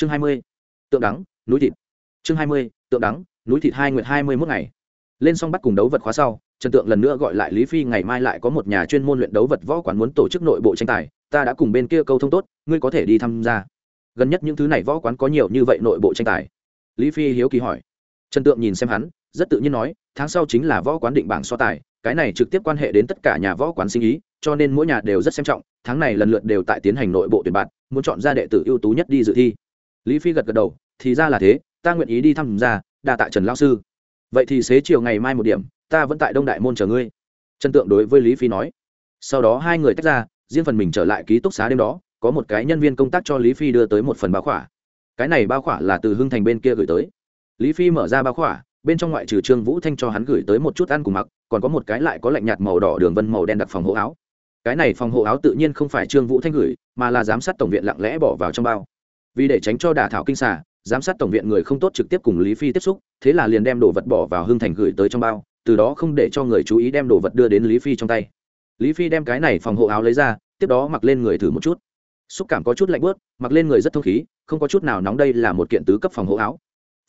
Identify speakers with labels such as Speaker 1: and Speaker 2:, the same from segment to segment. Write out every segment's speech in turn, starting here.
Speaker 1: chương hai mươi, tượng đắng, núi thịt. Chương hai mươi, tượng đắng, núi thịt hai nguyện hai mươi mốt ngày. Lên xong bắt cùng đấu vật khóa sau, trần tượng lần nữa gọi lại lý phi, ngày mai lại có một nhà chuyên môn luyện đấu vật võ quán muốn tổ chức nội bộ tranh tài, ta đã cùng bên kia câu thông tốt, ngươi có thể đi tham gia. Gần nhất những thứ này võ quán có nhiều như vậy nội bộ tranh tài. Lý phi hiếu kỳ hỏi. Trần tượng nhìn xem hắn, rất tự nhiên nói, tháng sau chính là võ quán định bảng so tài, cái này trực tiếp quan hệ đến tất cả nhà võ quán sinh ý, cho nên mỗi nhà đều rất xem trọng, tháng này lần lượt đều tại tiến hành nội bộ tuyển bạn, muốn chọn ra đệ tử ưu tú nhất đi dự thi lý phi gật gật đầu, thì ra là thế, ta nguyện ý đi tham gia, đa tạ trần lao sư. Vậy thì xế chiều ngày mai một điểm, ta vẫn tại đông đại môn chờ ngươi. Trần tượng đối với lý phi nói. Sau đó hai người tách ra, riêng phần mình trở lại ký túc xá đêm đó, có một cái nhân viên công tác cho lý phi đưa tới một phần báo khỏa. Cái này bao khỏa là từ hưng thành bên kia gửi tới. Lý phi mở ra bao khỏa, bên trong ngoại trừ trương vũ thanh cho hắn gửi tới một chút ăn cùng mặc, còn có một cái lại có lạnh nhạt màu đỏ đường vân màu đen đặc phòng hộ áo. Cái này phòng hộ áo tự nhiên không phải trương vũ thanh gửi, mà là giám sát tổng viện lặng lẽ bỏ vào trong bao vì để tránh cho đả thảo kinh xả giám sát tổng viện người không tốt trực tiếp cùng lý phi tiếp xúc, thế là liền đem đồ vật bỏ vào hưng thành gửi tới trong bao, từ đó không để cho người chú ý đem đồ vật đưa đến lý phi trong tay. Lý phi đem cái này phòng hộ áo lấy ra, tiếp đó mặc lên người thử một chút. Xúc cảm có chút lạnh bớt mặc lên người rất thông khí, không có chút nào nóng đây là một kiện tứ cấp phòng hộ áo.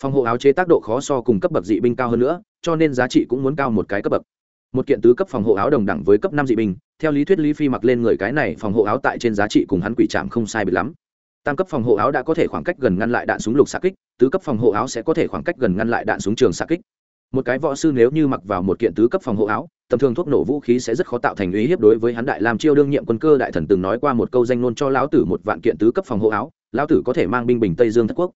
Speaker 1: Phòng hộ áo chế tác độ khó so cùng cấp bậc dị binh cao hơn nữa, cho nên giá trị cũng muốn cao một cái cấp bậc. Một kiện tứ cấp phòng hộ áo đồng đẳng với cấp năm dị binh, theo lý thuyết lý phi mặc lên người cái này phòng hộ áo tại trên giá trị cùng hắn quỷ trạm không sai biệt lắm tam cấp phòng hộ áo đã có thể khoảng cách gần ngăn lại đạn súng lục xạ kích, tứ cấp phòng hộ áo sẽ có thể khoảng cách gần ngăn lại đạn súng trường xạ kích. Một cái võ sư nếu như mặc vào một kiện tứ cấp phòng hộ áo, tầm thường thuốc nổ vũ khí sẽ rất khó tạo thành uy hiếp đối với hắn đại làm chiêu đương nhiệm quân cơ đại thần từng nói qua một câu danh ngôn cho lão tử một vạn kiện tứ cấp phòng hộ áo, lão tử có thể mang binh bình tây dương thất quốc.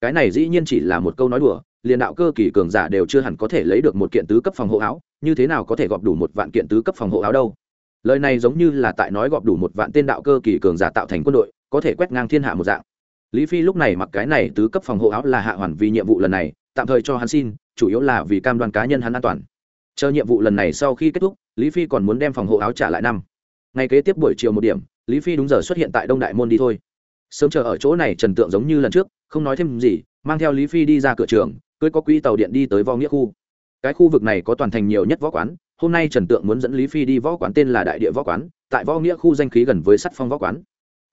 Speaker 1: Cái này dĩ nhiên chỉ là một câu nói đùa, liền đạo cơ kỳ cường giả đều chưa hẳn có thể lấy được một kiện tứ cấp phòng hộ áo, như thế nào có thể gọp đủ một vạn kiện tứ cấp phòng hộ áo đâu? Lời này giống như là tại nói gọp đủ một vạn tên đạo cơ kỳ cường giả tạo thành quân đội có thể quét ngang thiên hạ một dạng. Lý phi lúc này mặc cái này tứ cấp phòng hộ áo là hạ hoàn vì nhiệm vụ lần này, tạm thời cho hắn xin, chủ yếu là vì cam đoan cá nhân hắn an toàn. Chờ nhiệm vụ lần này sau khi kết thúc, lý phi còn muốn đem phòng hộ áo trả lại năm. Ngay kế tiếp buổi chiều một điểm, lý phi đúng giờ xuất hiện tại đông đại môn đi thôi. Sớm chờ ở chỗ này trần tượng giống như lần trước, không nói thêm gì, mang theo lý phi đi ra cửa trường, cưới có quỹ tàu điện đi tới võ nghĩa khu. Cái khu vực này có toàn thành nhiều nhất võ quán, hôm nay trần tượng muốn dẫn lý phi đi võ quán tên là đại địa võ quán, tại võ nghĩa khu danh khí gần với sắt phong võ quán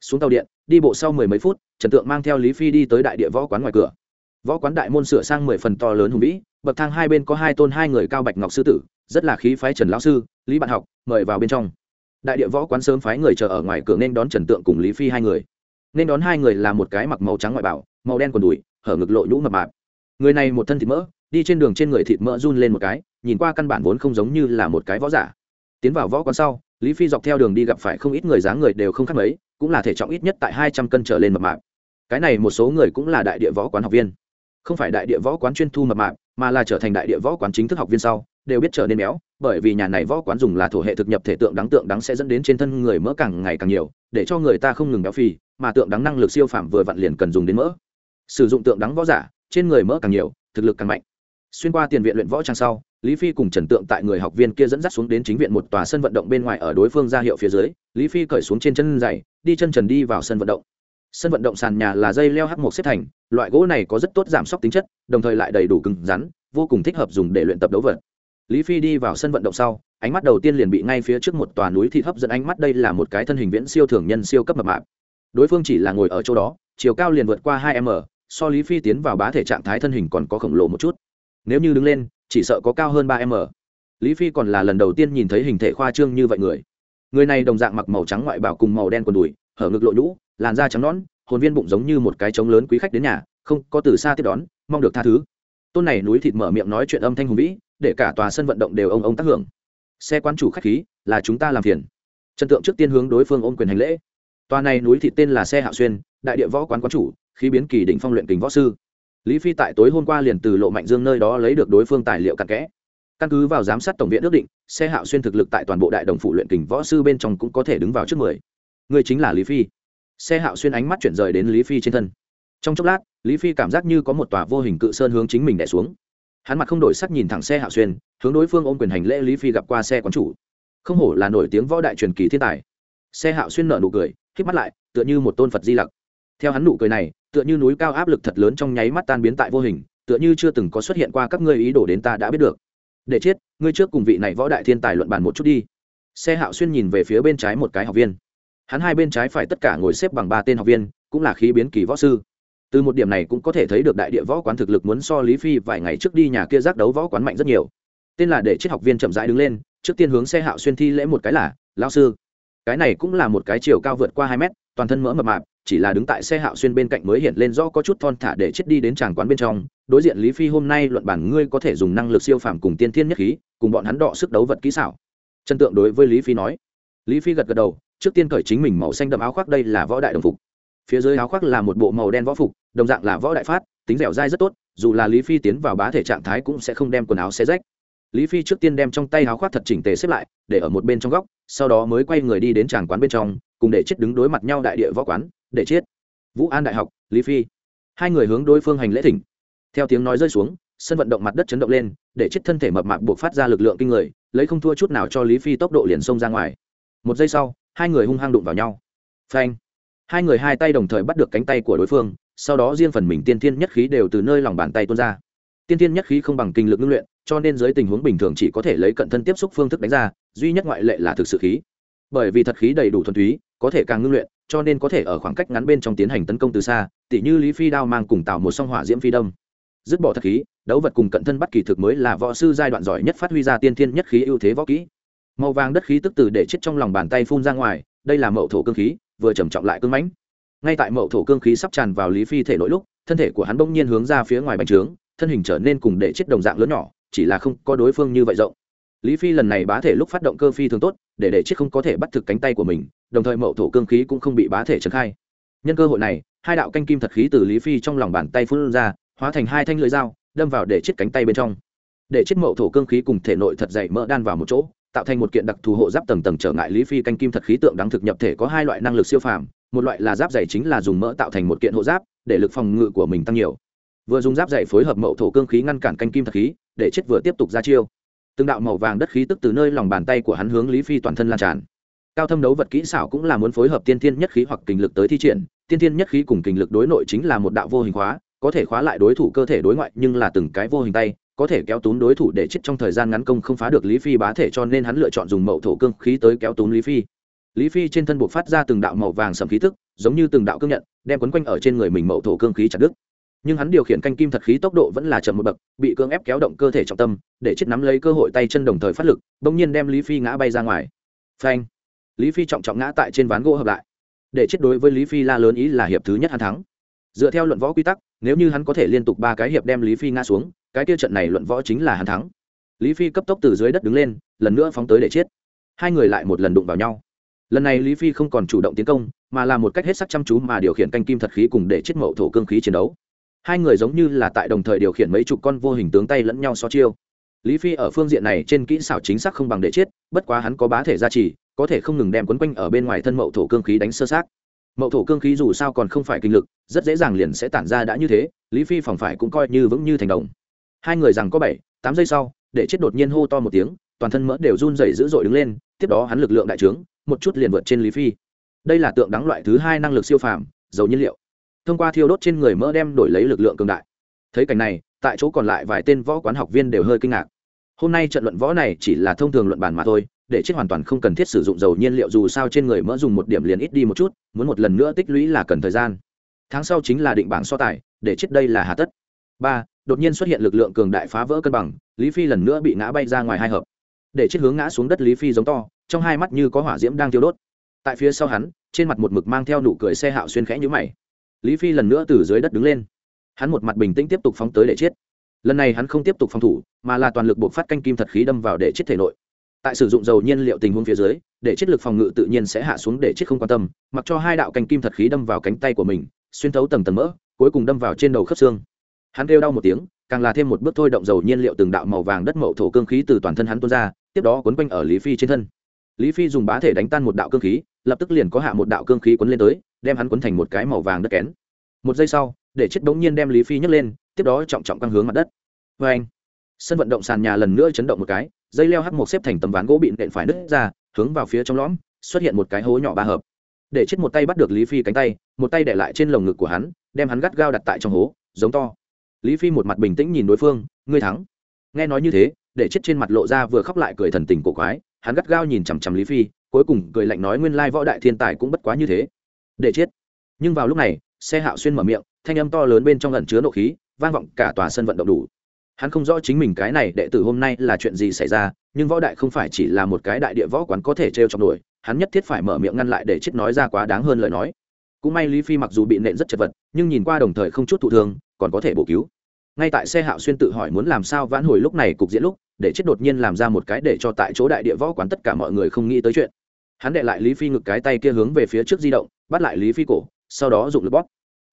Speaker 1: xuống tàu điện, đi bộ sau mười mấy phút, trần tượng mang theo lý phi đi tới đại địa võ quán ngoài cửa. Võ quán đại môn sửa sang mười phần to lớn hùng vĩ, bậc thang hai bên có hai tôn hai người cao bạch ngọc sư tử, rất là khí phái trần lão sư, lý bạn học, mời vào bên trong. Đại địa võ quán sớm phái người chờ ở ngoài cửa nên đón trần tượng cùng lý phi hai người. Nên đón hai người là một cái mặc màu trắng ngoại bảo, màu đen quần đùi, hở ngực lộ nhũ mập mạp. Người này một thân thịt mỡ, đi trên đường trên người thịt mỡ run lên một cái, nhìn qua căn bản vốn không giống như là một cái võ giả. Tiến vào võ quán sau lý phi dọc theo đường đi gặp phải không ít người dáng người đều không khác mấy, cũng là thể trọng ít nhất tại hai trăm cân trở lên mập mạp. Cái này một số người cũng là đại địa võ quán học viên. Không phải đại địa võ quán chuyên thu mập mạp, mà là trở thành đại địa võ quán chính thức học viên sau, đều biết trở nên béo, bởi vì nhà này võ quán dùng là thổ hệ thực nhập thể tượng đắng tượng đắng sẽ dẫn đến trên thân người mỡ càng ngày càng nhiều, để cho người ta không ngừng béo phì, mà tượng đắng năng lực siêu phạm vừa vặn liền cần dùng đến mỡ. Sử dụng tượng đắng võ giả, trên người mỡ càng nhiều, thực lực càng mạnh xuyên qua tiền viện luyện võ trang sau, lý phi cùng trần tượng tại người học viên kia dẫn dắt xuống đến chính viện một tòa sân vận động bên ngoài ở đối phương ra hiệu phía dưới, lý phi cởi xuống trên chân dày, đi chân trần đi vào sân vận động. Sân vận động sàn nhà là dây leo h một xếp thành, loại gỗ này có rất tốt giảm sốc tính chất, đồng thời lại đầy đủ cứng rắn, vô cùng thích hợp dùng để luyện tập đấu vật. Lý phi đi vào sân vận động sau, ánh mắt đầu tiên liền bị ngay phía trước một tòa núi thịt hấp dẫn ánh mắt, đây là một cái thân hình viễn siêu thường nhân siêu cấp mập mạp. Đối phương chỉ là ngồi ở chỗ đó, chiều cao liền vượt qua hai m, so lý phi tiến vào bá thể trạng thái thân hình còn có khổng lồ một chút nếu như đứng lên, chỉ sợ có cao hơn ba m. Lý phi còn là lần đầu tiên nhìn thấy hình thể khoa trương như vậy người. Người này đồng dạng mặc màu trắng ngoại bảo cùng màu đen quần đùi, hở ngực lộ nhũ, làn da trắng nón hồn viên bụng giống như một cái trống lớn quý khách đến nhà, không có từ xa tiếp đón, mong được tha thứ. Tôn này núi thịt mở miệng nói chuyện âm thanh hùng vĩ, để cả tòa sân vận động đều ông ông tác hưởng. Xe quán chủ khách khí, là chúng ta làm phiền. Trần tượng trước tiên hướng đối phương ôm quyền hành lễ. Tòa này núi thịt tên là xe hạo xuyên, đại địa võ quán quán chủ, khí biến kỳ đỉnh phong luyện kình võ sư lý phi tại tối hôm qua liền từ lộ mạnh dương nơi đó lấy được đối phương tài liệu cặn kẽ. Căn cứ vào giám sát tổng viện ước định, xe hạo xuyên thực lực tại toàn bộ đại đồng phụ luyện kình võ sư bên trong cũng có thể đứng vào trước mười. Người chính là lý phi. Xe hạo xuyên ánh mắt chuyển rời đến lý phi trên thân. Trong chốc lát, lý phi cảm giác như có một tòa vô hình cự sơn hướng chính mình đẻ xuống. Hắn mặt không đổi sắc nhìn thẳng xe hạo xuyên, hướng đối phương ôm quyền hành lễ lý phi gặp qua xe quán chủ. Không hổ là nổi tiếng võ đại truyền kỳ thiên tài. Xe hạo xuyên nở nụ cười k mắt lại, tựa như một tôn phật di lặc. Theo hắn nụ cười này tựa như núi cao áp lực thật lớn trong nháy mắt tan biến tại vô hình, tựa như chưa từng có xuất hiện qua các ngươi ý đồ đến ta đã biết được. Để chết, ngươi trước cùng vị này võ đại thiên tài luận bàn một chút đi. Xe hạo xuyên nhìn về phía bên trái một cái học viên. Hắn hai bên trái phải tất cả ngồi xếp bằng ba tên học viên, cũng là khí biến kỳ võ sư. Từ một điểm này cũng có thể thấy được đại địa võ quán thực lực muốn so lý phi vài ngày trước đi nhà kia giác đấu võ quán mạnh rất nhiều. Tên là để triết học viên chậm rãi đứng lên, trước tiên hướng xe hạo xuyên thi lễ một cái là lao sư. Cái này cũng là một cái chiều cao vượt qua hai mét, toàn thân mỡ mập mạp chỉ là đứng tại xe hạo xuyên bên cạnh mới hiện lên do có chút thon thả để chết đi đến tràng quán bên trong. Đối diện lý phi hôm nay luận bản ngươi có thể dùng năng lực siêu phàm cùng tiên thiên nhất khí, cùng bọn hắn đọ sức đấu vật kỹ xảo. Chân tượng đối với lý phi nói. Lý phi gật gật đầu, trước tiên cởi chính mình màu xanh đậm áo khoác, đây là võ đại đồng phục. Phía dưới áo khoác là một bộ màu đen võ phục, đồng dạng là võ đại phát, tính dẻo dai rất tốt, dù là lý phi tiến vào bá thể trạng thái cũng sẽ không đem quần áo xé rách. Lý phi trước tiên đem trong tay áo khoác thật chỉnh tề xếp lại, để ở một bên trong góc, sau đó mới quay người đi đến tràng quán bên trong cùng để chết đứng đối mặt nhau đại địa võ quán, để chết. Vũ an đại học, lý phi. Hai người hướng đối phương hành lễ thỉnh. Theo tiếng nói rơi xuống, sân vận động mặt đất chấn động lên, để chết thân thể mập mạp buộc phát ra lực lượng kinh người, lấy không thua chút nào cho lý phi tốc độ liền xông ra ngoài. Một giây sau, hai người hung hăng đụng vào nhau. Phanh. Hai người hai tay đồng thời bắt được cánh tay của đối phương, sau đó riêng phần mình tiên thiên nhất khí đều từ nơi lòng bàn tay tuôn ra. Tiên thiên nhất khí không bằng kinh lực ngưng luyện, cho nên dưới tình huống bình thường chỉ có thể lấy cận thân tiếp xúc phương thức đánh ra, duy nhất ngoại lệ là thực sự khí bởi vì thật khí đầy đủ thuần túy, có thể càng ngưng luyện, cho nên có thể ở khoảng cách ngắn bên trong tiến hành tấn công từ xa, tỉ như lý phi đao mang cùng tạo một song hỏa diễm phi đông dứt bỏ thật khí, đấu vật cùng cận thân bắt kỳ thực mới là võ sư giai đoạn giỏi nhất phát huy ra tiên thiên nhất khí ưu thế võ kỹ. Màu vàng đất khí tức từ để chết trong lòng bàn tay phun ra ngoài, đây là mậu thổ cương khí, vừa trầm trọng lại cương mãnh. Ngay tại mậu thổ cương khí sắp tràn vào lý phi thể nội lúc, thân thể của hắn bỗng nhiên hướng ra phía ngoài bành trướng, thân hình trở nên cùng để chết đồng dạng lớn nhỏ, chỉ là không có đối phương như vậy rộng lý phi lần này bá thể lúc phát động cơ phi thường tốt, để để chiếc không có thể bắt thực cánh tay của mình, đồng thời mậu thổ cương khí cũng không bị bá thể trấn khai. Nhân cơ hội này, hai đạo canh kim thật khí từ lý phi trong lòng bàn tay phun ra, hóa thành hai thanh lưỡi dao, đâm vào để chiếc cánh tay bên trong. Để chiếc mậu thổ cương khí cùng thể nội thật dày mỡ đan vào một chỗ, tạo thành một kiện đặc thù hộ giáp tầng tầng trở ngại lý phi canh kim thật khí tượng đáng thực nhập thể có hai loại năng lực siêu phàm, một loại là giáp dày chính là dùng mỡ tạo thành một kiện hộ giáp, để lực phòng ngự của mình tăng nhiều. Vừa dùng giáp dày phối hợp mậu thổ cương khí ngăn cản canh kim thật khí, để chết vừa tiếp tục ra chiêu từng đạo màu vàng đất khí tức từ nơi lòng bàn tay của hắn hướng lý phi toàn thân lan tràn. Cao thâm đấu vật kỹ xảo cũng là muốn phối hợp tiên thiên nhất khí hoặc kình lực tới thi triển, tiên thiên nhất khí cùng kình lực đối nội chính là một đạo vô hình khóa, có thể khóa lại đối thủ cơ thể đối ngoại, nhưng là từng cái vô hình tay, có thể kéo túm đối thủ để chết trong thời gian ngắn công không phá được lý phi bá thể cho nên hắn lựa chọn dùng mậu thổ cương khí tới kéo túm lý phi. Lý phi trên thân buộc phát ra từng đạo màu vàng sầm khí tức, giống như từng đạo cương nhận, đem quấn quanh ở trên người mình mậu thổ cương khí chặt đứt nhưng hắn điều khiển canh kim thật khí tốc độ vẫn là chậm một bậc, bị cưỡng ép kéo động cơ thể trọng tâm, để chết nắm lấy cơ hội tay chân đồng thời phát lực, bỗng nhiên đem lý phi ngã bay ra ngoài. Phanh! Lý phi trọng trọng ngã tại trên ván gỗ hợp lại. Để chết đối với lý phi la lớn ý là hiệp thứ nhất hắn thắng. Dựa theo luận võ quy tắc, nếu như hắn có thể liên tục ba cái hiệp đem lý phi ngã xuống, cái tiêu trận này luận võ chính là hắn thắng. Lý phi cấp tốc từ dưới đất đứng lên, lần nữa phóng tới để chết. Hai người lại một lần đụng vào nhau. Lần này lý phi không còn chủ động tiến công, mà là một cách hết sắc chăm chú mà điều khiển canh kim thật khí cùng để chết mậu thổ cương khí chiến đấu hai người giống như là tại đồng thời điều khiển mấy chục con vô hình tướng tay lẫn nhau so chiêu. Lý phi ở phương diện này trên kỹ xảo chính xác không bằng để chết, bất quá hắn có bá thể gia trì, có thể không ngừng đem quấn quanh ở bên ngoài thân mậu thổ cương khí đánh sơ sát. Mậu thổ cương khí dù sao còn không phải kinh lực, rất dễ dàng liền sẽ tản ra đã như thế, lý phi phòng phải cũng coi như vững như thành đồng. Hai người rằng có bảy, tám giây sau để chết đột nhiên hô to một tiếng, toàn thân mỡ đều run rẩy dữ dội đứng lên, tiếp đó hắn lực lượng đại trướng, một chút liền vượt trên lý phi. Đây là tượng đắng loại thứ hai năng lực siêu phàm, dầu nhiên liệu thông qua thiêu đốt trên người mỡ đem đổi lấy lực lượng cường đại. Thấy cảnh này, tại chỗ còn lại vài tên võ quán học viên đều hơi kinh ngạc. Hôm nay trận luận võ này chỉ là thông thường luận bàn mà thôi, để chết hoàn toàn không cần thiết sử dụng dầu nhiên liệu dù sao trên người mỡ dùng một điểm liền ít đi một chút, muốn một lần nữa tích lũy là cần thời gian. Tháng sau chính là định bảng so tài, để chết đây là hà tất. Ba, đột nhiên xuất hiện lực lượng cường đại phá vỡ cân bằng, lý phi lần nữa bị ngã bay ra ngoài hai hợp. Để chết hướng ngã xuống đất lý phi giống to, trong hai mắt như có hỏa diễm đang tiêu đốt. Tại phía sau hắn, trên mặt một mực mang theo nụ cười xe hạo xuyên khẽ nhũ mày lý phi lần nữa từ dưới đất đứng lên. Hắn một mặt bình tĩnh tiếp tục phóng tới để chết. Lần này hắn không tiếp tục phòng thủ, mà là toàn lực buộc phát canh kim thật khí đâm vào để chết thể nội. Tại sử dụng dầu nhiên liệu tình huống phía dưới, để chết lực phòng ngự tự nhiên sẽ hạ xuống để chết không quan tâm, mặc cho hai đạo canh kim thật khí đâm vào cánh tay của mình, xuyên thấu tầng tầng mỡ, cuối cùng đâm vào trên đầu khớp xương. Hắn kêu đau một tiếng, càng là thêm một bước thôi động dầu nhiên liệu từng đạo màu vàng đất mậu thổ cương khí từ toàn thân hắn tuôn ra, tiếp đó quấn quanh ở lý phi trên thân. Lý phi dùng bá thể đánh tan một đạo cương khí, lập tức liền có hạ một đạo cương khí quấn lên tới đem hắn quấn thành một cái màu vàng đất kén. Một giây sau, để chết bỗng nhiên đem lý phi nhấc lên, tiếp đó trọng trọng căng hướng mặt đất. Vê anh, sân vận động sàn nhà lần nữa chấn động một cái, dây leo hắc một xếp thành tấm ván gỗ bị nện phải nứt ra, hướng vào phía trong lõm, xuất hiện một cái hố nhỏ ba hợp. Để chết một tay bắt được lý phi cánh tay, một tay để lại trên lồng ngực của hắn, đem hắn gắt gao đặt tại trong hố, giống to. Lý phi một mặt bình tĩnh nhìn đối phương, ngươi thắng. Nghe nói như thế, để chết trên mặt lộ ra vừa khóc lại cười thần tình cổ quái, hắn gắt gao nhìn chằm chằm lý phi, cuối cùng cười lạnh nói nguyên lai võ đại thiên tài cũng bất quá như thế để chết. Nhưng vào lúc này, xe hạo xuyên mở miệng, thanh âm to lớn bên trong ẩn chứa nộ khí, vang vọng cả tòa sân vận động đủ. Hắn không rõ chính mình cái này đệ tử hôm nay là chuyện gì xảy ra, nhưng võ đại không phải chỉ là một cái đại địa võ quán có thể t r e o trong đuổi hắn nhất thiết phải mở miệng ngăn lại để chết nói ra quá đáng hơn lời nói. Cũng may lý phi mặc dù bị nện rất chật vật, nhưng nhìn qua đồng thời không chút thụ thương, còn có thể bổ cứu. Ngay tại xe hạo xuyên tự hỏi muốn làm sao vãn hồi lúc này cục diễn lúc, để chết đột nhiên làm ra một cái để cho tại chỗ đại địa võ quán tất cả mọi người không nghĩ tới chuyện hắn đệ lại lý phi ngực cái tay kia hướng về phía trước di động, bắt lại lý phi cổ, sau đó dụng lực bóp.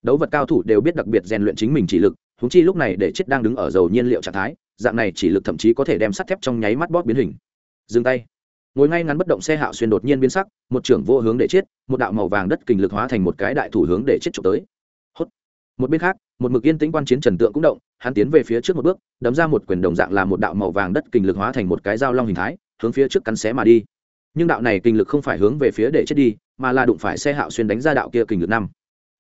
Speaker 1: Đấu vật cao thủ đều biết đặc biệt rèn luyện chính mình chỉ lực húng chi lúc này để chết đang đứng ở dầu nhiên liệu trạng thái, dạng này chỉ lực thậm chí có thể đem sắt thép trong nháy mắt bóp biến hình. Dừng tay. Ngồi ngay ngắn bất động xe hạo xuyên đột nhiên biến sắc, một trưởng vô hướng để chết, một đạo màu vàng đất kình lực hóa thành một cái đại thủ hướng để chết trộm tới. Hốt. Một bên khác, một mực yên tĩnh quan chiến trần tượng cũng động, hắn tiến về phía trước một bước, đấm ra một quyền đồng dạng là một đạo màu vàng đất kình lực hóa thành một cái dao long hình thái, hướng phía trước cắn xé mà đi nhưng đạo này kinh lực không phải hướng về phía để chết đi mà là đụng phải xe hạo xuyên đánh ra đạo kia kinh lực năm.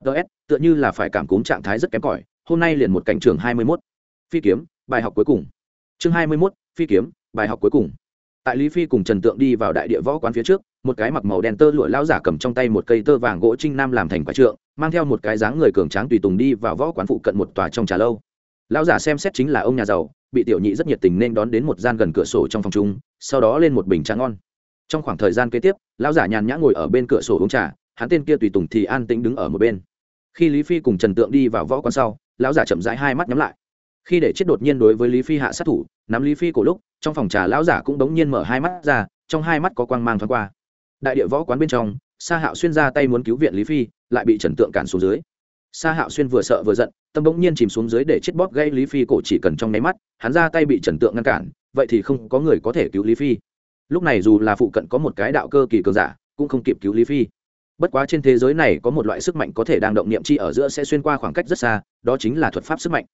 Speaker 1: Ts tựa như là phải cảm cúm trạng thái rất kém cỏi hôm nay liền một cảnh trường hai mươi 21. phi kiếm bài học cuối cùng. Chương hai mươi 21, phi kiếm bài học cuối cùng. Tại lý phi cùng trần tượng đi vào đại địa võ quán phía trước một cái mặc màu đen tơ lụa lão giả cầm trong tay một cây tơ vàng gỗ trinh nam làm thành quả trượng mang theo một cái dáng người cường tráng tùy tùng đi vào võ quán phụ cận một tòa trong trà lâu. Lão giả xem xét chính là ông nhà giàu bị tiểu nhị rất nhiệt tình nên đón đến một gian gần cửa sổ trong phòng chung sau đó lên một bình trà ngon trong khoảng thời gian kế tiếp, lão giả nhàn nhã ngồi ở bên cửa sổ uống trà, hắn tên kia tùy tùng thì an tĩnh đứng ở một bên. Khi lý phi cùng trần tượng đi vào võ quán sau, lão giả chậm rãi hai mắt nhắm lại. Khi để chết đột nhiên đối với lý phi hạ sát thủ, nắm lý phi cổ lúc, trong phòng trà lão giả cũng đống nhiên mở hai mắt ra, trong hai mắt có quang mang thoáng qua. Đại địa võ quán bên trong, sa hạo xuyên ra tay muốn cứu viện lý phi, lại bị trần tượng cản xuống dưới. Sa hạo xuyên vừa sợ vừa giận, tâm bỗng nhiên chìm xuống dưới để chết bóp gây lý phi cổ chỉ cần trong nháy mắt, hắn ra tay bị trần tượng ngăn cản, vậy thì không có người có thể cứu lý phi lúc này dù là phụ cận có một cái đạo cơ kỳ cường giả, cũng không kịp cứu lý phi. Bất quá trên thế giới này có một loại sức mạnh có thể đang động niệm chi ở giữa sẽ xuyên qua khoảng cách rất xa, đó chính là thuật pháp sức mạnh.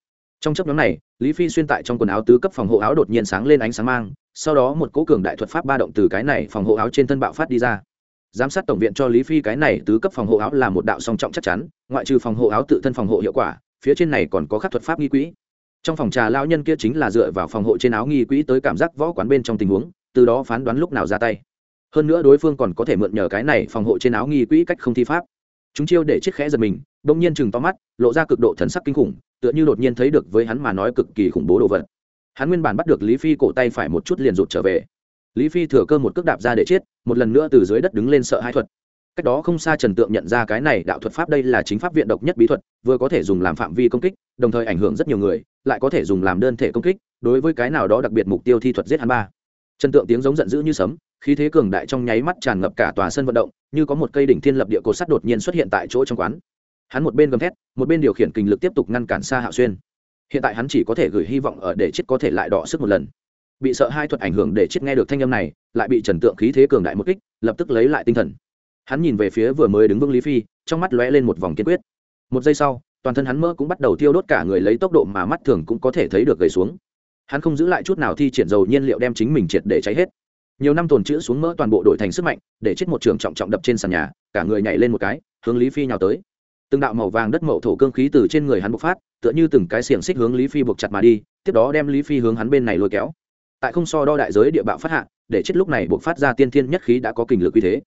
Speaker 1: Trong chấp nhóm này, lý phi xuyên tại trong quần áo tứ cấp phòng hộ áo đột nhiên sáng lên ánh sáng mang, sau đó một cỗ cường đại thuật pháp ba động từ cái này phòng hộ áo trên thân bạo phát đi ra. Giám sát tổng viện cho lý phi cái này tứ cấp phòng hộ áo là một đạo song trọng chắc chắn, ngoại trừ phòng hộ áo tự thân phòng hộ hiệu quả, phía trên này còn có các thuật pháp nghi quỹ. Trong phòng trà lao nhân kia chính là dựa vào phòng hộ trên áo nghi quỹ tới cảm giác võ quán bên trong tình huống từ đó phán đoán lúc nào ra tay. Hơn nữa đối phương còn có thể mượn nhờ cái này phòng hộ trên áo nghi quỹ cách không thi pháp. Chúng chiêu để chiếc khẽ giật mình đông nhiên chừng to mắt, lộ ra cực độ thần sắc kinh khủng, tựa như đột nhiên thấy được với hắn mà nói cực kỳ khủng bố đồ vật. Hắn nguyên bản bắt được lý phi cổ tay phải một chút liền rụt trở về. Lý phi thừa cơ một cước đạp ra để chết, một lần nữa từ dưới đất đứng lên sợ hai thuật. Cách đó không xa trần tượng nhận ra cái này đạo thuật pháp đây là chính pháp viện độc nhất bí thuật, vừa có thể dùng làm phạm vi công kích, đồng thời ảnh hưởng rất nhiều người, lại có thể dùng làm đơn thể công kích, đối với cái nào đó đặc biệt mục tiêu thi thuật giết hắn ba trần tượng tiếng giống giận dữ như sấm, khí thế cường đại trong nháy mắt tràn ngập cả tòa sân vận động, như có một cây đỉnh thiên lập địa cột sắt đột nhiên xuất hiện tại chỗ trong quán. Hắn một bên gầm thét, một bên điều khiển kình lực tiếp tục ngăn cản xa hạo xuyên. Hiện tại hắn chỉ có thể gửi hy vọng ở để chết có thể lại đọ sức một lần. Bị sợ hai thuật ảnh hưởng để chết nghe được thanh âm này, lại bị trần tượng khí thế cường đại một kích, lập tức lấy lại tinh thần. Hắn nhìn về phía vừa mới đứng vương lý phi, trong mắt lóe lên một vòng kiên quyết. Một giây sau, toàn thân hắn mỡ cũng bắt đầu tiêu đốt cả người, lấy tốc độ mà mắt thường cũng có thể thấy được gầy xuống hắn không giữ lại chút nào thi triển dầu nhiên liệu đem chính mình triệt để cháy hết. Nhiều năm tồn chữ xuống mỡ toàn bộ đổi thành sức mạnh, để chết một trường trọng trọng đập trên sàn nhà, cả người nhảy lên một cái, hướng lý phi nhào tới. Từng đạo màu vàng đất mậu thổ cương khí từ trên người hắn bộc phát, tựa như từng cái xiềng xích hướng lý phi buộc chặt mà đi, tiếp đó đem lý phi hướng hắn bên này lôi kéo. Tại không so đo đại giới địa bạo phát hạ, để chết lúc này buộc phát ra tiên thiên nhất khí đã có kình lực uy thế.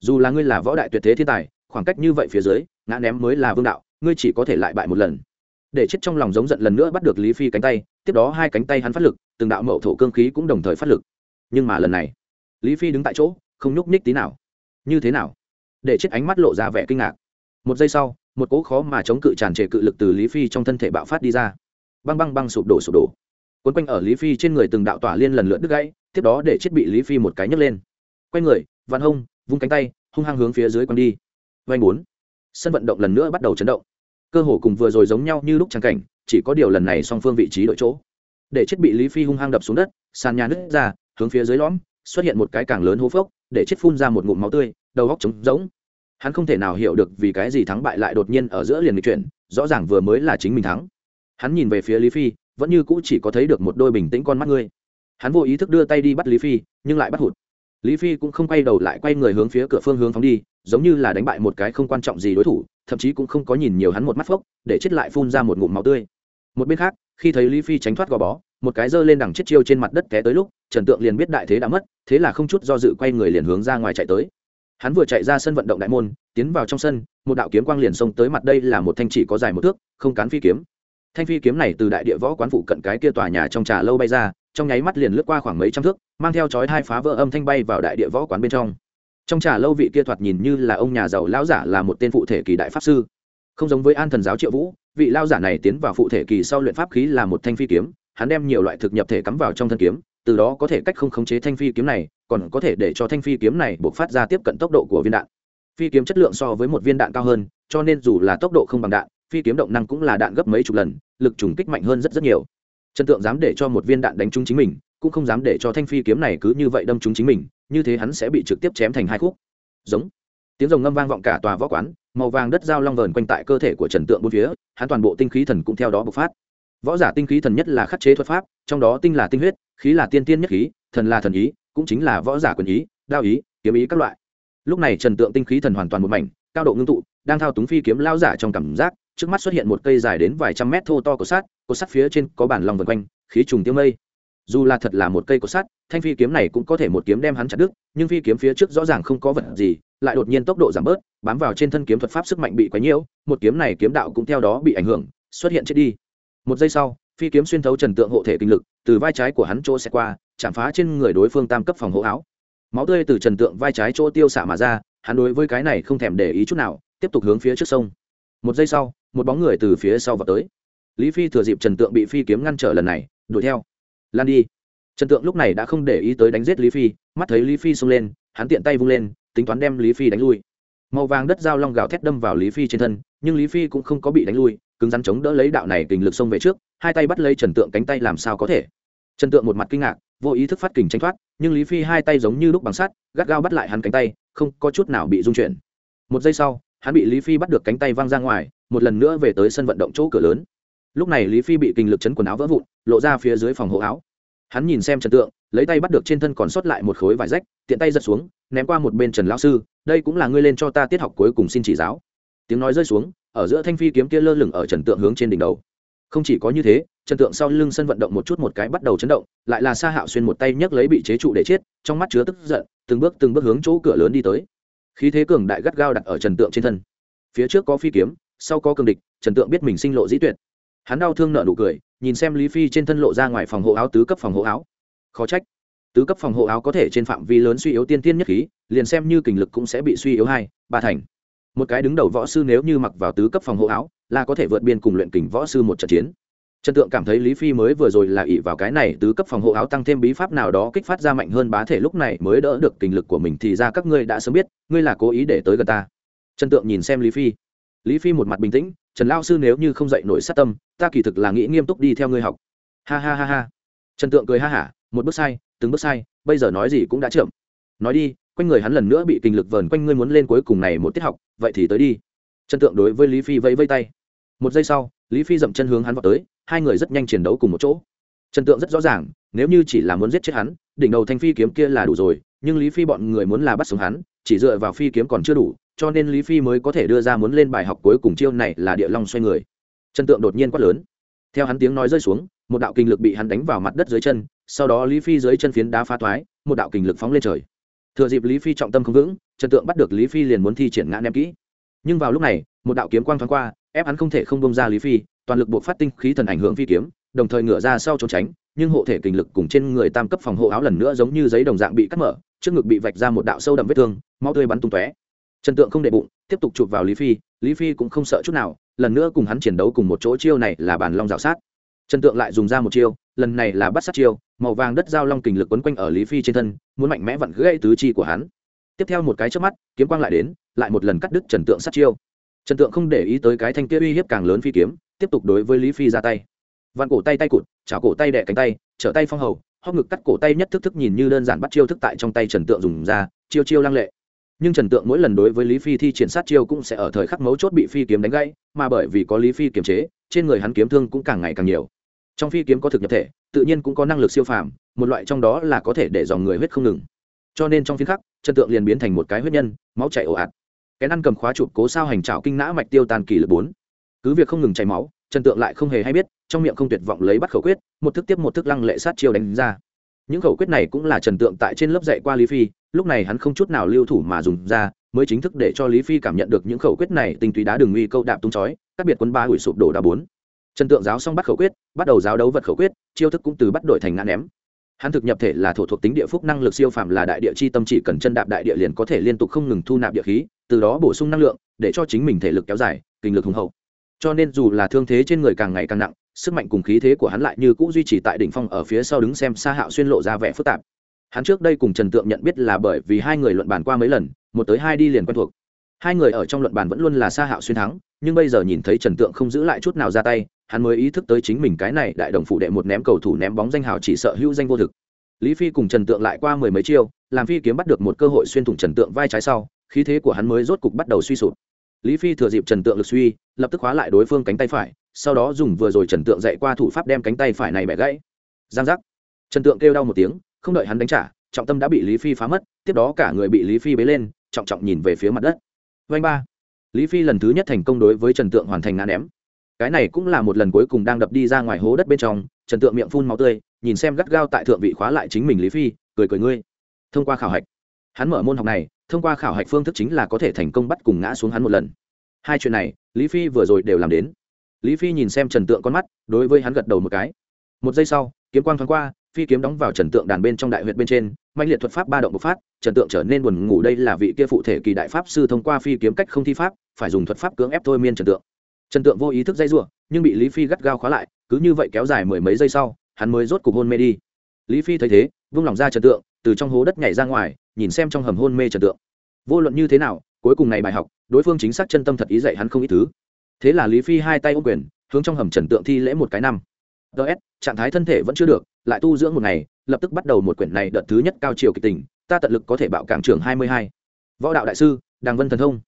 Speaker 1: Dù là ngươi là võ đại tuyệt thế thiên tài, khoảng cách như vậy phía dưới, ngã ném mới là vương đạo, ngươi chỉ có thể lại bại một lần. Để chết trong lòng giống giận lần nữa bắt được lý phi cánh tay tiếp đó hai cánh tay hắn phát lực, từng đạo mậu thổ cương khí cũng đồng thời phát lực. Nhưng mà lần này, lý phi đứng tại chỗ, không nhúc nhích tí nào. Như thế nào? Để chết ánh mắt lộ ra vẻ kinh ngạc. Một giây sau, một cỗ khó mà chống cự tràn trề cự lực từ lý phi trong thân thể bạo phát đi ra. Băng băng băng sụp đổ sụp đổ. Quấn quanh ở lý phi trên người từng đạo tỏa liên lần lượt đứt gãy, tiếp đó để chết bị lý phi một cái nhấc lên. Quay người, vạn hông vung cánh tay, hung hăng hướng phía dưới quăng đi. Vanh bốn. Sân vận động lần nữa bắt đầu chấn động. Cơ hồ cùng vừa rồi giống nhau như lúc trắng cảnh chỉ có điều lần này song phương vị trí đội chỗ. Để chết bị lý phi hung hăng đập xuống đất, sàn nhà nứt ra, hướng phía dưới lõm, xuất hiện một cái càng lớn hố phốc, để chết phun ra một ngụm máu tươi, đầu góc trống rỗng. Hắn không thể nào hiểu được vì cái gì thắng bại lại đột nhiên ở giữa liền lịch chuyển, rõ ràng vừa mới là chính mình thắng. Hắn nhìn về phía lý phi, vẫn như cũ chỉ có thấy được một đôi bình tĩnh con mắt ngươi. Hắn vô ý thức đưa tay đi bắt lý phi, nhưng lại bắt hụt. Lý phi cũng không quay đầu lại quay người hướng phía cửa phương hướng phóng đi, giống như là đánh bại một cái không quan trọng gì đối thủ, thậm chí cũng không có nhìn nhiều hắn một mắt phốc, để chết lại phun ra một ngụm máu tươi một bên khác, khi thấy lý phi tránh thoát gò bó, một cái giơ lên đằng chết chiêu trên mặt đất té tới lúc, trần tượng liền biết đại thế đã mất, thế là không chút do dự quay người liền hướng ra ngoài chạy tới. Hắn vừa chạy ra sân vận động đại môn, tiến vào trong sân, một đạo kiếm quang liền xông tới mặt đây là một thanh chỉ có dài một thước, không cán phi kiếm. Thanh phi kiếm này từ đại địa võ quán phụ cận cái kia tòa nhà trong trà lâu bay ra, trong nháy mắt liền lướt qua khoảng mấy trăm thước, mang theo chói hai phá vỡ âm thanh bay vào đại địa võ quán bên trong. Trong trà lâu vị kia thoạt nhìn như là ông nhà giàu lão giả là một tên phụ thể kỳ đại pháp sư, không giống với an thần giáo triệu vũ vị lao giả này tiến vào phụ thể kỳ sau luyện pháp khí là một thanh phi kiếm, hắn đem nhiều loại thực nhập thể cắm vào trong thân kiếm, từ đó có thể cách không khống chế thanh phi kiếm này, còn có thể để cho thanh phi kiếm này buộc phát ra tiếp cận tốc độ của viên đạn. Phi kiếm chất lượng so với một viên đạn cao hơn, cho nên dù là tốc độ không bằng đạn, phi kiếm động năng cũng là đạn gấp mấy chục lần, lực trùng kích mạnh hơn rất rất nhiều. Trần tượng dám để cho một viên đạn đánh trúng chính mình, cũng không dám để cho thanh phi kiếm này cứ như vậy đâm trúng chính mình, như thế hắn sẽ bị trực tiếp chém thành hai khúc. Giống. Tiếng rồng ngâm vang vọng cả tòa võ quán màu vàng đất dao long vờn quanh tại cơ thể của trần tượng bốn phía, hắn toàn bộ tinh khí thần cũng theo đó bộc phát. Võ giả tinh khí thần nhất là khắc chế thuật pháp, trong đó tinh là tinh huyết, khí là tiên tiên nhất khí, thần là thần ý, cũng chính là võ giả quyền ý, đao ý, kiếm ý các loại. Lúc này trần tượng tinh khí thần hoàn toàn một mảnh, cao độ ngưng tụ, đang thao túng phi kiếm lao giả trong cảm giác, trước mắt xuất hiện một cây dài đến vài trăm mét thô to của sắt cột sắt phía trên có bản lòng vần quanh, khí trùng tiêu mây dù là thật là một cây cột sắt, thanh phi kiếm này cũng có thể một kiếm đem hắn chặt đứt, nhưng phi kiếm phía trước rõ ràng không có vật gì, lại đột nhiên tốc độ giảm bớt, bám vào trên thân kiếm thuật pháp sức mạnh bị quấy nhiễu, một kiếm này kiếm đạo cũng theo đó bị ảnh hưởng, xuất hiện chết đi. Một giây sau, phi kiếm xuyên thấu trần tượng hộ thể kinh lực, từ vai trái của hắn chỗ xe qua, chạm phá trên người đối phương tam cấp phòng hộ áo. Máu tươi từ trần tượng vai trái chỗ tiêu xả mà ra, hắn đối với cái này không thèm để ý chút nào, tiếp tục hướng phía trước sông. Một giây sau, một bóng người từ phía sau vào tới. Lý phi thừa dịp trần tượng bị phi kiếm ngăn trở lần này, đuổi theo lan đi. Trần tượng lúc này đã không để ý tới đánh giết lý phi, mắt thấy lý phi xông lên, hắn tiện tay vung lên, tính toán đem lý phi đánh lui. Màu vàng đất dao long gào thét đâm vào lý phi trên thân, nhưng lý phi cũng không có bị đánh lui, cứng rắn chống đỡ lấy đạo này kình lực xông về trước, hai tay bắt lấy trần tượng cánh tay làm sao có thể. Trần tượng một mặt kinh ngạc, vô ý thức phát kình tranh thoát, nhưng lý phi hai tay giống như lúc bằng sắt, gắt gao bắt lại hắn cánh tay, không có chút nào bị rung chuyển. Một giây sau, hắn bị lý phi bắt được cánh tay văng ra ngoài, một lần nữa về tới sân vận động chỗ cửa lớn lúc này lý phi bị kình lực chấn quần áo vỡ vụn, lộ ra phía dưới phòng hộ áo. Hắn nhìn xem trần tượng, lấy tay bắt được trên thân còn sót lại một khối vải rách, tiện tay giật xuống, ném qua một bên trần lão sư, đây cũng là ngươi lên cho ta tiết học cuối cùng xin chỉ giáo. Tiếng nói rơi xuống, ở giữa thanh phi kiếm kia lơ lửng ở trần tượng hướng trên đỉnh đầu. Không chỉ có như thế trần tượng sau lưng sân vận động một chút một cái bắt đầu chấn động, lại là sa hạo xuyên một tay nhấc lấy bị chế trụ để chết, trong mắt chứa tức giận, từng bước từng bước hướng chỗ cửa lớn đi tới. Khí thế cường đại gắt gao đặt ở trần tượng trên thân. Phía trước có phi kiếm, sau có cường địch trần tượng biết mình sinh lộ dĩ tuyệt hắn đau thương nợ nụ cười, nhìn xem lý phi trên thân lộ ra ngoài phòng hộ áo, tứ cấp phòng hộ áo. Khó trách. Tứ cấp phòng hộ áo có thể trên phạm vi lớn suy yếu tiên tiên nhất khí, liền xem như kình lực cũng sẽ bị suy yếu hai, ba thành. Một cái đứng đầu võ sư nếu như mặc vào tứ cấp phòng hộ áo, là có thể vượt biên cùng luyện kình võ sư một trận chiến. Trần tượng cảm thấy lý phi mới vừa rồi là ỉ vào cái này, tứ cấp phòng hộ áo tăng thêm bí pháp nào đó kích phát ra mạnh hơn bá thể lúc này mới đỡ được kình lực của mình thì ra các ngươi đã sớm biết, ngươi là cố ý để tới gần ta. Trần tượng nhìn xem lý phi. Lý phi một mặt bình tĩnh, trần lao sư nếu như không dậy nổi sát tâm ta kỳ thực là nghĩ nghiêm túc đi theo ngươi học. Ha ha ha ha. Trần tượng cười ha hả, một bước sai, từng bước sai, bây giờ nói gì cũng đã chậm. Nói đi, quanh người hắn lần nữa bị kinh lực vờn quanh ngươi muốn lên cuối cùng này một tiết học, vậy thì tới đi. Trần tượng đối với lý phi vẫy vây tay. Một giây sau, lý phi dậm chân hướng hắn vào tới, hai người rất nhanh chiến đấu cùng một chỗ. Trần tượng rất rõ ràng, nếu như chỉ là muốn giết chết hắn, đỉnh đầu thanh phi kiếm kia là đủ rồi, nhưng lý phi bọn người muốn là bắt sống hắn, chỉ dựa vào phi kiếm còn chưa đủ, cho nên lý phi mới có thể đưa ra muốn lên bài học cuối cùng chiêu này là địa long xoay người trần tượng đột nhiên quát lớn. Theo hắn tiếng nói rơi xuống, một đạo kinh lực bị hắn đánh vào mặt đất dưới chân, sau đó lý phi dưới chân phiến đá phá thoái, một đạo kinh lực phóng lên trời. Thừa dịp lý phi trọng tâm không vững, trần tượng bắt được lý phi liền muốn thi triển ngã ném kỹ. Nhưng vào lúc này, một đạo kiếm quang thoáng qua, ép hắn không thể không bông ra lý phi, toàn lực buộc phát tinh khí thần ảnh hưởng phi kiếm, đồng thời ngửa ra sau trốn tránh, nhưng hộ thể kinh lực cùng trên người tam cấp phòng hộ áo lần nữa giống như giấy đồng dạng bị cắt mở, trước ngực bị vạch ra một đạo sâu đậm vết thương, máu tươi bắn tung tóe. Trần tượng không để bụng, tiếp tục chụp vào lý phi lý phi cũng không sợ chút nào lần nữa cùng hắn chiến đấu cùng một chỗ chiêu này là bàn long rào sát. Trần tượng lại dùng ra một chiêu, lần này là bắt sát chiêu, màu vàng đất giao long kình lực quấn quanh ở lý phi trên thân, muốn mạnh mẽ vặn gãy tứ chi của hắn. Tiếp theo một cái trước mắt, kiếm quang lại đến, lại một lần cắt đứt trần tượng sát chiêu. Trần tượng không để ý tới cái thanh kia uy hiếp càng lớn phi kiếm, tiếp tục đối với lý phi ra tay. Vặn cổ tay tay cụt, chảo cổ tay đẻ cánh tay, trở tay phong hầu hóc ngực cắt cổ tay nhất thức thức nhìn như đơn giản bắt chiêu thức tại trong tay trần tượng dùng ra, chiêu chiêu lăng lệ nhưng trần tượng mỗi lần đối với lý phi thi triển sát chiêu cũng sẽ ở thời khắc mấu chốt bị phi kiếm đánh gãy, mà bởi vì có lý phi kiềm chế, trên người hắn kiếm thương cũng càng ngày càng nhiều. Trong phi kiếm có thực nhập thể, tự nhiên cũng có năng lực siêu phàm, một loại trong đó là có thể để dòng người huyết không ngừng. Cho nên trong phiên khắc, trần tượng liền biến thành một cái huyết nhân, máu chảy ồ ạt. Cái ăn cầm khóa chụp cố sao hành trào kinh nã mạch tiêu tàn kỳ lực bốn. Cứ việc không ngừng chảy máu, trần tượng lại không hề hay biết, trong miệng không tuyệt vọng lấy bắt khẩu quyết, một thức tiếp một thức lăng lệ sát chiêu đánh ra. Những khẩu quyết này cũng là trần tượng tại trên lớp dạy qua lý phi lúc này hắn không chút nào lưu thủ mà dùng ra, mới chính thức để cho lý phi cảm nhận được những khẩu quyết này tinh túy đá đường nguy câu đạp tung chói, các biệt quân ba hủy sụp đổ đá bốn. Trần tượng giáo xong bắt khẩu quyết, bắt đầu giáo đấu vật khẩu quyết, chiêu thức cũng từ bắt đổi thành ngã ném. Hắn thực nhập thể là thổ thuộc tính địa phúc năng lực siêu phạm là đại địa chi tâm chỉ cần chân đạp đại địa liền có thể liên tục không ngừng thu nạp địa khí, từ đó bổ sung năng lượng, để cho chính mình thể lực kéo dài, kinh lực hùng hậu. Cho nên dù là thương thế trên người càng ngày càng nặng, sức mạnh cùng khí thế của hắn lại như cũ duy trì tại đỉnh phong ở phía sau đứng xem xa hạo xuyên lộ ra vẻ phức tạp hắn trước đây cùng trần tượng nhận biết là bởi vì hai người luận bàn qua mấy lần, một tới hai đi liền quen thuộc. Hai người ở trong luận bàn vẫn luôn là xa hạo xuyên thắng, nhưng bây giờ nhìn thấy trần tượng không giữ lại chút nào ra tay, hắn mới ý thức tới chính mình cái này đại đồng phụ đệ một ném cầu thủ ném bóng danh hào chỉ sợ hữu danh vô thực. Lý phi cùng trần tượng lại qua mười mấy chiêu, làm phi kiếm bắt được một cơ hội xuyên thủng trần tượng vai trái sau, khí thế của hắn mới rốt cục bắt đầu suy sụp. Lý phi thừa dịp trần tượng lực suy, lập tức khóa lại đối phương cánh tay phải, sau đó dùng vừa rồi trần tượng dạy qua thủ pháp đem cánh tay phải này bẻ gãy. Giang giác. Trần tượng kêu đau một tiếng không đợi hắn đánh trả, trọng tâm đã bị lý phi phá mất, tiếp đó cả người bị lý phi bế lên, trọng trọng nhìn về phía mặt đất. Vanh ba. Lý phi lần thứ nhất thành công đối với trần tượng hoàn thành ngã ném. Cái này cũng là một lần cuối cùng đang đập đi ra ngoài hố đất bên trong, trần tượng miệng phun máu tươi, nhìn xem gắt gao tại thượng vị khóa lại chính mình lý phi, cười cười ngươi. Thông qua khảo hạch, hắn mở môn học này, thông qua khảo hạch phương thức chính là có thể thành công bắt cùng ngã xuống hắn một lần. Hai chuyện này, lý phi vừa rồi đều làm đến. Lý phi nhìn xem trần tượng con mắt, đối với hắn gật đầu một cái. Một giây sau, kiếm quang thoáng qua phi kiếm đóng vào trần tượng đàn bên trong đại huyệt bên trên mạnh liệt thuật pháp ba động bộc phát, trần tượng trở nên buồn ngủ đây là vị kia phụ thể kỳ đại pháp sư thông qua phi kiếm cách không thi pháp, phải dùng thuật pháp cưỡng ép thôi miên trần tượng. Trần tượng vô ý thức dây ruộng nhưng bị lý phi gắt gao khóa lại, cứ như vậy kéo dài mười mấy giây sau, hắn mới rốt cục hôn mê đi. Lý phi thấy thế, vung lòng ra trần tượng, từ trong hố đất nhảy ra ngoài, nhìn xem trong hầm hôn mê trần tượng. Vô luận như thế nào, cuối cùng này bài học, đối phương chính xác chân tâm thật ý dạy hắn không ít thứ. Thế là lý phi hai tay ô quyền, hướng trong hầm trần tượng thi lễ một cái năm. Ts trạng thái thân thể vẫn chưa được lại tu dưỡng một ngày, lập tức bắt đầu một quyển này đợt thứ nhất cao chiều kịch tình, ta tận lực có thể bạo cảng trưởng hai mươi hai. Võ đạo đại sư, đàng vân thần thông.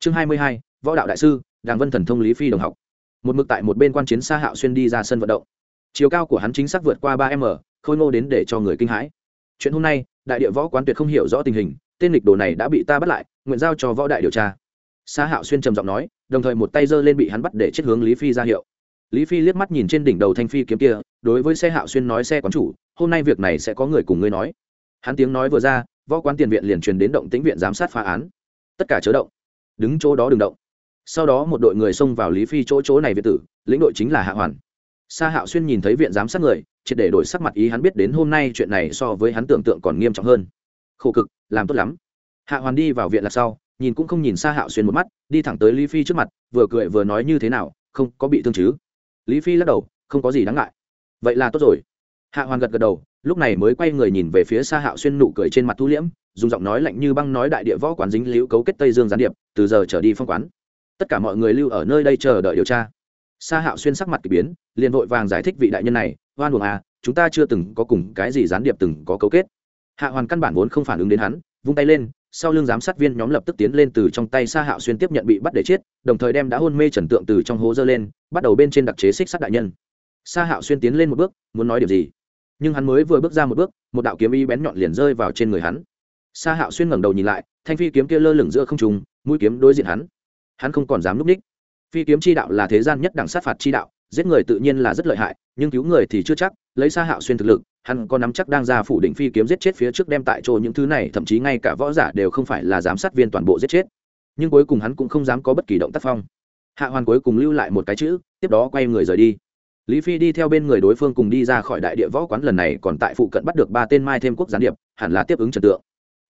Speaker 1: Chương hai mươi hai, võ đạo đại sư, đàng vân thần thông lý phi đồng học. Một mực tại một bên quan chiến xa hạo xuyên đi ra sân vận động. Chiều cao của hắn chính xác vượt qua ba m, khôi ngô đến để cho người kinh hãi. Chuyện hôm nay, đại địa võ quán tuyệt không hiểu rõ tình hình, tên lịch đồ này đã bị ta bắt lại, nguyện giao cho võ đại điều tra. Xa hạo xuyên trầm giọng nói, đồng thời một tay giơ lên bị hắn bắt để chết hướng lý phi ra hiệu. Lý phi liếc mắt nhìn trên đỉnh đầu thanh phi kiếm kia đối với xe hạo xuyên nói xe quán chủ, hôm nay việc này sẽ có người cùng ngươi nói. Hắn tiếng nói vừa ra, võ quán tiền viện liền truyền đến động tĩnh viện giám sát phá án. Tất cả chớ động. Đứng chỗ đó đừng động. Sau đó một đội người xông vào lý phi chỗ chỗ này viện tử, lĩnh đội chính là hạ hoàn. Sa hạo xuyên nhìn thấy viện giám sát người, triệt để đổi sắc mặt ý hắn biết đến hôm nay chuyện này so với hắn tưởng tượng còn nghiêm trọng hơn. Khổ cực, làm tốt lắm. Hạ hoàn đi vào viện là sau, nhìn cũng không nhìn sa hạo xuyên một mắt, đi thẳng tới lý phi trước mặt, vừa cười vừa nói như thế nào, không có bị thương chứ? Lý phi lắc đầu, không có gì đáng ngại vậy là tốt rồi. Hạ hoàn gật gật đầu, lúc này mới quay người nhìn về phía xa hạo xuyên nụ cười trên mặt thu liễm, dùng giọng nói lạnh như băng nói đại địa võ quán dính liễu cấu kết tây dương gián điệp, từ giờ trở đi phong quán. Tất cả mọi người lưu ở nơi đây chờ đợi điều tra. Sa hạo xuyên sắc mặt k ỳ biến, liền vội vàng giải thích vị đại nhân này hoan uổng à chúng ta chưa từng có cùng cái gì gián điệp từng có cấu kết. Hạ hoàn căn bản vốn không phản ứng đến hắn, vung tay lên, sau lưng giám sát viên nhóm lập tức tiến lên từ trong tay sa hạo xuyên tiếp nhận bị bắt để chết, đồng thời đem đã hôn mê trần tượng từ trong hố dơ lên, bắt đầu bên trên đặc chế xích sắt đại nhân sa hạo xuyên tiến lên một bước, muốn nói điều gì? Nhưng hắn mới vừa bước ra một bước, một đạo kiếm y bén nhọn liền rơi vào trên người hắn. Sa hạo xuyên ngẩng đầu nhìn lại, thanh phi kiếm kia lơ lửng giữa không trùng mũi kiếm đối diện hắn. Hắn không còn dám núp ních. Phi kiếm chi đạo là thế gian nhất đẳng sát phạt chi đạo, giết người tự nhiên là rất lợi hại, nhưng cứu người thì chưa chắc, lấy sa hạo xuyên thực lực, hắn có nắm chắc đang ra phủ định phi kiếm giết chết phía trước đem tại chỗ những thứ này, thậm chí ngay cả võ giả đều không phải là giám sát viên toàn bộ giết chết. Nhưng cuối cùng hắn cũng không dám có bất kỳ động tác phong. Hạ hoàn cuối cùng lưu lại một cái chữ, tiếp đó quay người rời đi lý phi đi theo bên người đối phương cùng đi ra khỏi đại địa võ quán lần này còn tại phụ cận bắt được ba tên mai thêm quốc gián điệp, hẳn là tiếp ứng trần tượng.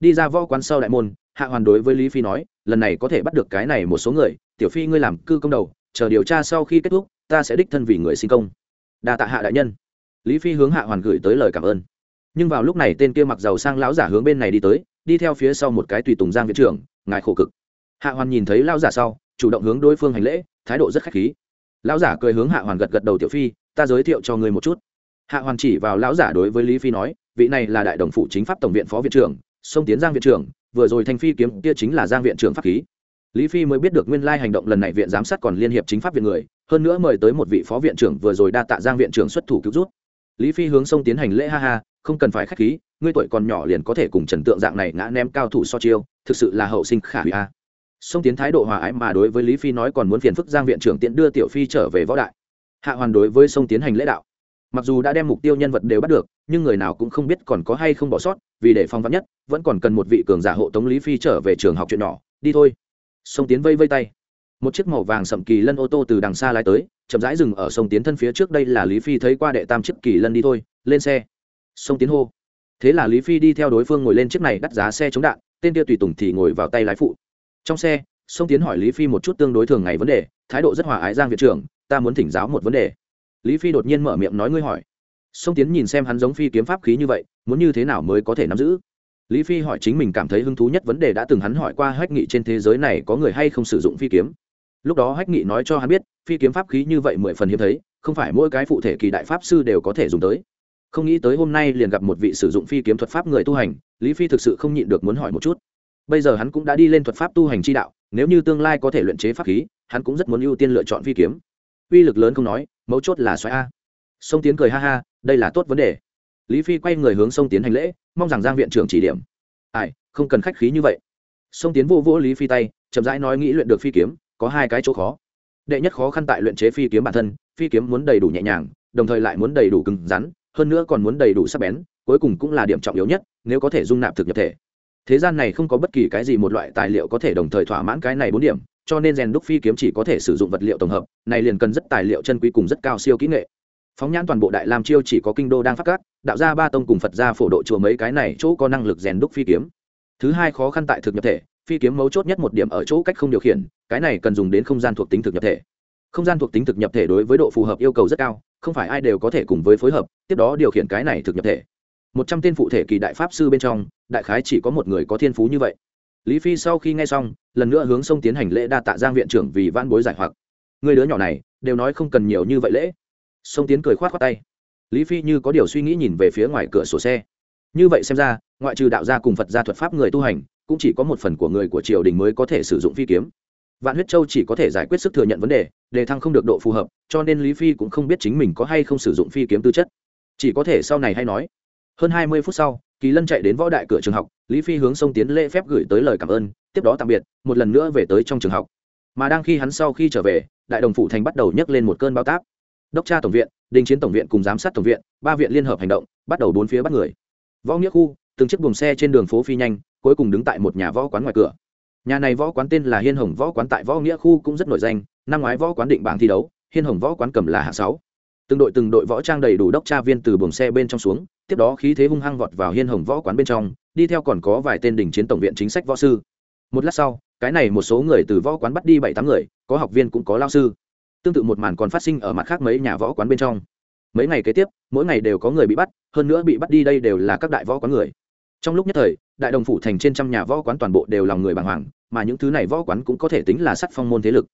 Speaker 1: Đi ra võ quán sau đại môn, hạ hoàn đối với lý phi nói, lần này có thể bắt được cái này một số người, tiểu phi ngươi làm cư công đầu, chờ điều tra sau khi kết thúc, ta sẽ đích thân vì người sinh công. Đa tạ hạ đại nhân. Lý phi hướng hạ hoàn gửi tới lời cảm ơn. Nhưng vào lúc này tên kia mặc giàu sang lão giả hướng bên này đi tới, đi theo phía sau một cái tùy tùng giang viện trưởng, ngài khổ cực. Hạ hoàn nhìn thấy lão giả sau, chủ động hướng đối phương hành lễ, thái độ rất khách khí lão giả cười hướng hạ hoàn gật gật đầu tiểu phi, ta giới thiệu cho ngươi một chút. Hạ hoàn chỉ vào lão giả đối với lý phi nói, vị này là đại đồng phụ chính pháp tổng viện phó viện trưởng, sông tiến giang viện trưởng, vừa rồi thanh phi kiếm kia chính là giang viện trưởng pháp khí. Lý phi mới biết được nguyên lai hành động lần này viện giám sát còn liên hiệp chính pháp viện người, hơn nữa mời tới một vị phó viện trưởng vừa rồi đa tạ giang viện trưởng xuất thủ cứu rút lý phi hướng sông tiến hành lễ ha ha, không cần phải k h á c h khí, ngươi tuổi còn nhỏ liền có thể cùng trần tượng dạng này ngã ném cao thủ so chiêu, thực sự là hậu sinh khả hủy a sông tiến thái độ hòa ái mà đối với lý phi nói còn muốn phiền phức giang viện trưởng tiện đưa tiểu phi trở về võ đại. Hạ hoàn đối với sông tiến hành lễ đạo. Mặc dù đã đem mục tiêu nhân vật đều bắt được, nhưng người nào cũng không biết còn có hay không bỏ sót, vì để phong vắn nhất, vẫn còn cần một vị cường giả hộ tống lý phi trở về trường học chuyện nhỏ, đi thôi. Sông tiến vây vây tay. Một chiếc màu vàng sậm kỳ lân ô tô từ đằng xa lái tới, chậm rãi dừng ở sông tiến thân phía trước đây là lý phi thấy qua đệ tam chiếc kỳ lân đi thôi, lên xe. Sông tiến hô. Thế là lý phi đi theo đối phương ngồi lên chiếc này đắt giá xe chống đạn, tên kia tùy tùng thì ngồi vào tay lái phụ trong xe sông tiến hỏi lý phi một chút tương đối thường ngày vấn đề, thái độ rất hòa ái giang viện trưởng, ta muốn thỉnh giáo một vấn đề. Lý phi đột nhiên mở miệng nói ngươi hỏi. Sông tiến nhìn xem hắn giống phi kiếm pháp khí như vậy, muốn như thế nào mới có thể nắm giữ? Lý phi hỏi chính mình cảm thấy hứng thú nhất vấn đề đã từng hắn hỏi qua hách nghị trên thế giới này có người hay không sử dụng phi kiếm. Lúc đó hách nghị nói cho hắn biết, phi kiếm pháp khí như vậy mười phần hiếm thấy, không phải mỗi cái phụ thể kỳ đại pháp sư đều có thể dùng tới. Không nghĩ tới hôm nay liền gặp một vị sử dụng phi kiếm thuật pháp người tu hành, lý phi thực sự không nhịn được muốn hỏi một chút bây giờ hắn cũng đã đi lên thuật pháp tu hành chi đạo, nếu như tương lai có thể luyện chế pháp khí, hắn cũng rất muốn ưu tiên lựa chọn phi kiếm. Uy lực lớn không nói, mấu chốt là xoáy a. Sông tiến cười ha ha, đây là tốt vấn đề. Lý phi quay người hướng sông tiến hành lễ, mong rằng giang viện trưởng chỉ điểm. Ai, không cần khách khí như vậy. Sông tiến vô vỗ lý phi tay, chậm rãi nói nghĩ luyện được phi kiếm, có hai cái chỗ khó. Đệ nhất khó khăn tại luyện chế phi kiếm bản thân, phi kiếm muốn đầy đủ nhẹ nhàng, đồng thời lại muốn đầy đủ cứng rắn, hơn nữa còn muốn đầy đủ sắc bén, cuối cùng cũng là điểm trọng yếu nhất, nếu có thể dung nạp thực nhập thể thế gian này không có bất kỳ cái gì một loại tài liệu có thể đồng thời thỏa mãn cái này bốn điểm, cho nên rèn đúc phi kiếm chỉ có thể sử dụng vật liệu tổng hợp, này liền cần rất tài liệu chân quý cùng rất cao siêu kỹ nghệ. Phóng nhãn toàn bộ đại lam chiêu chỉ có kinh đô đang phát cát, đạo gia ba tông cùng phật gia phổ độ chùa mấy cái này chỗ có năng lực rèn đúc phi kiếm. Thứ hai khó khăn tại thực nhập thể, phi kiếm mấu chốt nhất một điểm ở chỗ cách không điều khiển, cái này cần dùng đến không gian thuộc tính thực nhập thể. Không gian thuộc tính thực nhập thể đối với độ phù hợp yêu cầu rất cao, không phải ai đều có thể cùng với phối hợp, tiếp đó điều khiển cái này thực nhập thể một trăm tên phụ thể kỳ đại pháp sư bên trong, đại khái chỉ có một người có thiên phú như vậy. Lý phi sau khi nghe xong, lần nữa hướng sông tiến hành lễ đa tạ giang viện trưởng vì van bối giải hoặc. Người đứa nhỏ này, đều nói không cần nhiều như vậy lễ. Sông tiến cười khoát khoát tay. Lý phi như có điều suy nghĩ nhìn về phía ngoài cửa sổ xe. Như vậy xem ra, ngoại trừ đạo gia cùng phật gia thuật pháp người tu hành, cũng chỉ có một phần của người của triều đình mới có thể sử dụng phi kiếm. Vạn huyết châu chỉ có thể giải quyết sức thừa nhận vấn đề đề thăng không được độ phù hợp, cho nên lý phi cũng không biết chính mình có hay không sử dụng phi kiếm tư chất. Chỉ có thể sau này hay nói hơn hai mươi phút sau, kỳ lân chạy đến võ đại cửa trường học, lý phi hướng sông tiến lễ phép gửi tới lời cảm ơn, tiếp đó tạm biệt, một lần nữa về tới trong trường học. Mà đang khi hắn sau khi trở về, đại đồng phủ thành bắt đầu nhấc lên một cơn bao táp. Đốc tra tổng viện, đình chiến tổng viện cùng giám sát tổng viện, ba viện liên hợp hành động, bắt đầu bốn phía bắt người. Võ nghĩa khu, từng chiếc buồng xe trên đường phố phi nhanh, cuối cùng đứng tại một nhà võ quán ngoài cửa. Nhà này võ quán tên là hiên hồng võ quán tại võ nghĩa khu cũng rất nổi danh, năm ngoái võ quán định bảng thi đấu, hiên hồng võ quán cầm là hạng sáu từng đội từng đội võ trang đầy đủ đốc tra viên từ buồng xe bên trong xuống, tiếp đó khí thế hung hăng vọt vào hiên hồng võ quán bên trong, đi theo còn có vài tên đình chiến tổng viện chính sách võ sư. Một lát sau, cái này một số người từ võ quán bắt đi bảy tám người, có học viên cũng có lao sư. Tương tự một màn còn phát sinh ở mặt khác mấy nhà võ quán bên trong. Mấy ngày kế tiếp, mỗi ngày đều có người bị bắt, hơn nữa bị bắt đi đây đều là các đại võ quán người. Trong lúc nhất thời, đại đồng phủ thành trên trăm nhà võ quán toàn bộ đều lòng người bàng hoàng, mà những thứ này võ quán cũng có thể tính là sắt phong môn thế lực.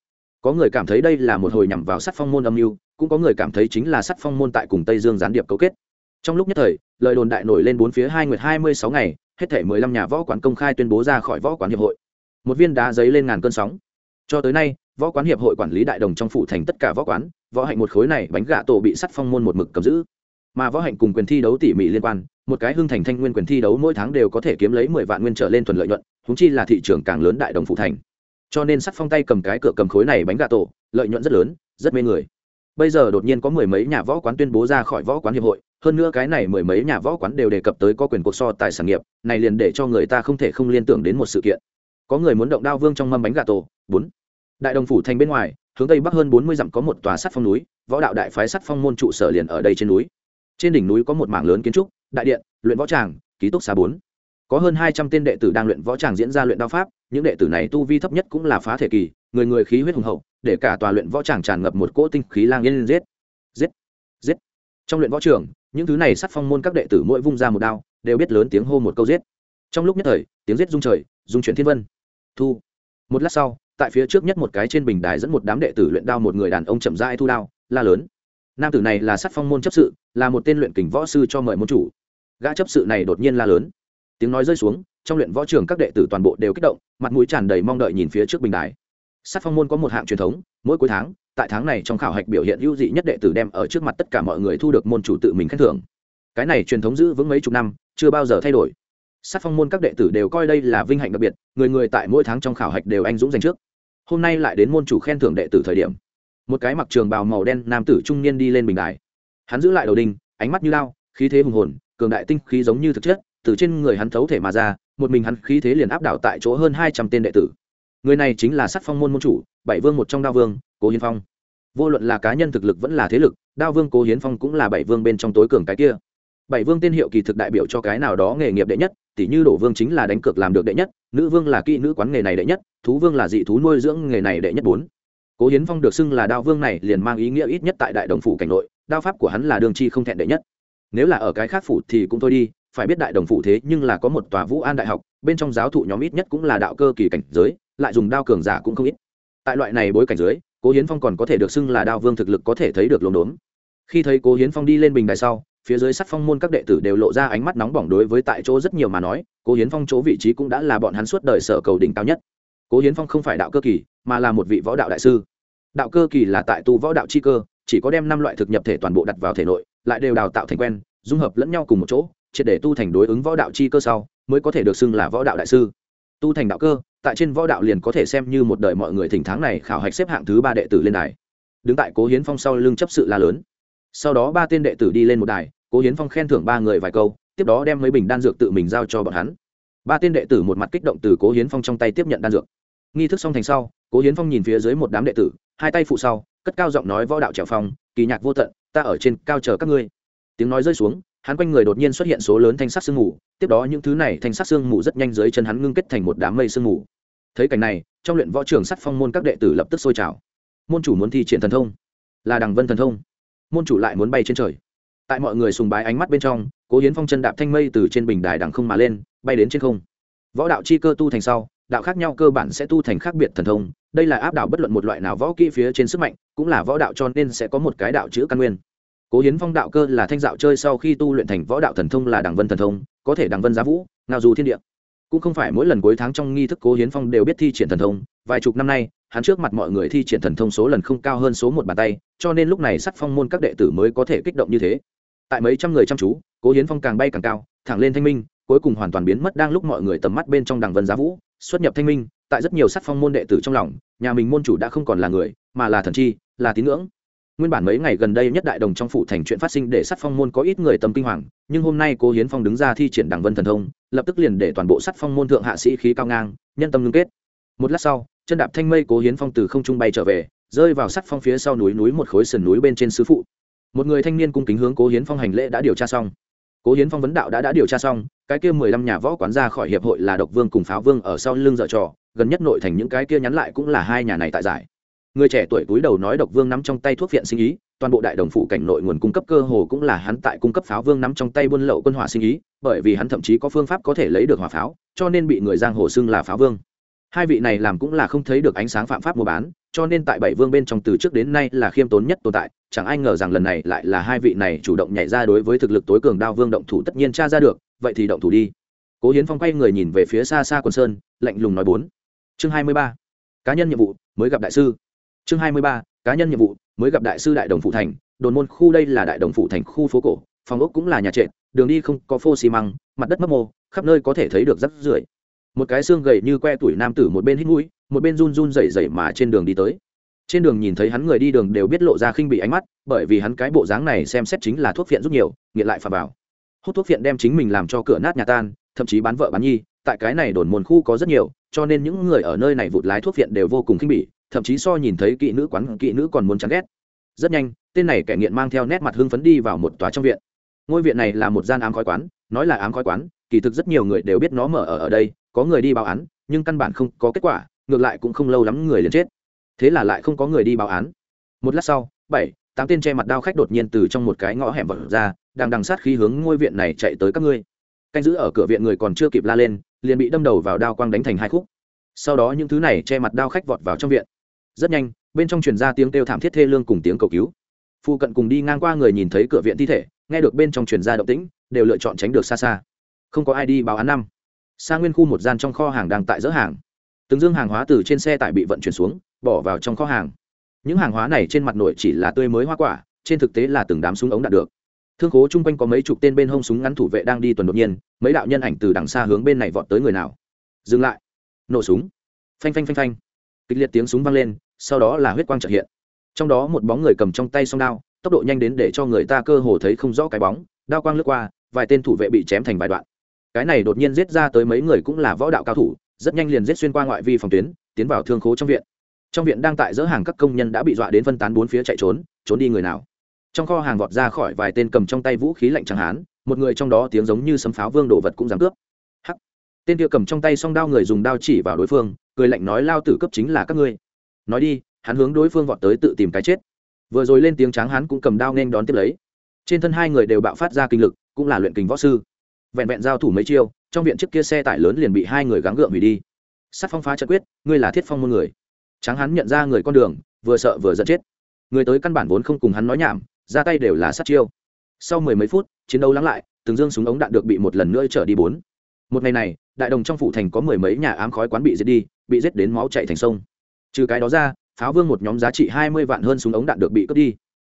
Speaker 1: Có người cảm thấy đây là một hồi nhằm vào sắt phong môn âm mưu cũng có người cảm thấy chính là sắt phong môn tại cùng tây dương gián điệp cấu kết. Trong lúc nhất thời, lời đồn đại nổi lên bốn phía hai nguyệt hai mươi sáu ngày, hết thể mười lăm nhà võ quán công khai tuyên bố ra khỏi võ quán hiệp hội. Một viên đá giấy lên ngàn cơn sóng. Cho tới nay, võ quán hiệp hội quản lý đại đồng trong phủ thành tất cả võ quán, võ hạnh một khối này bánh gà tổ bị sắt phong môn một mực cầm giữ. Mà võ hạnh cùng quyền thi đấu tỉ mỉ liên quan, một cái hưng thành thanh nguyên quyền thi đấu mỗi tháng đều có thể kiếm lấy mười vạn nguyên trở lên thuần lợi nhuận húng chi là thị trường càng lớn đại đồng phủ thành. Cho nên sắt phong tay cầm cái cửa cầm khối này bánh gà tổ, lợi nhuận rất lớn, rất mê người bây giờ đột nhiên có mười mấy nhà võ quán tuyên bố ra khỏi võ quán hiệp hội, hơn nữa cái này mười mấy nhà võ quán đều đề cập tới có quyền cuộc so tài sản nghiệp, này liền để cho người ta không thể không liên tưởng đến một sự kiện. Có người muốn động đao vương trong mâm bánh gà tổ, bốn. Đại đồng phủ thành bên ngoài, hướng tây bắc hơn bốn mươi dặm có một tòa sắt phong núi, võ đạo đại phái sắt phong môn trụ sở liền ở đây trên núi. Trên đỉnh núi có một mảng lớn kiến trúc, đại điện, luyện võ tràng, ký túc xá bốn. Có hơn hai trăm tên đệ tử đang luyện võ tràng diễn ra luyện đao pháp, những đệ tử này tu vi thấp nhất cũng là phá thể kỳ, người người khí huyết hùng hậu để cả tòa luyện võ tràng tràn ngập một cỗ tinh khí lang yên giết. Giết giết. Trong luyện võ trường, những thứ này sắt phong môn các đệ tử mỗi vung ra một đao, đều biết lớn tiếng hô một câu giết. Trong lúc nhất thời, tiếng giết rung trời, rung chuyển thiên vân. Thu. Một lát sau, tại phía trước nhất một cái trên bình đài dẫn một đám đệ tử luyện đao một người đàn ông chậm rãi thu đao, la lớn. Nam tử này là sắt phong môn chấp sự, là một tên luyện kình võ sư cho mời môn chủ. Gã chấp sự này đột nhiên la lớn. Tiếng nói rơi xuống, trong luyện võ trường các đệ tử toàn bộ đều kích động, mặt mũi tràn đầy mong đợi nhìn phía trước bình đài sát phong môn có một hạng truyền thống, mỗi cuối tháng, tại tháng này trong khảo hạch biểu hiện ưu dị nhất đệ tử đem ở trước mặt tất cả mọi người thu được môn chủ tự mình khen thưởng. Cái này truyền thống giữ vững mấy chục năm, chưa bao giờ thay đổi. Sát phong môn các đệ tử đều coi đây là vinh hạnh đặc biệt, người người tại mỗi tháng trong khảo hạch đều anh dũng giành trước. Hôm nay lại đến môn chủ khen thưởng đệ tử thời điểm. Một cái mặc trường bào màu đen nam tử trung niên đi lên bình đài. Hắn giữ lại đầu đinh, ánh mắt như lao, khí thế hùng hồn, cường đại tinh khí giống như thực chất, từ trên người hắn thấu thể mà ra, một mình hắn khí thế liền áp đảo tại chỗ hơn hai trăm tên đệ tử người này chính là sắc phong môn môn chủ, bảy vương một trong đao vương, cố hiến phong. Vô luận là cá nhân thực lực vẫn là thế lực, đao vương, cố hiến phong cũng là bảy vương bên trong tối cường cái kia. Bảy vương tên hiệu kỳ thực đại biểu cho cái nào đó nghề nghiệp đệ nhất tỷ như đổ vương chính là đánh cược làm được đệ nhất, nữ vương là kỹ nữ quán nghề này đệ nhất, thú vương là dị thú nuôi dưỡng nghề này đệ nhất bốn. Cố hiến phong được xưng là đao vương này liền mang ý nghĩa ít nhất tại đại đồng phủ cảnh nội, đao pháp của hắn là đường chi không thẹn đệ nhất. Nếu là ở cái khác phủ thì cũng thôi đi, phải biết đại đồng phủ thế nhưng là có một tòa vũ an đại học, bên trong giáo thụ nhóm ít nhất cũng là đạo cơ kỳ cảnh giới lại dùng đao cường giả cũng không ít. Tại loại này bối cảnh dưới, cố hiến phong còn có thể được xưng là đao vương thực lực có thể thấy được lồn đốn khi thấy cố hiến phong đi lên bình đài sau phía dưới sắt phong môn các đệ tử đều lộ ra ánh mắt nóng bỏng đối với tại chỗ rất nhiều mà nói cố hiến phong chỗ vị trí cũng đã là bọn hắn suốt đời sở cầu đỉnh cao nhất. Cố hiến phong không phải đạo cơ kỳ mà là một vị võ đạo đại sư. Đạo cơ kỳ là tại tu võ đạo chi cơ chỉ có đem năm loại thực nhập thể toàn bộ đặt vào thể nội lại đều đào tạo thành quen dung hợp lẫn nhau cùng một chỗ triệt để tu thành đối ứng võ đạo chi cơ sau mới có thể được xưng là võ đạo đại sư. Tu thành đạo cơ tại trên võ đạo liền có thể xem như một đời mọi người thỉnh tháng này khảo hạch xếp hạng thứ ba đệ tử lên đài. Đứng tại cố hiến phong sau lưng chấp sự la lớn. Sau đó ba tên đệ tử đi lên một đài, cố hiến phong khen thưởng ba người vài câu, tiếp đó đem mấy bình đan dược tự mình giao cho bọn hắn. Ba tên đệ tử một mặt kích động từ cố hiến phong trong tay tiếp nhận đan dược. Nghi thức xong thành sau, cố hiến phong nhìn phía dưới một đám đệ tử, hai tay phụ sau, cất cao giọng nói võ đạo trèo phong, kỳ nhạc vô tận, ta ở trên cao chờ các ngươi. Tiếng nói rơi xuống hắn quanh người đột nhiên xuất hiện số lớn thanh sắc sương mù, tiếp đó những thứ này thanh sắc sương mù rất nhanh dưới chân hắn ngưng kết thành một đám mây sương mù. Thấy cảnh này, trong luyện võ trường sắt phong môn các đệ tử lập tức sôi trào. Môn chủ muốn thi triển thần thông, là đằng vân thần thông. Môn chủ lại muốn bay trên trời. Tại mọi người sùng bái ánh mắt bên trong, cố hiến phong chân đạp thanh mây từ trên bình đài đằng không mà lên, bay đến trên không. Võ đạo chi cơ tu thành sau, đạo khác nhau cơ bản sẽ tu thành khác biệt thần thông, đây là áp đảo bất luận một loại nào võ kỹ phía trên sức mạnh, cũng là võ đạo cho nên sẽ có một cái đạo chữ căn nguyên cố hiến phong đạo cơ là thanh dạo chơi sau khi tu luyện thành võ đạo thần thông là đằng vân thần thông, có thể đằng vân giá vũ, ngao dù thiên địa. Cũng không phải mỗi lần cuối tháng trong nghi thức cố hiến phong đều biết thi triển thần thông, vài chục năm nay, hắn trước mặt mọi người thi triển thần thông số lần không cao hơn số một bàn tay, cho nên lúc này sắc phong môn các đệ tử mới có thể kích động như thế. Tại mấy trăm người chăm chú, cố hiến phong càng bay càng cao, thẳng lên thanh minh, cuối cùng hoàn toàn biến mất đang lúc mọi người tầm mắt bên trong đằng vân giá vũ, xuất nhập thanh minh, tại rất nhiều sắc phong môn đệ tử trong lòng, nhà mình môn chủ đã không còn là người, mà là thần chi, là tín ngưỡng nguyên bản mấy ngày gần đây nhất đại đồng trong phủ thành chuyện phát sinh để sắt phong môn có ít người tâm kinh hoàng, nhưng hôm nay cố hiến phong đứng ra thi triển đảng vân thần thông, lập tức liền để toàn bộ sắt phong môn thượng hạ sĩ khí cao ngang, nhân tâm ngưng kết. Một lát sau, chân đạp thanh mây cố hiến phong từ không trung bay trở về, rơi vào sắt phong phía sau núi núi một khối sườn núi bên trên sứ phụ. Một người thanh niên cung kính hướng cố hiến phong hành lễ đã điều tra xong. Cố hiến phong vấn đạo đã đã điều tra xong, cái kia mười lăm nhà võ quán ra khỏi hiệp hội là độc vương cùng pháo vương ở sau lưng dợ trò, gần nhất nội thành những cái kia nhắn lại cũng là hai nhà này tại giải người trẻ tuổi túi đầu nói độc vương nắm trong tay thuốc viện sinh ý, toàn bộ đại đồng phụ cảnh nội nguồn cung cấp cơ hồ cũng là hắn tại cung cấp pháo vương nắm trong tay buôn lậu quân hỏa sinh ý, bởi vì hắn thậm chí có phương pháp có thể lấy được hỏa pháo, cho nên bị người giang hồ xưng là pháo vương. Hai vị này làm cũng là không thấy được ánh sáng phạm pháp mua bán, cho nên tại bảy vương bên trong từ trước đến nay là khiêm tốn nhất tồn tại, chẳng ai ngờ rằng lần này lại là hai vị này chủ động nhảy ra đối với thực lực tối cường đao vương động thủ tất nhiên tra ra được, vậy thì động thủ đi. Cố hiến phong quay người nhìn về phía xa xa quần sơn, lạnh lùng nói bốn. Chương hai mươi ba. Cá nhân nhiệm vụ, mới gặp đại sư chương hai mươi ba, cá nhân nhiệm vụ, mới gặp đại sư đại đồng phụ thành, đồn môn khu đây là đại đồng phụ thành khu phố cổ, phòng ốc cũng là nhà trệt, đường đi không có phô xi măng, mặt đất mấp mô, khắp nơi có thể thấy được rắc rưởi. Một cái xương gầy như que tuổi nam tử một bên hít mũi, một bên run run rẩy rẩy mà trên đường đi tới. Trên đường nhìn thấy hắn người đi đường đều biết lộ ra khinh bị ánh mắt, bởi vì hắn cái bộ dáng này xem xét chính là thuốc phiện rất nhiều, nghiện lại phà bảo hút thuốc phiện đem chính mình làm cho cửa nát nhà tan, thậm chí bán vợ bán nhi, tại cái này đồn môn khu có rất nhiều, cho nên những người ở nơi này vụt lái thuốc phiện đều vô cùng khinh bỉ thậm chí so nhìn thấy kỵ nữ quán kỵ nữ còn muốn chán ghét. Rất nhanh, tên này kẻ nghiện mang theo nét mặt hưng phấn đi vào một tòa trong viện. Ngôi viện này là một gian ám khói quán, nói là ám khói quán, kỳ thực rất nhiều người đều biết nó mở ở ở đây, có người đi báo án, nhưng căn bản không có kết quả, ngược lại cũng không lâu lắm người liền chết. Thế là lại không có người đi báo án. Một lát sau, bảy, tám tên che mặt đao khách đột nhiên từ trong một cái ngõ hẻm vật ra, đang đằng sát khí hướng ngôi viện này chạy tới các ngươi. Canh giữ ở cửa viện người còn chưa kịp la lên, liền bị đâm đầu vào đao quang đánh thành hai khúc. Sau đó những thứ này che mặt đao khách vọt vào trong viện rất nhanh, bên trong truyền ra tiếng kêu thảm thiết thê lương cùng tiếng cầu cứu. Phụ cận cùng đi ngang qua người nhìn thấy cửa viện thi thể, nghe được bên trong truyền ra động tĩnh, đều lựa chọn tránh được xa xa. Không có ai đi báo án năm. Xa nguyên khu một gian trong kho hàng đang tại dỡ hàng. Từng dương hàng hóa từ trên xe tải bị vận chuyển xuống, bỏ vào trong kho hàng. Những hàng hóa này trên mặt nội chỉ là tươi mới hoa quả, trên thực tế là từng đám súng ống đạt được. Thương khố chung quanh có mấy chục tên bên hông súng ngắn thủ vệ đang đi tuần đột nhiên, mấy đạo nhân ảnh từ đằng xa hướng bên này vọt tới người nào. Dừng lại. Nổ súng. Phanh phanh phanh phanh. Kịch liệt tiếng súng vang lên sau đó là huyết quang trợ hiện. Trong đó một bóng người cầm trong tay song đao, tốc độ nhanh đến để cho người ta cơ hồ thấy không rõ cái bóng, đao quang lướt qua, vài tên thủ vệ bị chém thành vài đoạn. Cái này đột nhiên giết ra tới mấy người cũng là võ đạo cao thủ, rất nhanh liền giết xuyên qua ngoại vi phòng tuyến, tiến vào thương khố trong viện. Trong viện đang tại dỡ hàng các công nhân đã bị dọa đến phân tán bốn phía chạy trốn trốn đi người nào. Trong kho hàng vọt ra khỏi vài tên cầm trong tay vũ khí lạnh chẳng hán một người trong đó tiếng giống như sấm pháo vương đồ vật cũng dám cướp. Hắc. Tên kia cầm trong tay song đao người dùng đao chỉ vào đối phương, cười lạnh nói, lao tử cấp chính là các ngươi nói đi, hắn hướng đối phương vọt tới tự tìm cái chết. Vừa rồi lên tiếng tráng hắn cũng cầm đao nên đón tiếp lấy. Trên thân hai người đều bạo phát ra kinh lực, cũng là luyện kình võ sư. Vẹn vẹn giao thủ mấy chiêu, trong viện trước kia xe tải lớn liền bị hai người gắng gượng hủy đi. Sắt phong phá trận quyết, ngươi là thiết phong môn người. Tráng hắn nhận ra người con đường, vừa sợ vừa giận chết. Người tới căn bản vốn không cùng hắn nói nhảm, ra tay đều là sát chiêu. Sau mười mấy phút, chiến đấu lắng lại, từng dương súng ống đạn được bị một lần nữa trở đi bốn. Một ngày này, đại đồng trong phủ thành có mười mấy nhà ám khói quán bị giết đi, bị giết đến máu chạy thành sông trừ cái đó ra, pháo vương một nhóm giá trị hai mươi vạn hơn súng ống đạn được bị cướp đi.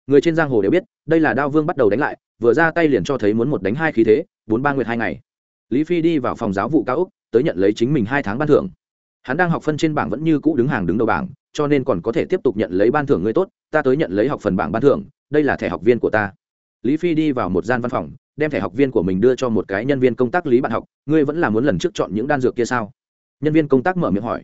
Speaker 1: Người trên giang hồ đều biết, đây là đao vương bắt đầu đánh lại, vừa ra tay liền cho thấy muốn một đánh hai khí thế, bốn ba nguyệt hai ngày. Lý phi đi vào phòng giáo vụ cao úc tới nhận lấy chính mình hai tháng ban thưởng. Hắn đang học phân trên bảng vẫn như cũ đứng hàng đứng đầu bảng, cho nên còn có thể tiếp tục nhận lấy ban thưởng người tốt, ta tới nhận lấy học phần bảng ban thưởng, đây là thẻ học viên của ta. Lý phi đi vào một gian văn phòng, đem thẻ học viên của mình đưa cho một cái nhân viên công tác lý bạn học, ngươi vẫn là muốn lần trước chọn những đan dược kia sao? Nhân viên công tác mở miệng hỏi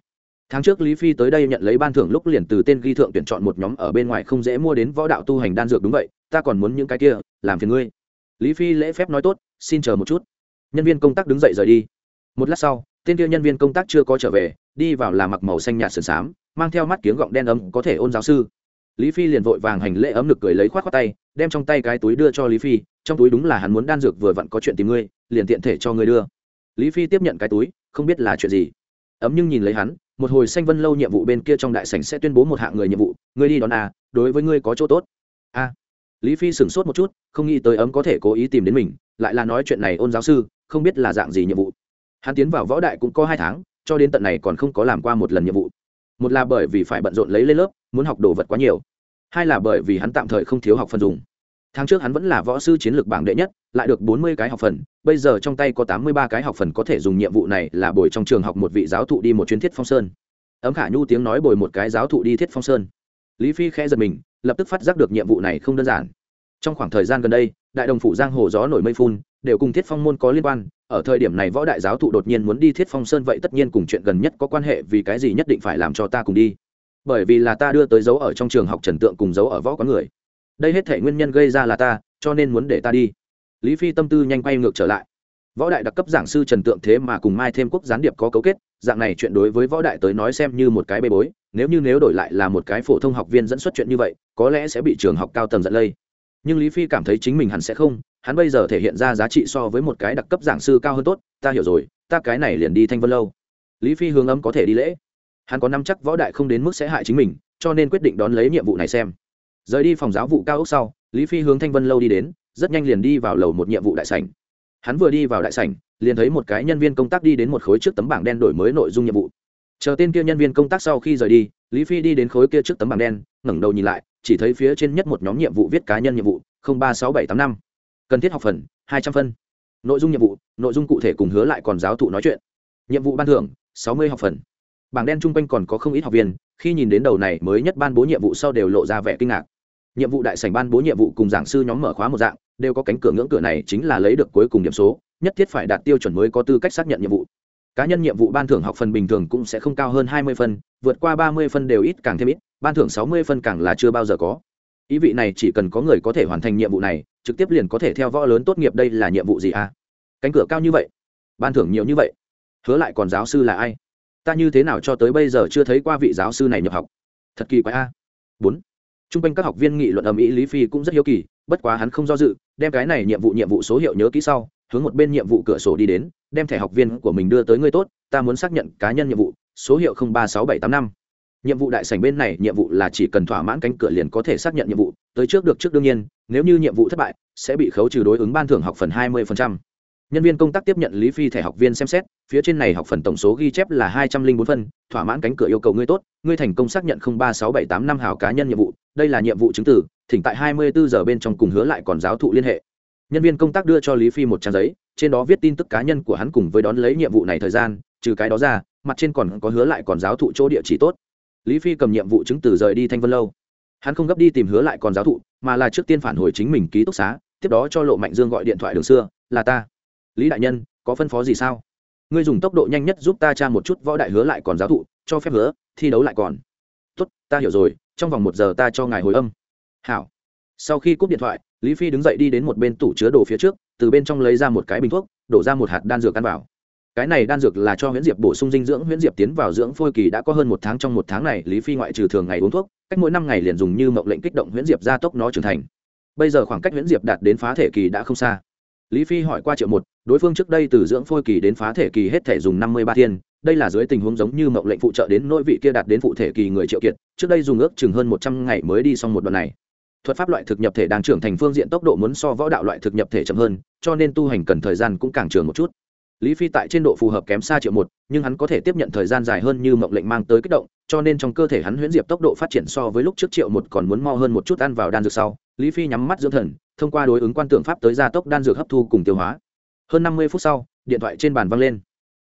Speaker 1: tháng trước lý phi tới đây nhận lấy ban thưởng lúc liền từ tên ghi thượng tuyển chọn một nhóm ở bên ngoài không dễ mua đến võ đạo tu hành đan dược đúng vậy, ta còn muốn những cái kia, làm phiền ngươi. Lý phi lễ phép nói tốt, xin chờ một chút. Nhân viên công tác đứng dậy rời đi. Một lát sau, tên kia nhân viên công tác chưa có trở về, đi vào là mặc màu xanh nhạt sườn xám, mang theo mắt kiếng gọng đen ấm, có thể ôn giáo sư. Lý phi liền vội vàng hành lễ ấm lực cười lấy khoát khoát tay, đem trong tay cái túi đưa cho lý phi, trong túi đúng là hắn muốn đan dược vừa vặn có chuyện tìm ngươi, liền tiện thể cho ngươi đưa. Lý phi tiếp nhận cái túi, không biết là chuyện gì. Ấm nhưng nhìn lấy hắn một hồi xanh vân lâu nhiệm vụ bên kia trong đại sảnh sẽ tuyên bố một hạng người nhiệm vụ, ngươi đi đón a, đối với ngươi có chỗ tốt. A. Lý phi sửng sốt một chút, không nghĩ tới ấm có thể cố ý tìm đến mình, lại là nói chuyện này ôn giáo sư, không biết là dạng gì nhiệm vụ. Hắn tiến vào võ đại cũng có hai tháng, cho đến tận này còn không có làm qua một lần nhiệm vụ. Một là bởi vì phải bận rộn lấy lên lớp, muốn học đồ vật quá nhiều. Hai là bởi vì hắn tạm thời không thiếu học phần dùng tháng trước hắn vẫn là võ sư chiến lược bảng đệ nhất, lại được bốn mươi cái học phần, bây giờ trong tay có tám mươi ba cái học phần có thể dùng nhiệm vụ này là bồi trong trường học một vị giáo thụ đi một chuyến thiết phong sơn. Ấm khả nhu tiếng nói bồi một cái giáo thụ đi thiết phong sơn. Lý phi khẽ giật mình, lập tức phát giác được nhiệm vụ này không đơn giản. Trong khoảng thời gian gần đây, đại đồng phủ giang hồ gió nổi mây phun, đều cùng thiết phong môn có liên quan. Ở thời điểm này võ đại giáo thụ đột nhiên muốn đi thiết phong sơn vậy tất nhiên cùng chuyện gần nhất có quan hệ, vì cái gì nhất định phải làm cho ta cùng đi? Bởi vì là ta đưa tới dấu ở trong trường học trần tượng cùng dấu ở võ quán người đây hết thể nguyên nhân gây ra là ta, cho nên muốn để ta đi. Lý phi tâm tư nhanh quay ngược trở lại. Võ đại đặc cấp giảng sư trần tượng thế mà cùng mai thêm quốc gián điệp có cấu kết, dạng này chuyện đối với võ đại tới nói xem như một cái bê bối, nếu như nếu đổi lại là một cái phổ thông học viên dẫn xuất chuyện như vậy, có lẽ sẽ bị trường học cao tầng dẫn lây. Nhưng lý phi cảm thấy chính mình hẳn sẽ không, hắn bây giờ thể hiện ra giá trị so với một cái đặc cấp giảng sư cao hơn tốt, ta hiểu rồi, ta cái này liền đi thanh vân lâu. Lý phi hướng ấm có thể đi lễ. Hắn có năm chắc võ đại không đến mức sẽ hại chính mình, cho nên quyết định đón lấy nhiệm vụ này xem rời đi phòng giáo vụ cao ốc sau, lý phi hướng thanh vân lâu đi đến, rất nhanh liền đi vào lầu một nhiệm vụ đại sảnh. Hắn vừa đi vào đại sảnh, liền thấy một cái nhân viên công tác đi đến một khối trước tấm bảng đen đổi mới nội dung nhiệm vụ. Chờ tên kia nhân viên công tác sau khi rời đi, lý phi đi đến khối kia trước tấm bảng đen, ngẩng đầu nhìn lại, chỉ thấy phía trên nhất một nhóm nhiệm vụ viết cá nhân nhiệm vụ ba sáu bảy tám năm. Cần thiết học phần, hai trăm phân. Nội dung nhiệm vụ, nội dung cụ thể cùng hứa lại còn giáo thụ nói chuyện. Nhiệm vụ ban thưởng, sáu mươi học phần. Bảng đen chung quanh còn có không ít học viên, khi nhìn đến đầu này mới nhất ban bố nhiệm vụ sau đều lộ ra vẻ kinh ngạc nhiệm vụ đại sảnh ban bố nhiệm vụ cùng giảng sư nhóm mở khóa một dạng, đều có cánh cửa ngưỡng cửa này chính là lấy được cuối cùng điểm số, nhất thiết phải đạt tiêu chuẩn mới có tư cách xác nhận nhiệm vụ. Cá nhân nhiệm vụ ban thưởng học phần bình thường cũng sẽ không cao hơn hai mươi phân, vượt qua ba mươi phân đều ít càng thêm ít, ban thưởng sáu mươi phân càng là chưa bao giờ có. Ý vị này chỉ cần có người có thể hoàn thành nhiệm vụ này, trực tiếp liền có thể theo võ lớn tốt nghiệp đây là nhiệm vụ gì à? Cánh cửa cao như vậy, ban thưởng nhiều như vậy, hứa lại còn giáo sư là ai? Ta như thế nào cho tới bây giờ chưa thấy qua vị giáo sư này nhập học? Thật kỳ quái a. Bốn t r u n g quanh các học viên nghị luận ầm ĩ lý phi cũng rất hiếu kỳ, bất quá hắn không do dự, đem cái này nhiệm vụ nhiệm vụ số hiệu nhớ kỹ sau, hướng một bên nhiệm vụ cửa sổ đi đến, đem thẻ học viên của mình đưa tới người tốt, ta muốn xác nhận cá nhân nhiệm vụ, số hiệu ba sáu bảy tám năm nhiệm vụ đại sảnh bên này, nhiệm vụ là chỉ cần thỏa mãn cánh cửa liền có thể xác nhận nhiệm vụ, tới trước được trước đương nhiên, nếu như nhiệm vụ thất bại, sẽ bị khấu trừ đối ứng ban thưởng học phần hai mươi phần trăm nhân viên công tác tiếp nhận lý phi thẻ học viên xem xét, phía trên này học phần tổng số ghi chép là hai trăm linh bốn phân thỏa mãn cánh cửa yêu cầu ngươi tốt, ngươi thành công xác nhận ba sáu bảy tám năm hào cá nhân nhiệm vụ, đây là nhiệm vụ chứng tử thỉnh tại hai mươi bốn giờ bên trong cùng hứa lại còn giáo thụ liên hệ. Nhân viên công tác đưa cho lý phi một trang giấy, trên đó viết tin tức cá nhân của hắn cùng với đón lấy nhiệm vụ này thời gian, trừ cái đó ra, mặt trên còn có hứa lại còn giáo thụ chỗ địa chỉ tốt. Lý phi cầm nhiệm vụ chứng từ rời đi thanh vân lâu. Hắn không gấp đi tìm hứa lại còn giáo thụ, mà là trước tiên phản hồi chính mình ký túc xá, tiếp đó cho lộ mạnh dương gọi điện thoại đường xưa, là ta lý đại nhân, có phân phó gì sao? Ngươi dùng tốc độ nhanh nhất giúp ta tra một chút võ đại hứa lại còn giáo thụ, cho phép hứa, thi đấu lại còn. Tốt, ta hiểu rồi, trong vòng một giờ ta cho ngài hồi âm. Hảo. Sau khi cúp điện thoại, lý phi đứng dậy đi đến một bên tủ chứa đồ phía trước, từ bên trong lấy ra một cái bình thuốc, đổ ra một hạt đan dược ăn vào. Cái này đan dược là cho huyễn diệp bổ sung dinh dưỡng, huyễn diệp tiến vào dưỡng phôi kỳ đã có hơn một tháng trong một tháng này, lý phi ngoại trừ thường ngày uống thuốc, cách mỗi năm ngày liền dùng như mộng lệnh kích động huyễn diệp gia tốc nó trưởng thành. Bây giờ khoảng cách huyễn diệp đạt đến phá thể kỳ đã không xa lý phi hỏi qua triệu một, đối phương trước đây từ dưỡng phôi kỳ đến phá thể kỳ hết thể dùng năm mươi ba thiên, đây là dưới tình huống giống như mộng lệnh phụ trợ đến nội vị kia đạt đến phụ thể kỳ người triệu kiệt, trước đây dùng ước chừng hơn một trăm ngày mới đi xong một đoạn này. Thuật pháp loại thực nhập thể đang trưởng thành phương diện tốc độ muốn so võ đạo loại thực nhập thể chậm hơn, cho nên tu hành cần thời gian cũng càng trường một chút. Lý phi tại trên độ phù hợp kém xa triệu một, nhưng hắn có thể tiếp nhận thời gian dài hơn như mộng lệnh mang tới kích động, cho nên trong cơ thể hắn huyễn diệp tốc độ phát triển so với lúc trước triệu một còn muốn mo hơn một chút ăn vào đan dược sau lý phi nhắm mắt dưỡng thần, thông qua đối ứng quan tượng pháp tới gia tốc đan dược hấp thu cùng tiêu hóa. Hơn năm mươi phút sau, điện thoại trên bàn văng lên.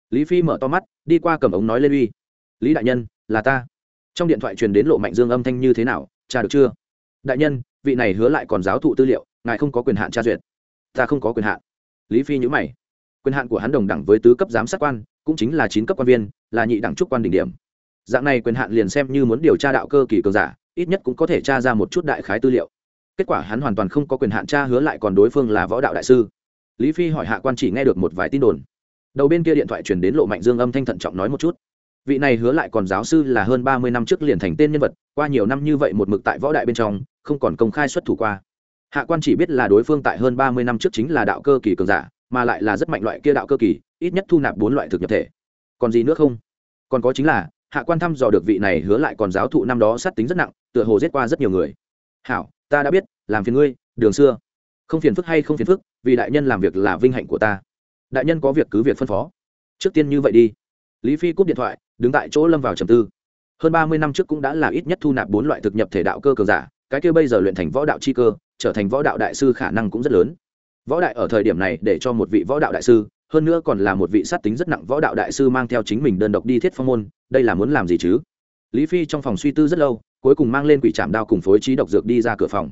Speaker 1: Lý phi mở to mắt, đi qua cầm ống nói lên uy. Lý đại nhân, là ta. Trong điện thoại truyền đến lộ mạnh dương âm thanh như thế nào tra được chưa? Đại nhân, vị này hứa lại còn giáo thụ tư liệu, ngài không có quyền hạn tra duyệt. Ta không có quyền hạn. Lý phi nhữ mày. Quyền hạn của hắn đồng đẳng với tứ cấp giám sát quan, cũng chính là chín cấp quan viên, là nhị đẳng trúc quan đỉnh điểm. Dạng này quyền hạn liền xem như muốn điều tra đạo cơ kỳ cường giả, ít nhất cũng có thể tra ra một chút đại khái tư liệu kết quả hắn hoàn toàn không có quyền hạn tra hứa lại còn đối phương là võ đạo đại sư. Lý phi hỏi hạ quan chỉ nghe được một vài tin đồn. Đầu bên kia điện thoại truyền đến lộ mạnh dương âm thanh thận trọng nói một chút. Vị này hứa lại còn giáo sư là hơn ba mươi năm trước liền thành tên nhân vật, qua nhiều năm như vậy một mực tại võ đại bên trong, không còn công khai xuất thủ qua. Hạ quan chỉ biết là đối phương tại hơn ba mươi năm trước chính là đạo cơ kỳ cường giả, mà lại là rất mạnh loại kia đạo cơ kỳ, ít nhất thu nạp bốn loại thực nhập thể. Còn gì nữa không? Còn có chính là, hạ quan thăm dò được vị này hứa lại còn giáo thụ năm đó sát tính rất nặng, tựa hồ giết qua rất nhiều người. Hảo ta đã biết, làm phiền ngươi, đường xưa. Không phiền phức hay không phiền phức, vì đại nhân làm việc là vinh hạnh của ta. Đại nhân có việc cứ việc phân phó. Trước tiên như vậy đi. Lý phi cúp điện thoại, đứng tại chỗ lâm vào trầm tư. Hơn ba mươi năm trước cũng đã là ít nhất thu nạp bốn loại thực nhập thể đạo cơ cường giả, cái kia bây giờ luyện thành võ đạo chi cơ, trở thành võ đạo đại sư khả năng cũng rất lớn. Võ đại ở thời điểm này để cho một vị võ đạo đại sư, hơn nữa còn là một vị sát tính rất nặng võ đạo đại sư mang theo chính mình đơn độc đi thiết phong môn, đây là muốn làm gì chứ? Lý phi trong phòng suy tư rất lâu cuối cùng mang lên quỷ trạm đao cùng phối trí độc dược đi ra cửa phòng.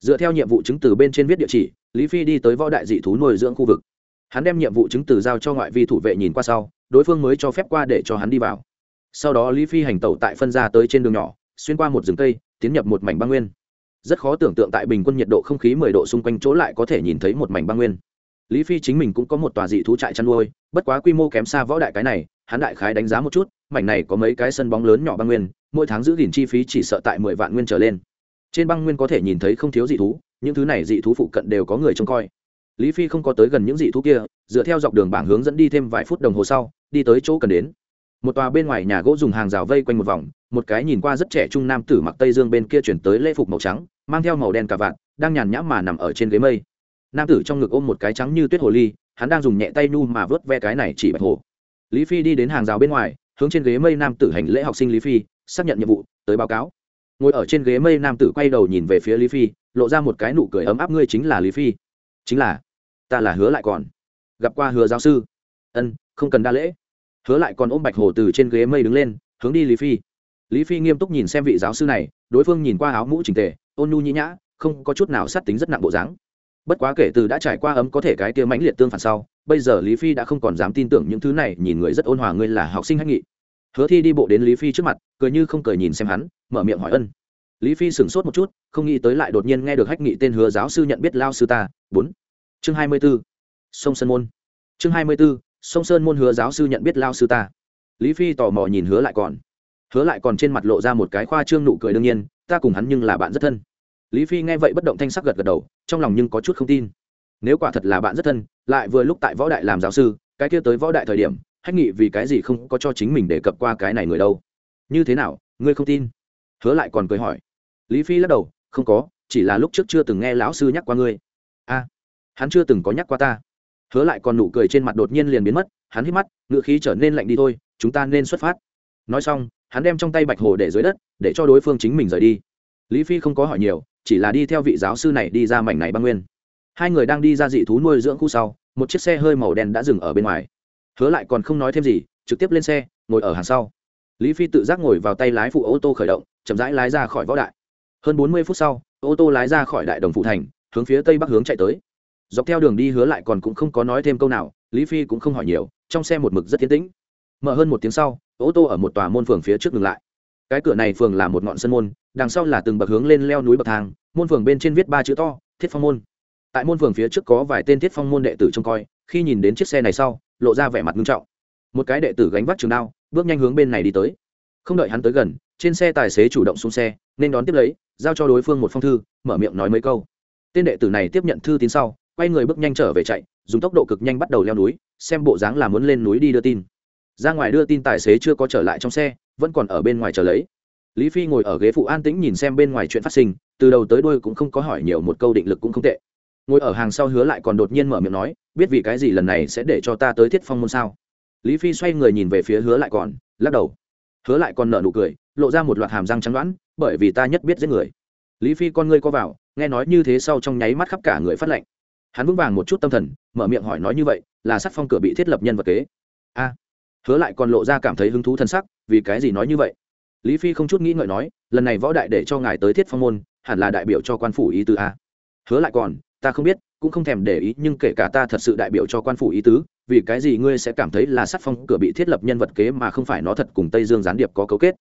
Speaker 1: Dựa theo nhiệm vụ chứng từ bên trên viết địa chỉ, lý phi đi tới võ đại dị thú nuôi dưỡng khu vực. Hắn đem nhiệm vụ chứng từ giao cho ngoại vi thủ vệ nhìn qua sau, đối phương mới cho phép qua để cho hắn đi vào. Sau đó lý phi hành tẩu tại phân ra tới trên đường nhỏ, xuyên qua một rừng cây, tiến nhập một mảnh băng nguyên. Rất khó tưởng tượng tại bình quân nhiệt độ không khí mười độ xung quanh chỗ lại có thể nhìn thấy một mảnh băng nguyên. Lý phi chính mình cũng có một tòa dị thú trại chăn nuôi, bất quá quy mô kém xa võ đại cái này hắn đại khái đánh giá một chút, mảnh này có mấy cái sân bóng lớn nhỏ băng nguyên, mỗi tháng giữ gìn chi phí chỉ sợ tại mười vạn nguyên trở lên. Trên băng nguyên có thể nhìn thấy không thiếu dị thú, những thứ này dị thú phụ cận đều có người trông coi. Lý phi không có tới gần những dị thú kia, dựa theo dọc đường bảng hướng dẫn đi thêm vài phút đồng hồ sau, đi tới chỗ cần đến. Một tòa bên ngoài nhà gỗ dùng hàng rào vây quanh một vòng, một cái nhìn qua rất trẻ trung nam tử mặc tây dương bên kia chuyển tới lễ phục màu trắng, mang theo màu đen cả vạn đang nhàn nhã mà nằm ở trên ghế mây. Nam tử trong ngực ôm một cái trắng như tuyết hồ ly, hắn đang dùng nhẹ tay nu mà vớt ve cái này chỉ bạch hồ lý phi đi đến hàng rào bên ngoài, hướng trên ghế mây nam tử hành lễ học sinh lý phi, xác nhận nhiệm vụ, tới báo cáo. Ngồi ở trên ghế mây nam tử quay đầu nhìn về phía lý phi, lộ ra một cái nụ cười ấm áp, ngươi chính là lý phi? Chính là. Ta là hứa lại còn. Gặp qua hứa giáo sư. Ân, không cần đa lễ. Hứa lại còn ôm bạch hồ từ trên ghế mây đứng lên, hướng đi lý phi. Lý phi nghiêm túc nhìn xem vị giáo sư này, đối phương nhìn qua áo mũ trình tề, ôn nhu nhĩ nhã, không có chút nào sát tính rất nặng bộ dáng. Bất quá kể từ đã trải qua ấm có thể cái kia mãnh liệt tương phản sau bây giờ lý phi đã không còn dám tin tưởng những thứ này, nhìn người rất ôn hòa, ngươi là học sinh hách nghị. Hứa thi đi bộ đến lý phi trước mặt, cười như không cười nhìn xem hắn, mở miệng hỏi ân. Lý phi sửng sốt một chút, không nghĩ tới lại đột nhiên nghe được hách nghị tên hứa giáo sư nhận biết lao sư ta. Bốn. Chương hai mươi b ố sông sơn môn. Chương hai mươi b ố sông sơn môn hứa giáo sư nhận biết lao sư ta. Lý phi tò mò nhìn hứa lại còn. Hứa lại còn trên mặt lộ ra một cái khoa trương nụ cười đương nhiên, ta cùng hắn nhưng là bạn rất thân. Lý phi nghe vậy bất động thanh sắc gật gật đầu, trong lòng nhưng có chút không tin nếu quả thật là bạn rất thân, lại vừa lúc tại võ đại làm giáo sư, cái kia tới võ đại thời điểm, hách nghị vì cái gì không có cho chính mình đề cập qua cái này người đâu? Như thế nào, ngươi không tin? Hứa lại còn cười hỏi. Lý phi lắc đầu, không có, chỉ là lúc trước chưa từng nghe lão sư nhắc qua ngươi. A, hắn chưa từng có nhắc qua ta. Hứa lại còn nụ cười trên mặt đột nhiên liền biến mất, hắn hít mắt ngựa khí trở nên lạnh đi thôi, chúng ta nên xuất phát. Nói xong, hắn đem trong tay bạch hồ để dưới đất, để cho đối phương chính mình rời đi. Lý phi không có hỏi nhiều, chỉ là đi theo vị giáo sư này đi ra mảnh này băng nguyên hai người đang đi ra dị thú nuôi dưỡng khu sau, một chiếc xe hơi màu đen đã dừng ở bên ngoài. Hứa lại còn không nói thêm gì, trực tiếp lên xe, ngồi ở hàng sau. Lý phi tự giác ngồi vào tay lái phụ ô tô khởi động, chậm rãi lái ra khỏi võ đại hơn bốn mươi phút sau, ô tô lái ra khỏi đại đồng phụ thành, hướng phía tây bắc hướng chạy tới. Dọc theo đường đi hứa lại còn cũng không có nói thêm câu nào, lý phi cũng không hỏi nhiều, trong xe một mực rất tiến tĩnh. Mở hơn một tiếng sau, ô tô ở một tòa môn phường phía trước ngừng lại. Cái cửa này phường là một ngọn sân môn, đằng sau là từng bậc hướng lên leo núi bậc thang, môn phường bên trên viết ba chữ to, thiết phong môn tại môn phường phía trước có vài tên thiết phong môn đệ tử trông coi, khi nhìn đến chiếc xe này sau, lộ ra vẻ mặt nghiêm trọng. Một cái đệ tử gánh vác trường đao, bước nhanh hướng bên này đi tới. Không đợi hắn tới gần, trên xe tài xế chủ động xuống xe, nên đón tiếp lấy, giao cho đối phương một phong thư, mở miệng nói mấy câu. Tên đệ tử này tiếp nhận thư tín sau, quay người bước nhanh trở về chạy, dùng tốc độ cực nhanh bắt đầu leo núi, xem bộ dáng là muốn lên núi đi đưa tin. Ra ngoài đưa tin tài xế chưa có trở lại trong xe, vẫn còn ở bên ngoài chờ lấy. Lý phi ngồi ở ghế phụ an tĩnh nhìn xem bên ngoài chuyện phát sinh, từ đầu tới đuôi cũng không có hỏi nhiều, một câu định lực cũng không tệ ngồi ở hàng sau hứa lại còn đột nhiên mở miệng nói, biết vì cái gì lần này sẽ để cho ta tới thiết phong môn sao? Lý phi xoay người nhìn về phía hứa lại còn, lắc đầu. Hứa lại còn nở nụ cười, lộ ra một loạt hàm răng trắng đoán, bởi vì ta nhất biết giết người. Lý phi con ngươi co vào, nghe nói như thế sau trong nháy mắt khắp cả người phát lệnh hắn vững vàng một chút tâm thần, mở miệng hỏi nói như vậy, là sắc phong cửa bị thiết lập nhân vật kế? A. Hứa lại còn lộ ra cảm thấy hứng thú thân sắc, vì cái gì nói như vậy? Lý phi không chút nghĩ ngợi nói, lần này võ đại để cho ngài tới thiết phong môn, hẳn là đại biểu cho quan phủ ý tứ a. Hứa lại còn ta không biết, cũng không thèm để ý, nhưng kể cả ta thật sự đại biểu cho quan phủ ý tứ, vì cái gì ngươi sẽ cảm thấy là sắc phong cửa bị thiết lập nhân vật kế mà không phải nó thật cùng tây dương gián điệp có cấu kết?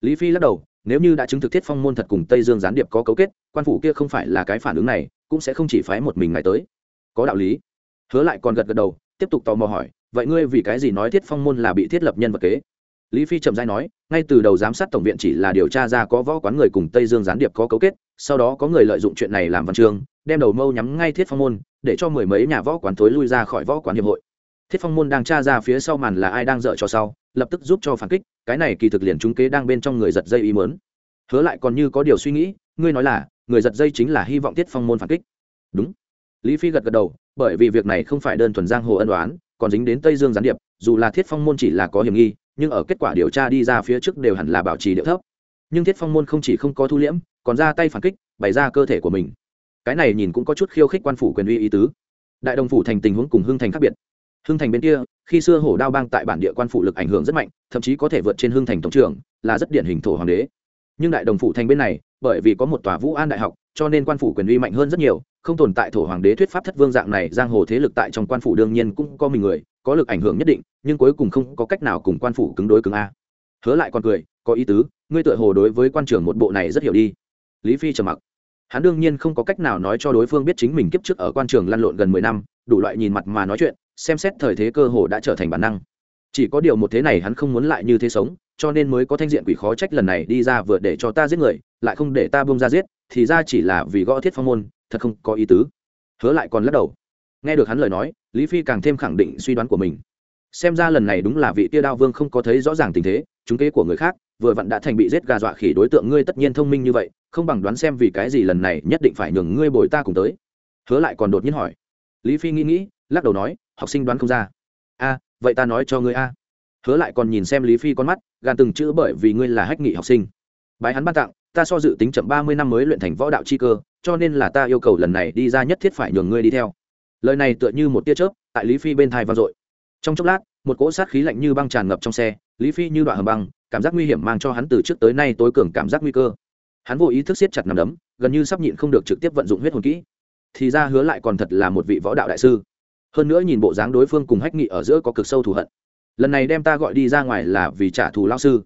Speaker 1: Lý phi lắc đầu, nếu như đã chứng thực thiết phong môn thật cùng tây dương gián điệp có cấu kết, quan phủ kia không phải là cái phản ứng này, cũng sẽ không chỉ phái một mình ngày tới. Có đạo lý. Hứa lại còn gật gật đầu, tiếp tục tò mò hỏi, vậy ngươi vì cái gì nói thiết phong môn là bị thiết lập nhân vật kế? Lý phi trầm dai nói, ngay từ đầu giám sát tổng viện chỉ là điều tra ra có võ quán người cùng tây dương gián điệp có cấu kết, sau đó có người lợi dụng chuyện này làm văn chương đem đầu mâu nhắm ngay thiết phong môn, để cho mười mấy nhà võ quán thối lui ra khỏi võ quán hiệp hội. Thiết phong môn đang tra ra phía sau màn là ai đang dợ cho sau, lập tức giúp cho phản kích, cái này kỳ thực liền chúng kế đang bên trong người giật dây ý mớn hứa lại còn như có điều suy nghĩ, ngươi nói là, người giật dây chính là hy vọng thiết phong môn phản kích. Đúng. Lý phi gật gật đầu, bởi vì việc này không phải đơn thuần giang hồ ân đoán còn dính đến tây dương gián điệp, dù là thiết phong môn chỉ là có hiểm nghi, nhưng ở kết quả điều tra đi ra phía trước đều hẳn là bảo trì điệu thấp. Nhưng thiết phong môn không chỉ không có thu liễm, còn ra tay phản kích, bày ra cơ thể của mình cái này nhìn cũng có chút khiêu khích quan phủ quyền uy ý tứ. Đại đồng phủ thành tình huống cùng hưng thành khác biệt. Hưng thành bên kia, khi xưa hổ đao bang tại bản địa quan phủ lực ảnh hưởng rất mạnh, thậm chí có thể vượt trên hưng thành tổng trưởng, là rất điển hình thổ hoàng đế. Nhưng đại đồng phủ thành bên này, bởi vì có một tòa vũ an đại học, cho nên quan phủ quyền uy mạnh hơn rất nhiều, không tồn tại thổ hoàng đế thuyết pháp thất vương dạng này, giang hồ thế lực tại trong quan phủ đương nhiên cũng có mình người, có lực ảnh hưởng nhất định, nhưng cuối cùng không có cách nào cùng quan phủ cứng đối cứng a. Hứa lại còn cười, có ý tứ, ngươi tựa hồ đối với quan trưởng một bộ này rất hiểu đi. Lý phi trầm mặc hắn đương nhiên không có cách nào nói cho đối phương biết chính mình kiếp trước ở quan trường lăn lộn gần mười năm, đủ loại nhìn mặt mà nói chuyện, xem xét thời thế cơ hồ đã trở thành bản năng. Chỉ có điều một thế này hắn không muốn lại như thế sống, cho nên mới có thanh diện quỷ khó trách lần này đi ra vừa để cho ta giết người, lại không để ta bông ra giết, thì ra chỉ là vì gõ thiết phong môn, thật không có ý tứ. Hứa lại còn lắc đầu. Nghe được hắn lời nói, lý phi càng thêm khẳng định suy đoán của mình. Xem ra lần này đúng là vị tia đao vương không có thấy rõ ràng tình thế, chúng kế của người khác, vừa vặn đã thành bị giết gà dọa khỉ đối tượng ngươi tất nhiên thông minh như vậy không bằng đoán xem vì cái gì lần này nhất định phải nhường ngươi bồi ta cùng tới. Hứa lại còn đột nhiên hỏi. Lý phi nghĩ nghĩ, lắc đầu nói, học sinh đoán không ra. A, vậy ta nói cho ngươi a. Hứa lại còn nhìn xem lý phi con mắt, gan từng chữ bởi vì ngươi là hách nghị học sinh. Bài hắn ban tặng, ta so dự tính chậm ba mươi năm mới luyện thành võ đạo chi cơ, cho nên là ta yêu cầu lần này đi ra nhất thiết phải nhường ngươi đi theo. Lời này tựa như một tia chớp, tại lý phi bên thai vang dội. Trong chốc lát, một cỗ sát khí lạnh như băng tràn ngập trong xe, lý phi như đoạn hầm băng, cảm giác nguy hiểm mang cho hắn từ trước tới nay tối cường cảm giác nguy cơ hắn vô ý thức siết chặt nằm đấm, gần như sắp nhịn không được trực tiếp vận dụng huyết hồn kỹ. Thì ra hứa lại còn thật là một vị võ đạo đại sư. Hơn nữa nhìn bộ dáng đối phương cùng hách nghị ở giữa có cực sâu thù hận. Lần này đem ta gọi đi ra ngoài là vì trả thù lao sư.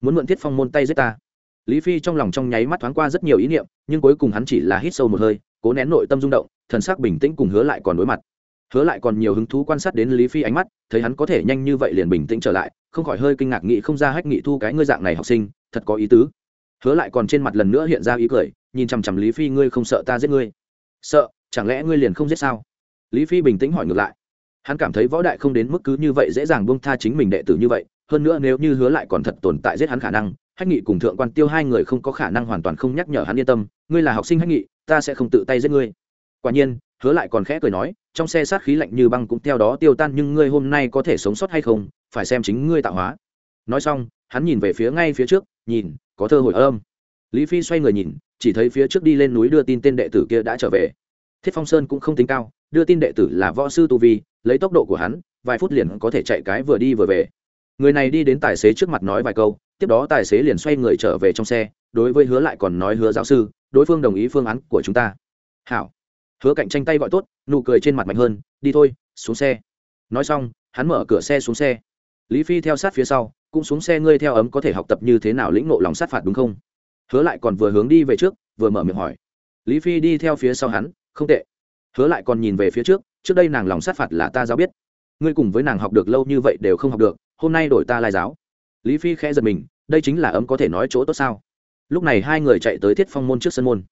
Speaker 1: Muốn mượn thiết phong môn tay giết ta. Lý phi trong lòng trong nháy mắt thoáng qua rất nhiều ý niệm, nhưng cuối cùng hắn chỉ là hít sâu một hơi, cố nén nội tâm rung động, thần sắc bình tĩnh cùng hứa lại còn đối mặt. Hứa lại còn nhiều hứng thú quan sát đến lý phi ánh mắt, thấy hắn có thể nhanh như vậy liền bình tĩnh trở lại, không khỏi hơi kinh ngạc nghĩ không ra hách nghị thu cái ngươi dạng này học sinh, thật có ý tứ hứa lại còn trên mặt lần nữa hiện ra ý cười, nhìn chằm chằm lý phi, ngươi không sợ ta giết ngươi? Sợ? Chẳng lẽ ngươi liền không giết sao? Lý phi bình tĩnh hỏi ngược lại. Hắn cảm thấy võ đại không đến mức cứ như vậy dễ dàng buông tha chính mình đệ tử như vậy, hơn nữa nếu như hứa lại còn thật tồn tại giết hắn khả năng, hách nghị cùng thượng quan tiêu hai người không có khả năng hoàn toàn không nhắc nhở hắn yên tâm, ngươi là học sinh hách nghị, ta sẽ không tự tay giết ngươi. Quả nhiên, hứa lại còn khẽ cười nói, trong xe sát khí lạnh như băng cũng theo đó tiêu tan, nhưng ngươi hôm nay có thể sống sót hay không, phải xem chính ngươi tạo hóa. Nói xong, hắn nhìn về phía ngay phía trước nhìn, có thơ hồi âm. Lý phi xoay người nhìn, chỉ thấy phía trước đi lên núi đưa tin tên đệ tử kia đã trở về. Thiết phong sơn cũng không tính cao, đưa tin đệ tử là võ sư tu vi, lấy tốc độ của hắn, vài phút liền có thể chạy cái vừa đi vừa về. Người này đi đến tài xế trước mặt nói vài câu, tiếp đó tài xế liền xoay người trở về trong xe, đối với hứa lại còn nói hứa giáo sư, đối phương đồng ý phương án của chúng ta. Hảo. Hứa cạnh tranh tay gọi tốt, nụ cười trên mặt mạnh hơn, đi thôi, xuống xe. Nói xong, hắn mở cửa xe xuống xe. Lý phi theo sát phía sau cũng xuống xe ngươi theo ấm có thể học tập như thế nào lĩnh ngộ lòng sát phạt đúng không? Hứa lại còn vừa hướng đi về trước, vừa mở miệng hỏi. Lý phi đi theo phía sau hắn, không tệ. Hứa lại còn nhìn về phía trước trước đây nàng lòng sát phạt là ta giáo biết. Ngươi cùng với nàng học được lâu như vậy đều không học được, hôm nay đổi ta lai giáo. Lý phi khẽ giật mình, đây chính là ấm có thể nói chỗ tốt sao? Lúc này hai người chạy tới thiết phong môn trước sân môn.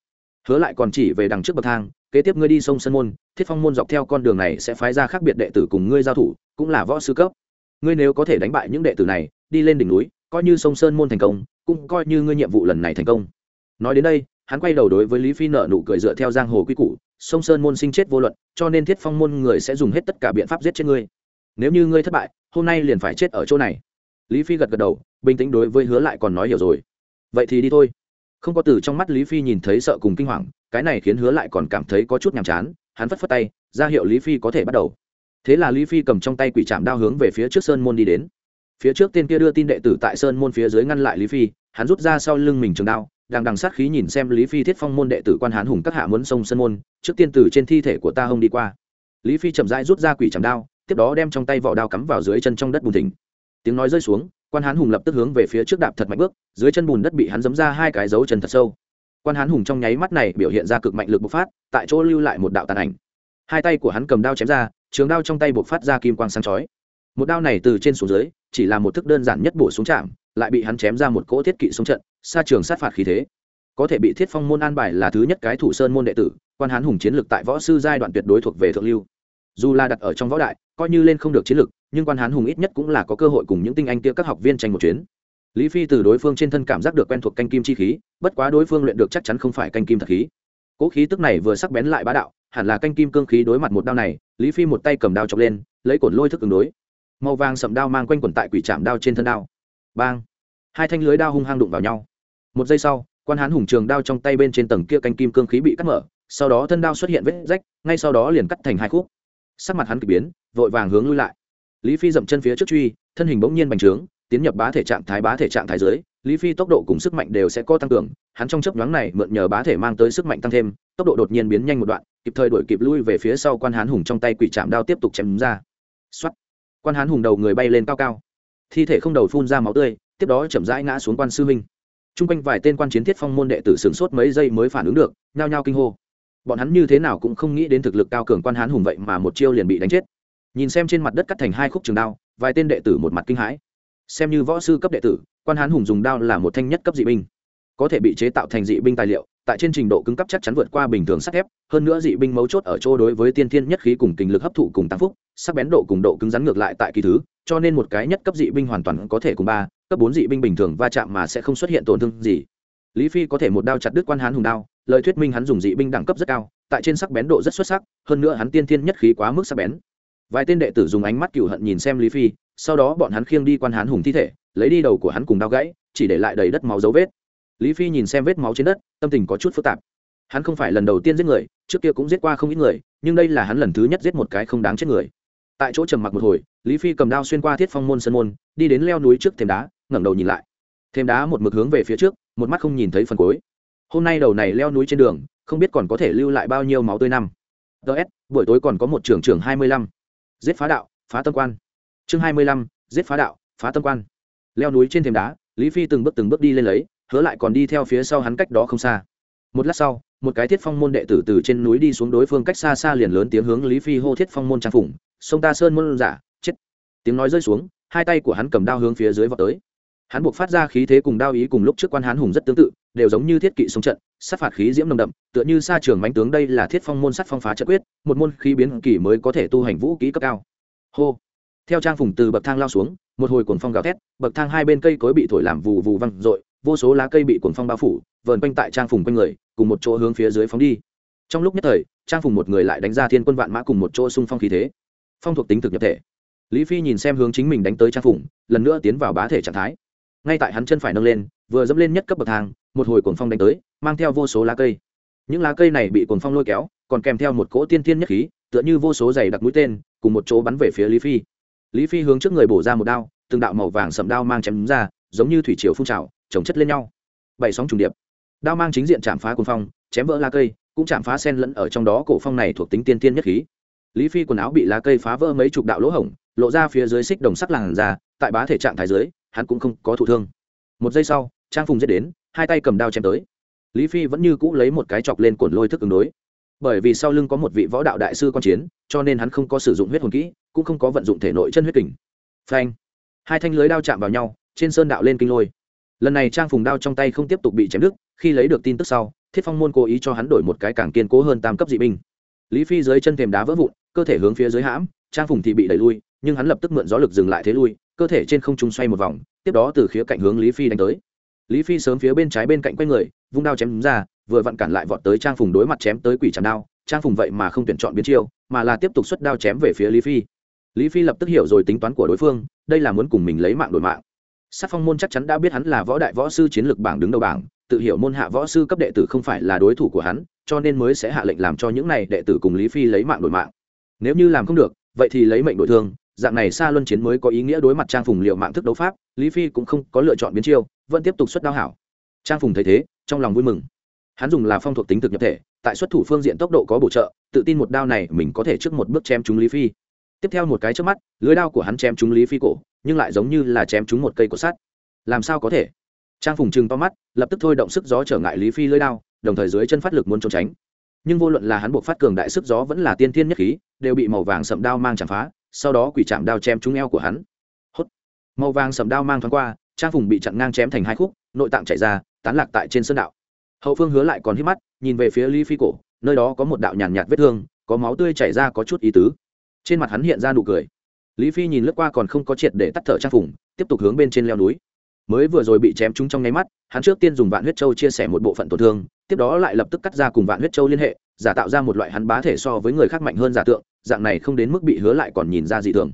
Speaker 1: Hứa lại còn chỉ về đằng trước bậc thang, kế tiếp ngươi đi sông sân môn, thiết phong môn dọc theo con đường này sẽ phái ra khác biệt đệ tử cùng ngươi giao thủ, cũng là võ sư cấp. Ngươi nếu có thể đánh bại những đệ tử này đi lên đỉnh núi, coi như sông sơn môn thành công, cũng coi như ngươi nhiệm vụ lần này thành công. Nói đến đây, hắn quay đầu đối với lý phi nợ nụ cười dựa theo giang hồ quy củ, sông sơn môn sinh chết vô luận, cho nên thiết phong môn người sẽ dùng hết tất cả biện pháp giết chết ngươi. Nếu như ngươi thất bại, hôm nay liền phải chết ở chỗ này. Lý phi gật gật đầu, bình tĩnh đối với hứa lại còn nói hiểu rồi. Vậy thì đi thôi. Không có từ trong mắt lý phi nhìn thấy sợ cùng kinh hoàng, cái này khiến hứa lại còn cảm thấy có chút nhàm chán, hắn phất phất tay, ra hiệu lý phi có thể bắt đầu. Thế là lý phi cầm trong tay quỷ trạm đao hướng về phía trước sơn môn đi đến phía trước tên kia đưa tin đệ tử tại sơn môn phía dưới ngăn lại lý phi, hắn rút ra sau lưng mình trường đao, đang đằng sát khí nhìn xem lý phi thiết phong môn đệ tử quan hán hùng các hạ muốn sông sơn môn, trước tiên tử trên thi thể của ta hông đi qua. Lý phi chậm rãi rút ra quỷ trạm đao, tiếp đó đem trong tay vỏ đao cắm vào dưới chân trong đất bùn thỉnh. Tiếng nói rơi xuống, quan hán hùng lập tức hướng về phía trước đạp thật mạnh bước, dưới chân bùn đất bị hắn giấm ra hai cái dấu chân thật sâu. Quan hán hùng trong nháy mắt này biểu hiện ra cực mạnh lực bộc phát, tại chỗ lưu lại một đạo tàn ảnh. Hai tay của hắn cầm đao chém ra, trường đao trong tay bộc phát ra kim quang sáng chói một đao này từ trên xuống dưới, chỉ là một thức đơn giản nhất bổ xuống chạm, lại bị hắn chém ra một cỗ thiết kỵ xuống trận xa trường sát phạt khí thế. Có thể bị thiết phong môn an bài là thứ nhất cái thủ sơn môn đệ tử, quan hán hùng chiến lực tại võ sư giai đoạn tuyệt đối thuộc về thượng lưu. Dù là đặt ở trong võ đại, coi như lên không được chiến lực, nhưng quan hán hùng ít nhất cũng là có cơ hội cùng những tinh anh kia các học viên tranh một chuyến. Lý phi từ đối phương trên thân cảm giác được quen thuộc canh kim chi khí, bất quá đối phương luyện được chắc chắn không phải canh kim thật khí. Cỗ khí tức này vừa sắc bén lại bá đạo, hẳn là canh kim cương khí đối mặt một đao này, lý phi một tay cầm đao chọc lên, lấy cổn lôi thức ứng đối màu vàng sậm đao mang quanh quần tại quỷ chạm đao trên thân đao. Bang! Hai thanh lưới đao hung hăng đụng vào nhau. Một giây sau, quan hán hùng trường đao trong tay bên trên tầng kia canh kim cương khí bị cắt mở, sau đó thân đao xuất hiện vết rách, ngay sau đó liền cắt thành hai khúc. Sắc mặt hắn k ỳ biến, vội vàng hướng lui lại. Lý phi dậm chân phía trước truy, thân hình bỗng nhiên bành trướng, tiến nhập bá thể trạng thái, bá thể trạng thái dưới, lý phi tốc độ cùng sức mạnh đều sẽ có tăng cường, hắn trong chấp nhoáng này mượn nhờ bá thể mang tới sức mạnh tăng thêm, tốc độ đột nhiên biến nhanh một đoạn, kịp thời đổi kịp lui về phía sau quan hán hùng trong tay quỷ chạm đao tiếp tục chém ra. X quan hán hùng đầu người bay lên cao cao, thi thể không đầu phun ra máu tươi, tiếp đó chậm rãi ngã xuống quan sư minh t r u n g quanh vài tên quan chiến thiết phong môn đệ tử sửng sốt mấy giây mới phản ứng được, nhao nhao kinh hô. Bọn hắn như thế nào cũng không nghĩ đến thực lực cao cường quan hán hùng vậy mà một chiêu liền bị đánh chết. Nhìn xem trên mặt đất cắt thành hai khúc trường đao, vài tên đệ tử một mặt kinh hãi. Xem như võ sư cấp đệ tử, quan hán hùng dùng đao là một thanh nhất cấp dị binh, có thể bị chế tạo thành dị binh tài liệu tại trên trình độ cứng cấp chắc chắn vượt qua bình thường sắt thép, hơn nữa dị binh mấu chốt ở chỗ đối với tiên thiên nhất khí cùng kinh lực hấp thụ cùng tăng phúc, sắc bén độ cùng độ cứng rắn ngược lại tại kỳ thứ, cho nên một cái nhất cấp dị binh hoàn toàn có thể cùng ba, cấp bốn dị binh bình thường va chạm mà sẽ không xuất hiện tổn thương gì. Lý phi có thể một đao chặt đứt quan hán hùng đao, lời thuyết minh hắn dùng dị binh đẳng cấp rất cao, tại trên sắc bén độ rất xuất sắc, hơn nữa hắn tiên thiên nhất khí quá mức sắc bén. Vài tên đệ tử dùng ánh mắt cựu hận nhìn xem lý phi, sau đó bọn hắn khiêng đi quan hán hùng thi thể, lấy đi đầu của hắn cùng đao gãy, chỉ để lại đầy đất máu dấu vết lý phi nhìn xem vết máu trên đất, tâm tình có chút phức tạp. Hắn không phải lần đầu tiên giết người, trước kia cũng giết qua không ít người, nhưng đây là hắn lần thứ nhất giết một cái không đáng chết người. Tại chỗ trầm mặc một hồi, lý phi cầm đao xuyên qua thiết phong môn sân môn, đi đến leo núi trước thềm đá, ngẩng đầu nhìn lại. Thềm đá một mực hướng về phía trước, một mắt không nhìn thấy phần cuối. Hôm nay đầu này leo núi trên đường, không biết còn có thể lưu lại bao nhiêu máu tươi năm. Ts buổi tối còn có một trưởng trưởng hai mươi lăm. Giết phá đạo, phá tâm quan. Chương hai mươi lăm, giết phá đạo, phá tâm quan. Leo núi trên thềm đá, lý phi từng bước từng bước đi lên lấy hứa lại còn đi theo phía sau hắn cách đó không xa. Một lát sau, một cái thiết phong môn đệ tử từ trên núi đi xuống đối phương cách xa xa liền lớn tiếng hướng lý phi hô thiết phong môn trang phủng sông ta sơn môn giả, chết! Tiếng nói rơi xuống, hai tay của hắn cầm đao hướng phía dưới vào tới. Hắn buộc phát ra khí thế cùng đao ý cùng lúc trước quan hán hùng rất tương tự, đều giống như thiết kỵ sông trận, sát phạt khí diễm nồng đậm, tựa như xa trường mánh tướng đây là thiết phong môn sắt phong phá trận quyết, một môn khí biến kỳ mới có thể tu hành vũ kỹ cấp cao. Hô! Theo trang phùng từ bậc thang lao xuống, một hồi cuồng phong gào thét, bậc thang hai bên cây cối bị thổi làm vù vù văng r vô số lá cây bị cuồng phong bao phủ, vờn quanh tại trang phùng quanh người, cùng một chỗ hướng phía dưới phóng đi. Trong lúc nhất thời, trang phùng một người lại đánh ra thiên quân vạn mã cùng một chỗ xung phong khí thế. Phong thuộc tính thực nhập thể. Lý phi nhìn xem hướng chính mình đánh tới trang phùng, lần nữa tiến vào bá thể trạng thái. Ngay tại hắn chân phải nâng lên, vừa dẫm lên nhất cấp bậc thang, một hồi cuồng phong đánh tới, mang theo vô số lá cây. Những lá cây này bị cuồng phong lôi kéo, còn kèm theo một cỗ tiên thiên nhất khí, tựa như vô số giày đặc mũi tên, cùng một chỗ bắn về phía lý phi. Lý phi hướng trước người bổ ra một đao, từng đạo màu vàng sầm đao mang chém ra, giống như thủy chiều phun trào chồng chất lên nhau. Bảy sóng trùng điệp. Đao mang chính diện chạm phá cuồng phong, chém vỡ lá cây, cũng chạm phá sen lẫn ở trong đó cổ phong này thuộc tính tiên tiên nhất khí. Lý phi quần áo bị lá cây phá vỡ mấy chục đạo lỗ hổng, lộ ra phía dưới xích đồng sắc làn ra tại bá thể trạng thái dưới, hắn cũng không có thụ thương. Một giây sau, trang phùng giết đến, hai tay cầm đao chém tới. Lý phi vẫn như cũ lấy một cái chọc lên cổn lôi thức ứng đối. Bởi vì sau lưng có một vị võ đạo đại sư quan chiến, cho nên hắn không có sử dụng huyết hồn kỹ, cũng không có vận dụng thể nội chân huyết kình. Phanh. Hai thanh lưới đao chạm vào nhau, trên sơn đạo lên kinh lôi lần này trang phùng đao trong tay không tiếp tục bị chém đứt, khi lấy được tin tức sau, thiết phong môn cố ý cho hắn đổi một cái càng kiên cố hơn tam cấp dị binh. Lý phi dưới chân thềm đá vỡ vụn, cơ thể hướng phía dưới hãm, trang phùng thì bị đẩy lui, nhưng hắn lập tức mượn gió lực dừng lại thế lui, cơ thể trên không trung xoay một vòng, tiếp đó từ khía cạnh hướng lý phi đánh tới. Lý phi sớm phía bên trái bên cạnh quay người, vung đao chém đúng ra, vừa vặn cản lại vọt tới trang phùng đối mặt chém tới quỷ chạm đao, trang phùng vậy mà không tuyển chọn biến chiêu, mà là tiếp tục xuất đao chém về phía lý phi. Lý phi lập tức hiểu rồi tính toán của đối phương, đây là muốn cùng mình lấy mạng đổi mạng sát phong môn chắc chắn đã biết hắn là võ đại võ sư chiến lược bảng đứng đầu bảng, tự hiểu môn hạ võ sư cấp đệ tử không phải là đối thủ của hắn, cho nên mới sẽ hạ lệnh làm cho những này đệ tử cùng lý phi lấy mạng đổi mạng. Nếu như làm không được, vậy thì lấy mệnh đổi thương, dạng này xa luân chiến mới có ý nghĩa đối mặt trang phùng liệu mạng thức đấu pháp, lý phi cũng không có lựa chọn biến chiêu, vẫn tiếp tục xuất đao hảo. Trang phùng thấy thế, trong lòng vui mừng. Hắn dùng là phong thuộc tính thực nhập thể, tại xuất thủ phương diện tốc độ có bổ trợ, tự tin một đao này mình có thể trước một bước chém trúng lý phi. Tiếp theo một cái trước mắt, lưới đao của hắn chém trúng lý phi cổ nhưng lại giống như là chém trúng một cây cột sắt. Làm sao có thể? Trang phùng trừng to mắt, lập tức thôi động sức gió trở ngại lý phi lưỡi đao, đồng thời dưới chân phát lực muốn trốn tránh. Nhưng vô luận là hắn buộc phát cường đại sức gió vẫn là tiên thiên nhất khí, đều bị màu vàng sậm đao mang chạm phá, sau đó quỷ chạm đao chém trúng eo của hắn. Hốt! Màu vàng sậm đao mang thoáng qua, trang phùng bị chặn ngang chém thành hai khúc, nội tạng chảy ra, tán lạc tại trên sơn đạo. Hậu phương hứa lại còn hít mắt, nhìn về phía lý phi cổ, nơi đó có một đạo nhàn nhạt vết thương, có máu tươi chảy ra có chút ý tứ. Trên mặt hắn hiện ra nụ cười lý phi nhìn lướt qua còn không có triệt để tắt thở trang phủng tiếp tục hướng bên trên leo núi. Mới vừa rồi bị chém trúng trong nháy mắt, hắn trước tiên dùng vạn huyết châu chia sẻ một bộ phận tổn thương, tiếp đó lại lập tức cắt ra cùng vạn huyết châu liên hệ, giả tạo ra một loại hắn bá thể so với người khác mạnh hơn giả tượng, dạng này không đến mức bị hứa lại còn nhìn ra dị thường.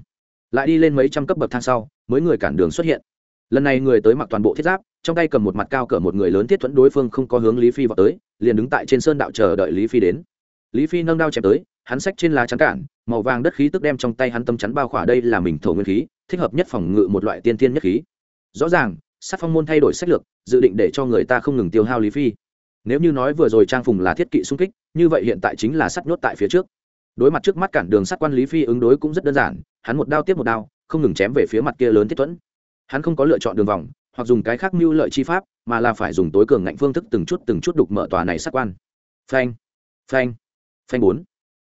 Speaker 1: Lại đi lên mấy trăm cấp bậc thang sau, mới người cản đường xuất hiện. Lần này người tới mặc toàn bộ thiết giáp, trong tay cầm một mặt cao cỡ một người lớn thiết thuẫn đối phương không có hướng lý phi vào tới, liền đứng tại trên sơn đạo chờ đợi lý phi đến. Lý phi nâng đao chém tới hắn xách trên lá chắn cản, màu vàng đất khí tức đem trong tay hắn tâm chắn bao khỏa đây là mình thổ nguyên khí, thích hợp nhất phòng ngự một loại tiên tiên nhất khí. Rõ ràng, sát phong môn thay đổi sách lược, dự định để cho người ta không ngừng tiêu hao lý phi. Nếu như nói vừa rồi trang phùng là thiết kỵ xung kích, như vậy hiện tại chính là sắt nhốt tại phía trước. Đối mặt trước mắt cản đường sát quan lý phi ứng đối cũng rất đơn giản, hắn một đao tiếp một đao, không ngừng chém về phía mặt kia lớn thiết thuẫn. Hắn không có lựa chọn đường vòng, hoặc dùng cái khác mưu lợi chi pháp, mà là phải dùng tối cường ngạnh phương thức từng chút từng chút đục mở tòa này sát quan. Phanh phanh phanh bốn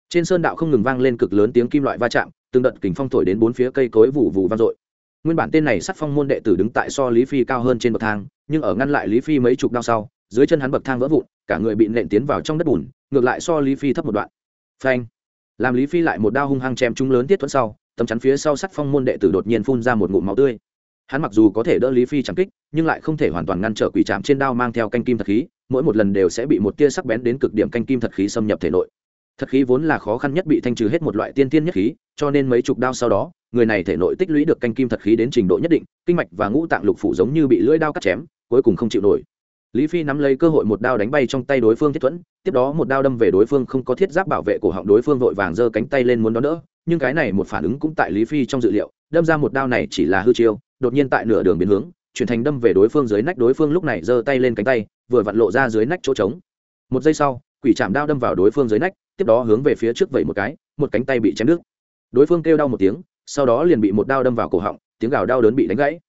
Speaker 1: trên sơn đạo không ngừng vang lên cực lớn tiếng kim loại va chạm, từng đợt kính phong thổi đến bốn phía cây cối vụ vụ vang dội. Nguyên bản tên này sắt phong môn đệ tử đứng tại so lý phi cao hơn trên bậc thang, nhưng ở ngăn lại lý phi mấy chục đao sau, dưới chân hắn bậc thang vỡ vụn, cả người bị nện tiến vào trong đất bùn, ngược lại so lý phi thấp một đoạn. Phanh! Làm lý phi lại một đao hung hăng chém chúng lớn tiết thuẫn sau, tấm chắn phía sau sắt phong môn đệ tử đột nhiên phun ra một ngụm máu tươi. Hắn mặc dù có thể đỡ lý phi chẳng kích, nhưng lại không thể hoàn toàn ngăn trở quỷ chạm trên đao mang theo canh kim thật khí, mỗi một lần đều sẽ bị một tia sắc bén đến cực điểm canh kim thật khí xâm nhập thể nội thật khí vốn là khó khăn nhất bị thanh trừ hết một loại tiên tiên nhất khí, cho nên mấy chục đao sau đó, người này thể nội tích lũy được canh kim thật khí đến trình độ nhất định, kinh mạch và ngũ tạng lục phủ giống như bị lưỡi đao cắt chém, cuối cùng không chịu nổi. Lý phi nắm lấy cơ hội một đao đánh bay trong tay đối phương thiết thuẫn, tiếp đó một đao đâm về đối phương không có thiết giáp bảo vệ cổ họng đối phương vội vàng giơ cánh tay lên muốn đón đỡ, nhưng cái này một phản ứng cũng tại lý phi trong dự liệu, đâm ra một đao này chỉ là hư chiêu, đột nhiên tại nửa đường biến hướng, chuyển thành đâm về đối phương dưới nách đối phương lúc này giơ tay lên cánh tay, vừa vặn lộ ra dưới nách chỗ trống. Một giây sau quỷ chạm đao đâm vào đối phương dưới nách, tiếp đó hướng về phía trước vẩy một cái, một cánh tay bị chém đứt. Đối phương kêu đau một tiếng, sau đó liền bị một đao đâm vào cổ họng, tiếng gào đau đớn bị đánh gãy.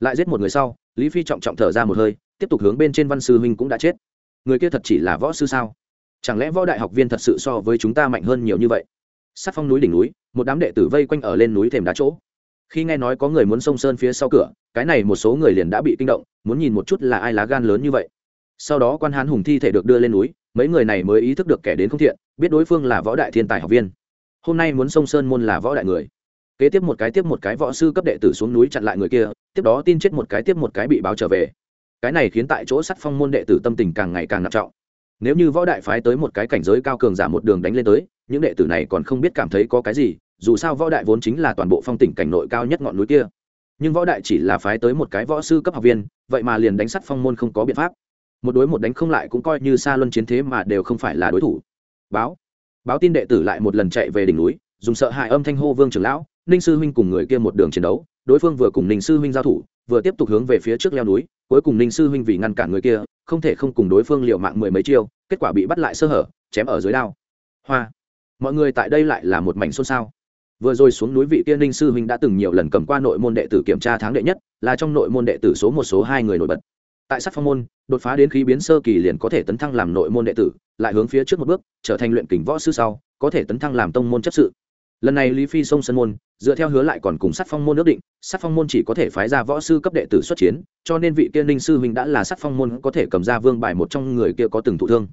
Speaker 1: Lại giết một người sau, lý phi trọng trọng thở ra một hơi, tiếp tục hướng bên trên văn sư huynh cũng đã chết. Người kia thật chỉ là võ sư sao? Chẳng lẽ võ đại học viên thật sự so với chúng ta mạnh hơn nhiều như vậy? Sát phong núi đỉnh núi, một đám đệ tử vây quanh ở lên núi thềm đá chỗ. Khi nghe nói có người muốn sông sơn phía sau cửa, cái này một số người liền đã bị kinh động, muốn nhìn một chút là ai lá gan lớn như vậy. Sau đó quan hán hùng thi thể được đưa lên núi mấy người này mới ý thức được kẻ đến không thiện, biết đối phương là võ đại thiên tài học viên. Hôm nay muốn sông sơn môn là võ đại người. Kế tiếp một cái tiếp một cái võ sư cấp đệ tử xuống núi chặn lại người kia, tiếp đó tin chết một cái tiếp một cái bị báo trở về. Cái này khiến tại chỗ sắt phong môn đệ tử tâm tình càng ngày càng nặng trọng. Nếu như võ đại phái tới một cái cảnh giới cao cường giả một đường đánh lên tới, những đệ tử này còn không biết cảm thấy có cái gì, dù sao võ đại vốn chính là toàn bộ phong tỉnh cảnh nội cao nhất ngọn núi kia. Nhưng võ đại chỉ là phái tới một cái võ sư cấp học viên, vậy mà liền đánh sắt phong môn không có biện pháp một đối một đánh không lại cũng coi như xa luân chiến thế mà đều không phải là đối thủ. Báo. Báo tin đệ tử lại một lần chạy về đỉnh núi, dùng sợ hãi âm thanh hô vương trưởng lão, ninh sư huynh cùng người kia một đường chiến đấu, đối phương vừa cùng ninh sư huynh giao thủ, vừa tiếp tục hướng về phía trước leo núi, cuối cùng ninh sư huynh vì ngăn cản người kia, không thể không cùng đối phương liều mạng mười mấy chiêu, kết quả bị bắt lại sơ hở, chém ở dưới đao. Hoa. Mọi người tại đây lại là một mảnh xôn xao. Vừa rồi xuống núi vị tiên ninh sư huynh đã từng nhiều lần cầm qua nội môn đệ tử kiểm tra tháng đệ nhất, là trong nội môn đệ tử số một, số hai người nổi bật tại sát phong môn, đột phá đến khí biến sơ kỳ liền có thể tấn thăng làm nội môn đệ tử, lại hướng phía trước một bước, trở thành luyện kình võ sư sau, có thể tấn thăng làm tông môn chấp sự. Lần này lý phi sông sân môn, dựa theo hứa lại còn cùng sát phong môn ước định, sát phong môn chỉ có thể phái ra võ sư cấp đệ tử xuất chiến, cho nên vị kia ninh sư huynh đã là sát phong môn có thể cầm ra vương bài một trong người kia có từng thụ thương.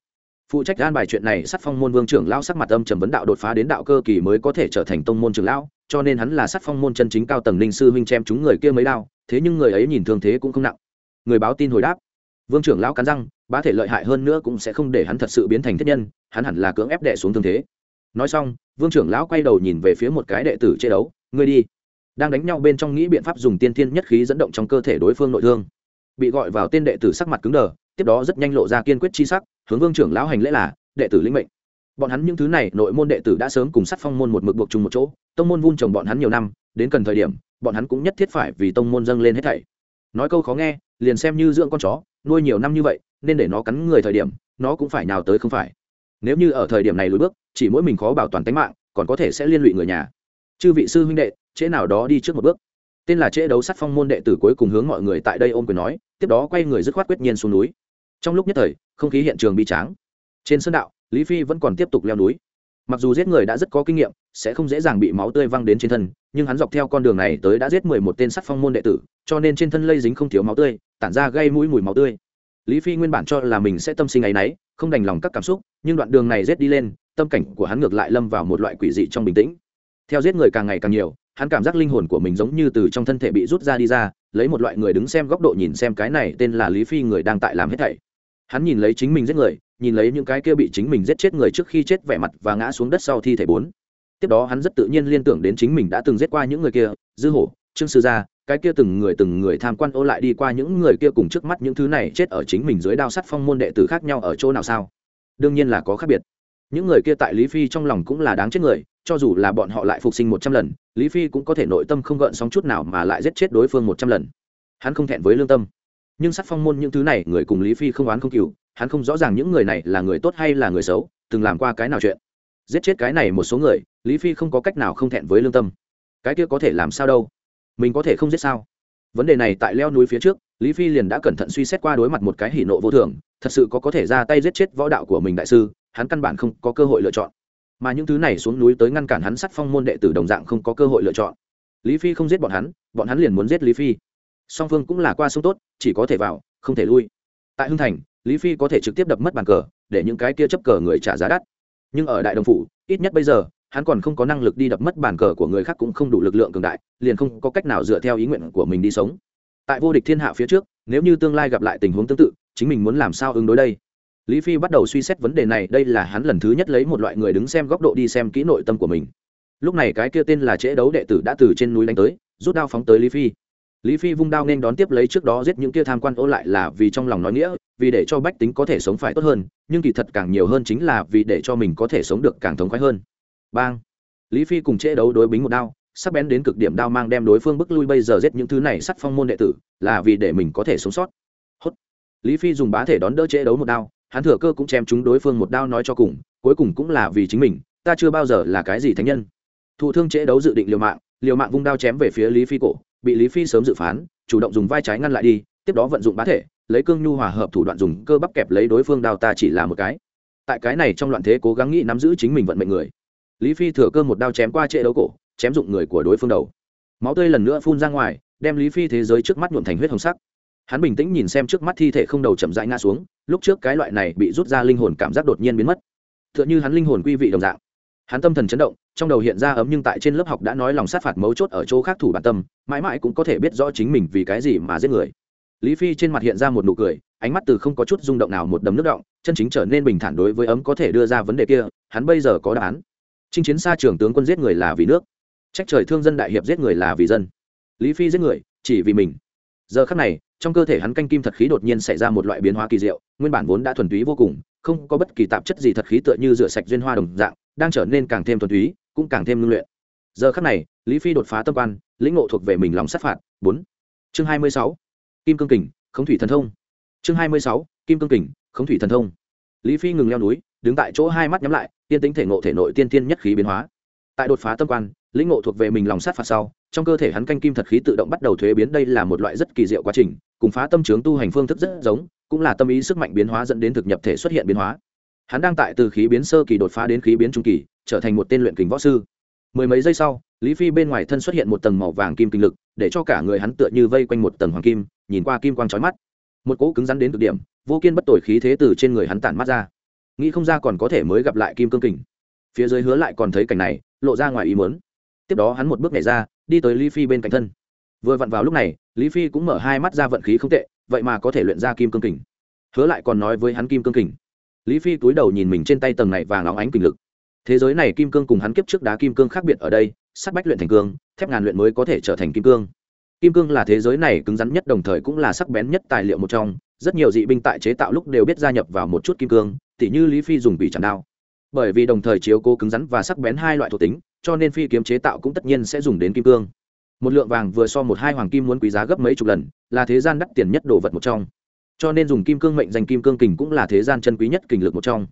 Speaker 1: Phụ trách gan bài chuyện này, sát phong môn vương trưởng lão sắc mặt âm trầm vấn đạo đột phá đến đạo cơ kỳ mới có thể trở thành tông môn trưởng lão, cho nên hắn là sát phong môn chân chính cao tầng ninh sư huynh chém chúng người kia mới đao, thế nhưng người ấy nhìn thương thế cũng không nặng người báo tin hồi đáp. Vương trưởng lão cắn răng, bá thể lợi hại hơn nữa cũng sẽ không để hắn thật sự biến thành thiết nhân, hắn hẳn là cưỡng ép đệ xuống thương thế. Nói xong, vương trưởng lão quay đầu nhìn về phía một cái đệ tử chế đấu, ngươi đi. Đang đánh nhau bên trong nghĩ biện pháp dùng tiên thiên nhất khí dẫn động trong cơ thể đối phương nội thương. Bị gọi vào tên đệ tử sắc mặt cứng đờ, tiếp đó rất nhanh lộ ra kiên quyết chi sắc, hướng vương trưởng lão hành lễ là, đệ tử linh mệnh. Bọn hắn những thứ này, nội môn đệ tử đã sớm cùng sát phong môn một mực buộc chung một chỗ, tông môn vun trồng bọn hắn nhiều năm, đến cần thời điểm, bọn hắn cũng nhất thiết phải vì tông môn dâng lên hết thảy. Nói câu khó nghe liền xem như dưỡng con chó, nuôi nhiều năm như vậy, nên để nó cắn người thời điểm, nó cũng phải nào tới không phải. Nếu như ở thời điểm này lùi bước, chỉ mỗi mình khó bảo toàn tính mạng, còn có thể sẽ liên lụy người nhà. Chư vị sư huynh đệ, trễ nào đó đi trước một bước. Tên là trễ đấu sắt phong môn đệ tử cuối cùng hướng mọi người tại đây ôm quyền nói, tiếp đó quay người dứt khoát quyết nhiên xuống núi. Trong lúc nhất thời, không khí hiện trường bi tráng. Trên sơn đạo, lý phi vẫn còn tiếp tục leo núi mặc dù giết người đã rất có kinh nghiệm, sẽ không dễ dàng bị máu tươi văng đến trên thân, nhưng hắn dọc theo con đường này tới đã giết mười một tên sắc phong môn đệ tử, cho nên trên thân lây dính không thiếu máu tươi, tản ra gây mũi mùi máu tươi. Lý phi nguyên bản cho là mình sẽ tâm sinh ấ y n ấ y không đành lòng các cảm xúc, nhưng đoạn đường này rét đi lên, tâm cảnh của hắn ngược lại lâm vào một loại quỷ dị trong bình tĩnh. Theo giết người càng ngày càng nhiều, hắn cảm giác linh hồn của mình giống như từ trong thân thể bị rút ra đi ra, lấy một loại người đứng xem góc độ nhìn xem cái này tên là lý phi người đang tại làm hết thảy. Hắn nhìn lấy chính mình giết người nhìn lấy những cái kia bị chính mình giết chết người trước khi chết vẻ mặt và ngã xuống đất sau thi thể bốn. Tiếp đó hắn rất tự nhiên liên tưởng đến chính mình đã từng giết qua những người kia, dư hổ, trương sư gia, cái kia từng người từng người tham quan ô lại đi qua những người kia cùng trước mắt những thứ này chết ở chính mình dưới đao sắt phong môn đệ tử khác nhau ở chỗ nào sao? Đương nhiên là có khác biệt. Những người kia tại lý phi trong lòng cũng là đáng chết người, cho dù là bọn họ lại phục sinh một trăm lần, lý phi cũng có thể nội tâm không gợn sóng chút nào mà lại giết chết đối phương một trăm lần. Hắn không thẹn với lương tâm. Nhưng sắt phong môn những thứ này, người cùng lý phi không oán không cừu hắn không rõ ràng những người này là người tốt hay là người xấu, từng làm qua cái nào chuyện. Giết chết cái này một số người, lý phi không có cách nào không thẹn với lương tâm. Cái kia có thể làm sao đâu? Mình có thể không giết sao? Vấn đề này tại leo núi phía trước, lý phi liền đã cẩn thận suy xét qua đối mặt một cái hỉ nộ vô thường, thật sự có có thể ra tay giết chết võ đạo của mình đại sư, hắn căn bản không có cơ hội lựa chọn. Mà những thứ này xuống núi tới ngăn cản hắn sắt phong môn đệ tử đồng dạng không có cơ hội lựa chọn. Lý phi không giết bọn hắn bọn hắn liền muốn giết lý phi. Song phương cũng là qua sông tốt, chỉ có thể vào, không thể lui. Tại hưng thành lý phi có thể trực tiếp đập mất bàn cờ, để những cái kia chấp cờ người trả giá đắt. Nhưng ở đại đồng phủ, ít nhất bây giờ, hắn còn không có năng lực đi đập mất bàn cờ của người khác cũng không đủ lực lượng cường đại, liền không có cách nào dựa theo ý nguyện của mình đi sống. Tại vô địch thiên hạ phía trước, nếu như tương lai gặp lại tình huống tương tự, chính mình muốn làm sao ứng đối đây? Lý phi bắt đầu suy xét vấn đề này, đây là hắn lần thứ nhất lấy một loại người đứng xem góc độ đi xem kỹ nội tâm của mình. Lúc này cái kia tên là trễ đấu đệ tử đã từ trên núi đánh tới, rút đao phóng tới lý phi lý phi vung đao nên đón tiếp lấy trước đó giết những kia tham quan ô lại là vì trong lòng nói nghĩa, vì để cho bách tính có thể sống phải tốt hơn, nhưng kỳ thật càng nhiều hơn chính là vì để cho mình có thể sống được càng thống khoái hơn. Bang! Lý phi cùng trễ đấu đối bính một đao, sắc bén đến cực điểm đao mang đem đối phương bức lui bây giờ giết những thứ này sắt phong môn đệ tử, là vì để mình có thể sống sót. Hốt! Lý phi dùng bá thể đón đỡ trễ đấu một đao, hắn thừa cơ cũng chém chúng đối phương một đao nói cho cùng, cuối cùng cũng là vì chính mình, ta chưa bao giờ là cái gì thánh nhân. Thụ thương trễ đấu dự định liều mạng liều mạng vung đao chém về phía lý phi cổ bị lý phi sớm dự phán, chủ động dùng vai trái ngăn lại đi, tiếp đó vận dụng bá thể, lấy cương nhu hòa hợp thủ đoạn dùng cơ bắp kẹp lấy đối phương đao ta chỉ là một cái. Tại cái này trong loạn thế cố gắng nghĩ nắm giữ chính mình vận mệnh người. Lý phi thừa cơ một đao chém qua trệ đấu cổ, chém dụng người của đối phương đầu. Máu tươi lần nữa phun ra ngoài, đem lý phi thế giới trước mắt nhuộm thành huyết hồng sắc. Hắn bình tĩnh nhìn xem trước mắt thi thể không đầu chậm rãi ngã xuống, lúc trước cái loại này bị rút ra linh hồn cảm giác đột nhiên biến mất. T h ư ợ n h ư hắn linh hồn quy vị đồng dạng hắn tâm thần chấn động, trong đầu hiện ra ấm nhưng tại trên lớp học đã nói lòng sát phạt mấu chốt ở chỗ khác thủ bản tâm, mãi mãi cũng có thể biết rõ chính mình vì cái gì mà giết người. Lý phi trên mặt hiện ra một nụ cười, ánh mắt từ không có chút rung động nào một đấm nước động, chân chính trở nên bình thản đối với ấm có thể đưa ra vấn đề kia, hắn bây giờ có đáp án. Chinh chiến xa trường tướng quân giết người là vì nước. Trách trời thương dân đại hiệp giết người là vì dân. Lý phi giết người, chỉ vì mình. Giờ khắc này, trong cơ thể hắn canh kim thật khí đột nhiên xảy ra một loại biến hóa kỳ diệu, nguyên bản vốn đã thuần túy vô cùng không có bất kỳ tạp chất gì thật khí tựa như rửa sạch duyên hoa đồng dạng, đang trở nên càng thêm thuần túy, cũng càng thêm ngưng luyện. Giờ khắc này, lý phi đột phá tâm quan, lĩnh ngộ thuộc về mình lòng sát phạt. Bốn. Chương hai mươi sáu. Kim cương kình, khống thủy thần thông. Chương hai mươi sáu. Kim cương kình, khống thủy thần thông. Lý phi ngừng leo núi, đứng tại chỗ hai mắt nhắm lại, tiên tính thể ngộ thể nội tiên tiên nhất khí biến hóa. Tại đột phá tâm quan, lĩnh ngộ thuộc về mình lòng sát phạt sau, trong cơ thể hắn canh kim thật khí tự động bắt đầu thuế biến, đây là một loại rất kỳ diệu quá trình, cùng phá tâm trướng tu hành phương thức rất giống cũng là tâm ý sức mạnh biến hóa dẫn đến thực nhập thể xuất hiện biến hóa. Hắn đang tại từ khí biến sơ kỳ đột phá đến khí biến trung kỳ, trở thành một tên luyện kình võ sư. Mười mấy giây sau, lý phi bên ngoài thân xuất hiện một tầng màu vàng kim kinh lực, để cho cả người hắn tựa như vây quanh một tầng hoàng kim, nhìn qua kim quang trói mắt. Một cỗ cứng rắn đến cực điểm, vô kiên bất tội khí thế từ trên người hắn tản mắt ra. Nghĩ không ra còn có thể mới gặp lại kim cương kình. Phía dưới hứa lại còn thấy cảnh này, lộ ra ngoài ý muốn. Tiếp đó hắn một bước nhảy ra, đi tới lý phi bên cạnh thân. Vừa vặn vào lúc này, lý phi cũng mở hai mắt ra vận khí không tệ vậy mà có thể luyện ra kim cương kình. Hứa lại còn nói với hắn kim cương kình. Lý phi cúi đầu nhìn mình trên tay tầng này vàng óng ánh kình lực. Thế giới này kim cương cùng hắn kiếp trước đá kim cương khác biệt ở đây, sắt bách luyện thành cương, thép ngàn luyện mới có thể trở thành kim cương. Kim cương là thế giới này cứng rắn nhất, đồng thời cũng là sắc bén nhất tài liệu một trong. Rất nhiều dị binh tại chế tạo lúc đều biết gia nhập vào một chút kim cương, tỉ như lý phi dùng bị chản đao. Bởi vì đồng thời chiếu cố cứng rắn và sắc bén hai loại thuộc tính, cho nên phi kiếm chế tạo cũng tất nhiên sẽ dùng đến kim cương một lượng vàng vừa so một hai hoàng kim muốn quý giá gấp mấy chục lần, là thế gian đắt tiền nhất đồ vật một trong. Cho nên dùng kim cương mệnh danh kim cương kình cũng là thế gian chân quý nhất kình lực một trong.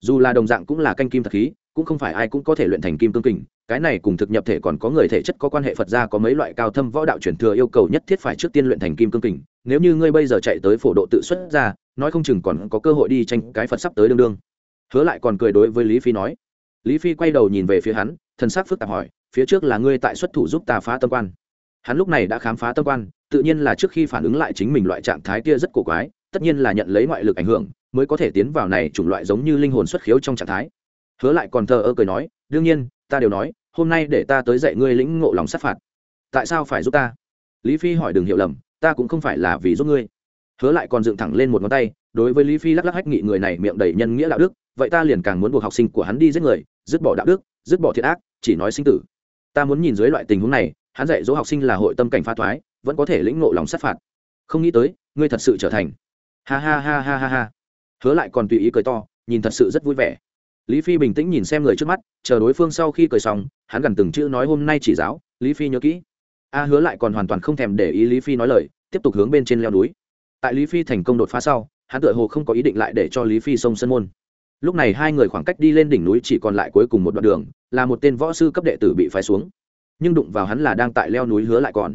Speaker 1: Dù là đồng dạng cũng là canh kim thật khí, cũng không phải ai cũng có thể luyện thành kim cương kình, cái này cùng thực nhập thể còn có người thể chất có quan hệ phật gia có mấy loại cao thâm võ đạo truyền thừa yêu cầu nhất thiết phải trước tiên luyện thành kim cương kình, nếu như ngươi bây giờ chạy tới phổ độ tự xuất ra, nói không chừng còn có cơ hội đi tranh cái phật sắp tới đương đương. Hứa lại còn cười đối với lý phi nói. Lý phi quay đầu nhìn về phía hắn, thần sắc phức tạp hỏi phía trước là ngươi tại xuất thủ giúp ta phá tâm quan. Hắn lúc này đã khám phá tâm quan, tự nhiên là trước khi phản ứng lại chính mình loại trạng thái kia rất cổ quái, tất nhiên là nhận lấy ngoại lực ảnh hưởng, mới có thể tiến vào này chủng loại giống như linh hồn xuất khiếu trong trạng thái. Hứa lại còn thờ ơ cười nói, đương nhiên, ta đều nói, hôm nay để ta tới dạy ngươi lĩnh ngộ lòng sát phạt. Tại sao phải giúp ta? Lý phi hỏi đừng hiểu lầm, ta cũng không phải là vì giúp ngươi. Hứa lại còn dựng thẳng lên một ngón tay, đối với lý phi lắc lắc hách nghị người này miệng đầy nhân nghĩa đạo đức, vậy ta liền càng muốn buộc học sinh của hắn đi giết người, dứt bỏ đạo đức, dứt bỏ thiệt ác, chỉ nói sinh tử ta muốn nhìn dưới loại tình huống này, hắn dạy dỗ học sinh là hội tâm cảnh pha thoái, vẫn có thể lĩnh ngộ lòng sát phạt. Không nghĩ tới, ngươi thật sự trở thành. Ha ha ha ha ha ha. Hứa lại còn tùy ý cười to, nhìn thật sự rất vui vẻ. Lý phi bình tĩnh nhìn xem người trước mắt, chờ đối phương sau khi cười xong, hắn gần từng chữ nói hôm nay chỉ giáo, lý phi nhớ kỹ. A hứa lại còn hoàn toàn không thèm để ý lý phi nói lời, tiếp tục hướng bên trên leo núi. Tại lý phi thành công đột phá sau, hắn tựa hồ không có ý định lại để cho lý phi sông sân môn lúc này hai người khoảng cách đi lên đỉnh núi chỉ còn lại cuối cùng một đoạn đường, là một tên võ sư cấp đệ tử bị phái xuống. Nhưng đụng vào hắn là đang tại leo núi hứa lại còn.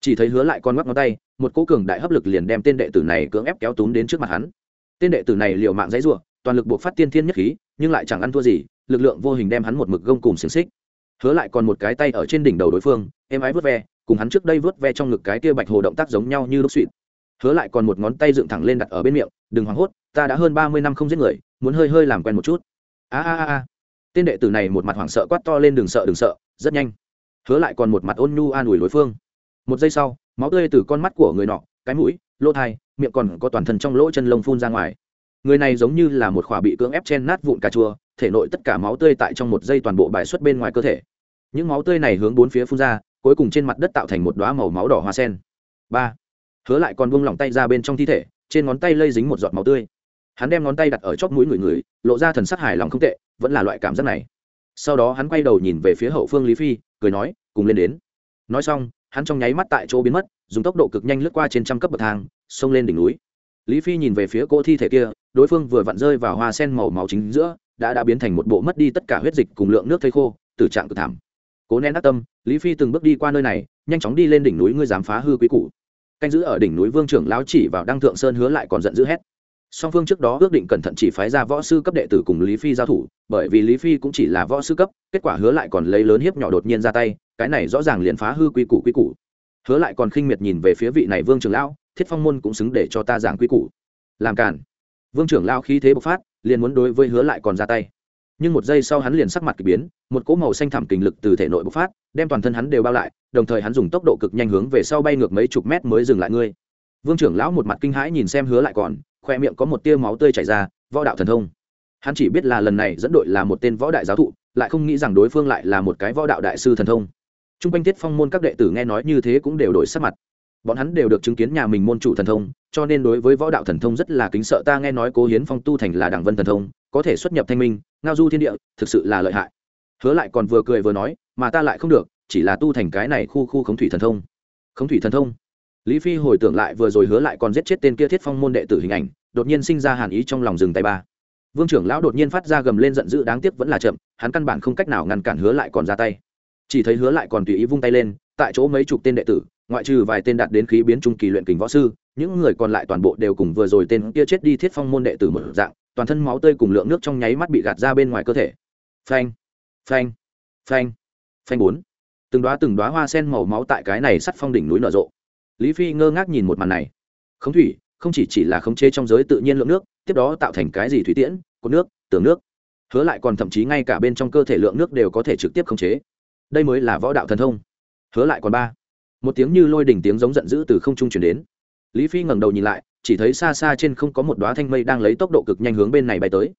Speaker 1: Chỉ thấy hứa lại con ngoắc ngón tay, một cố cường đại hấp lực liền đem tên đệ tử này cưỡng ép kéo túm đến trước mặt hắn. Tên đệ tử này liều mạng dãy ruộng toàn lực buộc phát tiên thiên nhất khí, nhưng lại chẳng ăn thua gì, lực lượng vô hình đem hắn một mực gông cùng xiềng xích. Hứa lại còn một cái tay ở trên đỉnh đầu đối phương em ái vớt ve, cùng hắn trước đây vớt ve trong ngực cái kia bạch hồ động tác giống nhau như lúc suỵt hứa lại còn một ngón tay dựng thẳng lên đặt ở bên miệng, đừng hoảng hốt, ta đã hơn ba mươi năm không giết người muốn hơi hơi làm quen một chút. A a a tên đệ tử này một mặt hoảng sợ quát to lên đừng sợ đừng sợ, rất nhanh. Hứa lại còn một mặt ôn nhu an ủi đối phương. Một giây sau, máu tươi từ con mắt của người nọ, cái mũi, lỗ thai, miệng còn có toàn thân trong lỗ chân lông phun ra ngoài. Người này giống như là một khỏa bị cưỡng ép chen nát vụn cà chua, thể nội tất cả máu tươi tại trong một giây toàn bộ bài xuất bên ngoài cơ thể. Những máu tươi này hướng bốn phía phun ra, cuối cùng trên mặt đất tạo thành một đoá màu máu đỏ hoa sen. Ba. Hứa lại còn buông lỏng tay ra bên trong thi thể, trên ngón tay lây dính một giọt máu tươi hắn đem ngón tay đặt ở chóp mũi người người, lộ ra thần sắc hài lòng không tệ, vẫn là loại cảm giác này. Sau đó hắn quay đầu nhìn về phía hậu phương lý phi, cười nói, cùng lên đến. Nói xong, hắn trong nháy mắt tại chỗ biến mất, dùng tốc độ cực nhanh lướt qua trên trăm cấp bậc thang, xông lên đỉnh núi. Lý phi nhìn về phía cô thi thể kia, đối phương vừa vặn rơi vào hoa sen màu máu chính giữa, đã đã biến thành một bộ mất đi tất cả huyết dịch cùng lượng nước thây khô, tử trạng cực thảm. Cố nén đắc tâm, lý phi từng bước đi qua nơi này, nhanh chóng đi lên đỉnh núi ngươi dám phá hư quý cũ canh giữ ở đỉnh núi vương trưởng lão chỉ vào đăng thượng sơn hứa lại còn giận dữ hét song phương trước đó ước định cẩn thận chỉ phái ra võ sư cấp đệ tử cùng lý phi giao thủ, bởi vì lý phi cũng chỉ là võ sư cấp, kết quả hứa lại còn lấy lớn hiếp nhỏ đột nhiên ra tay, cái này rõ ràng liền phá hư quy củ quy củ. Hứa lại còn khinh miệt nhìn về phía vị này vương trưởng lão, thiết phong môn cũng xứng để cho ta giảng quy củ. Làm cản vương trưởng lão khí thế bộc phát, liền muốn đối với hứa lại còn ra tay. Nhưng một giây sau hắn liền sắc mặt k ỳ biến, một cỗ màu xanh thảm kình lực từ thể nội bộc phát, đem toàn thân hắn đều bao lại, đồng thời hắn dùng tốc độ cực nhanh hướng về sau bay ngược mấy chục mét mới dừng lại ngươi. Vương trưởng lão một mặt kinh hãi nhìn xem hứa lại còn khoe miệng có một tia máu tươi chảy ra, võ đạo thần thông. Hắn chỉ biết là lần này dẫn đội là một tên võ đại giáo thụ, lại không nghĩ rằng đối phương lại là một cái võ đạo đại sư thần thông. T r u n g quanh tiết phong môn các đệ tử nghe nói như thế cũng đều đổi sắc mặt. Bọn hắn đều được chứng kiến nhà mình môn chủ thần thông, cho nên đối với võ đạo thần thông rất là kính sợ. Ta nghe nói cố hiến phong tu thành là đảng vân thần thông, có thể xuất nhập thanh minh, ngao du thiên địa, thực sự là lợi hại. Hứa lại còn vừa cười vừa nói, mà ta lại không được, chỉ là tu thành cái này khu khu khống thủy thần thông. Khống thủy thần thông? Lý phi hồi tưởng lại vừa rồi hứa lại còn giết chết tên kia thiết phong môn đệ tử hình ảnh, đột nhiên sinh ra hàn ý trong lòng rừng tay ba. Vương trưởng lão đột nhiên phát ra gầm lên giận dữ đáng tiếc vẫn là chậm, hắn căn bản không cách nào ngăn cản hứa lại còn ra tay. Chỉ thấy hứa lại còn tùy ý vung tay lên, tại chỗ mấy chục tên đệ tử, ngoại trừ vài tên đạt đến khí biến trung kỳ luyện kình võ sư, những người còn lại toàn bộ đều cùng vừa rồi tên kia chết đi thiết phong môn đệ tử một dạng, toàn thân máu tươi cùng lượng nước trong nháy mắt bị gạt ra bên ngoài cơ thể. Phanh phanh phanh phanh bốn. Từng đoá từng đoá hoa sen màu máu tại cái này sắt phong đỉnh núi nở rộ lý phi ngơ ngác nhìn một màn này. Khống thủy, không chỉ chỉ là khống chế trong giới tự nhiên lượng nước, tiếp đó tạo thành cái gì thủy tiễn, cột nước, tường nước. Hứa lại còn thậm chí ngay cả bên trong cơ thể lượng nước đều có thể trực tiếp khống chế. Đây mới là võ đạo thần thông. Hứa lại còn ba. Một tiếng như lôi đỉnh tiếng giống giận dữ từ không trung chuyển đến. Lý phi ngẩng đầu nhìn lại, chỉ thấy xa xa trên không có một đoá thanh mây đang lấy tốc độ cực nhanh hướng bên này bay tới.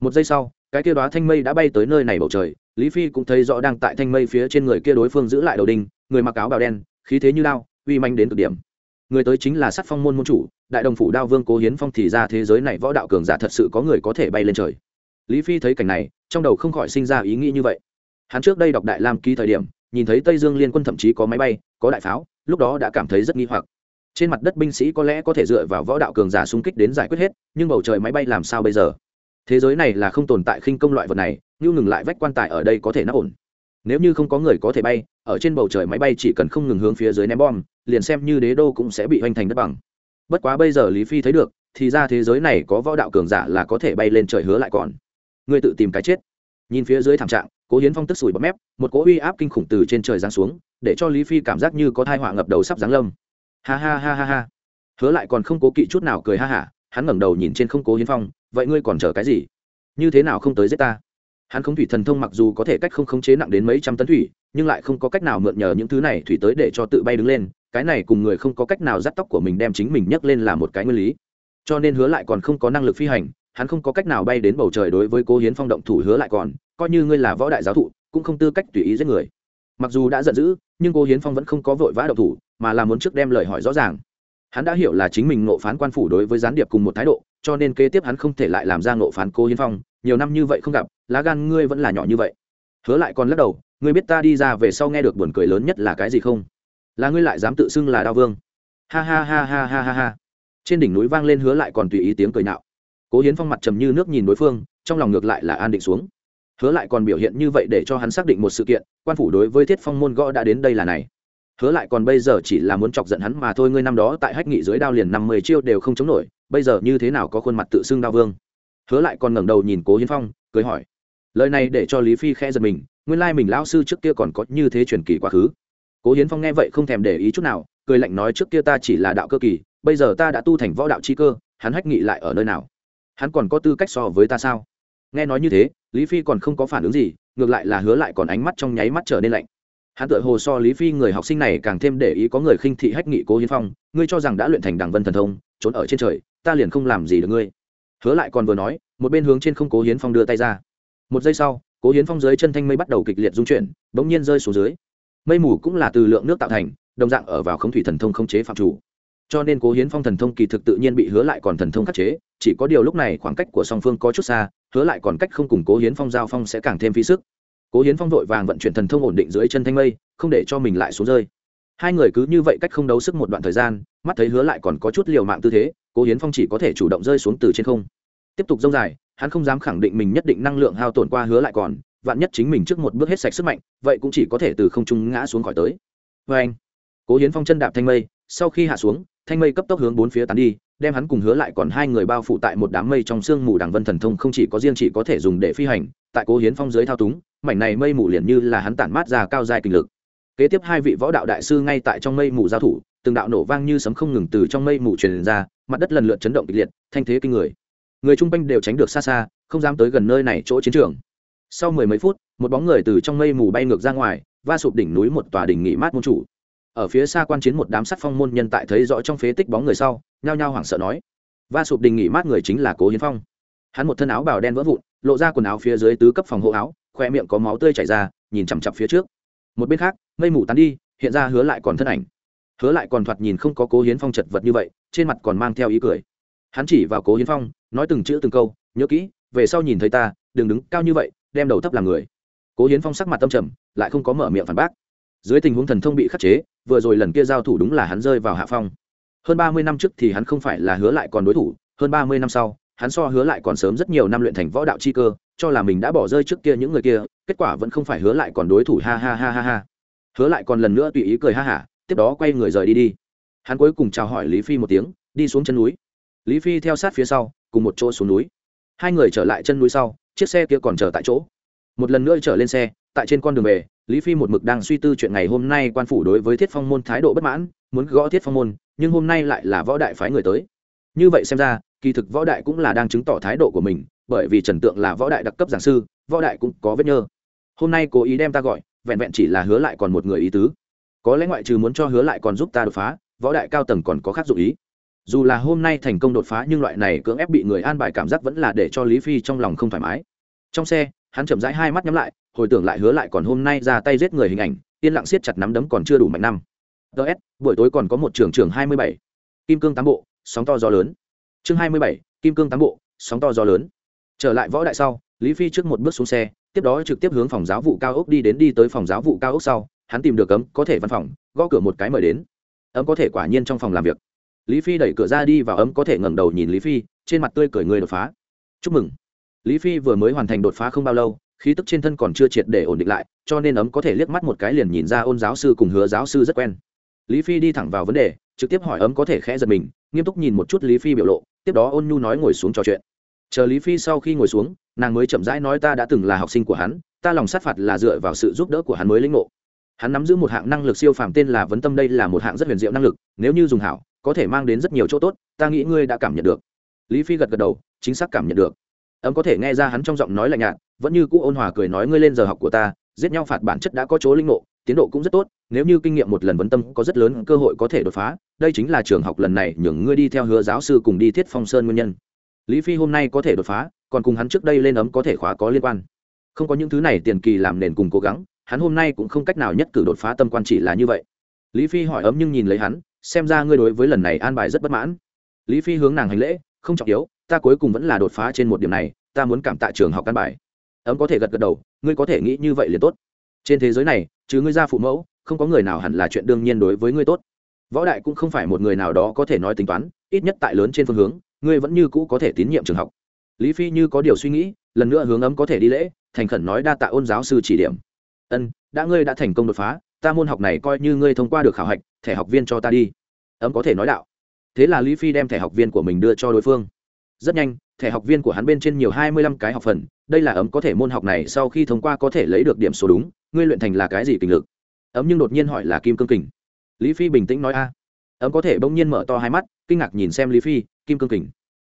Speaker 1: Một giây sau, cái kia đoá thanh mây đã bay tới nơi này bầu trời. Lý phi cũng thấy rõ đang tại thanh mây phía trên người kia đối phương giữ lại đầu đinh, người mặc áo bào đen, khí thế như lao uy manh đến cực điểm. Người tới chính là sắc phong môn môn chủ, đại đồng phủ đao vương cố hiến phong thì ra thế giới này võ đạo cường giả thật sự có người có thể bay lên trời. Lý phi thấy cảnh này, trong đầu không khỏi sinh ra ý nghĩ như vậy. Hắn trước đây đọc đại lam ký thời điểm, nhìn thấy tây dương liên quân thậm chí có máy bay, có đại pháo, lúc đó đã cảm thấy rất nghi hoặc. Trên mặt đất binh sĩ có lẽ có thể dựa vào võ đạo cường giả xung kích đến giải quyết hết, nhưng bầu trời máy bay làm sao bây giờ? Thế giới này là không tồn tại khinh công loại vật này, như ngừng lại vách quan tài ở đây có thể nắp ổn nếu như không có người có thể bay, ở trên bầu trời máy bay chỉ cần không ngừng hướng phía dưới ném bom, liền xem như đế đô cũng sẽ bị hoành thành đất bằng. Bất quá bây giờ lý phi thấy được, thì ra thế giới này có võ đạo cường giả là có thể bay lên trời hứa lại còn. Người tự tìm cái chết. Nhìn phía dưới thảm trạng, cố hiến phong tức sủi bọt mép, một cỗ uy áp kinh khủng từ trên trời giáng xuống, để cho lý phi cảm giác như có thai họa ngập đầu sắp giáng lâm. Ha ha ha ha ha. Hứa lại còn không cố kỵ chút nào cười ha hả, hắn ngẩng đầu nhìn trên không cố hiến phong, vậy ngươi còn chờ cái gì? Như thế nào không tới giết ta? Hắn không thủy thần thông mặc dù có thể cách không khống chế nặng đến mấy trăm tấn thủy, nhưng lại không có cách nào mượn nhờ những thứ này thủy tới để cho tự bay đứng lên, cái này cùng người không có cách nào dắt tóc của mình đem chính mình nhấc lên là một cái nguyên lý. Cho nên hứa lại còn không có năng lực phi hành, hắn không có cách nào bay đến bầu trời đối với cố hiến phong động thủ hứa lại còn, coi như ngươi là võ đại giáo thụ, cũng không tư cách tùy ý giết người. Mặc dù đã giận dữ, nhưng cố hiến phong vẫn không có vội vã động thủ, mà là muốn trước đem lời hỏi rõ ràng. Hắn đã hiểu là chính mình nộ phán quan phủ đối với gián điệp cùng một thái độ, cho nên kế tiếp hắn không thể lại làm ra nộ phán cố hiến phong nhiều năm như vậy không gặp, lá gan ngươi vẫn là nhỏ như vậy. Hứa lại còn lắc đầu, ngươi biết ta đi ra về sau nghe được buồn cười lớn nhất là cái gì không? Là ngươi lại dám tự xưng là đao vương. Ha ha ha ha ha ha ha. Trên đỉnh núi vang lên hứa lại còn tùy ý tiếng cười nạo. Cố hiến phong mặt trầm như nước nhìn đối phương, trong lòng ngược lại là an định xuống. Hứa lại còn biểu hiện như vậy để cho hắn xác định một sự kiện, quan phủ đối với thiết phong môn gõ đã đến đây là này. Hứa lại còn bây giờ chỉ là muốn chọc giận hắn mà thôi, ngươi năm đó tại hách nghị dưới đao liền năm mươi chiêu đều không chống nổi, bây giờ như thế nào có khuôn mặt tự xưng đao vương? Hứa lại còn ngẩng đầu nhìn cố hiến phong, cười hỏi, lời này để cho lý phi khẽ giật mình, nguyên lai mình lão sư trước kia còn có như thế truyền kỳ quá khứ. cố hiến phong nghe vậy không thèm để ý chút nào, cười lạnh nói trước kia ta chỉ là đạo cơ kỳ, bây giờ ta đã tu thành võ đạo chi cơ, hắn hách nghị lại ở nơi nào? hắn còn có tư cách so với ta sao? nghe nói như thế, lý phi còn không có phản ứng gì, ngược lại là hứa lại còn ánh mắt trong nháy mắt trở nên lạnh. hắn tự hồ so lý phi người học sinh này càng thêm để ý có người khinh thị hách nghị cố hiến phong, ngươi cho rằng đã luyện thành đảng vân thần thông, trốn ở trên trời, ta liền không làm gì được ngươi hứa lại còn vừa nói, một bên hướng trên không cố hiến phong đưa tay ra. Một giây sau, cố hiến phong dưới chân thanh mây bắt đầu kịch liệt dung chuyển, bỗng nhiên rơi xuống dưới. Mây mù cũng là từ lượng nước tạo thành, đồng dạng ở vào khống thủy thần thông không chế phạm chủ. Cho nên cố hiến phong thần thông kỳ thực tự nhiên bị hứa lại còn thần thông khắc chế, chỉ có điều lúc này khoảng cách của song phương có chút xa, hứa lại còn cách không cùng cố hiến phong giao phong sẽ càng thêm phí sức. Cố hiến phong vội vàng vận chuyển thần thông ổn định dưới chân thanh mây, không để cho mình lại xuống rơi. Hai người cứ như vậy cách không đấu sức một đoạn thời gian, mắt thấy hứa lại còn có chút liều mạng tư thế cố hiến phong chỉ có thể chủ động rơi xuống từ trên không. Tiếp tục dông dài, hắn không dám khẳng định mình nhất định năng lượng hao tổn qua hứa lại còn, vạn nhất chính mình trước một bước hết sạch sức mạnh, vậy cũng chỉ có thể từ không trung ngã xuống khỏi tới. Vê anh, cố hiến phong chân đạp thanh mây, sau khi hạ xuống, thanh mây cấp tốc hướng bốn phía tán đi, đem hắn cùng hứa lại còn hai người bao phủ tại một đám mây trong sương mù đằng vân thần thông không chỉ có riêng chỉ có thể dùng để phi hành, tại cố hiến phong dưới thao túng, mảnh này mây mù liền như là hắn tản mát ra cao dài kinh lực. Kế tiếp hai vị võ đạo đại sư ngay tại trong mây mù giao thủ, từng đạo nổ vang như sấm không ngừng từ trong mây mù truyền ra mặt đất lần lượt chấn động kịch liệt, thanh thế kinh người. Người chung quanh đều tránh được xa xa, không dám tới gần nơi này chỗ chiến trường. Sau mười mấy phút, một bóng người từ trong mây mù bay ngược ra ngoài, va sụp đỉnh núi một tòa đỉnh nghỉ mát môn chủ. Ở phía xa quan chiến một đám sắt phong môn nhân tại thấy rõ trong phế tích bóng người sau, nhao nhao hoảng sợ nói. Va sụp đỉnh nghỉ mát người chính là cố hiến phong. Hắn một thân áo bào đen vỡ vụn, lộ ra quần áo phía dưới tứ cấp phòng hộ áo, khoe miệng có máu tươi chảy ra, nhìn chằm chặp phía trước. Một bên khác, mây mù tán đi, hiện ra hứa lại còn thân ảnh hứa lại còn thoạt nhìn không có cố hiến phong chật vật như vậy, trên mặt còn mang theo ý cười. Hắn chỉ vào cố hiến phong, nói từng chữ từng câu, nhớ kỹ, về sau nhìn thấy ta, đừng đứng cao như vậy, đem đầu thấp làm người. Cố hiến phong sắc mặt tâm trầm, lại không có mở miệng phản bác. Dưới tình huống thần thông bị khắc chế, vừa rồi lần kia giao thủ đúng là hắn rơi vào hạ phong. Hơn ba mươi năm trước thì hắn không phải là hứa lại còn đối thủ, hơn ba mươi năm sau, hắn so hứa lại còn sớm rất nhiều năm luyện thành võ đạo chi cơ, cho là mình đã bỏ rơi trước kia những người kia, kết quả vẫn không phải hứa lại còn đối thủ, ha ha ha ha ha. Hứa lại còn lần nữa tùy ý cười ha hả tiếp đó quay người rời đi đi. Hắn cuối cùng chào hỏi lý phi một tiếng, đi xuống chân núi. Lý phi theo sát phía sau, cùng một chỗ xuống núi. Hai người trở lại chân núi sau, chiếc xe kia còn chờ tại chỗ. Một lần nữa trở lên xe, tại trên con đường về, lý phi một mực đang suy tư chuyện ngày hôm nay quan phủ đối với thiết phong môn thái độ bất mãn, muốn gõ thiết phong môn, nhưng hôm nay lại là võ đại phái người tới. Như vậy xem ra, kỳ thực võ đại cũng là đang chứng tỏ thái độ của mình, bởi vì trần tượng là võ đại đặc cấp giảng sư, võ đại cũng có vết nhơ. Hôm nay cố ý đem ta gọi, vẹn vẹn chỉ là hứa lại còn một người ý tứ có lẽ ngoại trừ muốn cho hứa lại còn giúp ta đột phá, võ đại cao tầng còn có khác dụ ý. Dù là hôm nay thành công đột phá nhưng loại này cưỡng ép bị người an bài cảm giác vẫn là để cho lý phi trong lòng không thoải mái. Trong xe, hắn chậm rãi hai mắt nhắm lại, hồi tưởng lại hứa lại còn hôm nay ra tay giết người hình ảnh, yên lặng siết chặt nắm đấm còn chưa đủ mạnh năm. Ts buổi tối còn có một trường trường hai mươi bảy. Kim cương tám bộ, sóng to gió lớn. Chương hai mươi bảy, kim cương tám bộ, sóng to gió lớn. Trở lại võ đại sau, lý phi trước một bước xuống xe, tiếp đó trực tiếp hướng phòng giáo vụ cao ốc đi đến đi tới phòng giáo vụ cao ốc sau hắn tìm được cấm có thể văn phòng, gõ cửa một cái mời đến. Ấm có thể quả nhiên trong phòng làm việc. Lý phi đẩy cửa ra đi vào ấm có thể ngẩng đầu nhìn lý phi, trên mặt tươi cười người đột phá. Chúc mừng. Lý phi vừa mới hoàn thành đột phá không bao lâu, khí tức trên thân còn chưa triệt để ổn định lại, cho nên ấm có thể liếc mắt một cái liền nhìn ra ôn giáo sư cùng hứa giáo sư rất quen. Lý phi đi thẳng vào vấn đề, trực tiếp hỏi ấm có thể khẽ giật mình, nghiêm túc nhìn một chút lý phi biểu lộ, tiếp đó ôn nhu nói ngồi xuống trò chuyện. Chờ lý phi sau khi ngồi xuống, nàng mới chậm rãi nói ta đã từng là học sinh của hắn, ta lòng sát phạt là dựa vào sự giúp đỡ của hắn mới lĩnh ngộ hắn nắm giữ một hạng năng lực siêu phàm tên là vấn tâm, đây là một hạng rất huyền diệu năng lực, nếu như dùng hảo, có thể mang đến rất nhiều chỗ tốt, ta nghĩ ngươi đã cảm nhận được. Lý phi gật gật đầu, chính xác cảm nhận được. Ấm có thể nghe ra hắn trong giọng nói lạnh nhạt, vẫn như cũ ôn hòa cười nói ngươi lên giờ học của ta, giết nhau phạt bản chất đã có chỗ linh ngộ, tiến độ cũng rất tốt, nếu như kinh nghiệm một lần vấn tâm có rất lớn cơ hội có thể đột phá, đây chính là trường học lần này, nhường ngươi đi theo hứa giáo sư cùng đi thiết phong sơn nguyên nhân. Lý phi hôm nay có thể đột phá, còn cùng hắn trước đây lên ấm có thể khóa có liên quan. Không có những thứ này tiền kỳ làm nền cùng cố gắng hắn hôm nay cũng không cách nào nhất cử đột phá tâm quan chỉ là như vậy. Lý phi hỏi ấm nhưng nhìn lấy hắn, xem ra ngươi đối với lần này an bài rất bất mãn. Lý phi hướng nàng hành lễ, không trọng yếu, ta cuối cùng vẫn là đột phá trên một điểm này, ta muốn cảm tạ trường học căn bài. Ấm có thể gật gật đầu, ngươi có thể nghĩ như vậy liền tốt. Trên thế giới này chứ ngươi ra phụ mẫu, không có người nào hẳn là chuyện đương nhiên đối với ngươi tốt. Võ đại cũng không phải một người nào đó có thể nói tính toán, ít nhất tại lớn trên phương hướng, ngươi vẫn như cũ có thể tín nhiệm trường học. Lý phi như có điều suy nghĩ, lần nữa hướng ấm có thể đi lễ, thành khẩn nói đa tạ ôn giáo sư chỉ điểm ân, đã ngươi đã thành công đột phá, ta môn học này coi như ngươi thông qua được khảo hạch, thẻ học viên cho ta đi. Ấm có thể nói đạo. Thế là lý phi đem thẻ học viên của mình đưa cho đối phương. Rất nhanh, thẻ học viên của hắn bên trên nhiều hai mươi lăm cái học phần, đây là ấm có thể môn học này sau khi thông qua có thể lấy được điểm số đúng, ngươi luyện thành là cái gì kình lực? Ấm nhưng đột nhiên hỏi là kim cương kình. Lý phi bình tĩnh nói a. Ấm có thể bỗng nhiên mở to hai mắt, kinh ngạc nhìn xem lý phi, kim cương kình.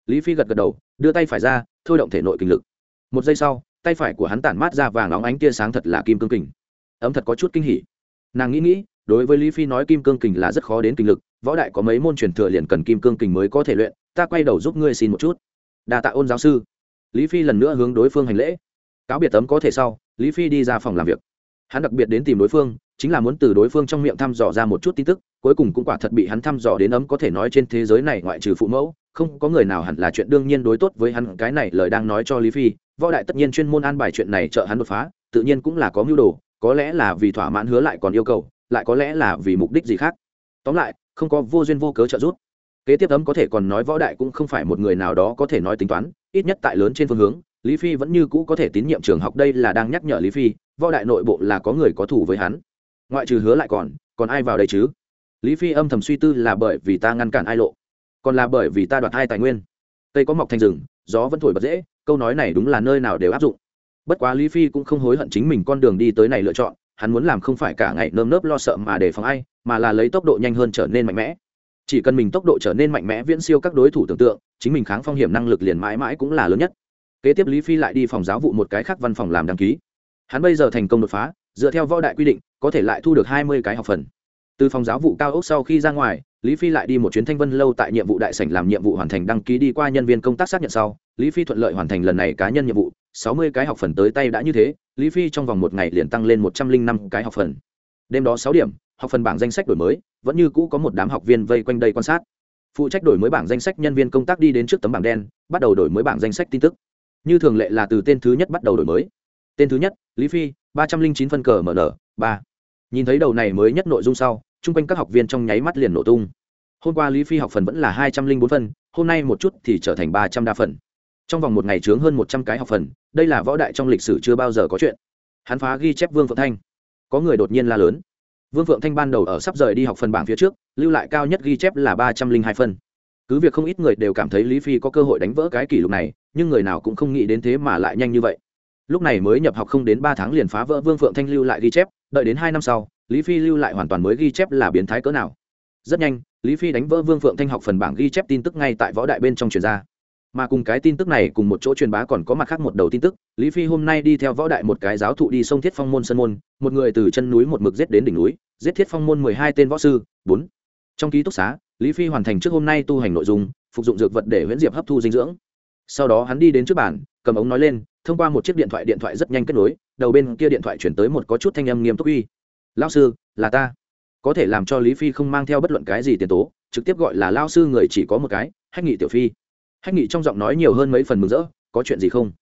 Speaker 1: Lý phi gật gật đầu, đưa tay phải ra, thôi động thể nội kinh lực. Một giây sau tay phải của hắn tản mát ra vàng óng ánh tia sáng thật là kim cương kình. Ấm thật có chút kinh hỉ. Nàng nghĩ nghĩ, đối với lý phi nói kim cương kình là rất khó đến kinh lực, võ đại có mấy môn truyền thừa liền cần kim cương kình mới có thể luyện, ta quay đầu giúp ngươi xin một chút. Đa tạ ôn giáo sư. Lý phi lần nữa hướng đối phương hành lễ. Cáo biệt tấm có thể sau, lý phi đi ra phòng làm việc. Hắn đặc biệt đến tìm đối phương, chính là muốn từ đối phương trong miệng thăm dò ra một chút tin tức, cuối cùng cũng quả thật bị hắn thăm dò đến ấm có thể nói trên thế giới này ngoại trừ phụ mẫu, không có người nào hẳn là chuyện đương nhiên đối tốt với hắn, cái này lời đang nói cho lý phi võ đại tất nhiên chuyên môn an bài chuyện này trợ hắn đột phá, tự nhiên cũng là có mưu đồ, có lẽ là vì thỏa mãn hứa lại còn yêu cầu, lại có lẽ là vì mục đích gì khác. Tóm lại, không có vô duyên vô cớ trợ giúp. Kế tiếp ấm có thể còn nói võ đại cũng không phải một người nào đó có thể nói tính toán, ít nhất tại lớn trên phương hướng, lý phi vẫn như cũ có thể tín nhiệm trường học đây là đang nhắc nhở lý phi, võ đại nội bộ là có người có thủ với hắn. Ngoại trừ hứa lại còn còn ai vào đây chứ? Lý phi âm thầm suy tư là bởi vì ta ngăn cản ai lộ, còn là bởi vì ta đoạt hai tài nguyên. Cây có mọc thành rừng, gió vẫn thổi bật dễ câu nói này đúng là nơi nào đều áp dụng. Bất quá lý phi cũng không hối hận chính mình con đường đi tới này lựa chọn, hắn muốn làm không phải cả ngày nơm nớp lo sợ mà để phòng ai, mà là lấy tốc độ nhanh hơn trở nên mạnh mẽ. Chỉ cần mình tốc độ trở nên mạnh mẽ viễn siêu các đối thủ tưởng tượng, chính mình kháng phong hiểm năng lực liền mãi mãi cũng là lớn nhất. Kế tiếp lý phi lại đi phòng giáo vụ một cái khác văn phòng làm đăng ký. Hắn bây giờ thành công đột phá, dựa theo võ đại quy định, có thể lại thu được hai mươi cái học phần. Từ phòng giáo vụ cao ốc sau khi ra ngoài lý phi lại đi một chuyến thanh vân lâu tại nhiệm vụ đại sảnh làm nhiệm vụ hoàn thành đăng ký đi qua nhân viên công tác xác nhận sau, lý phi thuận lợi hoàn thành lần này cá nhân nhiệm vụ, sáu mươi cái học phần tới tay đã như thế, lý phi trong vòng một ngày liền tăng lên một trăm linh năm cái học phần. Đêm đó sáu điểm, học phần bảng danh sách đổi mới, vẫn như cũ có một đám học viên vây quanh đây quan sát. Phụ trách đổi mới bảng danh sách nhân viên công tác đi đến trước tấm bảng đen, bắt đầu đổi mới bảng danh sách tin tức. Như thường lệ là từ tên thứ nhất bắt đầu đổi mới. Tên thứ nhất, lý phi, ba trăm linh chín phân cờ mn ba. Nhìn thấy đầu này mới nhất nội dung sau chung quanh các học viên trong nháy mắt liền nổ tung. Hôm qua lý phi học phần vẫn là hai trăm linh bốn phân hôm nay một chút thì trở thành ba trăm đa phần. Trong vòng một ngày chướng hơn một trăm cái học phần, đây là võ đại trong lịch sử chưa bao giờ có chuyện. Hắn phá ghi chép vương phượng thanh. Có người đột nhiên la lớn. Vương phượng thanh ban đầu ở sắp rời đi học phần bảng phía trước, lưu lại cao nhất ghi chép là ba trăm linh hai phân cứ việc không ít người đều cảm thấy lý phi có cơ hội đánh vỡ cái kỷ lục này, nhưng người nào cũng không nghĩ đến thế mà lại nhanh như vậy. Lúc này mới nhập học không đến ba tháng liền phá vỡ vương phượng thanh lưu lại ghi chép, đợi đến hai năm sau lý phi lưu lại hoàn toàn mới ghi chép là biến thái cỡ nào. Rất nhanh, lý phi đánh vỡ vương phượng thanh học phần bảng ghi chép tin tức ngay tại võ đại bên trong truyền ra. Mà cùng cái tin tức này cùng một chỗ truyền bá còn có mặt khác một đầu tin tức, lý phi hôm nay đi theo võ đại một cái giáo thụ đi sông thiết phong môn sân môn, một người từ chân núi một mực giết đến đỉnh núi, giết thiết phong môn mười hai tên võ sư, bốn. Trong ký túc xá, lý phi hoàn thành trước hôm nay tu hành nội dung, phục dụng dược vật để huyễn diệp hấp thu dinh dưỡng. Sau đó hắn đi đến trước bàn, cầm ống nói lên, thông qua một chiếc điện thoại điện thoại rất nhanh kết nối, đầu bên kia điện thoại chuyển tới một có chút thanh âm nghiêm túc uy lao sư, là ta. Có thể làm cho lý phi không mang theo bất luận cái gì tiền tố, trực tiếp gọi là lao sư người chỉ có một cái, hách nghị tiểu phi. Hách nghị trong giọng nói nhiều hơn mấy phần mừng rỡ, có chuyện gì không?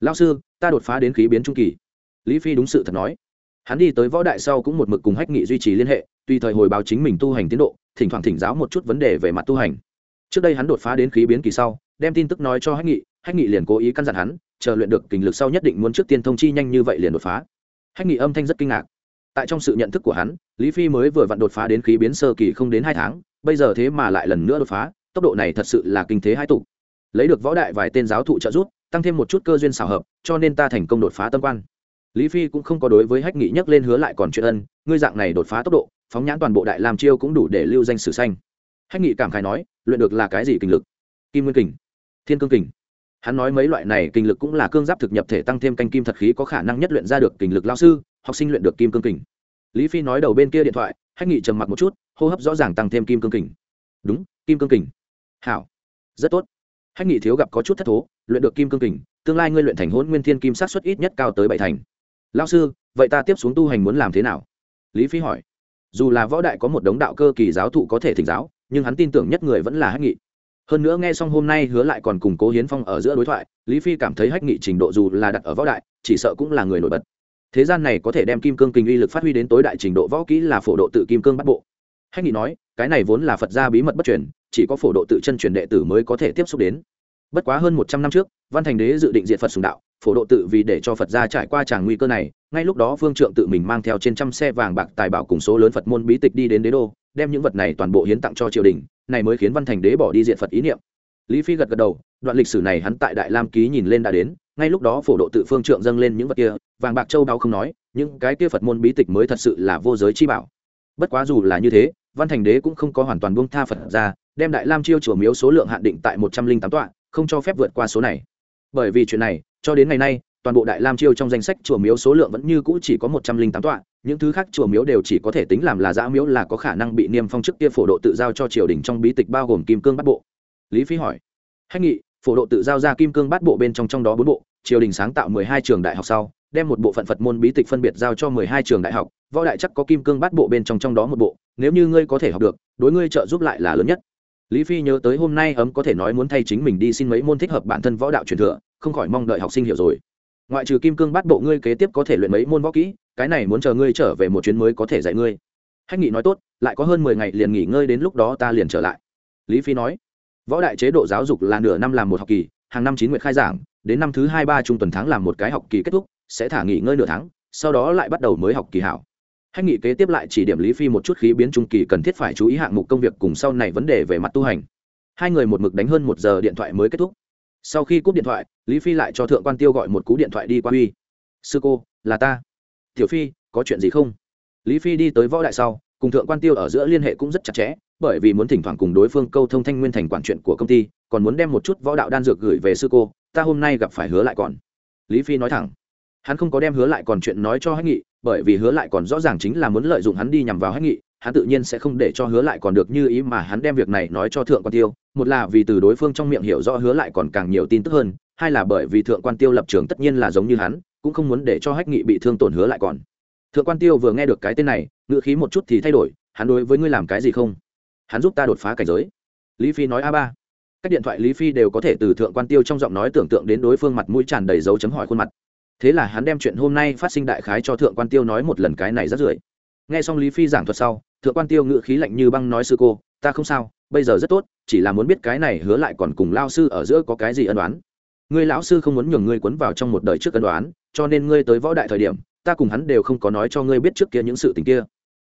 Speaker 1: Lao sư, ta đột phá đến khí biến trung kỳ. Lý phi đúng sự thật nói. Hắn đi tới võ đại sau cũng một mực cùng hách nghị duy trì liên hệ, tùy thời hồi báo chính mình tu hành tiến độ, thỉnh thoảng thỉnh giáo một chút vấn đề về mặt tu hành. Trước đây hắn đột phá đến khí biến kỳ sau, đem tin tức nói cho hách nghị hách nghị liền cố ý căn dặn hắn, chờ luyện được kình lực sau nhất định muốn trước tiên thông chi nhanh như vậy liền đột phá. Hách nghị âm thanh rất kinh ngạc tại trong sự nhận thức của hắn, lý phi mới vừa vặn đột phá đến khí biến sơ kỳ không đến hai tháng, bây giờ thế mà lại lần nữa đột phá, tốc độ này thật sự là kinh thế hai tục lấy được võ đại vài tên giáo thụ trợ giúp, tăng thêm một chút cơ duyên xảo hợp, cho nên ta thành công đột phá tâm quan. Lý phi cũng không có đối với hách nghị nhắc lên hứa lại còn chuyện ân, ngươi dạng này đột phá tốc độ, phóng nhãn toàn bộ đại làm chiêu cũng đủ để lưu danh sử xanh hách nghị cảm khái nói, luyện được là cái gì kinh lực? Kim nguyên kình, thiên cương kình. Hắn nói mấy loại này kinh lực cũng là cương giáp thực nhập thể tăng thêm canh kim thật khí có khả năng nhất luyện ra được kinh lực lao sư học sinh luyện được kim cương kình. Lý phi nói đầu bên kia điện thoại, hách nghị trầm mặc một chút, hô hấp rõ ràng tăng thêm kim cương kình. Đúng, kim cương kình. Hảo. Rất tốt. Hách nghị thiếu gặp có chút thất thố, luyện được kim cương kình, tương lai ngươi luyện thành hôn nguyên thiên kim sát xuất ít nhất cao tới bảy thành. Lao sư, vậy ta tiếp xuống tu hành muốn làm thế nào? Lý phi hỏi. Dù là võ đại có một đống đạo cơ kỳ giáo thụ có thể thỉnh giáo, nhưng hắn tin tưởng nhất người vẫn là hách nghị. Hơn nữa nghe xong hôm nay hứa lại còn cùng cố hiến phong ở giữa đối thoại, lý phi cảm thấy hách nghị trình độ dù là đặt ở võ đại, chỉ sợ cũng là người nổi bật thế gian này có thể đem kim cương kinh uy lực phát huy đến tối đại trình độ võ kỹ là phổ độ tự kim cương bắt bộ. Hách nghị nói, cái này vốn là phật gia bí mật bất truyền, chỉ có phổ độ tự chân truyền đệ tử mới có thể tiếp xúc đến. Bất quá hơn một trăm năm trước, văn thành đế dự định diện phật sùng đạo, phổ độ tự vì để cho phật gia trải qua tràng nguy cơ này, ngay lúc đó phương trượng tự mình mang theo trên trăm xe vàng bạc tài bảo cùng số lớn phật môn bí tịch đi đến đế đô, đem những vật này toàn bộ hiến tặng cho triều đình, này mới khiến văn thành đế bỏ đi diện phật ý niệm. Lý phi gật gật đầu, đoạn lịch sử này hắn tại đại lam ký nhìn lên đã đến ngay lúc đó phổ độ tự phương trượng dâng lên những vật kia, vàng bạc châu đau không nói, những cái kia phật môn bí tịch mới thật sự là vô giới chi bảo. Bất quá dù là như thế, văn thành đế cũng không có hoàn toàn buông tha phật ra, đem đại lam chiêu chùa miếu số lượng hạn định tại một trăm linh tám tọa, không cho phép vượt qua số này. Bởi vì chuyện này, cho đến ngày nay, toàn bộ đại lam chiêu trong danh sách chùa miếu số lượng vẫn như cũ chỉ có một trăm linh tám tọa, những thứ khác chùa miếu đều chỉ có thể tính làm là giã miếu là có khả năng bị niêm phong chức kia phổ độ tự giao cho triều đình trong bí tịch bao gồm kim cương bát bộ. Lý phi hỏi, hách nghị phổ độ tự giao ra kim cương bát bộ bên trong trong đó bốn bộ, triều đình sáng tạo mười hai trường đại học sau, đem một bộ phận phật môn bí tịch phân biệt giao cho mười hai trường đại học, võ đại chắc có kim cương bát bộ bên trong trong đó một bộ, nếu như ngươi có thể học được, đối ngươi trợ giúp lại là lớn nhất. Lý phi nhớ tới hôm nay ấm có thể nói muốn thay chính mình đi xin mấy môn thích hợp bản thân võ đạo truyền thừa, không khỏi mong đợi học sinh hiểu rồi. Ngoại trừ kim cương bát bộ ngươi kế tiếp có thể luyện mấy môn võ kỹ, cái này muốn chờ ngươi trở về một chuyến mới có thể dạy ngươi. Hách nghị nói tốt, lại có hơn mười ngày liền nghỉ ngơi đến lúc đó ta liền trở lại. Lý phi nói võ đại chế độ giáo dục là nửa năm làm một học kỳ, hàng năm chín nguyện khai giảng, đến năm thứ hai ba trung tuần tháng làm một cái học kỳ kết thúc, sẽ thả nghỉ ngơi nửa tháng, sau đó lại bắt đầu mới học kỳ hảo. Hách nghị kế tiếp lại chỉ điểm lý phi một chút khí biến trung kỳ cần thiết phải chú ý hạng mục công việc cùng sau này vấn đề về mặt tu hành. Hai người một mực đánh hơn một giờ điện thoại mới kết thúc. Sau khi cúp điện thoại, lý phi lại cho thượng quan tiêu gọi một cú điện thoại đi qua uy. Sư cô, là ta. Tiểu phi, có chuyện gì không? Lý phi đi tới võ đại sau, cùng thượng quan tiêu ở giữa liên hệ cũng rất chặt chẽ bởi vì muốn thỉnh thoảng cùng đối phương câu thông thanh nguyên thành quản chuyện của công ty, còn muốn đem một chút võ đạo đan dược gửi về sư cô, ta hôm nay gặp phải hứa lại còn. Lý phi nói thẳng. Hắn không có đem hứa lại còn chuyện nói cho hách nghị, bởi vì hứa lại còn rõ ràng chính là muốn lợi dụng hắn đi nhằm vào hách nghị, hắn tự nhiên sẽ không để cho hứa lại còn được như ý mà hắn đem việc này nói cho thượng quan tiêu. Một là vì từ đối phương trong miệng hiểu rõ hứa lại còn càng nhiều tin tức hơn, hai là bởi vì thượng quan tiêu lập trường tất nhiên là giống như hắn, cũng không muốn để cho hách nghị bị thương tổn hứa lại còn. Thượng quan tiêu vừa nghe được cái tên này, ngữ khí một chút thì thay đổi, hắn đối với ngươi làm cái gì không? Hắn giúp ta đột phá cảnh giới. Lý phi nói a ba. Các điện thoại lý phi đều có thể từ thượng quan tiêu trong giọng nói tưởng tượng đến đối phương mặt mũi tràn đầy dấu chấm hỏi khuôn mặt. Thế là hắn đem chuyện hôm nay phát sinh đại khái cho thượng quan tiêu nói một lần cái này rất rưởi nghe xong lý phi giảng thuật sau, thượng quan tiêu ngự khí lạnh như băng nói sư cô, ta không sao, bây giờ rất tốt, chỉ là muốn biết cái này hứa lại còn cùng lao sư ở giữa có cái gì ân đoán ngươi lão sư không muốn nhường ngươi quấn vào trong một đời trước ân đoán cho nên ngươi tới võ đại thời điểm, ta cùng hắn đều không có nói cho ngươi biết trước kia những sự tình kia.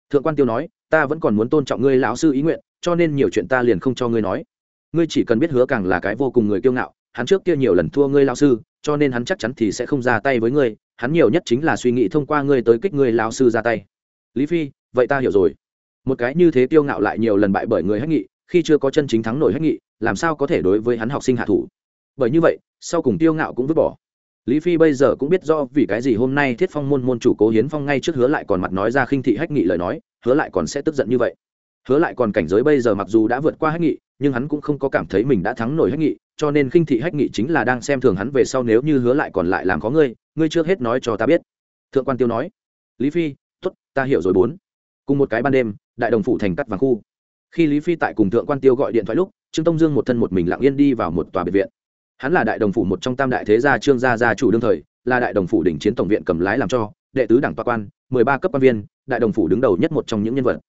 Speaker 1: Thượng quan tiêu nói, ta vẫn còn muốn tôn trọng ngươi lão sư ý nguyện cho nên nhiều chuyện ta liền không cho ngươi nói. Ngươi chỉ cần biết hứa càng là cái vô cùng người kiêu ngạo, hắn trước kia nhiều lần thua ngươi lão sư, cho nên hắn chắc chắn thì sẽ không ra tay với ngươi, hắn nhiều nhất chính là suy nghĩ thông qua ngươi tới kích ngươi lão sư ra tay. Lý phi, vậy ta hiểu rồi. Một cái như thế kiêu ngạo lại nhiều lần bại bởi người hách nghị, khi chưa có chân chính thắng nổi hách nghị, làm sao có thể đối với hắn học sinh hạ thủ? Bởi như vậy, sau cùng tiêu ngạo cũng vứt bỏ. Lý phi bây giờ cũng biết do vì cái gì hôm nay thiết phong môn môn chủ cố hiến phong ngay trước hứa lại còn mặt nói ra khinh thị hách nghị lời nói, hứa lại còn sẽ tức giận như vậy hứa lại còn cảnh giới bây giờ mặc dù đã vượt qua hách nghị, nhưng hắn cũng không có cảm thấy mình đã thắng nổi hách nghị, cho nên khinh thị hách nghị chính là đang xem thường hắn về sau nếu như hứa lại còn lại làm có ngươi ngươi chưa hết nói cho ta biết. Thượng quan tiêu nói. Lý phi t ố t ta hiểu rồi bốn. Cùng một cái ban đêm, đại đồng phủ thành cắt vàng khu. Khi lý phi tại cùng thượng quan tiêu gọi điện thoại lúc, trương tông dương một thân một mình lặng yên đi vào một tòa biệt viện. Hắn là đại đồng phủ một trong tam đại thế gia trương gia gia chủ đương thời, là đại đồng phủ đỉnh chiến tổng viện cầm lái làm cho, đệ tứ đảng toa quan, mười ba cấp quan viên, đại đồng phủ đứng đầu nhất một trong những nhân vật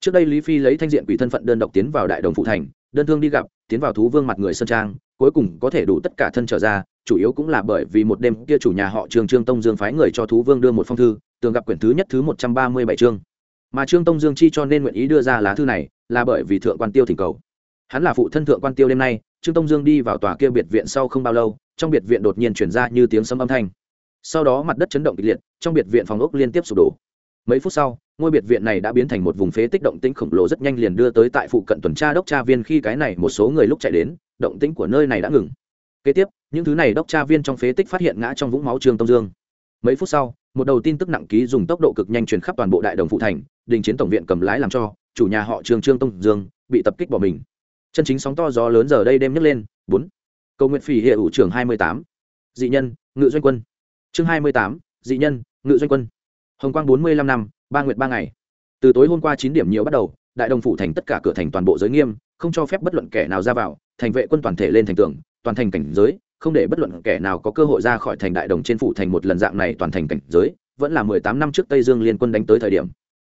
Speaker 1: trước đây lý phi lấy thanh diện quỷ thân phận đơn độc tiến vào đại đồng Phụ thành, đơn thương đi gặp, tiến vào thú vương mặt người sơn trang, cuối cùng có thể đủ tất cả thân trở ra, chủ yếu cũng là bởi vì một đêm kia chủ nhà họ trương trương tông dương phái người cho thú vương đưa một phong thư, tường gặp quyển thứ nhất thứ một trăm ba mươi bảy chương. Mà trương tông dương chi cho nên nguyện ý đưa ra lá thư này, là bởi vì thượng quan tiêu thỉnh cầu. Hắn là phụ thân thượng quan tiêu đêm nay, trương tông dương đi vào tòa kia biệt viện sau không bao lâu, trong biệt viện đột nhiên chuyển ra như tiếng sấm âm thanh. Sau đó mặt đất chấn động kịch liệt, trong biệt viện phòng ốc liên tiếp sụp đổ mấy phút sau, ngôi biệt viện này đã biến thành một vùng phế tích động tĩnh khổng lồ rất nhanh liền đưa tới tại phụ cận tuần tra đốc tra viên khi cái này một số người lúc chạy đến, động tĩnh của nơi này đã ngừng. Kế tiếp, những thứ này đốc tra viên trong phế tích phát hiện ngã trong vũng máu trương tông dương. Mấy phút sau, một đầu tin tức nặng ký dùng tốc độ cực nhanh truyền khắp toàn bộ đại đồng phụ thành, đình chiến tổng viện cầm lái làm cho, chủ nhà họ trương trương tông dương, bị tập kích bỏ mình. Chân chính sóng to gió lớn giờ đây đêm nhấc lên. Bốn. Cầu nguyện phỉ hệ ủ trưởng hai mươi tám. Dị nhân, ngự doanh quân. Chương hai mươi tám, dị nhân, ngự doanh quân hồng quang bốn mươi lăm năm, ba nguyệt ba ngày. Từ tối hôm qua chín điểm nhiều bắt đầu, đại đồng phủ thành tất cả cửa thành toàn bộ giới nghiêm, không cho phép bất luận kẻ nào ra vào, thành vệ quân toàn thể lên thành tường, toàn thành cảnh giới, không để bất luận kẻ nào có cơ hội ra khỏi thành đại đồng trên phủ thành một lần dạng này toàn thành cảnh giới, vẫn là mười tám năm trước tây dương liên quân đánh tới thời điểm.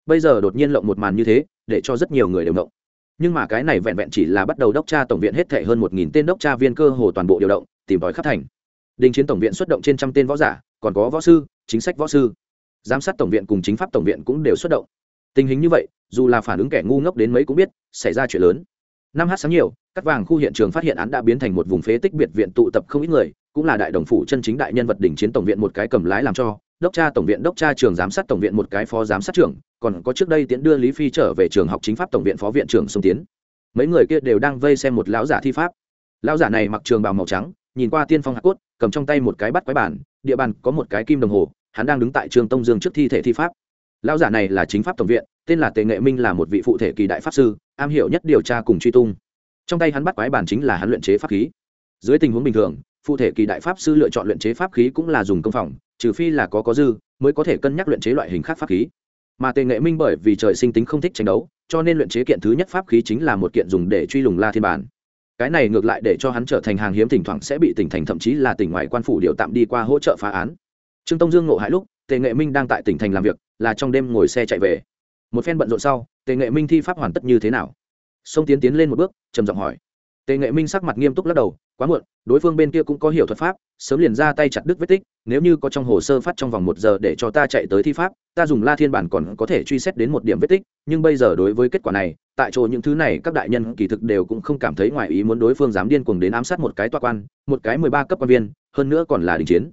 Speaker 1: Bây giờ đột nhiên lộng một màn như thế, để cho rất nhiều người đều động nhưng mà cái này vẹn vẹn chỉ là bắt đầu đốc tra tổng viện hết thể hơn một nghìn tên đốc tra viên cơ hồ toàn bộ điều động, tìm tòi khắp thành. Đình chiến tổng viện xuất động trên trăm tên võ giả, còn có võ sư, chính sách võ sư giám sát tổng viện cùng chính pháp tổng viện cũng đều xuất động. Tình hình như vậy, dù là phản ứng kẻ ngu ngốc đến mấy cũng biết, xảy ra chuyện lớn. Năm h sáng nhiều, cắt vàng khu hiện trường phát hiện án đã biến thành một vùng phế tích biệt viện tụ tập không ít người, cũng là đại đồng phủ chân chính đại nhân vật đỉnh chiến tổng viện một cái cầm lái làm cho, đốc tra tổng viện, đốc tra trường giám sát tổng viện một cái phó giám sát trưởng, còn có trước đây tiến đưa lý phi trở về trường học chính pháp tổng viện phó viện trưởng sông tiến. Mấy người kia đều đang vây xem một lão giả thi pháp. Lão giả này mặc trường bào màu trắng, nhìn qua tiên phong hạc cốt, cầm trong tay một cái bắt quái bản, địa bàn có một cái kim đồng hồ hắn đang đứng tại trường tông dương trước thi thể thi pháp. Lão giả này là chính pháp tổng viện, tên là tề nghệ minh là một vị phụ thể kỳ đại pháp sư, am hiểu nhất điều tra cùng truy tung. Trong tay hắn bắt quái bản chính là hắn luyện chế pháp khí. Dưới tình huống bình thường, phụ thể kỳ đại pháp sư lựa chọn luyện chế pháp khí cũng là dùng công phòng, trừ phi là có có dư, mới có thể cân nhắc luyện chế loại hình khác pháp khí. Mà tề nghệ minh bởi vì trời sinh tính không thích tranh đấu, cho nên luyện chế kiện thứ nhất pháp khí chính là một kiện dùng để truy lùng la thiên bản. Cái này ngược lại để cho hắn trở thành hàng hiếm thỉnh thoảng sẽ bị tỉnh thành, thậm chí là tỉnh ngoài quan phủ điều tạm đi qua hỗ trợ phá án trương tông dương ngộ hại lúc, tề nghệ minh đang tại tỉnh thành làm việc, là trong đêm ngồi xe chạy về. Một phen bận rộn sau, tề nghệ minh thi pháp hoàn tất như thế nào? Sông tiến tiến lên một bước, trầm giọng hỏi. Tề nghệ minh sắc mặt nghiêm túc lắc đầu, quá muộn, đối phương bên kia cũng có hiểu thuật pháp, sớm liền ra tay chặt đứt vết tích, nếu như có trong hồ sơ phát trong vòng một giờ để cho ta chạy tới thi pháp, ta dùng la thiên bản còn có thể truy xét đến một điểm vết tích, nhưng bây giờ đối với kết quả này, tại chỗ những thứ này các đại nhân kỳ thực đều cũng không cảm thấy ngoài ý muốn đối phương dám điên cuồng đến ám sát một cái toa quan, một cái mười ba cấp quan viên, hơn nữa còn là đình chiến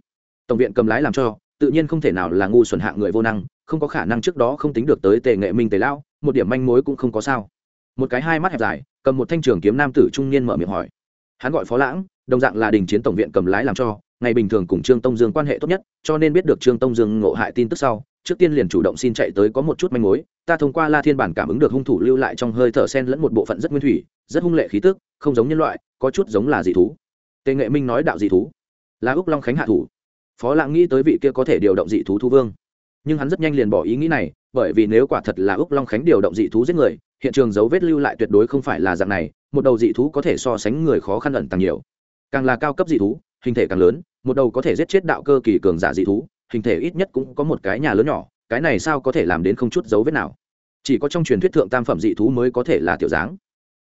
Speaker 1: tổng viện cầm lái làm cho, tự nhiên không thể nào là ngu xuẩn hạng người vô năng, không có khả năng trước đó không tính được tới tề nghệ minh tề lão, một điểm manh mối cũng không có sao. Một cái hai mắt hẹp dài, cầm một thanh trường kiếm nam tử trung niên mở miệng hỏi. Hắn gọi phó lãng, đồng dạng là đình chiến tổng viện cầm lái làm cho, ngày bình thường cùng trương tông dương quan hệ tốt nhất, cho nên biết được trương tông dương ngộ hại tin tức sau, trước tiên liền chủ động xin chạy tới có một chút manh mối, ta thông qua la thiên bản cảm ứng được hung thủ lưu lại trong hơi thở sen lẫn một bộ phận rất nguyên thủy, rất hung lệ khí tức, không giống nhân loại, có chút giống là dị thú. Tề nghệ minh nói đạo dị thú. Là úc long khánh hạ thủ phó lãng nghĩ tới vị kia có thể điều động dị thú thu vương. Nhưng hắn rất nhanh liền bỏ ý nghĩ này, bởi vì nếu quả thật là úc long khánh điều động dị thú giết người, hiện trường dấu vết lưu lại tuyệt đối không phải là dạng này, một đầu dị thú có thể so sánh người khó khăn ẩn tăng nhiều. Càng là cao cấp dị thú, hình thể càng lớn, một đầu có thể giết chết đạo cơ kỳ cường giả dị thú, hình thể ít nhất cũng có một cái nhà lớn nhỏ, cái này sao có thể làm đến không chút dấu vết nào? Chỉ có trong truyền thuyết thượng tam phẩm dị thú mới có thể là tiểu dáng.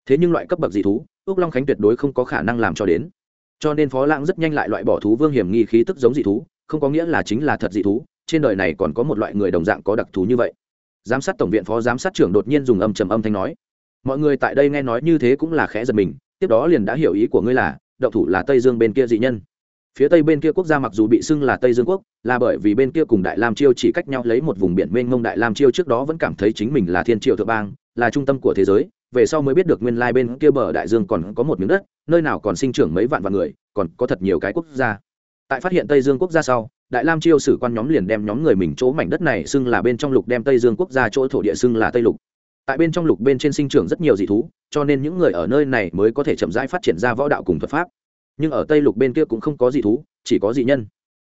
Speaker 1: Thế nhưng loại cấp bậc dị thú ước long khánh tuyệt đối không có khả năng làm cho đến cho nên phó lãng rất nhanh lại loại bỏ thú vương hiểm nghi khí tức giống dị thú, không có nghĩa là chính là thật dị thú, trên đời này còn có một loại người đồng dạng có đặc thù như vậy. Giám sát tổng viện phó giám sát trưởng đột nhiên dùng âm trầm âm thanh nói, mọi người tại đây nghe nói như thế cũng là khẽ giật mình, tiếp đó liền đã hiểu ý của ngươi là, động thủ là tây dương bên kia dị nhân. Phía tây bên kia quốc gia mặc dù bị xưng là tây dương quốc, là bởi vì bên kia cùng đại lam chiêu chỉ cách nhau lấy một vùng biển mênh mông đại lam chiêu trước đó vẫn cảm thấy chính mình là thiên triệu thượng bang, là trung tâm của thế giới về sau mới biết được nguyên lai bên kia bờ đại dương còn có một miếng đất, nơi nào còn sinh trưởng mấy vạn vạn người, còn có thật nhiều cái quốc gia. Tại phát hiện tây dương quốc gia sau, đại lam chiêu sử quan nhóm liền đem nhóm người mình chỗ mảnh đất này xưng là bên trong lục đem tây dương quốc gia chỗ thổ địa xưng là tây lục. Tại bên trong lục bên trên sinh trưởng rất nhiều dị thú, cho nên những người ở nơi này mới có thể chậm rãi phát triển ra võ đạo cùng thuật pháp. Nhưng ở tây lục bên kia cũng không có dị thú, chỉ có dị nhân.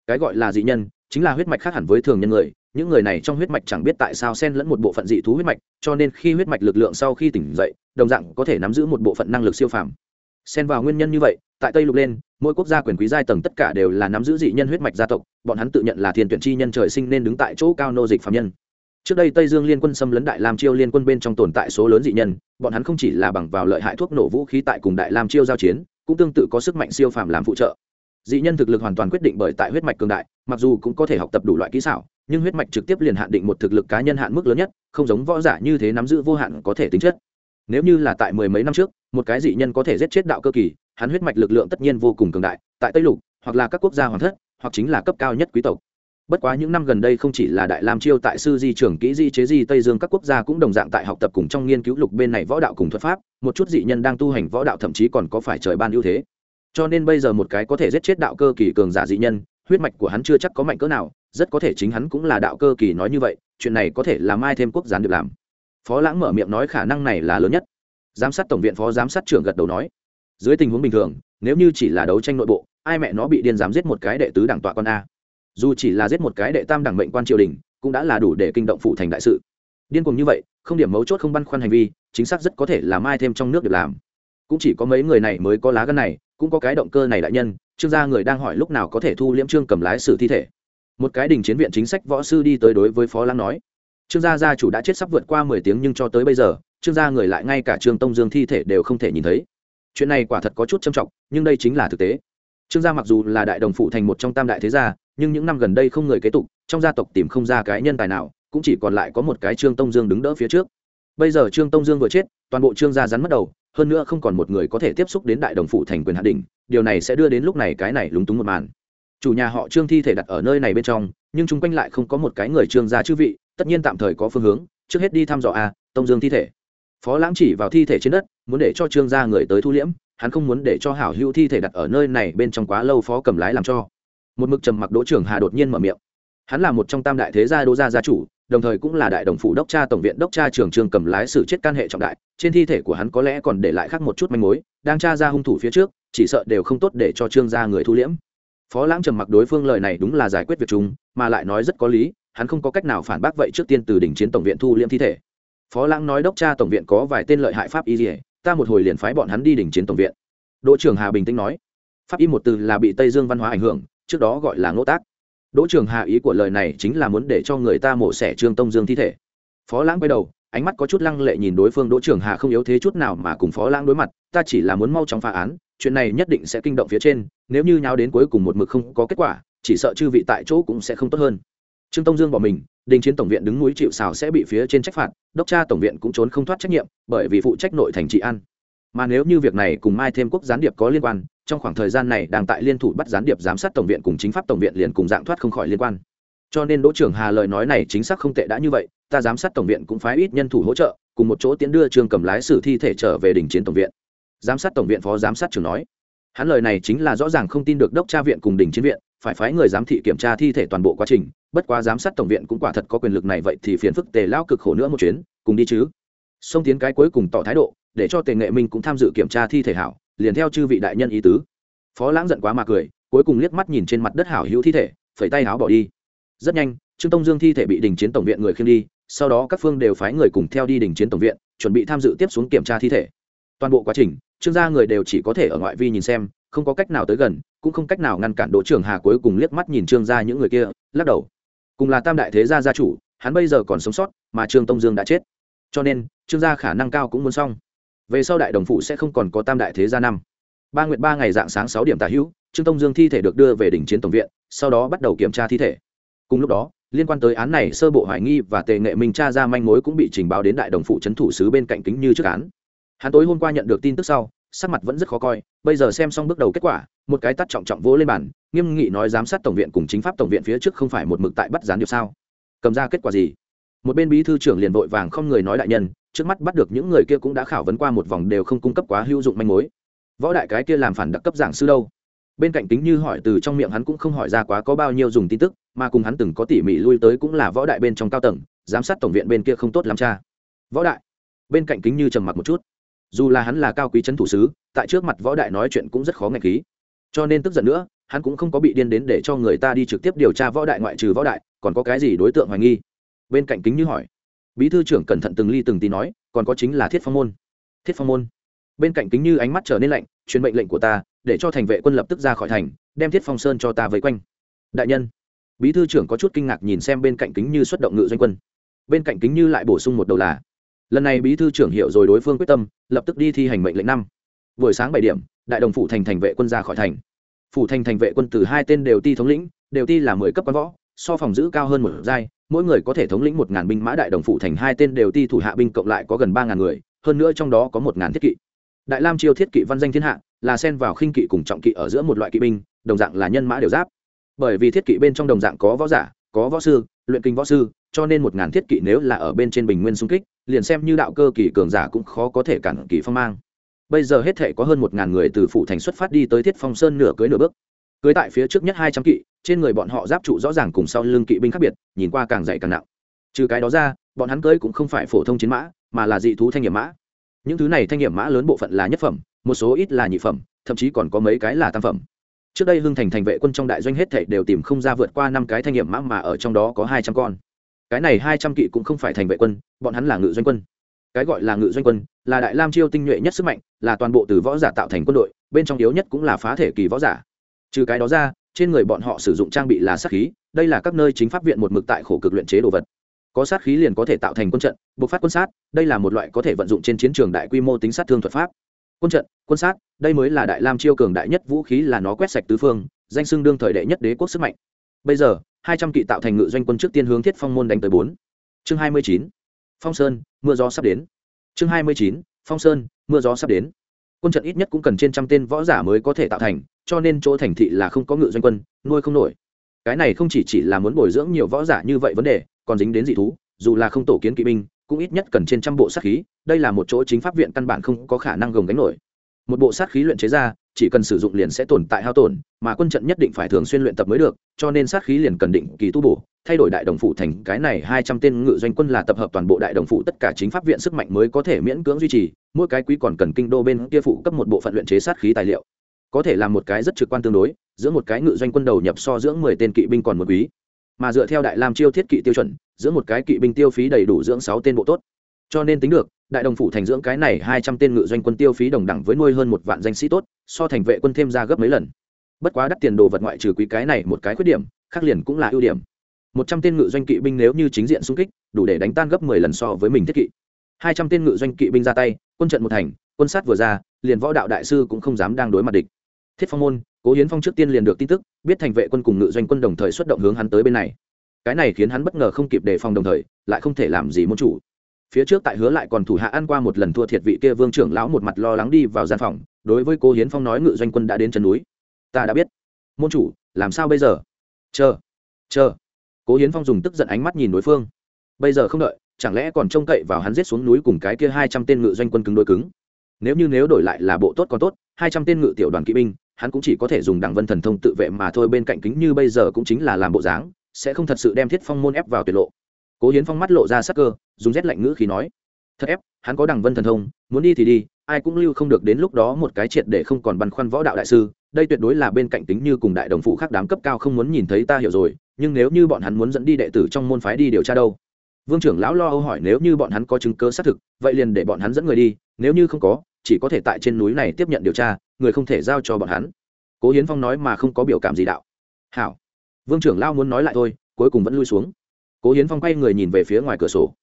Speaker 1: Cái gọi là dị nhân chính là huyết mạch khác hẳn với thường nhân người những người này trong huyết mạch chẳng biết tại sao xen lẫn một bộ phận dị thú huyết mạch, cho nên khi huyết mạch lực lượng sau khi tỉnh dậy, đồng dạng có thể nắm giữ một bộ phận năng lực siêu phàm. Xen vào nguyên nhân như vậy, tại tây lục lên, mỗi quốc gia quyền quý giai tầng tất cả đều là nắm giữ dị nhân huyết mạch gia tộc, bọn hắn tự nhận là thiên tuyển chi nhân trời sinh nên đứng tại chỗ cao nô dịch phạm nhân. Trước đây tây dương liên quân xâm lấn đại lam chiêu liên quân bên trong tồn tại số lớn dị nhân, bọn hắn không chỉ là bằng vào lợi hại thuốc nổ vũ khí tại cùng đại lam chiêu giao chiến, cũng tương tự có sức mạnh siêu phàm làm phụ trợ dị nhân thực lực hoàn toàn quyết định bởi tại huyết mạch cường đại, mặc dù cũng có thể học tập đủ loại kỹ xảo, nhưng huyết mạch trực tiếp liền hạn định một thực lực cá nhân hạn mức lớn nhất, không giống võ giả như thế nắm giữ vô hạn có thể tính chất. Nếu như là tại mười mấy năm trước, một cái dị nhân có thể giết chết đạo cơ kỳ, hắn huyết mạch lực lượng tất nhiên vô cùng cường đại, tại tây lục, hoặc là các quốc gia hoàng thất, hoặc chính là cấp cao nhất quý tộc. Bất quá những năm gần đây không chỉ là đại lam chiêu tại sư di trưởng kỹ di chế di tây dương các quốc gia cũng đồng dạng tại học tập cùng trong nghiên cứu lục bên này võ đạo cùng thuật pháp, một chút dị nhân đang tu hành võ đạo thậm chí còn có phải trời ban ưu thế cho nên bây giờ một cái có thể giết chết đạo cơ kỳ cường giả dị nhân, huyết mạch của hắn chưa chắc có mạnh cỡ nào, rất có thể chính hắn cũng là đạo cơ kỳ nói như vậy, chuyện này có thể là mai thêm quốc gián được làm. Phó lãng mở miệng nói khả năng này là lớn nhất. Giám sát tổng viện phó giám sát trưởng gật đầu nói, dưới tình huống bình thường, nếu như chỉ là đấu tranh nội bộ, ai mẹ nó bị điên dám giết một cái đệ tứ đảng tọa con a. Dù chỉ là giết một cái đệ tam đảng mệnh quan triều đình, cũng đã là đủ để kinh động phụ thành đại sự. Điên cùng như vậy, không điểm mấu chốt không băn khoăn hành vi, chính xác rất có thể là mai thêm trong nước được làm cũng chỉ có mấy người này mới có lá gân này, cũng có cái động cơ này đại nhân, trương gia người đang hỏi lúc nào có thể thu liễm trương cầm lái xử thi thể. Một cái đình chiến viện chính sách võ sư đi tới đối với phó lãng nói. Trương gia gia chủ đã chết sắp vượt qua mười tiếng nhưng cho tới bây giờ, trương gia người lại ngay cả trương tông dương thi thể đều không thể nhìn thấy. Chuyện này quả thật có chút trầm trọng, nhưng đây chính là thực tế. Trương gia mặc dù là đại đồng phụ thành một trong tam đại thế gia, nhưng những năm gần đây không người kế tục, trong gia tộc tìm không ra cái nhân tài nào, cũng chỉ còn lại có một cái trương tông dương đứng đỡ phía trước. Bây giờ trương tông dương vừa chết, toàn bộ trương gia rắn mất đầu hơn nữa không còn một người có thể tiếp xúc đến đại đồng phụ thành quyền hạ đỉnh, điều này sẽ đưa đến lúc này cái này lúng túng một màn. Chủ nhà họ trương thi thể đặt ở nơi này bên trong, nhưng chung quanh lại không có một cái người trương gia chư vị, tất nhiên tạm thời có phương hướng, trước hết đi thăm dò a, tông dương thi thể. Phó lãng chỉ vào thi thể trên đất, muốn để cho trương gia người tới thu liễm, hắn không muốn để cho hảo hữu thi thể đặt ở nơi này bên trong quá lâu phó cầm lái làm cho. Một mực trầm mặc đỗ trưởng hà đột nhiên mở miệng. Hắn là một trong tam đại thế gia đỗ gia gia chủ đồng thời cũng là đại đồng phủ đốc cha tổng viện đốc cha trường cầm lái xử chết can hệ trọng đại, trên thi thể của hắn có lẽ còn để lại khác một chút manh mối, đang tra ra hung thủ phía trước, chỉ sợ đều không tốt để cho trương gia người thu liễm. Phó lãng trầm mặc đối phương lời này đúng là giải quyết việc chúng mà lại nói rất có lý, hắn không có cách nào phản bác vậy trước tiên từ đỉnh chiến tổng viện thu liễm thi thể. Phó lãng nói đốc cha tổng viện có vài tên lợi hại pháp y dỉa ta một hồi liền phái bọn hắn đi đỉnh chiến tổng viện. Đỗ trưởng hà bình tĩnh nói, pháp y một từ là bị tây dương văn hóa ảnh hưởng, trước đó gọi là ngỗ tác đỗ Trường hà ý của lời này chính là muốn để cho người ta mổ xẻ trương tông dương thi thể. Phó lãng quay đầu, ánh mắt có chút lăng lệ nhìn đối phương, đỗ Trường hà không yếu thế chút nào mà cùng phó lãng đối mặt, ta chỉ là muốn mau chóng phá án, chuyện này nhất định sẽ kinh động phía trên, nếu như nháo đến cuối cùng một mực không có kết quả, chỉ sợ chư vị tại chỗ cũng sẽ không tốt hơn. Trương tông dương bỏ mình, đình chiến tổng viện đứng núi chịu xào sẽ bị phía trên trách phạt, đốc tra tổng viện cũng trốn không thoát trách nhiệm, bởi vì phụ trách nội thành trị an. Mà nếu như việc này cùng mai thêm quốc gián điệp có liên quan trong khoảng thời gian này đang tại liên thủ bắt gián điệp giám sát tổng viện cùng chính pháp tổng viện liền cùng dạng thoát không khỏi liên quan. Cho nên đỗ trưởng hà lời nói này chính xác không tệ đã như vậy, ta giám sát tổng viện cũng phái ít nhân thủ hỗ trợ, cùng một chỗ tiến đưa trường cầm lái xử thi thể trở về đình chiến tổng viện. Giám sát tổng viện phó giám sát trưởng nói, hắn lời này chính là rõ ràng không tin được đốc tra viện cùng đình chiến viện phải phái người giám thị kiểm tra thi thể toàn bộ quá trình, bất quá giám sát tổng viện cũng quả thật có quyền lực này vậy thì phiền phức tề lao cực khổ nữa một chuyến, cùng đi chứ. Xông tiến cái cuối cùng tỏ thái độ, để cho tề nghệ minh cũng tham dự kiểm tra thi thể hảo liền theo chư vị đại nhân ý tứ. Phó lãng giận quá mà cười, cuối cùng liếc mắt nhìn trên mặt đất hảo hữu thi thể, phẩy tay áo bỏ đi. Rất nhanh, trương tông dương thi thể bị đình chiến tổng viện người khiêng đi, sau đó các phương đều phái người cùng theo đi đình chiến tổng viện, chuẩn bị tham dự tiếp xuống kiểm tra thi thể. Toàn bộ quá trình, trương gia người đều chỉ có thể ở ngoại vi nhìn xem, không có cách nào tới gần, cũng không cách nào ngăn cản đỗ trưởng hà cuối cùng liếc mắt nhìn trương gia những người kia, lắc đầu. Cùng là tam đại thế gia gia chủ, hắn bây giờ còn sống sót, mà trương tông dương đã chết. Cho nên, trương gia khả năng cao cũng muốn xong về sau đại đồng phụ sẽ không còn có tam đại thế gia năm. Ba nguyệt ba ngày dạng sáng sáu điểm tả hữu, trương tông dương thi thể được đưa về đỉnh chiến tổng viện, sau đó bắt đầu kiểm tra thi thể. Cùng lúc đó, liên quan tới án này sơ bộ hoài nghi và tề nghệ minh tra ra manh mối cũng bị trình báo đến đại đồng phụ trấn thủ sứ bên cạnh kính như trước án. Hắn tối hôm qua nhận được tin tức sau, sắc mặt vẫn rất khó coi, bây giờ xem xong bước đầu kết quả, một cái tắt trọng trọng vỗ lên bàn, nghiêm nghị nói giám sát tổng viện cùng chính pháp tổng viện phía trước không phải một mực tại bắt gián điệp sao? Cầm ra kết quả gì? Một bên bí thư trưởng liền vội vàng không người nói đại nhân trước mắt bắt được những người kia cũng đã khảo vấn qua một vòng đều không cung cấp quá hữu dụng manh mối. Võ đại cái kia làm phản đặc cấp giảng sư đâu? Bên cạnh tính như hỏi từ trong miệng hắn cũng không hỏi ra quá có bao nhiêu dùng tin tức, mà cùng hắn từng có tỉ mỉ lui tới cũng là võ đại bên trong cao tầng, giám sát tổng viện bên kia không tốt lắm cha. Võ đại, bên cạnh kính như trầm mặc một chút. Dù là hắn là cao quý c thủ sứ, tại trước mặt võ đại nói chuyện cũng rất khó ngạch khí. Cho nên tức giận nữa, hắn cũng không có bị điên đến để cho người ta đi trực tiếp điều tra võ đại ngoại trừ võ đại, còn có cái gì đối tượng hoài nghi? Bên cạnh kính như hỏi bí thư trưởng cẩn thận từng ly từng tí nói, còn có chính là thiết phong môn. Thiết phong môn. Bên cạnh kính như ánh mắt trở nên lạnh, truyền mệnh lệnh của ta, để cho thành vệ quân lập tức ra khỏi thành, đem thiết phong sơn cho ta vây quanh. Đại nhân. Bí thư trưởng có chút kinh ngạc nhìn xem bên cạnh kính như xuất động ngự doanh quân. Bên cạnh kính như lại bổ sung một đầu là, lần này bí thư trưởng hiểu rồi đối phương quyết tâm, lập tức đi thi hành mệnh lệnh năm. Buổi sáng bảy điểm, đại đồng phủ thành thành vệ quân ra khỏi thành. Phủ thành thành vệ quân từ hai tên đều ti thống lĩnh, đều ti là mười cấp quan võ, so phòng giữ cao hơn một giai mỗi người có thể thống lĩnh một ngàn binh mã đại đồng phủ thành hai tên đều ti thủ hạ binh cộng lại có gần ba ngàn người, hơn nữa trong đó có một ngàn thiết kỵ. Đại lam chiêu thiết kỵ văn danh thiên hạ, là xen vào khinh kỵ cùng trọng kỵ ở giữa một loại kỵ binh, đồng dạng là nhân mã đều giáp. Bởi vì thiết kỵ bên trong đồng dạng có võ giả, có võ sư, luyện kinh võ sư, cho nên một ngàn thiết kỵ nếu là ở bên trên bình nguyên xung kích, liền xem như đạo cơ kỳ cường giả cũng khó có thể cản kỳ phong mang. Bây giờ hết thể có hơn một ngàn người từ phủ thành xuất phát đi tới thiết phong sơn nửa cưới nửa bước. Cưới tại phía trước nhất hai trăm kỵ trên người bọn họ giáp trụ rõ ràng cùng sau lưng kỵ binh khác biệt, nhìn qua càng dày càng nặng. Trừ cái đó ra, bọn hắn cưới cũng không phải phổ thông chiến mã, mà là dị thú thanh nghiệm mã. Những thứ này thanh nghiệm mã lớn bộ phận là nhất phẩm, một số ít là nhị phẩm, thậm chí còn có mấy cái là tam phẩm. Trước đây hưng thành thành vệ quân trong đại doanh hết thảy đều tìm không ra vượt qua năm cái thanh nghiệm mã mà ở trong đó có hai trăm con. Cái này hai trăm kỵ cũng không phải thành vệ quân, bọn hắn là ngự doanh quân. Cái gọi là ngự doanh quân là đại lam chiêu tinh nhuệ nhất sức mạnh, là toàn bộ từ võ giả tạo thành quân đội, bên trong yếu nhất cũng là phá thể kỳ võ giả. Trừ cái đó ra trên người bọn họ sử dụng trang bị là sát khí, đây là các nơi chính pháp viện một mực tại khổ cực luyện chế đồ vật. Có sát khí liền có thể tạo thành quân trận, buộc phát quân sát, đây là một loại có thể vận dụng trên chiến trường đại quy mô tính sát thương thuật pháp. Quân trận, quân sát, đây mới là đại lam chiêu cường đại nhất vũ khí là nó quét sạch tứ phương, danh xưng đương thời đệ nhất đế quốc sức mạnh. Bây giờ, hai trăm kỵ tạo thành ngự doanh quân trước tiên hướng thiết phong môn đánh tới bốn. Chương hai mươi chín. Phong sơn, mưa gió sắp đến. Chương hai mươi chín. Phong sơn, mưa gió sắp đến. Quân trận ít nhất cũng cần trên trăm tên võ giả mới có thể tạo thành cho nên chỗ thành thị là không có ngự doanh quân, nuôi không nổi. Cái này không chỉ chỉ là muốn bồi dưỡng nhiều võ giả như vậy vấn đề, còn dính đến dị thú, dù là không tổ kiến kỵ binh, cũng ít nhất cần trên trăm bộ sát khí, đây là một chỗ chính pháp viện căn bản không có khả năng gồng gánh nổi. Một bộ sát khí luyện chế ra, chỉ cần sử dụng liền sẽ tồn tại hao tổn, mà quân trận nhất định phải thường xuyên luyện tập mới được, cho nên sát khí liền cần định kỳ tu bổ, thay đổi đại đồng phụ thành cái này hai trăm tên ngự doanh quân là tập hợp toàn bộ đại đồng phụ tất cả chính pháp viện sức mạnh mới có thể miễn cưỡng duy trì, mỗi cái quý còn cần kinh đô bên kia phụ cấp một bộ phận luyện chế sát khí tài liệu có thể là một cái rất trực quan tương đối, giữa một cái ngự doanh quân đầu nhập so dưỡng mười tên kỵ binh còn một quý. Mà dựa theo đại lam chiêu thiết kỵ tiêu chuẩn, giữa một cái kỵ binh tiêu phí đầy đủ dưỡng sáu tên bộ tốt. Cho nên tính được, đại đồng phủ thành dưỡng cái này hai trăm tên ngự doanh quân tiêu phí đồng đẳng với nuôi hơn một vạn danh sĩ tốt, so thành vệ quân thêm ra gấp mấy lần. Bất quá đắt tiền đồ vật ngoại trừ quý cái này một cái khuyết điểm, khác liền cũng là ưu điểm. Một trăm tên ngự doanh kỵ binh nếu như chính diện xung kích, đủ để đánh tan gấp mười lần so với mình thiết kỵ. Hai trăm tên ngự doanh kỵ binh ra tay, quân trận một thành, quân sát vừa ra, liền võ đạo đại sư cũng không dám đang đối mặt địch thiết phong môn, cố hiến phong trước tiên liền được tin tức, biết thành vệ quân cùng ngự doanh quân đồng thời xuất động hướng hắn tới bên này. Cái này khiến hắn bất ngờ không kịp đề phòng đồng thời, lại không thể làm gì môn chủ. Phía trước tại hứa lại còn thủ hạ ăn qua một lần thua thiệt vị kia vương trưởng lão một mặt lo lắng đi vào gian phòng, đối với cố hiến phong nói ngự doanh quân đã đến chân núi. Ta đã biết. Môn chủ, làm sao bây giờ? Chờ chờ. Cố hiến phong dùng tức giận ánh mắt nhìn đối phương. Bây giờ không đợi, chẳng lẽ còn trông cậy vào hắn giết xuống núi cùng cái kia hai trăm tên ngự doanh quân cứng đôi cứng? Nếu như nếu đổi lại là bộ tốt còn tốt, hai trăm tên ngự tiểu đoàn kỵ binh hắn cũng chỉ có thể dùng đẳng vân thần thông tự vệ mà thôi, bên cạnh kính như bây giờ cũng chính là làm bộ dáng, sẽ không thật sự đem thiết phong môn ép vào tuyệt lộ. Cố hiến phong mắt lộ ra sắc cơ, dùng rét lạnh ngữ khí nói, thật ép, hắn có đằng vân thần thông, muốn đi thì đi, ai cũng lưu không được đến lúc đó một cái triệt để không còn băn khoăn võ đạo đại sư, đây tuyệt đối là bên cạnh tính như cùng đại đồng phụ khác đám cấp cao không muốn nhìn thấy ta hiểu rồi, nhưng nếu như bọn hắn muốn dẫn đi đệ tử trong môn phái đi điều tra đâu? Vương trưởng lão lo âu hỏi, nếu như bọn hắn có chứng cơ xác thực, vậy liền để bọn hắn dẫn người đi, nếu như không có chỉ có thể tại trên núi này tiếp nhận điều tra, người không thể giao cho bọn hắn. Cố hiến phong nói mà không có biểu cảm gì đạo. Hảo, vương trưởng lao muốn nói lại thôi, cuối cùng vẫn lui xuống. Cố hiến phong quay người nhìn về phía ngoài cửa sổ.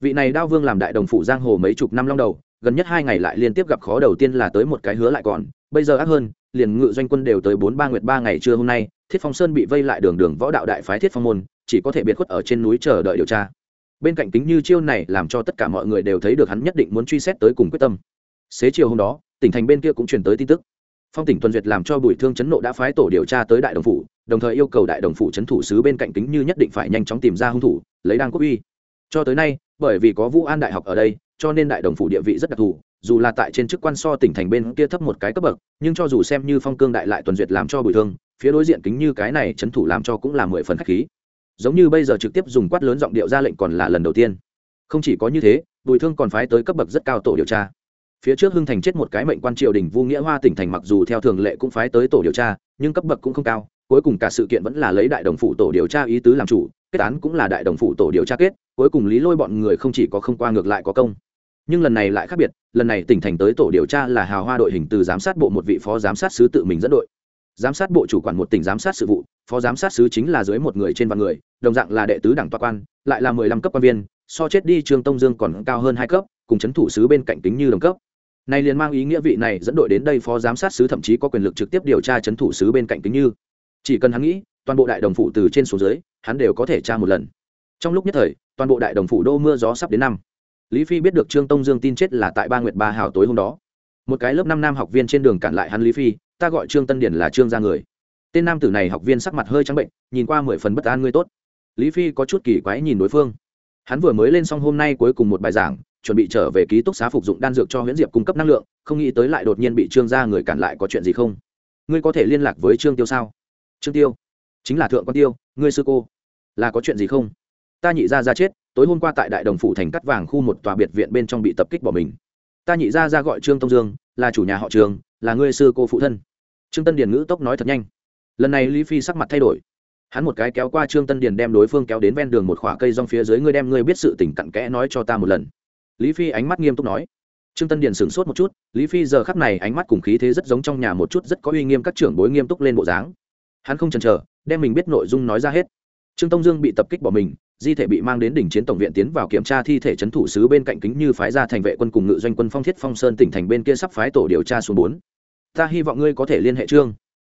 Speaker 1: Vị này đao vương làm đại đồng phụ giang hồ mấy chục năm long đầu, gần nhất hai ngày lại liên tiếp gặp khó đầu tiên là tới một cái hứa lại còn, bây giờ ác hơn, liền ngự doanh quân đều tới bốn ba nguyệt ba ngày trưa hôm nay, thiết phong sơn bị vây lại đường đường võ đạo đại phái thiết phong môn, chỉ có thể biệt khuất ở trên núi chờ đợi điều tra. Bên cạnh kính như chiêu này làm cho tất cả mọi người đều thấy được hắn nhất định muốn truy xét tới cùng quyết tâm xế chiều hôm đó, tỉnh thành bên kia cũng truyền tới tin tức. Phong tỉnh tuần duyệt làm cho bùi thương chấn nộ đã phái tổ điều tra tới đại đồng phủ, đồng thời yêu cầu đại đồng phủ chấn thủ sứ bên cạnh kính như nhất định phải nhanh chóng tìm ra hung thủ, lấy đăng quốc uy. Cho tới nay, bởi vì có vũ an đại học ở đây, cho nên đại đồng phủ địa vị rất đặc thù, dù là tại trên chức quan so tỉnh thành bên kia thấp một cái cấp bậc, nhưng cho dù xem như phong cương đại lại tuần duyệt làm cho bùi thương, phía đối diện kính như cái này chấn thủ làm cho cũng là mười phần khách khí. Giống như bây giờ trực tiếp dùng quát lớn giọng điệu ra lệnh còn là lần đầu tiên. Không chỉ có như thế, bùi thương còn phái tới cấp bậc rất cao tổ điều tra phía trước hưng thành chết một cái mệnh quan triều đình vu nghĩa hoa tỉnh thành mặc dù theo thường lệ cũng phái tới tổ điều tra, nhưng cấp bậc cũng không cao, cuối cùng cả sự kiện vẫn là lấy đại đồng phủ tổ điều tra ý tứ làm chủ, kết án cũng là đại đồng phủ tổ điều tra kết, cuối cùng lý lôi bọn người không chỉ có không qua ngược lại có công. Nhưng lần này lại khác biệt, lần này tỉnh thành tới tổ điều tra là hào hoa đội hình từ giám sát bộ một vị phó giám sát sứ tự mình dẫn đội. Giám sát bộ chủ quản một tỉnh giám sát sự vụ, phó giám sát sứ chính là dưới một người trên vạn người, đồng dạng là đệ tứ đảng toa quan, lại là mười lăm cấp quan viên, so chết đi trương tông dương còn cao hơn hai cấp cùng c h ấ n thủ sứ bên cạnh tính như đồng cấp. Này liền mang ý nghĩa vị này dẫn đội đến đây phó giám sát sứ thậm chí có quyền lực trực tiếp điều tra c h ấ n thủ sứ bên cạnh tính như. Chỉ cần hắn nghĩ, toàn bộ đại đồng phụ từ trên xuống dưới, hắn đều có thể tra một lần. Trong lúc nhất thời, toàn bộ đại đồng phủ đô mưa gió sắp đến năm. Lý phi biết được trương tông dương tin chết là tại ba nguyệt ba hào tối hôm đó. Một cái lớp năm nam học viên trên đường cản lại hắn lý phi, ta gọi trương tân điển là trương gia người. Tên nam tử này học viên sắc mặt hơi trắng bệnh, nhìn qua mười phần bất an ngươi tốt. Lý phi có chút kỳ quái nhìn đối phương. Hắn vừa mới lên xong hôm nay cuối cùng một bài giảng chuẩn bị trở về ký túc xá phục dụng đan dược cho huyễn diệp cung cấp năng lượng, không nghĩ tới lại đột nhiên bị trương gia người cản lại có chuyện gì không? Ngươi có thể liên lạc với trương tiêu sao? Trương tiêu? Chính là thượng quan tiêu, ngươi sư cô. Là có chuyện gì không? Ta nhị ra ra chết, tối hôm qua tại đại đồng phủ thành cắt vàng khu một tòa biệt viện bên trong bị tập kích bỏ mình. Ta nhị ra ra gọi trương tông dương, là chủ nhà họ trường, là ngươi sư cô phụ thân. Trương tân điền ngữ tốc nói thật nhanh. Lần này lý phi sắc mặt thay đổi. Hắn một cái kéo qua trương tân điền đem đối phương kéo đến ven đường một khỏa cây rong phía dưới, ngươi đem ngươi biết sự tình cặn kẽ nói cho ta một lần lý phi ánh mắt nghiêm túc nói. Trương tân điền sửng sốt một chút, lý phi giờ khắc này ánh mắt cùng khí thế rất giống trong nhà một chút rất có uy nghiêm các trưởng bối nghiêm túc lên bộ dáng. Hắn không chần chờ, đem mình biết nội dung nói ra hết. Trương tông dương bị tập kích bỏ mình, di thể bị mang đến đỉnh chiến tổng viện tiến vào kiểm tra thi thể trấn thủ sứ bên cạnh kính như phái ra thành vệ quân cùng ngự doanh quân phong thiết phong sơn tỉnh thành bên kia sắp phái tổ điều tra xuống bốn. Ta hy vọng ngươi có thể liên hệ trương,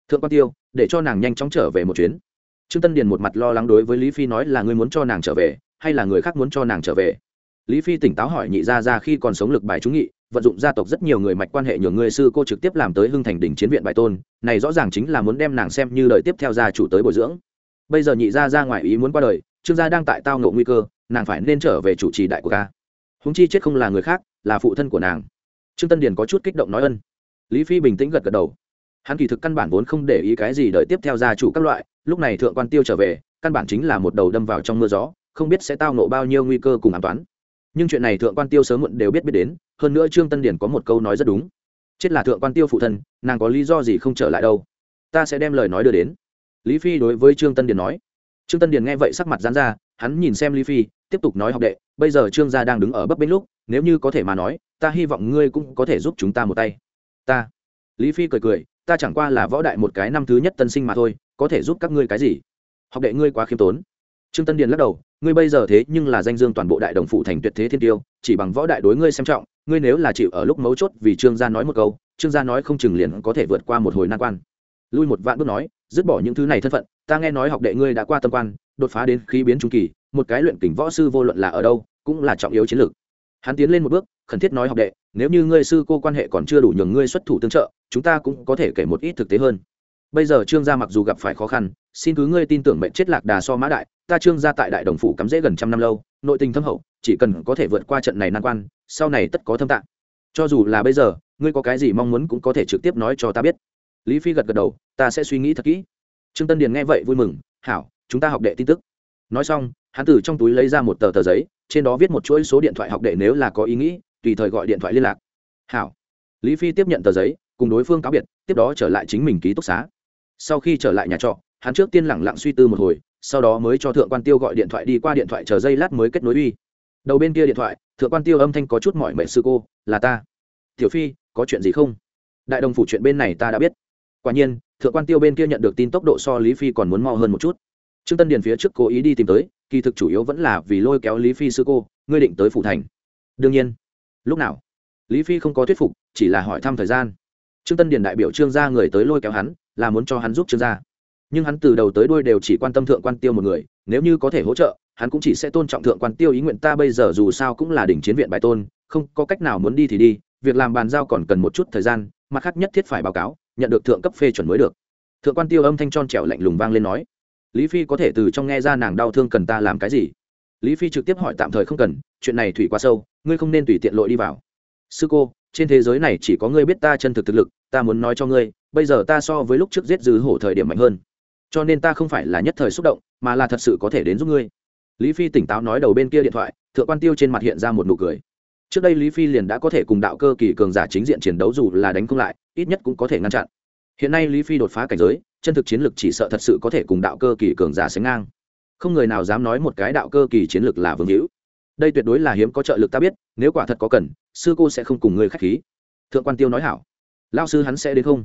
Speaker 1: thượng quan tiêu, để cho nàng nhanh chóng trở về một chuyến. Trương tân điền một mặt lo lắng đối với lý phi nói là ngươi muốn cho nàng trở về, hay là người khác muốn cho nàng trở về? Lý phi tỉnh táo hỏi nhị gia ra khi còn sống lực bài trúng nghị, vận dụng gia tộc rất nhiều người mạch quan hệ nhường người sư cô trực tiếp làm tới hưng thành đỉnh chiến viện bài tôn, này rõ ràng chính là muốn đem nàng xem như đời tiếp theo gia chủ tới bồi dưỡng. Bây giờ nhị gia ra ngoài ý muốn qua đời, trương gia đang tại tao ngộ nguy cơ, nàng phải nên trở về chủ trì đại của ca húng chi chết không là người khác, là phụ thân của nàng. Trương tân điền có chút kích động nói ân. Lý phi bình tĩnh gật gật đầu. Hắn kỳ thực căn bản vốn không để ý cái gì đợi tiếp theo gia chủ các loại, lúc này thượng quan tiêu trở về, căn bản chính là một đầu đâm vào trong mưa gió, không biết sẽ tao nộ bao nhiêu nguy cơ cùng an toán nhưng chuyện này thượng quan tiêu sớm muộn đều biết biết đến, hơn nữa trương tân điển có một câu nói rất đúng. Chết là thượng quan tiêu phụ thân, nàng có lý do gì không trở lại đâu? Ta sẽ đem lời nói đưa đến. Lý phi đối với trương tân điển nói. Trương tân điển nghe vậy sắc mặt dán ra, hắn nhìn xem lý phi, tiếp tục nói học đệ, bây giờ trương gia đang đứng ở bấp bênh lúc, nếu như có thể mà nói, ta hy vọng ngươi cũng có thể giúp chúng ta một tay. Ta. Lý phi cười cười, ta chẳng qua là võ đại một cái năm thứ nhất tân sinh mà thôi, có thể giúp các ngươi cái gì? Học đệ ngươi quá khiêm tốn. Trương tân điền lắc đầu ngươi bây giờ thế nhưng là danh dương toàn bộ đại đồng phụ thành tuyệt thế thiên tiêu, chỉ bằng võ đại đối ngươi xem trọng, ngươi nếu là chịu ở lúc mấu chốt vì trương gia nói một câu, trương gia nói không chừng liền có thể vượt qua một hồi nan quan. Lui một vạn bước nói, dứt bỏ những thứ này thân phận, ta nghe nói học đệ ngươi đã qua tâm quan, đột phá đến khí biến trung kỳ, một cái luyện kình võ sư vô luận là ở đâu, cũng là trọng yếu chiến lược. Hắn tiến lên một bước, khẩn thiết nói học đệ, nếu như ngươi sư cô quan hệ còn chưa đủ nhường ngươi xuất thủ tương trợ, chúng ta cũng có thể kể một ít thực tế hơn. Bây giờ trương gia mặc dù gặp phải khó khăn, xin cứ ngươi tin tưởng mệnh chết lạc đà so mã đại ta trương gia tại đại đồng phủ cắm rễ gần trăm năm lâu, nội tình thâm hậu, chỉ cần có thể vượt qua trận này nan quan, sau này tất có thâm tạng. Cho dù là bây giờ, ngươi có cái gì mong muốn cũng có thể trực tiếp nói cho ta biết. Lý phi gật gật đầu, ta sẽ suy nghĩ thật kỹ. Trương tân điền nghe vậy vui mừng, hảo, chúng ta học đệ tin tức. Nói xong, hắn từ trong túi lấy ra một tờ tờ giấy, trên đó viết một chuỗi số điện thoại học đệ nếu là có ý nghĩ, tùy thời gọi điện thoại liên lạc. Hảo. Lý phi tiếp nhận tờ giấy, cùng đối phương cáo biệt, tiếp đó trở lại chính mình ký túc xá. Sau khi trở lại nhà trọ, hắn trước tiên lẳng lặng suy tư một hồi sau đó mới cho thượng quan tiêu gọi điện thoại đi qua điện thoại chờ giây lát mới kết nối uy. Đầu bên kia điện thoại, thượng quan tiêu âm thanh có chút mỏi mệt sư cô, là ta. Tiểu phi, có chuyện gì không? Đại đồng phủ chuyện bên này ta đã biết. Quả nhiên, thượng quan tiêu bên kia nhận được tin tốc độ so lý phi còn muốn mo hơn một chút. Trương tân điền phía trước cố ý đi tìm tới, kỳ thực chủ yếu vẫn là vì lôi kéo lý phi sư cô, ngươi định tới phủ thành. Đương nhiên. Lúc nào? Lý phi không có thuyết phục, chỉ là hỏi thăm thời gian. Trương tân điền đại biểu trương gia người tới lôi kéo hắn, là muốn cho hắn giúp trương gia nhưng hắn từ đầu tới đuôi đều chỉ quan tâm thượng quan tiêu một người, nếu như có thể hỗ trợ, hắn cũng chỉ sẽ tôn trọng thượng quan tiêu ý nguyện ta bây giờ dù sao cũng là đỉnh chiến viện bài tôn, không có cách nào muốn đi thì đi, việc làm bàn giao còn cần một chút thời gian, mặt khác nhất thiết phải báo cáo, nhận được thượng cấp phê chuẩn mới được. Thượng quan tiêu âm thanh tròn trẻo lạnh lùng vang lên nói. Lý phi có thể từ trong nghe ra nàng đau thương cần ta làm cái gì? Lý phi trực tiếp hỏi tạm thời không cần, chuyện này thủy quá sâu, ngươi không nên tùy tiện lội đi vào. Sư cô, trên thế giới này chỉ có ngươi biết ta chân thực thực lực, ta muốn nói cho ngươi, bây giờ ta so với lúc trước giết dư hổ thời điểm mạnh hơn cho nên ta không phải là nhất thời xúc động, mà là thật sự có thể đến giúp ngươi. Lý phi tỉnh táo nói đầu bên kia điện thoại, thượng quan tiêu trên mặt hiện ra một nụ cười. Trước đây lý phi liền đã có thể cùng đạo cơ kỳ cường giả chính diện chiến đấu dù là đánh không lại, ít nhất cũng có thể ngăn chặn. Hiện nay lý phi đột phá cảnh giới, chân thực chiến lực chỉ sợ thật sự có thể cùng đạo cơ kỳ cường giả sánh ngang. Không người nào dám nói một cái đạo cơ kỳ chiến lực là vương hữu. Đây tuyệt đối là hiếm có trợ lực ta biết, nếu quả thật có cần, sư cô sẽ không cùng người k h á c h khí. Thượng quan tiêu nói hảo. Lao sư hắn sẽ đến không?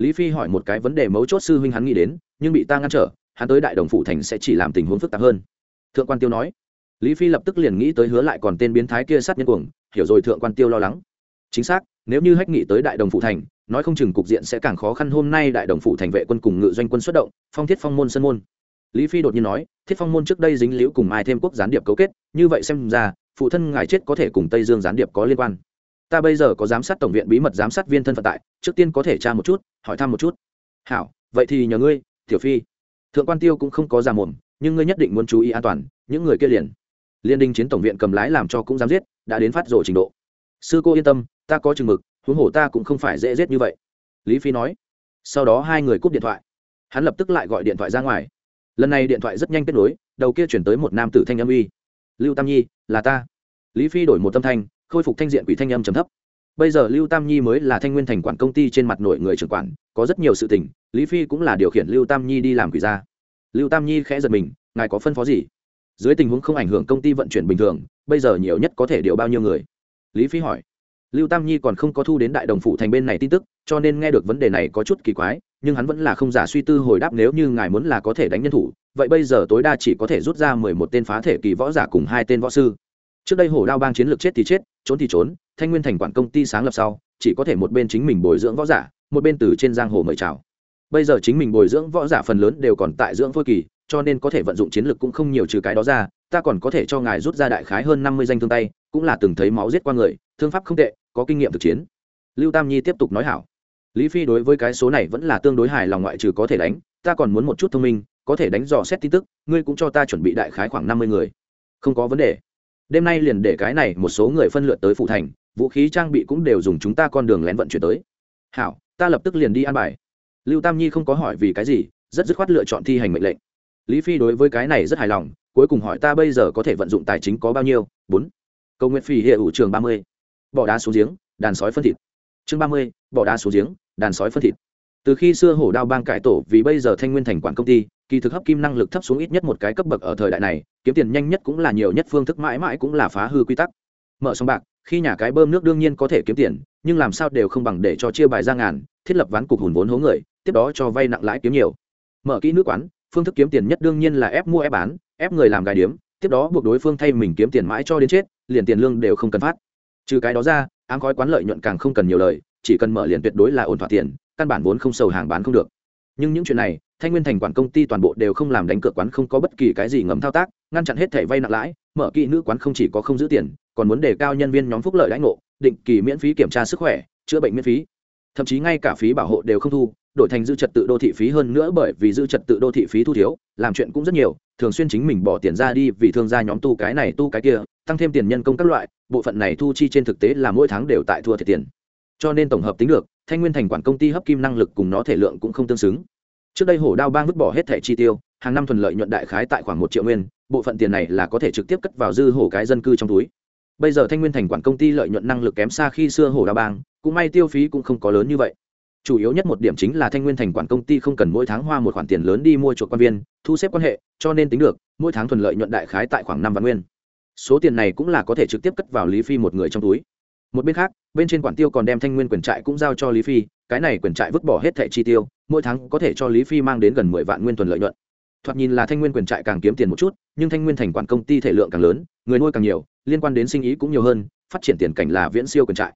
Speaker 1: Lý phi hỏi một cái vấn đề mấu chốt sư huynh hắn nghĩ đến, nhưng bị ta ngăn trở, hắn tới đại đồng phụ thành sẽ chỉ làm tình huống phức tạp hơn. Thượng quan tiêu nói. Lý phi lập tức liền nghĩ tới hứa lại còn tên biến thái kia sát nhân cuồng, hiểu rồi thượng quan tiêu lo lắng. Chính xác, nếu như hách nghị tới đại đồng phụ thành, nói không chừng cục diện sẽ càng khó khăn. Hôm nay đại đồng phụ thành vệ quân cùng ngự doanh quân xuất động, phong thiết phong môn sân môn. Lý phi đột nhiên nói, thiết phong môn trước đây dính liễu cùng ai thêm quốc gián điệp cấu kết, như vậy xem ra, phụ thân ngài chết có thể cùng tây dương gián điệp có liên quan ta bây giờ có giám sát tổng viện bí mật giám sát viên thân phận tại, trước tiên có thể tra một chút, hỏi thăm một chút. Hảo, vậy thì nhờ ngươi, tiểu phi. Thượng quan tiêu cũng không có ra mồm, nhưng ngươi nhất định muốn chú ý an toàn, những người kia liền. Liên đinh chiến tổng viện cầm lái làm cho cũng dám giết, đã đến phát rồ trình độ. Sư cô yên tâm, ta có chừng mực, huống hồ ta cũng không phải dễ giết như vậy. Lý phi nói. Sau đó hai người cúp điện thoại. Hắn lập tức lại gọi điện thoại ra ngoài. Lần này điện thoại rất nhanh kết nối, đầu kia chuyển tới một nam tử thanh âm uy. Lưu tam nhi, là ta. Lý phi đổi một tâm thanh khôi phục thanh diện quỷ thanh âm trầm thấp. Bây giờ lưu tam nhi mới là thanh nguyên thành quản công ty trên mặt nội người trưởng quản, có rất nhiều sự tình, lý phi cũng là điều khiển lưu tam nhi đi làm quỷ ra lưu tam nhi khẽ giật mình, ngài có phân phó gì? Dưới tình huống không ảnh hưởng công ty vận chuyển bình thường, bây giờ nhiều nhất có thể điều bao nhiêu người? Lý phi hỏi. Lưu tam nhi còn không có thu đến đại đồng phụ thành bên này tin tức, cho nên nghe được vấn đề này có chút kỳ quái, nhưng hắn vẫn là không giả suy tư hồi đáp nếu như ngài muốn là có thể đánh nhân thủ, vậy bây giờ tối đa chỉ có thể rút ra mười một tên phá thể kỳ võ giả cùng hai tên võ sư trước đây hổ đao bang chiến lược chết thì chết, trốn thì trốn, thanh nguyên thành quản công ty sáng lập sau, chỉ có thể một bên chính mình bồi dưỡng võ giả, một bên từ trên giang hồ mời chào. Bây giờ chính mình bồi dưỡng võ giả phần lớn đều còn tại dưỡng phôi kỳ, cho nên có thể vận dụng chiến lược cũng không nhiều trừ cái đó ra, ta còn có thể cho ngài rút ra đại khái hơn năm mươi danh thương tay, cũng là từng thấy máu giết qua người, thương pháp không tệ, có kinh nghiệm thực chiến. Lưu tam nhi tiếp tục nói hảo. Lý phi đối với cái số này vẫn là tương đối hài lòng ngoại trừ có thể đánh, ta còn muốn một chút thông minh, có thể đánh dò xét tin tức, ngươi cũng cho ta chuẩn bị đại khái khoảng năm mươi người. Không có vấn đề đêm nay liền để cái này một số người phân lượt tới phụ thành, vũ khí trang bị cũng đều dùng chúng ta con đường lén vận chuyển tới. Hảo, ta lập tức liền đi an bài. Lưu tam nhi không có hỏi vì cái gì, rất dứt khoát lựa chọn thi hành mệnh lệnh. Lý phi đối với cái này rất hài lòng, cuối cùng hỏi ta bây giờ có thể vận dụng tài chính có bao nhiêu? Bốn. Cầu nguyện phi hệ ủ trường ba mươi. Bỏ đá xuống giếng, đàn sói phân thịt. Chương ba mươi, bỏ đá xuống giếng, đàn sói phân thịt. Từ khi xưa hổ đao bang cải tổ vì bây giờ thanh nguyên thành quản công ty kỳ thực hấp kim năng lực thấp xuống ít nhất một cái cấp bậc ở thời đại này, kiếm tiền nhanh nhất cũng là nhiều nhất phương thức, mãi mãi cũng là phá hư quy tắc. Mở sông bạc, khi nhà cái bơm nước đương nhiên có thể kiếm tiền, nhưng làm sao đều không bằng để cho chia bài ra ngàn, thiết lập ván cục hùn vốn hố người, tiếp đó cho vay nặng lãi kiếm nhiều. Mở kỹ nước quán, phương thức kiếm tiền nhất đương nhiên là ép mua ép bán, ép người làm gài điếm, tiếp đó buộc đối phương thay mình kiếm tiền mãi cho đến chết, liền tiền lương đều không cần phát. Trừ cái đó ra, ám khói quán lợi nhuận càng không cần nhiều lời, chỉ cần mở liền tuyệt đối là ổn thỏa tiền, căn bản vốn không sầu hàng bán không được. Nhưng những chuyện này thanh nguyên thành quản công ty toàn bộ đều không làm đánh cược quán, không có bất kỳ cái gì ngầm thao tác, ngăn chặn hết thẻ vay nặng lãi, mở kỹ nữ quán không chỉ có không giữ tiền, còn muốn đề cao nhân viên nhóm phúc lợi lãnh ngộ, định kỳ miễn phí kiểm tra sức khỏe, chữa bệnh miễn phí. Thậm chí ngay cả phí bảo hộ đều không thu, đổi thành dư trật tự đô thị phí hơn nữa bởi vì dư trật tự đô thị phí thu thiếu, làm chuyện cũng rất nhiều, thường xuyên chính mình bỏ tiền ra đi vì thương gia nhóm tu cái này tu cái kia, tăng thêm tiền nhân công các loại, bộ phận này thu chi trên thực tế là mỗi tháng đều tại thua thiệt tiền. Cho nên tổng hợp tính được, thanh nguyên thành quản công ty hấp kim năng lực cùng nó thể lượng cũng không tương xứng trước đây hổ đao bang vứt bỏ hết thẻ chi tiêu, hàng năm thuần lợi nhuận đại khái tại khoảng một triệu nguyên, bộ phận tiền này là có thể trực tiếp cất vào dư hổ cái dân cư trong túi. Bây giờ thanh nguyên thành quản công ty lợi nhuận năng lực kém xa khi xưa hổ đao bang, cũng may tiêu phí cũng không có lớn như vậy. Chủ yếu nhất một điểm chính là thanh nguyên thành quản công ty không cần mỗi tháng hoa một khoản tiền lớn đi mua chuộc quan viên, thu xếp quan hệ, cho nên tính được, mỗi tháng thuần lợi nhuận đại khái tại khoảng năm vạn nguyên. Số tiền này cũng là có thể trực tiếp cất vào lý phi một người trong túi. Một bên khác, bên trên quản tiêu còn đem thanh nguyên quyền trại cũng giao cho lý phi, cái này quyền trại vứt bỏ hết thẻ chi tiêu mỗi tháng có thể cho lý phi mang đến gần mười vạn nguyên tuần lợi nhuận. Thoạt nhìn là thanh nguyên quyền trại càng kiếm tiền một chút, nhưng thanh nguyên thành quản công ty thể lượng càng lớn, người nuôi càng nhiều, liên quan đến sinh ý cũng nhiều hơn, phát triển tiền cảnh là viễn siêu quyền trại.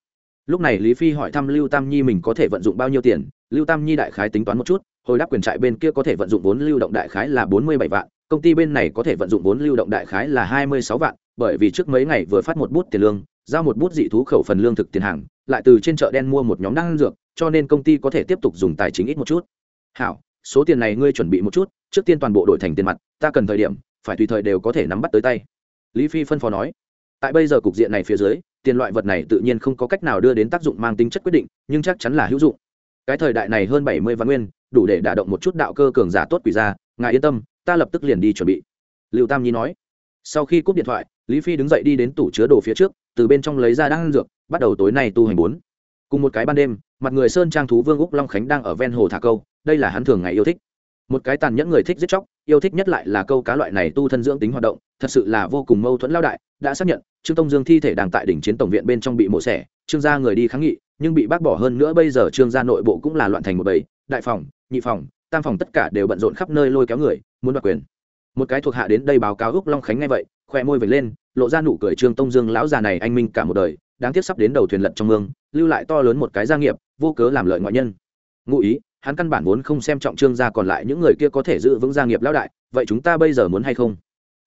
Speaker 1: Lúc này lý phi hỏi thăm lưu tam nhi mình có thể vận dụng bao nhiêu tiền, lưu tam nhi đại khái tính toán một chút, hồi đáp quyền trại bên kia có thể vận dụng vốn lưu động đại khái là bốn mươi bảy vạn, công ty bên này có thể vận dụng vốn lưu động đại khái là hai mươi sáu vạn, bởi vì trước mấy ngày vừa phát một bút tiền lương, giao một bút dị thú khẩu phần lương thực tiền hàng, lại từ trên chợ đen mua một nhóm đan dược cho nên công ty có thể tiếp tục dùng tài chính ít một chút. Hảo, số tiền này ngươi chuẩn bị một chút, trước tiên toàn bộ đổi thành tiền mặt, ta cần thời điểm, phải tùy thời đều có thể nắm bắt tới tay. Lý phi phân phó nói. Tại bây giờ cục diện này phía dưới, tiền loại vật này tự nhiên không có cách nào đưa đến tác dụng mang tính chất quyết định, nhưng chắc chắn là hữu dụng. Cái thời đại này hơn bảy mươi văn nguyên, đủ để đả động một chút đạo cơ cường giả tốt quỷ ra ngài yên tâm, ta lập tức liền đi chuẩn bị. Liệu tam nhi nói. Sau khi cúp điện thoại, lý phi đứng dậy đi đến tủ chứa đồ phía trước, từ bên trong lấy ra đan dược, bắt đầu tối nay tu hành bốn cùng một cái ban đêm, mặt người sơn trang thú vương úc long khánh đang ở ven hồ thả câu, đây là hắn thường ngày yêu thích. Một cái tàn nhẫn người thích giết chóc, yêu thích nhất lại là câu cá loại này tu thân dưỡng tính hoạt động, thật sự là vô cùng mâu thuẫn lao đại, đã xác nhận, trương tông dương thi thể đang tại đỉnh chiến tổng viện bên trong bị mổ xẻ, trương gia người đi kháng nghị, nhưng bị bác bỏ hơn nữa bây giờ trương gia nội bộ cũng là loạn thành một bầy, đại phòng, nhị phòng, tam phòng tất cả đều bận rộn khắp nơi lôi kéo người, muốn đoạt quyền. Một cái thuộc hạ đến đây báo cáo úc long khánh ngay vậy khoe môi vệt lên, lộ ra nụ cười trương tông dương lão già này anh minh cả một đời đáng tiếc sắp đến đầu thuyền lận trong mương, lưu lại to lớn một cái gia nghiệp, vô cớ làm lợi ngoại nhân. Ngụ ý, hắn căn bản vốn không xem trọng trương gia còn lại những người kia có thể giữ vững gia nghiệp lão đại, vậy chúng ta bây giờ muốn hay không?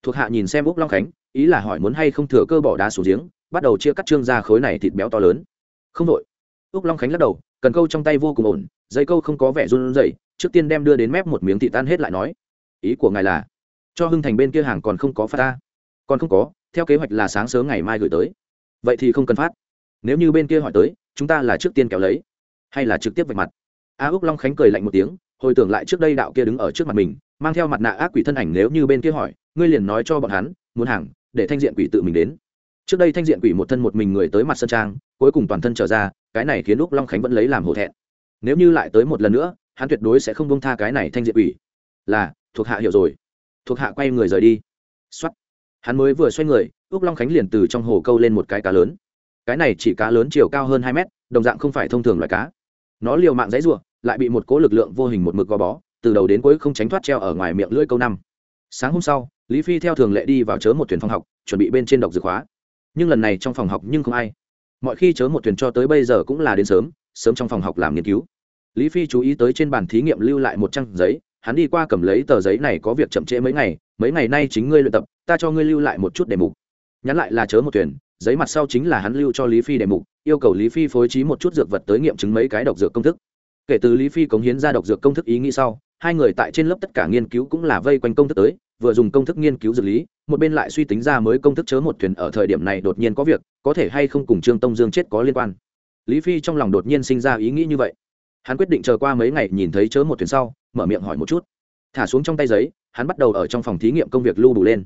Speaker 1: Thuộc hạ nhìn xem úc long khánh, ý là hỏi muốn hay không thừa cơ bỏ đá xuống giếng, bắt đầu chia cắt trương gia khối này thịt béo to lớn. Không đội úc long khánh lắc đầu, cần câu trong tay vô cùng ổn, dây câu không có vẻ run rẩy, trước tiên đem đưa đến mép một miếng thịt tan hết lại nói. Ý của ngài là, cho hưng thành bên kia hàng còn không có phát ta còn không có, theo kế hoạch là sáng sớm ngày mai gửi tới vậy thì không cần phát. Nếu như bên kia hỏi tới, chúng ta là trước tiên kéo lấy, hay là trực tiếp vạch mặt? A úc long khánh cười lạnh một tiếng, hồi tưởng lại trước đây đạo kia đứng ở trước mặt mình, mang theo mặt nạ ác quỷ thân ảnh nếu như bên kia hỏi, ngươi liền nói cho bọn hắn, muốn hàng, để thanh diện quỷ tự mình đến. Trước đây thanh diện quỷ một thân một mình người tới mặt sân trang, cuối cùng toàn thân trở ra, cái này khiến úc long khánh vẫn lấy làm hổ thẹn. Nếu như lại tới một lần nữa, hắn tuyệt đối sẽ không bông tha cái này thanh diện quỷ. Là, thuộc hạ hiểu rồi. Thuộc hạ quay người rời đi. Xuất hắn mới vừa xoay người úc long khánh liền từ trong hồ câu lên một cái cá lớn. Cái này chỉ cá lớn chiều cao hơn hai mét, đồng dạng không phải thông thường loài cá. Nó liều mạng dãy ruộng, lại bị một cố lực lượng vô hình một mực gò bó, từ đầu đến cuối không tránh thoát treo ở ngoài miệng lưỡi câu năm. Sáng hôm sau, lý phi theo thường lệ đi vào chớ một thuyền phòng học, chuẩn bị bên trên đọc dược hóa. Nhưng lần này trong phòng học nhưng không ai. Mọi khi chớ một thuyền cho tới bây giờ cũng là đến sớm sớm trong phòng học làm nghiên cứu. Lý phi chú ý tới trên bàn thí nghiệm lưu lại một trang giấy, hắn đi qua cầm lấy tờ giấy này có việc chậm trễ mấy ngày mấy ngày nay chính ngươi luyện tập, ta cho ngươi lưu lại một chút đề mục nhắn lại là chớ một thuyền, giấy mặt sau chính là hắn lưu cho lý phi đề mục, yêu cầu lý phi phối trí một chút dược vật tới nghiệm chứng mấy cái độc dược công thức. Kể từ lý phi cống hiến ra độc dược công thức ý nghĩ sau, hai người tại trên lớp tất cả nghiên cứu cũng là vây quanh công thức tới, vừa dùng công thức nghiên cứu dược lý, một bên lại suy tính ra mới công thức chớ một thuyền ở thời điểm này đột nhiên có việc, có thể hay không cùng trương tông dương chết có liên quan. Lý phi trong lòng đột nhiên sinh ra ý nghĩ như vậy. Hắn quyết định chờ qua mấy ngày nhìn thấy chớ một thuyền sau, mở miệng hỏi một chút. Thả xuống trong tay giấy, hắn bắt đầu ở trong phòng thí nghiệm công việc lưu đủ lên.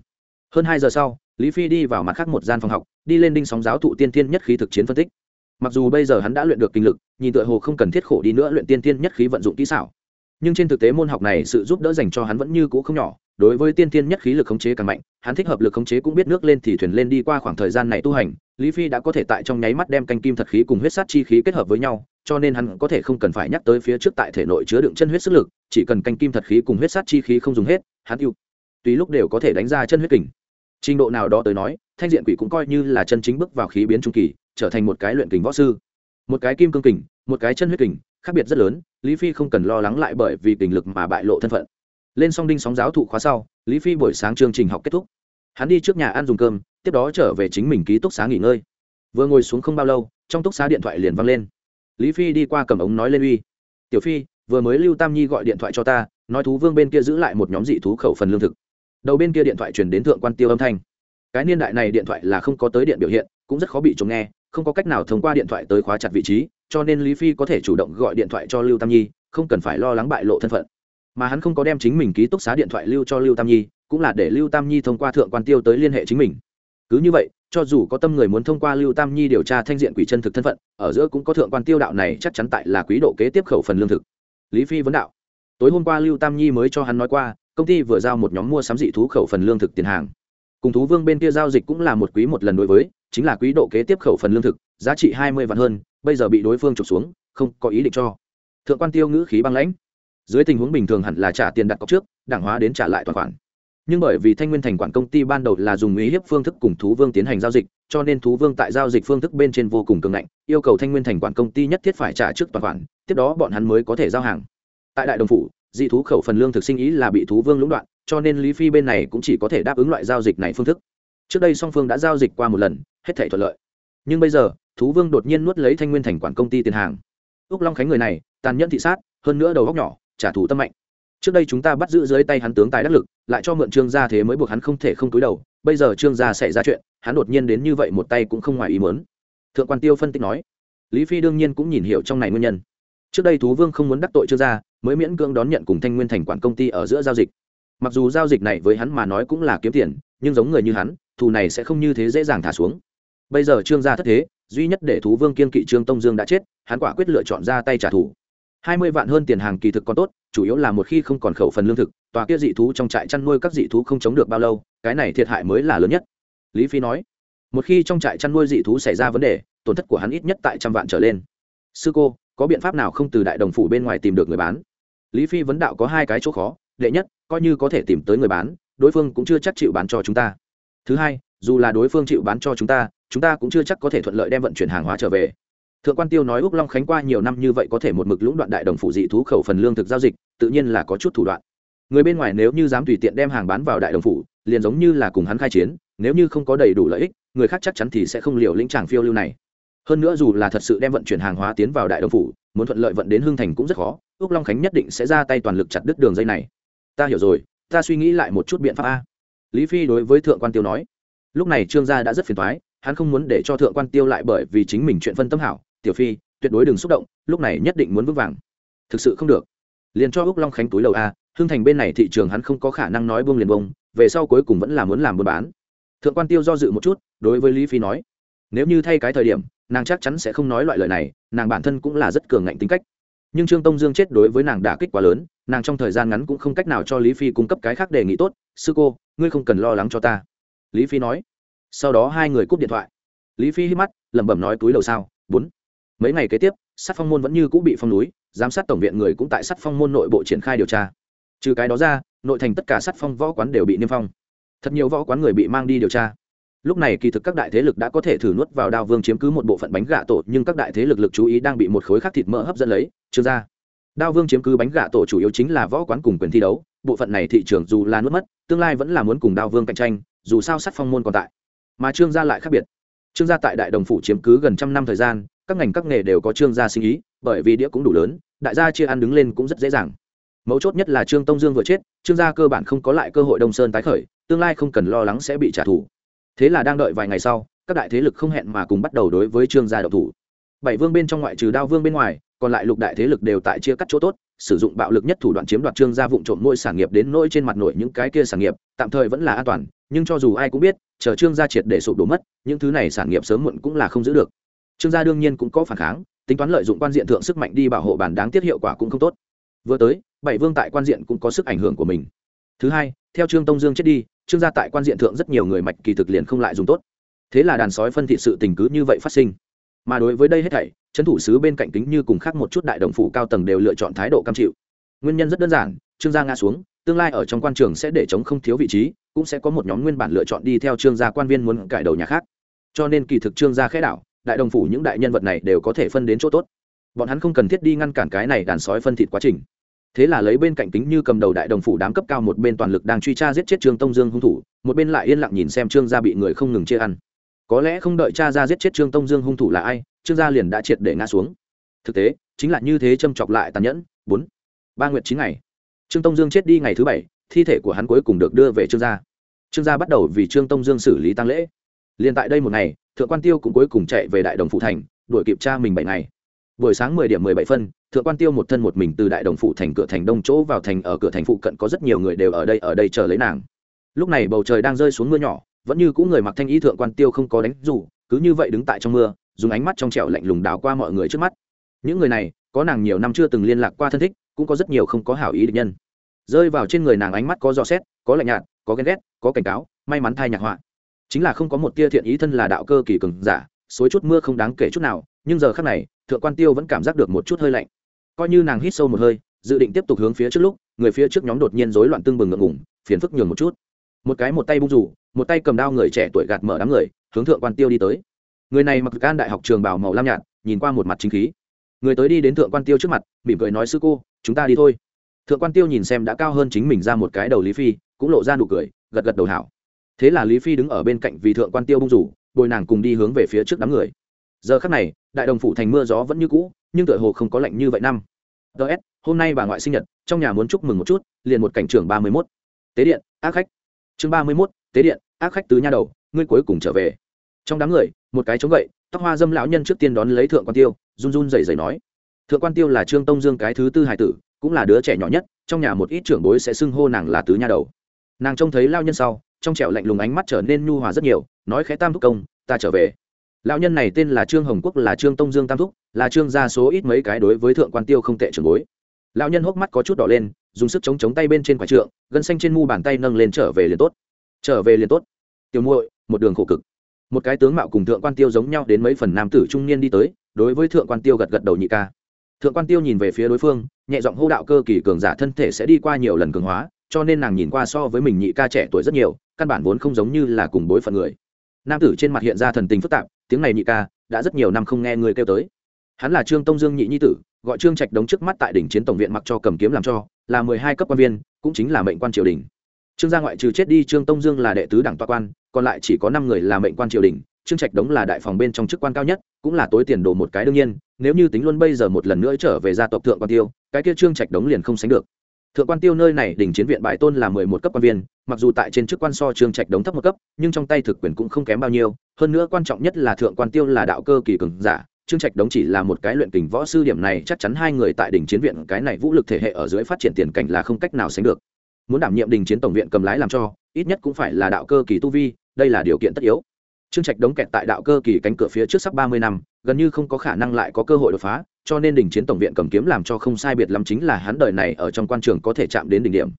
Speaker 1: Hơn hai giờ sau lý phi đi vào mặt khác một gian phòng học, đi lên đinh sóng giáo thụ tiên tiên nhất khí thực chiến phân tích. Mặc dù bây giờ hắn đã luyện được kinh lực, nhìn tựa hồ không cần thiết khổ đi nữa luyện tiên tiên nhất khí vận dụng kỹ xảo. Nhưng trên thực tế môn học này sự giúp đỡ dành cho hắn vẫn như cũ không nhỏ, đối với tiên tiên nhất khí lực khống chế càng mạnh, hắn thích hợp lực khống chế cũng biết nước lên thì thuyền lên đi qua khoảng thời gian này tu hành, lý phi đã có thể tại trong nháy mắt đem canh kim thật khí cùng huyết sát chi khí kết hợp với nhau, cho nên hắn có thể không cần phải nhắc tới phía trước tại thể nội chứa đựng chân huyết sức lực, chỉ cần canh kim thật khí cùng huyết sát chi khí không dùng hết, hắn yêu, tùy lúc đều có thể đánh ra chân huyết kình trình độ nào đó tới nói, thanh diện quỷ cũng coi như là chân chính bước vào khí biến trung kỳ, trở thành một cái luyện kình võ sư. Một cái kim cương kình, một cái chân huyết kình, khác biệt rất lớn, lý phi không cần lo lắng lại bởi vì kình lực mà bại lộ thân phận. Lên song đinh sóng giáo thụ khóa sau, lý phi buổi sáng chương trình học kết thúc. Hắn đi trước nhà ăn dùng cơm, tiếp đó trở về chính mình ký túc xá nghỉ ngơi. Vừa ngồi xuống không bao lâu, trong túc xá điện thoại liền văng lên. Lý phi đi qua cầm ống nói lên uy. Tiểu phi, vừa mới lưu tam nhi gọi điện thoại cho ta, nói thú vương bên kia giữ lại một nhóm dị thú khẩu phần lương thực đầu bên kia điện thoại chuyển đến thượng quan tiêu âm thanh. Cái niên đại này điện thoại là không có tới điện biểu hiện, cũng rất khó bị chống nghe, không có cách nào thông qua điện thoại tới khóa chặt vị trí, cho nên lý phi có thể chủ động gọi điện thoại cho lưu tam nhi, không cần phải lo lắng bại lộ thân phận. Mà hắn không có đem chính mình ký túc xá điện thoại lưu cho lưu tam nhi, cũng là để lưu tam nhi thông qua thượng quan tiêu tới liên hệ chính mình. Cứ như vậy, cho dù có tâm người muốn thông qua lưu tam nhi điều tra thanh diện quỷ chân thực thân phận, ở giữa cũng có thượng quan tiêu đạo này chắc chắn tại là quý độ kế tiếp khẩu phần lương thực. Lý phi vấn đạo. Tối hôm qua lưu tam nhi mới cho hắn nói qua công ty vừa giao một nhóm mua sắm dị thú khẩu phần lương thực tiền hàng. Cùng thú vương bên kia giao dịch cũng là một quý một lần đối với, chính là quý độ kế tiếp khẩu phần lương thực, giá trị hai mươi vạn hơn, bây giờ bị đối phương trục xuống, không có ý định cho. Thượng quan tiêu ngữ khí băng lãnh. Dưới tình huống bình thường hẳn là trả tiền đặt cọc trước, đảng hóa đến trả lại toàn khoản. Nhưng bởi vì thanh nguyên thành quản công ty ban đầu là dùng ý hiếp phương thức cùng thú vương tiến hành giao dịch, cho nên thú vương tại giao dịch phương thức bên trên vô cùng cường ngạnh, yêu cầu thanh nguyên thành quản công ty nhất thiết phải trả trước toàn khoản, tiếp đó bọn hắn mới có thể giao hàng. Tại đại đồng phủ dị thú khẩu phần lương thực sinh ý là bị thú vương lũng đoạn, cho nên lý phi bên này cũng chỉ có thể đáp ứng loại giao dịch này phương thức. Trước đây song phương đã giao dịch qua một lần, hết thể thuận lợi. Nhưng bây giờ, thú vương đột nhiên nuốt lấy thanh nguyên thành quản công ty tiền hàng. Úc long khánh người này, tàn nhẫn thị sát, hơn nữa đầu góc nhỏ, trả thù tâm mạnh trước đây chúng ta bắt giữ dưới tay hắn tướng tài đắc lực, lại cho mượn trương gia thế mới buộc hắn không thể không túi đầu, bây giờ trương gia xảy ra chuyện, hắn đột nhiên đến như vậy một tay cũng không ngoài ý mớn thượng quan tiêu phân tích nói. Lý phi đương nhiên cũng nhìn hiểu trong này nguyên nhân. Trước đây thú vương không muốn đắc tội trương gia mới miễn cưỡng đón nhận cùng thanh nguyên thành quản công ty ở giữa giao dịch. Mặc dù giao dịch này với hắn mà nói cũng là kiếm tiền, nhưng giống người như hắn, thù này sẽ không như thế dễ dàng thả xuống. Bây giờ trương gia thất thế, duy nhất để thú vương kiên kỵ trương tông dương đã chết, hắn quả quyết lựa chọn ra tay trả thù. Hai mươi vạn hơn tiền hàng kỳ thực còn tốt, chủ yếu là một khi không còn khẩu phần lương thực, tòa kia dị thú trong trại chăn nuôi các dị thú không chống được bao lâu, cái này thiệt hại mới là lớn nhất. Lý phi nói, một khi trong trại chăn nuôi dị thú xảy ra vấn đề, tổn thất của hắn ít nhất tại trăm vạn trở lên. Sư cô, có biện pháp nào không từ đại đồng phủ bên ngoài tìm được người bán? Lý phi vấn đạo có hai cái chỗ khó, đệ nhất, coi như có thể tìm tới người bán, đối phương cũng chưa chắc chịu bán cho chúng ta. Thứ hai, dù là đối phương chịu bán cho chúng ta chúng ta cũng chưa chắc có thể thuận lợi đem vận chuyển hàng hóa trở về. Thượng quan tiêu nói úc long khánh qua nhiều năm như vậy có thể một mực lũng đoạn đại đồng phủ dị thú khẩu phần lương thực giao dịch, tự nhiên là có chút thủ đoạn. Người bên ngoài nếu như dám tùy tiện đem hàng bán vào đại đồng phủ, liền giống như là cùng hắn khai chiến, nếu như không có đầy đủ lợi ích, người khác chắc chắn thì sẽ không liều lĩnh tràng phiêu lưu này. Hơn nữa dù là thật sự đem vận chuyển hàng hóa tiến vào đại đồng phủ, muốn thuận lợi vận đến hương thành cũng rất khó ước long khánh nhất định sẽ ra tay toàn lực chặt đứt đường dây này. Ta hiểu rồi, ta suy nghĩ lại một chút biện pháp a. Lý phi đối với thượng quan tiêu nói. Lúc này trương gia đã rất phiền thoái hắn không muốn để cho thượng quan tiêu lại bởi vì chính mình chuyện phân tâm hảo. Tiểu phi, tuyệt đối đừng xúc động, lúc này nhất định muốn vững vàng. Thực sự không được. Liền cho ước long khánh túi lầu a, hưng thành bên này thị trường hắn không có khả năng nói buông liền bông về sau cuối cùng vẫn là muốn làm buôn bán. Thượng quan tiêu do dự một chút, đối với lý phi nói. Nếu như thay cái thời điểm, nàng chắc chắn sẽ không nói loại lời này, nàng bản thân cũng là rất cường ngạnh tính cách nhưng trương tông dương chết đối với nàng đả kích quá lớn nàng trong thời gian ngắn cũng không cách nào cho lý phi cung cấp cái khác đề nghị tốt sư cô ngươi không cần lo lắng cho ta lý phi nói sau đó hai người cúp điện thoại lý phi hít mắt lẩm bẩm nói túi đầu sao bốn mấy ngày kế tiếp sát phong môn vẫn như cũng bị phong núi giám sát tổng viện người cũng tại sát phong môn nội bộ triển khai điều tra trừ cái đó ra nội thành tất cả sát phong võ quán đều bị niêm phong thật nhiều võ quán người bị mang đi điều tra lúc này kỳ thực các đại thế lực đã có thể thử nuốt vào đao vương chiếm cứ một bộ phận bánh gà tổ, nhưng các đại thế lực lực chú ý đang bị một khối khác thịt mỡ hấp dẫn lấy trương gia đao vương chiếm cứ bánh gà tổ chủ yếu chính là võ quán cùng quyền thi đấu, bộ phận này thị trường dù là nuốt mất, tương lai vẫn là muốn cùng đao vương cạnh tranh, dù sao sắt phong môn còn tại. Mà trương gia lại khác biệt. Trương gia tại đại đồng phủ chiếm cứ gần trăm năm thời gian, các ngành các nghề đều có trương gia sinh ý, bởi vì đĩa cũng đủ lớn, đại gia chia ăn đứng lên cũng rất dễ dàng. Mấu chốt nhất là trương tông dương vừa chết, trương gia cơ bản không có lại cơ hội đông sơn tái khởi, tương lai không cần lo lắng sẽ bị trả thù thế là đang đợi vài ngày sau, các đại thế lực không hẹn mà cùng bắt đầu đối với trương gia độc thủ. Bảy vương bên trong ngoại trừ đao vương bên ngoài, còn lại lục đại thế lực đều tại chia cắt chỗ tốt, sử dụng bạo lực nhất thủ đoạn chiếm đoạt trương gia vụn trộm mỗi sản nghiệp đến nỗi trên mặt nổi những cái kia sản nghiệp, tạm thời vẫn là an toàn, nhưng cho dù ai cũng biết, chờ trương gia triệt để sụp đổ mất, những thứ này sản nghiệp sớm muộn cũng là không giữ được. Trương gia đương nhiên cũng có phản kháng, tính toán lợi dụng quan diện thượng sức mạnh đi bảo hộ bản đáng tiết hiệu quả cũng không tốt. Vừa tới, bảy vương tại quan diện cũng có sức ảnh hưởng của mình. Thứ hai, theo trương tông dương chết đi trương gia tại quan diện thượng rất nhiều người mạch kỳ thực liền không lại dùng tốt. Thế là đàn sói phân thị sự tình cứ như vậy phát sinh. Mà đối với đây hết thảy, trấn thủ sứ bên cạnh kính như cùng khác một chút đại đồng phủ cao tầng đều lựa chọn thái độ cam chịu. Nguyên nhân rất đơn giản, trương gia ngã xuống, tương lai ở trong quan trường sẽ để chống không thiếu vị trí, cũng sẽ có một nhóm nguyên bản lựa chọn đi theo trương gia quan viên muốn cải đầu nhà khác. Cho nên kỳ thực trương gia khẽ đảo, đại đồng phủ những đại nhân vật này đều có thể phân đến chỗ tốt. Bọn hắn không cần thiết đi ngăn cản cái này đàn sói phân thịt quá trình thế là lấy bên cạnh kính như cầm đầu đại đồng phủ đám cấp cao một bên toàn lực đang truy tra giết chết trương tông dương hung thủ, một bên lại yên lặng nhìn xem trương gia bị người không ngừng chia ăn. Có lẽ không đợi cha ra giết chết trương tông dương hung thủ là ai, trương gia liền đã triệt để ngã xuống. Thực tế, chính là như thế châm chọc lại tàn nhẫn. Bốn, ba nguyệt chín ngày. Trương tông dương chết đi ngày thứ bảy, thi thể của hắn cuối cùng được đưa về trương gia. Trương gia bắt đầu vì trương tông dương xử lý tăng lễ. Liền tại đây một ngày, thượng quan tiêu cũng cuối cùng chạy về đại đồng phụ thành, đuổi kịp cha mình bảy ngày buổi sáng mười điểm mười bảy phân, thượng quan tiêu một thân một mình từ đại đồng phụ thành cửa thành đông chỗ vào thành ở cửa thành phụ cận có rất nhiều người đều ở đây ở đây chờ lấy nàng. Lúc này bầu trời đang rơi xuống mưa nhỏ, vẫn như cũ người mặc thanh y thượng quan tiêu không có đánh dù, cứ như vậy đứng tại trong mưa, dùng ánh mắt trong trẻo lạnh lùng đảo qua mọi người trước mắt. Những người này, có nàng nhiều năm chưa từng liên lạc qua thân thích, cũng có rất nhiều không có hảo ý địch nhân. Rơi vào trên người nàng ánh mắt có dò xét, có lạnh nhạt, có ghen ghét, có cảnh cáo, may mắn thay nhạc họa. Chính là không có một tia thiện ý thân là đạo cơ kỳ cường giả xối chút mưa không đáng kể chút nào, nhưng giờ khác này, thượng quan tiêu vẫn cảm giác được một chút hơi lạnh. Coi như nàng hít sâu một hơi, dự định tiếp tục hướng phía trước lúc, người phía trước nhóm đột nhiên rối loạn tương bừng ngượng ngủng phiền phức nhường một chút. Một cái một tay bung rủ, một tay cầm đao người trẻ tuổi gạt mở đám người, hướng thượng quan tiêu đi tới. Người này mặc can đại học trường bảo màu lam nhạt, nhìn qua một mặt chính khí. Người tới đi đến thượng quan tiêu trước mặt, mỉm cười nói, sư cô, chúng ta đi thôi. Thượng quan tiêu nhìn xem đã cao hơn chính mình ra một cái đầu lý phi, cũng lộ ra nụ cười, gật gật đầu hảo. Thế là lý phi đứng ở bên cạnh vì thượng quan tiêu bung rủ bồi nàng cùng đi hướng về phía trước đám người. Giờ khắc này, đại đồng phủ thành mưa gió vẫn như cũ, nhưng tựa hồ không có lạnh như vậy năm. Ts hôm nay bà ngoại sinh nhật, trong nhà muốn chúc mừng một chút, liền một cảnh trưởng ba mươi mốt. Tế điện, ác khách. Chương ba mươi mốt, tế điện, ác khách tứ nha đầu, ngươi cuối cùng trở về. Trong đám người, một cái chống gậy, tóc hoa dâm lão nhân trước tiên đón lấy thượng quan tiêu, run run dày dày nói. Thượng quan tiêu là trương tông dương cái thứ tư hải tử, cũng là đứa trẻ nhỏ nhất, trong nhà một ít trưởng bối sẽ xưng hô nàng là tứ nha đầu. Nàng trông thấy lao nhân sau trong trẻo lạnh lùng ánh mắt trở nên nhu hòa rất nhiều, nói khẽ tam thúc công, ta trở về. Lão nhân này tên là trương hồng quốc, là trương tông dương tam thúc, là trương gia số ít mấy cái đối với thượng quan tiêu không tệ trưởng bối. Lão nhân hốc mắt có chút đỏ lên, dùng sức chống chống tay bên trên quả trượng, gân xanh trên mu bàn tay nâng lên trở về liền tốt. Trở về liền tốt. Tiểu muội, một đường khổ cực. Một cái tướng mạo cùng thượng quan tiêu giống nhau đến mấy phần nam tử trung niên đi tới, đối với thượng quan tiêu gật gật đầu nhị ca. Thượng quan tiêu nhìn về phía đối phương, nhẹ giọng hô đạo cơ kỳ cường giả thân thể sẽ đi qua nhiều lần cường hóa cho nên nàng nhìn qua so với mình nhị ca trẻ tuổi rất nhiều, căn bản vốn không giống như là cùng bối phận người. Nam tử trên mặt hiện ra thần tình phức tạp, tiếng này nhị ca, đã rất nhiều năm không nghe người kêu tới. Hắn là trương tông dương nhị nhi tử, gọi trương trạch đống trước mắt tại đỉnh chiến tổng viện mặc cho cầm kiếm làm cho, là mười hai cấp quan viên, cũng chính là mệnh quan triều đình. Trương gia ngoại trừ chết đi trương tông dương là đệ tứ đảng toa quan, còn lại chỉ có năm người là mệnh quan triều đình, trương trạch đống là đại phòng bên trong chức quan cao nhất, cũng là tối tiền đồ một cái đương nhiên, nếu như tính luôn bây giờ một lần nữa trở về gia tộc thượng quan tiêu, cái kia trương trạch đống liền không sánh được thượng quan tiêu nơi này đỉnh chiến viện bại tôn là mười một cấp quan viên, mặc dù tại trên chức quan so trương trạch đống thấp một cấp, nhưng trong tay thực quyền cũng không kém bao nhiêu, hơn nữa quan trọng nhất là thượng quan tiêu là đạo cơ kỳ cường giả, trương trạch đống chỉ là một cái luyện kình võ sư, điểm này chắc chắn hai người tại đỉnh chiến viện cái này vũ lực thể hệ ở dưới phát triển tiền cảnh là không cách nào sánh được. Muốn đảm nhiệm đình chiến tổng viện cầm lái làm cho, ít nhất cũng phải là đạo cơ kỳ tu vi, đây là điều kiện tất yếu. Trương trạch đống kẹt tại đạo cơ kỳ cánh cửa phía trước sắp ba mươi năm, gần như không có khả năng lại có cơ hội đột phá cho nên đình chiến tổng viện cầm kiếm làm cho không sai biệt lắm chính là hắn đời này ở trong quan trường có thể chạm đến đỉnh điểm.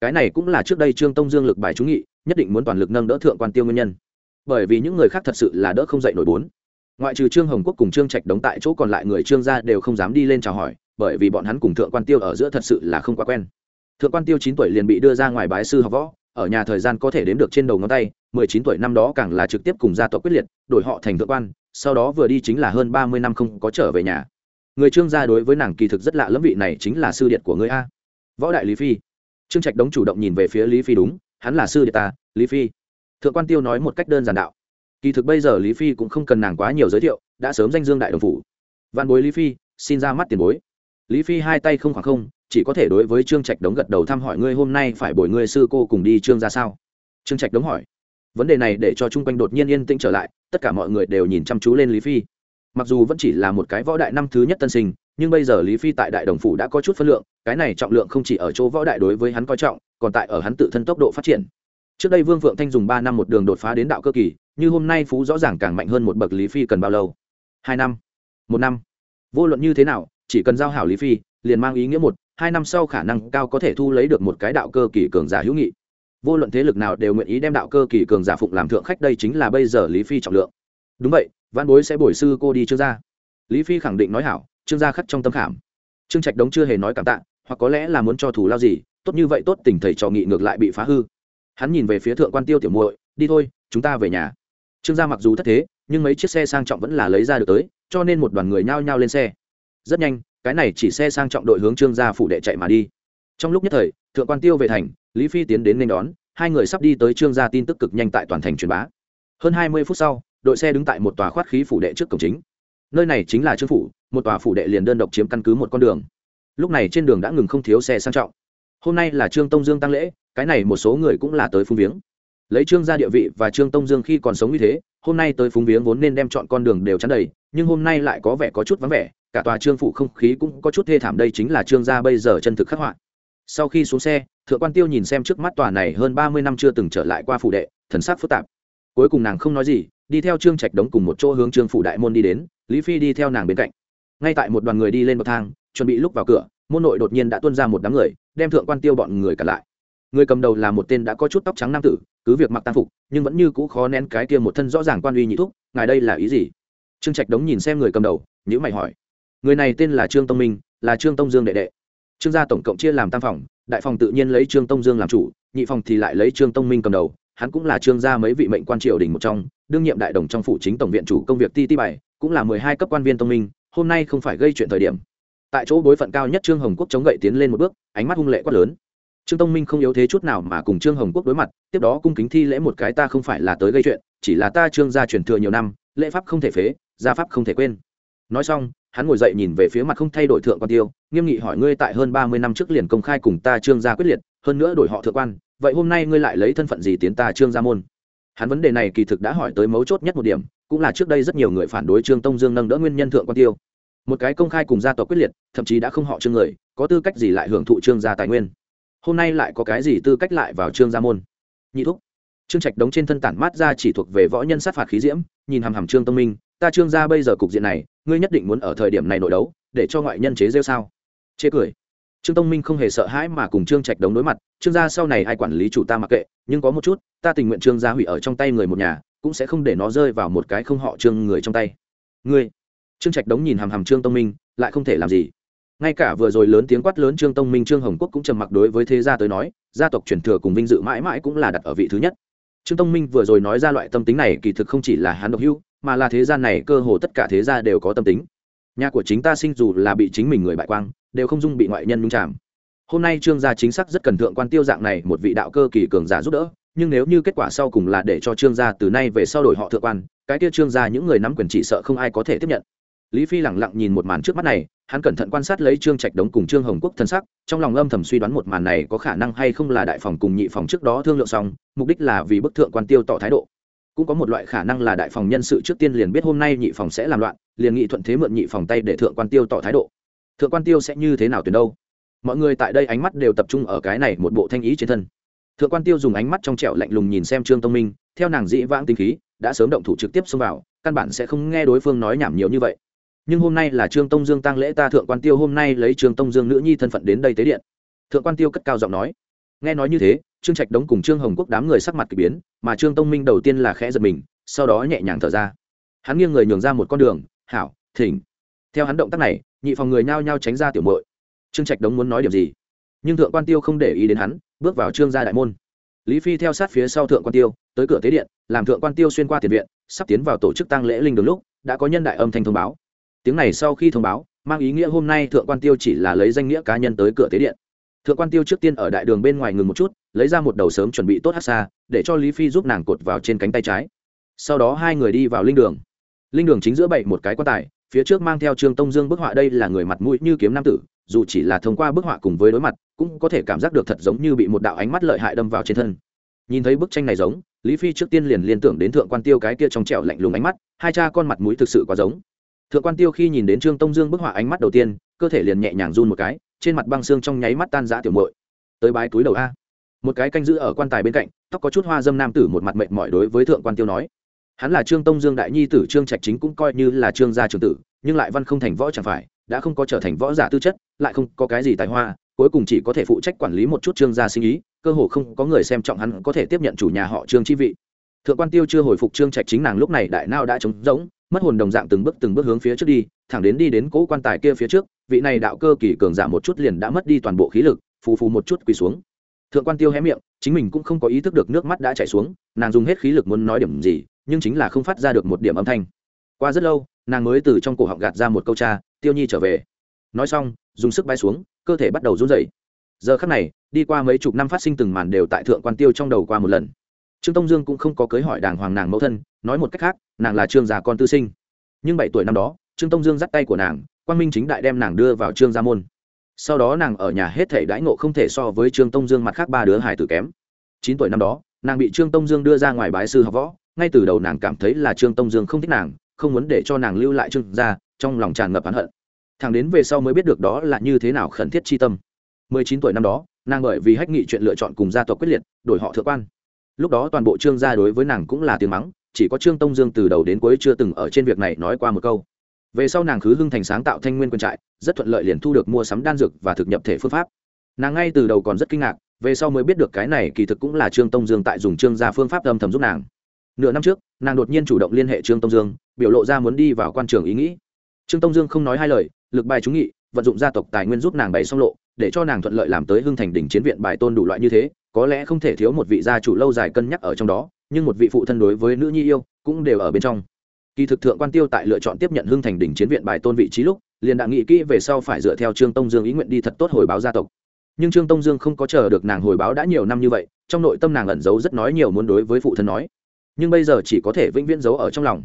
Speaker 1: Cái này cũng là trước đây trương tông dương lực bài trúng nghị, nhất định muốn toàn lực nâng đỡ thượng quan tiêu nguyên nhân. Bởi vì những người khác thật sự là đỡ không dậy nổi bốn. Ngoại trừ trương hồng quốc cùng trương trạch đóng tại chỗ còn lại người trương gia đều không dám đi lên chào hỏi, bởi vì bọn hắn cùng thượng quan tiêu ở giữa thật sự là không quá quen. Thượng quan tiêu chín tuổi liền bị đưa ra ngoài bái sư học võ, ở nhà thời gian có thể đếm được trên đầu ngón tay, mười chín tuổi năm đó càng là trực tiếp cùng gia tộc quyết liệt, đổi họ thành thượng quan, sau đó vừa đi chính là hơn ba mươi năm không có trở về nhà người trương gia đối với nàng kỳ thực rất lạ lẫm vị này chính là sư điện của người a. Võ đại lý phi. Trương trạch đống chủ động nhìn về phía lý phi đúng, hắn là sư điện ta, lý phi. Thượng quan tiêu nói một cách đơn giản đạo. Kỳ thực bây giờ lý phi cũng không cần nàng quá nhiều giới thiệu, đã sớm danh dương đại đồng phủ. Văn bối lý phi, xin ra mắt tiền bối. Lý phi hai tay không khoảng không, chỉ có thể đối với trương trạch đống gật đầu thăm hỏi ngươi hôm nay phải bồi ngươi sư cô cùng đi trương ra sao? Trương trạch đống hỏi. Vấn đề này để cho chung quanh đột nhiên yên tĩnh trở lại, tất cả mọi người đều nhìn chăm chú lên lý phi mặc dù vẫn chỉ là một cái võ đại năm thứ nhất tân sinh, nhưng bây giờ lý phi tại đại đồng phủ đã có chút phân lượng, cái này trọng lượng không chỉ ở chỗ võ đại đối với hắn coi trọng, còn tại ở hắn tự thân tốc độ phát triển. Trước đây vương phượng thanh dùng ba năm một đường đột phá đến đạo cơ kỳ, như hôm nay phú rõ ràng càng mạnh hơn một bậc lý phi cần bao lâu? Hai năm. Một năm. Vô luận như thế nào, chỉ cần giao hảo lý phi, liền mang ý nghĩa một, hai năm sau khả năng cao có thể thu lấy được một cái đạo cơ kỳ cường giả hữu nghị. Vô luận thế lực nào đều nguyện ý đem đạo cơ kỳ cường giả phụng làm thượng khách, đây chính là bây giờ lý phi trọng lượng. Đúng vậy văn bối sẽ bồi sư cô đi trương gia. Lý phi khẳng định nói hảo, trương gia khắc trong tâm khảm. Trương trạch đống chưa hề nói cảm tạ, hoặc có lẽ là muốn cho thủ lao gì, tốt như vậy tốt, tình thầy trò nghị ngược lại bị phá hư. Hắn nhìn về phía thượng quan tiêu tiểu muội, đi thôi, chúng ta về nhà. Trương gia mặc dù thất thế, nhưng mấy chiếc xe sang trọng vẫn là lấy ra được tới, cho nên một đoàn người nhao nhao lên xe. Rất nhanh, cái này chỉ xe sang trọng đội hướng trương gia phủ đệ chạy mà đi. Trong lúc nhất thời, thượng quan tiêu về thành, lý phi tiến đến nên đón, hai người sắp đi tới trương gia tin tức cực nhanh tại toàn thành truyền bá. Hơn hai mươi phút sau đội xe đứng tại một tòa khoát khí phủ đệ trước cổng chính. Nơi này chính là trương phủ, một tòa phủ đệ liền đơn độc chiếm căn cứ một con đường. Lúc này trên đường đã ngừng không thiếu xe sang trọng. Hôm nay là trương tông dương tăng lễ, cái này một số người cũng là tới phung viếng. Lấy trương gia địa vị và trương tông dương khi còn sống như thế, hôm nay tới phúng viếng vốn nên đem chọn con đường đều chắn đầy, nhưng hôm nay lại có vẻ có chút vắng vẻ, cả tòa trương phủ không khí cũng có chút thê thảm đây chính là trương gia bây giờ chân thực khắc họa. Sau khi xuống xe, thượng quan tiêu nhìn xem trước mắt tòa này hơn ba mươi năm chưa từng trở lại qua phủ đệ, thần sắc phức tạp. Cuối cùng nàng không nói gì đi theo trương trạch đống cùng một chỗ hướng trương phủ đại môn đi đến, lý phi đi theo nàng bên cạnh. Ngay tại một đoàn người đi lên bậc thang, chuẩn bị lúc vào cửa, môn nội đột nhiên đã tuân ra một đám người, đem thượng quan tiêu bọn người cả lại. Người cầm đầu là một tên đã có chút tóc trắng nam tử, cứ việc mặc tam phục, nhưng vẫn như cũ khó nén cái kia một thân rõ ràng quan uy nhị thúc, ngài đây là ý gì? Trương trạch đống nhìn xem người cầm đầu nhữ mày hỏi. Người này tên là trương tông minh, là trương tông dương đệ đệ. Trương gia tổng cộng chia làm tam phòng, đại phòng tự nhiên lấy trương tông dương làm chủ, nhị phòng thì lại lấy trương tông minh cầm đầu hắn cũng là trương gia mấy vị mệnh quan triều đình một trong, đương nhiệm đại đồng trong phủ chính tổng viện chủ công việc ti ti bảy cũng là mười hai cấp quan viên thông minh, hôm nay không phải gây chuyện thời điểm. Tại chỗ bối phận cao nhất trương hồng quốc chống gậy tiến lên một bước, ánh mắt hung lệ quát lớn. Trương tông minh không yếu thế chút nào mà cùng trương hồng quốc đối mặt, tiếp đó cung kính thi lễ một cái ta không phải là tới gây chuyện, chỉ là ta trương gia truyền thừa nhiều năm, lễ pháp không thể phế, gia pháp không thể quên. Nói xong, hắn ngồi dậy nhìn về phía mặt không thay đổi thượng quan tiêu, nghiêm nghị hỏi ngươi tại hơn ba mươi năm trước liền công khai cùng ta trương gia quyết liệt, hơn nữa đổi họ thượng quan vậy hôm nay ngươi lại lấy thân phận gì tiến ta trương gia môn? Hắn vấn đề này kỳ thực đã hỏi tới mấu chốt nhất một điểm, cũng là trước đây rất nhiều người phản đối trương tông dương nâng đỡ nguyên nhân thượng quan tiêu. Một cái công khai cùng gia tộc quyết liệt, thậm chí đã không họ trương người, có tư cách gì lại hưởng thụ trương gia tài nguyên? Hôm nay lại có cái gì tư cách lại vào trương gia môn? Nhị thúc, trương trạch đống trên thân tản mát ra chỉ thuộc về võ nhân sát phạt khí diễm, nhìn hàm hàm trương tông minh, ta trương gia bây giờ cục diện này, ngươi nhất định muốn ở thời điểm này nội đấu, để cho ngoại nhân chế rêu sao? Chê cười trương tông minh không hề sợ hãi mà cùng trương trạch đống đối mặt, trương gia, sau này ai quản lý chủ ta mặc kệ, nhưng có một chút, ta tình nguyện trương gia hủy ở trong tay người một nhà, cũng sẽ không để nó rơi vào một cái không họ trương người trong tay. Ngươi? Trương trạch đống nhìn hàm hàm trương tông minh, lại không thể làm gì. Ngay cả vừa rồi lớn tiếng quát lớn trương tông minh, trương hồng quốc cũng trầm mặc đối với thế gia tới nói, gia tộc truyền thừa cùng vinh dự mãi mãi cũng là đặt ở vị thứ nhất. Trương tông minh vừa rồi nói ra loại tâm tính này kỳ thực không chỉ là hắn độc hưu mà là thế gian này cơ hồ tất cả thế gia đều có tâm tính nhà của chính ta sinh dù là bị chính mình người bại quang, đều không dung bị ngoại nhân nhung chạm hôm nay trương gia chính xác rất cần thượng quan tiêu dạng này một vị đạo cơ kỳ cường giả giúp đỡ, nhưng nếu như kết quả sau cùng là để cho trương gia từ nay về sau đổi họ thượng quan, cái kia trương gia những người nắm quyền chỉ sợ không ai có thể tiếp nhận. Lý phi lẳng lặng nhìn một màn trước mắt này, hắn cẩn thận quan sát lấy trương trạch đống cùng trương hồng quốc thân sắc, trong lòng âm thầm suy đoán một màn này có khả năng hay không là đại phòng cùng nhị phòng trước đó thương lượng xong, mục đích là vì bức thượng quan tiêu tỏ thái độ cũng có một loại khả năng là đại phòng nhân sự trước tiên liền biết hôm nay nhị phòng sẽ làm loạn, liền nghị thuận thế mượn nhị phòng tay để thượng quan tiêu tỏ thái độ. Thượng quan tiêu sẽ như thế nào tuyển đâu? Mọi người tại đây ánh mắt đều tập trung ở cái này một bộ thanh ý trên thân. Thượng quan tiêu dùng ánh mắt trong trẻo lạnh lùng nhìn xem trương tông minh, theo nàng dĩ vãng tinh khí, đã sớm động thủ trực tiếp xông vào, căn bản sẽ không nghe đối phương nói nhảm nhiều như vậy. Nhưng hôm nay là trương tông dương tăng lễ ta thượng quan tiêu hôm nay lấy trương tông dương nữ nhi thân phận đến đây tế điện. Thượng quan tiêu cất cao giọng nói. Nghe nói như thế trương trạch đống cùng trương hồng quốc đám người sắc mặt k ỳ biến, mà trương tông minh đầu tiên là khẽ giật mình, sau đó nhẹ nhàng thở ra. Hắn nghiêng người nhường ra một con đường, hảo, thỉnh. Theo hắn động tác này, nhị phòng người nhao nhao tránh ra tiểu mội trương trạch đống muốn nói điểm gì? Nhưng thượng quan tiêu không để ý đến hắn, bước vào trương gia đại môn. Lý phi theo sát phía sau thượng quan tiêu, tới cửa tế điện, làm thượng quan tiêu xuyên qua tiền viện, sắp tiến vào tổ chức tăng lễ linh đường lúc, đã có nhân đại âm thanh thông báo. Tiếng này sau khi thông báo, mang ý nghĩa hôm nay thượng quan tiêu chỉ là lấy danh nghĩa cá nhân tới cửa tế điện thượng quan tiêu trước tiên ở đại đường bên ngoài ngừng một chút, lấy ra một đầu sớm chuẩn bị tốt hát xa, để cho lý phi giúp nàng cột vào trên cánh tay trái. Sau đó hai người đi vào linh đường. Linh đường chính giữa bậy một cái quan tài, phía trước mang theo trương tông dương bức họa đây là người mặt mũi như kiếm nam tử, dù chỉ là thông qua bức họa cùng với đối mặt, cũng có thể cảm giác được thật giống như bị một đạo ánh mắt lợi hại đâm vào trên thân. Nhìn thấy bức tranh này giống, lý phi trước tiên liền liên tưởng đến thượng quan tiêu cái kia trong trẻo lạnh lùng ánh mắt, hai cha con mặt mũi thực sự quá giống. Thượng quan tiêu khi nhìn đến trương tông dương bức họa ánh mắt đầu tiên cơ thể liền nhẹ nhàng run một cái, trên mặt băng xương trong nháy mắt tan giã tiểu muội. Tới bái túi đầu a. Một cái canh giữ ở quan tài bên cạnh, tóc có chút hoa dâm nam tử một mặt mệnh mỏi đối với thượng quan tiêu nói. Hắn là trương tông dương đại nhi tử, trương trạch chính cũng coi như là trương gia trường tử, nhưng lại văn không thành võ chẳng phải, đã không có trở thành võ giả tư chất, lại không có cái gì tài hoa, cuối cùng chỉ có thể phụ trách quản lý một chút trương gia sinh ý, cơ hồ không có người xem trọng hắn có thể tiếp nhận chủ nhà họ trương chi vị. Thượng quan tiêu chưa hồi phục trương trạch chính nàng lúc này đại nao đã trống rỗng mất hồn đồng dạng từng bước từng bước hướng phía trước đi, thẳng đến đi đến cỗ quan tài kia phía trước, vị này đạo cơ kỳ cường giảm một chút liền đã mất đi toàn bộ khí lực, phù phù một chút quỳ xuống. Thượng quan tiêu hé miệng, chính mình cũng không có ý thức được nước mắt đã chảy xuống, nàng dùng hết khí lực muốn nói điểm gì, nhưng chính là không phát ra được một điểm âm thanh. Qua rất lâu, nàng mới từ trong cổ họng gạt ra một câu cha, tiêu nhi trở về. Nói xong, dùng sức bay xuống, cơ thể bắt đầu run rẩy. Giờ khắc này, đi qua mấy chục năm phát sinh từng màn đều tại thượng quan tiêu trong đầu qua một lần trương tông dương cũng không có cưới hỏi đàng hoàng nàng mẫu thân, nói một cách khác, nàng là trương già con tư sinh. Nhưng bảy tuổi năm đó, trương tông dương dắt tay của nàng, quang minh chính đại đem nàng đưa vào trương gia môn. Sau đó nàng ở nhà hết thể đãi ngộ không thể so với trương tông dương mặt khác ba đứa hải tử kém. Chín tuổi năm đó, nàng bị trương tông dương đưa ra ngoài bái sư học võ, ngay từ đầu nàng cảm thấy là trương tông dương không thích nàng, không muốn để cho nàng lưu lại trương gia, trong lòng tràn ngập hắn hận. Thằng đến về sau mới biết được đó là như thế nào khẩn thiết chi tâm. Mười chín tuổi năm đó, nàng bởi vì hách nghị chuyện lựa chọn cùng gia tộc quyết liệt, đổi họ thượng quan lúc đó toàn bộ trương gia đối với nàng cũng là tiếng mắng, chỉ có trương tông dương từ đầu đến cuối chưa từng ở trên việc này nói qua một câu. Về sau nàng khứ hưng thành sáng tạo thanh nguyên quân trại, rất thuận lợi liền thu được mua sắm đan dược và thực nhập thể phương pháp. Nàng ngay từ đầu còn rất kinh ngạc, về sau mới biết được cái này kỳ thực cũng là trương tông dương tại dùng trương gia phương pháp âm thầm giúp nàng. Nửa năm trước, nàng đột nhiên chủ động liên hệ trương tông dương, biểu lộ ra muốn đi vào quan trường ý nghĩ. Trương tông dương không nói hai lời, lực bài trúng nghị, vận dụng gia tộc tài nguyên giúp nàng bày xong lộ, để cho nàng thuận lợi làm tới hưng thành đỉnh chiến viện bài tôn đủ loại như thế có lẽ không thể thiếu một vị gia chủ lâu dài cân nhắc ở trong đó, nhưng một vị phụ thân đối với nữ nhi yêu cũng đều ở bên trong. Kỳ thực thượng quan tiêu tại lựa chọn tiếp nhận hưng thành đỉnh chiến viện bài tôn vị trí lúc, liền đã nghĩ kỹ về sau phải dựa theo trương tông dương ý nguyện đi thật tốt hồi báo gia tộc. Nhưng trương tông dương không có chờ được nàng hồi báo đã nhiều năm như vậy, trong nội tâm nàng ẩn giấu rất nói nhiều muốn đối với phụ thân nói. Nhưng bây giờ chỉ có thể vĩnh viễn giấu ở trong lòng.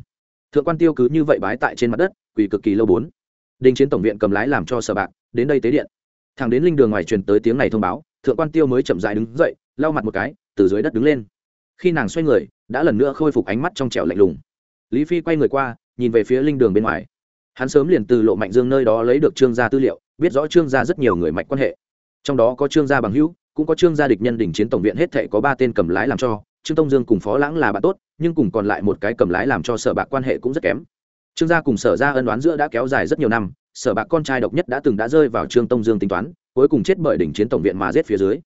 Speaker 1: Thượng quan tiêu cứ như vậy bái tại trên mặt đất, quỳ cực kỳ lâu bốn. Đình chiến tổng viện cầm lái làm cho sở bạc, đến đây tế điện. Thằng đến linh đường ngoài truyền tới tiếng này thông báo, thượng quan tiêu mới chậm dại đứng dậy lau mặt một cái, từ dưới đất đứng lên. Khi nàng xoay người, đã lần nữa khôi phục ánh mắt trong trẻo lạnh lùng. Lý phi quay người qua, nhìn về phía linh đường bên ngoài. Hắn sớm liền từ lộ mạnh dương nơi đó lấy được trương gia tư liệu, biết rõ trương gia rất nhiều người mạnh quan hệ. Trong đó có trương gia bằng hữu, cũng có trương gia địch nhân đỉnh chiến tổng viện hết thệ có ba tên cầm lái làm cho, trương tông dương cùng phó lãng là bạn tốt, nhưng cùng còn lại một cái cầm lái làm cho sở bạc quan hệ cũng rất kém. Trương gia cùng sở gia ân đoán giữa đã kéo dài rất nhiều năm, sở bạc con trai độc nhất đã từng đã rơi vào trương tông dương tính toán, cuối cùng chết bởi đỉnh chiến tổng viện mà giết phía dưới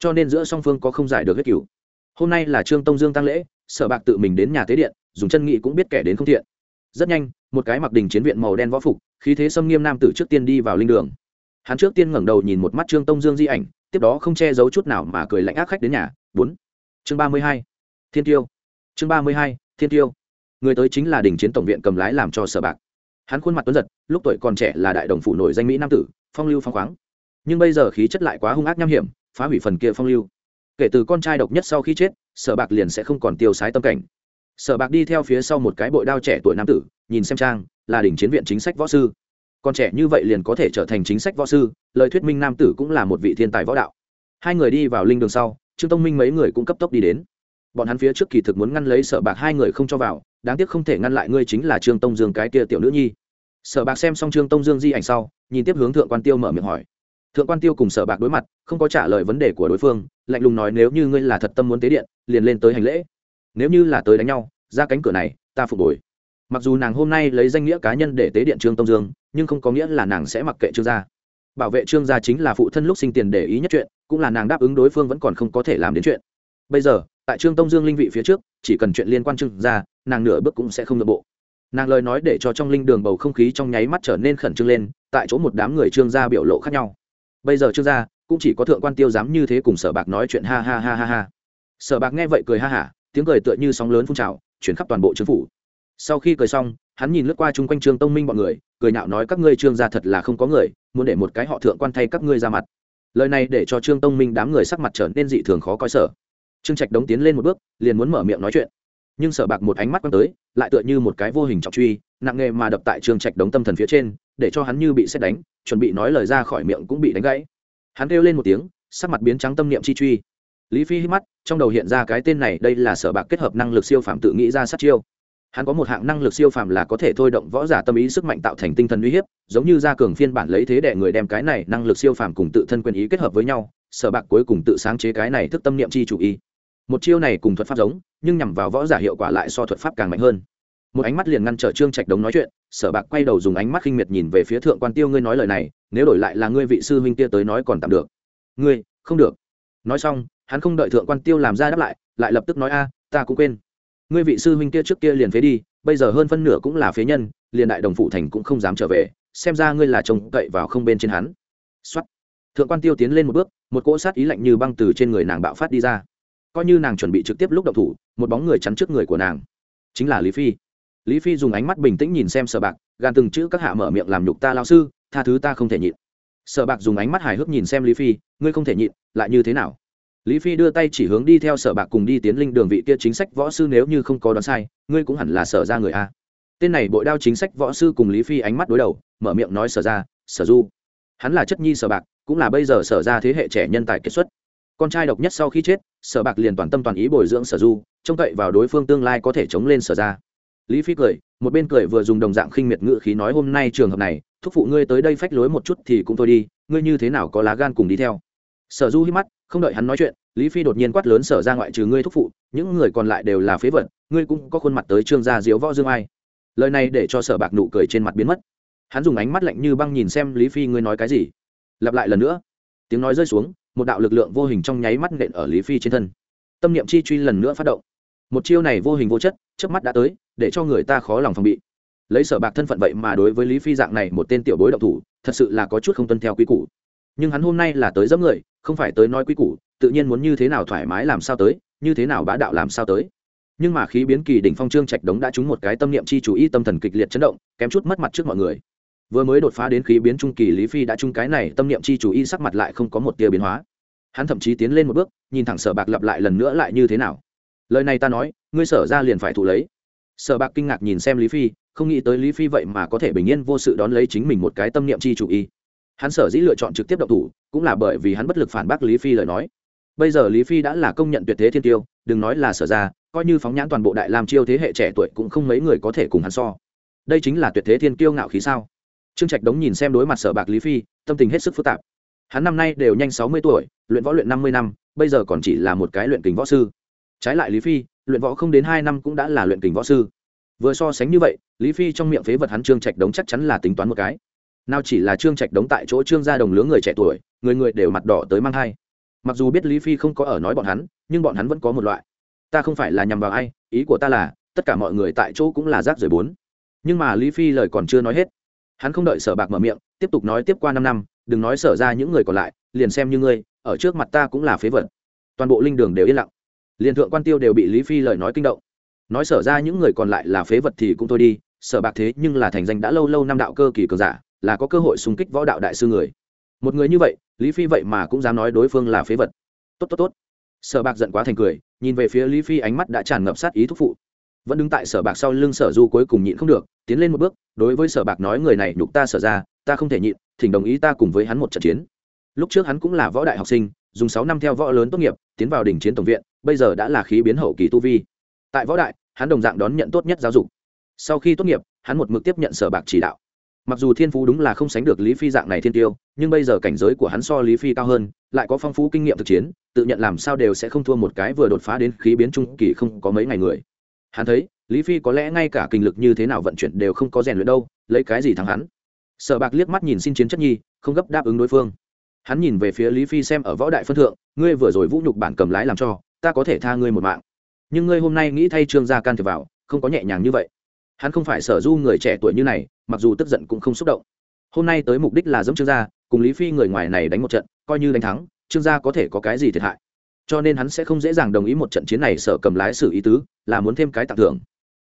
Speaker 1: cho nên giữa song phương có không giải được hết cửu. Hôm nay là trương tông dương tăng lễ, sở bạc tự mình đến nhà tế điện, dùng chân nghị cũng biết kẻ đến không thiện. Rất nhanh, một cái mặc đình chiến viện màu đen võ phục, khí thế xâm nghiêm nam tử trước tiên đi vào linh đường. Hắn trước tiên ngẩng đầu nhìn một mắt trương tông dương di ảnh, tiếp đó không che giấu chút nào mà cười lạnh ác khách đến nhà. Bốn. Chương ba mươi hai. Thiên tiêu. Chương ba mươi hai, thiên tiêu. Người tới chính là đình chiến tổng viện cầm lái làm cho sở bạc. Hắn khuôn mặt tuấn giật, lúc tuổi còn trẻ là đại đồng phủ nổi danh mỹ nam tử, phong lưu phong khoáng. Nhưng bây giờ khí chất lại quá hung ác nham hiểm phá hủy phần kia phong lưu. Kể từ con trai độc nhất sau khi chết, sở bạc liền sẽ không còn tiêu sái tâm cảnh. Sở bạc đi theo phía sau một cái bội đao trẻ tuổi nam tử, nhìn xem trang, là đỉnh chiến viện chính sách võ sư. Con trẻ như vậy liền có thể trở thành chính sách võ sư, lời thuyết minh nam tử cũng là một vị thiên tài võ đạo. Hai người đi vào linh đường sau, trương tông minh mấy người cũng cấp tốc đi đến. Bọn hắn phía trước kỳ thực muốn ngăn lấy sở bạc, hai người không cho vào, đáng tiếc không thể ngăn lại ngươi chính là trương tông dương cái kia tiểu nữ nhi. Sở bạc xem xong trương tông dương di ảnh sau, nhìn tiếp hướng thượng quan tiêu mở miệng hỏi thượng quan tiêu cùng sở bạc đối mặt, không có trả lời vấn đề của đối phương, lạnh lùng nói, nếu như ngươi là thật tâm muốn tế điện, liền lên tới hành lễ. Nếu như là tới đánh nhau, ra cánh cửa này, ta phục hồi. Mặc dù nàng hôm nay lấy danh nghĩa cá nhân để tế điện trương tông dương, nhưng không có nghĩa là nàng sẽ mặc kệ trương gia. Bảo vệ trương gia chính là phụ thân lúc sinh tiền để ý nhất chuyện, cũng là nàng đáp ứng đối phương vẫn còn không có thể làm đến chuyện. Bây giờ, tại trương tông dương linh vị phía trước, chỉ cần chuyện liên quan trương gia, nàng nửa bước cũng sẽ không nội bộ. Nàng lời nói để cho trong linh đường bầu không khí trong nháy mắt trở nên khẩn trương lên, tại chỗ một đám người trương gia biểu lộ khác nhau bây giờ trương gia cũng chỉ có thượng quan tiêu dám như thế cùng sở bạc nói chuyện ha ha ha ha ha. Sở bạc nghe vậy cười ha hả, tiếng cười tựa như sóng lớn phun trào, chuyển khắp toàn bộ trương phủ. Sau khi cười xong, hắn nhìn lướt qua chung quanh trương tông minh bọn người, cười nhạo nói các ngươi trương gia thật là không có người, muốn để một cái họ thượng quan thay các ngươi ra mặt. Lời này để cho trương tông minh đám người sắc mặt trở nên dị thường khó coi sở trương trạch đống tiến lên một bước, liền muốn mở miệng nói chuyện. Nhưng sở bạc một ánh mắt quăng tới, lại tựa như một cái vô hình trọng truy, nặng nghề mà đập tại trương trạch đống tâm thần phía trên để cho hắn như bị xét đánh, chuẩn bị nói lời ra khỏi miệng cũng bị đánh gãy. Hắn kêu lên một tiếng, sắc mặt biến trắng tâm niệm chi truy. Lý phi hít mắt, trong đầu hiện ra cái tên này, đây là sở bạc kết hợp năng lực siêu phạm tự nghĩ ra sát chiêu. Hắn có một hạng năng lực siêu phàm là có thể thôi động võ giả tâm ý sức mạnh tạo thành tinh thần uy hiếp, giống như gia cường phiên bản lấy thế để người đem cái này năng lực siêu phàm cùng tự thân quyền ý kết hợp với nhau, sở bạc cuối cùng tự sáng chế cái này thức tâm niệm chi chủ ý. Một chiêu này cùng thuật pháp giống, nhưng nhằm vào võ giả hiệu quả lại so thuật pháp càng mạnh hơn một ánh mắt liền ngăn trở trương trạch đống nói chuyện, sở bạc quay đầu dùng ánh mắt khinh miệt nhìn về phía thượng quan tiêu, ngươi nói lời này, nếu đổi lại là ngươi vị sư huynh kia tới nói còn tạm được. Ngươi, không được. Nói xong, hắn không đợi thượng quan tiêu làm ra đáp lại lại lập tức nói, a, ta cũng quên. Ngươi vị sư huynh kia trước kia liền phế đi, bây giờ hơn phân nửa cũng là phế nhân, liền đại đồng phụ thành cũng không dám trở về, xem ra ngươi là trông cậy vào không bên trên hắn. Xuất thượng quan tiêu tiến lên một bước, một cỗ sát ý lạnh như băng từ trên người nàng bạo phát đi ra. Coi như nàng chuẩn bị trực tiếp lúc động thủ, một bóng người chắn trước người của nàng, chính là lý phi lý phi dùng ánh mắt bình tĩnh nhìn xem sở bạc gan từng chữ các hạ mở miệng làm nhục ta lao sư, tha thứ ta không thể nhịn. Sở bạc dùng ánh mắt hài hước nhìn xem lý phi, ngươi không thể nhịn, lại như thế nào? Lý phi đưa tay chỉ hướng đi theo sở bạc cùng đi tiến linh đường vị kia chính sách võ sư nếu như không có đoán sai, ngươi cũng hẳn là sở ra người a. Tên này bội đao chính sách võ sư cùng lý phi ánh mắt đối đầu, mở miệng nói sở ra, sở du. Hắn là chất nhi sở bạc, cũng là bây giờ sở ra thế hệ trẻ nhân tài kết xuất. Con trai độc nhất sau khi chết, sở bạc liền toàn tâm toàn ý bồi dưỡng sở du, trông cậy vào đối phương tương lai có thể chống lên sở ra lý phi cười, một bên cười vừa dùng đồng dạng khinh miệt ngữ khí nói hôm nay trường hợp này, thúc phụ ngươi tới đây phách lối một chút thì cũng thôi đi, ngươi như thế nào có lá gan cùng đi theo. Sở du hít mắt, không đợi hắn nói chuyện, lý phi đột nhiên quát lớn sở ra ngoại trừ ngươi thúc phụ, những người còn lại đều là phế vật, ngươi cũng có khuôn mặt tới trương gia diếu võ dương ai. Lời này để cho sở bạc nụ cười trên mặt biến mất. Hắn dùng ánh mắt lạnh như băng nhìn xem lý phi ngươi nói cái gì. Lặp lại lần nữa. Tiếng nói rơi xuống, một đạo lực lượng vô hình trong nháy mắt nện ở lý phi trên thân. Tâm niệm chi truy lần nữa phát động một chiêu này vô hình vô chất trước mắt đã tới, để cho người ta khó lòng phòng bị. Lấy sở bạc thân phận vậy mà đối với lý phi dạng này một tên tiểu bối độc thủ, thật sự là có chút không tuân theo quy củ. Nhưng hắn hôm nay là tới dẫm người, không phải tới nói quy củ, tự nhiên muốn như thế nào thoải mái làm sao tới, như thế nào bá đạo làm sao tới. Nhưng mà khí biến kỳ đỉnh phong trương trạch đống đã trúng một cái tâm niệm chi chủ y tâm thần kịch liệt chấn động, kém chút mất mặt trước mọi người. Vừa mới đột phá đến khí biến trung kỳ, lý phi đã trúng cái này tâm niệm chi chủ y sắc mặt lại không có một tia biến hóa. Hắn thậm chí tiến lên một bước, nhìn thẳng sở bạc lặp lại lần nữa lại như thế nào lời này ta nói, ngươi sở ra liền phải thụ lấy. Sở bạc kinh ngạc nhìn xem lý phi, không nghĩ tới lý phi vậy mà có thể bình yên vô sự đón lấy chính mình một cái tâm niệm chi chủ y. Hắn sở dĩ lựa chọn trực tiếp động thủ, cũng là bởi vì hắn bất lực phản bác lý phi lời nói. Bây giờ lý phi đã là công nhận tuyệt thế thiên tiêu, đừng nói là sở ra, coi như phóng nhãn toàn bộ đại làm chiêu thế hệ trẻ tuổi cũng không mấy người có thể cùng hắn so. Đây chính là tuyệt thế thiên kiêu ngạo khí sao? Trương trạch đống nhìn xem đối mặt sở bạc lý phi, tâm tình hết sức phức tạp. Hắn năm nay đều nhanh sáu mươi tuổi, luyện võ luyện năm mươi năm, bây giờ còn chỉ là một cái luyện kình võ sư trái lại lý phi, luyện võ không đến hai năm cũng đã là luyện kình võ sư. Vừa so sánh như vậy, lý phi trong miệng phế vật hắn trương trạch đống chắc chắn là tính toán một cái. Nào chỉ là trương trạch đống tại chỗ trương gia đồng lứa người trẻ tuổi, người người đều mặt đỏ tới mang hai mặc dù biết lý phi không có ở nói bọn hắn, nhưng bọn hắn vẫn có một loại. Ta không phải là nhằm vào ai, ý của ta là, tất cả mọi người tại chỗ cũng là rác rời bốn. Nhưng mà lý phi lời còn chưa nói hết. Hắn không đợi sở bạc mở miệng, tiếp tục nói tiếp qua năm năm, đừng nói sở ra những người còn lại, liền xem như ngươi, ở trước mặt ta cũng là phế vật. Toàn bộ linh đường đều yên lặng liền thượng quan tiêu đều bị lý phi lời nói kinh động. Nói sở ra những người còn lại là phế vật thì cũng thôi đi, sở bạc thế nhưng là thành danh đã lâu lâu năm đạo cơ kỳ cường giả, là có cơ hội xung kích võ đạo đại sư người. Một người như vậy, lý phi vậy mà cũng dám nói đối phương là phế vật. Tốt tốt tốt. Sở bạc giận quá thành cười, nhìn về phía lý phi ánh mắt đã tràn ngập sát ý thúc phụ. Vẫn đứng tại sở bạc sau lưng sở du cuối cùng nhịn không được, tiến lên một bước, đối với sở bạc nói người này nhục ta sở ra, ta không thể nhịn, thỉnh đồng ý ta cùng với hắn một trận chiến lúc trước hắn cũng là võ đại học sinh, dùng sáu năm theo võ lớn tốt nghiệp, tiến vào đỉnh chiến tổng viện, bây giờ đã là khí biến hậu kỳ tu vi. Tại võ đại, hắn đồng dạng đón nhận tốt nhất giáo dục. Sau khi tốt nghiệp, hắn một mực tiếp nhận sở bạc chỉ đạo. Mặc dù thiên phú đúng là không sánh được lý phi dạng này thiên tiêu, nhưng bây giờ cảnh giới của hắn so lý phi cao hơn, lại có phong phú kinh nghiệm thực chiến, tự nhận làm sao đều sẽ không thua một cái vừa đột phá đến khí biến trung kỳ không có mấy ngày người. Hắn thấy, lý phi có lẽ ngay cả kinh lực như thế nào vận chuyển đều không có rèn luyện đâu, lấy cái gì thắng hắn? Sở bạc liếc mắt nhìn xin chiến chất nhi, không gấp đáp ứng đối phương hắn nhìn về phía lý phi xem ở võ đại phân thượng, ngươi vừa rồi vũ nhục bản cầm lái làm cho, ta có thể tha ngươi một mạng. Nhưng ngươi hôm nay nghĩ thay trương gia can thiệp vào, không có nhẹ nhàng như vậy. Hắn không phải sở du người trẻ tuổi như này, mặc dù tức giận cũng không xúc động. Hôm nay tới mục đích là giống trương gia, cùng lý phi người ngoài này đánh một trận, coi như đánh thắng, trương gia có thể có cái gì thiệt hại. Cho nên hắn sẽ không dễ dàng đồng ý một trận chiến này sở cầm lái xử ý tứ, là muốn thêm cái tặng thưởng.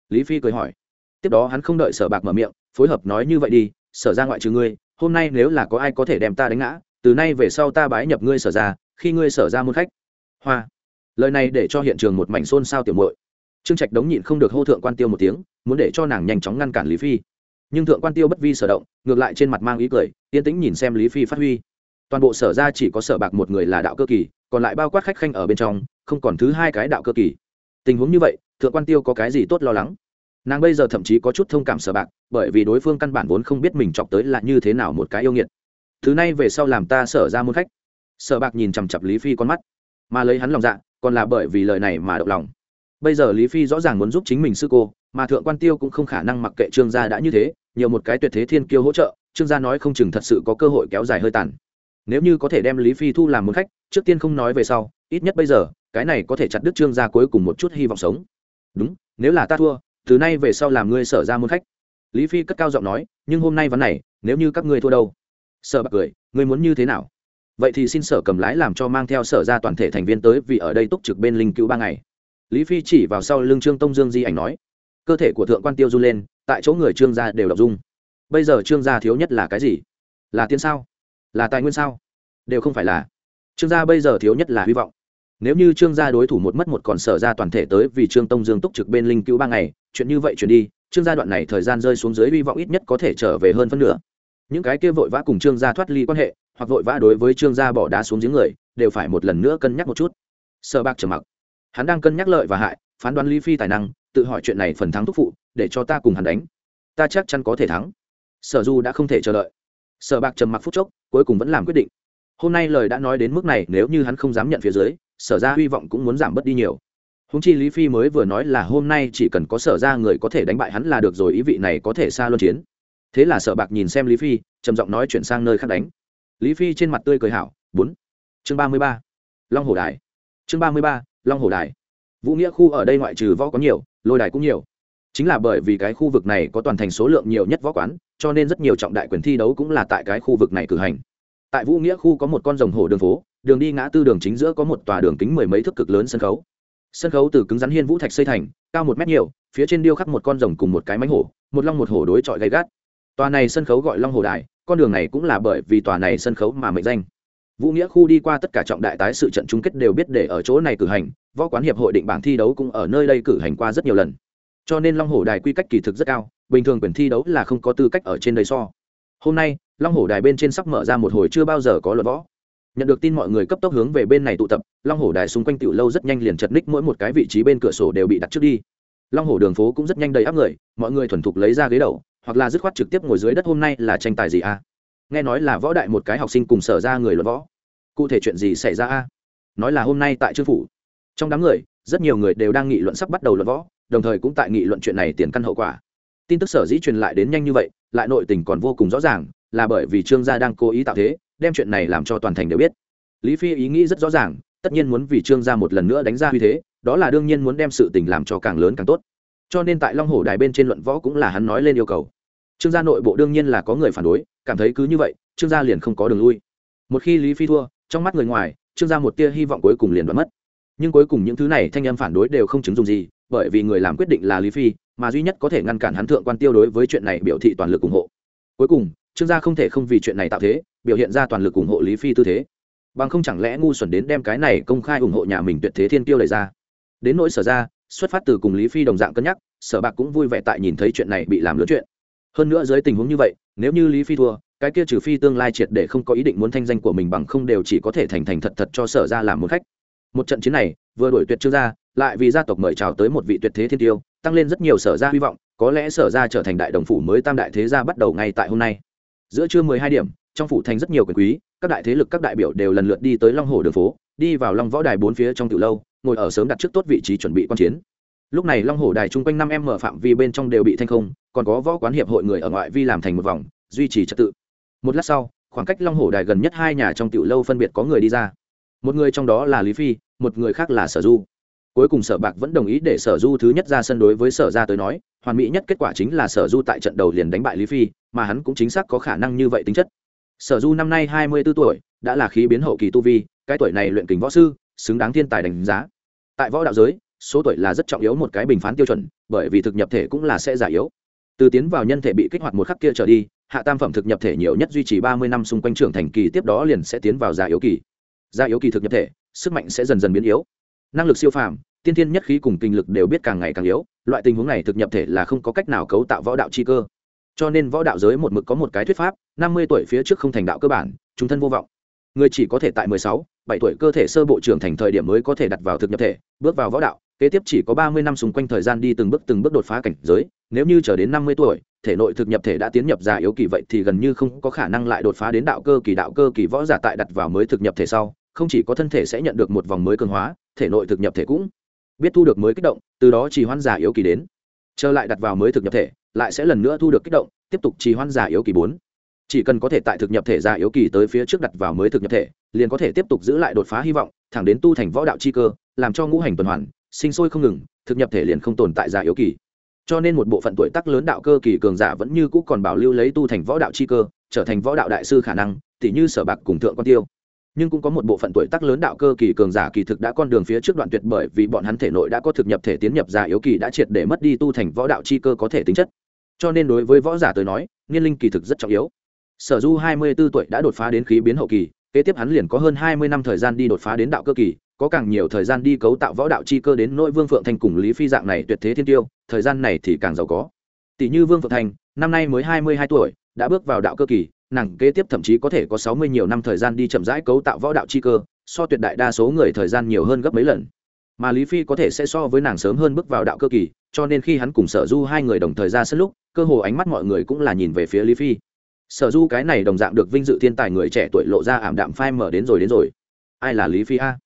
Speaker 1: Lý phi cười hỏi. Tiếp đó hắn không đợi sở bạc mở miệng, phối hợp nói như vậy đi, sở ra ngoại trừ ngươi, hôm nay nếu là có ai có thể đem ta đánh ngã từ nay về sau ta bái nhập ngươi sở ra, khi ngươi sở ra muôn khách. Hoa. Lời này để cho hiện trường một mảnh xôn xao tiểu mội trương trạch đống nhịn không được hô thượng quan tiêu một tiếng, muốn để cho nàng nhanh chóng ngăn cản lý phi. Nhưng thượng quan tiêu bất vi sở động, ngược lại trên mặt mang ý cười, yên tĩnh nhìn xem lý phi phát huy. Toàn bộ sở ra chỉ có sở bạc một người là đạo cơ kỳ, còn lại bao quát khách khanh ở bên trong, không còn thứ hai cái đạo cơ kỳ. Tình huống như vậy, thượng quan tiêu có cái gì tốt lo lắng? Nàng bây giờ thậm chí có chút thông cảm sở bạc, bởi vì đối phương căn bản vốn không biết mình chọc tới là như thế nào một cái yêu nghiệt thứ này về sau làm ta sở ra muôn khách. Sở bạc nhìn chằm chặp lý phi con mắt, mà lấy hắn lòng dạ còn là bởi vì lời này mà động lòng. Bây giờ lý phi rõ ràng muốn giúp chính mình sư cô, mà thượng quan tiêu cũng không khả năng mặc kệ trương gia đã như thế, nhiều một cái tuyệt thế thiên kiêu hỗ trợ, trương gia nói không chừng thật sự có cơ hội kéo dài hơi tàn. Nếu như có thể đem lý phi thu làm một khách, trước tiên không nói về sau, ít nhất bây giờ, cái này có thể chặt đứt trương gia cuối cùng một chút hy vọng sống. Đúng, nếu là ta thua, từ nay về sau làm ngươi sở ra muốn khách. Lý phi cất cao giọng nói, nhưng hôm nay ván này, nếu như các ngươi thua đâu? Sở bạc cười, ngươi muốn như thế nào? Vậy thì xin sở cầm lái làm cho mang theo sở ra toàn thể thành viên tới vì ở đây túc trực bên linh cứu ba ngày. Lý phi chỉ vào sau lưng trương tông dương di ảnh nói, cơ thể của thượng quan tiêu run lên, tại chỗ người trương gia đều đọc dung. Bây giờ trương gia thiếu nhất là cái gì? Là tiền sao? Là tài nguyên sao? Đều không phải là. Trương gia bây giờ thiếu nhất là hy vọng. Nếu như trương gia đối thủ một mất một còn sở ra toàn thể tới vì trương tông dương túc trực bên linh cứu ba ngày, chuyện như vậy chuyển đi, trương gia đoạn này thời gian rơi xuống dưới hy vọng ít nhất có thể trở về hơn phân nửa những cái kia vội vã cùng trương gia thoát ly quan hệ, hoặc vội vã đối với trương gia bỏ đá xuống giếng người, đều phải một lần nữa cân nhắc một chút. Sợ bạc trầm mặc. Hắn đang cân nhắc lợi và hại, phán đoán lý phi tài năng, tự hỏi chuyện này phần thắng thúc phụ, để cho ta cùng hắn đánh. Ta chắc chắn có thể thắng. Sở du đã không thể chờ đợi. Sở bạc trầm mặc phút chốc, cuối cùng vẫn làm quyết định. Hôm nay lời đã nói đến mức này, nếu như hắn không dám nhận phía dưới, sở ra hy vọng cũng muốn giảm bớt đi nhiều. Húng chi lý phi mới vừa nói là hôm nay chỉ cần có sở ra người có thể đánh bại hắn là được rồi, ý vị này có thể xa luân chiến thế là sở bạc nhìn xem lý phi, trầm giọng nói chuyển sang nơi khác đánh. Lý phi trên mặt tươi cười hảo, bốn. Chương ba mươi ba. Long hồ đài. Chương ba mươi ba, long hồ đài. Vũ nghĩa khu ở đây ngoại trừ võ có nhiều, lôi đài cũng nhiều. Chính là bởi vì cái khu vực này có toàn thành số lượng nhiều nhất võ quán, cho nên rất nhiều trọng đại quyền thi đấu cũng là tại cái khu vực này cử hành. Tại vũ nghĩa khu có một con rồng hổ đường phố, đường đi ngã tư đường chính giữa có một tòa đường kính mười mấy thước cực lớn sân khấu. Sân khấu từ cứng rắn hiên vũ thạch xây thành, cao một mét nhiều, phía trên điêu khắc một con rồng cùng một cái mánh hổ, một long một hổ đối chọi gay gắt tòa này sân khấu gọi long hồ đài, con đường này cũng là bởi vì tòa này sân khấu mà mệnh danh. Vũ nghĩa khu đi qua tất cả trọng đại tái sự trận chung kết đều biết để ở chỗ này cử hành, võ quán hiệp hội định bảng thi đấu cũng ở nơi đây cử hành qua rất nhiều lần. Cho nên long hồ đài quy cách kỳ thực rất cao, bình thường quyền thi đấu là không có tư cách ở trên đây so. Hôm nay, long hồ đài bên trên sắp mở ra một hồi chưa bao giờ có luật võ. Nhận được tin mọi người cấp tốc hướng về bên này tụ tập, long hồ đài xung quanh tiểu lâu rất nhanh liền chật ních mỗi một cái vị trí bên cửa sổ đều bị đặt trước đi. Long hồ đường phố cũng rất nhanh đầy áp người, mọi người thuần thục lấy ra ghế đầu hoặc là dứt khoát trực tiếp ngồi dưới đất hôm nay là tranh tài gì a? À? nghe nói là võ đại một cái học sinh cùng sở ra người luận võ. Cụ thể chuyện gì xảy ra a? À? nói là hôm nay tại trương phủ. Trong đám người, rất nhiều người đều đang nghị luận sắp bắt đầu luận võ, đồng thời cũng tại nghị luận chuyện này tiền căn hậu quả. Tin tức sở dĩ truyền lại đến nhanh như vậy, lại nội tình còn vô cùng rõ ràng, là bởi vì trương gia đang cố ý tạo thế, đem chuyện này làm cho toàn thành đều biết. Lý phi ý nghĩ rất rõ ràng, tất nhiên muốn vì trương gia một lần nữa đánh ra uy thế, đó là đương nhiên muốn đem sự tình làm cho càng lớn càng tốt. Cho nên tại long hồ đài bên trên luận võ cũng là hắn nói lên yêu cầu trương gia nội bộ đương nhiên là có người phản đối, cảm thấy cứ như vậy, trương gia liền không có đường lui. Một khi lý phi thua, trong mắt người ngoài, trương gia một tia hy vọng cuối cùng liền đoán mất. Nhưng cuối cùng những thứ này thanh âm phản đối đều không chứng dùng gì, bởi vì người làm quyết định là lý phi, mà duy nhất có thể ngăn cản hắn thượng quan tiêu đối với chuyện này biểu thị toàn lực ủng hộ. Cuối cùng, trương gia không thể không vì chuyện này tạo thế, biểu hiện ra toàn lực ủng hộ lý phi tư thế. Bằng không chẳng lẽ ngu xuẩn đến đem cái này công khai ủng hộ nhà mình tuyệt thế thiên tiêu lời ra. Đến nỗi sở ra, xuất phát từ cùng lý phi đồng dạng cân nhắc, sở bạc cũng vui vẻ tại nhìn thấy chuyện này bị làm lớn chuyện hơn nữa dưới tình huống như vậy, nếu như lý phi thua, cái kia trừ phi tương lai triệt để không có ý định muốn thanh danh của mình bằng không đều chỉ có thể thành thành thật thật cho sở ra làm một khách. Một trận chiến này, vừa đổi tuyệt trương gia, lại vì gia tộc mời chào tới một vị tuyệt thế thiên tiêu, tăng lên rất nhiều sở ra hy vọng, có lẽ sở ra trở thành đại đồng phủ mới tam đại thế gia bắt đầu ngay tại hôm nay. Giữa trưa mười hai điểm, trong phủ thành rất nhiều quyền quý, các đại thế lực các đại biểu đều lần lượt đi tới long hồ đường phố, đi vào long võ đài bốn phía trong từ lâu, ngồi ở sớm đặt trước tốt vị trí chuẩn bị quan chiến lúc này long hồ đài chung quanh năm em mở phạm vi bên trong đều bị thanh không, còn có võ quán hiệp hội người ở ngoại vi làm thành một vòng, duy trì trật tự. Một lát sau, khoảng cách long hồ đài gần nhất hai nhà trong tiểu lâu phân biệt có người đi ra. Một người trong đó là lý phi, một người khác là sở du. Cuối cùng sở bạc vẫn đồng ý để sở du thứ nhất ra sân đối với sở ra tới nói, hoàn mỹ nhất kết quả chính là sở du tại trận đầu liền đánh bại lý phi, mà hắn cũng chính xác có khả năng như vậy tính chất. Sở du năm nay hai mươi b ố tuổi, đã là khí biến hậu kỳ tu vi, cái tuổi này luyện kính võ sư, xứng đáng thiên tài đánh giá. Tại võ đạo giới số tuổi là rất trọng yếu một cái bình phán tiêu chuẩn, bởi vì thực nhập thể cũng là sẽ giả yếu. Từ tiến vào nhân thể bị kích hoạt một khắc kia trở đi, hạ tam phẩm thực nhập thể nhiều nhất duy trì ba mươi năm xung quanh trưởng thành kỳ tiếp đó liền sẽ tiến vào giả yếu kỳ. Giả yếu kỳ thực nhập thể, sức mạnh sẽ dần dần biến yếu. Năng lực siêu phàm, tiên thiên nhất khí cùng kinh lực đều biết càng ngày càng yếu, loại tình huống này thực nhập thể là không có cách nào cấu tạo võ đạo chi cơ. Cho nên võ đạo giới một mực có một cái thuyết pháp, năm mươi tuổi phía trước không thành đạo cơ bản, chúng thân vô vọng. Người chỉ có thể tại mười sáu, bảy tuổi cơ thể sơ bộ trưởng thành thời điểm mới có thể đặt vào thực nhập thể, bước vào võ đạo kế tiếp chỉ có ba mươi năm xung quanh thời gian đi từng bước từng bước đột phá cảnh giới, nếu như chờ đến năm mươi tuổi, thể nội thực nhập thể đã tiến nhập già yếu kỳ vậy thì gần như không có khả năng lại đột phá đến đạo cơ kỳ đạo cơ kỳ võ giả tại đặt vào mới thực nhập thể sau, không chỉ có thân thể sẽ nhận được một vòng mới cường hóa, thể nội thực nhập thể cũng biết thu được mới kích động, từ đó chỉ hoan giả yếu kỳ đến. Trở lại đặt vào mới thực nhập thể, lại sẽ lần nữa thu được kích động, tiếp tục trì hoãn giả yếu kỳ bốn. Chỉ cần có thể tại thực nhập thể giả yếu kỳ tới phía trước đặt vào mới thực nhập thể, liền có thể tiếp tục giữ lại đột phá hy vọng, thẳng đến tu thành võ đạo chi cơ, làm cho ngũ hành tuần hoàn sinh sôi không ngừng, thực nhập thể liền không tồn tại giả yếu kỳ. Cho nên một bộ phận tuổi tác lớn đạo cơ kỳ cường giả vẫn như cũ còn bảo lưu lấy tu thành võ đạo chi cơ, trở thành võ đạo đại sư khả năng tỷ như sở bạc cùng thượng quan tiêu. Nhưng cũng có một bộ phận tuổi tác lớn đạo cơ kỳ cường giả kỳ thực đã con đường phía trước đoạn tuyệt bởi vì bọn hắn thể nội đã có thực nhập thể tiến nhập giả yếu kỳ đã triệt để mất đi tu thành võ đạo chi cơ có thể tính chất. Cho nên đối với võ giả tới nói, niên linh kỳ thực rất trọng yếu. Sở du hai mươi b ố tuổi đã đột phá đến khí biến hậu kỳ, kế tiếp hắn liền có hơn hai mươi năm thời gian đi đột phá đến đạo cơ kỳ có càng nhiều thời gian đi cấu tạo võ đạo chi cơ đến nội vương phượng thành cùng lý phi dạng này tuyệt thế thiên tiêu, thời gian này thì càng giàu có. Tỷ như vương phượng thành, năm nay mới hai mươi hai tuổi, đã bước vào đạo cơ kỳ, nàng kế tiếp thậm chí có thể có sáu mươi nhiều năm thời gian đi chậm rãi cấu tạo võ đạo chi cơ, so tuyệt đại đa số người thời gian nhiều hơn gấp mấy lần. Mà lý phi có thể sẽ so với nàng sớm hơn bước vào đạo cơ kỳ, cho nên khi hắn cùng sở du hai người đồng thời ra sân lúc, cơ hồ ánh mắt mọi người cũng là nhìn về phía lý phi. Sở du cái này đồng dạng được vinh dự thiên tài người trẻ tuổi lộ ra ảm đạm phai mở đến rồi đến rồi. Ai là lý phi a?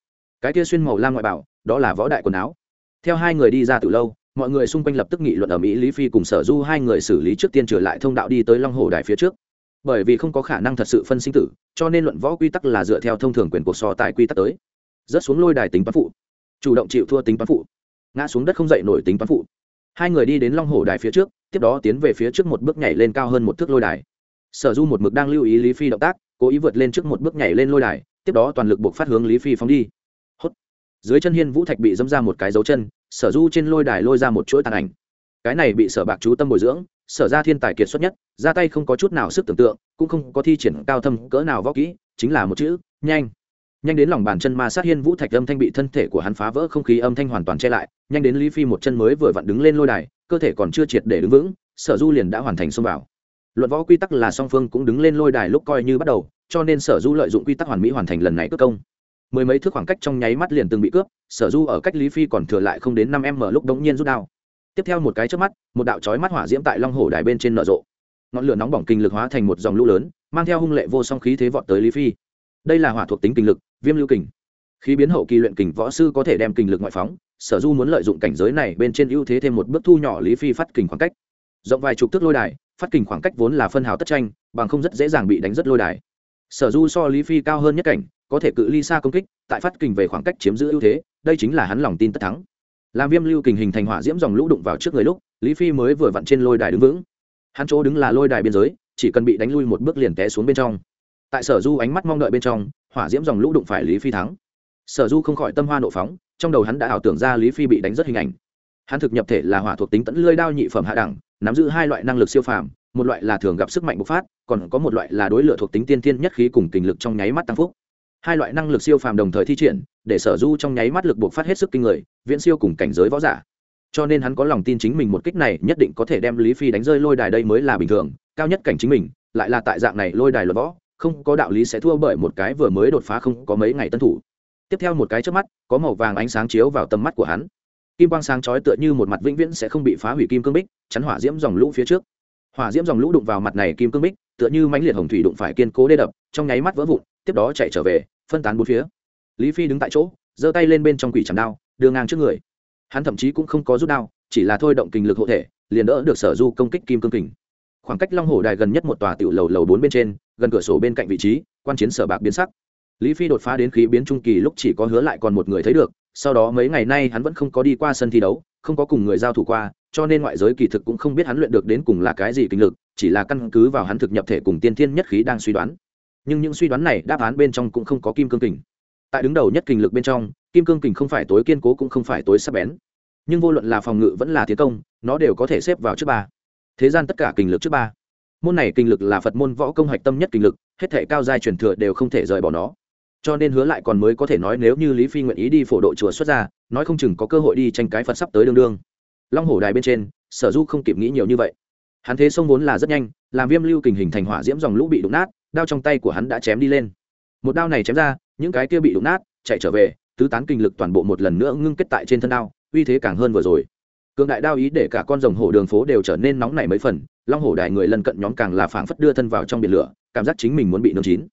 Speaker 1: Cái kia xuyên màu lam ngoại bảo, đó là võ đại quần áo. Theo hai người đi ra từ lâu, mọi người xung quanh lập tức nghị luận ở mỹ lý phi cùng sở du hai người xử lý trước tiên trở lại thông đạo đi tới long hồ đài phía trước. Bởi vì không có khả năng thật sự phân sinh tử, cho nên luận võ quy tắc là dựa theo thông thường quyền cuộc so tài quy tắc tới. Rớt xuống lôi đài tính toán phụ. Chủ động chịu thua tính toán phụ. Ngã xuống đất không dậy nổi tính toán phụ. Hai người đi đến long hồ đài phía trước, tiếp đó tiến về phía trước một bước nhảy lên cao hơn một thước lôi đài. Sở du một mực đang lưu ý lý phi động tác, cố ý vượt lên trước một bước nhảy lên lôi đài, tiếp đó toàn lực buộc phát hướng lý phi phóng đi dưới chân hiên vũ thạch bị dâm ra một cái dấu chân, sở du trên lôi đài lôi ra một chuỗi tàn ảnh. Cái này bị sở bạc chú tâm bồi dưỡng, sở ra thiên tài kiệt xuất nhất, ra tay không có chút nào sức tưởng tượng, cũng không có thi triển cao thâm cỡ nào võ kỹ, chính là một chữ, nhanh. Nhanh đến lòng bàn chân ma sát hiên vũ thạch âm thanh bị thân thể của hắn phá vỡ không khí âm thanh hoàn toàn che lại, nhanh đến lý phi một chân mới vừa vặn đứng lên lôi đài, cơ thể còn chưa triệt để đứng vững, sở du liền đã hoàn thành xông vào. Luận võ quy tắc là song phương cũng đứng lên lôi đài lúc coi như bắt đầu, cho nên sở du lợi dụng quy tắc hoàn mỹ hoàn thành lần này cất công mười mấy thước khoảng cách trong nháy mắt liền từng bị cướp, sở du ở cách lý phi còn thừa lại không đến năm m lúc đống nhiên rút đao. Tiếp theo một cái trước mắt, một đạo chói mắt hỏa diễm tại long hồ đài bên trên nở rộ. Ngọn lửa nóng bỏng kinh lực hóa thành một dòng lũ lớn, mang theo hung lệ vô song khí thế vọt tới lý phi. Đây là hỏa thuộc tính kinh lực, viêm lưu kình. Khí biến hậu kỳ luyện kình võ sư có thể đem kinh lực ngoại phóng, sở du muốn lợi dụng cảnh giới này bên trên ưu thế thêm một bước thu nhỏ lý phi phát kình khoảng cách. Rộng vài chục thước lôi đài, phát kình khoảng cách vốn là phân hào tất tranh, bằng không rất dễ dàng bị đánh rất lôi đài. Sở du so lý phi cao hơn nhất cảnh có thể cự ly xa công kích, tại phát kình về khoảng cách chiếm giữ ưu thế, đây chính là hắn lòng tin tất thắng. Làm viêm lưu kình hình thành hỏa diễm dòng lũ đụng vào trước người lúc, lý phi mới vừa vặn trên lôi đài đứng vững. Hắn chỗ đứng là lôi đài biên giới, chỉ cần bị đánh lui một bước liền té xuống bên trong. Tại sở du ánh mắt mong đợi bên trong, hỏa diễm dòng lũ đụng phải lý phi thắng. Sở du không khỏi tâm hoa nộ phóng, trong đầu hắn đã ảo tưởng ra lý phi bị đánh rất hình ảnh. Hắn thực nhập thể là hỏa thuộc tính tẫn lơi đao nhị phẩm hạ đẳng, nắm giữ hai loại năng lực siêu phàm, một loại là thường gặp sức mạnh bộc phát, còn có một loại là đối lửa thuộc tính tiên thiên nhất khí cùng kình lực trong nháy mắt tăng phúc hai loại năng lực siêu phàm đồng thời thi triển, để sở du trong nháy mắt lực buộc phát hết sức kinh người, viễn siêu cùng cảnh giới võ giả. Cho nên hắn có lòng tin chính mình một kích này nhất định có thể đem lý phi đánh rơi lôi đài đây mới là bình thường, cao nhất cảnh chính mình, lại là tại dạng này lôi đài luật võ, không có đạo lý sẽ thua bởi một cái vừa mới đột phá không có mấy ngày tân thủ. Tiếp theo một cái trước mắt, có màu vàng ánh sáng chiếu vào tầm mắt của hắn. Kim quang sáng chói tựa như một mặt vĩnh viễn sẽ không bị phá hủy kim cương bích, chắn hỏa diễm dòng lũ phía trước. Hỏa diễm dòng lũ đụng vào mặt này kim cương bích, tựa như mãnh liệt hồng thủy đụng phải kiên cố đê đập, trong nháy mắt vỡ vụn tiếp đó chạy trở về, phân tán bốn phía. Lý phi đứng tại chỗ, giơ tay lên bên trong quỷ chạm đao, đưa ngang trước người. Hắn thậm chí cũng không có rút đao, chỉ là thôi động kinh lực hộ thể, liền đỡ được sở du công kích kim cương kình. Khoảng cách long hồ đài gần nhất một tòa tiểu lầu lầu bốn bên trên, gần cửa sổ bên cạnh vị trí, quan chiến sở bạc biến sắc. Lý phi đột phá đến khí biến trung kỳ lúc chỉ có hứa lại còn một người thấy được, sau đó mấy ngày nay hắn vẫn không có đi qua sân thi đấu, không có cùng người giao thủ qua, cho nên ngoại giới kỳ thực cũng không biết hắn luyện được đến cùng là cái gì kinh lực, chỉ là căn cứ vào hắn thực nhập thể cùng tiên thiên nhất khí đang suy đoán nhưng những suy đoán này đáp án bên trong cũng không có kim cương kình. Tại đứng đầu nhất kình lực bên trong, kim cương kình không phải tối kiên cố cũng không phải tối sắc bén. Nhưng vô luận là phòng ngự vẫn là tiến công, nó đều có thể xếp vào trước ba. Thế gian tất cả kình lực trước ba. Môn này kình lực là phật môn võ công hạch tâm nhất kình lực, hết thể cao giai truyền thừa đều không thể rời bỏ nó. Cho nên hứa lại còn mới có thể nói nếu như lý phi nguyện ý đi phổ độ chùa xuất ra nói không chừng có cơ hội đi tranh cái phật sắp tới đương đương. Long hổ đài bên trên, sở du không kịp nghĩ nhiều như vậy. Hắn thế sông vốn là rất nhanh, làm viêm lưu kình hình thành hỏa diễm dòng lũ bị đụng nát đao trong tay của hắn đã chém đi lên. Một đao này chém ra, những cái kia bị đụng nát, chạy trở về, tứ tán kinh lực toàn bộ một lần nữa ngưng kết tại trên thân đao, uy thế càng hơn vừa rồi. Cường đại đao ý để cả con rồng hổ đường phố đều trở nên nóng nảy mấy phần, long hổ đài người lần cận nhóm càng là phảng phất đưa thân vào trong biển lửa, cảm giác chính mình muốn bị nướng chín.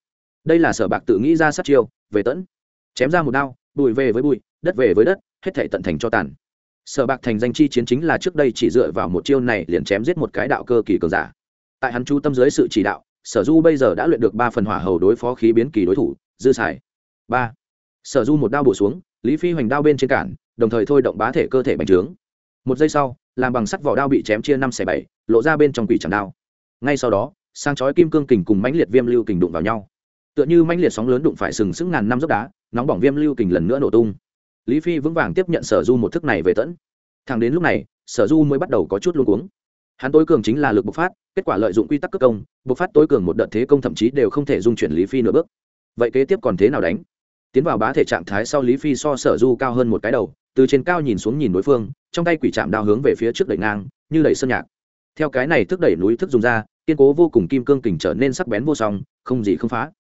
Speaker 1: Đây là sở bạc tự nghĩ ra sát chiêu, về tẫn. Chém ra một đao, bụi về với bụi, đất về với đất, hết thể tận thành cho tàn. Sở bạc thành danh chi chiến chính là trước đây chỉ dựa vào một chiêu này liền chém giết một cái đạo cơ kỳ cường giả. Tại hắn chú tâm dưới sự chỉ đạo sở du bây giờ đã luyện được ba phần hỏa hầu đối phó khí biến kỳ đối thủ, dư xài. Ba. Sở du một đao bổ xuống, lý phi hoành đao bên trên cản, đồng thời thôi động bá thể cơ thể bành trướng. Một giây sau, làm bằng sắt vỏ đao bị chém chia năm xẻ bảy, lộ ra bên trong quỷ chẳng đao. Ngay sau đó, sang chói kim cương kình cùng mãnh liệt viêm lưu kình đụng vào nhau. Tựa như mãnh liệt sóng lớn đụng phải sừng sững ngàn năm dốc đá, nóng bỏng viêm lưu kình lần nữa nổ tung. Lý phi vững vàng tiếp nhận sở du một thức này về tẫn thẳng đến lúc này, sở du mới bắt đầu có chút luôn cuống hắn tối cường chính là lực bộc phát, kết quả lợi dụng quy tắc cất công, bộc phát tối cường một đợt thế công thậm chí đều không thể dung chuyển lý phi nửa bước. Vậy kế tiếp còn thế nào đánh? Tiến vào bá thể trạng thái sau lý phi so sở du cao hơn một cái đầu, từ trên cao nhìn xuống nhìn đối phương, trong tay quỷ chạm đao hướng về phía trước đẩy ngang, như đẩy sơn nhạc. Theo cái này thức đẩy núi thức dùng ra, kiên cố vô cùng kim cương kình trở nên sắc bén vô song, không gì không phá.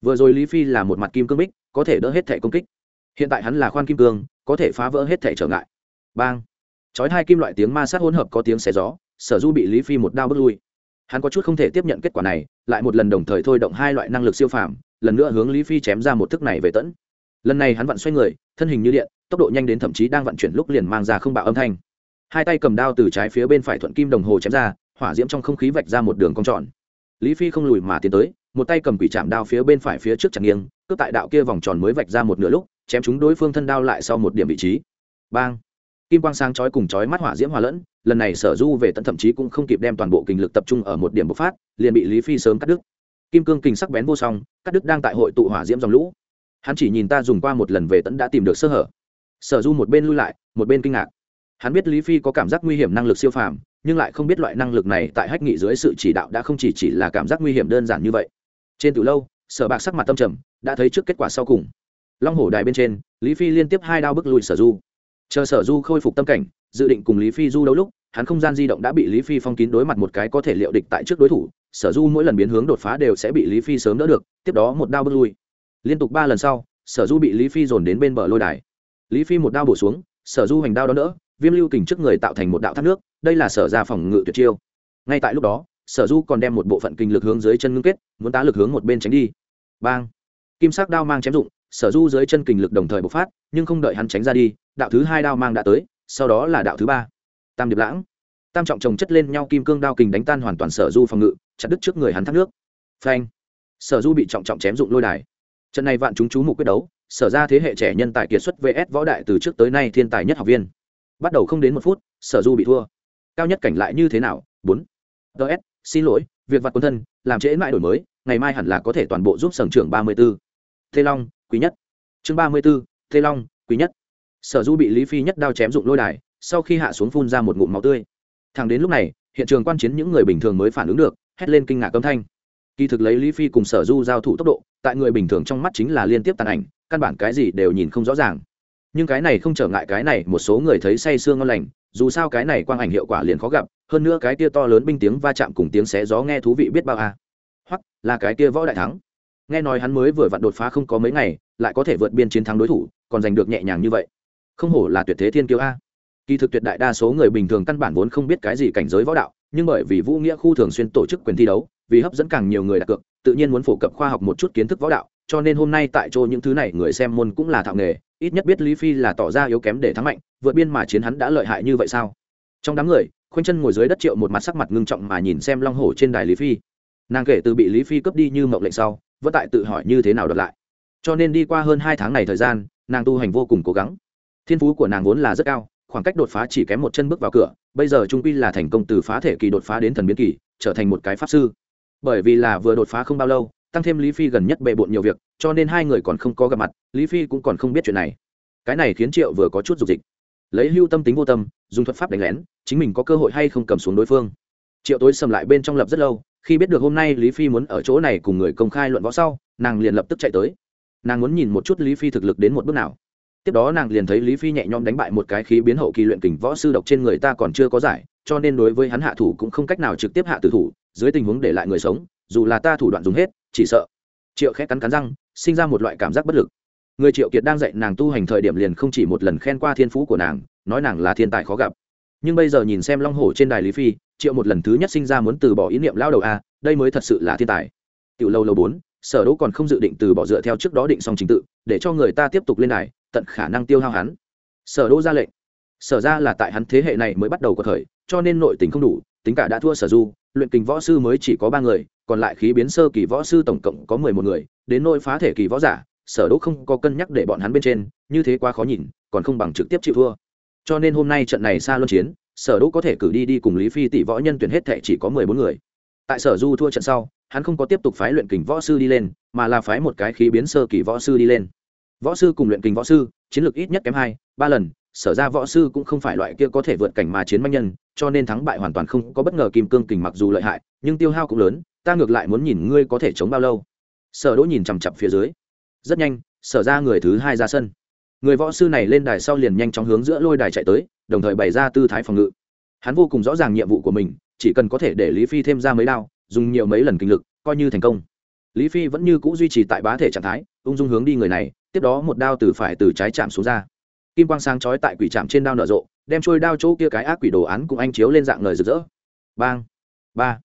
Speaker 1: Vừa rồi lý phi là một mặt kim cương bích, có thể đỡ hết thể công kích. Hiện tại hắn là khoan kim cương, có thể phá vỡ hết thể trở ngại. Bang! Chói hai kim loại tiếng ma sát hỗn hợp có tiếng xé gió sở du bị lý phi một đao bước lui. Hắn có chút không thể tiếp nhận kết quả này, lại một lần đồng thời thôi động hai loại năng lực siêu phàm, lần nữa hướng lý phi chém ra một thức này về tẫn lần này hắn vặn xoay người, thân hình như điện, tốc độ nhanh đến thậm chí đang vận chuyển lúc liền mang ra không bạo âm thanh. Hai tay cầm đao từ trái phía bên phải thuận kim đồng hồ chém ra, hỏa diễm trong không khí vạch ra một đường cong tròn. Lý phi không lùi mà tiến tới, một tay cầm quỷ chạm đao phía bên phải phía trước chẳng nghiêng, cướp tại đạo kia vòng tròn mới vạch ra một nửa lúc, chém chúng đối phương thân đao lại sau một điểm vị trí. Bang! Kim quang sáng chói cùng chói mắt hỏa diễm hòa lẫn, lần này sở du về tận thậm chí cũng không kịp đem toàn bộ kinh lực tập trung ở một điểm bộc phát, liền bị lý phi sớm cắt đứt. Kim cương kình sắc bén vô song, cắt đứt đang tại hội tụ hỏa diễm dòng lũ. Hắn chỉ nhìn ta dùng qua một lần về tận đã tìm được sơ hở. Sở du một bên lui lại, một bên kinh ngạc. Hắn biết lý phi có cảm giác nguy hiểm năng lực siêu phàm, nhưng lại không biết loại năng lực này tại hách nghị dưới sự chỉ đạo đã không chỉ chỉ là cảm giác nguy hiểm đơn giản như vậy. Trên từ lâu, sở bạc sắc mặt tâm trầm, đã thấy trước kết quả sau cùng. Long hổ đài bên trên, lý phi liên tiếp hai đao bức lùi sở du chờ sở du khôi phục tâm cảnh, dự định cùng lý phi du đấu lúc, hắn không gian di động đã bị lý phi phong kín đối mặt một cái có thể liệu địch tại trước đối thủ, sở du mỗi lần biến hướng đột phá đều sẽ bị lý phi sớm đỡ được, tiếp đó một đao bước lui. Liên tục ba lần sau, sở du bị lý phi dồn đến bên bờ lôi đài. Lý phi một đao bổ xuống, sở du hành đao đó đỡ, viêm lưu kình trước người tạo thành một đạo thác nước, đây là sở ra phòng ngự tuyệt chiêu. Ngay tại lúc đó, sở du còn đem một bộ phận kinh lực hướng dưới chân ngưng kết, muốn tá lực hướng một bên tránh đi. Bang! Kim sắc đao mang chém dụng, sở du dưới chân kình lực đồng thời bộc phát, nhưng không đợi hắn tránh ra đi đạo thứ hai đao mang đã tới, sau đó là đạo thứ ba. Tam điệp lãng. Tam trọng chồng chất lên nhau kim cương đao kình đánh tan hoàn toàn sở du phòng ngự, chặt đứt trước người hắn thác nước. Phanh. Sở du bị trọng trọng chém dụng lôi đài. Trận này vạn chúng chú mục quyết đấu, sở ra thế hệ trẻ nhân tài kiệt xuất vs võ đại từ trước tới nay thiên tài nhất học viên. Bắt đầu không đến một phút, sở du bị thua. Cao nhất cảnh lại như thế nào? Bốn. Ts xin lỗi, việc vặt quân thân, làm trễ mãi đổi mới, ngày mai hẳn là có thể toàn bộ giúp sở trưởng ba mươi b thê long, quý nhất. Chương ba mươi b thê long, quý nhất sở du bị lý phi nhất đao chém dụng lôi đài, sau khi hạ xuống phun ra một ngụm máu tươi. Thẳng đến lúc này, hiện trường quan chiến những người bình thường mới phản ứng được, hét lên kinh ngạc âm thanh. Kỳ thực lấy lý phi cùng sở du giao thủ tốc độ, tại người bình thường trong mắt chính là liên tiếp tàn ảnh, căn bản cái gì đều nhìn không rõ ràng. Nhưng cái này không trở ngại cái này, một số người thấy say sương ngon lành, dù sao cái này quang ảnh hiệu quả liền khó gặp, hơn nữa cái kia to lớn binh tiếng va chạm cùng tiếng xé gió nghe thú vị biết bao à. hoặc là cái kia võ đại thắng. Nghe nói hắn mới vừa vặn đột phá không có mấy ngày, lại có thể vượt biên chiến thắng đối thủ, còn giành được nhẹ nhàng như vậy không hổ là tuyệt thế thiên kiêu a. Kỳ thực tuyệt đại đa số người bình thường căn bản vốn không biết cái gì cảnh giới võ đạo, nhưng bởi vì vũ nghĩa khu thường xuyên tổ chức quyền thi đấu, vì hấp dẫn càng nhiều người đặt cược, tự nhiên muốn phổ cập khoa học một chút kiến thức võ đạo, cho nên hôm nay tại chỗ những thứ này người xem môn cũng là thạo nghề, ít nhất biết lý phi là tỏ ra yếu kém để thắng mạnh, vượt biên mà chiến hắn đã lợi hại như vậy sao? Trong đám người, khoanh chân ngồi dưới đất triệu một mặt sắc mặt ngưng trọng mà nhìn xem long hổ trên đài lý phi. Nàng kể từ bị lý phi cướp đi như mộng lệnh sau, vẫn tại tự hỏi như thế nào đợt lại. Cho nên đi qua hơn hai tháng này thời gian, nàng tu hành vô cùng cố gắng thiên phú của nàng vốn là rất cao, khoảng cách đột phá chỉ kém một chân bước vào cửa, bây giờ trung quy là thành công từ phá thể kỳ đột phá đến thần biến kỳ, trở thành một cái pháp sư. Bởi vì là vừa đột phá không bao lâu, tăng thêm lý phi gần nhất bề bộn nhiều việc, cho nên hai người còn không có gặp mặt, lý phi cũng còn không biết chuyện này. Cái này khiến triệu vừa có chút dục dịch. Lấy hưu tâm tính vô tâm, dùng thuật pháp đánh lén, chính mình có cơ hội hay không cầm xuống đối phương. Triệu tối sầm lại bên trong lập rất lâu, khi biết được hôm nay lý phi muốn ở chỗ này cùng người công khai luận võ sau, nàng liền lập tức chạy tới. Nàng muốn nhìn một chút lý phi thực lực đến một bước nào tiếp đó nàng liền thấy lý phi nhẹ nhõm đánh bại một cái khí biến hậu kỳ luyện kình võ sư độc trên người ta còn chưa có giải, cho nên đối với hắn hạ thủ cũng không cách nào trực tiếp hạ tử thủ, dưới tình huống để lại người sống, dù là ta thủ đoạn dùng hết, chỉ sợ. Triệu khẽ cắn cắn răng, sinh ra một loại cảm giác bất lực. Người triệu kiệt đang dạy nàng tu hành thời điểm liền không chỉ một lần khen qua thiên phú của nàng, nói nàng là thiên tài khó gặp. Nhưng bây giờ nhìn xem long hổ trên đài lý phi, triệu một lần thứ nhất sinh ra muốn từ bỏ ý niệm lao đầu a, đây mới thật sự là thiên tài. Tiểu lâu lâu bốn, sở đỗ còn không dự định từ bỏ dựa theo trước đó định xong trình tự, để cho người ta tiếp tục lên đài tận khả năng tiêu hao hắn. Sở đỗ ra lệnh. Sở ra là tại hắn thế hệ này mới bắt đầu có thời, cho nên nội tình không đủ, tính cả đã thua sở du, luyện kình võ sư mới chỉ có ba người, còn lại khí biến sơ kỳ võ sư tổng cộng có mười một người, đến nỗi phá thể kỳ võ giả, sở đỗ không có cân nhắc để bọn hắn bên trên, như thế quá khó nhìn, còn không bằng trực tiếp chịu thua. Cho nên hôm nay trận này xa luân chiến, sở đỗ có thể cử đi đi cùng lý phi tỷ võ nhân tuyển hết thệ chỉ có mười bốn người. Tại sở du thua trận sau, hắn không có tiếp tục phái luyện kình võ sư đi lên, mà là phái một cái khí biến sơ kỳ võ sư đi lên võ sư cùng luyện kình võ sư, chiến lược ít nhất kém hai, ba lần, sở ra võ sư cũng không phải loại kia có thể vượt cảnh mà chiến manh nhân, cho nên thắng bại hoàn toàn không có bất ngờ kim cương kình mặc dù lợi hại, nhưng tiêu hao cũng lớn, ta ngược lại muốn nhìn ngươi có thể chống bao lâu. Sở đỗ nhìn chằm chặp phía dưới. Rất nhanh, sở ra người thứ hai ra sân. Người võ sư này lên đài sau liền nhanh chóng hướng giữa lôi đài chạy tới, đồng thời bày ra tư thái phòng ngự. Hắn vô cùng rõ ràng nhiệm vụ của mình, chỉ cần có thể để lý phi thêm ra mấy đao, dùng nhiều mấy lần kinh lực, coi như thành công. Lý phi vẫn như c ũ duy trì tại bá thể trạng thái, ung dung hướng đi người này tiếp đó một đao từ phải từ trái chạm xuống ra. Kim quang sáng chói tại quỷ chạm trên đao nở rộ, đem trôi đao chỗ kia cái ác quỷ đồ án cùng anh chiếu lên dạng lời rực rỡ. Bang, ba.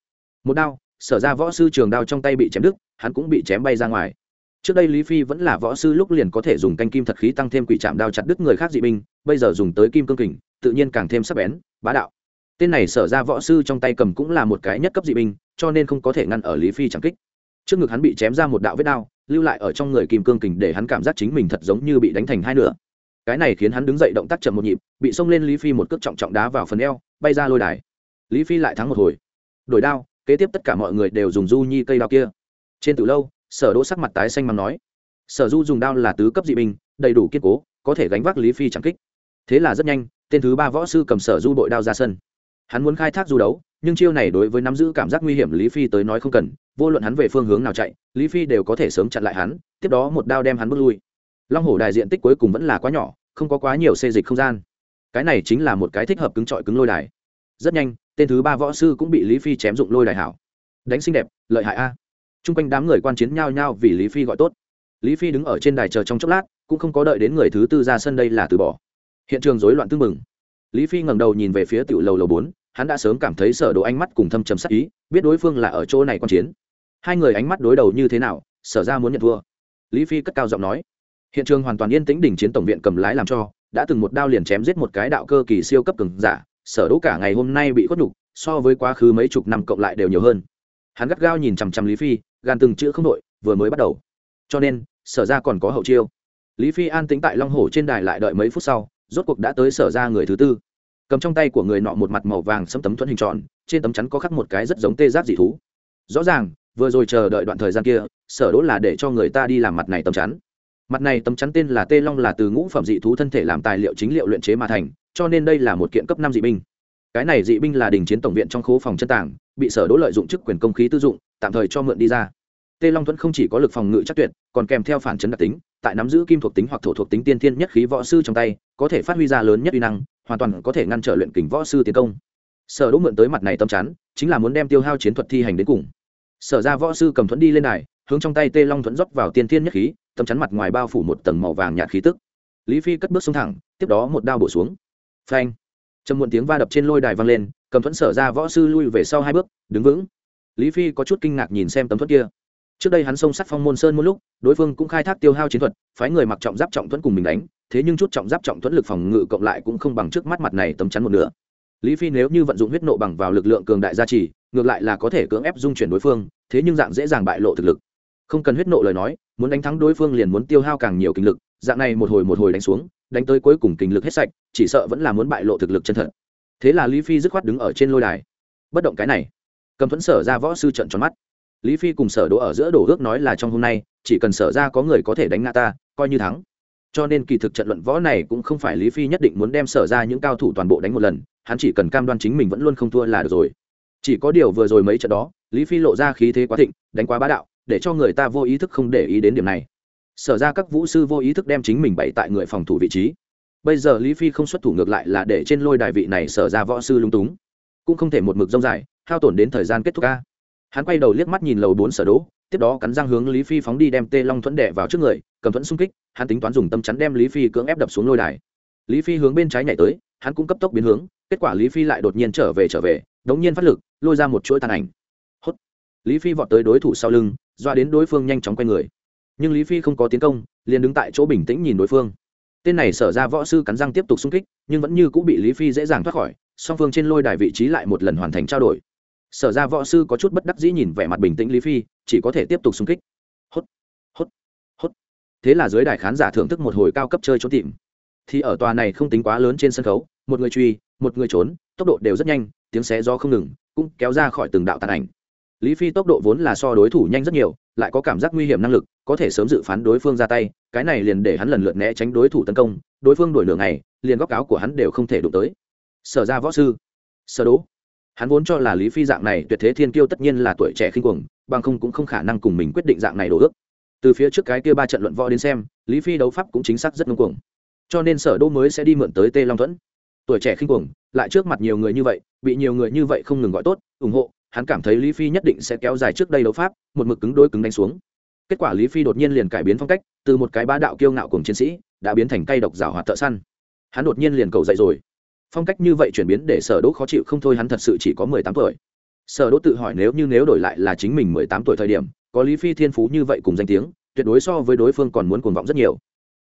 Speaker 1: Một đao, sở ra võ sư trường đao trong tay bị chém đứt, hắn cũng bị chém bay ra ngoài. Trước đây lý phi vẫn là võ sư lúc liền có thể dùng canh kim thật khí tăng thêm quỷ chạm đao chặt đứt người khác dị binh, bây giờ dùng tới kim cương kình, tự nhiên càng thêm sắc bén, bá đạo. Tên này sở ra võ sư trong tay cầm cũng là một cái nhất cấp dị binh, cho nên không có thể ngăn ở lý phi chẳng kích trước ngực hắn bị chém ra một đạo vết đao, lưu lại ở trong người kim cương kình để hắn cảm giác chính mình thật giống như bị đánh thành hai nửa. Cái này khiến hắn đứng dậy động tác chậm một nhịp, bị xông lên lý phi một cước trọng trọng đá vào phần eo, bay ra lôi đài. Lý phi lại thắng một hồi. Đổi đao, kế tiếp tất cả mọi người đều dùng du nhi cây đao kia. Trên từ lâu, sở đỗ sắc mặt tái xanh mắng nói, sở du dùng đao là tứ cấp dị binh, đầy đủ kiên cố, có thể gánh vác lý phi chẳng kích. Thế là rất nhanh, tên thứ ba võ sư cầm sở du bội đao ra sân. Hắn muốn khai thác du đấu, nhưng chiêu này đối với nắm giữ cảm giác nguy hiểm lý phi tới nói không cần vô luận hắn về phương hướng nào chạy, lý phi đều có thể sớm chặn lại hắn, tiếp đó một đao đem hắn bước lui. Long hổ đài diện tích cuối cùng vẫn là quá nhỏ, không có quá nhiều xê dịch không gian. Cái này chính là một cái thích hợp cứng trọi cứng lôi đài. Rất nhanh, tên thứ ba võ sư cũng bị lý phi chém dụng lôi đài hảo. Đánh xinh đẹp, lợi hại a. T r u n g quanh đám người quan chiến nhao nhao vì lý phi gọi tốt. Lý phi đứng ở trên đài chờ trong chốc lát, cũng không có đợi đến người thứ tư ra sân đây là từ bỏ. Hiện trường rối loạn tưng mừng lý phi ngẩng đầu nhìn về phía tiểu lầu lầu bốn hắn đã sớm cảm thấy sở đồ ánh mắt cùng thâm trầm sắc ý, biết đối phương là ở chỗ này quan chiến. Hai người ánh mắt đối đầu như thế nào, sở ra muốn nhận thua. Lý phi cất cao giọng nói. Hiện trường hoàn toàn yên tĩnh đỉnh chiến tổng viện cầm lái làm cho, đã từng một đao liền chém giết một cái đạo cơ kỳ siêu cấp cường giả, sở đỗ cả ngày hôm nay bị khuất nhục, so với quá khứ mấy chục năm cộng lại đều nhiều hơn. Hắn gắt gao nhìn chằm chằm lý phi, gan từng chữ không đội vừa mới bắt đầu. Cho nên, sở ra còn có hậu chiêu. Lý phi an tĩnh tại long hồ trên đài lại đợi mấy phút sau, rốt cuộc đã tới sở ra người thứ tư cầm trong tay của người nọ một mặt màu vàng sẫm tấm thuẫn hình tròn, trên tấm chắn có khắc một cái rất giống tê giác dị thú. Rõ ràng, vừa rồi chờ đợi đoạn thời gian kia, sở đỗ là để cho người ta đi làm mặt này tấm chắn. Mặt này tấm chắn tên là tê long là từ ngũ phẩm dị thú thân thể làm tài liệu chính liệu luyện chế mà thành, cho nên đây là một kiện cấp năm dị binh. Cái này dị binh là đình chiến tổng viện trong khố phòng chân tảng, bị sở đỗ lợi dụng chức quyền công khí tư dụng, tạm thời cho mượn đi ra. Tê long thuẫn không chỉ có lực phòng ngự chắc tuyệt, còn kèm theo phản chấn đặc tính, tại nắm giữ kim thuộc tính hoặc thổ thuộc tính tiên thiên nhất khí võ sư trong tay, có thể phát huy ra lớn nhất uy năng hoàn toàn có thể ngăn trở luyện kình võ sư tiến công. Sở đỗ mượn tới mặt này tâm chắn chính là muốn đem tiêu hao chiến thuật thi hành đến cùng. Sở ra võ sư cầm thuẫn đi lên này hướng trong tay tê long thuẫn rót vào tiên thiên nhất khí, tâm chắn mặt ngoài bao phủ một tầng màu vàng nhạt khí tức. Lý phi cất bước xuống thẳng, tiếp đó một đao bổ xuống. Phanh! Trầm muộn tiếng va đập trên lôi đài vang lên, cầm thuẫn sở ra võ sư lui về sau hai bước, đứng vững. Lý phi có chút kinh ngạc nhìn xem tấm thuẫn kia trước đây hắn xông sắt phong môn sơn một lúc, đối phương cũng khai thác tiêu hao chiến thuật, phái người mặc trọng giáp trọng thuẫn cùng mình đánh, thế nhưng chút trọng giáp trọng thuẫn lực phòng ngự cộng lại cũng không bằng trước mắt mặt này tấm chắn một nửa. Lý phi nếu như vận dụng huyết nộ bằng vào lực lượng cường đại gia trì, ngược lại là có thể cưỡng ép dung chuyển đối phương, thế nhưng dạng dễ dàng bại lộ thực lực. Không cần huyết nộ lời nói, muốn đánh thắng đối phương liền muốn tiêu hao càng nhiều kinh lực, dạng này một hồi một hồi đánh xuống, đánh tới cuối cùng kinh lực hết sạch, chỉ sợ vẫn là muốn bại lộ thực lực chân thật. Thế là lý phi dứt khoát đứng ở trên lôi đài. Bất động cái này, cầm thuẫn sở ra võ sư trận tròn mắt lý phi cùng sở đỗ ở giữa đổ ước nói là trong hôm nay, chỉ cần sở ra có người có thể đánh ngã ta, coi như thắng. Cho nên kỳ thực trận luận võ này cũng không phải lý phi nhất định muốn đem sở ra những cao thủ toàn bộ đánh một lần, hắn chỉ cần cam đoan chính mình vẫn luôn không thua là được rồi. Chỉ có điều vừa rồi mấy trận đó, lý phi lộ ra khí thế quá thịnh, đánh quá bá đạo, để cho người ta vô ý thức không để ý đến điểm này. Sở ra các vũ sư vô ý thức đem chính mình bày tại người phòng thủ vị trí. Bây giờ lý phi không xuất thủ ngược lại là để trên lôi đài vị này sở ra võ sư lung túng. Cũng không thể một mực rông dài, hao tổn đến thời gian kết thúc ca hắn quay đầu liếc mắt nhìn lầu bốn sở đỗ, tiếp đó cắn răng hướng lý phi phóng đi đem tê long thuẫn đẻ vào trước người, cầm thuẫn xung kích, hắn tính toán dùng tâm chắn đem lý phi cưỡng ép đập xuống lôi đài. Lý phi hướng bên trái nhảy tới, hắn cũng cấp tốc biến hướng, kết quả lý phi lại đột nhiên trở về trở về, đống nhiên phát lực, lôi ra một chuỗi tàn ảnh. Hốt. Lý phi vọt tới đối thủ sau lưng, doa đến đối phương nhanh chóng quay người. Nhưng lý phi không có tiến công, liền đứng tại chỗ bình tĩnh nhìn đối phương. Tên này sở ra võ sư cắn răng tiếp tục xung kích, nhưng vẫn như cũng bị lý phi dễ dàng thoát khỏi, song phương trên lôi đài vị trí lại một lần hoàn thành trao đổi sở ra võ sư có chút bất đắc dĩ nhìn vẻ mặt bình tĩnh lý phi, chỉ có thể tiếp tục xung kích. Hốt hốt hốt. Thế là dưới đài khán giả thưởng thức một hồi cao cấp chơi trốn tìm. Thì ở tòa này không tính quá lớn trên sân khấu, một người truy, một người trốn, tốc độ đều rất nhanh, tiếng xé do không ngừng, cũng kéo ra khỏi từng đạo tàn ảnh. Lý phi tốc độ vốn là so đối thủ nhanh rất nhiều, lại có cảm giác nguy hiểm năng lực, có thể sớm dự phán đối phương ra tay, cái này liền để hắn lần lượt né tránh đối thủ tấn công, đối phương đổi lửa này liền góc áo của hắn đều không thể đụng tới. Sở ra võ sư. Sở đố hắn vốn cho là lý phi dạng này tuyệt thế thiên kiêu tất nhiên là tuổi trẻ khinh cuồng, bằng không cũng không khả năng cùng mình quyết định dạng này đổ ước. Từ phía trước cái kia ba trận luận võ đến xem, lý phi đấu pháp cũng chính xác rất ngưng cuồng. Cho nên sở đô mới sẽ đi mượn tới tê long thuẫn. Tuổi trẻ khinh cuồng, lại trước mặt nhiều người như vậy, bị nhiều người như vậy không ngừng gọi tốt, ủng hộ, hắn cảm thấy lý phi nhất định sẽ kéo dài trước đây đấu pháp, một mực cứng đôi cứng đánh xuống. Kết quả lý phi đột nhiên liền cải biến phong cách, từ một cái bá đạo kiêu ngạo cùng chiến sĩ, đã biến thành cây độc rào hoạt thợ săn. Hắn đột nhiên liền cầu dậy rồi phong cách như vậy chuyển biến để sở đỗ khó chịu không thôi, hắn thật sự chỉ có mười tám tuổi. Sở đỗ tự hỏi nếu như nếu đổi lại là chính mình mười tám tuổi thời điểm, có lý phi thiên phú như vậy cùng danh tiếng, tuyệt đối so với đối phương còn muốn cuồng vọng rất nhiều.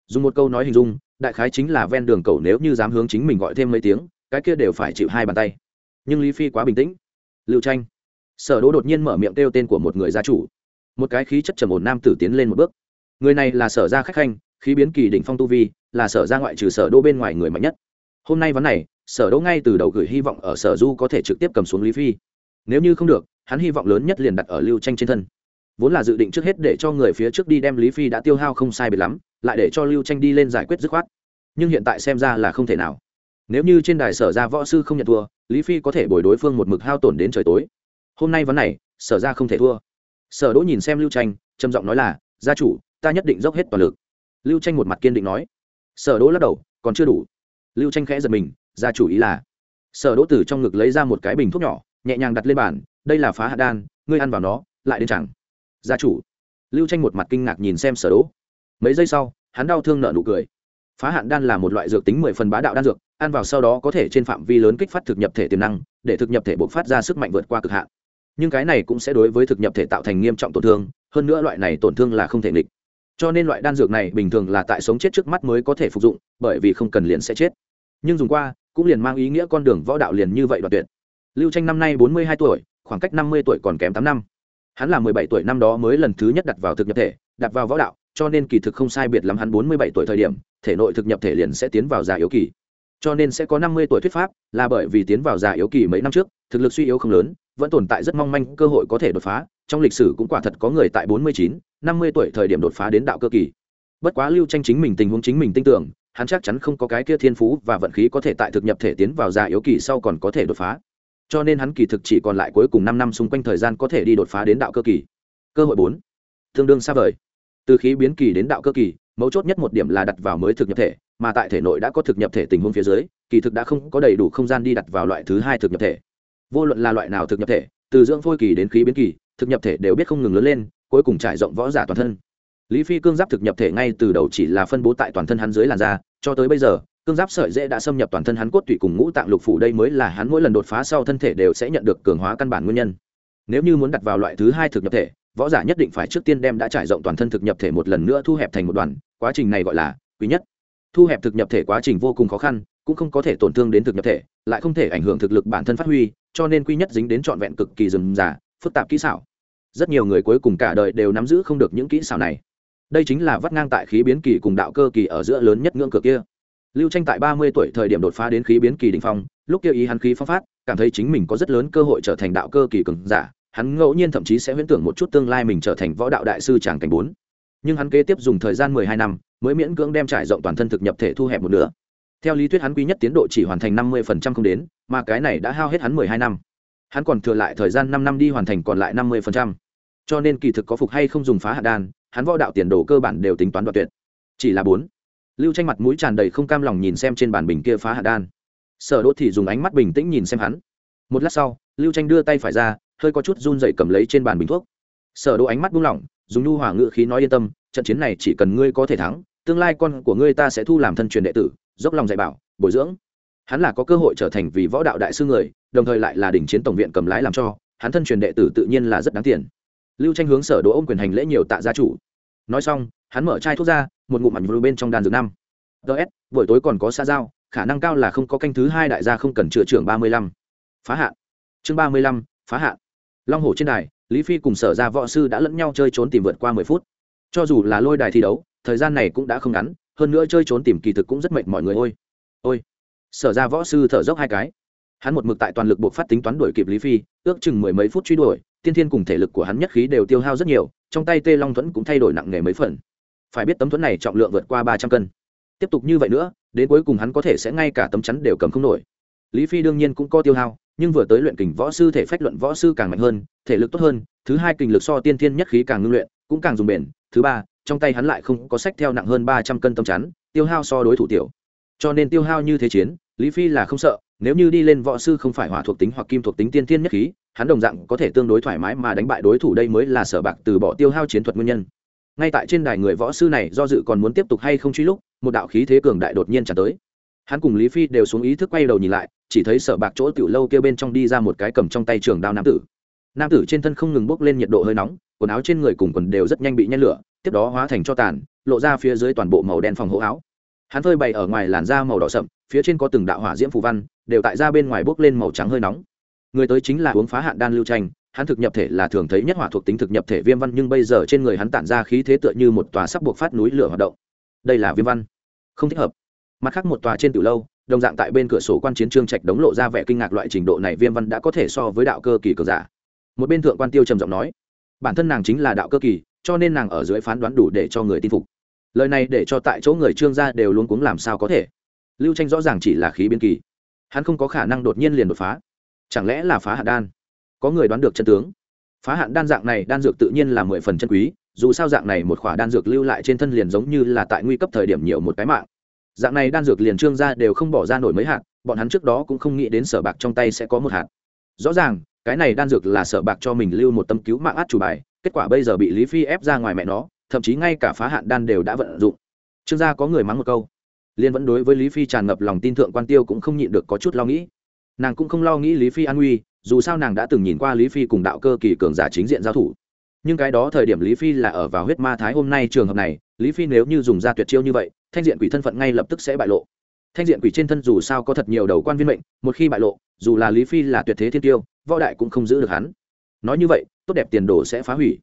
Speaker 1: Dùng một câu nói hình dung, đại khái chính là ven đường cầu nếu như dám hướng chính mình gọi thêm mấy tiếng, cái kia đều phải chịu hai bàn tay. Nhưng lý phi quá bình tĩnh. Lưu tranh. Sở đỗ đột nhiên mở miệng kêu tên của một người gia chủ. Một cái khí chất trầm ổn nam tử tiến lên một bước. Người này là sở gia khách khanh, khí biến kỳ đỉnh phong tu vi, là sở gia ngoại trừ sở đô bên ngoài người mạnh nhất. Hôm nay vấn này sở đỗ ngay từ đầu gửi hy vọng ở sở du có thể trực tiếp cầm xuống lý phi. Nếu như không được, hắn hy vọng lớn nhất liền đặt ở lưu tranh trên thân. Vốn là dự định trước hết để cho người phía trước đi đem lý phi đã tiêu hao không sai biệt lắm, lại để cho lưu tranh đi lên giải quyết dứt khoát. Nhưng hiện tại xem ra là không thể nào. Nếu như trên đài sở ra võ sư không nhận thua, lý phi có thể bồi đối phương một mực hao tổn đến trời tối. Hôm nay vấn này, sở ra không thể thua. Sở đỗ nhìn xem lưu tranh trầm giọng nói là, gia chủ, ta nhất định dốc hết toàn lực. Lưu tranh một mặt kiên định nói. Sở đỗ lắc đầu, còn chưa đủ. Lưu tranh khẽ giật mình gia chủ ý là, sở đỗ tử trong ngực lấy ra một cái bình thuốc nhỏ, nhẹ nhàng đặt lên bàn, đây là phá hạ đan, ngươi ăn vào nó, lại đến chẳng. Gia chủ. Lưu tranh một mặt kinh ngạc nhìn xem sở đỗ. Mấy giây sau, hắn đau thương nợ nụ cười. Phá hạn đan là một loại dược tính mười phần bá đạo đan dược, ăn vào sau đó có thể trên phạm vi lớn kích phát thực nhập thể tiềm năng, để thực nhập thể bộc phát ra sức mạnh vượt qua cực hạn. Nhưng cái này cũng sẽ đối với thực nhập thể tạo thành nghiêm trọng tổn thương, hơn nữa loại này tổn thương là không thể nghịch. Cho nên loại đan dược này bình thường là tại sống chết trước mắt mới có thể phục dụng, bởi vì không cần liền sẽ chết. Nhưng dùng qua cũng liền mang ý nghĩa con đường võ đạo liền như vậy đoạn tuyệt. Lưu tranh năm nay bốn mươi hai tuổi, khoảng cách năm mươi tuổi còn kém tám năm. Hắn là mười bảy tuổi năm đó mới lần thứ nhất đặt vào thực nhập thể, đặt vào võ đạo, cho nên kỳ thực không sai biệt lắm hắn bốn mươi bảy tuổi thời điểm, thể nội thực nhập thể liền sẽ tiến vào già yếu kỳ. Cho nên sẽ có năm mươi tuổi thuyết pháp, là bởi vì tiến vào già yếu kỳ mấy năm trước, thực lực suy yếu không lớn, vẫn tồn tại rất mong manh cơ hội có thể đột phá, trong lịch sử cũng quả thật có người tại bốn mươi chín, năm mươi tuổi thời điểm đột phá đến đạo cơ kỳ. Bất quá lưu tranh chính mình tình huống chính mình tin tưởng hắn chắc chắn không có cái kia thiên phú và vận khí có thể tại thực nhập thể tiến vào già yếu kỳ sau còn có thể đột phá. Cho nên hắn kỳ thực chỉ còn lại cuối cùng năm năm xung quanh thời gian có thể đi đột phá đến đạo cơ kỳ. Cơ hội bốn. Tương đương xa vời. Từ khí biến kỳ đến đạo cơ kỳ, mấu chốt nhất một điểm là đặt vào mới thực nhập thể, mà tại thể nội đã có thực nhập thể tình huống phía dưới, kỳ thực đã không có đầy đủ không gian đi đặt vào loại thứ hai thực nhập thể. Vô luận là loại nào thực nhập thể, từ dưỡng phôi kỳ đến khí biến kỳ, thực nhập thể đều biết không ngừng lớn lên, cuối cùng trải rộng võ giả toàn thân lý phi cương giáp thực nhập thể ngay từ đầu chỉ là phân bố tại toàn thân hắn dưới làn da, cho tới bây giờ, cương giáp sợi dễ đã xâm nhập toàn thân hắn cốt tủy cùng ngũ tạng lục phủ đây mới là hắn mỗi lần đột phá sau thân thể đều sẽ nhận được cường hóa căn bản nguyên nhân. Nếu như muốn đặt vào loại thứ hai thực nhập thể, võ giả nhất định phải trước tiên đem đã trải rộng toàn thân thực nhập thể một lần nữa thu hẹp thành một đoàn, quá trình này gọi là quý nhất. Thu hẹp thực nhập thể quá trình vô cùng khó khăn, cũng không có thể tổn thương đến thực nhập thể, lại không thể ảnh hưởng thực lực bản thân phát huy, cho nên quy nhất dính đến trọn vẹn cực kỳ rườm rà, phức tạp kỹ xảo. Rất nhiều người cuối cùng cả đời đều nắm giữ không được những kỹ xảo này đây chính là vắt ngang tại khí biến kỳ cùng đạo cơ kỳ ở giữa lớn nhất ngưỡng cửa kia. Lưu tranh tại ba mươi tuổi thời điểm đột phá đến khí biến kỳ đình phong, lúc kia ý hắn khí phong phát, cảm thấy chính mình có rất lớn cơ hội trở thành đạo cơ kỳ cường giả, hắn ngẫu nhiên thậm chí sẽ huyễn tưởng một chút tương lai mình trở thành võ đạo đại sư tràng cảnh bốn. Nhưng hắn kế tiếp dùng thời gian mười hai năm, mới miễn cưỡng đem trải rộng toàn thân thực nhập thể thu hẹp một nửa. Theo lý thuyết hắn quý nhất tiến độ chỉ hoàn thành năm mươi phần trăm không đến, mà cái này đã hao hết hắn mười hai năm. Hắn còn thừa lại thời gian năm năm đi hoàn thành còn lại năm mươi phần trăm. Cho nên kỳ thực có phục hay không dùng phá hạ đan hắn võ đạo tiền đồ cơ bản đều tính toán đoạt tuyệt. Chỉ là bốn. Lưu tranh mặt mũi tràn đầy không cam lòng nhìn xem trên bàn bình kia phá hạ đan. Sở đỗ thì dùng ánh mắt bình tĩnh nhìn xem hắn. Một lát sau, lưu tranh đưa tay phải ra, hơi có chút run dậy cầm lấy trên bàn bình thuốc. Sở đỗ ánh mắt buông lỏng, dùng nhu hòa ngự khí nói yên tâm, trận chiến này chỉ cần ngươi có thể thắng, tương lai con của ngươi ta sẽ thu làm thân truyền đệ tử, dốc lòng dạy bảo, bồi dưỡng. Hắn là có cơ hội trở thành vì võ đạo đại sư người, đồng thời lại là đỉnh chiến tổng viện cầm lái làm cho, hắn thân truyền đệ tử tự nhiên là rất đáng tiền lưu tranh hướng sở đỗ ôm quyền hành lễ nhiều tạ gia chủ. Nói xong, hắn mở chai thuốc ra, một ngụm ảnh bên trong đàn dược năm. Ts buổi tối còn có xa giao, khả năng cao là không có canh thứ hai đại gia không cần chữa trưởng ba mươi lăm. Phá hạn. Chương ba mươi lăm, phá hạn. Long hồ trên đài, lý phi cùng sở ra võ sư đã lẫn nhau chơi trốn tìm vượt qua mười phút. Cho dù là lôi đài thi đấu, thời gian này cũng đã không ngắn, hơn nữa chơi trốn tìm kỳ thực cũng rất mệt mọi người ôi. Ôi. Sở ra võ sư thở dốc hai cái. Hắn một mực tại toàn lực buộc phát tính toán đuổi kịp lý phi, ước chừng mười mấy phút truy đuổi tiên thiên cùng thể lực của hắn nhất khí đều tiêu hao rất nhiều, trong tay tê long thuẫn cũng thay đổi nặng nề mấy phần. Phải biết tấm thuẫn này trọng lượng vượt qua ba trăm cân. Tiếp tục như vậy nữa, đến cuối cùng hắn có thể sẽ ngay cả tấm chắn đều cầm không nổi. Lý phi đương nhiên cũng có tiêu hao, nhưng vừa tới luyện kình võ sư, thể phách luận võ sư càng mạnh hơn, thể lực tốt hơn, thứ hai kình lực so tiên thiên nhất khí càng ngưng luyện, cũng càng dùng bền, thứ ba, trong tay hắn lại không có sách theo nặng hơn ba trăm cân tấm chắn, tiêu hao so đối thủ tiểu. Cho nên tiêu hao như thế chiến, lý phi là không sợ nếu như đi lên võ sư không phải hỏa thuộc tính hoặc kim thuộc tính tiên thiên nhất khí, hắn đồng dạng có thể tương đối thoải mái mà đánh bại đối thủ đây mới là sở bạc từ bỏ tiêu hao chiến thuật nguyên nhân. Ngay tại trên đài người võ sư này do dự còn muốn tiếp tục hay không truy lúc, một đạo khí thế cường đại đột nhiên tràn tới. Hắn cùng lý phi đều xuống ý thức quay đầu nhìn lại, chỉ thấy sở bạc chỗ tiểu lâu kêu bên trong đi ra một cái cầm trong tay trường đao nam tử. Nam tử trên thân không ngừng bốc lên nhiệt độ hơi nóng, quần áo trên người cùng quần đều rất nhanh bị nhen lửa, tiếp đó hóa thành cho tàn, lộ ra phía dưới toàn bộ màu đen phòng hộ áo hắn phơi bày ở ngoài làn da màu đỏ sậm, phía trên có từng đạo hỏa diễm phù văn, đều tại ra bên ngoài bốc lên màu trắng hơi nóng. Người tới chính là uống phá hạn đan lưu tranh, hắn thực nhập thể là thường thấy nhất hỏa thuộc tính thực nhập thể viêm văn, nhưng bây giờ trên người hắn tản ra khí thế tựa như một tòa sắp buộc phát núi lửa hoạt động. Đây là viêm văn. Không thích hợp. Mặt khác một tòa trên từ lâu, đồng dạng tại bên cửa sổ quan chiến trương trạch đống lộ ra vẻ kinh ngạc loại trình độ này viêm văn đã có thể so với đạo cơ kỳ cường giả. Một bên thượng quan tiêu trầm giọng nói, bản thân nàng chính là đạo cơ kỳ, cho nên nàng ở dưới phán đoán đủ để cho người tin phục lời này để cho tại chỗ người trương gia đều luôn cuống làm sao có thể. Lưu tranh rõ ràng chỉ là khí biến kỳ. Hắn không có khả năng đột nhiên liền đột phá. Chẳng lẽ là phá hạn đan? Có người đoán được chân tướng. Phá hạn đan dạng này, đan dược tự nhiên là mười phần chân quý, dù sao dạng này một khỏa đan dược lưu lại trên thân liền giống như là tại nguy cấp thời điểm nhiều một cái mạng. Dạng này đan dược liền trương gia đều không bỏ ra nổi mấy hạt, bọn hắn trước đó cũng không nghĩ đến sở bạc trong tay sẽ có một hạt. Rõ ràng, cái này đan dược là sở bạc cho mình lưu một tâm cứu mạng át chủ bài, kết quả bây giờ bị lý phi ép ra ngoài mẹ nó thậm chí ngay cả phá hạn đan đều đã vận dụng. Trương gia có người mắng một câu. Liên vẫn đối với lý phi tràn ngập lòng tin thượng quan tiêu cũng không nhịn được có chút lo nghĩ. Nàng cũng không lo nghĩ lý phi an nguy, dù sao nàng đã từng nhìn qua lý phi cùng đạo cơ kỳ cường giả chính diện giao thủ. Nhưng cái đó thời điểm lý phi là ở vào huyết ma thái hôm nay trường hợp này, lý phi nếu như dùng ra tuyệt chiêu như vậy, thanh diện quỷ thân phận ngay lập tức sẽ bại lộ. Thanh diện quỷ trên thân dù sao có thật nhiều đầu quan viên mệnh, một khi bại lộ, dù là lý phi là tuyệt thế thiên tiêu, võ đại cũng không giữ được hắn. Nói như vậy, tốt đẹp tiền đồ sẽ phá hủy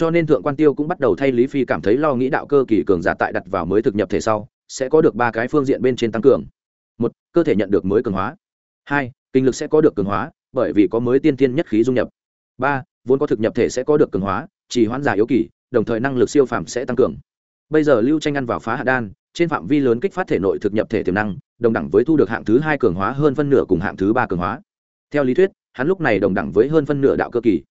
Speaker 1: cho nên thượng quan tiêu cũng bắt đầu thay lý phi cảm thấy lo nghĩ đạo cơ kỳ cường giả tại đặt vào mới thực nhập thể sau, sẽ có được ba cái phương diện bên trên tăng cường. Một, cơ thể nhận được mới cường hóa. Hai, kinh lực sẽ có được cường hóa, bởi vì có mới tiên tiên nhất khí dung nhập. Ba, vốn có thực nhập thể sẽ có được cường hóa chỉ hoãn giả yếu kỳ, đồng thời năng lực siêu phàm sẽ tăng cường. Bây giờ lưu tranh ăn vào phá hạ đan, trên phạm vi lớn kích phát thể nội thực nhập thể tiềm năng, đồng đẳng với thu được hạng thứ hai cường hóa hơn phân nửa cùng hạng thứ ba cường hóa. Theo lý thuyết, hắn lúc này đồng đẳng với hơn phân nửa đạo cơ kỳ.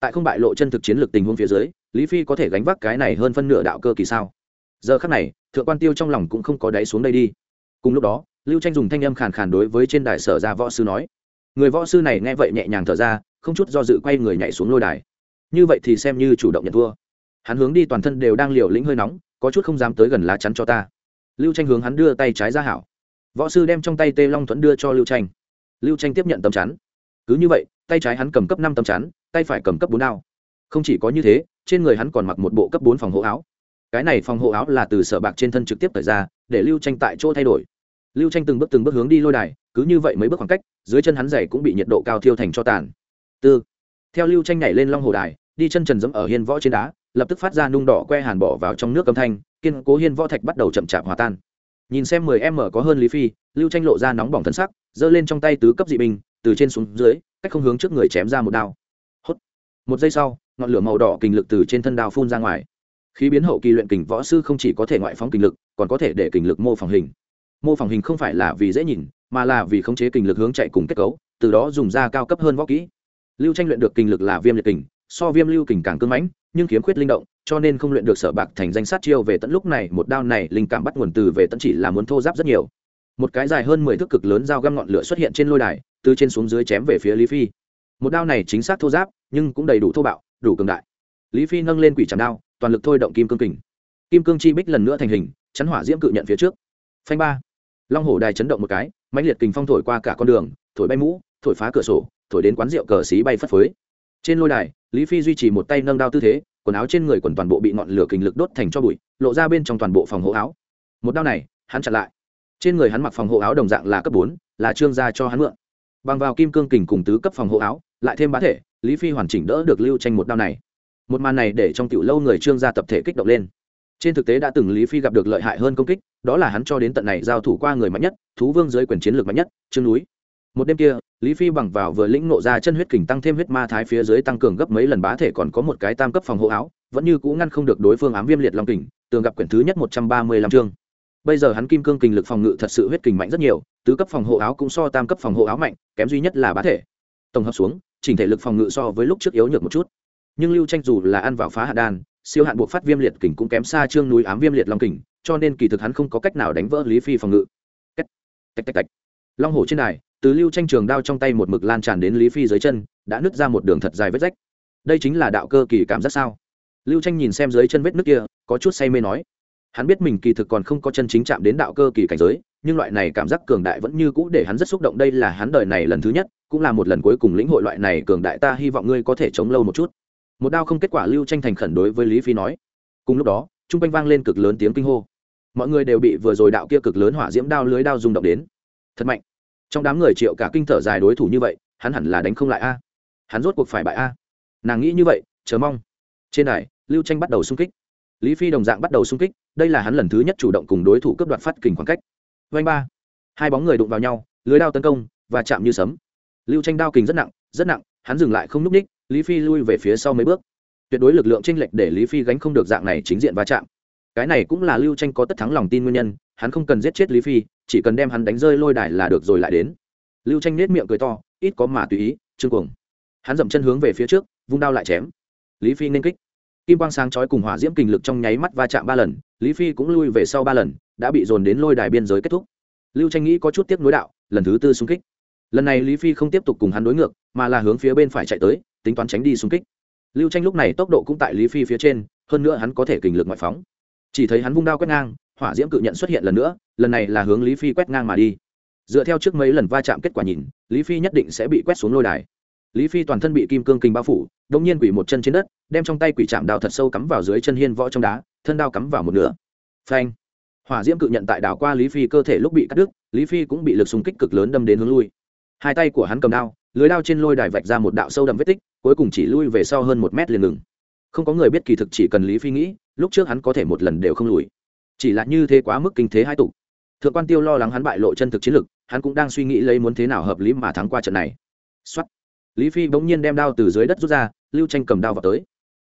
Speaker 1: Tại không bại lộ chân thực chiến lược tình huống phía dưới lý phi có thể gánh vác cái này hơn phân nửa đạo cơ kỳ sao? Giờ khắc này, thượng quan tiêu trong lòng cũng không có đáy xuống đây đi. Cùng lúc đó, lưu tranh dùng thanh âm khàn khàn đối với trên đài sở ra võ sư nói, người võ sư này nghe vậy nhẹ nhàng thở ra, không chút do dự quay người nhảy xuống lôi đài. Như vậy thì xem như chủ động nhận thua. Hắn hướng đi toàn thân đều đang liều lĩnh hơi nóng, có chút không dám tới gần lá chắn cho ta. Lưu tranh hướng hắn đưa tay trái ra hảo. Võ sư đem trong tay tê long thuẫn đưa cho lưu tranh. Lưu tranh tiếp nhận tấm chắn. Cứ như vậy, tay trái hắn cầm cấp năm tấm chắn, tay phải cầm cấp bốn đao. Không chỉ có như thế trên người hắn còn mặc một bộ cấp bốn phòng hộ áo. Cái này phòng hộ áo là từ sở bạc trên thân trực tiếp thời ra, để lưu tranh tại chỗ thay đổi. Lưu tranh từng bước từng bước hướng đi lôi đài, cứ như vậy mấy bước khoảng cách, dưới chân hắn giày cũng bị nhiệt độ cao thiêu thành cho tàn. Tư. Theo lưu tranh nhảy lên long hồ đài, đi chân trần dẫm ở hiên võ trên đá, lập tức phát ra nung đỏ que hàn bỏ vào trong nước âm thanh, kiên cố hiên võ thạch bắt đầu chậm chạp hòa tan. Nhìn xem mười em mở có hơn lý phi, lưu tranh lộ ra nóng bỏng thân sắc, giơ lên trong tay tứ cấp dị binh, từ trên xuống dưới, cách không hướng trước người chém ra một đao. Hốt. Một giây sau ngọn lửa màu đỏ kình lực từ trên thân đao phun ra ngoài. Khí biến hậu kỳ luyện kình võ sư không chỉ có thể ngoại phóng kình lực, còn có thể để kình lực mô phỏng hình. Mô phỏng hình không phải là vì dễ nhìn, mà là vì khống chế kình lực hướng chạy cùng kết cấu, từ đó dùng ra cao cấp hơn võ kỹ. Lưu tranh luyện được kình lực là viêm liệt kình, so viêm lưu kình càng cưng mãnh, nhưng khiếm khuyết linh động, cho nên không luyện được sở bạc thành danh sát chiêu về tận lúc này, một đao này linh cảm bắt nguồn từ về tận chỉ là muốn thô giáp rất nhiều. Một cái dài hơn mười thước cực lớn dao găm ngọn lửa xuất hiện trên lôi đài, từ trên xuống dưới chém về phía lý phi. Một đao này chính xác thô giáp, nhưng cũng đầy đủ thô bạo đủ cường đại. Lý phi nâng lên quỷ tràm đao, toàn lực thôi động kim cương kình. Kim cương chi bích lần nữa thành hình, chắn hỏa diễm cự nhận phía trước. Phanh ba. Long hổ đài chấn động một cái, mãnh liệt kình phong thổi qua cả con đường, thổi bay mũ, thổi phá cửa sổ, thổi đến quán rượu cờ xí bay phất phới. Trên lôi đài, lý phi duy trì một tay nâng đao tư thế, quần áo trên người quần toàn bộ bị ngọn lửa kình lực đốt thành cho bụi, lộ ra bên trong toàn bộ phòng hộ áo. Một đao này, hắn chặn lại. Trên người hắn mặc phòng hộ áo đồng dạng là cấp bốn, là trương gia cho hắn mượn. Bằng vào kim cương kình cùng tứ cấp phòng hộ áo, lại thêm bá thể lý phi hoàn chỉnh đỡ được lưu tranh một đao này. Một màn này để trong tiểu lâu người trương gia tập thể kích động lên. Trên thực tế đã từng lý phi gặp được lợi hại hơn công kích, đó là hắn cho đến tận này giao thủ qua người mạnh nhất, thú vương dưới quyền chiến lược mạnh nhất, trương núi. Một đêm kia, lý phi bằng vào vừa lĩnh nộ ra chân huyết kình tăng thêm huyết ma thái phía dưới tăng cường gấp mấy lần bá thể còn có một cái tam cấp phòng hộ áo, vẫn như cũ ngăn không được đối phương ám viêm liệt long kình, tường gặp quyển thứ nhất một trăm ba mươi lăm chương. Bây giờ hắn kim cương kình lực phòng ngự thật sự huyết kình mạnh rất nhiều, tứ cấp phòng hộ áo cũng so tam cấp phòng hộ áo mạnh, kém duy nhất là bá thể. Tổng hợp xuống chỉnh thể lực phòng ngự so với lúc trước yếu nhược một chút. Nhưng lưu tranh dù là ăn vào phá hạ đan, siêu hạn buộc phát viêm liệt kình cũng kém xa trương núi ám viêm liệt long kình, cho nên kỳ thực hắn không có cách nào đánh vỡ lý phi phòng ngự. Cách. tạch tạch tạch long hổ trên này từ lưu tranh trường đao trong tay một mực lan tràn đến lý phi dưới chân, đã nứt ra một đường thật dài vết rách. Đây chính là đạo cơ kỳ cảm giác sao? Lưu tranh nhìn xem dưới chân vết nước kia, có chút say mê nói. Hắn biết mình kỳ thực còn không có chân chính chạm đến đạo cơ kỳ cảnh giới, nhưng loại này cảm giác cường đại vẫn như cũ để hắn rất xúc động. Đây là hắn đời này lần thứ nhất cũng là một lần cuối cùng lĩnh hội loại này cường đại ta hy vọng ngươi có thể chống lâu một chút. Một đao không kết quả lưu tranh thành khẩn đối với lý phi nói. Cùng lúc đó t r u n g quanh vang lên cực lớn tiếng kinh hô. Mọi người đều bị vừa rồi đạo kia cực lớn hỏa diễm đao lưới đao rung động đến. Thật mạnh. Trong đám người triệu cả kinh thở dài đối thủ như vậy, hắn hẳn là đánh không lại a. Hắn rốt cuộc phải bại a. Nàng nghĩ như vậy, chờ mong. Trên đài, lưu tranh bắt đầu xung kích. Lý phi đồng dạng bắt đầu xung kích, đây là hắn lần thứ nhất chủ động cùng đối thủ cướp đoạt phát kình khoảng cách. Vanh ba. Hai bóng người đụng vào nhau, lưới đao tấn công và chạm như sấm lưu tranh đao kình rất nặng rất nặng, hắn dừng lại không n ú c ních lý phi lui về phía sau mấy bước. Tuyệt đối lực lượng tranh lệch để lý phi gánh không được dạng này chính diện va chạm. Cái này cũng là lưu tranh có tất thắng lòng tin nguyên nhân, hắn không cần giết chết lý phi, chỉ cần đem hắn đánh rơi lôi đài là được rồi lại đến. Lưu tranh nết miệng cười to, ít có mà tùy ý chương cuồng. Hắn dậm chân hướng về phía trước, vung đao lại chém. Lý phi nên kích. Kim quang sáng chói cùng hỏa diễm kình lực trong nháy mắt va chạm ba lần, lý phi cũng lui về sau ba lần, đã bị dồn đến lôi đài biên giới kết thúc. Lưu tranh nghĩ có chút tiếp nối đạo, lần thứ tư xung kích lần này lý phi không tiếp tục cùng hắn đối ngược, mà là hướng phía bên phải chạy tới, tính toán tránh đi xung kích. Lưu tranh lúc này tốc độ cũng tại lý phi phía trên, hơn nữa hắn có thể kình lực ngoại phóng. Chỉ thấy hắn vung đao quét ngang, hỏa diễm cự nhận xuất hiện lần nữa, lần này là hướng lý phi quét ngang mà đi. Dựa theo trước mấy lần va chạm kết quả nhìn, lý phi nhất định sẽ bị quét xuống lôi đài. Lý phi toàn thân bị kim cương kình bao phủ đông nhiên quỷ một chân trên đất, đem trong tay quỷ chạm đao thật sâu cắm vào dưới chân hiên võ trong đá, thân đao cắm vào một nửa. Phanh! Hỏa diễm cự nhận tại đảo qua lý phi cơ thể lúc bị cắt đứt, lý phi cũng bị lực xung kích cực lớn đâm đến hướng lui hai tay của hắn cầm đao, lưới đao trên lôi đài vạch ra một đạo sâu đậm vết tích, cuối cùng chỉ lui về sau hơn một mét liền ngừng. Không có người biết kỳ thực chỉ cần lý phi nghĩ, lúc trước hắn có thể một lần đều không lùi. Chỉ là như thế quá mức kinh thế hai tục. Thượng quan tiêu lo lắng hắn bại lộ chân thực chiến lực, hắn cũng đang suy nghĩ lấy muốn thế nào hợp lý mà thắng qua trận này. Xuất lý phi bỗng nhiên đem đao từ dưới đất rút ra, lưu tranh cầm đao vào tới.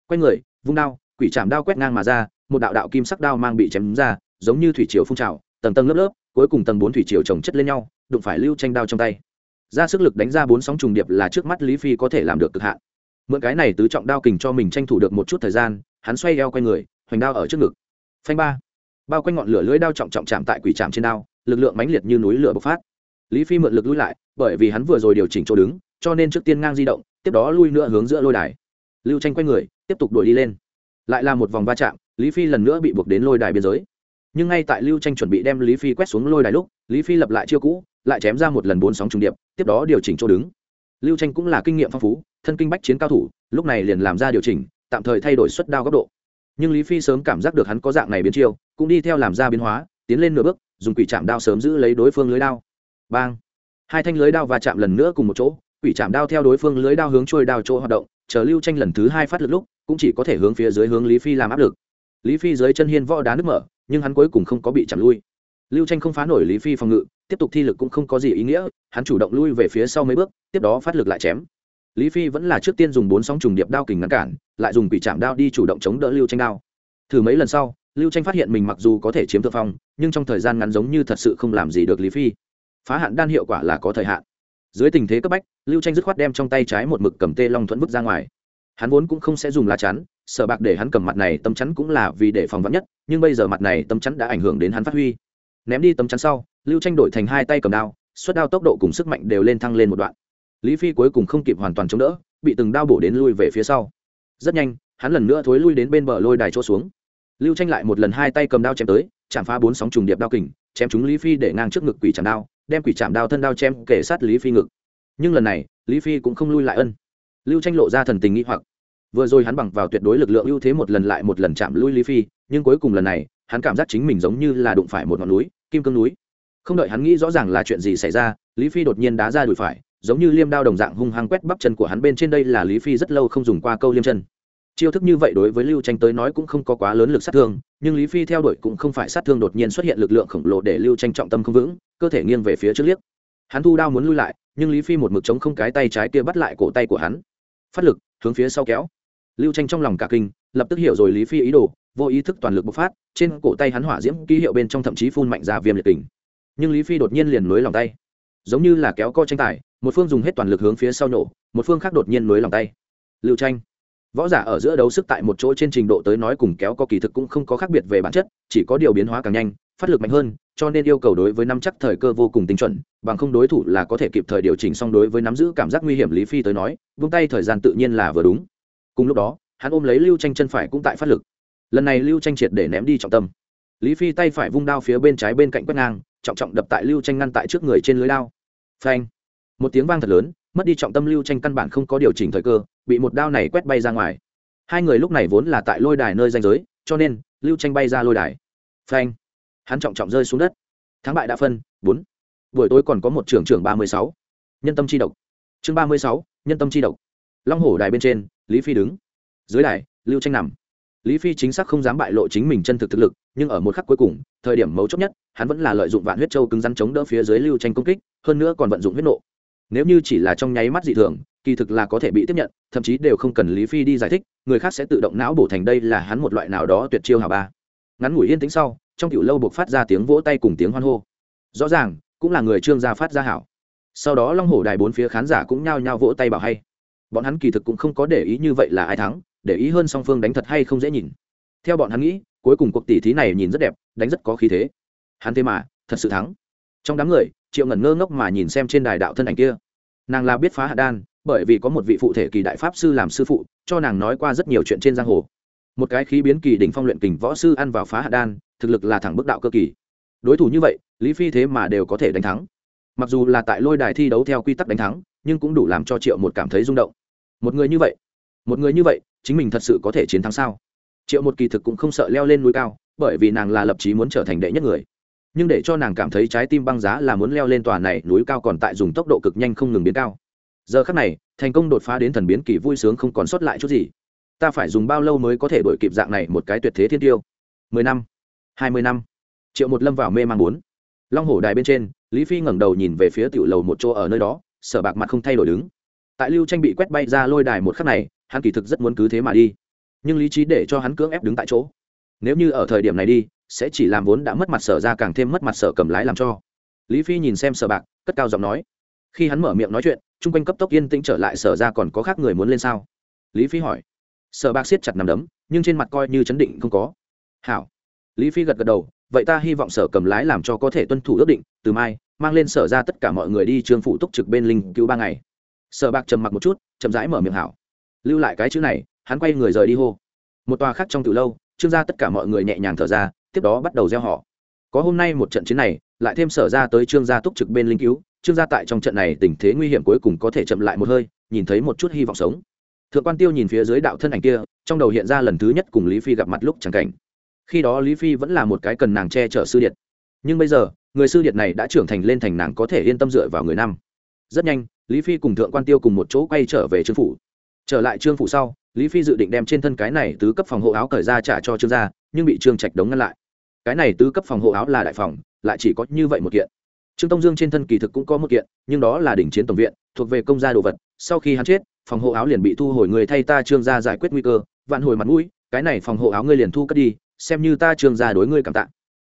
Speaker 1: Quay người, vung đao, quỷ chạm đao quét ngang mà ra, một đạo đạo kim sắc đao mang bị chém ra, giống như thủy triều phun trào, tầng tầng lớp lớp, cuối cùng tầng bốn thủy triều chồng chất lên nhau, đụng phải lưu tranh đao trong tay ra sức lực đánh ra bốn sóng trùng điệp là trước mắt lý phi có thể làm được cực hạn. Mượn cái này tứ trọng đao kình cho mình tranh thủ được một chút thời gian, hắn xoay eo quay người, hoành đao ở trước ngực. Phanh ba. Bao quanh ngọn lửa lưỡi đao trọng trọng chạm tại quỷ chạm trên đao, lực lượng mãnh liệt như núi lửa bộc phát. Lý phi mượn lực lui lại, bởi vì hắn vừa rồi điều chỉnh chỗ đứng, cho nên trước tiên ngang di động, tiếp đó lui nữa hướng giữa lôi đài. Lưu tranh quay người, tiếp tục đuổi đi lên. Lại là một vòng va chạm, lý phi lần nữa bị buộc đến lôi đài biên giới. Nhưng ngay tại lưu tranh chuẩn bị đem lý phi quét xuống lôi đài lúc, lý phi lập lại chiêu cũ lại chém ra một lần bốn sóng trung điệp, tiếp đó điều chỉnh chỗ đứng. Lưu tranh cũng là kinh nghiệm phong phú, thân kinh bách chiến cao thủ, lúc này liền làm ra điều chỉnh, tạm thời thay đổi suất đao góc độ. Nhưng lý phi sớm cảm giác được hắn có dạng này biến chiêu, cũng đi theo làm ra biến hóa, tiến lên nửa bước, dùng quỷ chạm đao sớm giữ lấy đối phương lưới đao. Bang! Hai thanh lưới đao va chạm lần nữa cùng một chỗ, quỷ chạm đao theo đối phương lưới đao hướng trôi đao chỗ hoạt động, chờ lưu tranh lần thứ hai phát lực lúc, cũng chỉ có thể hướng phía dưới hướng lý phi làm áp lực. Lý phi dưới chân hiên võ đá nước mở, nhưng hắn cuối cùng không có bị chạm lui lưu tranh không phá nổi lý phi phòng ngự, tiếp tục thi lực cũng không có gì ý nghĩa, hắn chủ động lui về phía sau mấy bước, tiếp đó phát lực lại chém. Lý phi vẫn là trước tiên dùng bốn sóng trùng điệp đao kình ngăn cản, lại dùng quỷ chạm đao đi chủ động chống đỡ lưu tranh đao. Thử mấy lần sau, lưu tranh phát hiện mình mặc dù có thể chiếm thượng phong, nhưng trong thời gian ngắn giống như thật sự không làm gì được lý phi. Phá hạn đan hiệu quả là có thời hạn. Dưới tình thế cấp bách, lưu tranh dứt khoát đem trong tay trái một mực cầm tê long thuẫn vứt ra ngoài. Hắn vốn cũng không sẽ dùng lá chắn, sợ bạc để hắn cầm mặt này, tâm chắn cũng là vì để phòng vắn nhất, nhưng bây giờ mặt này, tâm chắn đã ảnh hưởng đến hắn phát huy ném đi tấm chắn sau, lưu tranh đổi thành hai tay cầm đao, suất đao tốc độ cùng sức mạnh đều lên thăng lên một đoạn. Lý phi cuối cùng không kịp hoàn toàn chống đỡ, bị từng đao bổ đến lui về phía sau. Rất nhanh, hắn lần nữa thối lui đến bên bờ lôi đài chỗ xuống. Lưu tranh lại một lần hai tay cầm đao chém tới, chạm phá bốn sóng trùng điệp đao kình, chém chúng lý phi để ngang trước ngực quỷ chạm đao, đem quỷ chạm đao thân đao chém kể sát lý phi ngực. Nhưng lần này, lý phi cũng không lui lại ân. Lưu tranh lộ ra thần tình nghĩ hoặc. Vừa rồi hắn bằng vào tuyệt đối lực lượng ưu thế một lần lại một lần chạm lui lý phi, nhưng cuối cùng lần này hắn cảm giác chính mình giống như là đụng phải một ngọn núi, kim cương núi. Không đợi hắn nghĩ rõ ràng là chuyện gì xảy ra, lý phi đột nhiên đá ra đùi phải, giống như liêm đao đồng dạng hung hăng quét bắp chân của hắn bên trên đây là lý phi rất lâu không dùng qua câu liêm chân. Chiêu thức như vậy đối với lưu tranh tới nói cũng không có quá lớn lực sát thương, nhưng lý phi theo đuổi cũng không phải sát thương đột nhiên xuất hiện lực lượng khổng lồ để lưu tranh trọng tâm không vững, cơ thể nghiêng về phía trước liếc. Hắn thu đao muốn lui lại, nhưng lý phi một mực chống không cái tay trái kia bắt lại cổ tay của hắn. Phát lực, hướng phía sau kéo. Lưu tranh trong lòng cả kinh, lập tức hiểu rồi lý phi ý đồ vô ý thức toàn lực bộc phát, trên cổ tay hắn hỏa diễm ký hiệu bên trong thậm chí phun mạnh ra viêm liệt kình. Nhưng lý phi đột nhiên liền nối lòng tay. Giống như là kéo co tranh tài, một phương dùng hết toàn lực hướng phía sau nổ, một phương khác đột nhiên nối lòng tay. Lưu tranh. Võ giả ở giữa đấu sức tại một chỗ trên trình độ tới nói cùng kéo co kỳ thực cũng không có khác biệt về bản chất, chỉ có điều biến hóa càng nhanh, phát lực mạnh hơn, cho nên yêu cầu đối với nắm chắc thời cơ vô cùng tinh chuẩn, bằng không đối thủ là có thể kịp thời điều chỉnh xong đối với nắm giữ cảm giác nguy hiểm lý phi tới nói, vung tay thời gian tự nhiên là vừa đúng. Cùng lúc đó, hắn ôm lấy lưu tranh chân phải cũng tại phát lực lần này lưu tranh triệt để ném đi trọng tâm. Lý phi tay phải vung đao phía bên trái bên cạnh quét ngang, trọng trọng đập tại lưu tranh ngăn tại trước người trên lưới đao. Phanh! Một tiếng vang thật lớn, mất đi trọng tâm lưu tranh căn bản không có điều chỉnh thời cơ, bị một đao này quét bay ra ngoài. Hai người lúc này vốn là tại lôi đài nơi danh giới, cho nên, lưu tranh bay ra lôi đài. Phanh! Hắn trọng trọng rơi xuống đất. Thắng bại đã phân, bốn. Buổi tối còn có một trưởng trưởng ba mươi sáu. Nhân tâm c h i độc. Chương ba mươi sáu, nhân tâm c h i độc. Long hổ đài bên trên, lý phi đứng. Dưới đài, lưu tranh nằm lý phi chính xác không dám bại lộ chính mình chân thực thực lực, nhưng ở một khắc cuối cùng, thời điểm mấu chốt nhất, hắn vẫn là lợi dụng vạn huyết châu cứng rắn chống đỡ phía dưới lưu tranh công kích, hơn nữa còn vận dụng huyết nộ. Nếu như chỉ là trong nháy mắt dị thường, kỳ thực là có thể bị tiếp nhận, thậm chí đều không cần lý phi đi giải thích, người khác sẽ tự động não bổ thành đây là hắn một loại nào đó tuyệt chiêu hào ba. Ngắn ngủi yên tĩnh sau, trong tiểu lâu buộc phát ra tiếng vỗ tay cùng tiếng hoan hô. Rõ ràng, cũng là người trương gia phát ra hảo. Sau đó long hổ đài bốn phía khán giả cũng nhao nhao vỗ tay bảo hay. Bọn hắn kỳ thực cũng không có để ý như vậy là ai thắng để ý hơn song phương đánh thật hay không dễ nhìn. Theo bọn hắn nghĩ, cuối cùng cuộc tỷ thí này nhìn rất đẹp, đánh rất có khí thế. Hắn thế mà, thật sự thắng. Trong đám người, triệu ngẩn ngơ ngốc mà nhìn xem trên đài đạo thân ảnh kia. Nàng là biết phá hạ đan, bởi vì có một vị phụ thể kỳ đại pháp sư làm sư phụ, cho nàng nói qua rất nhiều chuyện trên giang hồ. Một cái khí biến kỳ đỉnh phong luyện kình võ sư ăn vào phá hạ đan, thực lực là thẳng bức đạo cơ kỳ. Đối thủ như vậy, lý phi thế mà đều có thể đánh thắng. Mặc dù là tại lôi đài thi đấu theo quy tắc đánh thắng, nhưng cũng đủ làm cho triệu một cảm thấy rung động. Một người như vậy, một người như vậy chính mình thật sự có thể chiến thắng sao? Triệu một kỳ thực cũng không sợ leo lên núi cao, bởi vì nàng là lập chí muốn trở thành đệ nhất người. Nhưng để cho nàng cảm thấy trái tim băng giá là muốn leo lên tòa này núi cao còn tại dùng tốc độ cực nhanh không ngừng biến cao. Giờ khắc này, thành công đột phá đến thần biến kỳ vui sướng không còn sót lại chút gì. Ta phải dùng bao lâu mới có thể đổi kịp dạng này một cái tuyệt thế thiên tiêu? Mười năm, hai mươi năm. Triệu một lâm vào mê man bốn long hổ đài bên trên, lý phi ngẩng đầu nhìn về phía tiểu lầu một chỗ ở nơi đó sở bạc mặt không thay đổi đứng. Tại lưu tranh bị quét bay ra lôi đài một khắc này hắn kỳ thực rất muốn cứ thế mà đi. Nhưng lý trí để cho hắn cưỡng ép đứng tại chỗ. Nếu như ở thời điểm này đi, sẽ chỉ làm vốn đã mất mặt sở ra càng thêm mất mặt sở cầm lái làm cho. Lý phi nhìn xem sở bạc, cất cao giọng nói. Khi hắn mở miệng nói chuyện, chung quanh cấp tốc yên tĩnh trở lại sở ra còn có khác người muốn lên sao? Lý phi hỏi. Sở bạc siết chặt nằm đấm, nhưng trên mặt coi như chấn định không có. Hảo. Lý phi gật gật đầu, vậy ta hy vọng sở cầm lái làm cho có thể tuân thủ ước định, từ mai, mang lên sở ra tất cả mọi người đi trường phụ túc trực bên linh cứu ba ngày. Sở bạc trầm mặc một chút, chậm rãi mở miệng hảo lưu lại cái chữ này, hắn quay người rời đi hô. Một tòa khác trong từ lâu, trương gia tất cả mọi người nhẹ nhàng thở ra, tiếp đó bắt đầu gieo họ. Có hôm nay một trận chiến này, lại thêm sở ra tới trương gia túc trực bên linh cứu, trương gia tại trong trận này tình thế nguy hiểm cuối cùng có thể chậm lại một hơi, nhìn thấy một chút hy vọng sống. Thượng quan tiêu nhìn phía dưới đạo thân ảnh kia, trong đầu hiện ra lần thứ nhất cùng lý phi gặp mặt lúc chẳng cảnh. Khi đó lý phi vẫn là một cái cần nàng che chở sư điện nhưng bây giờ, người sư điện này đã trưởng thành lên thành nàng có thể yên tâm dựa vào người năm rất nhanh, lý phi cùng thượng quan tiêu cùng một chỗ quay trở về trương phủ trở lại trương phủ sau, lý phi dự định đem trên thân cái này tứ cấp phòng hộ áo cởi ra trả cho trương gia, nhưng bị trương trạch đống ngăn lại. Cái này tứ cấp phòng hộ áo là đại phòng, lại chỉ có như vậy một kiện. Trương tông dương trên thân kỳ thực cũng có một kiện, nhưng đó là đỉnh chiến tổng viện, thuộc về công gia đồ vật. Sau khi hắn chết, phòng hộ áo liền bị thu hồi người thay ta trương gia giải quyết nguy cơ. Vạn hồi mặt mũi, cái này phòng hộ áo ngươi liền thu cất đi, xem như ta trương gia đối ngươi cảm tạ.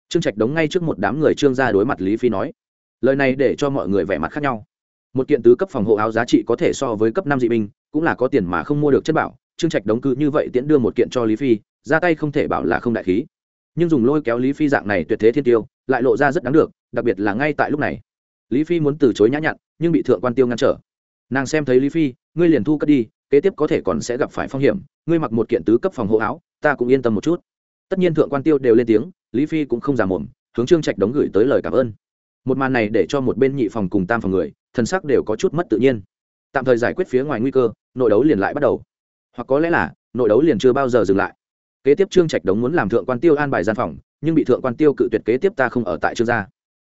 Speaker 1: Trương trạch đống ngay trước một đám người trương gia đối mặt lý phi nói. Lời này để cho mọi người vẻ mặt khác nhau một kiện tứ cấp phòng hộ áo giá trị có thể so với cấp năm dị binh, cũng là có tiền mà không mua được chất bảo. Trương trạch đống cư như vậy tiễn đưa một kiện cho lý phi, ra tay không thể bảo là không đại khí. Nhưng dùng lôi kéo lý phi dạng này tuyệt thế thiên tiêu, lại lộ ra rất đáng được, đặc biệt là ngay tại lúc này. Lý phi muốn từ chối nhã nhặn, nhưng bị thượng quan tiêu ngăn trở. Nàng xem thấy lý phi, ngươi liền thu cất đi, kế tiếp có thể còn sẽ gặp phải phong hiểm, ngươi mặc một kiện tứ cấp phòng hộ áo, ta cũng yên tâm một chút. Tất nhiên thượng quan tiêu đều lên tiếng, lý phi cũng không giả mồm, hướng trương trạch đống gửi tới lời cảm ơn một màn này để cho một bên nhị phòng cùng tam phòng người, thân sắc đều có chút mất tự nhiên. Tạm thời giải quyết phía ngoài nguy cơ, nội đấu liền lại bắt đầu. Hoặc có lẽ là, nội đấu liền chưa bao giờ dừng lại. Kế tiếp trương trạch đống muốn làm thượng quan tiêu an bài gian phòng, nhưng bị thượng quan tiêu cự tuyệt kế tiếp ta không ở tại trương gia.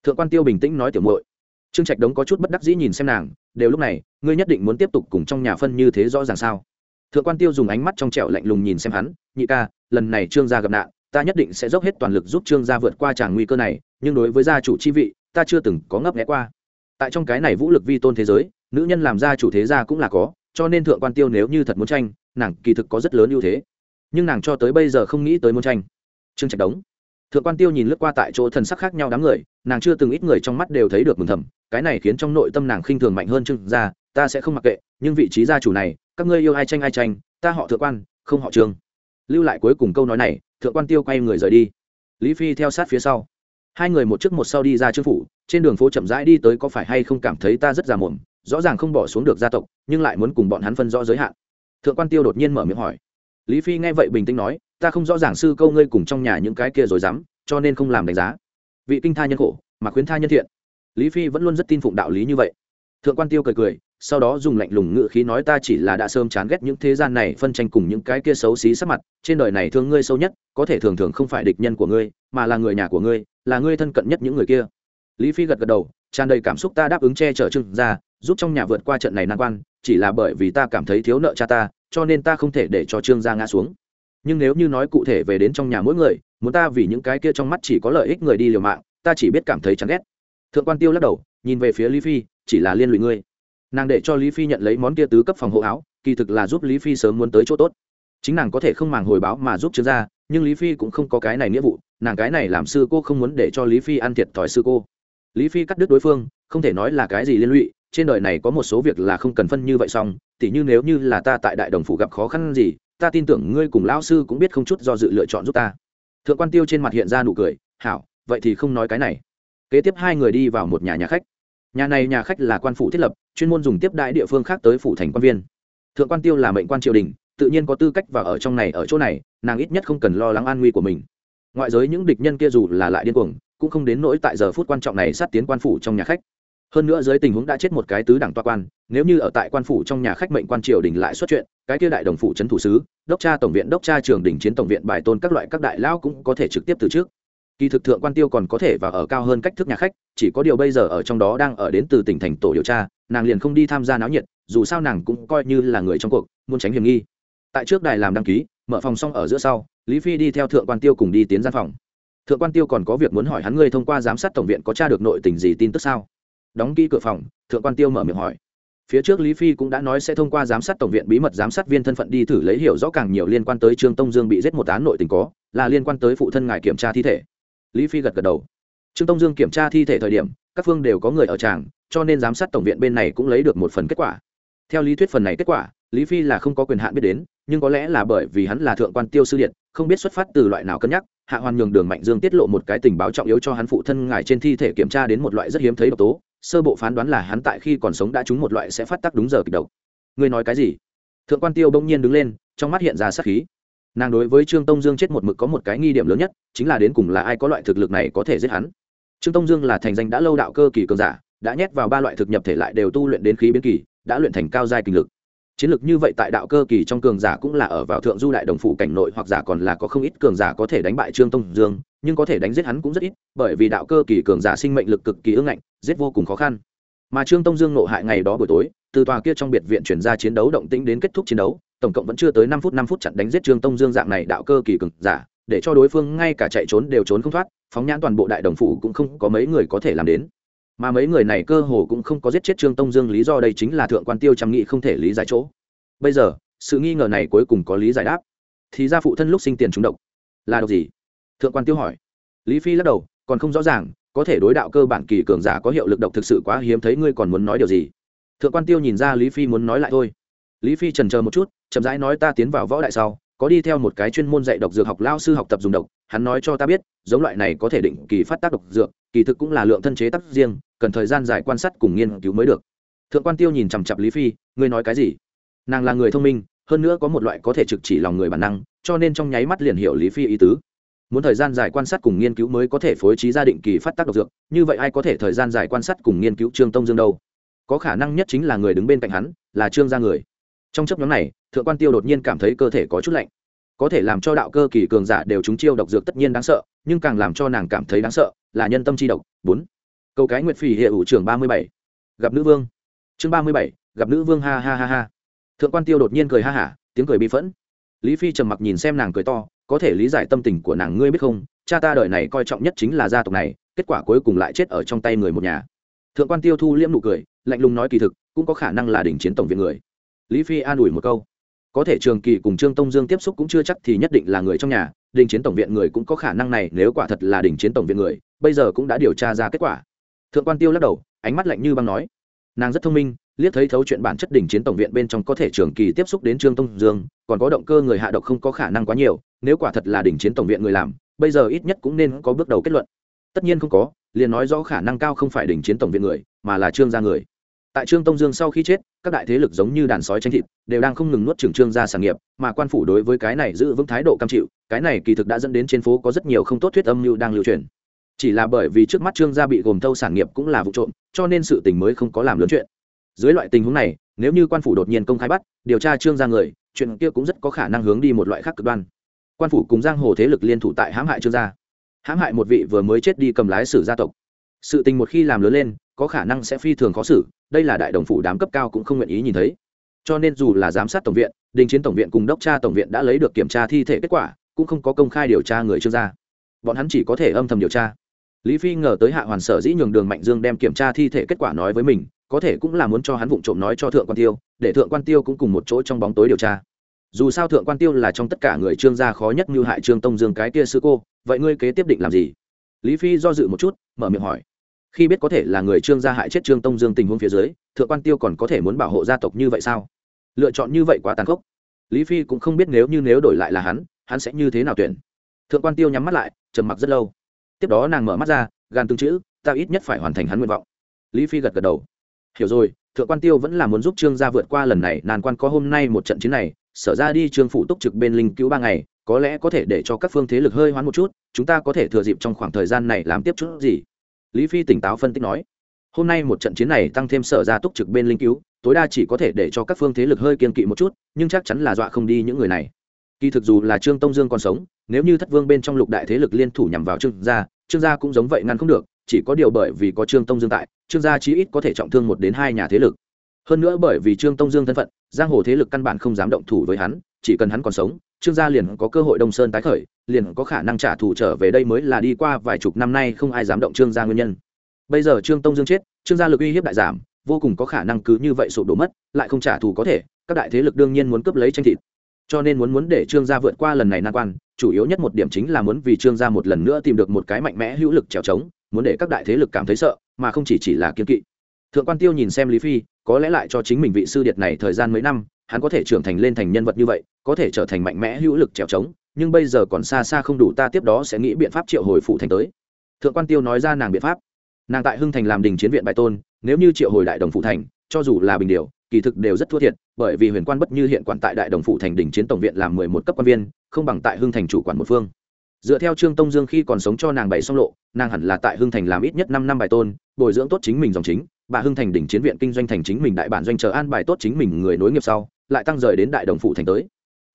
Speaker 1: Thượng quan tiêu bình tĩnh nói tiểu muội. Trương trạch đống có chút bất đắc dĩ nhìn xem nàng, đều lúc này, ngươi nhất định muốn tiếp tục cùng trong nhà phân như thế rõ ràng sao? Thượng quan tiêu dùng ánh mắt trong trẻo lạnh lùng nhìn xem hắn, nhị ca, lần này trương gia gặp nạn, ta nhất định sẽ dốc hết toàn lực giúp trương gia vượt qua tràng nguy cơ này, nhưng đối với gia chủ chi vị ta chưa từng có ngấp nghé qua. Tại trong cái này vũ lực vi tôn thế giới, nữ nhân làm gia chủ thế gia cũng là có, cho nên thượng quan tiêu nếu như thật muốn tranh, nàng kỳ thực có rất lớn ưu thế. Nhưng nàng cho tới bây giờ không nghĩ tới muốn tranh. Trương trạch đống. Thượng quan tiêu nhìn lướt qua tại chỗ thần sắc khác nhau đám người, nàng chưa từng ít người trong mắt đều thấy được mừng thầm, cái này khiến trong nội tâm nàng khinh thường mạnh hơn trương gia, ta sẽ không mặc kệ, nhưng vị trí gia chủ này, các ngươi yêu ai tranh ai tranh, ta họ thượng quan, không họ trương. Lưu lại cuối cùng câu nói này, thượng quan tiêu quay người rời đi. Lý phi theo sát phía sau hai người một trước một sau đi ra trương phủ, trên đường phố chậm rãi đi tới có phải hay không cảm thấy ta rất già mồm rõ ràng không bỏ xuống được gia tộc, nhưng lại muốn cùng bọn hắn phân rõ giới hạn. Thượng quan tiêu đột nhiên mở miệng hỏi. Lý phi nghe vậy bình tĩnh nói, ta không rõ ràng sư câu ngươi cùng trong nhà những cái kia rồi dám, cho nên không làm đánh giá. Vị kinh tha nhân khổ, mà khuyến tha nhân thiện. Lý phi vẫn luôn rất tin phụng đạo lý như vậy. Thượng quan tiêu cười cười sau đó dùng lạnh lùng ngự khí nói ta chỉ là đã sớm chán ghét những thế gian này phân tranh cùng những cái kia xấu xí sắc mặt, trên đời này thương ngươi sâu nhất, có thể thường thường không phải địch nhân của ngươi, mà là người nhà của ngươi, là ngươi thân cận nhất những người kia. Lý phi gật gật đầu, tràn đầy cảm xúc ta đáp ứng che chở Trương ra giúp trong nhà vượt qua trận này nan quan, chỉ là bởi vì ta cảm thấy thiếu nợ cha ta, cho nên ta không thể để cho trương gia ngã xuống. Nhưng nếu như nói cụ thể về đến trong nhà mỗi người, muốn ta vì những cái kia trong mắt chỉ có lợi ích người đi liều mạng, ta chỉ biết cảm thấy chán ghét. Thượng quan tiêu lắc đầu, nhìn về phía lý phi, chỉ là liên lụy ngươi nàng để cho lý phi nhận lấy món kia tứ cấp phòng hộ áo, kỳ thực là giúp lý phi sớm muốn tới chỗ tốt. Chính nàng có thể không màng hồi báo mà giúp trương gia, nhưng lý phi cũng không có cái này nghĩa vụ, nàng cái này làm sư cô không muốn để cho lý phi ăn thiệt thòi sư cô. Lý phi cắt đứt đối phương, không thể nói là cái gì liên lụy, trên đời này có một số việc là không cần phân như vậy xong, tỉ như nếu như là ta tại đại đồng phủ gặp khó khăn gì, ta tin tưởng ngươi cùng lão sư cũng biết không chút do dự lựa chọn giúp ta. Thượng quan tiêu trên mặt hiện ra nụ cười, hảo, vậy thì không nói cái này. Kế tiếp hai người đi vào một nhà nhà khách nhà này nhà khách là quan phủ thiết lập, chuyên môn dùng tiếp đại địa phương khác tới phủ thành quan viên. Thượng quan tiêu là mệnh quan triều đình, tự nhiên có tư cách và ở trong này, ở chỗ này, nàng ít nhất không cần lo lắng an nguy của mình. Ngoại giới những địch nhân kia dù là lại điên cuồng, cũng không đến nỗi tại giờ phút quan trọng này sát tiến quan phủ trong nhà khách. Hơn nữa dưới tình huống đã chết một cái tứ đẳng toa quan, nếu như ở tại quan phủ trong nhà khách mệnh quan triều đình lại xuất chuyện, cái kia đại đồng phủ trấn thủ sứ, đốc tra tổng viện, đốc tra trường đình chiến tổng viện bài tôn các loại các đại lao cũng có thể trực tiếp từ trước kỳ thực thượng quan tiêu còn có thể và ở cao hơn cách thức nhà khách, chỉ có điều bây giờ ở trong đó đang ở đến từ tỉnh thành tổ điều tra, nàng liền không đi tham gia náo nhiệt, dù sao nàng cũng coi như là người trong cuộc, muốn tránh hiểm nghi. Tại trước đài làm đăng ký, mở phòng xong ở giữa sau, lý phi đi theo thượng quan tiêu cùng đi tiến gian phòng. Thượng quan tiêu còn có việc muốn hỏi hắn ngươi thông qua giám sát tổng viện có tra được nội tình gì tin tức sao? Đóng kỹ cửa phòng, thượng quan tiêu mở miệng hỏi. Phía trước lý phi cũng đã nói sẽ thông qua giám sát tổng viện bí mật giám sát viên thân phận đi thử lấy hiểu rõ càng nhiều liên quan tới trương tông dương bị giết một án nội tình có, là liên quan tới phụ thân ngài kiểm tra thi thể lý phi gật gật đầu. Trương tông dương kiểm tra thi thể thời điểm, các phương đều có người ở tràng, cho nên giám sát tổng viện bên này cũng lấy được một phần kết quả. Theo lý thuyết phần này kết quả, lý phi là không có quyền hạn biết đến, nhưng có lẽ là bởi vì hắn là thượng quan tiêu sư điện, không biết xuất phát từ loại nào cân nhắc, hạ hoàn nhường đường mạnh dương tiết lộ một cái tình báo trọng yếu cho hắn phụ thân ngài trên thi thể kiểm tra đến một loại rất hiếm thấy độc tố, sơ bộ phán đoán là hắn tại khi còn sống đã trúng một loại sẽ phát tác đúng giờ kịch độc. Ngươi nói cái gì? Thượng quan tiêu bỗng nhiên đứng lên, trong mắt hiện ra sắc khí nàng đối với trương tông dương chết một mực có một cái nghi điểm lớn nhất chính là đến cùng là ai có loại thực lực này có thể giết hắn trương tông dương là thành danh đã lâu đạo cơ kỳ cường giả đã nhét vào ba loại thực nhập thể lại đều tu luyện đến khí biến kỳ đã luyện thành cao giai kinh lực chiến lược như vậy tại đạo cơ kỳ trong cường giả cũng là ở vào thượng du đại đồng phủ cảnh nội hoặc giả còn là có không ít cường giả có thể đánh bại trương tông dương nhưng có thể đánh giết hắn cũng rất ít bởi vì đạo cơ kỳ cường giả sinh mệnh lực cực kỳ ưng ngạnh giết vô cùng khó khăn mà trương tông dương nộ hại ngày đó buổi tối từ tòa kia trong biệt viện chuyển ra chiến đấu động tĩnh đến kết thúc chiến đấu tổng cộng vẫn chưa tới năm phút năm phút chặn đánh giết trương tông dương dạng này đạo cơ kỳ cường giả, để cho đối phương ngay cả chạy trốn đều trốn không thoát, phóng nhãn toàn bộ đại đồng phủ cũng không có mấy người có thể làm đến. Mà mấy người này cơ hồ cũng không có giết chết trương tông dương, lý do đây chính là thượng quan tiêu trăm nghị không thể lý giải chỗ. Bây giờ, sự nghi ngờ này cuối cùng có lý giải đáp. Thì ra phụ thân lúc sinh tiền trúng độc. Là độc gì? Thượng quan tiêu hỏi. Lý phi lắc đầu, còn không rõ ràng, có thể đối đạo cơ bản kỳ cường giả có hiệu lực độc thực sự quá hiếm, thấy ngươi còn muốn nói điều gì? Thượng quan tiêu nhìn ra lý phi muốn nói lại thôi lý phi trần chờ một chút, chậm rãi nói ta tiến vào võ đại sau, có đi theo một cái chuyên môn dạy độc dược học lao sư học tập dùng độc, hắn nói cho ta biết, giống loại này có thể định kỳ phát tác độc dược, kỳ thực cũng là lượng thân chế tác riêng, cần thời gian dài quan sát cùng nghiên cứu mới được. Thượng quan tiêu nhìn chằm chặp lý phi, ngươi nói cái gì? Nàng là người thông minh, hơn nữa có một loại có thể trực chỉ lòng người bản năng, cho nên trong nháy mắt liền hiểu lý phi ý tứ. Muốn thời gian dài quan sát cùng nghiên cứu mới có thể phối trí ra định kỳ phát tác độc dược, như vậy ai có thể thời gian dài quan sát cùng nghiên cứu trương tông dương đâu? Có khả năng nhất chính là người đứng bên cạnh hắn, là trương gia người trong chấp nhóm này, thượng quan tiêu đột nhiên cảm thấy cơ thể có chút lạnh. Có thể làm cho đạo cơ kỳ cường giả đều chúng chiêu độc dược tất nhiên đáng sợ, nhưng càng làm cho nàng cảm thấy đáng sợ là nhân tâm chi độc. Bốn. Câu cái nguyệt phỉ hệ ủ trưởng ba mươi bảy. Gặp nữ vương. Chương ba mươi bảy, gặp nữ vương ha ha ha ha. Thượng quan tiêu đột nhiên cười ha hả, tiếng cười bị phẫn. Lý phi trầm mặc nhìn xem nàng cười to, có thể lý giải tâm tình của nàng ngươi biết không? Cha ta đời này coi trọng nhất chính là gia tộc này, kết quả cuối cùng lại chết ở trong tay người một nhà. Thượng quan tiêu thu liễm nụ cười, lạnh lùng nói kỳ thực, cũng có khả năng là đỉnh chiến tổng viện người lý phi an ủi một câu. Có thể trường kỳ cùng trương tông dương tiếp xúc cũng chưa chắc thì nhất định là người trong nhà, đình chiến tổng viện người cũng có khả năng này, nếu quả thật là đình chiến tổng viện người, bây giờ cũng đã điều tra ra kết quả. Thượng quan tiêu lắc đầu, ánh mắt lạnh như băng nói. Nàng rất thông minh, liếc thấy thấu chuyện bản chất đỉnh chiến tổng viện bên trong có thể trường kỳ tiếp xúc đến trương tông dương, còn có động cơ người hạ độc không có khả năng quá nhiều, nếu quả thật là đỉnh chiến tổng viện người làm, bây giờ ít nhất cũng nên có bước đầu kết luận. Tất nhiên không có, liền nói rõ khả năng cao không phải đỉnh chiến tổng viện người, mà là trương gia người tại trương tông dương sau khi chết, các đại thế lực giống như đàn sói tranh thịt, đều đang không ngừng nuốt trừng trương gia sản nghiệp, mà quan phủ đối với cái này giữ vững thái độ cam chịu, cái này kỳ thực đã dẫn đến trên phố có rất nhiều không tốt thuyết âm mưu đang lưu truyền. Chỉ là bởi vì trước mắt trương gia bị gồm thâu sản nghiệp cũng là vụ trộm, cho nên sự tình mới không có làm lớn chuyện. Dưới loại tình huống này, nếu như quan phủ đột nhiên công khai bắt, điều tra trương gia người, chuyện kia cũng rất có khả năng hướng đi một loại khác cực đoan. Quan phủ cùng giang hồ thế lực liên thủ tại hãm hại trương gia. Hãm hại một vị vừa mới chết đi cầm lái sử gia tộc. Sự tình một khi làm lớn lên, có khả năng sẽ phi thường khó xử đây là đại đồng phủ đám cấp cao cũng không nguyện ý nhìn thấy. Cho nên dù là giám sát tổng viện, đình chiến tổng viện cùng đốc tra tổng viện đã lấy được kiểm tra thi thể kết quả, cũng không có công khai điều tra người trương gia bọn hắn chỉ có thể âm thầm điều tra. Lý phi ngờ tới hạ hoàn sở dĩ nhường đường mạnh dương đem kiểm tra thi thể kết quả nói với mình, có thể cũng là muốn cho hắn vụng trộm nói cho thượng quan tiêu, để thượng quan tiêu cũng cùng một chỗ trong bóng tối điều tra. Dù sao thượng quan tiêu là trong tất cả người trương gia khó nhất như hại trương tông dương cái kia sư cô, vậy ngươi kế tiếp định làm gì? Lý phi do dự một chút, mở miệng hỏi khi biết có thể là người trương gia hại chết trương tông dương tình huống phía dưới, thượng quan tiêu còn có thể muốn bảo hộ gia tộc như vậy sao? Lựa chọn như vậy quá tàn khốc. Lý phi cũng không biết nếu như nếu đổi lại là hắn hắn sẽ như thế nào tuyển. Thượng quan tiêu nhắm mắt lại, trầm mặc rất lâu. Tiếp đó nàng mở mắt ra, gan tương chữ, ta ít nhất phải hoàn thành hắn nguyện vọng. Lý phi gật gật đầu. Hiểu rồi, thượng quan tiêu vẫn là muốn giúp trương gia vượt qua lần này, nàn quan có hôm nay một trận chiến này, sở ra đi trương phụ túc trực bên linh cứu ba ngày, có lẽ có thể để cho các phương thế lực hơi hoán một chút, chúng ta có thể thừa dịp trong khoảng thời gian này làm tiếp chút gì lý phi tỉnh táo phân tích nói, hôm nay một trận chiến này tăng thêm sở ra túc trực bên linh cứu, tối đa chỉ có thể để cho các phương thế lực hơi kiên kỵ một chút, nhưng chắc chắn là dọa không đi những người này. Kỳ thực dù là trương tông dương còn sống, nếu như thất vương bên trong lục đại thế lực liên thủ nhằm vào trương gia trương gia cũng giống vậy ngăn không được, chỉ có điều bởi vì có trương tông dương tại, trương gia chí ít có thể trọng thương một đến hai nhà thế lực. Hơn nữa bởi vì trương tông dương thân phận, giang hồ thế lực căn bản không dám động thủ với hắn, chỉ cần hắn còn sống, trương gia liền có cơ hội đông sơn tái khởi liền có khả năng trả thù trở về đây mới là đi qua vài chục năm nay không ai dám động trương gia nguyên nhân. Bây giờ trương tông dương chết, trương gia lực uy hiếp đại giảm, vô cùng có khả năng cứ như vậy sụp đổ mất, lại không trả thù có thể, các đại thế lực đương nhiên muốn cướp lấy tranh thịt. Cho nên muốn muốn để trương gia vượt qua lần này nan quan, chủ yếu nhất một điểm chính là muốn vì trương gia một lần nữa tìm được một cái mạnh mẽ hữu lực trèo trống, muốn để các đại thế lực cảm thấy sợ, mà không chỉ chỉ là kiên kỵ. Thượng quan tiêu nhìn xem lý phi, có lẽ lại cho chính mình vị sư điệt này thời gian mấy năm, hắn có thể trưởng thành lên thành nhân vật như vậy, có thể trở thành mạnh mẽ hữu lực trèo trống nhưng bây giờ còn xa xa không đủ, ta tiếp đó sẽ nghĩ biện pháp triệu hồi phụ thành tới. Thượng quan tiêu nói ra nàng biện pháp. Nàng tại hưng thành làm đình chiến viện bại tôn, nếu như triệu hồi đại đồng phụ thành, cho dù là bình điều, kỳ thực đều rất thua thiệt, bởi vì huyền quan bất như hiện quản tại đại đồng phụ thành đình chiến tổng viện làm mười một cấp quan viên, không bằng tại hưng thành chủ quản một phương. Dựa theo trương tông dương khi còn sống cho nàng bảy song lộ, nàng hẳn là tại hưng thành làm ít nhất năm năm bài tôn, bồi dưỡng tốt chính mình dòng chính, bà hưng thành đỉnh chiến viện kinh doanh thành chính mình đại bản doanh chờ an bài tốt chính mình người nối nghiệp sau, lại tăng rời đến đại đồng phụ thành tới.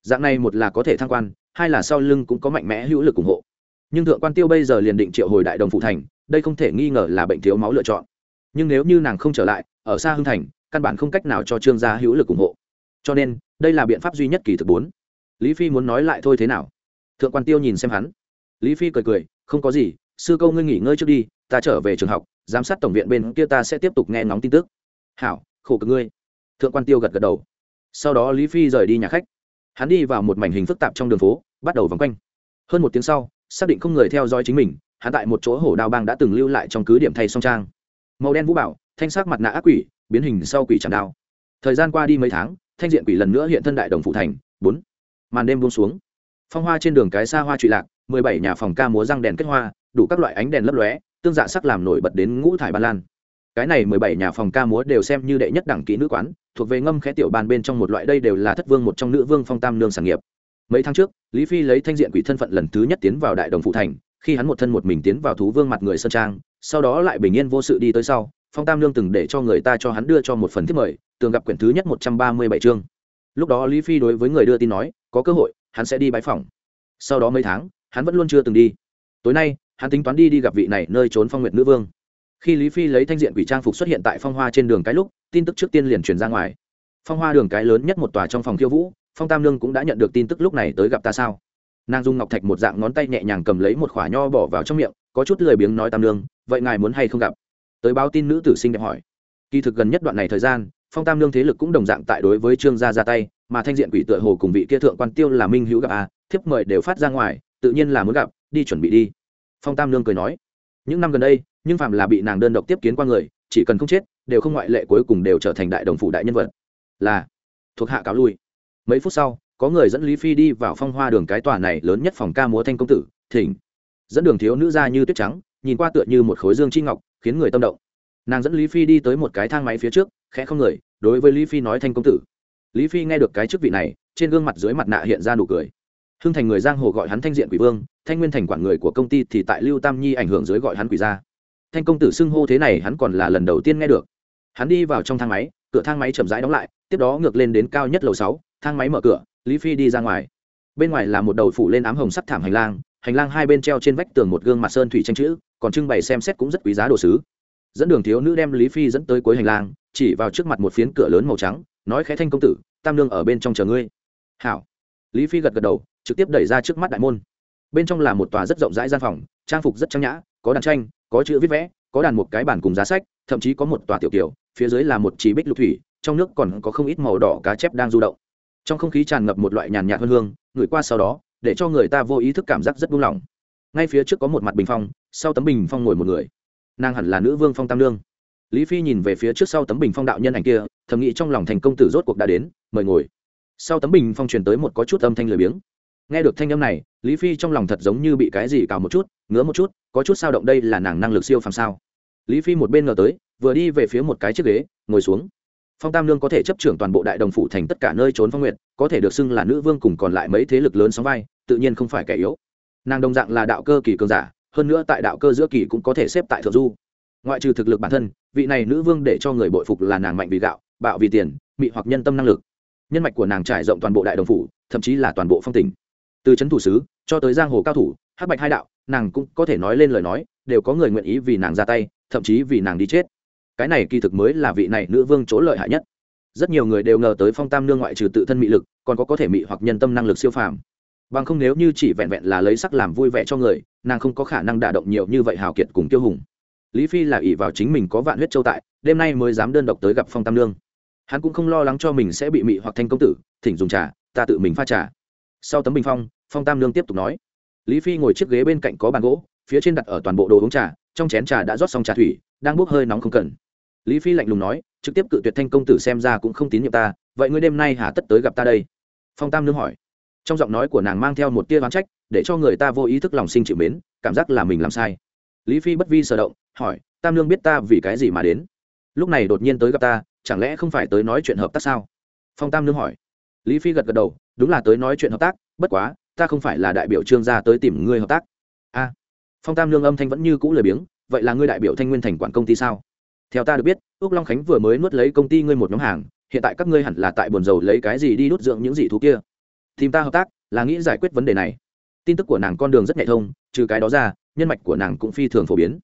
Speaker 1: Dạng này một là có thể thăng quan hai là sau lưng cũng có mạnh mẽ hữu lực ủng hộ. Nhưng thượng quan tiêu bây giờ liền định triệu hồi đại đồng phụ thành, đây không thể nghi ngờ là bệnh thiếu máu lựa chọn. Nhưng nếu như nàng không trở lại, ở xa hưng thành, căn bản không cách nào cho trương gia hữu lực ủng hộ. Cho nên, đây là biện pháp duy nhất kỳ thực bốn. Lý phi muốn nói lại thôi thế nào? Thượng quan tiêu nhìn xem hắn. Lý phi cười cười, không có gì, sư câu ngươi nghỉ ngơi trước đi, ta trở về trường học, giám sát tổng viện bên kia ta sẽ tiếp tục nghe ngóng tin tức. Hảo, khổ cực ngươi. Thượng quan tiêu gật gật đầu. Sau đó lý phi rời đi nhà khách hắn đi vào một mảnh hình phức tạp trong đường phố, bắt đầu vòng quanh. Hơn một tiếng sau, xác định không người theo dõi chính mình, hắn tại một chỗ hổ đao bang đã từng lưu lại trong cứ điểm thay song trang. Màu đen vũ bảo, thanh sắc mặt nạ ác quỷ, biến hình sau quỷ chẳng đao. Thời gian qua đi mấy tháng, thanh diện quỷ lần nữa hiện thân đại đồng phụ thành, bốn. Màn đêm buông xuống. Phong hoa trên đường cái xa hoa trụy lạc, mười bảy nhà phòng ca múa răng đèn kết hoa, đủ các loại ánh đèn lấp lóe, tương dạ sắc làm nổi bật đến ngũ thải ba lan cái này mười bảy nhà phòng ca múa đều xem như đệ nhất đẳng kỹ nữ quán, thuộc về ngâm khẽ tiểu ban bên trong một loại đây đều là thất vương một trong nữ vương phong tam nương sản nghiệp. Mấy tháng trước, lý phi lấy thanh diện quỷ thân phận lần thứ nhất tiến vào đại đồng phụ thành, khi hắn một thân một mình tiến vào thú vương mặt người sơn trang, sau đó lại bình yên vô sự đi tới sau, phong tam nương từng để cho người ta cho hắn đưa cho một phần thiết mời, tường gặp quyển thứ nhất một trăm ba mươi bảy chương. Lúc đó lý phi đối với người đưa tin nói, có cơ hội, hắn sẽ đi bãi phòng sau đó mấy tháng, hắn vẫn luôn chưa từng đi. Tối nay, hắn tính toán đi đi gặp vị này nơi trốn phong nguyệt nữ vương khi lý phi lấy thanh diện quỷ trang phục xuất hiện tại phong hoa trên đường cái lúc, tin tức trước tiên liền truyền ra ngoài. Phong hoa đường cái lớn nhất một tòa trong phòng khiêu vũ, phong tam lương cũng đã nhận được tin tức lúc này tới gặp ta sao? Nàng dung ngọc thạch một dạng ngón tay nhẹ nhàng cầm lấy một khoả nho bỏ vào trong miệng, có chút lười biếng nói tam lương vậy ngài muốn hay không gặp? Tới báo tin nữ tử sinh đẹp hỏi. Kỳ thực gần nhất đoạn này thời gian, phong tam lương thế lực cũng đồng dạng tại đối với trương gia ra tay, mà thanh diện quỷ tựa hồ cùng vị kia thượng quan tiêu là minh hữu gặp a thiếp mời đều phát ra ngoài, tự nhiên là muốn gặp, đi chuẩn bị đi. Phong tam lương cười nói. Những năm gần đây nhưng phạm là bị nàng đơn độc tiếp kiến qua người, chỉ cần không chết, đều không ngoại lệ cuối cùng đều trở thành đại đồng phủ đại nhân vật. Là, thuộc hạ cáo lui. Mấy phút sau, có người dẫn lý phi đi vào phong hoa đường cái tòa này lớn nhất phòng ca múa thanh công tử, thỉnh. Dẫn đường thiếu nữ ra như tuyết trắng, nhìn qua tựa như một khối dương chi ngọc, khiến người tâm động. Nàng dẫn lý phi đi tới một cái thang máy phía trước, khẽ không người, đối với lý phi nói thanh công tử. Lý phi nghe được cái chức vị này, trên gương mặt dưới mặt nạ hiện ra nụ cười. Hưng thành người giang hồ gọi hắn thanh diện quỷ vương, thanh nguyên thành quản người của công ty thì tại lưu tam nhi ảnh hưởng dưới gọi hắn quỷ ra thanh công tử xưng hô thế này hắn còn là lần đầu tiên nghe được. Hắn đi vào trong thang máy, cửa thang máy chậm rãi đóng lại, tiếp đó ngược lên đến cao nhất lầu sáu, thang máy mở cửa, lý phi đi ra ngoài. Bên ngoài là một đầu phủ lên ám hồng sắc thảm hành lang hành lang hai bên treo trên vách tường một gương mặt sơn thủy tranh chữ, còn trưng bày xem xét cũng rất quý giá đồ sứ. Dẫn đường thiếu nữ đem lý phi dẫn tới cuối hành lang, chỉ vào trước mặt một phiến cửa lớn màu trắng, nói khẽ thanh công tử, tam lương ở bên trong chờ ngươi. Hảo. Lý phi gật gật đầu, trực tiếp đẩy ra trước mắt đại môn. Bên trong là một tòa rất rộng rãi gian phòng, trang phục rất trang nhã, có đàn tranh có chữ viết vẽ, có đàn một cái bản cùng giá sách, thậm chí có một tòa tiểu kiểu phía dưới là một chỉ bích lục thủy, trong nước còn có không ít màu đỏ cá chép đang du động. Trong không khí tràn ngập một loại nhàn nhạt hơn hương ngửi qua sau đó, để cho người ta vô ý thức cảm giác rất buông lỏng. Ngay phía trước có một mặt bình phong, sau tấm bình phong ngồi một người. Nàng hẳn là nữ vương phong tam lương. Lý phi nhìn về phía trước sau tấm bình phong đạo nhân ảnh kia, thầm nghĩ trong lòng thành công tử rốt cuộc đã đến, mời ngồi. Sau tấm bình phong truyền tới một có chút âm thanh lười biếng. Nghe được thanh âm này lý phi trong lòng thật giống như bị cái gì cào một chút, ngứa một chút, có chút sao động đây là nàng năng lực siêu phàm sao? Lý phi một bên ngờ tới, vừa đi về phía một cái chiếc ghế, ngồi xuống. Phong tam lương có thể chấp trưởng toàn bộ đại đồng phủ thành tất cả nơi trốn phong nguyện có thể được xưng là nữ vương cùng còn lại mấy thế lực lớn sóng vai, tự nhiên không phải kẻ yếu. Nàng đồng dạng là đạo cơ kỳ cường giả, hơn nữa tại đạo cơ giữa kỳ cũng có thể xếp tại thượng du. Ngoại trừ thực lực bản thân, vị này nữ vương để cho người bội phục là nàng mạnh vì gạo, bạo vì tiền, mị hoặc nhân tâm năng lực. Nhân mạch của nàng trải rộng toàn bộ đại đồng phủ, thậm chí là toàn bộ phong tỉnh từ c thủ sứ cho tới giang hồ cao thủ, hắc bạch hai đạo, nàng cũng có thể nói lên lời nói, đều có người nguyện ý vì nàng ra tay, thậm chí vì nàng đi chết. Cái này kỳ thực mới là vị này nữ vương chỗ lợi hại nhất. Rất nhiều người đều ngờ tới phong tam nương ngoại trừ tự thân mị lực, còn có có thể mị hoặc nhân tâm năng lực siêu phàm. Bằng không nếu như chỉ vẹn vẹn là lấy sắc làm vui vẻ cho người, nàng không có khả năng đả động nhiều như vậy hào kiệt cùng tiêu hùng. Lý phi là ỷ vào chính mình có vạn huyết châu tại, đêm nay mới dám đơn độc tới gặp phong tam nương. Hắn cũng không lo lắng cho mình sẽ bị mị hoặc thanh công tử, thỉnh dùng trà, ta tự mình pha trà. Sau tấm bình phong phong tam nương tiếp tục nói. Lý phi ngồi chiếc ghế bên cạnh có bàn gỗ, phía trên đặt ở toàn bộ đồ uống trà, trong chén trà đã rót xong trà thủy, đang bốc hơi nóng không cần. Lý phi lạnh lùng nói, trực tiếp cự tuyệt thanh công tử xem ra cũng không tín nhiệm ta, vậy ngươi đêm nay hà tất tới gặp ta đây? Phong tam nương hỏi. Trong giọng nói của nàng mang theo một tia ván trách, để cho người ta vô ý thức lòng sinh chịu mến, cảm giác là mình làm sai. Lý phi bất vi sở động, hỏi, tam nương biết ta vì cái gì mà đến? Lúc này đột nhiên tới gặp ta, chẳng lẽ không phải tới nói chuyện hợp tác sao? Phong tam nương hỏi. Lý phi gật gật đầu, đúng là tới nói chuyện hợp tác, bất quá ta không phải là đại biểu trương gia tới tìm ngươi hợp tác. A, phong tam lương âm thanh vẫn như cũ lời biếng, vậy là ngươi đại biểu thanh nguyên thành quản công ty sao? Theo ta được biết ước long khánh vừa mới nuốt lấy công ty ngươi một nhóm hàng, hiện tại các ngươi hẳn là tại buồn dầu lấy cái gì đi đốt dưỡng những gì thú kia. Tìm ta hợp tác là nghĩ giải quyết vấn đề này. Tin tức của nàng con đường rất nhạy thông, trừ cái đó ra, nhân mạch của nàng cũng phi thường phổ biến.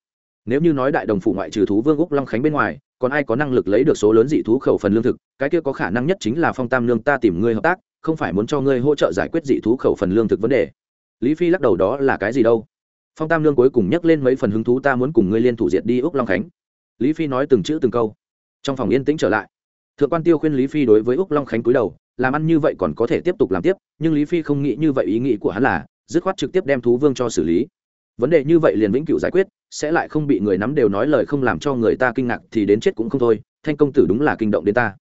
Speaker 1: Nếu như nói đại đồng phủ ngoại trừ thú vương úc long khánh bên ngoài, còn ai có năng lực lấy được số lớn dị thú khẩu phần lương thực, cái kia có khả năng nhất chính là phong tam lương ta tìm ngươi hợp tác không phải muốn cho ngươi hỗ trợ giải quyết dị thú khẩu phần lương thực vấn đề. Lý phi lắc đầu đó là cái gì đâu? Phong tam lương cuối cùng nhắc lên mấy phần hứng thú ta muốn cùng ngươi liên thủ diệt đi úc long khánh. Lý phi nói từng chữ từng câu. Trong phòng yên tĩnh trở lại. Thượng quan tiêu khuyên lý phi đối với úc long khánh cúi đầu, làm ăn như vậy còn có thể tiếp tục làm tiếp, nhưng lý phi không nghĩ như vậy, ý nghĩ của hắn là, dứt khoát trực tiếp đem thú vương cho xử lý. Vấn đề như vậy liền vĩnh cửu giải quyết, sẽ lại không bị người nắm đều nói lời không làm cho người ta kinh ngạc thì đến chết cũng không thôi, thanh công tử đúng là kinh động đến ta.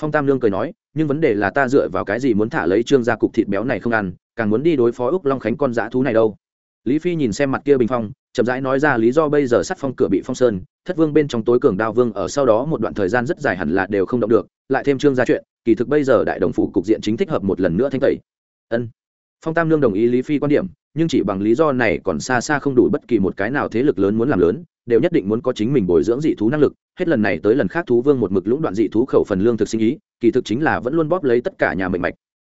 Speaker 1: Phong tam lương cười nói nhưng vấn đề là ta dựa vào cái gì muốn thả lấy trương gia cục thịt béo này không ăn, càng muốn đi đối phó úc long khánh con dã thú này đâu. Lý phi nhìn xem mặt kia bình phong, chậm rãi nói ra lý do bây giờ sắt phong cửa bị phong sơn, thất vương bên trong tối cường đao vương ở sau đó một đoạn thời gian rất dài hẳn là đều không động được, lại thêm trương gia chuyện, kỳ thực bây giờ đại đồng phủ cục diện chính thích hợp một lần nữa thanh tẩy. Ân. Phong tam lương đồng ý lý phi quan điểm, nhưng chỉ bằng lý do này còn xa xa không đủ bất kỳ một cái nào thế lực lớn muốn làm lớn đều nhất định muốn có chính mình bồi dưỡng dị thú năng lực, hết lần này tới lần khác thú vương một mực lũng đoạn dị thú khẩu phần lương thực sinh ý, kỳ thực chính là vẫn luôn bóp lấy tất cả nhà mệnh mạch.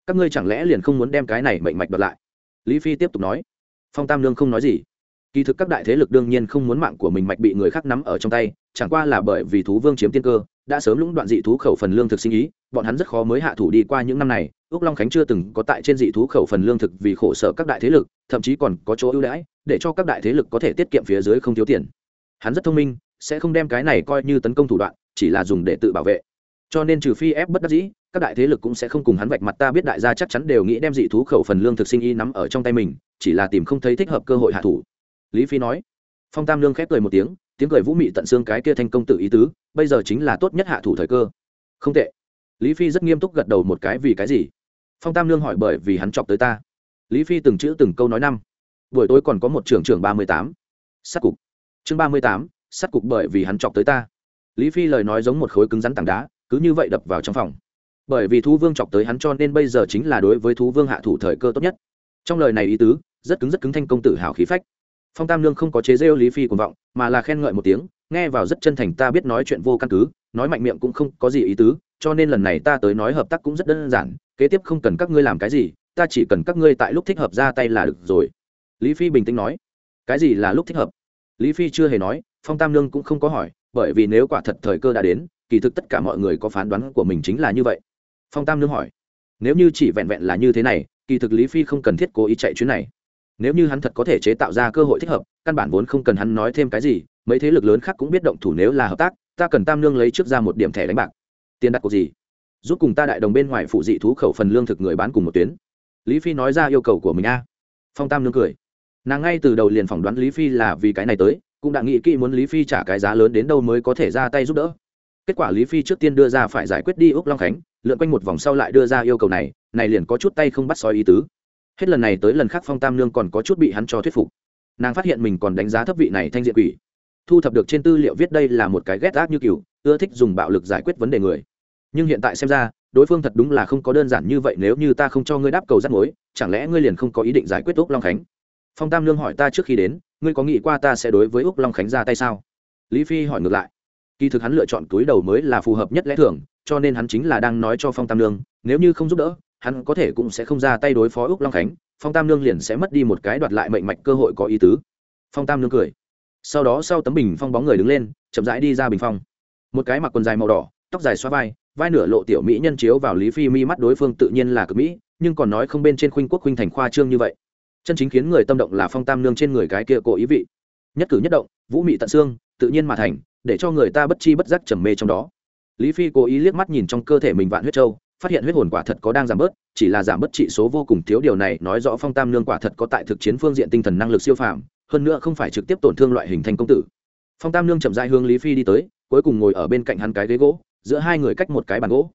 Speaker 1: Các ngươi chẳng lẽ liền không muốn đem cái này mệnh mạch đoạt lại? Lý phi tiếp tục nói. Phong tam lương không nói gì. Kỳ thực các đại thế lực đương nhiên không muốn mạng của mình mạch bị người khác nắm ở trong tay, chẳng qua là bởi vì thú vương chiếm tiên cơ, đã sớm lũng đoạn dị thú khẩu phần lương thực sinh ý, bọn hắn rất khó mới hạ thủ đi qua những năm này. Ước long khánh chưa từng có tại trên dị thú khẩu phần lương thực vì khổ sở các đại thế lực, thậm chí còn có chỗ ưu đãi, để cho các đại thế lực có thể tiết kiệm phía dưới không thiếu tiền hắn rất thông minh, sẽ không đem cái này coi như tấn công thủ đoạn, chỉ là dùng để tự bảo vệ. Cho nên trừ phi ép bất đắc dĩ, các đại thế lực cũng sẽ không cùng hắn vạch mặt, ta biết đại gia chắc chắn đều nghĩ đem dị thú khẩu phần lương thực sinh y nắm ở trong tay mình, chỉ là tìm không thấy thích hợp cơ hội hạ thủ. Lý phi nói. Phong tam lương khép cười một tiếng tiếng cười vũ mị tận xương cái kia thành công tự ý tứ, bây giờ chính là tốt nhất hạ thủ thời cơ. Không tệ. Lý phi rất nghiêm túc gật đầu một cái vì cái gì? Phong tam lương hỏi bởi vì hắn chọc tới ta. Lý phi từng chữ từng câu nói năm. Buổi tối còn có một trưởng trưởng ba mươi tám. Sát cục chương ba mươi tám, sắt cục bởi vì hắn chọc tới ta. Lý phi lời nói giống một khối cứng rắn tảng đá, cứ như vậy đập vào trong phòng. Bởi vì thú vương chọc tới hắn cho nên bây giờ chính là đối với thú vương hạ thủ thời cơ tốt nhất. Trong lời này ý tứ, rất cứng rất cứng thanh công tử hào khí phách. Phong tam lương không có chế rêu lý phi cuồng vọng, mà là khen ngợi một tiếng, nghe vào rất chân thành ta biết nói chuyện vô căn cứ, nói mạnh miệng cũng không có gì ý tứ, cho nên lần này ta tới nói hợp tác cũng rất đơn giản, kế tiếp không cần các ngươi làm cái gì, ta chỉ cần các ngươi tại lúc thích hợp ra tay là được rồi. Lý phi bình tĩnh nói. Cái gì là lúc thích hợp? Lý phi chưa hề nói, phong tam lương cũng không có hỏi, bởi vì nếu quả thật thời cơ đã đến, kỳ thực tất cả mọi người có phán đoán của mình chính là như vậy. Phong tam lương hỏi, nếu như chỉ vẹn vẹn là như thế này, kỳ thực lý phi không cần thiết cố ý chạy chuyến này. Nếu như hắn thật có thể chế tạo ra cơ hội thích hợp, căn bản vốn không cần hắn nói thêm cái gì, mấy thế lực lớn khác cũng biết động thủ nếu là hợp tác, ta cần tam nương lấy trước ra một điểm thẻ đánh bạc. Tiền đặt cuộc gì? Giúp cùng ta đại đồng bên ngoài phụ dị thú khẩu phần lương thực người bán cùng một tuyến. Lý phi nói ra yêu cầu của mình a. Phong tam nương cười nàng ngay từ đầu liền phỏng đoán lý phi là vì cái này tới, cũng đã nghĩ kỹ muốn lý phi trả cái giá lớn đến đâu mới có thể ra tay giúp đỡ. Kết quả lý phi trước tiên đưa ra phải giải quyết đi úc long khánh, lượn quanh một vòng sau lại đưa ra yêu cầu này này liền có chút tay không bắt soi ý tứ. Hết lần này tới lần khác phong tam nương còn có chút bị hắn cho thuyết phục. Nàng phát hiện mình còn đánh giá thấp vị này thanh diện quỷ. Thu thập được trên tư liệu viết đây là một cái ghét ác như kiểu, ưa thích dùng bạo lực giải quyết vấn đề người. Nhưng hiện tại xem ra, đối phương thật đúng là không có đơn giản như vậy nếu như ta không cho ngươi đáp cầu rắt mối, chẳng lẽ ngươi liền không có ý định giải quyết úc long khánh? Phong tam lương hỏi ta trước khi đến, ngươi có nghĩ qua ta sẽ đối với úc long khánh ra tay sao? Lý phi hỏi ngược lại. Kỳ thực hắn lựa chọn túi đầu mới là phù hợp nhất lẽ thường, cho nên hắn chính là đang nói cho phong tam lương nếu như không giúp đỡ, hắn có thể cũng sẽ không ra tay đối phó úc long khánh, phong tam lương liền sẽ mất đi một cái đoạt lại mệnh mạch cơ hội có ý tứ. Phong tam lương cười. Sau đó sau tấm bình phong bóng người đứng lên, chậm rãi đi ra bình phong. Một cái mặc quần dài màu đỏ, tóc dài xoa vai vai nửa lộ tiểu mỹ nhân chiếu vào lý phi mi mắt đối phương tự nhiên là cực mỹ, nhưng còn nói không bên trên khuynh quốc khuynh thành khoa trương như vậy chân chính khiến người tâm động là phong tam nương trên người cái kia cổ ý vị. Nhất cử nhất động, vũ mị tận xương, tự nhiên mà thành, để cho người ta bất chi bất giác trầm mê trong đó. Lý phi cố ý liếc mắt nhìn trong cơ thể mình vạn huyết châu, phát hiện huyết hồn quả thật có đang giảm bớt, chỉ là giảm bớt trị số vô cùng thiếu điều này nói rõ phong tam nương quả thật có tại thực chiến phương diện tinh thần năng lực siêu phàm, hơn nữa không phải trực tiếp tổn thương loại hình thành công tử. Phong tam nương chậm dại hướng lý phi đi tới, cuối cùng ngồi ở bên cạnh hắn cái ghế gỗ, giữa hai người cách một cái bàn gỗ.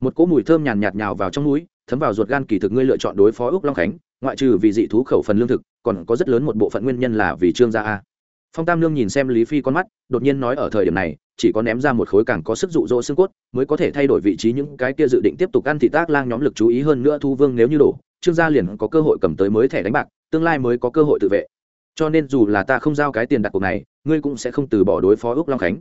Speaker 1: Một cỗ mùi thơm nhàn nhạt nhào vào trong núi thấm vào ruột gan kỳ thực ngươi lựa chọn đối phó úc long khánh, ngoại trừ vì dị thú khẩu phần lương thực, còn có rất lớn một bộ phận nguyên nhân là vì trương gia a. Phong tam lương nhìn xem lý phi con mắt, đột nhiên nói ở thời điểm này, chỉ có ném ra một khối càng có sức dụ dỗ xương cốt, mới có thể thay đổi vị trí những cái kia dự định tiếp tục ăn thị tác lang nhóm lực chú ý hơn nữa thu vương nếu như đổ, trương gia liền có cơ hội cầm tới mới thẻ đánh bạc, tương lai mới có cơ hội tự vệ. Cho nên dù là ta không giao cái tiền đặt cuộc này, ngươi cũng sẽ không từ bỏ đối phó ước long khánh.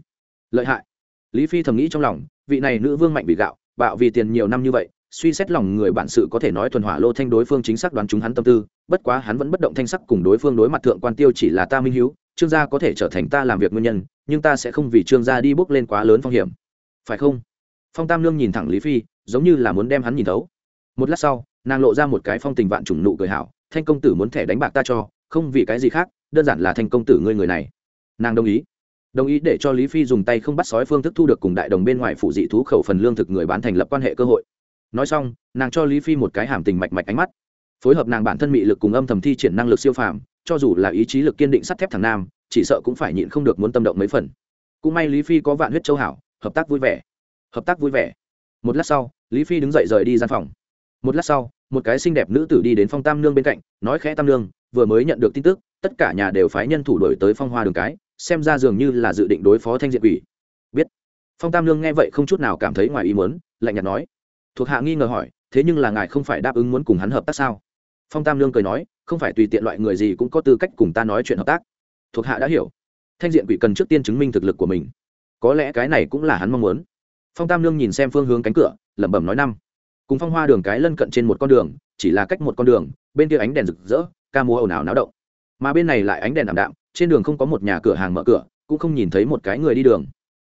Speaker 1: Lợi hại. Lý phi thầm nghĩ trong lòng, vị này nữ vương mạnh vì gạo, bạo vì tiền nhiều năm như vậy suy xét lòng người bản sự có thể nói thuần hỏa lô thanh đối phương chính xác đoán chúng hắn tâm tư, bất quá hắn vẫn bất động thanh sắc cùng đối phương đối mặt thượng quan tiêu chỉ là ta minh hiếu, trương gia có thể trở thành ta làm việc nguyên nhân, nhưng ta sẽ không vì trương gia đi bước lên quá lớn phong hiểm. Phải không? Phong tam lương nhìn thẳng lý phi, giống như là muốn đem hắn nhìn thấu. Một lát sau, nàng lộ ra một cái phong tình vạn trùng nụ cười hảo, thanh công tử muốn thẻ đánh bạc ta cho, không vì cái gì khác, đơn giản là thanh công tử ngươi người này. Nàng đồng ý. Đồng ý để cho lý phi dùng tay không bắt sói phương thức thu được cùng đại đồng bên ngoài phụ dị thú khẩu phần lương thực người bán thành lập quan hệ cơ hội nói xong, nàng cho lý phi một cái hàm tình mạch mạch ánh mắt. Phối hợp nàng bản thân mị lực cùng âm thầm thi triển năng lực siêu phàm, cho dù là ý chí lực kiên định sắt thép thằng nam, chỉ sợ cũng phải nhịn không được muốn tâm động mấy phần. Cũng may lý phi có vạn huyết châu hảo, hợp tác vui vẻ. Hợp tác vui vẻ. Một lát sau, lý phi đứng dậy rời đi gian phòng. Một lát sau, một cái xinh đẹp nữ tử đi đến phong tam nương bên cạnh, nói khẽ tam nương, vừa mới nhận được tin tức, tất cả nhà đều phái nhân thủ đổi tới phong hoa đường cái, xem ra dường như là dự định đối phó thanh diện quỷ. Biết. Phong tam Nương nghe vậy không chút nào cảm thấy ngoài ý muốn, lạnh nhạt nói thuộc hạ nghi ngờ hỏi, thế nhưng là ngài không phải đáp ứng muốn cùng hắn hợp tác sao? Phong tam lương cười nói, không phải tùy tiện loại người gì cũng có tư cách cùng ta nói chuyện hợp tác. Thuộc hạ đã hiểu. Thanh diện quỷ cần trước tiên chứng minh thực lực của mình. Có lẽ cái này cũng là hắn mong muốn. Phong tam lương nhìn xem phương hướng cánh cửa, lẩm bẩm nói năm. Cùng phong hoa đường cái lân cận trên một con đường, chỉ là cách một con đường, bên kia ánh đèn rực rỡ, ca múa ồn ào náo động. Mà bên này lại ánh đèn ảm đạm, trên đường không có một nhà cửa hàng mở cửa, cũng không nhìn thấy một cái người đi đường.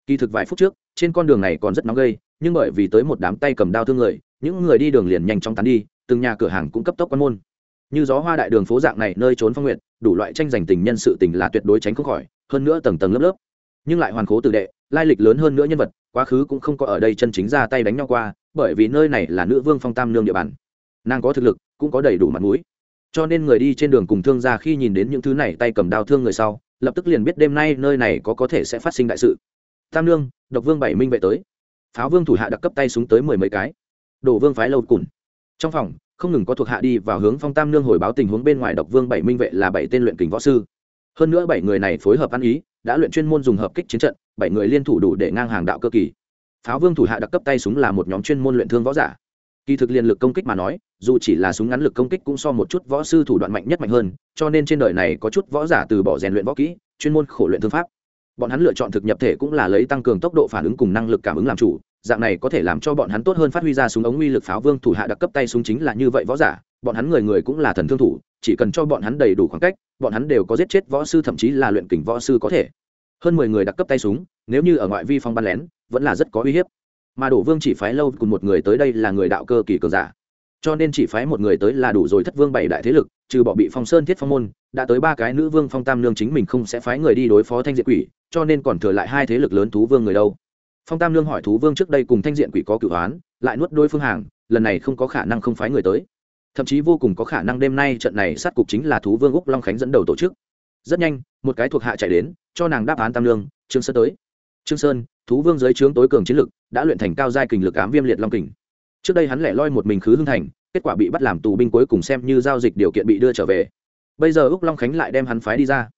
Speaker 1: Kỳ thực vài phút trước, trên con đường này còn rất nóng gây nhưng bởi vì tới một đám tay cầm đao thương người những người đi đường liền nhanh chóng tán đi từng nhà cửa hàng cũng cấp tốc quan môn. Như gió hoa đại đường phố dạng này nơi trốn phong nguyện đủ loại tranh giành tình nhân sự tình là tuyệt đối tránh không khỏi hơn nữa tầng tầng lớp lớp. Nhưng lại hoàn cố tự đệ lai lịch lớn hơn nữa nhân vật quá khứ cũng không có ở đây chân chính ra tay đánh nhau qua bởi vì nơi này là nữ vương phong tam nương địa bàn. Nàng có thực lực cũng có đầy đủ mặt mũi. Cho nên người đi trên đường cùng thương gia khi nhìn đến những thứ này tay cầm đao thương người sau lập tức liền biết đêm nay nơi này có có thể sẽ phát sinh đại sự. Tam nương, độc vương bảy minh vệ tới pháo vương thủ hạ đặc cấp tay súng tới mười mấy cái. Đổ vương phái lâu cùn. Trong phòng, không ngừng có thuộc hạ đi vào hướng phong tam nương hồi báo tình huống bên ngoài độc vương bảy minh vệ là bảy tên luyện kình võ sư. Hơn nữa bảy người này phối hợp ăn ý, đã luyện chuyên môn dùng hợp kích chiến trận, bảy người liên thủ đủ để ngang hàng đạo cơ kỳ. Pháo vương thủ hạ đặc cấp tay súng là một nhóm chuyên môn luyện thương võ giả. Kỳ thực liên lực công kích mà nói, dù chỉ là súng ngắn lực công kích cũng so một chút võ sư thủ đoạn mạnh nhất mạnh hơn, cho nên trên đời này có chút võ giả từ bỏ rèn luyện võ kỹ, chuyên môn khổ luyện thương pháp bọn hắn lựa chọn thực nhập thể cũng là lấy tăng cường tốc độ phản ứng cùng năng lực cảm ứng làm chủ, dạng này có thể làm cho bọn hắn tốt hơn phát huy ra súng ống uy lực pháo vương thủ hạ đặc cấp tay súng chính là như vậy võ giả, bọn hắn người người cũng là thần thương thủ, chỉ cần cho bọn hắn đầy đủ khoảng cách, bọn hắn đều có giết chết võ sư thậm chí là luyện kình võ sư có thể. Hơn mười người đặc cấp tay súng, nếu như ở ngoại vi phong bắn lén, vẫn là rất có uy hiếp. Mà đổ vương chỉ phái lâu cùng một người tới đây là người đạo cơ kỳ cường giả. Cho nên chỉ phái một người tới là đủ rồi thất vương bảy đại thế lực, trừ bỏ bị phong sơn thiết phong môn, đã tới ba cái nữ vương phong tam nương chính mình không sẽ phái người đi đối phó thanh diệt quỷ cho nên còn thừa lại hai thế lực lớn thú vương người đâu. Phong tam Lương hỏi thú vương trước đây cùng thanh diện quỷ có cửu hoán, lại nuốt đôi phương hàng, lần này không có khả năng không phái người tới. Thậm chí vô cùng có khả năng đêm nay trận này sát cục chính là thú vương úc long khánh dẫn đầu tổ chức. Rất nhanh, một cái thuộc hạ chạy đến, cho nàng đáp án tam lương trương sơn tới. Trương sơn, thú vương giới trướng tối cường chiến lực, đã luyện thành cao giai kình lực ám viêm liệt long kình. Trước đây hắn lẻ loi một mình khứ hưng thành, kết quả bị bắt làm tù binh cuối cùng xem như giao dịch điều kiện bị đưa trở về. Bây giờ úc long khánh lại đem hắn phái đi ra.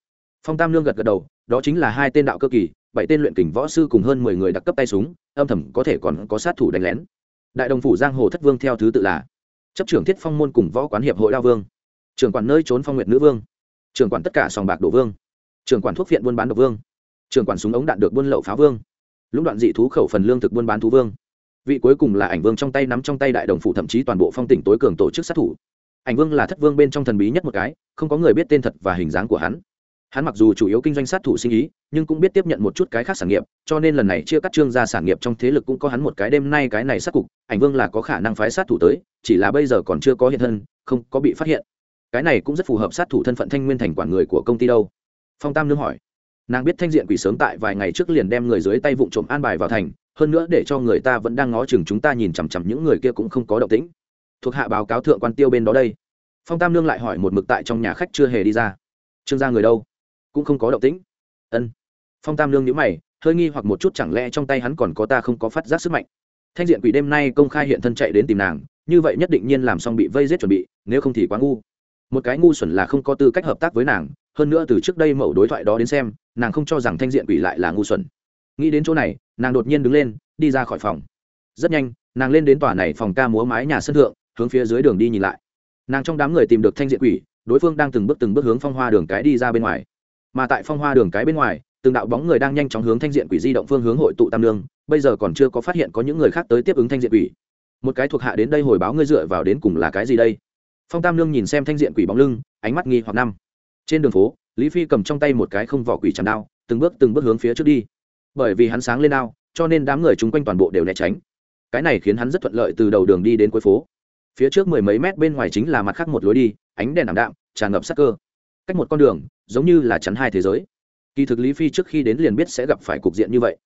Speaker 1: Phong tam lương gật gật đầu đó chính là hai tên đạo cơ kỳ, bảy tên luyện kình võ sư cùng hơn mười người đặc cấp tay súng, âm thầm có thể còn có sát thủ đánh lén. Đại đồng phủ giang hồ thất vương theo thứ tự là chấp trưởng thiết phong môn cùng võ quán hiệp hội đao vương, trưởng quản nơi trốn phong nguyện nữ vương, trưởng quản tất cả sòng bạc đổ vương, trưởng quản thuốc viện buôn bán độc vương, trưởng quản súng ống đạn được buôn lậu phá vương, lũng đoạn dị thú khẩu phần lương thực buôn bán thú vương. Vị cuối cùng là ảnh vương trong tay nắm trong tay đại đồng phủ thậm chí toàn bộ phong tỉnh tối cường tổ chức sát thủ. Ảnh vương là thất vương bên trong thần bí nhất một cái, không có người biết tên thật và hình dáng của hắn hắn mặc dù chủ yếu kinh doanh sát thủ sinh ý, nhưng cũng biết tiếp nhận một chút cái khác sản nghiệp, cho nên lần này chia cắt trương ra sản nghiệp trong thế lực cũng có hắn một cái đêm nay cái này sát cục, ảnh vương là có khả năng phái sát thủ tới, chỉ là bây giờ còn chưa có hiện thân, không có bị phát hiện. Cái này cũng rất phù hợp sát thủ thân phận thanh nguyên thành quản người của công ty đâu. Phong tam nương hỏi. Nàng biết thanh diện quỷ sớm tại vài ngày trước liền đem người dưới tay vụ trộm an bài vào thành, hơn nữa để cho người ta vẫn đang ngó chừng chúng ta nhìn chằm chằm những người kia cũng không có động tĩnh. Thuộc hạ báo cáo thượng quan tiêu bên đó đây. Phong tam nương lại hỏi một mực tại trong nhà khách chưa hề đi ra. Trương gia người đâu? Cũng không có động tĩnh. Ân. Phong tam lương nhíu mày, hơi nghi hoặc một chút chẳng lẽ trong tay hắn còn có ta không có phát giác sức mạnh. Thanh diện quỷ đêm nay công khai hiện thân chạy đến tìm nàng, như vậy nhất định nhiên làm xong bị vây giết chuẩn bị, nếu không thì quá ngu. Một cái ngu xuẩn là không có tư cách hợp tác với nàng, hơn nữa từ trước đây mẫu đối thoại đó đến xem, nàng không cho rằng thanh diện quỷ lại là ngu xuẩn. Nghĩ đến chỗ này, nàng đột nhiên đứng lên, đi ra khỏi phòng. Rất nhanh, nàng lên đến tòa này phòng ca múa mái nhà sân thượng, hướng phía dưới đường đi nhìn lại. Nàng trong đám người tìm được thanh diện quỷ, đối phương đang từng bước từng bước hướng phong hoa đường cái đi ra bên ngoài mà tại phong hoa đường cái bên ngoài, từng đạo bóng người đang nhanh chóng hướng thanh diện quỷ di động phương hướng hội tụ tam lương, bây giờ còn chưa có phát hiện có những người khác tới tiếp ứng thanh diện quỷ. Một cái thuộc hạ đến đây hồi báo ngươi dựa vào đến cùng là cái gì đây? Phong tam lương nhìn xem thanh diện quỷ bóng lưng, ánh mắt nghi hoặc năm. Trên đường phố, lý phi cầm trong tay một cái không vỏ quỷ chạm đao, từng bước từng bước hướng phía trước đi. Bởi vì hắn sáng lên đao, cho nên đám người chung quanh toàn bộ đều né tránh. Cái này khiến hắn rất thuận lợi từ đầu đường đi đến cuối phố. Phía trước mười mấy mét bên ngoài chính là mặt khác một lối đi, ánh đèn ảm đạm, tràn ngập sắc cơ cách một con đường, giống như là chắn hai thế giới. Kỳ thực lý phi trước khi đến liền biết sẽ gặp phải cục diện như vậy.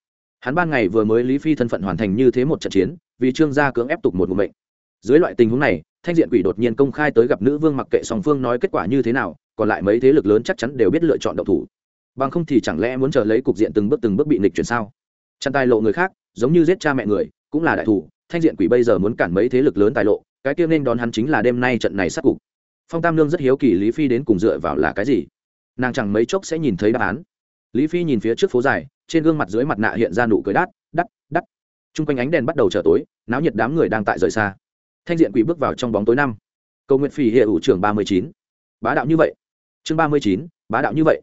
Speaker 1: Hắn ban ngày vừa mới lý phi thân phận hoàn thành như thế một trận chiến, vì trương gia cưỡng ép tục một mục mệnh. Dưới loại tình huống này, thanh diện quỷ đột nhiên công khai tới gặp nữ vương mặc kệ song phương nói kết quả như thế nào, còn lại mấy thế lực lớn chắc chắn đều biết lựa chọn độc thủ. Bằng không thì chẳng lẽ muốn chờ lấy cục diện từng bước từng bước bị nịch chuyển sao? Chăn tài lộ người khác, giống như giết cha mẹ người, cũng là đại thủ. Thanh diện quỷ bây giờ muốn cản mấy thế lực lớn tài lộ, cái kia nên đón hắn chính là đêm nay trận này sát cục phong tam lương rất hiếu kỳ lý phi đến cùng dựa vào là cái gì. Nàng chẳng mấy chốc sẽ nhìn thấy đáp án. Lý phi nhìn phía trước phố dài, trên gương mặt dưới mặt nạ hiện ra nụ cười đắt đắt đắt. T r u n g quanh ánh đèn bắt đầu trở tối, náo nhiệt đám người đang tại rời xa. Thanh diện quỷ bước vào trong bóng tối năm. Cầu nguyện phỉ hệ ủ trưởng ba mươi chín. Bá đạo như vậy. Chương ba mươi chín, bá đạo như vậy.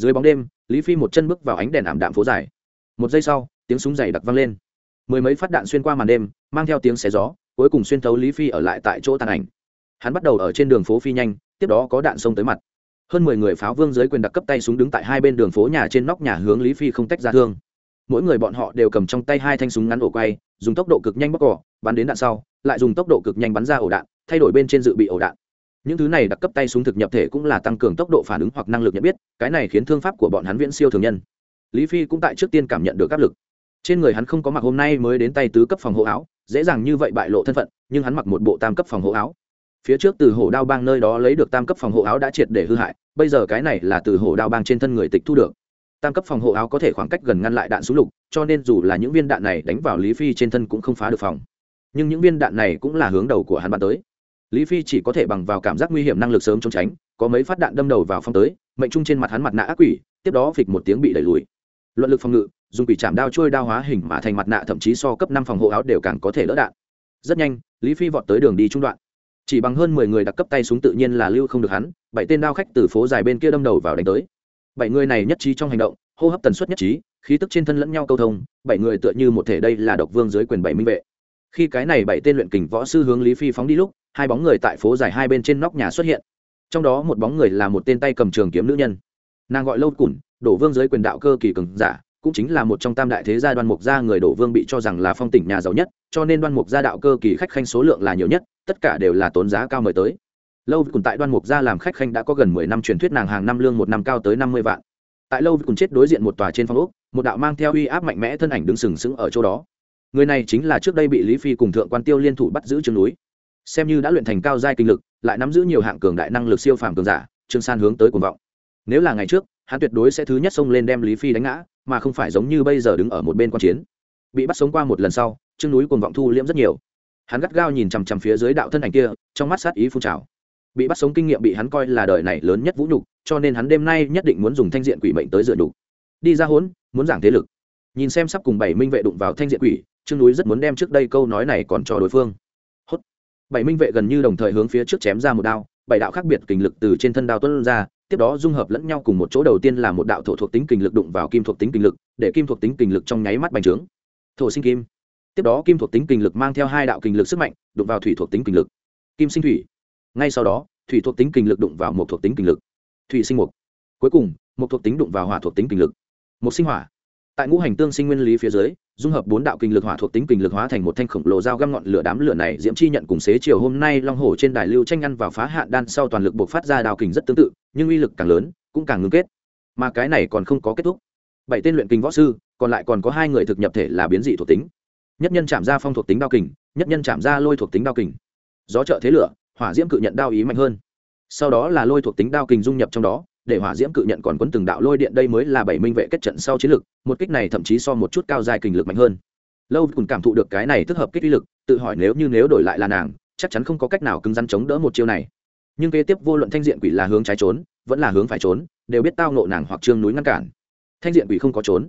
Speaker 1: Dưới bóng đêm, lý phi một chân bước vào ánh đèn ảm đạm phố dài. Một giây sau, tiếng súng dày đặc vang lên. Mười mấy phát đạn xuyên qua màn đêm, mang theo tiếng xé gió, cuối cùng xuyên thấu lý phi ở lại tại chỗ tàn ảnh hắn bắt đầu ở trên đường phố phi nhanh, tiếp đó có đạn sông tới mặt. Hơn mười người pháo vương dưới quyền đặc cấp tay súng đứng tại hai bên đường phố nhà trên nóc nhà hướng lý phi không tách ra thương. Mỗi người bọn họ đều cầm trong tay hai thanh súng ngắn ổ quay, dùng tốc độ cực nhanh bóc cỏ bắn đến đạn sau, lại dùng tốc độ cực nhanh bắn ra ổ đạn, thay đổi bên trên dự bị ổ đạn. Những thứ này đặc cấp tay súng thực nhập thể cũng là tăng cường tốc độ phản ứng hoặc năng lực nhận biết, cái này khiến thương pháp của bọn hắn viễn siêu thường nhân. Lý phi cũng tại trước tiên cảm nhận được áp lực. Trên người hắn không có mặc hôm nay mới đến tay tứ cấp phòng hộ áo, dễ dàng như vậy bại lộ thân phận, nhưng hắn mặc một bộ tam cấp phòng hộ áo phía trước từ hổ đao bang nơi đó lấy được tam cấp phòng hộ áo đã triệt để hư hại, bây giờ cái này là từ hổ đao bang trên thân người tịch thu được. Tam cấp phòng hộ áo có thể khoảng cách gần ngăn lại đạn súng lục, cho nên dù là những viên đạn này đánh vào lý phi trên thân cũng không phá được phòng. Nhưng những viên đạn này cũng là hướng đầu của hắn bắn tới. Lý phi chỉ có thể bằng vào cảm giác nguy hiểm năng lực sớm trốn tránh, có mấy phát đạn đâm đầu vào phong tới, mệnh trung trên mặt hắn mặt nạ ác quỷ, tiếp đó phịch một tiếng bị đẩy lùi. Luận lực phòng ngự, dùng quỷ chạm đao trôi đao hóa hình mà thành mặt nạ thậm chí so cấp năm phòng hộ áo đều càng có thể lỡ đạn. Rất nhanh, lý phi vọt tới đường đi trung đoạn chỉ bằng hơn mười người đặc cấp tay súng tự nhiên là lưu không được hắn, bảy tên đao khách từ phố dài bên kia đâm đầu vào đánh tới. Bảy người này nhất trí trong hành động, hô hấp tần suất nhất trí, khí tức trên thân lẫn nhau câu thông, bảy người tựa như một thể đây là độc vương dưới quyền bảy minh vệ. Khi cái này bảy tên luyện kình võ sư hướng lý phi phóng đi lúc, hai bóng người tại phố dài hai bên trên nóc nhà xuất hiện. Trong đó một bóng người là một tên tay cầm trường kiếm nữ nhân. Nàng gọi lâu cùn, đổ vương dưới quyền đạo cơ kỳ cường giả cũng chính là một trong tam đại thế gia đoan mục gia người đổ vương bị cho rằng là phong tỉnh nhà giàu nhất, cho nên đoan mục gia đạo cơ kỳ khách khanh số lượng là nhiều nhất, tất cả đều là tốn giá cao mời tới. Lâu vì cùng tại đoan mục gia làm khách khanh đã có gần mười năm truyền thuyết nàng hàng năm lương một năm cao tới năm mươi vạn. Tại lâu vì cùng chết đối diện một tòa trên phong ốc, một đạo mang theo uy áp mạnh mẽ thân ảnh đứng sừng sững ở chỗ đó. Người này chính là trước đây bị lý phi cùng thượng quan tiêu liên thủ bắt giữ trương núi. Xem như đã luyện thành cao giai kinh lực, lại nắm giữ nhiều hạng cường đại năng lực siêu phàm cường giả, trương san hướng tới cuồng vọng. Nếu là ngày trước hắn tuyệt đối sẽ thứ nhất xông lên đem lý phi đánh ngã, mà không phải giống như bây giờ đứng ở một bên quan chiến. Bị bắt sống qua một lần sau, trương núi cùng vọng thu liễm rất nhiều. Hắn gắt gao nhìn chằm chằm phía dưới đạo thân ảnh kia, trong mắt sát ý phun trào. Bị bắt sống kinh nghiệm bị hắn coi là đời này lớn nhất vũ nhục, cho nên hắn đêm nay nhất định muốn dùng thanh diện quỷ mệnh tới dựa nhục. Đi ra hốn, muốn giảng thế lực. Nhìn xem sắp cùng bảy minh vệ đụng vào thanh diện quỷ, trương núi rất muốn đem trước đây câu nói này còn cho đối phương. Hốt. Bảy minh vệ gần như đồng thời hướng phía trước chém ra một đao, bảy đạo khác biệt kình lực từ trên thân đao tuân ra tiếp đó dung hợp lẫn nhau cùng một chỗ, đầu tiên là một đạo thổ thuộc tính kình lực đụng vào kim thuộc tính kình lực, để kim thuộc tính kình lực trong nháy mắt bành trướng. Thổ sinh kim. Tiếp đó kim thuộc tính kình lực mang theo hai đạo kình lực sức mạnh, đụng vào thủy thuộc tính kình lực. Kim sinh thủy. Ngay sau đó, thủy thuộc tính kình lực đụng vào một thuộc tính kình lực. Thủy sinh mục. Cuối cùng, một thuộc tính đụng vào hỏa thuộc tính kình lực. Một sinh hỏa tại ngũ hành tương sinh nguyên lý phía dưới, dung hợp bốn đạo kinh lực hỏa thuộc tính kinh lực hóa thành một thanh khổng lồ dao găm ngọn lửa đám lửa này, diễm chi nhận cùng xế chiều hôm nay long hổ trên đài lưu tranh ăn vào phá hạn đan sau toàn lực buộc phát ra đao kình rất tương tự, nhưng uy lực càng lớn, cũng càng ngưng kết. Mà cái này còn không có kết thúc. Bảy tên luyện kinh võ sư, còn lại còn có hai người thực nhập thể là biến dị thuộc tính. Nhất nhân chạm ra phong thuộc tính đao kình nhất nhân chạm ra lôi thuộc tính đao kình gió trợ thế lửa, hỏa diễm cự nhận đao ý mạnh hơn. Sau đó là lôi thuộc tính đao kình dung nhập trong đó để hỏa diễm cự nhận còn quấn từng đạo lôi điện, đây mới là bảy minh vệ kết trận sau chiến lực một kích này thậm chí so một chút cao dài kình lực mạnh hơn. Lâu cùng cảm thụ được cái này tức hợp kích uy lực, tự hỏi nếu như nếu đổi lại là nàng, chắc chắn không có cách nào cứng rắn chống đỡ một chiêu này. Nhưng kế tiếp vô luận thanh diện quỷ là hướng trái trốn, vẫn là hướng phải trốn, đều biết tao nộ nàng hoặc trương núi ngăn cản. Thanh diện quỷ không có trốn.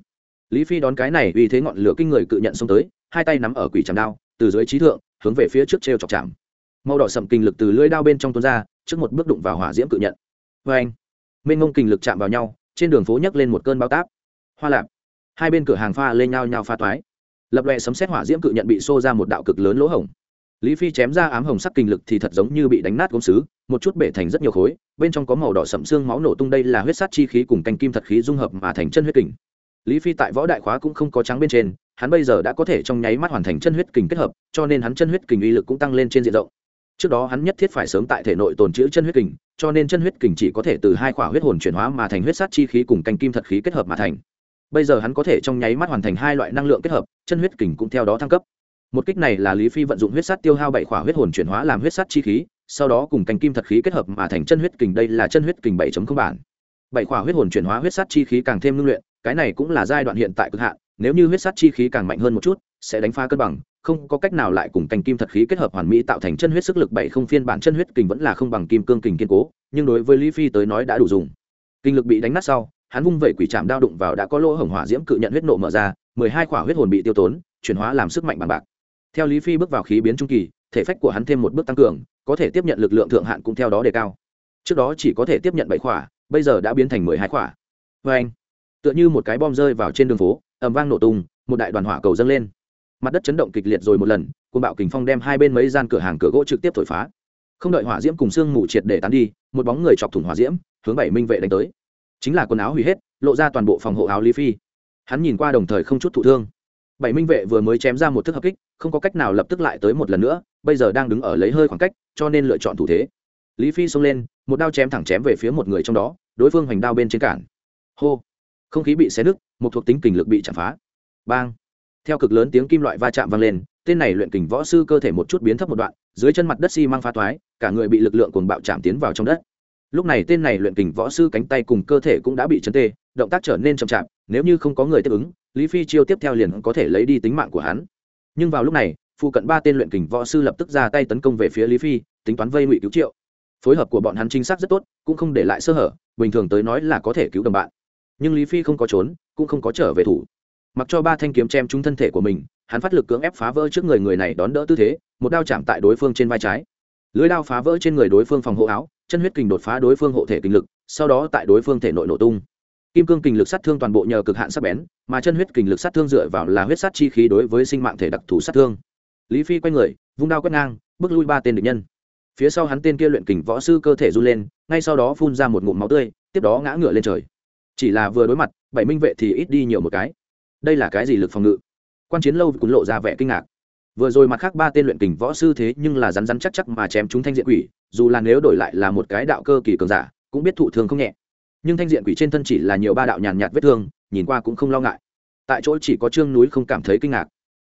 Speaker 1: Lý phi đón cái này vì thế ngọn lửa kinh người cự nhận xông tới, hai tay nắm ở quỷ chạm đao, từ dưới trí thượng, hướng về phía trước t chọc chạm. Màu đỏ sậm kinh lực từ lưỡi đao bên trong tuôn ra, trước một bước đụng vào hỏa diễm cự nhận. Vê anh mênh mông kình lực chạm vào nhau, trên đường phố nhấc lên một cơn bao táp. Hoa lạp. Hai bên cửa hàng pha lên nhau nhau pha toái. Lập lòe sấm xét hỏa diễm cự nhận bị xô ra một đạo cực lớn lỗ hổng. Lý phi chém ra ám hồng sắc kinh lực thì thật giống như bị đánh nát gốm xứ, một chút bể thành rất nhiều khối, bên trong có màu đỏ sậm xương máu nổ tung đây là huyết sát chi khí cùng canh kim thật khí dung hợp mà thành chân huyết kình. Lý phi tại võ đại khóa cũng không có trắng bên trên, hắn bây giờ đã có thể trong nháy mắt hoàn thành chân huyết kình kết hợp, cho nên hắn chân huyết kình uy lực cũng tăng lên trên diện rộng trước đó hắn nhất thiết phải sớm tại thể nội tồn trữ chân huyết kình, cho nên chân huyết kình chỉ có thể từ hai khỏa huyết hồn chuyển hóa mà thành huyết sát chi khí cùng canh kim thật khí kết hợp mà thành. Bây giờ hắn có thể trong nháy mắt hoàn thành hai loại năng lượng kết hợp, chân huyết kình cũng theo đó thăng cấp. Một kích này là lý phi vận dụng huyết sát tiêu hao bảy khỏa huyết hồn chuyển hóa làm huyết sát chi khí, sau đó cùng canh kim thật khí kết hợp mà thành chân huyết kình, đây là chân huyết kình bảy bản. Bảy khỏa huyết hồn chuyển hóa huyết sát chi khí càng thêm ngưng luyện, cái này cũng là giai đoạn hiện tại cực hạn, nếu như huyết sát chi khí càng mạnh hơn một chút, sẽ đánh phá cân bằng không có cách nào lại cùng cành kim thật khí kết hợp hoàn mỹ tạo thành chân huyết sức lực bảy không phiên bản chân huyết kình vẫn là không bằng kim cương kình kiên cố, nhưng đối với lý phi tới nói đã đủ dùng. Kinh lực bị đánh nát sau, hắn vung vẩy quỷ chạm đao đụng vào đã có lỗ hổng hỏa diễm cự nhận huyết nộ mở ra, mười hai khỏa huyết hồn bị tiêu tốn, chuyển hóa làm sức mạnh bằng bạc. Theo lý phi bước vào khí biến trung kỳ, thể phách của hắn thêm một bước tăng cường, có thể tiếp nhận lực lượng thượng hạn cũng theo đó đề cao. Trước đó chỉ có thể tiếp nhận bảy khỏa bây giờ đã biến thành mười hai khỏa vê anh tựa như một cái bom rơi vào trên đường phố ẩm vang nổ tung, một đại đoàn hỏa cầu dâng lên mặt đất chấn động kịch liệt rồi một lần côn bạo kình phong đem hai bên mấy gian cửa hàng cửa gỗ trực tiếp thổi phá. Không đợi hỏa diễm cùng xương mù triệt để tán đi, một bóng người chọc thủng hỏa diễm, hướng bảy minh vệ đánh tới. Chính là quần áo hủy hết, lộ ra toàn bộ phòng hộ áo lý phi. Hắn nhìn qua đồng thời không chút thụ thương. Bảy minh vệ vừa mới chém ra một thức hợp kích, không có cách nào lập tức lại tới một lần nữa, bây giờ đang đứng ở lấy hơi khoảng cách, cho nên lựa chọn thủ thế. Lý phi xông lên, một đao chém thẳng chém về phía một người trong đó, đối phương hoành đao bên trên cản. Hô! Không khí bị xé nứt, một thuộc tính kình lực bị chạm phá. Bang! Theo cực lớn tiếng kim loại va chạm vang lên, tên này luyện kình võ sư cơ thể một chút biến thấp một đoạn, dưới chân mặt đất xi măng phá thoái, cả người bị lực lượng cuồng bạo chạm tiến vào trong đất. Lúc này tên này luyện kình võ sư cánh tay cùng cơ thể cũng đã bị chấn tê, động tác trở nên chậm chạp, nếu như không có người tiếp ứng, lý phi chiêu tiếp theo liền có thể lấy đi tính mạng của hắn. Nhưng vào lúc này, phụ cận ba tên luyện kình võ sư lập tức ra tay tấn công về phía lý phi, tính toán vây ngụy cứu triệu. Phối hợp của bọn hắn chính xác rất tốt, cũng không để lại sơ hở, bình thường tới nói là có thể cứu đồng bạn. Nhưng lý phi không có trốn, cũng không có trở về thủ mặc cho ba thanh kiếm chém trúng thân thể của mình, hắn phát lực cưỡng ép phá vỡ trước người người này đón đỡ tư thế, một đao chạm tại đối phương trên vai trái. Lưới đao phá vỡ trên người đối phương phòng hộ áo, chân huyết kình đột phá đối phương hộ thể kình lực, sau đó tại đối phương thể nội nổ tung. Kim cương kình lực sát thương toàn bộ nhờ cực hạn sắc bén, mà chân huyết kình lực sát thương dựa vào là huyết sát chi khí đối với sinh mạng thể đặc thù sát thương. Lý phi quay người, vung đao quét ngang, bước lui ba tên địch nhân. Phía sau hắn tên kia luyện kình võ sư cơ thể run lên, ngay sau đó phun ra một ngụm máu tươi, tiếp đó ngã ngựa lên trời. Chỉ là vừa đối mặt, bảy minh vệ thì ít đi nhiều một cái đây là cái gì lực phòng ngự? Quan chiến lâu cũng lộ ra vẻ kinh ngạc. Vừa rồi mặt khác ba tên luyện kình võ sư thế nhưng là rắn rắn chắc chắc mà chém chúng thanh diện quỷ, dù là nếu đổi lại là một cái đạo cơ kỳ cường giả, cũng biết thụ thương không nhẹ. Nhưng thanh diện quỷ trên thân chỉ là nhiều ba đạo nhàn nhạt vết thương, nhìn qua cũng không lo ngại. Tại chỗ chỉ có trương núi không cảm thấy kinh ngạc.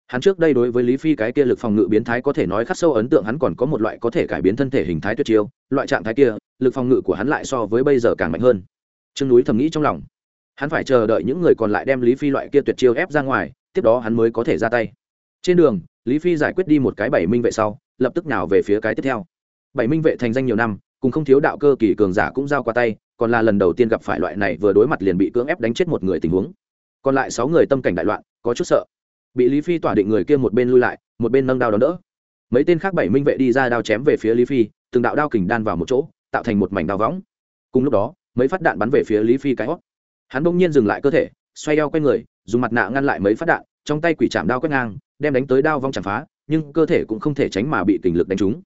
Speaker 1: Hắn trước đây đối với lý phi cái kia lực phòng ngự biến thái có thể nói khắc sâu ấn tượng, hắn còn có một loại có thể cải biến thân thể hình thái tuyệt chiêu, loại trạng thái kia, lực phòng ngự của hắn lại so với bây giờ càng mạnh hơn. Trương núi thầm nghĩ trong lòng hắn phải chờ đợi những người còn lại đem lý phi loại kia tuyệt chiêu ép ra ngoài, tiếp đó hắn mới có thể ra tay. Trên đường, lý phi giải quyết đi một cái bảy minh vệ sau, lập tức nào về phía cái tiếp theo. Bảy minh vệ thành danh nhiều năm, cùng không thiếu đạo cơ kỳ cường giả cũng giao qua tay, còn là lần đầu tiên gặp phải loại này vừa đối mặt liền bị cưỡng ép đánh chết một người tình huống. Còn lại sáu người tâm cảnh đại loạn, có chút sợ. Bị lý phi tỏa định người kia một bên lui lại, một bên nâng đao đón đỡ. Mấy tên khác bảy minh vệ đi ra đao chém về phía lý phi, từng đạo đao kình đan vào một chỗ, tạo thành một mảnh đao võng. Cùng lúc đó, mấy phát đạn bắn về phía lý phi cái hót hắn bỗng nhiên dừng lại cơ thể, xoay eo quay người, dùng mặt nạ ngăn lại mấy phát đạn, trong tay quỷ chạm đao quét ngang, đem đánh tới đao vong chạm phá, nhưng cơ thể cũng không thể tránh mà bị kình lực đánh trúng.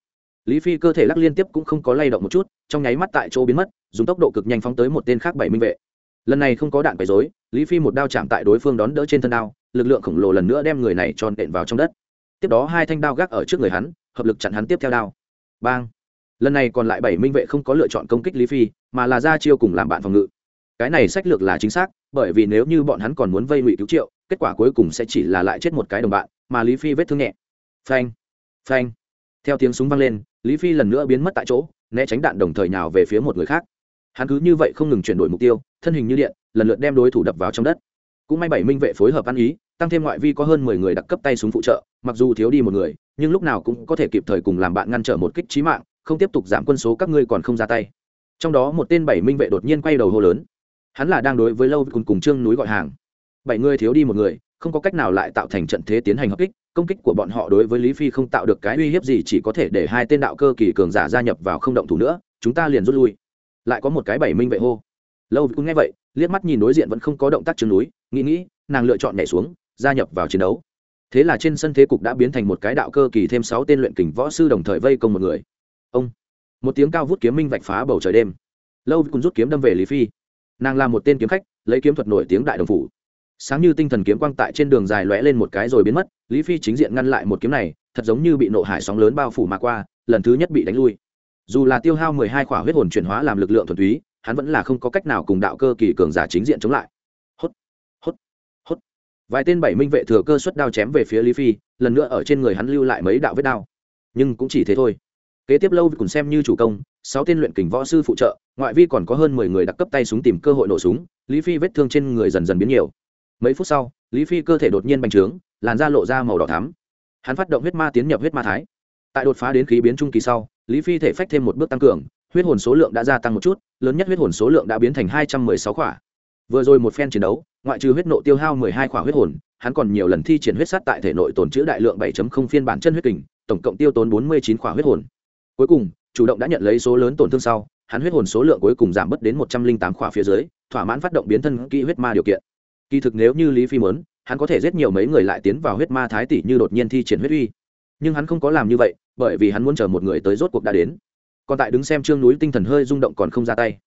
Speaker 1: Lý phi cơ thể lắc liên tiếp cũng không có lay động một chút, trong nháy mắt tại chỗ biến mất, dùng tốc độ cực nhanh phóng tới một tên khác bảy minh vệ. Lần này không có đạn quấy dối lý phi một đao chạm tại đối phương đón đỡ trên thân đao, lực lượng khổng lồ lần nữa đem người này tròn đện vào trong đất. Tiếp đó hai thanh đao gác ở trước người hắn, hợp lực chặn hắn tiếp theo đao. Bang! Lần này còn lại bảy minh vệ không có lựa chọn công kích lý phi, mà là ra chiêu cùng làm bạn phòng ngự cái này sách lược là chính xác, bởi vì nếu như bọn hắn còn muốn vây ngụy cứu triệu, kết quả cuối cùng sẽ chỉ là lại chết một cái đồng bạn, mà lý phi vết thương nhẹ. Phanh phanh. Theo tiếng súng vang lên, lý phi lần nữa biến mất tại chỗ, né tránh đạn đồng thời nhào về phía một người khác. Hắn cứ như vậy không ngừng chuyển đổi mục tiêu, thân hình như điện, lần lượt đem đối thủ đập vào trong đất. Cũng may bảy minh vệ phối hợp ăn ý, tăng thêm ngoại vi có hơn mười người đặc cấp tay súng phụ trợ, mặc dù thiếu đi một người, nhưng lúc nào cũng có thể kịp thời cùng làm bạn ngăn trở một kích trí mạng, không tiếp tục giảm quân số các ngươi còn không ra tay. Trong đó một tên bảy minh vệ đột nhiên quay đầu hô lớn hắn là đang đối với lâu cùng cùng trương núi gọi hàng. Bảy người thiếu đi một người, không có cách nào lại tạo thành trận thế tiến hành hợp kích, công kích của bọn họ đối với lý phi không tạo được cái uy hiếp gì chỉ có thể để hai tên đạo cơ kỳ cường giả gia nhập vào không động thủ nữa, chúng ta liền rút lui. Lại có một cái bảy minh vệ hô. Lâu cũng nghe vậy, liếc mắt nhìn đối diện vẫn không có động tác trương núi, nghĩ nghĩ, nàng lựa chọn nhảy xuống, gia nhập vào chiến đấu. Thế là trên sân thế cục đã biến thành một cái đạo cơ kỳ thêm sáu tên luyện kình võ sư đồng thời vây công một người. Ông. Một tiếng cao vút kiếm minh vạch phá bầu trời đêm. Lâu cũng rút kiếm đâm về lý phi nàng là một tên kiếm khách, lấy kiếm thuật nổi tiếng đại đồng phủ. Sáng như tinh thần kiếm quang tại trên đường dài lóe lên một cái rồi biến mất, lý phi chính diện ngăn lại một kiếm này, thật giống như bị nộ hải sóng lớn bao phủ mà qua, lần thứ nhất bị đánh lui. Dù là tiêu hao mười hai khỏa huyết hồn chuyển hóa làm lực lượng thuần túy, hắn vẫn là không có cách nào cùng đạo cơ kỳ cường giả chính diện chống lại. Hốt hốt hốt. Vài tên bảy minh vệ thừa cơ suất đao chém về phía lý phi, lần nữa ở trên người hắn lưu lại mấy đạo vết đao. Nhưng cũng chỉ thế thôi. Kế tiếp lâu cùng xem như chủ công sáu tên luyện kình võ sư phụ trợ, ngoại vi còn có hơn mười người đặc cấp tay súng tìm cơ hội nổ súng, lý phi vết thương trên người dần dần biến nhiều. Mấy phút sau, lý phi cơ thể đột nhiên bành trướng, làn da lộ ra màu đỏ thắm. Hắn phát động huyết ma tiến nhập huyết ma thái. Tại đột phá đến khí biến trung kỳ sau, lý phi thể phách thêm một bước tăng cường, huyết hồn số lượng đã gia tăng một chút, lớn nhất huyết hồn số lượng đã biến thành hai trăm mười sáu khỏa. Vừa rồi một phen chiến đấu, ngoại trừ huyết nộ tiêu hao mười hai khỏa huyết hồn, hắn còn nhiều lần thi triển huyết sát tại thể nội tồn chữ đại lượng 7 không phiên bản chân huyết kình, tổng cộng tiêu tốn bốn mươi chín khỏa huyết hồn. Cuối cùng chủ động đã nhận lấy số lớn tổn thương sau, hắn huyết hồn số lượng cuối cùng giảm bớt đến một trăm linh tám khỏa phía dưới, thỏa mãn phát động biến thân kỹ huyết ma điều kiện. Kỳ thực nếu như lý phi muốn, hắn có thể giết nhiều mấy người lại tiến vào huyết ma thái tỷ như đột nhiên thi triển huyết uy. Nhưng hắn không có làm như vậy, bởi vì hắn muốn chờ một người tới rốt cuộc đã đến. Còn tại đứng xem trương núi tinh thần hơi rung động còn không ra tay.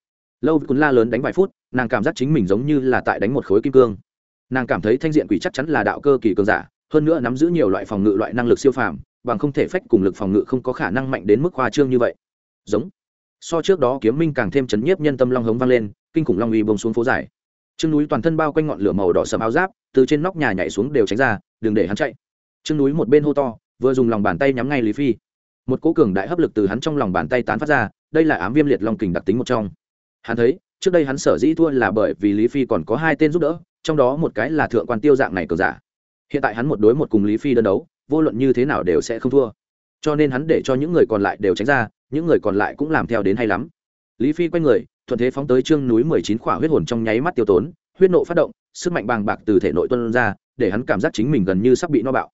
Speaker 1: Lâu cún la lớn đánh vài phút, nàng cảm giác chính mình giống như là tại đánh một khối kim cương. Nàng cảm thấy thanh diện quỷ chắc chắn là đạo cơ kỳ cường giả, hơn nữa nắm giữ nhiều loại phòng ngự loại năng lực siêu phàm bằng không thể phách cùng lực phòng ngự không có khả năng mạnh đến mức khoa trương như vậy. Giống. So trước đó kiếm minh càng thêm chấn nhiếp nhân tâm long hống vang lên, kinh khủng long uy bông xuống phố dài. Trương núi toàn thân bao quanh ngọn lửa màu đỏ sầm áo giáp, từ trên nóc nhà nhảy xuống đều tránh ra, đừng để hắn chạy. Trương núi một bên hô to, vừa dùng lòng bàn tay nhắm ngay lý phi. Một cố cường đại hấp lực từ hắn trong lòng bàn tay tán phát ra, đây là ám viêm liệt long kình đặc tính một trong. Hắn thấy, trước đây hắn sở dĩ thua là bởi vì lý phi còn có hai tên giúp đỡ, trong đó một cái là thượng quan tiêu dạng này cường giả. Hiện tại hắn một đối một cùng lý phi đơn đấu vô luận như thế nào đều sẽ không thua. Cho nên hắn để cho những người còn lại đều tránh ra, những người còn lại cũng làm theo đến hay lắm. Lý phi quay người, thuận thế phóng tới trương núi mười chín khỏa huyết hồn trong nháy mắt tiêu tốn, huyết nộ phát động, sức mạnh bàng bạc từ thể nội tuân ra, để hắn cảm giác chính mình gần như sắp bị no bạo.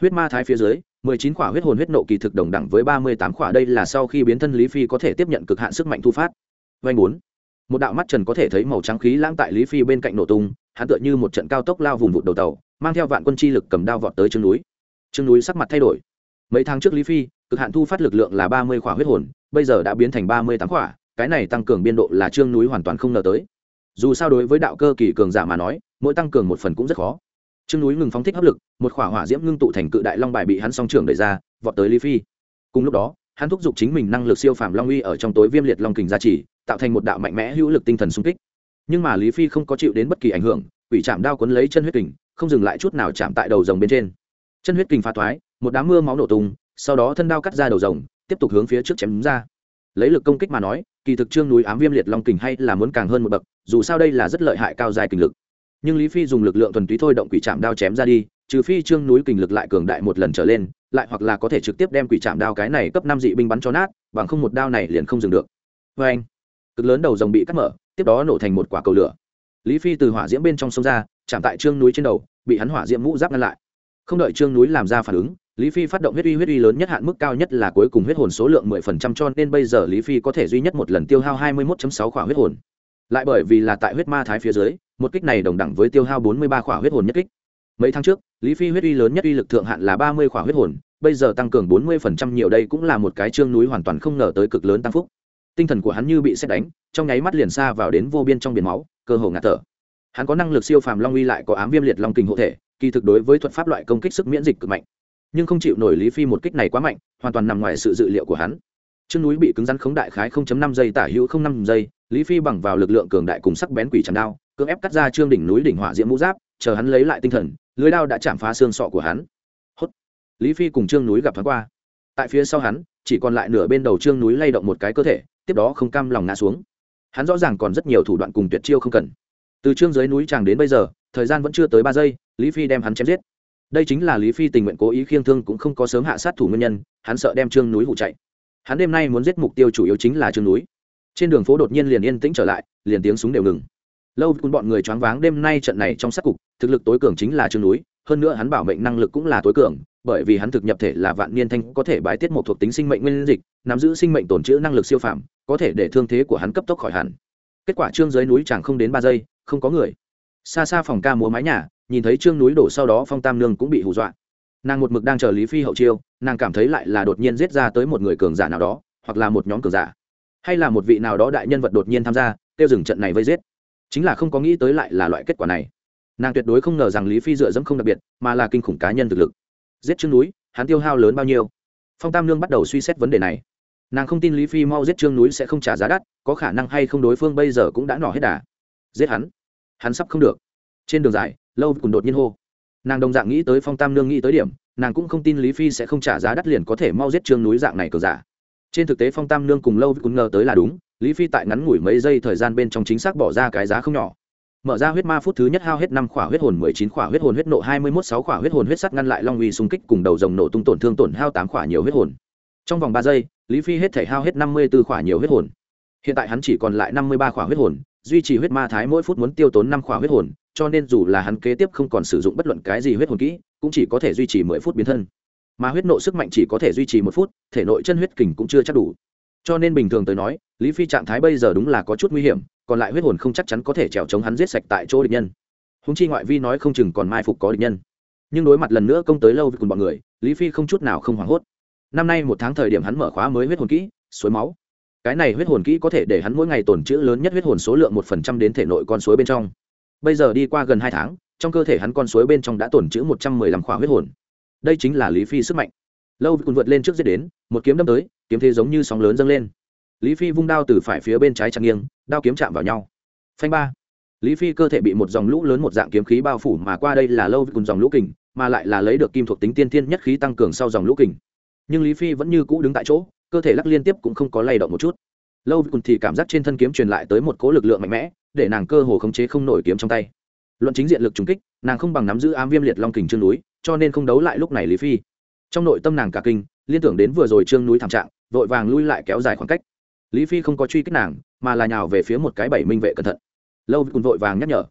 Speaker 1: Huyết ma thái phía dưới, mười chín khỏa huyết hồn huyết nộ kỳ thực đồng đẳng với ba mươi tám khỏa, đây là sau khi biến thân lý phi có thể tiếp nhận cực hạn sức mạnh thu phát. Vanh bốn. Một đạo mắt trần có thể thấy màu trắng khí lãng tại lý phi bên cạnh nổ tung, hắn tựa như một trận cao tốc lao vùng vụt đầu tàu, mang theo vạn quân chi lực cầm đao vọt tới chân núi. Trương núi sắc mặt thay đổi. Mấy tháng trước lý phi, cực hạn thu phát lực lượng là ba mươi khỏa huyết hồn, bây giờ đã biến thành ba mươi tám khỏa, cái này tăng cường biên độ là trương núi hoàn toàn không ngờ tới. Dù sao đối với đạo cơ kỳ cường giả mà nói, mỗi tăng cường một phần cũng rất khó. Trương núi ngừng phóng thích hấp lực, một khỏa hỏa diễm ngưng tụ thành cự đại long bài bị hắn song trưởng đẩy ra, vọt tới lý phi. Cùng lúc đó, hắn thúc giục chính mình năng lực siêu phàm long uy ở trong tối viêm liệt long kình gia trì, tạo thành một đạo mạnh mẽ hữu lực tinh thần xung kích. Nhưng mà lý phi không có chịu đến bất kỳ ảnh hưởng, quỷ chạm đao quấn lấy chân huyết kình, không dừng lại chút nào chạm tại đầu rồng bên trên chân huyết kình phá thoái, một đám mưa máu nổ tung, sau đó thân đao cắt ra đầu rồng, tiếp tục hướng phía trước chém ra. Lấy lực công kích mà nói, kỳ thực trương núi ám viêm liệt long kình hay là muốn càng hơn một bậc, dù sao đây là rất lợi hại cao dài kình lực. Nhưng lý phi dùng lực lượng thuần túy thôi động quỷ chạm đao chém ra đi, trừ phi trương núi kình lực lại cường đại một lần trở lên, lại hoặc là có thể trực tiếp đem quỷ chạm đao cái này cấp năm dị binh bắn cho nát, bằng không một đao này liền không dừng được. Vê anh, cực lớn đầu rồng bị cắt mở, tiếp đó nổ thành một quả cầu lửa. Lý phi từ hỏa diễm bên trong sông ra, chạm tại trương núi trên đầu, bị hắn hỏa diễm mũ giáp ngăn lại không đợi trương núi làm ra phản ứng, lý phi phát động huyết uy huyết uy lớn nhất hạn mức cao nhất là cuối cùng huyết hồn số lượng mười phần trăm, cho nên bây giờ lý phi có thể duy nhất một lần tiêu hao hai mươi mốt sáu khỏa huyết hồn. Lại bởi vì là tại huyết ma thái phía dưới, một kích này đồng đẳng với tiêu hao bốn mươi ba khỏa huyết hồn nhất kích. Mấy tháng trước, lý phi huyết uy lớn nhất uy lực thượng hạn là ba mươi khỏa huyết hồn, bây giờ tăng cường bốn mươi phần trăm nhiều đây cũng là một cái chương núi hoàn toàn không ngờ tới cực lớn tăng phúc. Tinh thần của hắn như bị xét đánh, trong nháy mắt liền xa vào đến vô biên trong biển máu, cơ hồ ngạt thở. Hắn có năng lực siêu phàm long uy lại có ám viêm liệt long kình hộ thể kỳ thực đối với thuật pháp loại công kích sức miễn dịch cực mạnh, nhưng không chịu nổi lý phi một kích này quá mạnh, hoàn toàn nằm ngoài sự dự liệu của hắn. Chân núi bị cứng rắn khống đại khái 0.5 giây tả hữu 0.5 giây, lý phi bằng vào lực lượng cường đại cùng sắc bén quỷ chạm đao, cưỡng ép cắt ra trương đỉnh núi đỉnh hỏa diễm mũ giáp, chờ hắn lấy lại tinh thần, lưới đao đã chạm phá xương sọ của hắn. Hốt. Lý phi cùng trương núi gặp thoáng qua. Tại phía sau hắn, chỉ còn lại nửa bên đầu trương núi lay động một cái cơ thể, tiếp đó không cam lòng ngã xuống. Hắn rõ ràng còn rất nhiều thủ đoạn cùng tuyệt chiêu không cần từ trương dưới núi chàng đến bây giờ, thời gian vẫn chưa tới ba giây, lý phi đem hắn chém giết. Đây chính là lý phi tình nguyện cố ý khiêng thương cũng không có sớm hạ sát thủ nguyên nhân, hắn sợ đem trương núi hụ chạy. Hắn đêm nay muốn giết mục tiêu chủ yếu chính là trương núi. Trên đường phố đột nhiên liền yên tĩnh trở lại, liền tiếng súng đều ngừng. Lâu cùng bọn người choáng váng đêm nay trận này trong sát cục, thực lực tối cường chính là trương núi, hơn nữa hắn bảo mệnh năng lực cũng là tối cường, bởi vì hắn thực nhập thể là vạn niên thanh, có thể bài tiết một thuộc tính sinh mệnh nguyên dịch, nắm giữ sinh mệnh tồn trữ năng lực siêu phạm có thể để thương thế của hắn cấp tốc khỏi hẳn. Kết quả trương dưới núi chẳng không đến ba giây không có người. Xa xa phòng ca múa mái nhà, nhìn thấy trương núi đổ sau đó phong tam nương cũng bị hù dọa. Nàng một mực đang chờ lý phi hậu chiêu, nàng cảm thấy lại là đột nhiên giết ra tới một người cường giả nào đó, hoặc là một nhóm cường giả. Hay là một vị nào đó đại nhân vật đột nhiên tham gia tiêu dừng trận này vây giết. Chính là không có nghĩ tới lại là loại kết quả này. Nàng tuyệt đối không ngờ rằng lý phi dựa dẫm không đặc biệt, mà là kinh khủng cá nhân thực lực. Giết trương núi, hắn tiêu hao lớn bao nhiêu? Phong tam nương bắt đầu suy xét vấn đề này. Nàng không tin lý phi mau giết trương núi sẽ không trả giá đắt, có khả năng hay không đối phương bây giờ cũng đã nỏ hết đà giết hắn. Hắn sắp không được. Trên đường dài lâu cùng đột nhiên hô. Nàng đồng dạng nghĩ tới phong tam nương nghĩ tới điểm, nàng cũng không tin lý phi sẽ không trả giá đắt liền có thể mau giết trương núi dạng này cờ giả. Trên thực tế phong tam nương cùng lâu cũng ngờ tới là đúng, lý phi tại ngắn ngủi mấy giây thời gian bên trong chính xác bỏ ra cái giá không nhỏ. Mở ra huyết ma phút thứ nhất hao hết năm khỏa huyết hồn, mười chín khỏa huyết hồn, huyết nộ hai mươi mốt, sáu khỏa huyết hồn, huyết sắt ngăn lại long uy xung kích cùng đầu rồng nổ tung tổn thương tổn hao tám khỏa nhiều huyết hồn. Trong vòng ba giây, lý phi hết thể hao hết năm mươi b ố khỏa nhiều huyết hồn hiện tại hắn chỉ còn lại năm mươi ba khỏa huyết hồn, duy trì huyết ma thái mỗi phút muốn tiêu tốn năm khỏa huyết hồn, cho nên dù là hắn kế tiếp không còn sử dụng bất luận cái gì huyết hồn kỹ, cũng chỉ có thể duy trì mười phút biến thân. Mà huyết nộ sức mạnh chỉ có thể duy trì một phút, thể nội chân huyết kình cũng chưa chắc đủ. Cho nên bình thường tới nói, lý phi trạng thái bây giờ đúng là có chút nguy hiểm, còn lại huyết hồn không chắc chắn có thể trèo chống hắn giết sạch tại chỗ địch nhân. Húng chi ngoại vi nói không chừng còn mai phục có địch nhân. Nhưng đối mặt lần nữa công tới lâu với cùng bọn người, lý phi không chút nào không hoảng hốt. Năm nay một tháng thời điểm hắn mở khóa mới huyết hồn kỹ, suối máu cái này huyết hồn kỹ có thể để hắn mỗi ngày tồn trữ lớn nhất huyết hồn số lượng một phần trăm đến thể nội con suối bên trong. Bây giờ đi qua gần hai tháng, trong cơ thể hắn con suối bên trong đã tồn trữ một trăm mười lăm khỏa huyết hồn. Đây chính là lý phi sức mạnh. Lâu cùng vượt lên trước giết đến, một kiếm đâm tới, kiếm thế giống như sóng lớn dâng lên. Lý phi vung đao từ phải phía bên trái chặt nghiêng, đao kiếm chạm vào nhau. Phanh ba. Lý phi cơ thể bị một dòng lũ lớn một dạng kiếm khí bao phủ mà qua đây là lâu cùng dòng lũ kình, mà lại là lấy được kim thuộc tính tiên thiên nhất khí tăng cường sau dòng lũ kình. Nhưng lý phi vẫn như cũ đứng tại chỗ cơ thể lắc liên tiếp cũng không có lay động một chút. Lâu cùng thì cảm giác trên thân kiếm truyền lại tới một cố lực lượng mạnh mẽ, để nàng cơ hồ khống chế không nổi kiếm trong tay. Luận chính diện lực trùng kích, nàng không bằng nắm giữ ám viêm liệt long kình trương núi, cho nên không đấu lại lúc này lý phi. Trong nội tâm nàng cả kinh, liên tưởng đến vừa rồi trương núi thảm trạng, vội vàng lui lại kéo dài khoảng cách. Lý phi không có truy kích nàng, mà là nhào về phía một cái bảy minh vệ cẩn thận. Lâu cùng vội vàng nhắc nhở.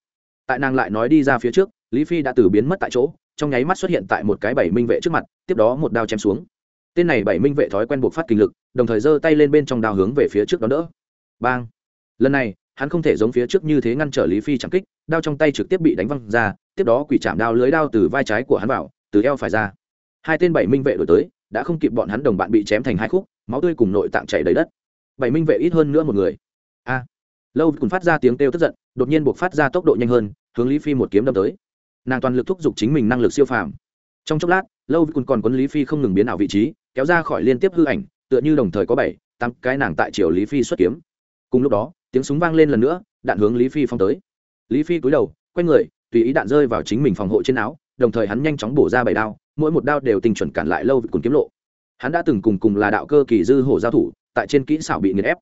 Speaker 1: Tại nàng lại nói đi ra phía trước, lý phi đã từ biến mất tại chỗ, trong nháy mắt xuất hiện tại một cái bảy minh vệ trước mặt, tiếp đó một đao chém xuống tên này bảy minh vệ thói quen buộc phát kinh lực, đồng thời giơ tay lên bên trong đao hướng về phía trước đó đỡ. Bang! Lần này, hắn không thể giống phía trước như thế ngăn trở lý phi chẳng kích, đao trong tay trực tiếp bị đánh văng ra, tiếp đó quỷ chạm đao lưới đao từ vai trái của hắn vào, từ eo phải ra. Hai tên bảy minh vệ đổi tới, đã không kịp bọn hắn đồng bạn bị chém thành hai khúc, máu tươi cùng nội tạng chảy đầy đất. Bảy minh vệ ít hơn nữa một người. A! Lâu cùng phát ra tiếng kêu tức giận, đột nhiên buộc phát ra tốc độ nhanh hơn, hướng lý phi một kiếm đâm tới. Nàng toàn lực thúc giục chính mình năng lực siêu phàm. Trong chốc lát, lâu vi còn quấn lý phi không ngừng biến ảo vị trí kéo ra khỏi liên tiếp hư ảnh, tựa như đồng thời có bảy, tám cái nàng tại triều lý phi xuất kiếm. Cùng lúc đó, tiếng súng vang lên lần nữa, đạn hướng lý phi phong tới. Lý phi cúi đầu, quay người, tùy ý đạn rơi vào chính mình phòng hộ trên áo, đồng thời hắn nhanh chóng bổ ra bảy đao, mỗi một đao đều tình chuẩn cản lại lâu vị cùng kiếm lộ. Hắn đã từng cùng cùng là đạo cơ kỳ dư hổ giao thủ, tại trên kỹ xảo bị nghiền ép.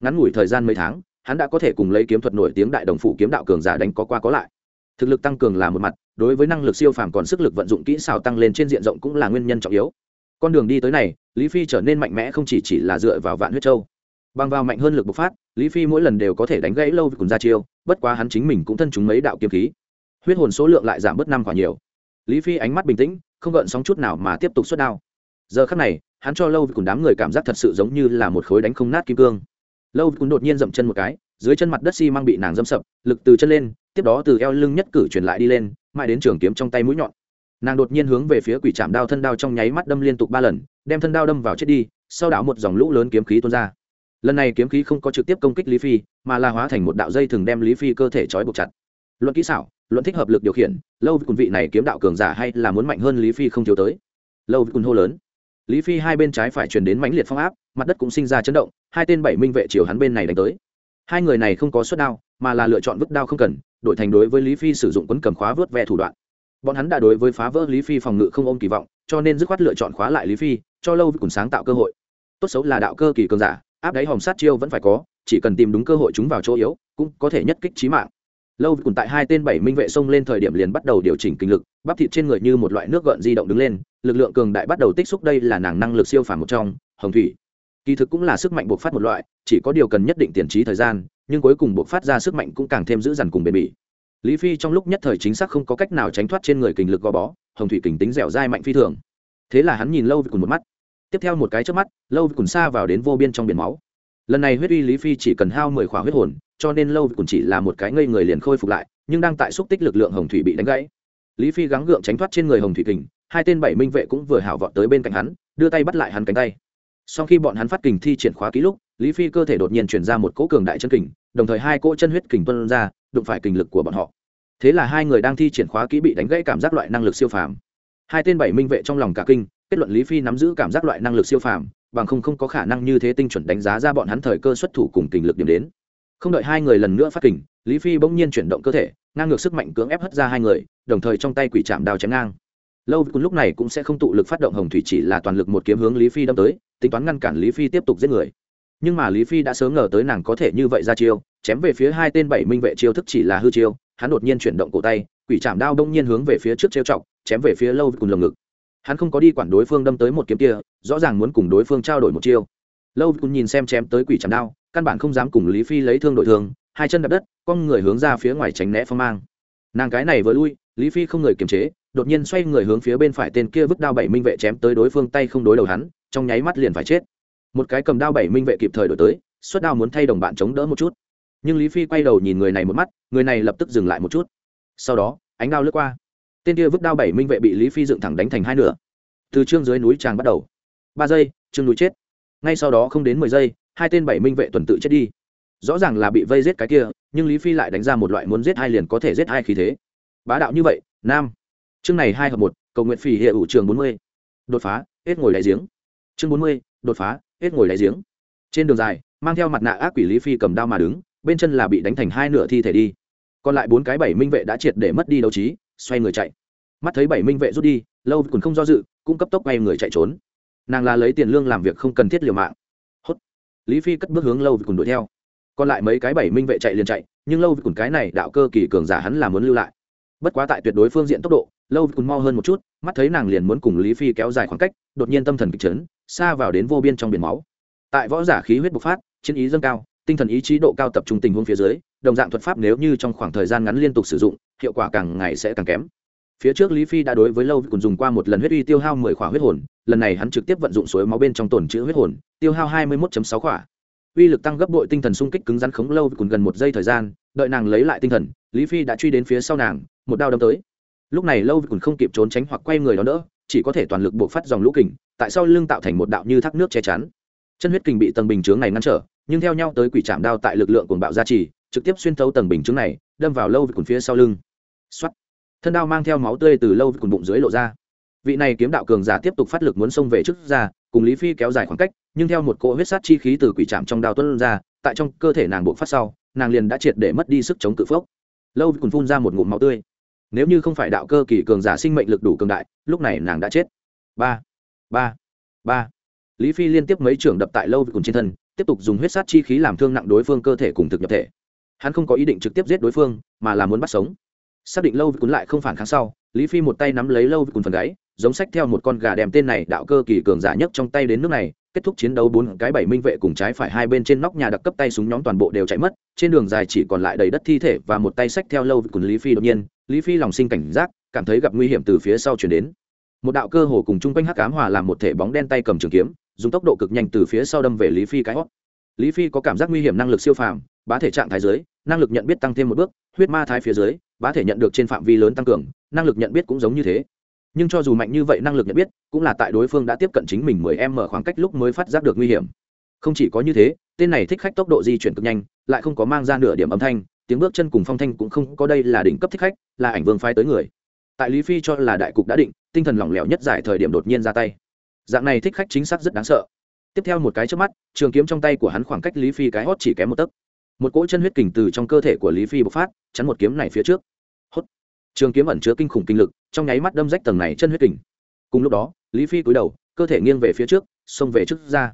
Speaker 1: Ngắn ngủi thời gian mấy tháng, hắn đã có thể cùng lấy kiếm thuật nổi tiếng đại đồng phủ kiếm đạo cường giả đánh có qua có lại. Thực lực tăng cường là một mặt, đối với năng lực siêu phàm còn sức lực vận dụng kỹ xảo tăng lên trên diện rộng cũng là nguyên nhân trọng yếu con đường đi tới này, lý phi trở nên mạnh mẽ không chỉ chỉ là dựa vào vạn huyết châu. Bằng vào mạnh hơn lực bộc phát, lý phi mỗi lần đều có thể đánh gãy lâu vì cùng ra chiêu, bất quá hắn chính mình cũng thân chúng mấy đạo kiếm khí. Huyết hồn số lượng lại giảm bớt năm quả nhiều. Lý phi ánh mắt bình tĩnh, không gợn sóng chút nào mà tiếp tục xuất đao. Giờ khắc này, hắn cho lâu vì cùng đám người cảm giác thật sự giống như là một khối đánh không nát kim cương. Lâu vì cùng đột nhiên dậm chân một cái, dưới chân mặt đất xi mang bị nàng dâm sập, lực từ chân lên, tiếp đó từ eo lưng nhất cử truyền lại đi lên, mãi đến trường kiếm trong tay mũi nhọn nàng đột nhiên hướng về phía quỷ trạm đao thân đao trong nháy mắt đâm liên tục ba lần, đem thân đao đâm vào chết đi, sau đảo một dòng lũ lớn kiếm khí tuôn ra. Lần này kiếm khí không có trực tiếp công kích lý phi, mà là hóa thành một đạo dây thường đem lý phi cơ thể trói buộc chặt. Luận kỹ xảo, luận thích hợp lực điều khiển, lâu vì cùng vị này kiếm đạo cường giả hay là muốn mạnh hơn lý phi không thiếu tới. Lâu vì cùng hô lớn. Lý phi hai bên trái phải truyền đến mãnh liệt phong áp, mặt đất cũng sinh ra chấn động, hai tên bảy minh vệ chiều hắn bên này đánh tới. Hai người này không có suất đao, mà là lựa chọn vứt đao không cần, đổi thành đối với lý phi sử dụng quấn cầm khóa vớt ve thủ đoạn bọn hắn đã đối với phá vỡ lý phi phòng ngự không ôm kỳ vọng, cho nên dứt khoát lựa chọn khóa lại lý phi, cho lâu cùng sáng tạo cơ hội. Tốt xấu là đạo cơ kỳ cường giả, áp đáy hòm sát chiêu vẫn phải có, chỉ cần tìm đúng cơ hội chúng vào chỗ yếu, cũng có thể nhất kích trí mạng. Lâu cùng tại hai tên bảy minh vệ xông lên thời điểm liền bắt đầu điều chỉnh kinh lực, bắp thịt trên người như một loại nước gợn di động đứng lên, lực lượng cường đại bắt đầu tích xúc đây là nàng năng lực siêu phàm một trong, hồng thủy. Kỳ thực cũng là sức mạnh buộc phát một loại, chỉ có điều cần nhất định tiền trí thời gian, nhưng cuối cùng buộc phát ra sức mạnh cũng càng thêm dữ dằn cùng bền bỉ lý phi trong lúc nhất thời chính xác không có cách nào tránh thoát trên người kình lực gò bó, hồng thủy kình tính dẻo dai mạnh phi thường. Thế là hắn nhìn lâu vì cùng một mắt. Tiếp theo một cái trước mắt, lâu vì cùng xa vào đến vô biên trong biển máu. Lần này huyết uy lý phi chỉ cần hao mười khỏa huyết hồn, cho nên lâu vì cùng chỉ là một cái ngây người liền khôi phục lại, nhưng đang tại xúc tích lực lượng hồng thủy bị đánh gãy. Lý phi gắng gượng tránh thoát trên người hồng thủy kình, hai tên bảy minh vệ cũng vừa hảo vọt tới bên cạnh hắn, đưa tay bắt lại hắn cánh tay. Sau khi bọn hắn phát kình thi triển khóa ký lúc, lý phi cơ thể đột nhiên chuyển ra một cỗ cường đại chân kình, đồng thời hai cỗ chân huyết kình tuân ra đụng phải kinh lực của bọn họ. Thế là hai người đang thi triển khóa kỹ bị đánh gãy cảm giác loại năng lực siêu phàm. Hai tên bảy minh vệ trong lòng cả kinh, kết luận lý phi nắm giữ cảm giác loại năng lực siêu phàm, bằng không không có khả năng như thế tinh chuẩn đánh giá ra bọn hắn thời cơ xuất thủ cùng kinh lực điểm đến. Không đợi hai người lần nữa phát kình, lý phi bỗng nhiên chuyển động cơ thể, ngang ngược sức mạnh cưỡng ép hất ra hai người, đồng thời trong tay quỷ chạm đao chém ngang. Lâu cùng lúc này cũng sẽ không tụ lực phát động hồng thủy chỉ là toàn lực một kiếm hướng lý phi đâm tới, tính toán ngăn cản lý phi tiếp tục giết người nhưng mà lý phi đã sớm ngờ tới nàng có thể như vậy ra chiêu, chém về phía hai tên bảy minh vệ chiêu thức chỉ là hư chiêu, hắn đột nhiên chuyển động cổ tay, quỷ chạm đao đông nhiên hướng về phía trước trêu chọc, chém về phía lâu cùng lồng ngực. Hắn không có đi quản đối phương đâm tới một kiếm kia, rõ ràng muốn cùng đối phương trao đổi một chiêu. Lâu cùng nhìn xem chém tới quỷ chạm đao, căn bản không dám cùng lý phi lấy thương đổi thương hai chân đập đất, con người hướng ra phía ngoài tránh né phong mang. Nàng cái này vừa lui, lý phi không người kiềm chế, đột nhiên xoay người hướng phía bên phải tên kia vứt đao bảy minh vệ chém tới đối phương tay không đối đầu hắn, trong nháy mắt liền phải chết một cái cầm đao bảy minh vệ kịp thời đổi tới, xuất đao muốn thay đồng bạn chống đỡ một chút. Nhưng lý phi quay đầu nhìn người này một mắt, người này lập tức dừng lại một chút. Sau đó, ánh đao lướt qua. Tên kia vứt đao bảy minh vệ bị lý phi dựng thẳng đánh thành hai nửa. Từ trương dưới núi tràng bắt đầu. Ba giây trương núi chết. Ngay sau đó không đến mười giây, hai tên bảy minh vệ tuần tự chết đi. Rõ ràng là bị vây giết cái kia, nhưng lý phi lại đánh ra một loại muốn giết hai liền có thể giết hai khí thế. Bá đạo như vậy, nam. Chương này hai hợp một, cầu nguyện phỉ hệ ủ trường bốn mươi. Đột phá, hết ngồi đại giếng. Chương bốn mươi, đột phá hết ngồi đáy giếng. Trên đường dài, mang theo mặt nạ ác quỷ lý phi cầm đao mà đứng, bên chân là bị đánh thành hai nửa thi thể đi. Còn lại bốn cái bảy minh vệ đã triệt để mất đi đấu trí, xoay người chạy. Mắt thấy bảy minh vệ rút đi, lâu còn không do dự, cũng cấp tốc quay người chạy trốn. Nàng là lấy tiền lương làm việc không cần thiết liều mạng. Hốt. Lý phi cất bước hướng lâu cùng đuổi theo. Còn lại mấy cái bảy minh vệ chạy liền chạy, nhưng lâu cùng cái này đạo cơ kỳ cường giả hắn là muốn lưu lại. Bất quá tại tuyệt đối phương diện tốc độ, lâu cùng mau hơn một chút, mắt thấy nàng liền muốn cùng lý phi kéo dài khoảng cách, đột nhiên tâm thần kịch chấn xa vào đến vô biên trong biển máu. Tại võ giả khí huyết bộc phát, chiến ý dâng cao, tinh thần ý chí độ cao tập trung tình huống phía dưới, đồng dạng thuật pháp nếu như trong khoảng thời gian ngắn liên tục sử dụng, hiệu quả càng ngày sẽ càng kém. Phía trước lý phi đã đối với lâu còn dùng qua một lần huyết uy tiêu hao mười khỏa huyết hồn, lần này hắn trực tiếp vận dụng suối máu bên trong tổn chữ huyết hồn, tiêu hao hai mươi một sáu khỏa. Uy lực tăng gấp bội tinh thần sung kích cứng rắn khống lâu còn gần một giây thời gian, đợi nàng lấy lại tinh thần, lý phi đã truy đến phía sau nàng, một đao đâm tới. Lúc này lâu còn không kịp trốn tránh hoặc quay người đó nữa chỉ có thể toàn lực buộc phát dòng lũ kình, tại sao lưng tạo thành một đạo như thác nước che chắn. Chân huyết kình bị tầng bình chướng này ngăn trở, nhưng theo nhau tới quỷ chạm đao tại lực lượng cuồng bạo gia trì, trực tiếp xuyên thấu tầng bình chướng này, đâm vào lâu cùng phía sau lưng. Xuất thân đao mang theo máu tươi từ lâu cùng bụng dưới lộ ra. Vị này kiếm đạo cường giả tiếp tục phát lực muốn xông về trước ra, cùng lý phi kéo dài khoảng cách, nhưng theo một cỗ huyết sát chi khí từ quỷ trạm trong đao tuân ra, tại trong cơ thể nàng buộc phát sau, nàng liền đã triệt để mất đi sức chống cự phốc. Lâu cùng phun ra một ngụm máu tươi nếu như không phải đạo cơ kỳ cường giả sinh mệnh lực đủ cường đại, lúc này nàng đã chết. Ba ba ba. Lý phi liên tiếp mấy trưởng đập tại lâu cùng trên thân, tiếp tục dùng huyết sát chi khí làm thương nặng đối phương cơ thể cùng thực nhập thể. Hắn không có ý định trực tiếp giết đối phương, mà là muốn bắt sống. Xác định lâu cùng lại không phản kháng sau, lý phi một tay nắm lấy lâu cùng phần gáy, giống sách theo một con gà đem tên này đạo cơ kỳ cường giả nhất trong tay đến nước này kết thúc chiến đấu bốn cái bảy minh vệ cùng trái phải hai bên trên nóc nhà đặc cấp tay súng nhóm toàn bộ đều chạy mất, trên đường dài chỉ còn lại đầy đất thi thể và một tay sách theo lâu cùng lý phi đột nhiên, lý phi lòng sinh cảnh giác, cảm thấy gặp nguy hiểm từ phía sau chuyển đến. Một đạo cơ hồ cùng chung quanh hắc cám hòa làm một thể bóng đen tay cầm trường kiếm, dùng tốc độ cực nhanh từ phía sau đâm về lý phi cái hót. Lý phi có cảm giác nguy hiểm năng lực siêu phàm, bá thể trạng thái dưới, năng lực nhận biết tăng thêm một bước, huyết ma thái phía dưới, bá thể nhận được trên phạm vi lớn tăng cường, năng lực nhận biết cũng giống như thế nhưng cho dù mạnh như vậy năng lực nhận biết, cũng là tại đối phương đã tiếp cận chính mình mười em mở khoảng cách lúc mới phát giác được nguy hiểm. Không chỉ có như thế, tên này thích khách tốc độ di chuyển cực nhanh, lại không có mang ra nửa điểm âm thanh, tiếng bước chân cùng phong thanh cũng không có đây là đỉnh cấp thích khách, là ảnh vương phái tới người. Tại lý phi cho là đại cục đã định, tinh thần lỏng lẻo nhất giải thời điểm đột nhiên ra tay. Dạng này thích khách chính xác rất đáng sợ. Tiếp theo một cái trước mắt, trường kiếm trong tay của hắn khoảng cách lý phi cái hót chỉ kém một tấc. Một cỗ chân huyết kình từ trong cơ thể của lý phi bộc phát, chắn một kiếm này phía trước. Hốt. Trường kiếm ẩn chứa kinh khủng kinh lực trong nháy mắt đâm rách tầng này chân huyết kình. Cùng lúc đó, lý phi cúi đầu, cơ thể nghiêng về phía trước, xông về trước ra.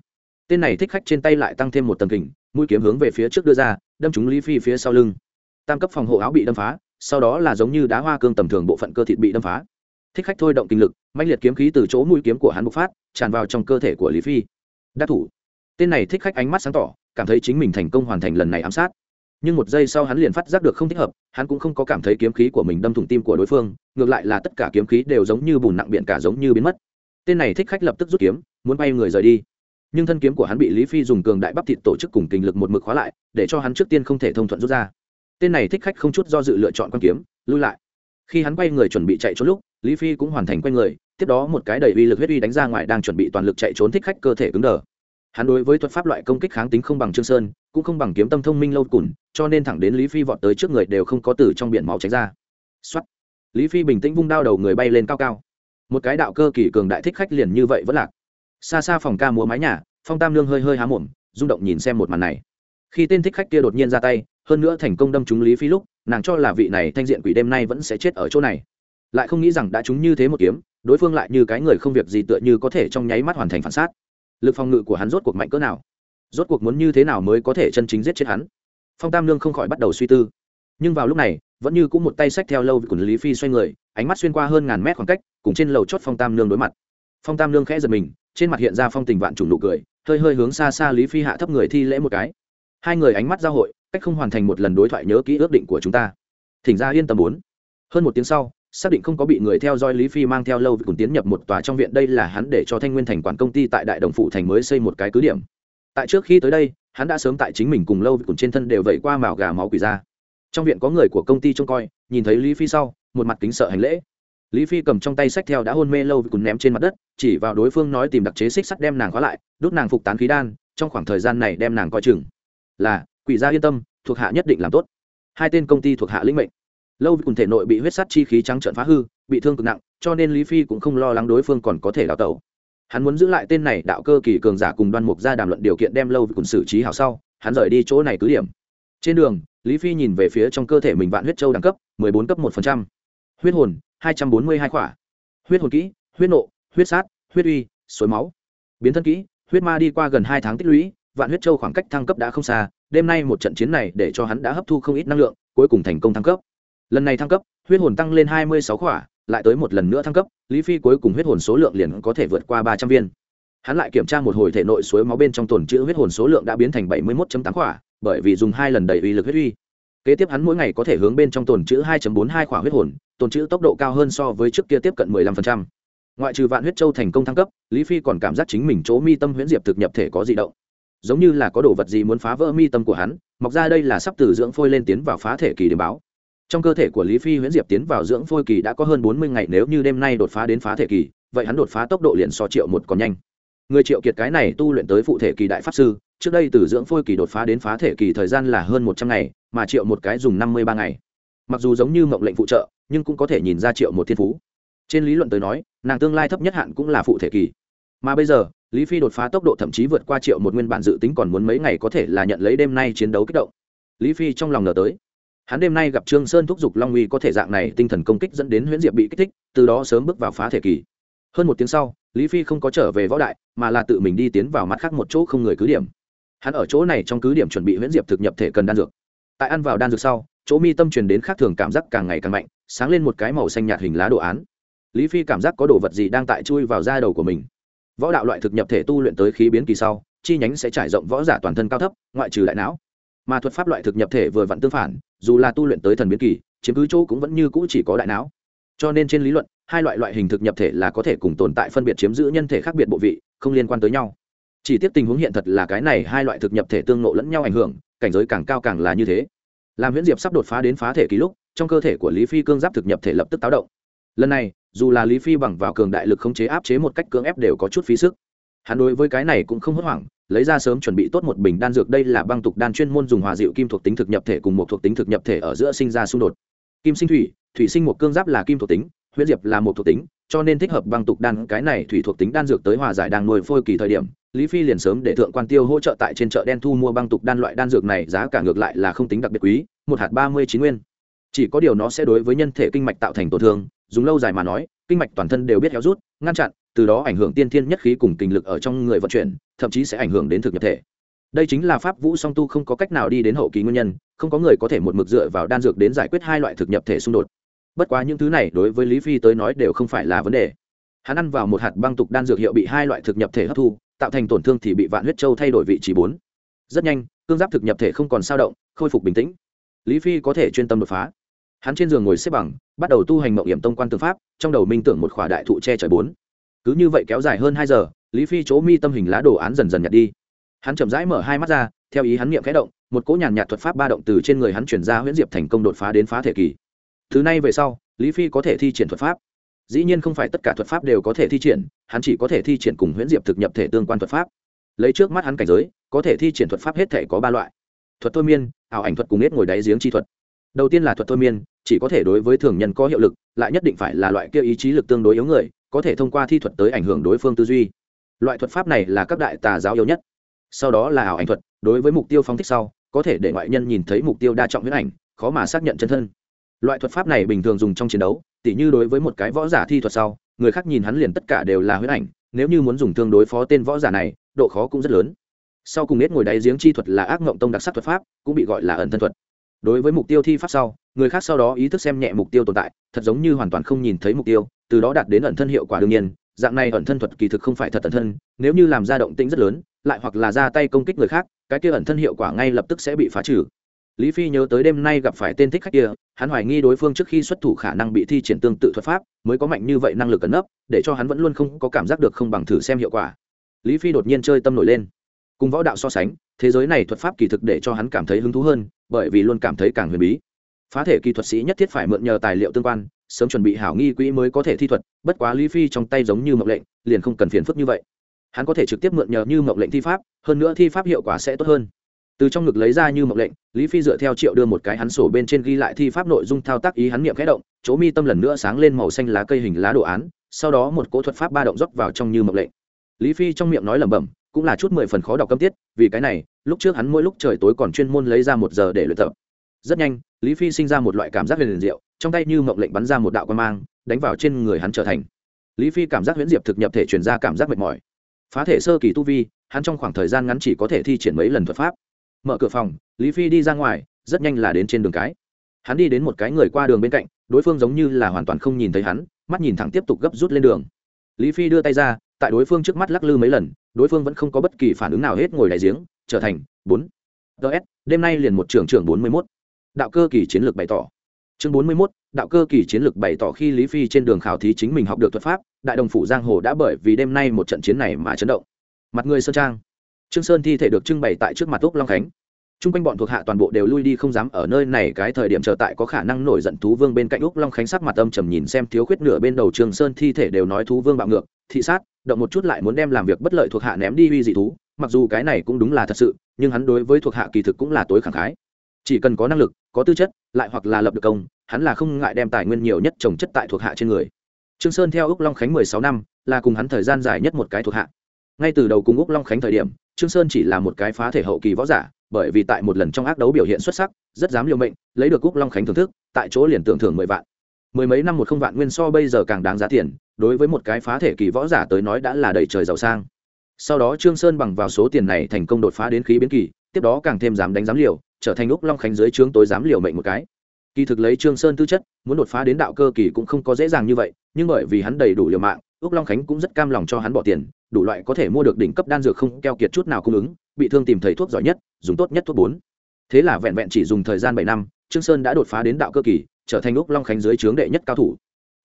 Speaker 1: Tên này thích khách trên tay lại tăng thêm một tầng kình, mũi kiếm hướng về phía trước đưa ra, đâm trúng lý phi phía sau lưng. Tam cấp phòng hộ áo bị đâm phá, sau đó là giống như đá hoa cương tầm thường bộ phận cơ thịt bị đâm phá. Thích khách thôi động kinh lực mạnh liệt kiếm khí từ chỗ mũi kiếm của hắn bộc phát, tràn vào trong cơ thể của lý phi. Đắc thủ. Tên này thích khách ánh mắt sáng tỏ, cảm thấy chính mình thành công hoàn thành lần này ám sát nhưng một giây sau hắn liền phát giác được không thích hợp, hắn cũng không có cảm thấy kiếm khí của mình đâm thủng tim của đối phương, ngược lại là tất cả kiếm khí đều giống như bùn nặng biện cả giống như biến mất. Tên này thích khách lập tức rút kiếm, muốn bay người rời đi. Nhưng thân kiếm của hắn bị lý phi dùng cường đại bắp thịt tổ chức cùng kinh lực một mực khóa lại, để cho hắn trước tiên không thể thông thuận rút ra. Tên này thích khách không chút do dự lựa chọn quan kiếm, lui lại. Khi hắn quay người chuẩn bị chạy trốn lúc, lý phi cũng hoàn thành quay người, tiếp đó một cái đầy uy lực huyết uy đánh ra ngoài đang chuẩn bị toàn lực chạy trốn thích khách cơ thể cứng đờ hắn đối với thuật pháp loại công kích kháng tính không bằng trương sơn, cũng không bằng kiếm tâm thông minh lâu cùn, cho nên thẳng đến lý phi vọt tới trước người đều không có từ trong biển máu tránh ra. Xuất lý phi bình tĩnh vung đao đầu người bay lên cao cao. Một cái đạo cơ kỳ cường đại thích khách liền như vậy vẫn lạc. Xa xa phòng ca múa mái nhà, phong tam lương hơi hơi há mồm, rung động nhìn xem một màn này. Khi tên thích khách kia đột nhiên ra tay, hơn nữa thành công đâm trúng lý phi lúc, nàng cho là vị này thanh diện quỷ đêm nay vẫn sẽ chết ở chỗ này. Lại không nghĩ rằng đã trúng như thế một kiếm, đối phương lại như cái người không việc gì tựa như có thể trong nháy mắt hoàn thành phản sát lực phòng ngự của hắn rốt cuộc mạnh cỡ nào? Rốt cuộc muốn như thế nào mới có thể chân chính giết chết hắn? Phong tam lương không khỏi bắt đầu suy tư. Nhưng vào lúc này, vẫn như cũng một tay sách theo lâu của lý phi xoay người, ánh mắt xuyên qua hơn ngàn mét khoảng cách, cùng trên lầu chót phong tam lương đối mặt. Phong tam lương khẽ giật mình, trên mặt hiện ra phong tình vạn trùng nụ cười, hơi hơi hướng xa xa lý phi hạ thấp người thi lễ một cái. Hai người ánh mắt giao hội, cách không hoàn thành một lần đối thoại nhớ kỹ ước định của chúng ta. Thỉnh ra yên tâm bốn. Hơn một tiếng sau xác định không có bị người theo dõi lý phi mang theo lâu cùng tiến nhập một tòa trong viện. Đây là hắn để cho thanh nguyên thành quản công ty tại đại đồng phụ thành mới xây một cái cứ điểm. Tại trước khi tới đây, hắn đã sớm tại chính mình cùng lâu cùng trên thân đều vẩy qua màu gà máu quỷ ra. Trong viện có người của công ty trông coi, nhìn thấy lý phi sau, một mặt kính sợ hành lễ. Lý phi cầm trong tay sách theo đã hôn mê lâu cùng ném trên mặt đất, chỉ vào đối phương nói tìm đặc chế xích sắt đem nàng khóa lại, đốt nàng phục tán khí đan, trong khoảng thời gian này đem nàng coi chừng. Là, quỷ gia yên tâm, thuộc hạ nhất định làm tốt. Hai tên công ty thuộc hạ lĩnh mệnh lâu cùng thể nội bị huyết sắt chi khí trắng trợn phá hư, bị thương cực nặng, cho nên lý phi cũng không lo lắng đối phương còn có thể đào tẩu. Hắn muốn giữ lại tên này đạo cơ kỳ cường giả cùng đoan mục ra đàm luận điều kiện đem lâu cùng xử trí hảo sau, hắn rời đi chỗ này cứ điểm. Trên đường, lý phi nhìn về phía trong cơ thể mình vạn huyết châu đẳng cấp, mười bốn cấp một phần trăm. Huyết hồn, hai trăm bốn mươi hai khỏa. Huyết hồn kỹ, huyết nộ, huyết sát, huyết uy, suối máu. Biến thân kỹ, huyết ma đi qua gần hai tháng tích lũy, vạn huyết châu khoảng cách thăng cấp đã không xa, đêm nay một trận chiến này để cho hắn đã hấp thu không ít năng lượng, cuối cùng thành công thăng cấp lần này thăng cấp, huyết hồn tăng lên hai mươi sáu khỏa, lại tới một lần nữa thăng cấp, lý phi cuối cùng huyết hồn số lượng liền có thể vượt qua ba trăm viên. Hắn lại kiểm tra một hồi thể nội suối máu bên trong tồn chữ huyết hồn số lượng đã biến thành bảy mươi một tám khỏa, bởi vì dùng hai lần đầy uy lực huyết uy. Kế tiếp hắn mỗi ngày có thể hướng bên trong tồn chữ hai bốn hai khỏa huyết hồn, tồn chữ tốc độ cao hơn so với trước kia tiếp cận mười lăm phần trăm. Ngoại trừ vạn huyết châu thành công thăng cấp, lý phi còn cảm giác chính mình chỗ mi tâm huyễn diệp thực nhập thể có di động. Giống như là có đồ vật gì muốn phá vỡ mi tâm của hắn, mọc ra đây là sắp từ dưỡng phôi lên tiến vào phá thể kỳ điểm báo trong cơ thể của lý phi huyễn diệp tiến vào dưỡng phôi kỳ đã có hơn bốn mươi ngày nếu như đêm nay đột phá đến phá thể kỳ, vậy hắn đột phá tốc độ liền so triệu một còn nhanh. Người triệu kiệt cái này tu luyện tới phụ thể kỳ đại pháp sư, trước đây từ dưỡng phôi kỳ đột phá đến phá thể kỳ thời gian là hơn một trăm ngày, mà triệu một cái dùng năm mươi ba ngày. Mặc dù giống như mộng lệnh phụ trợ, nhưng cũng có thể nhìn ra triệu một thiên phú. Trên lý luận tới nói, nàng tương lai thấp nhất hạn cũng là phụ thể kỳ. Mà bây giờ, lý phi đột phá tốc độ thậm chí vượt qua triệu một nguyên bản dự tính còn muốn mấy ngày có thể là nhận lấy đêm nay chiến đấu kích động. Lý phi trong lòng ngờ tới hắn đêm nay gặp trương sơn thúc giục long uy có thể dạng này tinh thần công kích dẫn đến huyễn diệp bị kích thích, từ đó sớm bước vào phá thể kỳ. Hơn một tiếng sau, lý phi không có trở về võ đại, mà là tự mình đi tiến vào mặt khác một chỗ không người cứ điểm. Hắn ở chỗ này trong cứ điểm chuẩn bị huyễn diệp thực nhập thể cần đan dược. Tại ăn vào đan dược sau, chỗ mi tâm truyền đến khác thường cảm giác càng ngày càng mạnh, sáng lên một cái màu xanh nhạt hình lá đồ án. Lý phi cảm giác có đồ vật gì đang tại chui vào da đầu của mình. Võ đạo loại thực nhập thể tu luyện tới khí biến kỳ sau, chi nhánh sẽ trải rộng võ giả toàn thân cao thấp, ngoại trừ đại não mà thuật pháp loại thực nhập thể vừa vặn tương phản, dù là tu luyện tới thần biến kỳ, chiếm cứ chỗ cũng vẫn như cũ chỉ có đại não. Cho nên trên lý luận, hai loại loại hình thực nhập thể là có thể cùng tồn tại phân biệt chiếm giữ nhân thể khác biệt bộ vị, không liên quan tới nhau. Chỉ tiếp tình huống hiện thật là cái này hai loại thực nhập thể tương nộ lẫn nhau ảnh hưởng, cảnh giới càng cao càng là như thế. Làm huyễn diệp sắp đột phá đến phá thể ký lúc, trong cơ thể của lý phi cương giáp thực nhập thể lập tức táo động. Lần này, dù là lý phi bằng vào cường đại lực khống chế áp chế một cách cưỡng ép đều có chút phí sức hắn đối với cái này cũng không hốt hoảng, lấy ra sớm chuẩn bị tốt một bình đan dược, đây là băng tục đan chuyên môn dùng hòa dịu kim thuộc tính thực nhập thể cùng một thuộc tính thực nhập thể ở giữa sinh ra xung đột. Kim sinh thủy thủy sinh một cương giáp là kim thuộc tính, huyết diệp là một thuộc tính, cho nên thích hợp băng tục đan, cái này thủy thuộc tính đan dược tới hòa giải đang nuôi phôi kỳ thời điểm, lý phi liền sớm để thượng quan tiêu hỗ trợ tại trên chợ đen thu mua băng tục đan loại đan dược này, giá cả ngược lại là không tính đặc biệt quý, một hạt ba mươi chín nguyên. Chỉ có điều nó sẽ đối với nhân thể kinh mạch tạo thành tổn thương, dùng lâu dài mà nói, kinh mạch toàn thân đều biết héo rút, ngăn chặn từ đó ảnh hưởng tiên thiên nhất khí cùng kinh lực ở trong người vận chuyển, thậm chí sẽ ảnh hưởng đến thực nhập thể. Đây chính là pháp vũ song tu không có cách nào đi đến hậu kỳ nguyên nhân, không có người có thể một mực dựa vào đan dược đến giải quyết hai loại thực nhập thể xung đột. Bất quá những thứ này đối với lý phi tới nói đều không phải là vấn đề. Hắn ăn vào một hạt băng tục đan dược hiệu bị hai loại thực nhập thể hấp thu, tạo thành tổn thương thì bị vạn huyết châu thay đổi vị trí bốn. Rất nhanh, cương giáp thực nhập thể không còn sao động, khôi phục bình tĩnh. Lý phi có thể chuyên tâm đột phá. Hắn trên giường ngồi xếp bằng, bắt đầu tu hành mậu hiểm tông quan tư pháp, trong đầu minh tưởng một khỏa đại thụ che trời bốn cứ như vậy kéo dài hơn hai giờ, lý phi chỗ mi tâm hình lá đồ án dần dần nhặt đi. Hắn chậm rãi mở hai mắt ra, theo ý hắn nghiệm khẽ động, một cỗ nhàn nhạt thuật pháp ba động từ trên người hắn chuyển ra huyễn diệp thành công đột phá đến phá thể kỳ. Thứ này về sau, lý phi có thể thi triển thuật pháp. Dĩ nhiên không phải tất cả thuật pháp đều có thể thi triển, hắn chỉ có thể thi triển cùng huyễn diệp thực nhập thể tương quan thuật pháp. Lấy trước mắt hắn cảnh giới, có thể thi triển thuật pháp hết thể có ba loại. Thuật thôi miên, ảo ảnh thuật cùng nết ngồi đáy giếng chi thuật. Đầu tiên là thuật thôi miên, chỉ có thể đối với thường nhân có hiệu lực, lại nhất định phải là loại kia ý chí lực tương đối yếu người có thể thông qua thi thuật tới ảnh hưởng đối phương tư duy. Loại thuật pháp này là các đại tà giáo yếu nhất. Sau đó là ảo ảnh thuật, đối với mục tiêu phóng thích sau, có thể để ngoại nhân nhìn thấy mục tiêu đa trọng huyết ảnh, khó mà xác nhận chân thân. Loại thuật pháp này bình thường dùng trong chiến đấu, tỉ như đối với một cái võ giả thi thuật sau, người khác nhìn hắn liền tất cả đều là huyết ảnh, nếu như muốn dùng thương đối phó tên võ giả này, độ khó cũng rất lớn. Sau cùng nết ngồi đáy giếng chi thuật là ác ngộng tông đặc sắc thuật pháp, cũng bị gọi là ẩn thân thuật. Đối với mục tiêu thi pháp sau, người khác sau đó ý thức xem nhẹ mục tiêu tồn tại, thật giống như hoàn toàn không nhìn thấy mục tiêu từ đó đạt đến ẩn thân hiệu quả đương nhiên, dạng này ẩn thân thuật kỳ thực không phải thật ẩn thân, nếu như làm ra động tĩnh rất lớn, lại hoặc là ra tay công kích người khác, cái kia ẩn thân hiệu quả ngay lập tức sẽ bị phá trừ. Lý phi nhớ tới đêm nay gặp phải tên thích khách kia, hắn hoài nghi đối phương trước khi xuất thủ khả năng bị thi triển tương tự thuật pháp, mới có mạnh như vậy năng lực ẩn nấp, để cho hắn vẫn luôn không có cảm giác được không bằng thử xem hiệu quả. Lý phi đột nhiên chơi tâm nổi lên. Cùng võ đạo so sánh, thế giới này thuật pháp kỳ thực để cho hắn cảm thấy hứng thú hơn, bởi vì luôn cảm thấy càng huyền bí. Phá thể kỳ thuật sĩ nhất thiết phải mượn nhờ tài liệu tương quan sớm chuẩn bị hảo nghi quỹ mới có thể thi thuật, bất quá lý phi trong tay giống như mộng lệnh, liền không cần phiền phức như vậy. Hắn có thể trực tiếp mượn nhờ như mộng lệnh thi pháp, hơn nữa thi pháp hiệu quả sẽ tốt hơn. Từ trong ngực lấy ra như mộng lệnh, lý phi dựa theo triệu đưa một cái hắn sổ bên trên ghi lại thi pháp nội dung thao tác ý hắn niệm khẽ động, chỗ mi tâm lần nữa sáng lên màu xanh lá cây hình lá đồ án, sau đó một cỗ thuật pháp ba động dốc vào trong như mộng lệnh. Lý phi trong miệng nói lẩm bẩm, cũng là chút mười phần khó đọc câm tiết, vì cái này, lúc trước hắn mỗi lúc trời tối còn chuyên môn lấy ra một giờ để luyện tập. Rất nhanh, lý phi sinh ra một loại cảm giác huyền liền diệu trong tay như mộng lệnh bắn ra một đạo quan mang, đánh vào trên người hắn trở thành. Lý phi cảm giác huyễn diệp thực nhập thể chuyển ra cảm giác mệt mỏi. Phá thể sơ kỳ tu vi, hắn trong khoảng thời gian ngắn chỉ có thể thi triển mấy lần thuật pháp. Mở cửa phòng, lý phi đi ra ngoài, rất nhanh là đến trên đường cái. Hắn đi đến một cái người qua đường bên cạnh, đối phương giống như là hoàn toàn không nhìn thấy hắn, mắt nhìn thẳng tiếp tục gấp rút lên đường. Lý phi đưa tay ra, tại đối phương trước mắt lắc lư mấy lần, đối phương vẫn không có bất kỳ phản ứng nào hết ngồi đại giếng, trở thành bốn. Ts đêm nay liền một trưởng trưởng bốn mươi mốt. Đạo cơ kỳ chiến lược bày tỏ chương bốn mươi mốt, đạo cơ kỳ chiến lược bày tỏ khi lý phi trên đường khảo thí chính mình học được thuật pháp, đại đồng phủ giang hồ đã bởi vì đêm nay một trận chiến này mà chấn động. Mặt người sơn trang. Trương sơn thi thể được trưng bày tại trước mặt úc long khánh. T r u n g quanh bọn thuộc hạ toàn bộ đều lui đi không dám ở nơi này, cái thời điểm chờ tại có khả năng nổi giận thú vương bên cạnh úc long khánh sắc mặt âm trầm nhìn xem thiếu khuyết nửa bên đầu Trương sơn thi thể đều nói thú vương bạo ngược, thị sát, động một chút lại muốn đem làm việc bất lợi thuộc hạ ném đi uy dị thú, mặc dù cái này cũng đúng là thật sự, nhưng hắn đối với thuộc hạ kỳ thực cũng là tối khẳng khái chỉ cần có năng lực, có tư chất, lại hoặc là lập được công, hắn là không ngại đem tài nguyên nhiều nhất trồng chất tại thuộc hạ trên người. Trương sơn theo úc long khánh mười sáu năm, là cùng hắn thời gian dài nhất một cái thuộc hạ. Ngay từ đầu cùng úc long khánh thời điểm, trương sơn chỉ là một cái phá thể hậu kỳ võ giả, bởi vì tại một lần trong ác đấu biểu hiện xuất sắc, rất dám liều mệnh, lấy được úc long khánh thưởng thức, tại chỗ liền tưởng thưởng mười vạn. Mười mấy năm một không vạn nguyên so bây giờ càng đáng giá tiền, đối với một cái phá thể kỳ võ giả tới nói đã là đầy trời giàu sang. Sau đó trương sơn bằng vào số tiền này thành công đột phá đến khí biến kỳ, tiếp đó càng thêm dám đánh dám liều trở thành úc long khánh dưới trướng tối dám liều mệnh một cái. Kỳ thực lấy trương sơn tư chất, muốn đột phá đến đạo cơ kỳ cũng không có dễ dàng như vậy, nhưng bởi vì hắn đầy đủ liều mạng, úc long khánh cũng rất cam lòng cho hắn bỏ tiền, đủ loại có thể mua được đỉnh cấp đan dược không keo kiệt chút nào cung ứng, bị thương tìm thấy thuốc giỏi nhất, dùng tốt nhất thuốc bốn. Thế là vẹn vẹn chỉ dùng thời gian bảy năm, trương sơn đã đột phá đến đạo cơ kỳ, trở thành úc long khánh dưới trướng đệ nhất cao thủ.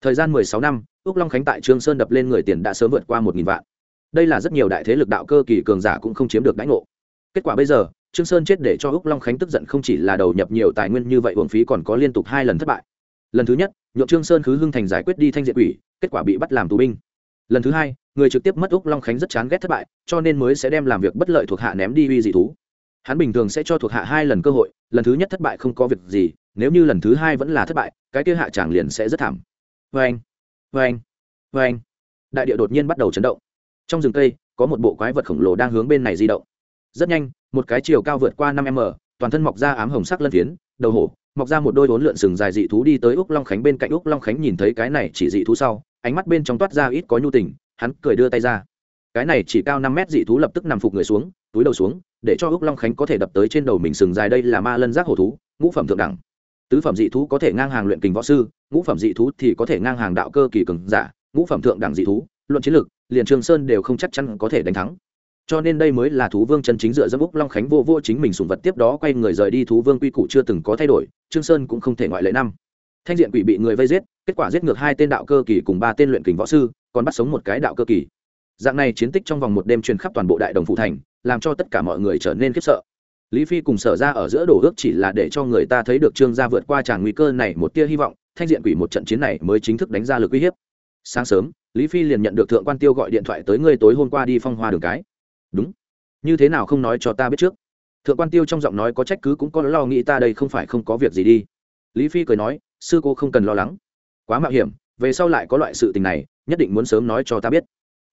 Speaker 1: Thời gian mười sáu năm, úc long khánh tại trương sơn đập lên người tiền đã sớm vượt qua một nghìn vạn. Đây là rất nhiều đại thế lực đạo cơ kỳ cường giả cũng không chiếm được đãi ngộ. Kết quả bây giờ trương sơn chết để cho úc long khánh tức giận không chỉ là đầu nhập nhiều tài nguyên như vậy, uổng phí còn có liên tục hai lần thất bại. Lần thứ nhất, nhượng trương sơn khứ hưng thành giải quyết đi thanh diện quỷ, kết quả bị bắt làm tù binh. Lần thứ hai, người trực tiếp mất úc long khánh rất chán ghét thất bại, cho nên mới sẽ đem làm việc bất lợi thuộc hạ ném đi uy dị thú. Hắn bình thường sẽ cho thuộc hạ hai lần cơ hội, lần thứ nhất thất bại không có việc gì, nếu như lần thứ hai vẫn là thất bại, cái kia hạ tràng liền sẽ rất thảm. Vê anh vê anh vê anh đại địa đột nhiên bắt đầu chấn động. Trong rừng cây, có một bộ quái vật khổng lồ đang hướng bên này di động rất nhanh, một cái chiều cao vượt qua năm m, toàn thân mọc ra ám hồng sắc lân phiến, đầu hổ, mọc ra một đôi vốn lượn sừng dài dị thú đi tới úc long khánh bên cạnh. Úc long khánh nhìn thấy cái này chỉ dị thú sau, ánh mắt bên trong toát ra ít có nhu tình, hắn cười đưa tay ra. Cái này chỉ cao năm mét dị thú lập tức nằm phục người xuống, túi đầu xuống, để cho úc long khánh có thể đập tới trên đầu mình sừng dài. Đây là ma lân giác hổ thú, ngũ phẩm thượng đẳng. Tứ phẩm dị thú có thể ngang hàng luyện kình võ sư, ngũ phẩm dị thú thì có thể ngang hàng đạo cơ kỳ cường giả, ngũ phẩm thượng đẳng dị thú, luận chiến lược liền trường sơn đều không chắc chắn có thể đánh thắng cho nên đây mới là thú vương chân chính dựa dẫm úc long khánh vô vô chính mình sùng vật tiếp đó quay người rời đi thú vương quy củ chưa từng có thay đổi, trương sơn cũng không thể ngoại lệ năm. Thanh diện quỷ bị người vây giết, kết quả giết ngược hai tên đạo cơ kỳ cùng ba tên luyện kình võ sư, còn bắt sống một cái đạo cơ kỳ. Dạng này chiến tích trong vòng một đêm truyền khắp toàn bộ đại đồng phụ thành, làm cho tất cả mọi người trở nên khiếp sợ. Lý phi cùng sở ra ở giữa đổ ước chỉ là để cho người ta thấy được trương gia vượt qua tràn nguy cơ này một tia hy vọng, thanh diện quỷ một trận chiến này mới chính thức đánh ra lực uy hiếp. Sáng sớm, lý phi liền nhận được thượng quan tiêu gọi điện thoại tới ngươi tối hôm qua đi phong hoa đường cái đúng. Như thế nào không nói cho ta biết trước? Thượng quan tiêu trong giọng nói có trách cứ cũng có lo nghĩ ta đây không phải không có việc gì đi. Lý phi cười nói, sư cô không cần lo lắng. Quá mạo hiểm, về sau lại có loại sự tình này, nhất định muốn sớm nói cho ta biết.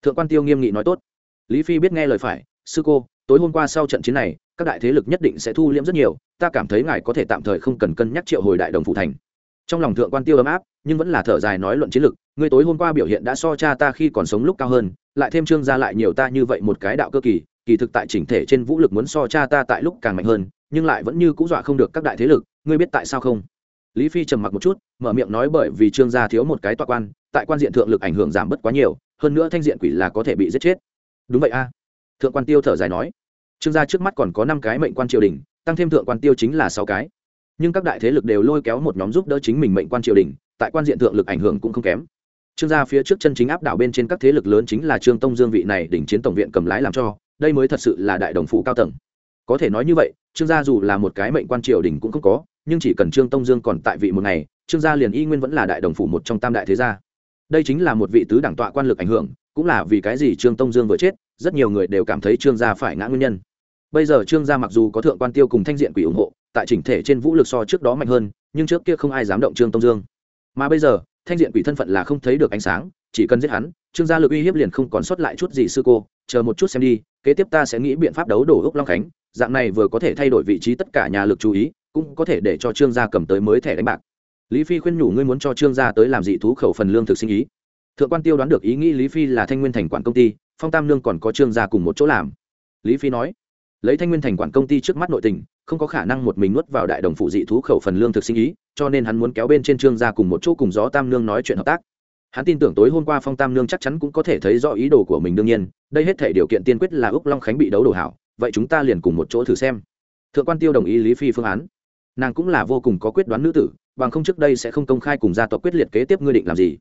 Speaker 1: Thượng quan tiêu nghiêm nghị nói tốt. Lý phi biết nghe lời phải, sư cô, tối hôm qua sau trận chiến này, các đại thế lực nhất định sẽ thu liễm rất nhiều, ta cảm thấy ngài có thể tạm thời không cần cân nhắc triệu hồi đại đồng phụ thành. Trong lòng thượng quan tiêu ấm áp, nhưng vẫn là thở dài nói luận chiến lược người tối hôm qua biểu hiện đã so cha ta khi còn sống lúc cao hơn, lại thêm trương gia lại nhiều ta như vậy một cái đạo cơ kỳ kỳ thực tại chỉnh thể trên vũ lực muốn so cha ta tại lúc càng mạnh hơn, nhưng lại vẫn như cũ dọa không được các đại thế lực, ngươi biết tại sao không? Lý phi trầm mặc một chút, mở miệng nói bởi vì trương gia thiếu một cái tọa quan, tại quan diện thượng lực ảnh hưởng giảm bớt quá nhiều, hơn nữa thanh diện quỷ là có thể bị giết chết. Đúng vậy a. Thượng quan tiêu thở dài nói. Trương gia trước mắt còn có năm cái mệnh quan triều đình, tăng thêm thượng quan tiêu chính là sáu cái. Nhưng các đại thế lực đều lôi kéo một nhóm giúp đỡ chính mình mệnh quan triều đình, tại quan diện thượng lực ảnh hưởng cũng không kém trương gia phía trước chân chính áp đảo bên trên các thế lực lớn chính là trương tông dương vị này đỉnh chiến tổng viện cầm lái làm cho, đây mới thật sự là đại đồng phụ cao tầng. Có thể nói như vậy, trương gia dù là một cái mệnh quan triều đình cũng không có, nhưng chỉ cần trương tông dương còn tại vị một ngày, trương gia liền y nguyên vẫn là đại đồng phủ một trong tam đại thế gia. Đây chính là một vị tứ đẳng tọa quan lực ảnh hưởng, cũng là vì cái gì trương tông dương vừa chết, rất nhiều người đều cảm thấy trương gia phải ngã nguyên nhân. Bây giờ trương gia mặc dù có thượng quan tiêu cùng thanh diện quỷ ủng hộ, tại chỉnh thể trên vũ lực so trước đó mạnh hơn, nhưng trước kia không ai dám động trương tông dương. Mà bây giờ thanh diện quỷ thân phận là không thấy được ánh sáng, chỉ cần giết hắn, trương gia lực uy hiếp liền không còn sót lại chút gì sư cô. Chờ một chút xem đi, kế tiếp ta sẽ nghĩ biện pháp đấu đổ ốc long khánh. Dạng này vừa có thể thay đổi vị trí tất cả nhà lực chú ý, cũng có thể để cho trương gia cầm tới mới thẻ đánh bạc. Lý phi khuyên nhủ, ngươi muốn cho trương gia tới làm dị thú khẩu phần lương thực sinh ý. Thượng quan tiêu đoán được ý nghĩ lý phi là thanh nguyên thành quản công ty, phong tam lương còn có trương gia cùng một chỗ làm. Lý phi nói, lấy thanh nguyên thành quản công ty trước mắt nội tình không có khả năng một mình nuốt vào đại đồng phụ dị thú khẩu phần lương thực sinh ý, cho nên hắn muốn kéo bên trên trương gia cùng một chỗ cùng gió tam nương nói chuyện hợp tác. Hắn tin tưởng tối hôm qua phong tam nương chắc chắn cũng có thể thấy rõ ý đồ của mình đương nhiên, đây hết thể điều kiện tiên quyết là úc long khánh bị đấu đồ hảo, vậy chúng ta liền cùng một chỗ thử xem. Thượng quan tiêu đồng ý lý phi phương án. Nàng cũng là vô cùng có quyết đoán nữ tử, bằng không trước đây sẽ không công khai cùng gia tộc quyết liệt kế tiếp ngươi định làm gì.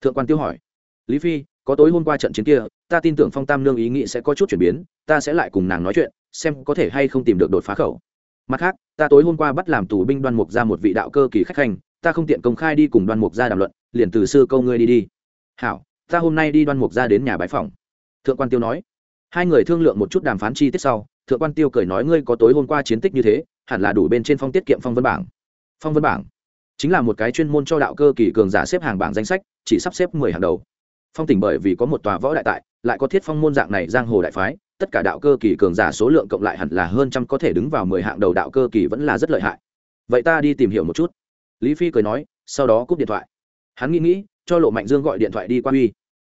Speaker 1: Thượng quan tiêu hỏi. Lý phi, có tối hôm qua trận chiến kia, ta tin tưởng phong tam nương ý nghĩ sẽ có chút chuyển biến, ta sẽ lại cùng nàng nói chuyện, xem có thể hay không tìm được đột phá khẩu mặt khác, ta tối hôm qua bắt làm tù binh đoan mục ra một vị đạo cơ kỳ khách hành ta không tiện công khai đi cùng đoan mục ra đàm luận, liền từ xưa câu ngươi đi đi. Hảo, ta hôm nay đi đoan mục ra đến nhà bãi phòng thượng quan tiêu nói. Hai người thương lượng một chút đàm phán chi tiết sau, thượng quan tiêu cười nói ngươi có tối hôm qua chiến tích như thế, hẳn là đủ bên trên phong tiết kiệm phong vân bảng. Phong vân bảng chính là một cái chuyên môn cho đạo cơ kỳ cường giả xếp hàng bảng danh sách, chỉ sắp xếp mười hàng đầu. Phong tỉnh bởi vì có một tòa võ đại tại, lại có thiết phong môn dạng này giang hồ đại phái tất cả đạo cơ kỳ cường giả số lượng cộng lại hẳn là hơn trăm có thể đứng vào mười hạng đầu đạo cơ kỳ vẫn là rất lợi hại. Vậy ta đi tìm hiểu một chút. Lý phi cười nói, sau đó cúp điện thoại. Hắn nghĩ nghĩ, cho lộ mạnh dương gọi điện thoại đi qua uy.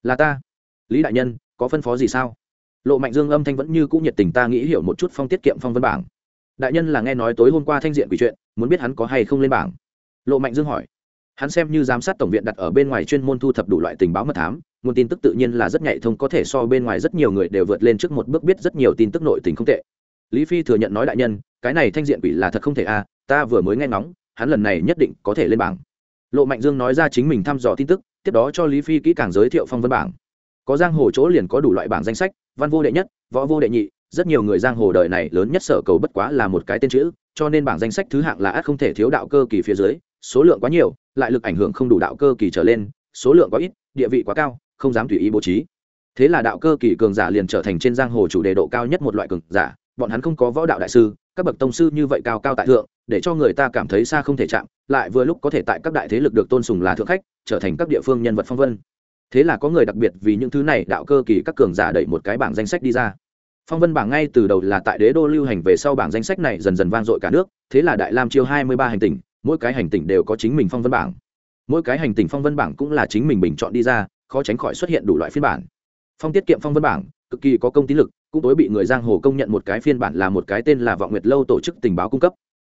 Speaker 1: Là ta. Lý đại nhân, có phân phó gì sao? Lộ mạnh dương âm thanh vẫn như cũng nhiệt tình, ta nghĩ hiểu một chút phong tiết kiệm phong văn bảng. Đại nhân là nghe nói tối hôm qua thanh diện quỷ chuyện, muốn biết hắn có hay không lên bảng. Lộ mạnh dương hỏi hắn xem như giám sát tổng viện đặt ở bên ngoài chuyên môn thu thập đủ loại tình báo mật thám nguồn tin tức tự nhiên là rất nhạy thông có thể so bên ngoài rất nhiều người đều vượt lên trước một bước biết rất nhiều tin tức nội tình không tệ. Lý phi thừa nhận nói đại nhân cái này thanh diện quỷ là thật không thể a à, ta vừa mới nghe ngóng hắn lần này nhất định có thể lên bảng. Lộ mạnh dương nói ra chính mình thăm dò tin tức tiếp đó cho lý phi kỹ càng giới thiệu phong vân bảng. Có giang hồ chỗ liền có đủ loại bảng danh sách văn vô đệ nhất võ vô đệ nhị rất nhiều người giang hồ đời này lớn nhất sở cầu bất quá là một cái tên chữ cho nên bảng danh sách thứ hạng là ắt không thể thiếu đạo cơ kỳ phía dưới số lượng quá nhiều lại lực ảnh hưởng không đủ đạo cơ kỳ trở lên, số lượng quá ít, địa vị quá cao, không dám tùy ý bố trí. Thế là đạo cơ kỳ cường giả liền trở thành trên giang hồ chủ đề độ cao nhất một loại cường giả, bọn hắn không có võ đạo đại sư, các bậc tông sư như vậy cao cao tại thượng, để cho người ta cảm thấy xa không thể chạm, lại vừa lúc có thể tại các đại thế lực được tôn sùng là thượng khách, trở thành các địa phương nhân vật phong vân. Thế là có người đặc biệt vì những thứ này đạo cơ kỳ các cường giả đẩy một cái bảng danh sách đi ra. Phong vân bảng ngay từ đầu là tại đế đô lưu hành về sau bảng danh sách này dần dần vang dội cả nước, thế là đại lam chiêu hai mươi ba hành tình mỗi cái hành tinh đều có chính mình phong vân bảng. Mỗi cái hành tinh phong vân bảng cũng là chính mình bình chọn đi ra, khó tránh khỏi xuất hiện đủ loại phiên bản. Phong tiết kiệm phong vân bảng, cực kỳ có công tín lực, cũng tối bị người giang hồ công nhận một cái phiên bản là một cái tên là vọng nguyệt lâu tổ chức tình báo cung cấp.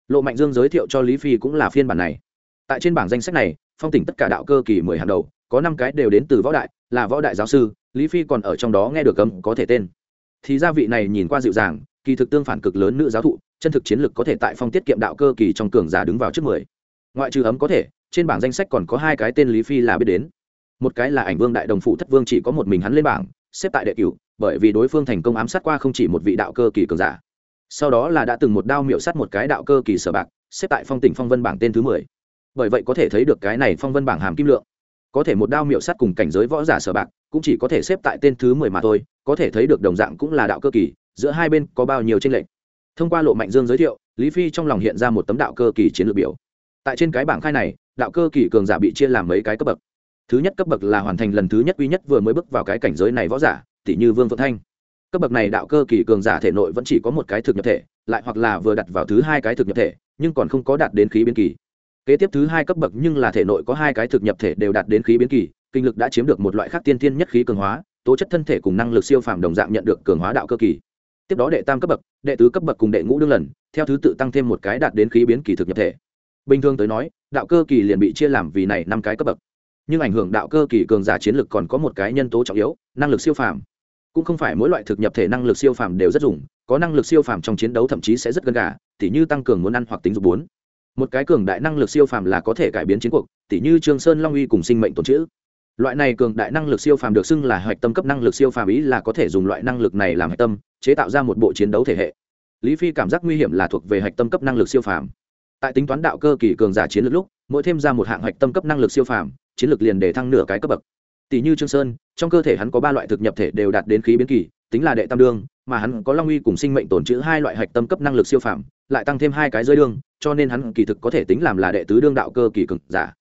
Speaker 1: Lộ mạnh dương giới thiệu cho lý phi cũng là phiên bản này. Tại trên bảng danh sách này, phong tỉnh tất cả đạo cơ kỳ mười hàng đầu, có năm cái đều đến từ võ đại, là võ đại giáo sư, lý phi còn ở trong đó nghe được cấm có thể tên. Thì gia vị này nhìn qua dịu dàng kỳ thực tương phản cực lớn nữ giáo thụ, chân thực chiến lực có thể tại phong tiết kiệm đạo cơ kỳ trong cường giả đứng vào trước mười. Ngoại trừ ấm có thể, trên bảng danh sách còn có hai cái tên lý phi là biết đến. Một cái là ảnh vương đại đồng phụ thất vương chỉ có một mình hắn lên bảng, xếp tại đệ cửu, bởi vì đối phương thành công ám sát qua không chỉ một vị đạo cơ kỳ cường giả. Sau đó là đã từng một đao miệu sát một cái đạo cơ kỳ sở bạc, xếp tại phong tỉnh phong vân bảng tên thứ mười. Bởi vậy có thể thấy được cái này phong vân bảng hàm kim lượng. Có thể một đao miệu sát cùng cảnh giới võ giả sở bạc, cũng chỉ có thể xếp tại tên thứ mười mà thôi, có thể thấy được đồng dạng cũng là đạo cơ kỳ giữa hai bên có bao nhiêu tranh lệch. Thông qua lộ mạnh dương giới thiệu, lý phi trong lòng hiện ra một tấm đạo cơ kỳ chiến lược biểu. Tại trên cái bảng khai này, đạo cơ kỳ cường giả bị chia làm mấy cái cấp bậc. Thứ nhất cấp bậc là hoàn thành lần thứ nhất duy nhất vừa mới bước vào cái cảnh giới này võ giả, tỷ như vương phượng thanh. Cấp bậc này đạo cơ kỳ cường giả thể nội vẫn chỉ có một cái thực nhập thể, lại hoặc là vừa đặt vào thứ hai cái thực nhập thể, nhưng còn không có đạt đến khí biến kỳ. Kế tiếp thứ hai cấp bậc nhưng là thể nội có hai cái thực nhập thể đều đạt đến khí biến kỳ, kinh lực đã chiếm được một loại khác tiên tiên nhất khí cường hóa, tố chất thân thể cùng năng lực siêu phàm đồng dạng nhận được cường hóa đạo cơ kỳ tiếp đó đệ tam cấp bậc, đệ tứ cấp bậc cùng đệ ngũ đương lần, theo thứ tự tăng thêm một cái đạt đến khí biến kỳ thực nhập thể. Bình thường tới nói, đạo cơ kỳ liền bị chia làm vì này năm cái cấp bậc. Nhưng ảnh hưởng đạo cơ kỳ cường giả chiến lực còn có một cái nhân tố trọng yếu, năng lực siêu phàm. Cũng không phải mỗi loại thực nhập thể năng lực siêu phàm đều rất dùng, có năng lực siêu phàm trong chiến đấu thậm chí sẽ rất gần gà, tỉ như tăng cường muốn ăn hoặc tính dục bốn. Một cái cường đại năng lực siêu phàm là có thể cải biến chiến cuộc, tỉ như trương sơn long uy cùng sinh mệnh tồn chữ loại này cường đại năng lực siêu phàm được xưng là hạch tâm cấp năng lực siêu phàm ý là có thể dùng loại năng lực này làm hạch tâm, chế tạo ra một bộ chiến đấu thể hệ. Lý phi cảm giác nguy hiểm là thuộc về hạch tâm cấp năng lực siêu phàm. Tại tính toán đạo cơ kỳ cường giả chiến lược lúc, mỗi thêm ra một hạng hạch tâm cấp năng lực siêu phàm, chiến lược liền để thăng nửa cái cấp bậc. Tỷ như trương sơn, trong cơ thể hắn có ba loại thực nhập thể đều đạt đến khí biến kỳ, tính là đệ tam đương, mà hắn có long uy cùng sinh mệnh tổn trữ hai loại hạch tâm cấp năng lực siêu phàm, lại tăng thêm hai cái rơi đương, cho nên hắn kỳ thực có thể tính làm là đệ tứ đương đạo cơ kỳ cường giả.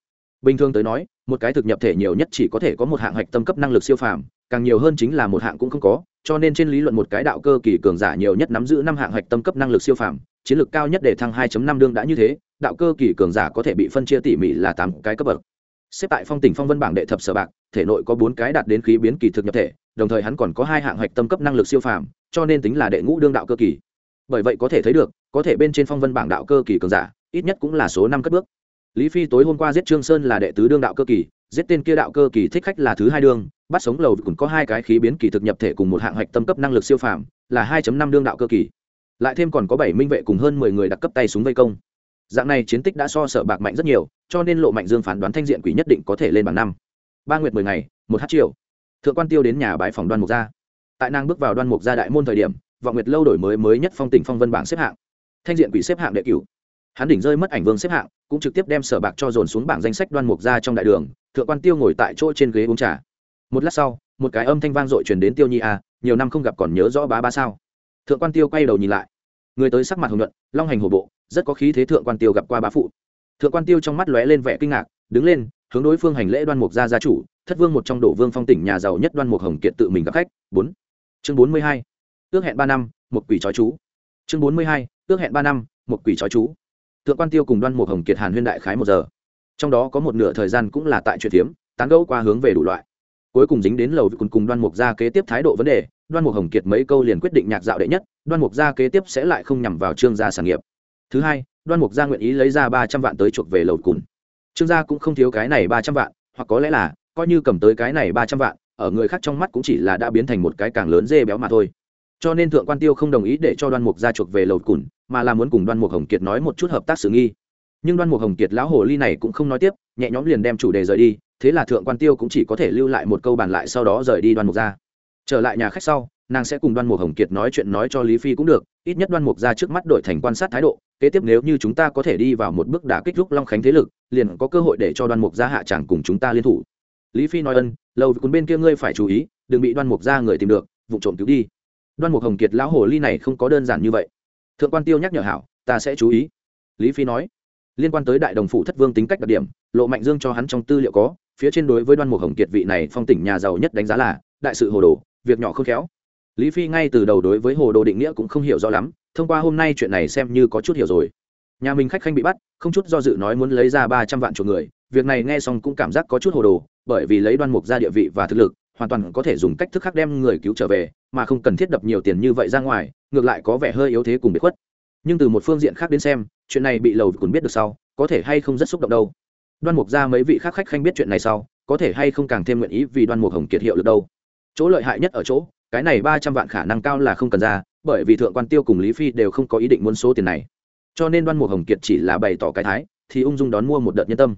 Speaker 1: Bình thường tới nói một cái thực nhập thể nhiều nhất chỉ có thể có một hạng hạch tâm cấp năng lực siêu phàm, càng nhiều hơn chính là một hạng cũng không có, cho nên trên lý luận một cái đạo cơ kỳ cường giả nhiều nhất nắm giữ năm hạng hạch tâm cấp năng lực siêu phàm, chiến lược cao nhất để thăng 2.5 đương đã như thế, đạo cơ kỳ cường giả có thể bị phân chia tỉ mỉ là tám cái cấp bậc. Xếp tại phong tỉnh phong vân bảng đệ thập sở bạc, thể nội có bốn cái đạt đến khí biến kỳ thực nhập thể, đồng thời hắn còn có hai hạng hạch tâm cấp năng lực siêu phàm, cho nên tính là đệ ngũ đương đạo cơ kỳ. Bởi vậy có thể thấy được, có thể bên trên phong vân bảng đạo cơ kỳ cường giả, ít nhất cũng là số năm cất bước lý phi tối hôm qua giết trương sơn là đệ tứ đương đạo cơ kỳ, giết tên kia đạo cơ kỳ thích khách là thứ hai đương, bắt sống lầu cũng có hai cái khí biến kỳ thực nhập thể cùng một hạng hạch tâm cấp năng lực siêu phàm, là hai năm đương đạo cơ kỳ. Lại thêm còn có bảy minh vệ cùng hơn mười người đặc cấp tay súng vây công. Dạng này chiến tích đã so sở bạc mạnh rất nhiều, cho nên lộ mạnh dương phán đoán thanh diện quỷ nhất định có thể lên bảng năm. Ba nguyệt mười ngày, một h triệu. thượng quan tiêu đến nhà bái phòng đoan mục gia. Tại nàng bước vào đoan mục gia đại môn thời điểm, vọng nguyệt lâu đổi mới mới nhất phong tỉnh phong vân bảng xếp hạng. Thanh diện quỷ xếp hạng đệ cửu. Hắn đỉnh rơi mất ảnh vương xếp hạng cũng trực tiếp đem sở bạc cho dồn xuống bảng danh sách đoan mục gia trong đại đường thượng quan tiêu ngồi tại chỗ trên ghế uống trà. Một lát sau một cái âm thanh vang dội truyền đến tiêu nhi a à, nhiều năm không gặp còn nhớ rõ bá bá sao? Thượng quan tiêu quay đầu nhìn lại. Người tới sắc mặt hồng nhuận long hành hổ bộ rất có khí thế thượng quan tiêu gặp qua bá phụ. Thượng quan tiêu trong mắt lóe lên vẻ kinh ngạc đứng lên hướng đối phương hành lễ đoan mục gia gia chủ thất vương một trong đổ vương phong tỉnh nhà giàu nhất đoan mục hồng kiệt tự mình gặp khách. Bốn. Chương bốn mươi hai. Ước hẹn ba năm một quỷ trói chú. Chương bốn mươi hai. Ước hẹn ba năm một quỷ trói chú thượng quan tiêu cùng đoan mục hồng kiệt hàn huyên đại khái một giờ. Trong đó có một nửa thời gian cũng là tại chuyện phiếm tán gẫu qua hướng về đủ loại. Cuối cùng dính đến lầu cùng cùng đoan mục gia kế tiếp thái độ vấn đề, đoan mục hồng kiệt mấy câu liền quyết định nhạc dạo đệ nhất, đoan mục gia kế tiếp sẽ lại không nhằm vào trương gia sản nghiệp. Thứ hai, đoan mục gia nguyện ý lấy ra ba trăm vạn tới chuộc về lầu cùn trương gia cũng không thiếu cái này ba trăm vạn, hoặc có lẽ là, coi như cầm tới cái này ba trăm vạn, ở người khác trong mắt cũng chỉ là đã biến thành một cái càng lớn dê béo mà thôi cho nên thượng quan tiêu không đồng ý để cho đoan mục gia chuộc về lầu cùn, mà là muốn cùng đoan mục hồng kiệt nói một chút hợp tác sự nghi. Nhưng đoan mục hồng kiệt lão hồ ly này cũng không nói tiếp, nhẹ nhõm liền đem chủ đề rời đi, thế là thượng quan tiêu cũng chỉ có thể lưu lại một câu bàn lại sau đó rời đi đoan mục ra trở lại nhà khách sau, nàng sẽ cùng đoan mục hồng kiệt nói chuyện nói cho lý phi cũng được, ít nhất đoan mục ra trước mắt đổi thành quan sát thái độ, kế tiếp nếu như chúng ta có thể đi vào một bước đả kích lúc long khánh thế lực, liền có cơ hội để cho đoan mục ra hạ tràng cùng chúng ta liên thủ. Lý phi nói ân, lâu cùng bên kia ngươi phải chú ý, đừng bị đoan mục ra người tìm được, vụ trộm cứu đi đoan mục hồng kiệt lão hồ ly này không có đơn giản như vậy. Thượng quan tiêu nhắc nhở hảo, ta sẽ chú ý. Lý phi nói, liên quan tới đại đồng phủ thất vương tính cách đặc điểm, lộ mạnh dương cho hắn trong tư liệu có, phía trên đối với đoan mục hồng kiệt vị này phong tỉnh nhà giàu nhất đánh giá là, đại sự hồ đồ, việc nhỏ không khéo. Lý phi ngay từ đầu đối với hồ đồ định nghĩa cũng không hiểu rõ lắm, thông qua hôm nay chuyện này xem như có chút hiểu rồi. Nhà mình khách khanh bị bắt, không chút do dự nói muốn lấy ra ba trăm vạn chuộc người, việc này nghe xong cũng cảm giác có chút hồ đồ, bởi vì lấy đoan mục ra địa vị và thực lực hoàn toàn có thể dùng cách thức khác đem người cứu trở về, mà không cần thiết đập nhiều tiền như vậy ra ngoài, ngược lại có vẻ hơi yếu thế cùng bị khuất. Nhưng từ một phương diện khác đến xem, chuyện này bị lầu cũng biết được sau, có thể hay không rất xúc động đâu. Đoan mục ra mấy vị khác khách khanh biết chuyện này sau, có thể hay không càng thêm nguyện ý vì đoan mục hồng kiệt hiệu được đâu. Chỗ lợi hại nhất ở chỗ, cái này ba trăm vạn khả năng cao là không cần ra, bởi vì thượng quan tiêu cùng lý phi đều không có ý định muốn số tiền này. Cho nên đoan mục hồng kiệt chỉ là bày tỏ cái thái, thì ung dung đón mua một đợt nhân tâm.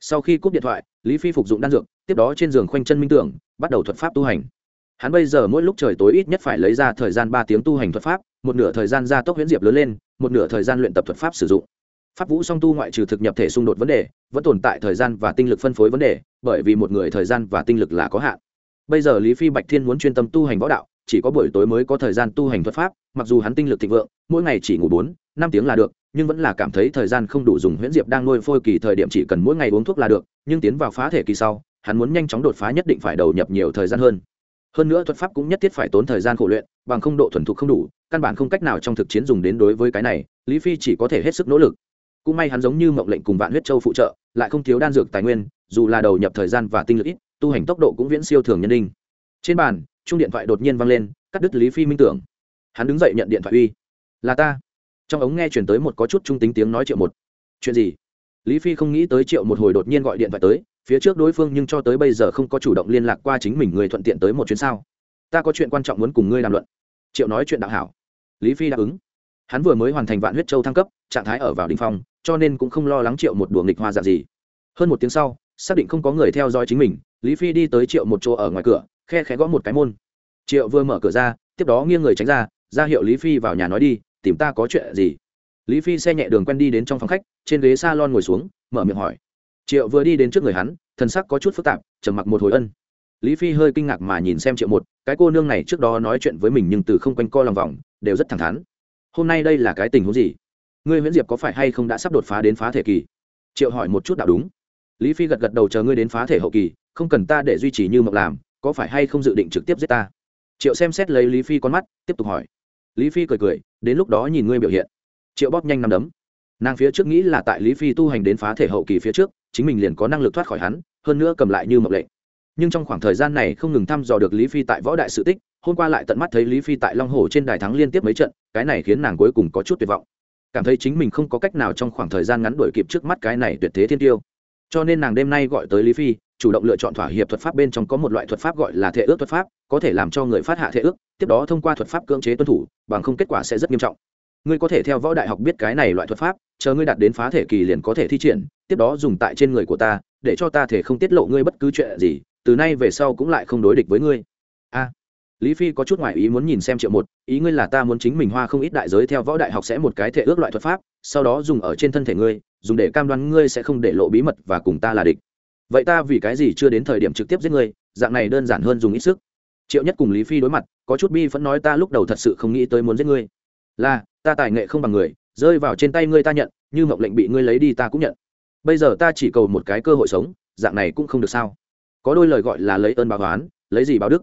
Speaker 1: Sau khi cúp điện thoại lý phi phục dụng đan dược, tiếp đó trên giường khoanh chân minh tưởng, bắt đầu thuật pháp tu hành. Hắn bây giờ mỗi lúc trời tối ít nhất phải lấy ra thời gian ba tiếng tu hành thuật pháp, một nửa thời gian gia tốc huyễn diệp lớn lên, một nửa thời gian luyện tập thuật pháp sử dụng. Pháp vũ song tu ngoại trừ thực nhập thể xung đột vấn đề, vẫn tồn tại thời gian và tinh lực phân phối vấn đề, bởi vì một người thời gian và tinh lực là có hạn. Bây giờ lý phi bạch thiên muốn chuyên tâm tu hành võ đạo, chỉ có buổi tối mới có thời gian tu hành thuật pháp, mặc dù hắn tinh lực thịnh vượng, mỗi ngày chỉ ngủ bốn, năm tiếng là được nhưng vẫn là cảm thấy thời gian không đủ dùng. Huyễn diệp đang nuôi phôi kỳ thời điểm chỉ cần mỗi ngày uống thuốc là được, nhưng tiến vào phá thể kỳ sau, hắn muốn nhanh chóng đột phá nhất định phải đầu nhập nhiều thời gian hơn. Hơn nữa thuật pháp cũng nhất thiết phải tốn thời gian khổ luyện, bằng không độ thuần thục không đủ, căn bản không cách nào trong thực chiến dùng đến đối với cái này, lý phi chỉ có thể hết sức nỗ lực. Cũng may hắn giống như mộng lệnh cùng vạn huyết châu phụ trợ, lại không thiếu đan dược tài nguyên, dù là đầu nhập thời gian và tinh lực ít, tu hành tốc độ cũng viễn siêu thường nhân đinh. Trên bàn chung điện thoại đột nhiên vang lên, cắt đứt lý phi minh tưởng. Hắn đứng dậy nhận điện thoại uy. Là ta trong ống nghe chuyển tới một có chút trung tính tiếng nói triệu một. Chuyện gì? Lý phi không nghĩ tới triệu một hồi đột nhiên gọi điện thoại tới, phía trước đối phương nhưng cho tới bây giờ không có chủ động liên lạc qua chính mình người thuận tiện tới một chuyến sao? Ta có chuyện quan trọng muốn cùng ngươi làm luận. Triệu nói chuyện đạo hảo. Lý phi đáp ứng. Hắn vừa mới hoàn thành vạn huyết châu thăng cấp, trạng thái ở vào đình phong, cho nên cũng không lo lắng triệu một đùa nghịch hoa dạng gì. Hơn một tiếng sau, xác định không có người theo dõi chính mình, lý phi đi tới triệu một chỗ ở ngoài cửa, khe khẽ gõ một cái môn. Triệu vừa mở cửa ra, tiếp đó nghiêng người tránh ra ra hiệu lý phi vào nhà nói đi tìm ta có chuyện gì? Lý phi xe nhẹ đường quen đi đến trong phòng khách, trên ghế s a lon ngồi xuống, mở miệng hỏi. Triệu vừa đi đến trước người hắn, thần sắc có chút phức tạp, trầm mặc một hồi ân. Lý phi hơi kinh ngạc mà nhìn xem triệu một, cái cô nương này trước đó nói chuyện với mình nhưng từ không quanh co lòng vòng, đều rất thẳng thắn. Hôm nay đây là cái tình huống gì? Ngươi nguyễn diệp có phải hay không đã sắp đột phá đến phá thể kỳ? Triệu hỏi một chút đạo đúng. Lý phi gật gật đầu chờ ngươi đến phá thể hậu kỳ, không cần ta để duy trì như mộng làm, có phải hay không dự định trực tiếp giết ta? Triệu xem xét lấy lý phi con mắt, tiếp tục hỏi lý phi cười cười, đến lúc đó nhìn ngươi biểu hiện. Triệu bóp nhanh nằm đấm. Nàng phía trước nghĩ là tại lý phi tu hành đến phá thể hậu kỳ phía trước, chính mình liền có năng lực thoát khỏi hắn, hơn nữa cầm lại như mộng lệnh. Nhưng trong khoảng thời gian này không ngừng thăm dò được lý phi tại võ đại sự tích, hôm qua lại tận mắt thấy lý phi tại long hồ trên đài thắng liên tiếp mấy trận, cái này khiến nàng cuối cùng có chút tuyệt vọng. Cảm thấy chính mình không có cách nào trong khoảng thời gian ngắn đuổi kịp trước mắt cái này tuyệt thế thiên tiêu. Cho nên nàng đêm nay gọi tới lý phi chủ động lựa chọn thỏa hiệp thuật pháp bên trong có một loại thuật pháp gọi là thể ước thuật pháp, có thể làm cho người phát hạ thể ước, tiếp đó thông qua thuật pháp cưỡng chế tuân thủ, bằng không kết quả sẽ rất nghiêm trọng. Ngươi có thể theo võ đại học biết cái này loại thuật pháp, chờ ngươi đạt đến phá thể kỳ liền có thể thi triển, tiếp đó dùng tại trên người của ta, để cho ta thể không tiết lộ ngươi bất cứ chuyện gì, từ nay về sau cũng lại không đối địch với ngươi. A. Lý phi có chút ngoại ý muốn nhìn xem triệu một ý ngươi là ta muốn chính mình hoa không ít đại giới theo võ đại học sẽ một cái thể ước loại thuật pháp, sau đó dùng ở trên thân thể ngươi, dùng để cam đoan ngươi sẽ không để lộ bí mật và cùng ta là địch vậy ta vì cái gì chưa đến thời điểm trực tiếp giết ngươi? Dạng này đơn giản hơn dùng ít sức. Triệu nhất cùng lý phi đối mặt, có chút bi vẫn nói ta lúc đầu thật sự không nghĩ tới muốn giết ngươi. Là, ta tài nghệ không bằng người, rơi vào trên tay ngươi ta nhận, như mộng lệnh bị ngươi lấy đi ta cũng nhận. Bây giờ ta chỉ cầu một cái cơ hội sống, dạng này cũng không được sao? Có đôi lời gọi là lấy ơn báo oán, lấy gì báo đức?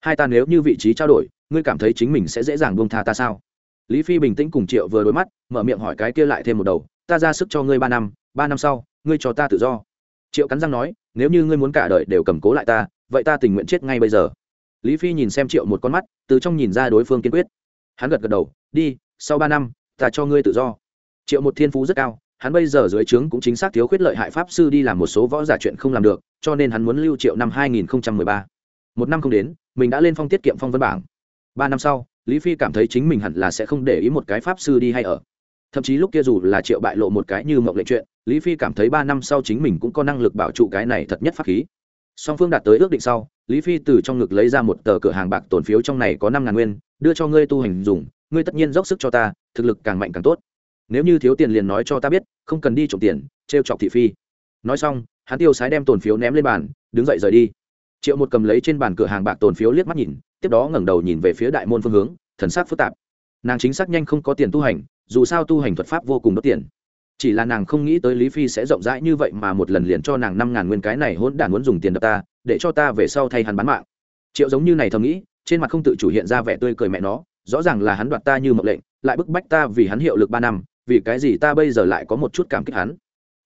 Speaker 1: Hai ta nếu như vị trí trao đổi, ngươi cảm thấy chính mình sẽ dễ dàng buông tha ta sao? Lý phi bình tĩnh cùng triệu vừa đối mắt, mở miệng hỏi cái kia lại thêm một đầu, ta ra sức cho ngươi ba năm ba năm sau, ngươi cho ta tự do triệu cắn răng nói, nếu như ngươi muốn cả đời đều cầm cố lại ta, vậy ta tình nguyện chết ngay bây giờ. Lý phi nhìn xem triệu một con mắt, từ trong nhìn ra đối phương kiên quyết. Hắn gật gật đầu, đi, sau ba năm, ta cho ngươi tự do. Triệu một thiên phú rất cao, hắn bây giờ dưới trướng cũng chính xác thiếu khuyết lợi hại pháp sư đi làm một số võ giả chuyện không làm được, cho nên hắn muốn lưu triệu năm 2013. một năm không đến, mình đã lên phong tiết kiệm phong vân bảng. Ba năm sau, lý phi cảm thấy chính mình hẳn là sẽ không để ý một cái pháp sư đi hay ở thậm chí lúc kia dù là triệu bại lộ một cái như mộng lệ chuyện, lý phi cảm thấy ba năm sau chính mình cũng có năng lực bảo trụ cái này thật nhất pháp khí. Song phương đạt tới ước định sau, lý phi từ trong ngực lấy ra một tờ cửa hàng bạc tồn phiếu trong này có năm ngàn nguyên, đưa cho ngươi tu hành dùng, ngươi tất nhiên dốc sức cho ta, thực lực càng mạnh càng tốt. Nếu như thiếu tiền liền nói cho ta biết, không cần đi trộm tiền t r e o chọc thị phi. Nói xong, hắn tiêu sái đem tồn phiếu ném lên bàn, đứng dậy rời đi. Triệu một cầm lấy trên bàn cửa hàng bạc tồn phiếu liếc mắt nhìn, tiếp đó ngẩng đầu nhìn về phía đại môn phương hướng, thần sắc phức tạp. Nàng chính xác nhanh không có tiền tu hành dù sao tu hành thuật pháp vô cùng đốt tiền. Chỉ là nàng không nghĩ tới lý phi sẽ rộng rãi như vậy mà một lần liền cho nàng năm ngàn nguyên cái này hỗn đản muốn dùng tiền đập ta, để cho ta về sau thay hắn bán mạng. Triệu giống như này thầm nghĩ, trên mặt không tự chủ hiện ra vẻ tươi cười mẹ nó, rõ ràng là hắn đoạt ta như mộng lệnh, lại bức bách ta vì hắn hiệu lực ba năm, vì cái gì ta bây giờ lại có một chút cảm kích hắn.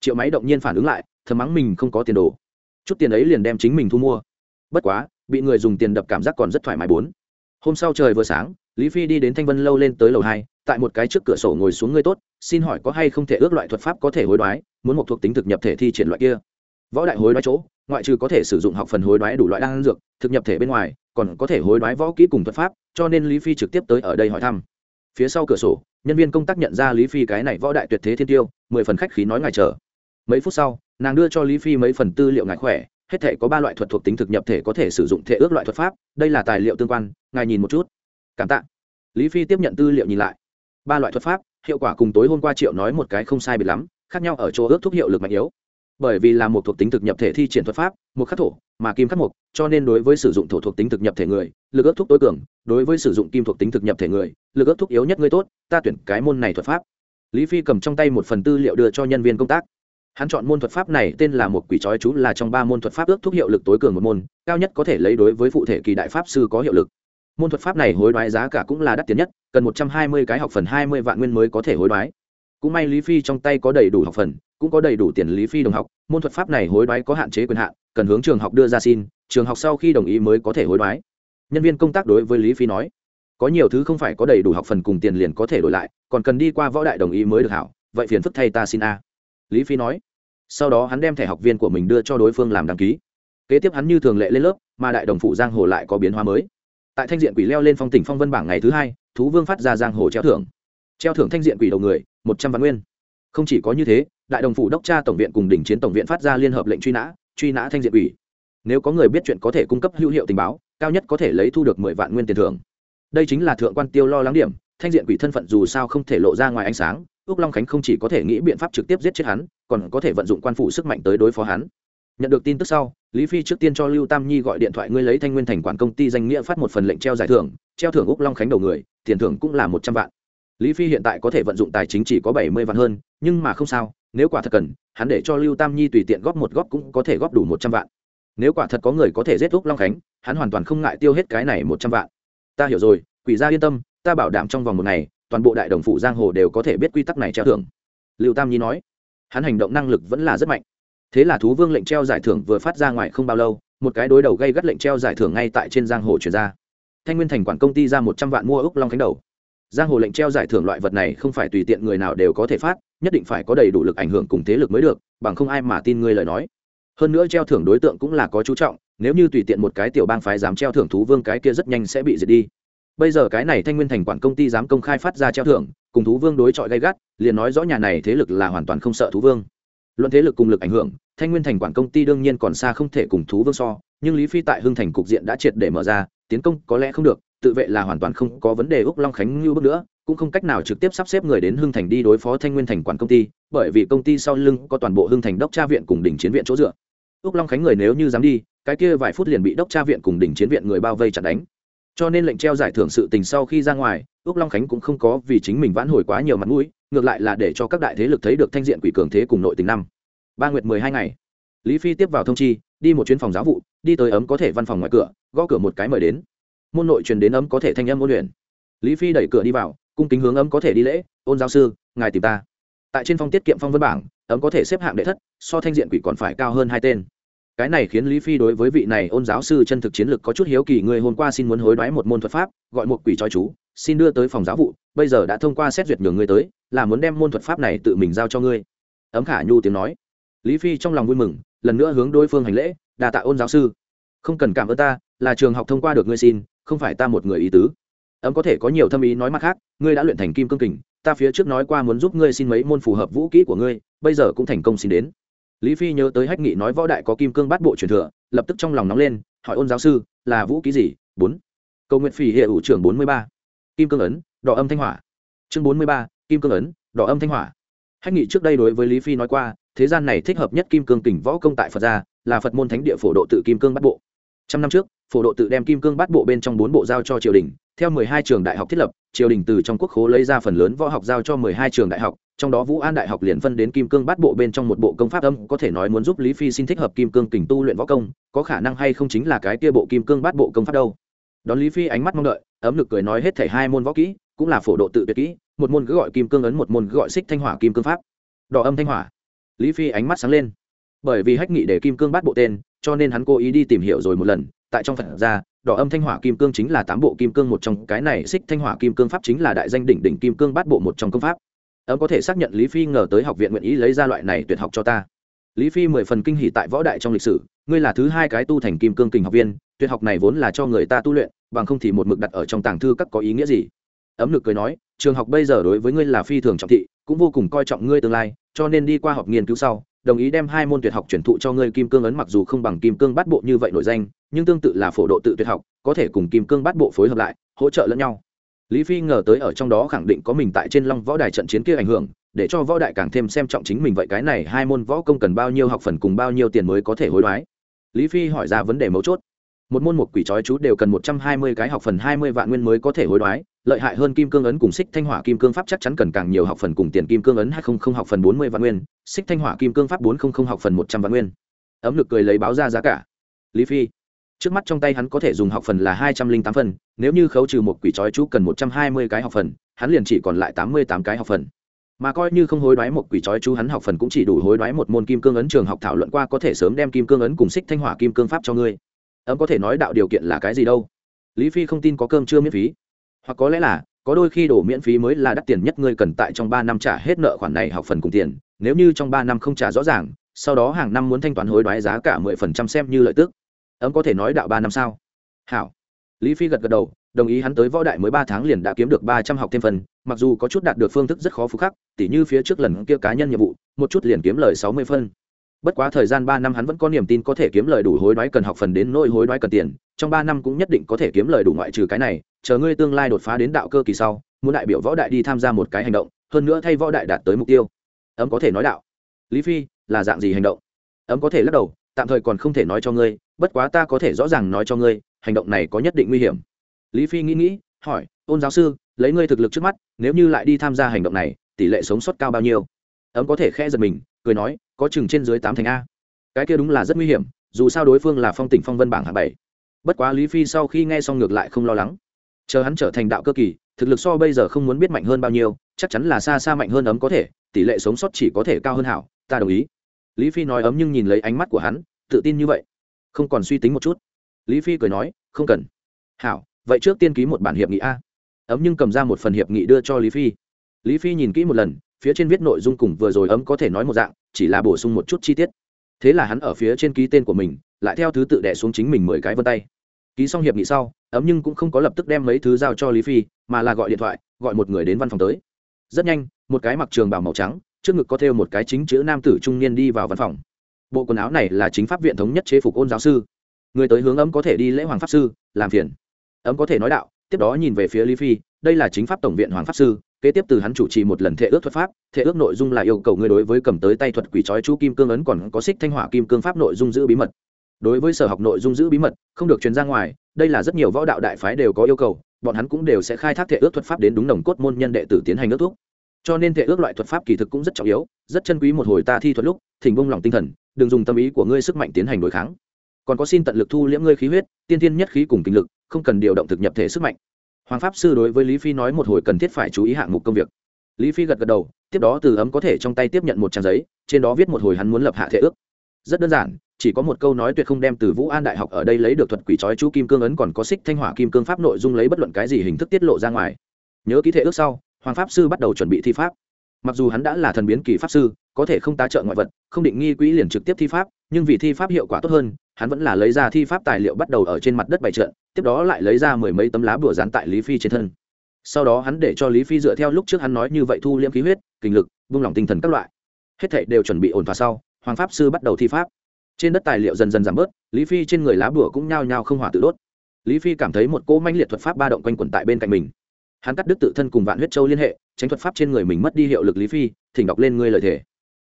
Speaker 1: Triệu máy động nhiên phản ứng lại, thầm mắng mình không có tiền đồ. Chút tiền ấy liền đem chính mình thu mua. Bất quá, bị người dùng tiền đập cảm giác còn rất thoải mái bốn. Hôm sau trời vừa sáng, lý phi đi đến thanh vân lâu lên tới lầu hai tại một cái trước cửa sổ ngồi xuống ngươi tốt, xin hỏi có hay không thể ước loại thuật pháp có thể hối đoái, muốn một thuộc tính thực nhập thể thi triển loại kia? Võ đại hối đoái chỗ, ngoại trừ có thể sử dụng học phần hối đoái đủ loại đan dược, thực nhập thể bên ngoài, còn có thể hối đoái võ kỹ cùng thuật pháp, cho nên lý phi trực tiếp tới ở đây hỏi thăm. Phía sau cửa sổ, nhân viên công tác nhận ra lý phi cái này võ đại tuyệt thế thiên tiêu, mười phần khách khí nói ngài chờ. Mấy phút sau, nàng đưa cho lý phi mấy phần tư liệu ngài khỏe, hết thể có ba loại thuật thuộc tính thực nhập thể có thể sử dụng thể ước loại thuật pháp, đây là tài liệu tương quan, ngài nhìn một chút. Cảm tạ. Lý phi tiếp nhận tư liệu nhìn lại ba loại thuật pháp, hiệu quả cùng tối hôm qua triệu nói một cái không sai biệt lắm, khác nhau ở chỗ ước thuốc hiệu lực mạnh yếu. Bởi vì là một thuộc tính thực nhập thể thi triển thuật pháp, một khắc thổ, mà kim khắc mục, cho nên đối với sử dụng thổ thuộc tính thực nhập thể người, lực ước thúc tối cường, đối với sử dụng kim thuộc tính thực nhập thể người, lực ước thúc yếu nhất ngươi tốt, ta tuyển cái môn này thuật pháp. Lý phi cầm trong tay một phần tư liệu đưa cho nhân viên công tác. Hắn chọn môn thuật pháp này tên là một quỷ trói chú, là trong ba môn thuật pháp ước thúc hiệu lực tối cường một môn, cao nhất có thể lấy đối với phụ thể kỳ đại pháp sư có hiệu lực môn thuật pháp này hối đoái giá cả cũng là đắt tiền nhất, cần một trăm hai mươi cái học phần hai mươi vạn nguyên mới có thể hối đoái. Cũng may lý phi trong tay có đầy đủ học phần, cũng có đầy đủ tiền lý phi đồng học, môn thuật pháp này hối đoái có hạn chế quyền hạn, cần hướng trường học đưa ra xin, trường học sau khi đồng ý mới có thể hối đoái. Nhân viên công tác đối với lý phi nói, có nhiều thứ không phải có đầy đủ học phần cùng tiền liền có thể đổi lại, còn cần đi qua võ đại đồng ý mới được hảo, vậy phiền phức thay ta xin a. Lý phi nói. Sau đó hắn đem thẻ học viên của mình đưa cho đối phương làm đăng ký. Kế tiếp hắn như thường lệ lên lớp, mà đại đồng phụ giang hồ lại có biến hóa mới tại thanh diện quỷ leo lên phong tỉnh phong vân bảng ngày thứ hai, thú vương phát ra giang hồ treo thưởng. Treo thưởng thanh diện quỷ đầu người, một trăm vạn nguyên. Không chỉ có như thế, đại đồng phủ đốc tra tổng viện cùng đỉnh chiến tổng viện phát ra liên hợp lệnh truy nã truy nã thanh diện quỷ. Nếu có người biết chuyện có thể cung cấp hữu hiệu tình báo, cao nhất có thể lấy thu được mười vạn nguyên tiền thưởng. Đây chính là thượng quan tiêu lo lắng điểm, thanh diện quỷ thân phận dù sao không thể lộ ra ngoài ánh sáng ước long khánh không chỉ có thể nghĩ biện pháp trực tiếp giết chết hắn, còn có thể vận dụng quan phủ sức mạnh tới đối phó hắn nhận được tin tức sau, lý phi trước tiên cho lưu tam nhi gọi điện thoại, ngươi lấy thanh nguyên thành quản công ty danh nghĩa phát một phần lệnh treo giải thưởng, treo thưởng úc long khánh đầu người, tiền thưởng cũng là một trăm vạn. Lý phi hiện tại có thể vận dụng tài chính chỉ có bảy mươi vạn hơn, nhưng mà không sao, nếu quả thật cần, hắn để cho lưu tam nhi tùy tiện góp một góp cũng có thể góp đủ một trăm vạn. Nếu quả thật có người có thể giết úc long khánh, hắn hoàn toàn không ngại tiêu hết cái này một trăm vạn. Ta hiểu rồi, quỷ gia yên tâm, ta bảo đảm trong vòng một ngày, toàn bộ đại đồng phụ giang hồ đều có thể biết quy tắc này treo thưởng. Lưu tam nhi nói. Hắn hành động năng lực vẫn là rất mạnh thế là thú vương lệnh treo giải thưởng vừa phát ra ngoài không bao lâu, một cái đối đầu gây gắt lệnh treo giải thưởng ngay tại trên giang hồ chuyển ra. Thanh nguyên thành quản công ty ra một trăm vạn mua ốc long khánh đầu. Giang hồ lệnh treo giải thưởng loại vật này không phải tùy tiện người nào đều có thể phát, nhất định phải có đầy đủ lực ảnh hưởng cùng thế lực mới được, bằng không ai mà tin ngươi lời nói. Hơn nữa treo thưởng đối tượng cũng là có chú trọng, nếu như tùy tiện một cái tiểu bang phái dám treo thưởng thú vương cái kia rất nhanh sẽ bị diệt đi. Bây giờ cái này thanh nguyên thành quản công ty dám công khai phát ra treo thưởng, cùng thú vương đối chọi gay gắt, liền nói rõ nhà này thế lực là hoàn toàn không sợ thú vương luận thế lực cùng lực ảnh hưởng, thanh nguyên thành quản công ty đương nhiên còn xa không thể cùng thú vương so, nhưng lý phi tại hưng thành cục diện đã triệt để mở ra, tiến công có lẽ không được, tự vệ là hoàn toàn không có vấn đề, úc long khánh như bước nữa, cũng không cách nào trực tiếp sắp xếp người đến hưng thành đi đối phó thanh nguyên thành quản công ty, bởi vì công ty sau lưng có toàn bộ hưng thành đốc tra viện cùng đỉnh chiến viện chỗ dựa. Úc long khánh người nếu như dám đi, cái kia vài phút liền bị đốc tra viện cùng đỉnh chiến viện người bao vây chặn đánh. Cho nên lệnh treo giải thưởng sự tình sau khi ra ngoài, úc long khánh cũng không có vì chính mình vãn hồi quá nhiều mặt mũi ngược lại là để cho các đại thế lực thấy được thanh diện quỷ cường thế cùng nội tình năm. Ba nguyệt mười hai ngày. Lý phi tiếp vào thông chi, đi một chuyến phòng giáo vụ, đi tới ấm có thể văn phòng ngoài cửa, gõ cửa một cái mời đến. Môn nội truyền đến ấm có thể thanh âm ôn luyện. Lý phi đẩy cửa đi vào, cung kính hướng ấm có thể đi lễ, ôn giáo sư, ngài tìm ta. Tại trên phong tiết kiệm phong vân bảng, ấm có thể xếp hạng đệ thất, so thanh diện quỷ còn phải cao hơn hai tên. Cái này khiến lý phi đối với vị này ôn giáo sư chân thực chiến lược có chút hiếu kỳ, người hôm qua xin muốn hối đoái một môn thuật pháp, gọi một quỷ trói chú xin đưa tới phòng giáo vụ, bây giờ đã thông qua xét duyệt nhường ngươi tới, là muốn đem môn thuật pháp này tự mình giao cho ngươi. Ấm khả nhu tiếng nói. Lý phi trong lòng vui mừng, lần nữa hướng đối phương hành lễ đà tạ ôn giáo sư. Không cần cảm ơn ta, là trường học thông qua được ngươi xin, không phải ta một người ý tứ. Ấm có thể có nhiều thâm ý nói mặt khác, ngươi đã luyện thành kim cương kình, ta phía trước nói qua muốn giúp ngươi xin mấy môn phù hợp vũ kỹ của ngươi, bây giờ cũng thành công xin đến. Lý phi nhớ tới hách nghị nói võ đại có kim cương bát bộ truyền thừa, lập tức trong lòng nóng lên, hỏi ôn giáo sư, là vũ kỹ gì? Bốn. Cầu nguyện phỉ hệ ủ trưởng bốn mươi ba kim cương ấn, đỏ âm thanh hỏa. Chương bốn mươi ba, kim cương ấn, đỏ âm thanh hỏa. Hách nghị trước đây đối với lý phi nói qua, thế gian này thích hợp nhất kim cương kình võ công tại phật gia, là phật môn thánh địa phổ độ tự kim cương bát bộ. Trăm năm trước, phổ độ tự đem kim cương bát bộ bên trong bốn bộ giao cho triều đình, theo mười hai trường đại học thiết lập, triều đình từ trong quốc khố lấy ra phần lớn võ học giao cho mười hai trường đại học, trong đó vũ an đại học liền phân đến kim cương bát bộ bên trong một bộ công pháp âm, có thể nói muốn giúp lý phi xin thích hợp kim cương kình tu luyện võ công, có khả năng hay không chính là cái kia bộ kim cương bát bộ công pháp đâu đón lý phi ánh mắt mong đợi, ấm lực cười nói hết thảy hai môn võ kỹ, cũng là phổ độ tự tuyệt kỹ, một môn cứ gọi kim cương ấn, một môn cứ gọi xích thanh hỏa kim cương pháp. Đỏ âm thanh hỏa. Lý phi ánh mắt sáng lên. Bởi vì hách nghị để kim cương bát bộ tên, cho nên hắn cố ý đi tìm hiểu rồi một lần, tại trong phật gia đỏ âm thanh hỏa kim cương chính là tám bộ kim cương một trong, cái này xích thanh hỏa kim cương pháp chính là đại danh đỉnh đỉnh kim cương bát bộ một trong công pháp. Ấm có thể xác nhận lý phi ngờ tới học viện nguyện ý lấy ra loại này tuyệt học cho ta. Lý phi mười phần kinh hỷ tại võ đại trong lịch sử, ngươi là thứ hai cái tu thành kim cương kình học viên, tuyệt học này vốn là cho người ta tu luyện bằng không thì một mực đặt ở trong tàng thư các có ý nghĩa gì? Ấm lực cười nói, trường học bây giờ đối với ngươi là phi thường trọng thị, cũng vô cùng coi trọng ngươi tương lai, cho nên đi qua học nghiên cứu sau, đồng ý đem hai môn tuyệt học chuyển thụ cho ngươi kim cương ấn mặc dù không bằng kim cương bát bộ như vậy nổi danh, nhưng tương tự là phổ độ tự tuyệt học, có thể cùng kim cương bát bộ phối hợp lại, hỗ trợ lẫn nhau. Lý phi ngờ tới ở trong đó khẳng định có mình tại trên long võ đài trận chiến kia ảnh hưởng, để cho võ đại càng thêm xem trọng chính mình vậy cái này hai môn võ công cần bao nhiêu học phần cùng bao nhiêu tiền mới có thể hối đoái. Lý phi hỏi ra vấn đề mấu chốt một môn một quỷ trói chú đều cần một trăm hai mươi cái học phần hai mươi vạn nguyên mới có thể hối đoái, lợi hại hơn kim cương ấn cùng xích thanh hỏa kim cương pháp chắc chắn cần càng nhiều học phần cùng tiền kim cương ấn hai không không học phần bốn mươi vạn nguyên, xích thanh hỏa kim cương pháp bốn không không học phần một trăm vạn nguyên. Ấm lực cười lấy báo ra giá cả. Lý phi, trước mắt trong tay hắn có thể dùng học phần là hai trăm linh tám phần, nếu như khấu trừ một quỷ trói chú cần một trăm hai mươi cái học phần, hắn liền chỉ còn lại tám mươi tám cái học phần. Mà coi như không hối đoái một quỷ trói chú, hắn học phần cũng chỉ đủ hối đoái một môn kim cương ấn trường học thảo luận qua có thể sớm đem kim cương ấn cùng xích thanh hỏa kim cương pháp cho ngươi ấm có thể nói đạo điều kiện là cái gì đâu. Lý phi không tin có cơm chưa miễn phí. Hoặc có lẽ là, có đôi khi đổ miễn phí mới là đắt tiền nhất ngươi cần tại trong ba năm trả hết nợ khoản này học phần cùng tiền. Nếu như trong ba năm không trả rõ ràng, sau đó hàng năm muốn thanh toán hối đoái giá cả mười phần trăm xem như lợi tức. Ấm có thể nói đạo ba năm sao? Hảo. Lý phi gật gật đầu, đồng ý hắn tới võ đại mới ba tháng liền đã kiếm được ba trăm học thêm phần, mặc dù có chút đạt được phương thức rất khó phúc khắc, tỉ như phía trước lần kia cá nhân nhiệm vụ, một chút liền kiếm lời sáu mươi phân bất quá thời gian ba năm hắn vẫn có niềm tin có thể kiếm lời đủ hối đoái cần học phần đến nỗi hối đoái cần tiền, trong ba năm cũng nhất định có thể kiếm lời đủ ngoại trừ cái này, chờ ngươi tương lai đột phá đến đạo cơ kỳ sau, muốn đại biểu võ đại đi tham gia một cái hành động, hơn nữa thay võ đại đạt tới mục tiêu. Ấm có thể nói đạo. Lý phi, là dạng gì hành động? Ấm có thể lắc đầu, tạm thời còn không thể nói cho ngươi, bất quá ta có thể rõ ràng nói cho ngươi, hành động này có nhất định nguy hiểm. Lý phi nghĩ nghĩ, hỏi, ôn giáo sư, lấy ngươi thực lực trước mắt, nếu như lại đi tham gia hành động này, tỷ lệ sống sót cao bao nhiêu? Ấm có thể khe giật mình, cười nói có chừng trên dưới tám thành a. Cái kia đúng là rất nguy hiểm, dù sao đối phương là phong tỉnh phong vân bảng hạng bảy. Bất quá lý phi sau khi nghe xong ngược lại không lo lắng. Chờ hắn trở thành đạo cơ kỳ, thực lực so bây giờ không muốn biết mạnh hơn bao nhiêu, chắc chắn là xa xa mạnh hơn ấm có thể, tỷ lệ sống sót chỉ có thể cao hơn hảo, ta đồng ý. Lý phi nói ấm nhưng nhìn lấy ánh mắt của hắn, tự tin như vậy. Không còn suy tính một chút. Lý phi cười nói, không cần. Hảo, vậy trước tiên ký một bản hiệp nghị a. Ấm nhưng cầm ra một phần hiệp nghị đưa cho lý phi. Lý phi nhìn kỹ một lần phía trên viết nội dung cùng vừa rồi ấm có thể nói một dạng, chỉ là bổ sung một chút chi tiết. Thế là hắn ở phía trên ký tên của mình, lại theo thứ tự đẻ xuống chính mình mười cái vân tay. Ký xong hiệp nghị sau, ấm nhưng cũng không có lập tức đem mấy thứ giao cho lý phi, mà là gọi điện thoại, gọi một người đến văn phòng tới. Rất nhanh, một cái mặc trường bảo màu trắng, trước ngực có thêu một cái chính chữ nam tử trung niên đi vào văn phòng. Bộ quần áo này là chính pháp viện thống nhất chế phục ôn giáo sư. Người tới hướng ấm có thể đi lễ hoàng pháp sư, làm phiền. Ấm có thể nói đạo, tiếp đó nhìn về phía lý phi, đây là chính pháp tổng viện hoàng pháp sư kế tiếp từ hắn chủ trì một lần thệ ước thuật pháp, thệ ước nội dung là yêu cầu ngươi đối với cầm tới tay thuật quỷ trói chú kim cương ấn còn có xích thanh hỏa kim cương pháp nội dung giữ bí mật. Đối với sở học nội dung giữ bí mật, không được truyền ra ngoài, đây là rất nhiều võ đạo đại phái đều có yêu cầu, bọn hắn cũng đều sẽ khai thác thệ ước thuật pháp đến đúng nồng cốt môn nhân đệ tử tiến hành ước thuốc cho nên thể ước loại thuật pháp kỳ thực cũng rất trọng yếu, rất chân quý một hồi ta thi thuật lúc, thỉnh bông lòng tinh thần, đừng dùng tâm ý của ngươi sức mạnh tiến hành đối kháng. Còn có xin tận lực thu liễm ngươi khí huyết, tiên tiên nhất khí cùng kinh lực, không cần điều động thực nhập thể sức mạnh hoàng pháp sư đối với lý phi nói một hồi cần thiết phải chú ý hạng mục công việc. Lý phi gật gật đầu, tiếp đó từ ấm có thể trong tay tiếp nhận một trang giấy, trên đó viết một hồi hắn muốn lập hạ thể ước. Rất đơn giản, chỉ có một câu nói tuyệt không đem từ vũ an đại học ở đây lấy được thuật quỷ trói chú kim cương ấn còn có xích thanh hỏa kim cương pháp nội dung lấy bất luận cái gì hình thức tiết lộ ra ngoài. Nhớ ký thể ước sau, hoàng pháp sư bắt đầu chuẩn bị thi pháp. Mặc dù hắn đã là thần biến kỳ pháp sư có thể không tá trợ ngoại vật, không định nghi quỹ liền trực tiếp thi pháp, nhưng vì thi pháp hiệu quả tốt hơn, hắn vẫn là lấy ra thi pháp tài liệu bắt đầu ở trên mặt đất bày trận, tiếp đó lại lấy ra mười mấy tấm lá bùa dán tại lý phi trên thân. Sau đó hắn để cho lý phi dựa theo lúc trước hắn nói như vậy thu liễm khí huyết, kinh lực, vung lòng tinh thần các loại. Hết thảy đều chuẩn bị ổn thỏa sau, hoàng pháp sư bắt đầu thi pháp. Trên đất tài liệu dần dần giảm bớt, lý phi trên người lá bùa cũng nhao nhao không hỏa tự đốt. Lý phi cảm thấy một cỗ manh liệt thuật pháp ba động quanh quẩn tại bên cạnh mình. Hắn cắt đứt tự thân cùng vạn huyết châu liên hệ, tránh thuật pháp trên người mình mất đi hiệu lực lý phi, thỉnh đọc lên ngươi lời thể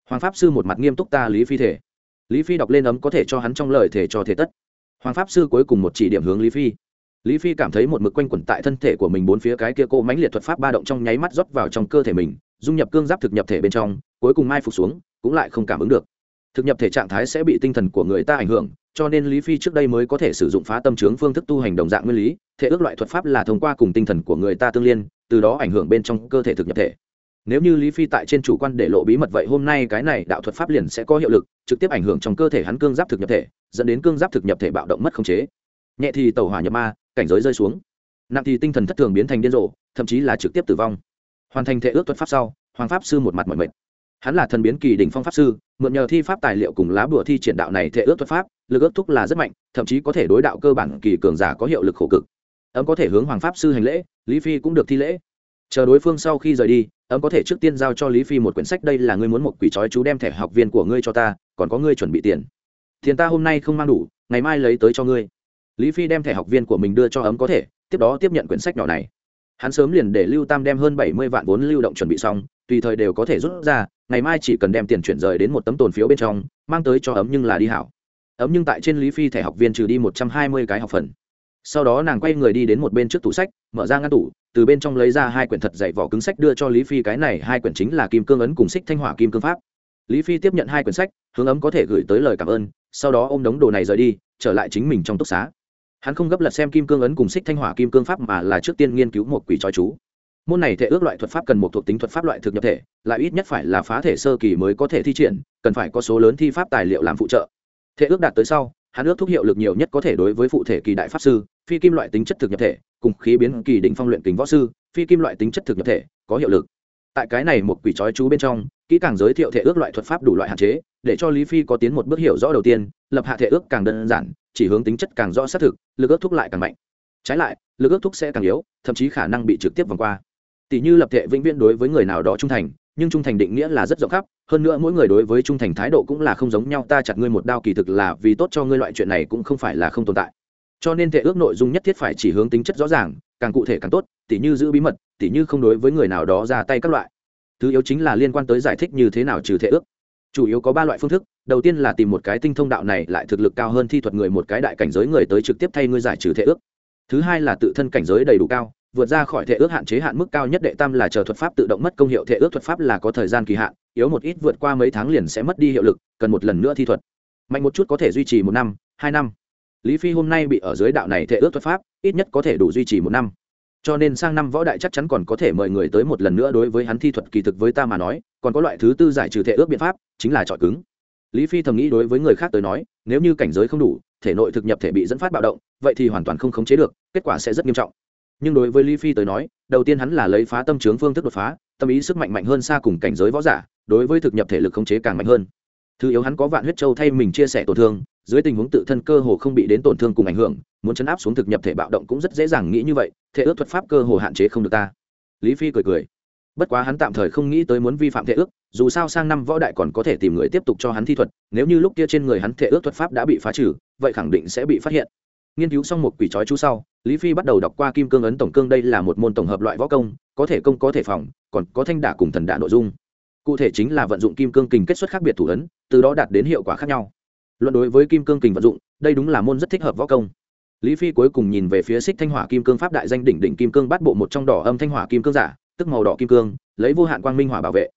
Speaker 1: hoàng pháp sư một mặt nghiêm túc ta lý phi thể. Lý phi đọc lên ấm có thể cho hắn trong lời thể cho thể tất. Hoàng pháp sư cuối cùng một chỉ điểm hướng lý phi. Lý phi cảm thấy một mực quanh quẩn tại thân thể của mình bốn phía cái kia cô mãnh liệt thuật pháp ba động trong nháy mắt rót vào trong cơ thể mình, dung nhập cương giáp thực nhập thể bên trong, cuối cùng mai phục xuống, cũng lại không cảm ứng được. Thực nhập thể trạng thái sẽ bị tinh thần của người ta ảnh hưởng, cho nên lý phi trước đây mới có thể sử dụng phá tâm trướng phương thức tu hành đồng dạng nguyên lý, thể ước loại thuật pháp là thông qua cùng tinh thần của người ta tương liên, từ đó ảnh hưởng bên trong cơ thể thực nhập thể nếu như lý phi tại trên chủ quan để lộ bí mật vậy, hôm nay cái này đạo thuật pháp liền sẽ có hiệu lực, trực tiếp ảnh hưởng trong cơ thể hắn cương giáp thực nhập thể, dẫn đến cương giáp thực nhập thể bạo động mất khống chế. Nhẹ thì tàu hỏa nhập ma, cảnh giới rơi xuống. Nặng thì tinh thần thất thường biến thành điên rồ, thậm chí là trực tiếp tử vong. Hoàn thành thể ước thuật pháp sau, hoàng pháp sư một mặt mọi mệt. Hắn là thần biến kỳ đỉnh phong pháp sư, mượn nhờ thi pháp tài liệu cùng lá bùa thi triển đạo này thể ước thuật pháp, lực ước thúc là rất mạnh, thậm chí có thể đối đạo cơ bản kỳ cường giả có hiệu lực khổ cực. Ấm có thể hướng hoàng pháp sư hành lễ, lý phi cũng được thi lễ. Chờ đối phương sau khi rời đi ấm có thể trước tiên giao cho lý phi một quyển sách, đây là ngươi muốn một quỷ trói chú đem thẻ học viên của ngươi cho ta, còn có ngươi chuẩn bị tiền. Tiền ta hôm nay không mang đủ, ngày mai lấy tới cho ngươi. Lý phi đem thẻ học viên của mình đưa cho ấm có thể, tiếp đó tiếp nhận quyển sách nhỏ này. Hắn sớm liền để lưu tam đem hơn bảy mươi vạn vốn lưu động chuẩn bị xong, tùy thời đều có thể rút ra, ngày mai chỉ cần đem tiền chuyển rời đến một tấm tồn phiếu bên trong, mang tới cho ấm nhưng là đi hảo. Ấm nhưng tại trên lý phi thẻ học viên trừ đi một trăm hai mươi cái học phần. Sau đó nàng quay người đi đến một bên trước tủ sách, mở ra ngăn tủ từ bên trong lấy ra hai quyển thật dạy vỏ cứng sách đưa cho lý phi, cái này hai quyển chính là kim cương ấn cùng xích thanh hỏa kim cương pháp. Lý phi tiếp nhận hai quyển sách, hướng ấm có thể gửi tới lời cảm ơn, sau đó ô m đống đồ này rời đi, trở lại chính mình trong túc xá. Hắn không gấp lật xem kim cương ấn cùng xích thanh hỏa kim cương pháp mà là trước tiên nghiên cứu một quỷ trói chú. Môn này thể ước loại thuật pháp cần một thuộc tính thuật pháp loại thực nhập thể, lại ít nhất phải là phá thể sơ kỳ mới có thể thi triển, cần phải có số lớn thi pháp tài liệu làm phụ trợ. Thể ước đạt tới sau, hắn ước thúc hiệu lực nhiều nhất có thể đối với phụ thể kỳ đại pháp sư, phi kim loại tính chất thực nhập thể cùng khí biến kỳ định phong luyện kính võ sư, phi kim loại tính chất thực nhập thể, có hiệu lực. Tại cái này một quỷ trói chú bên trong, kỹ càng giới thiệu thể ước loại thuật pháp đủ loại hạn chế, để cho lý phi có tiến một bước hiểu rõ đầu tiên, lập hạ thể ước càng đơn giản, chỉ hướng tính chất càng rõ xác thực, lực ước thúc lại càng mạnh. Trái lại, lực ước thúc sẽ càng yếu, thậm chí khả năng bị trực tiếp vòng qua. Tỷ như lập thể vĩnh viễn đối với người nào đó trung thành, nhưng trung thành định nghĩa là rất rộng khắp, hơn nữa mỗi người đối với trung thành thái độ cũng là không giống nhau, ta chặt ngươi một đao kỳ thực là vì tốt cho ngươi loại chuyện này cũng không phải là không tồn tại cho nên thể ước nội dung nhất thiết phải chỉ hướng tính chất rõ ràng, càng cụ thể càng tốt, tỉ như giữ bí mật, tỉ như không đối với người nào đó ra tay các loại. Thứ yếu chính là liên quan tới giải thích như thế nào trừ thể ước. Chủ yếu có ba loại phương thức, đầu tiên là tìm một cái tinh thông đạo này lại thực lực cao hơn thi thuật người một cái đại cảnh giới người tới trực tiếp thay ngươi giải trừ thể ước. Thứ hai là tự thân cảnh giới đầy đủ cao, vượt ra khỏi thể ước hạn chế hạn mức cao nhất đệ tam là chờ thuật pháp tự động mất công hiệu thể ước thuật pháp là có thời gian kỳ hạn, yếu một ít vượt qua mấy tháng liền sẽ mất đi hiệu lực, cần một lần nữa thi thuật. Mạnh một chút có thể duy trì một năm, hai năm lý phi hôm nay bị ở dưới đạo này thể ước thuật pháp, ít nhất có thể đủ duy trì một năm. Cho nên sang năm võ đại chắc chắn còn có thể mời người tới một lần nữa đối với hắn thi thuật kỳ thực với ta mà nói, còn có loại thứ tư giải trừ thể ước biện pháp, chính là trọi cứng. Lý phi thầm nghĩ đối với người khác tới nói, nếu như cảnh giới không đủ, thể nội thực nhập thể bị dẫn phát bạo động, vậy thì hoàn toàn không khống chế được, kết quả sẽ rất nghiêm trọng. Nhưng đối với lý phi tới nói, đầu tiên hắn là lấy phá tâm trướng phương thức đột phá, tâm ý sức mạnh mạnh hơn xa cùng cảnh giới võ giả, đối với thực nhập thể lực khống chế càng mạnh hơn. Thứ yếu hắn có vạn huyết châu thay mình chia sẻ tổn thương dưới tình huống tự thân cơ hồ không bị đến tổn thương cùng ảnh hưởng, muốn chấn áp xuống thực nhập thể bạo động cũng rất dễ dàng nghĩ như vậy, thể ước thuật pháp cơ hồ hạn chế không được ta. Lý phi cười cười. Bất quá hắn tạm thời không nghĩ tới muốn vi phạm thể ước, dù sao sang năm võ đại còn có thể tìm người tiếp tục cho hắn thi thuật, nếu như lúc kia trên người hắn thể ước thuật pháp đã bị phá trừ, vậy khẳng định sẽ bị phát hiện. Nghiên cứu xong một quỷ trói chú sau, lý phi bắt đầu đọc qua kim cương ấn tổng cương đây là một môn tổng hợp loại võ công, có thể công có thể phòng, còn có thanh đả cùng thần đả nội dung. Cụ thể chính là vận dụng kim cương kình kết xuất khác biệt thủ ấn, từ đó đạt đến hiệu quả khác nhau luận đối với kim cương kình vận dụng, đây đúng là môn rất thích hợp võ công. Lý phi cuối cùng nhìn về phía xích thanh hỏa kim cương pháp đại danh đỉnh đỉnh kim cương bắt bộ một trong đỏ âm thanh hỏa kim cương giả, tức màu đỏ kim cương, lấy vô hạn quang minh hỏa bảo vệ.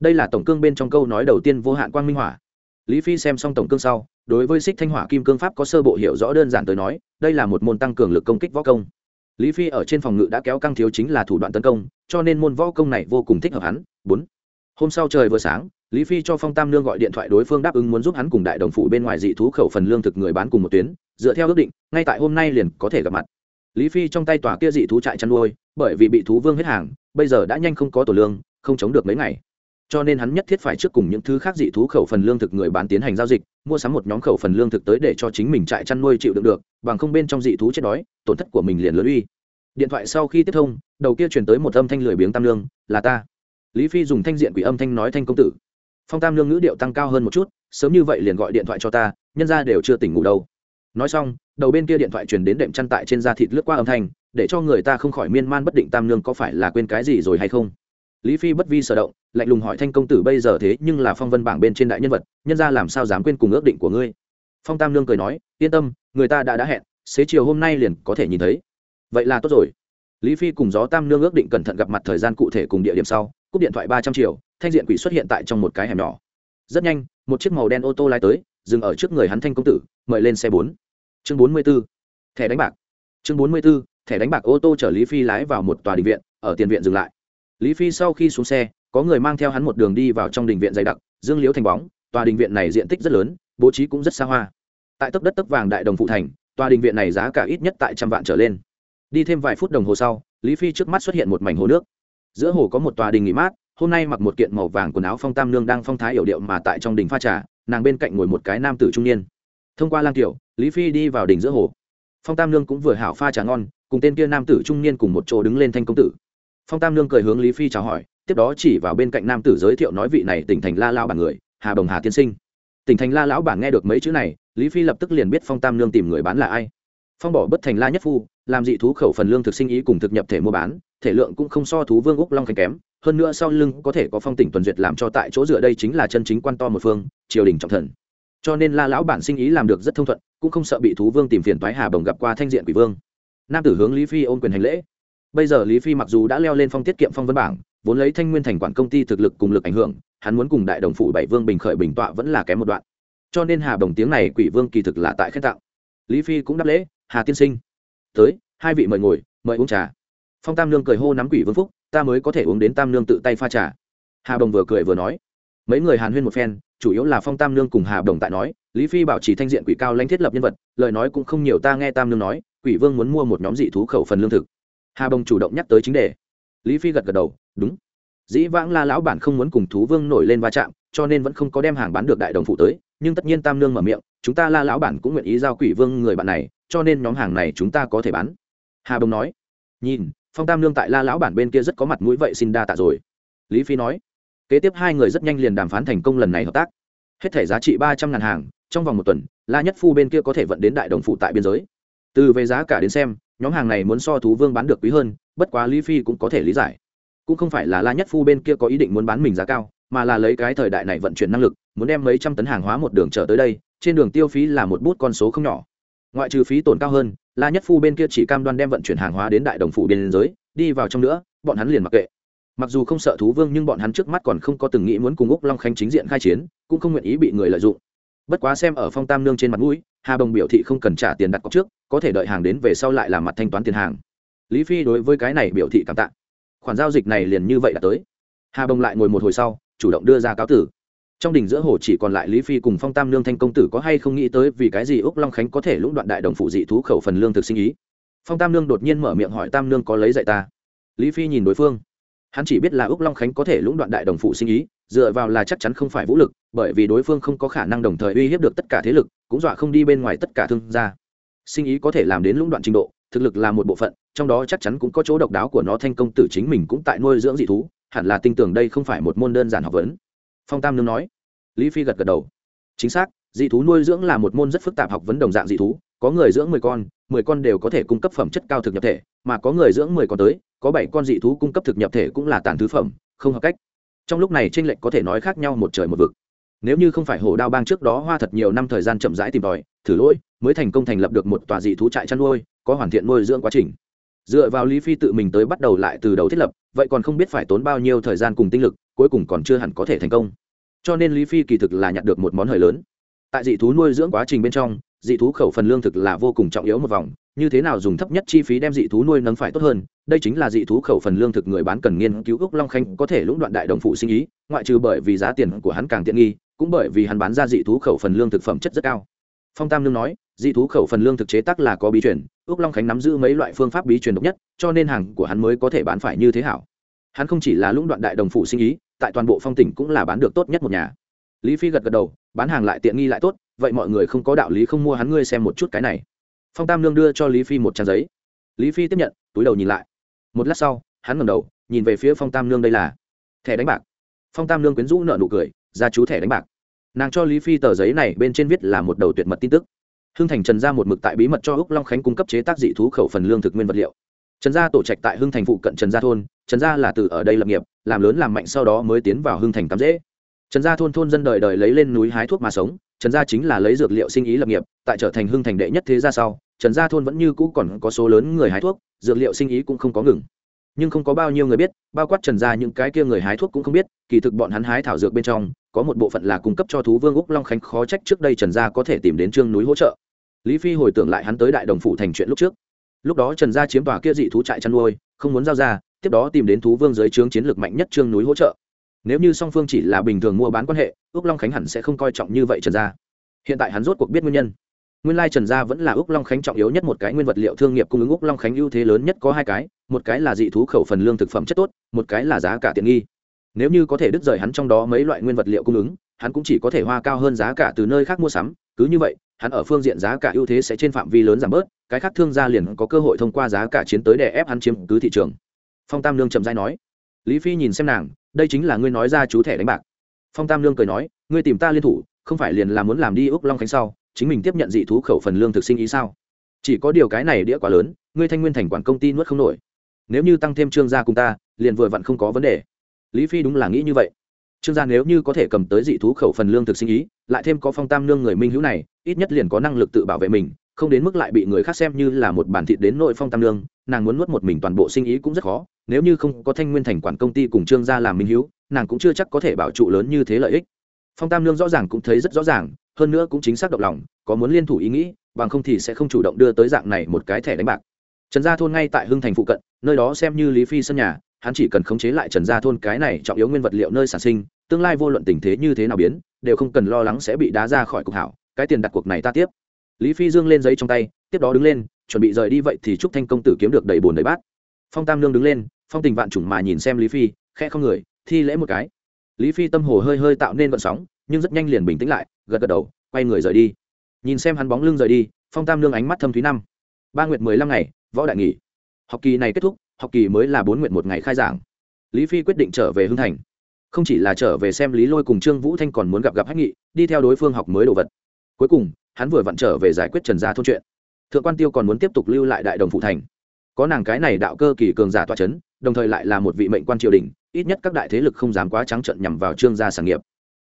Speaker 1: Đây là tổng cương bên trong câu nói đầu tiên vô hạn quang minh hỏa. Lý phi xem xong tổng cương sau, đối với xích thanh hỏa kim cương pháp có sơ bộ hiểu rõ đơn giản tới nói, đây là một môn tăng cường lực công kích võ công. Lý phi ở trên phòng ngự đã kéo căng thiếu chính là thủ đoạn tấn công, cho nên môn võ công này vô cùng thích hợp hắn. Bốn. Hôm sau trời vừa sáng lý phi cho phong tam nương gọi điện thoại đối phương đáp ứng muốn giúp hắn cùng đại đồng phụ bên ngoài dị thú khẩu phần lương thực người bán cùng một tuyến, dựa theo ước định, ngay tại hôm nay liền có thể gặp mặt. Lý phi trong tay tòa kia dị thú trại chăn nuôi, bởi vì bị thú vương hết hàng, bây giờ đã nhanh không có tổ lương, không chống được mấy ngày. Cho nên hắn nhất thiết phải trước cùng những thứ khác dị thú khẩu phần lương thực người bán tiến hành giao dịch, mua sắm một nhóm khẩu phần lương thực tới để cho chính mình trại chăn nuôi chịu đựng được, bằng không bên trong dị thú chết đói, tổn thất của mình liền lớn uy. Điện thoại sau khi tiếp thông, đầu kia chuyển tới một âm thanh lười biếng tam lương là ta. Lý phi dùng thanh diện quỷ âm thanh nói thanh công tử phong tam lương ngữ điệu tăng cao hơn một chút, sớm như vậy liền gọi điện thoại cho ta, nhân ra đều chưa tỉnh ngủ đâu. Nói xong, đầu bên kia điện thoại truyền đến đệm chăn tại trên da thịt lướt qua âm thanh, để cho người ta không khỏi miên man bất định tam lương có phải là quên cái gì rồi hay không. Lý phi bất vi sở động, lạnh lùng hỏi thanh công tử bây giờ thế nhưng là phong vân bảng bên trên đại nhân vật, nhân ra làm sao dám quên cùng ước định của ngươi? Phong tam lương cười nói, yên tâm, người ta đã đã hẹn, xế chiều hôm nay liền có thể nhìn thấy. Vậy là tốt rồi. Lý phi cùng gió tam lương ước định cẩn thận gặp mặt thời gian cụ thể cùng địa điểm sau, cúp điện thoại ba trăm triệu thanh diện quỷ xuất hiện tại trong một cái hẻm nhỏ. Rất nhanh, một chiếc màu đen ô tô lái tới, dừng ở trước người hắn thanh công tử, mời lên xe bốn. Chương bốn mươi b ố thẻ đánh bạc. Chương bốn mươi b ố thẻ đánh bạc ô tô chở lý phi lái vào một tòa định viện, ở tiền viện dừng lại. Lý phi sau khi xuống xe, có người mang theo hắn một đường đi vào trong đình viện dày đặc, dương liễu thành bóng, tòa đình viện này diện tích rất lớn, bố trí cũng rất xa hoa. Tại tấp đất tấp vàng đại đồng phụ thành, tòa đình viện này giá cả ít nhất tại trăm vạn trở lên. Đi thêm vài phút đồng hồ sau, lý phi trước mắt xuất hiện một mảnh hồ nước. Giữa hồ có một tòa đình nghỉ mát hôm nay mặc một kiện màu vàng quần áo phong tam nương đang phong thái yểu điệu mà tại trong đình pha trà, nàng bên cạnh ngồi một cái nam tử trung niên. Thông qua lang tiểu, lý phi đi vào đình giữa hồ. Phong tam nương cũng vừa hảo pha trà ngon, cùng tên kia nam tử trung niên cùng một chỗ đứng lên thanh công tử. Phong tam nương cười hướng lý phi chào hỏi, tiếp đó chỉ vào bên cạnh nam tử giới thiệu nói vị này tỉnh thành la lao bản người, hà đồng hà tiên sinh. Tỉnh thành la lão bản nghe được mấy chữ này, lý phi lập tức liền biết phong tam nương tìm người bán là ai. Phong bỏ bất thành la nhất phu, làm dị thú khẩu phần lương thực sinh ý cùng thực nhập thể mua bán, thể lượng cũng không so thú vương úc long khánh kém hơn nữa sau lưng có thể có phong tỉnh tuần duyệt làm cho tại chỗ dựa đây chính là chân chính quan to một phương, triều đình trọng thần. Cho nên la lão bản sinh ý làm được rất thông thuận, cũng không sợ bị thú vương tìm phiền toái hà bồng gặp qua thanh diện quỷ vương. Nam tử hướng lý phi ôm quyền hành lễ. Bây giờ lý phi mặc dù đã leo lên phong tiết kiệm phong vân bảng, vốn lấy thanh nguyên thành quản công ty thực lực cùng lực ảnh hưởng, hắn muốn cùng đại đồng phụ bảy vương bình khởi bình tọa vẫn là kém một đoạn. Cho nên hà bồng tiếng này quỷ vương kỳ thực là tại khen tạo lý phi cũng đáp lễ, hà tiên sinh, tới, hai vị mời ngồi, mời uống trà phong tam nương cười hô nắm quỷ vương phúc, ta mới có thể uống đến tam nương tự tay pha trà. Hà bồng vừa cười vừa nói. Mấy người hàn huyên một phen, chủ yếu là phong tam nương cùng hà đồng tại nói, lý phi bảo trì thanh diện quỷ cao lãnh thiết lập nhân vật, lời nói cũng không nhiều, ta nghe tam nương nói, quỷ vương muốn mua một nhóm dị thú khẩu phần lương thực. Hà bồng chủ động nhắc tới chính đề. Lý phi gật gật đầu, đúng. Dĩ vãng la lão bản không muốn cùng thú vương nổi lên va chạm, cho nên vẫn không có đem hàng bán được đại đồng phụ tới, nhưng tất nhiên tam nương mở miệng, chúng ta la lão bản cũng nguyện ý giao quỷ vương người bạn này, cho nên nhóm hàng này chúng ta có thể bán. Hà bồng nói. Nhìn phong tam nương tại la lão bản bên kia rất có mặt mũi vậy xin đa tạ rồi lý phi nói kế tiếp hai người rất nhanh liền đàm phán thành công lần này hợp tác hết thể giá trị ba trăm ngàn hàng trong vòng một tuần la nhất phu bên kia có thể vận đến đại đồng phụ tại biên giới từ về giá cả đến xem nhóm hàng này muốn so thú vương bán được quý hơn bất quá lý phi cũng có thể lý giải cũng không phải là la nhất phu bên kia có ý định muốn bán mình giá cao mà là lấy cái thời đại này vận chuyển năng lực muốn đem mấy trăm tấn hàng hóa một đường trở tới đây trên đường tiêu phí là một bút con số không nhỏ ngoại trừ phí tổn cao hơn la nhất phu bên kia chỉ cam đoan đem vận chuyển hàng hóa đến đại đồng phủ biên giới, đi vào trong nữa, bọn hắn liền mặc kệ. Mặc dù không sợ thú vương nhưng bọn hắn trước mắt còn không có từng nghĩ muốn cùng úc long khanh chính diện khai chiến, cũng không nguyện ý bị người lợi dụng. Bất quá xem ở phong tam nương trên mặt mũi, hà bồng biểu thị không cần trả tiền đặt cọc trước, có thể đợi hàng đến về sau lại làm mặt thanh toán tiền hàng. Lý phi đối với cái này biểu thị cảm tạ. Khoản giao dịch này liền như vậy đã tới. Hà bồng lại ngồi một hồi sau, chủ động đưa ra cáo tử trong đỉnh giữa hồ chỉ còn lại lý phi cùng phong tam nương thanh công tử có hay không nghĩ tới vì cái gì úc long khánh có thể lũng đoạn đại đồng phụ dị thú khẩu phần lương thực sinh ý? Phong tam nương đột nhiên mở miệng hỏi tam nương có lấy dạy ta. Lý phi nhìn đối phương. Hắn chỉ biết là úc long khánh có thể lũng đoạn đại đồng phụ sinh ý, dựa vào là chắc chắn không phải vũ lực, bởi vì đối phương không có khả năng đồng thời uy hiếp được tất cả thế lực, cũng dọa không đi bên ngoài tất cả thương gia. Sinh ý có thể làm đến lũng đoạn trình độ, thực lực là một bộ phận, trong đó chắc chắn cũng có chỗ độc đáo của nó thanh công tử chính mình cũng tại nuôi dưỡng dị thú, hẳn là tin tưởng đây không phải một môn đơn giản học vấn phong tam nương nói. Lý phi gật gật đầu. Chính xác, dị thú nuôi dưỡng là một môn rất phức tạp học vấn đồng dạng dị thú, có người dưỡng mười con mười con đều có thể cung cấp phẩm chất cao thực nhập thể, mà có người dưỡng mười con tới, có bảy con dị thú cung cấp thực nhập thể cũng là tàn thứ phẩm, không hợp cách. Trong lúc này tranh lệch có thể nói khác nhau một trời một vực. Nếu như không phải hổ đao bang trước đó hoa thật nhiều năm thời gian chậm rãi tìm tòi, thử lỗi, mới thành công thành lập được một tòa dị thú trại chăn nuôi, có hoàn thiện nuôi dưỡng quá trình. Dựa vào lý phi tự mình tới bắt đầu lại từ đầu thiết lập vậy còn không biết phải tốn bao nhiêu thời gian cùng tinh lực, cuối cùng còn chưa hẳn có thể thành công. Cho nên lý phi kỳ thực là nhặt được một món hời lớn. Tại dị thú nuôi dưỡng quá trình bên trong, dị thú khẩu phần lương thực là vô cùng trọng yếu một vòng, như thế nào dùng thấp nhất chi phí đem dị thú nuôi nấng phải tốt hơn, đây chính là dị thú khẩu phần lương thực người bán cần nghiên cứu úc long khanh có thể lũng đoạn đại đồng phụ sinh ý, ngoại trừ bởi vì giá tiền của hắn càng tiện nghi, cũng bởi vì hắn bán ra dị thú khẩu phần lương thực phẩm chất rất cao phong tam lương nói, dị thú khẩu phần lương thực chế tác là có bí truyền ước long khánh nắm giữ mấy loại phương pháp bí truyền độc nhất, cho nên hàng của hắn mới có thể bán phải như thế hảo. Hắn không chỉ là lũng đoạn đại đồng phụ sinh ý, tại toàn bộ phong tỉnh cũng là bán được tốt nhất một nhà. Lý phi gật gật đầu, bán hàng lại tiện nghi lại tốt, vậy mọi người không có đạo lý không mua hắn ngươi xem một chút cái này. Phong tam lương đưa cho lý phi một trang giấy. Lý phi tiếp nhận, túi đầu nhìn lại. Một lát sau, hắn ngẩng đầu, nhìn về phía phong tam lương đây là thẻ đánh bạc. Phong tam lương quyến rũ nợ nụ cười, ra chú thẻ đánh bạc nàng cho lý phi tờ giấy này bên trên viết là một đầu tuyệt mật tin tức. Hưng thành trần ra một mực tại bí mật cho úc long khánh cung cấp chế tác dị thú khẩu phần lương thực nguyên vật liệu. Trần gia tổ trạch tại hưng thành phụ cận trần gia thôn, trần gia là từ ở đây lập nghiệp, làm lớn làm mạnh sau đó mới tiến vào hưng thành cắm dễ trần gia thôn thôn dân đời đời lấy lên núi hái thuốc mà sống, trần gia chính là lấy dược liệu sinh ý lập nghiệp, tại trở thành hưng thành đệ nhất thế gia sau, trần gia thôn vẫn như cũ còn có số lớn người hái thuốc, dược liệu sinh ý cũng không có ngừng nhưng không có bao nhiêu người biết, bao quát trần gia những cái kia người hái thuốc cũng không biết, kỳ thực bọn hắn hái thảo dược bên trong, có một bộ phận là cung cấp cho thú vương úc long khánh khó trách trước đây trần gia có thể tìm đến trương núi hỗ trợ. Lý phi hồi tưởng lại hắn tới đại đồng phủ thành chuyện lúc trước. Lúc đó trần gia chiếm tòa kia dị thú trại chăn nuôi, không muốn giao ra, tiếp đó tìm đến thú vương dưới trướng chiến lược mạnh nhất trương núi hỗ trợ. Nếu như song phương chỉ là bình thường mua bán quan hệ ước long khánh hẳn sẽ không coi trọng như vậy trần gia. Hiện tại hắn rốt cuộc biết nguyên nhân nguyên lai trần gia vẫn là ước long khánh trọng yếu nhất một cái nguyên vật liệu thương nghiệp cung ứng ước long khánh ưu thế lớn nhất có hai cái, một cái là dị thú khẩu phần lương thực phẩm chất tốt, một cái là giá cả tiện nghi. Nếu như có thể đứt rời hắn trong đó mấy loại nguyên vật liệu cung ứng, hắn cũng chỉ có thể hoa cao hơn giá cả từ nơi khác mua sắm. Cứ như vậy, hắn ở phương diện giá cả ưu thế sẽ trên phạm vi lớn giảm bớt, cái khác thương gia liền có cơ hội thông qua giá cả chiến tới để ép hắn chiếm cứ thị trường. Phong tam lương chậm dai nói, lý phi nhìn xem nàng, đây chính là ngươi nói ra chú thẻ đánh bạc. Phong tam lương cười nói, ngươi tìm ta liên thủ, không phải liền là muốn làm đi úc long khánh sau? Chính mình tiếp nhận dị thú khẩu phần lương thực sinh ý sao? Chỉ có điều cái này đĩa quá lớn, ngươi thanh nguyên thành quản công ty nuốt không nổi. Nếu như tăng thêm trương gia cùng ta, liền vừa vặn không có vấn đề. Lý phi đúng là nghĩ như vậy. Trương gia nếu như có thể cầm tới dị thú khẩu phần lương thực sinh ý, lại thêm có phong tam nương người minh hữu này, ít nhất liền có năng lực tự bảo vệ mình, không đến mức lại bị người khác xem như là một bản thịt đến nội phong tam nương, nàng muốn nuốt một mình toàn bộ sinh ý cũng rất khó, nếu như không có thanh nguyên thành quản công ty cùng trương gia làm minh hữu, nàng cũng chưa chắc có thể bảo trụ lớn như thế lợi ích. Phong tam nương rõ ràng cũng thấy rất rõ ràng hơn nữa cũng chính xác động lòng, có muốn liên thủ ý nghĩ, bằng không thì sẽ không chủ động đưa tới dạng này một cái thẻ đánh bạc. Trần gia thôn ngay tại hưng thành phụ cận, nơi đó xem như lý phi sân nhà, hắn chỉ cần khống chế lại trần gia thôn cái này trọng yếu nguyên vật liệu nơi sản sinh, tương lai vô luận tình thế như thế nào biến, đều không cần lo lắng sẽ bị đá ra khỏi cục hảo, cái tiền đặt cuộc này ta tiếp. Lý phi dương lên giấy trong tay, tiếp đó đứng lên, chuẩn bị rời đi vậy thì chúc thanh công tử kiếm được đầy bồn đầy bát. Phong tam lương đứng lên, phong tình vạn chủng mà nhìn xem lý phi khe không người, thi lễ một cái. Lý phi tâm hồ hơi hơi tạo nên vận sóng nhưng rất nhanh liền bình tĩnh lại, gật gật đầu, quay người rời đi. Nhìn xem hắn bóng lưng rời đi, phong tam lương ánh mắt thâm thúy năm. Ba nguyệt mười lăm ngày, võ đại nghỉ. Học kỳ này kết thúc, học kỳ mới là bốn nguyện một ngày khai giảng. Lý phi quyết định trở về hưng thành. Không chỉ là trở về xem lý lôi cùng trương vũ thanh còn muốn gặp gặp hách nghị, đi theo đối phương học mới đồ vật. Cuối cùng, hắn vừa vặn trở về giải quyết trần gia thôn chuyện. Thượng quan tiêu còn muốn tiếp tục lưu lại đại đồng phụ thành. Có nàng cái này đạo cơ kỳ cường giả toa c h ấ n đồng thời lại là một vị mệnh quan triều đình, ít nhất các đại thế lực không dám quá trắng trận nhằm vào trương gia sản nghiệp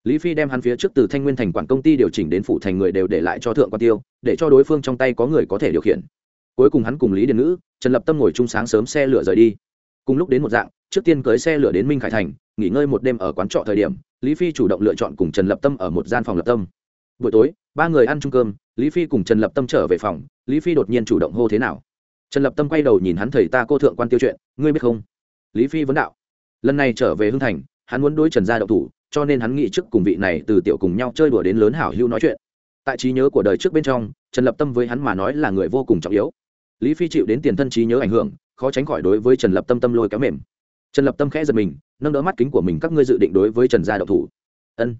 Speaker 1: lý phi đem hắn phía trước từ thanh nguyên thành quản công ty điều chỉnh đến phụ thành người đều để lại cho thượng quan tiêu, để cho đối phương trong tay có người có thể điều khiển. Cuối cùng hắn cùng lý điền ngữ, trần lập tâm ngồi chung sáng sớm xe lửa rời đi. Cùng lúc đến một dạng, trước tiên cưới xe lửa đến minh khải thành, nghỉ ngơi một đêm ở quán trọ thời điểm, lý phi chủ động lựa chọn cùng trần lập tâm ở một gian phòng lập tâm. Buổi tối, ba người ăn chung cơm, lý phi cùng trần lập tâm trở về phòng, lý phi đột nhiên chủ động hô thế nào. Trần lập tâm quay đầu nhìn hắn thầy ta cô thượng quan tiêu chuyện, ngươi biết không? Lý phi vấn đạo. Lần này trở về hưng thành hắn muốn đối trần gia đậu thủ, cho nên hắn nghĩ trước cùng vị này từ tiểu cùng nhau chơi đùa đến lớn hảo hữu nói chuyện. Tại trí nhớ của đời trước bên trong, trần lập tâm với hắn mà nói là người vô cùng trọng yếu. Lý phi chịu đến tiền thân trí nhớ ảnh hưởng, khó tránh khỏi đối với trần lập tâm tâm lôi kéo mềm. Trần lập tâm khẽ giật mình, nâng đỡ mắt kính của mình, các ngươi dự định đối với trần gia đậu thủ. Ân.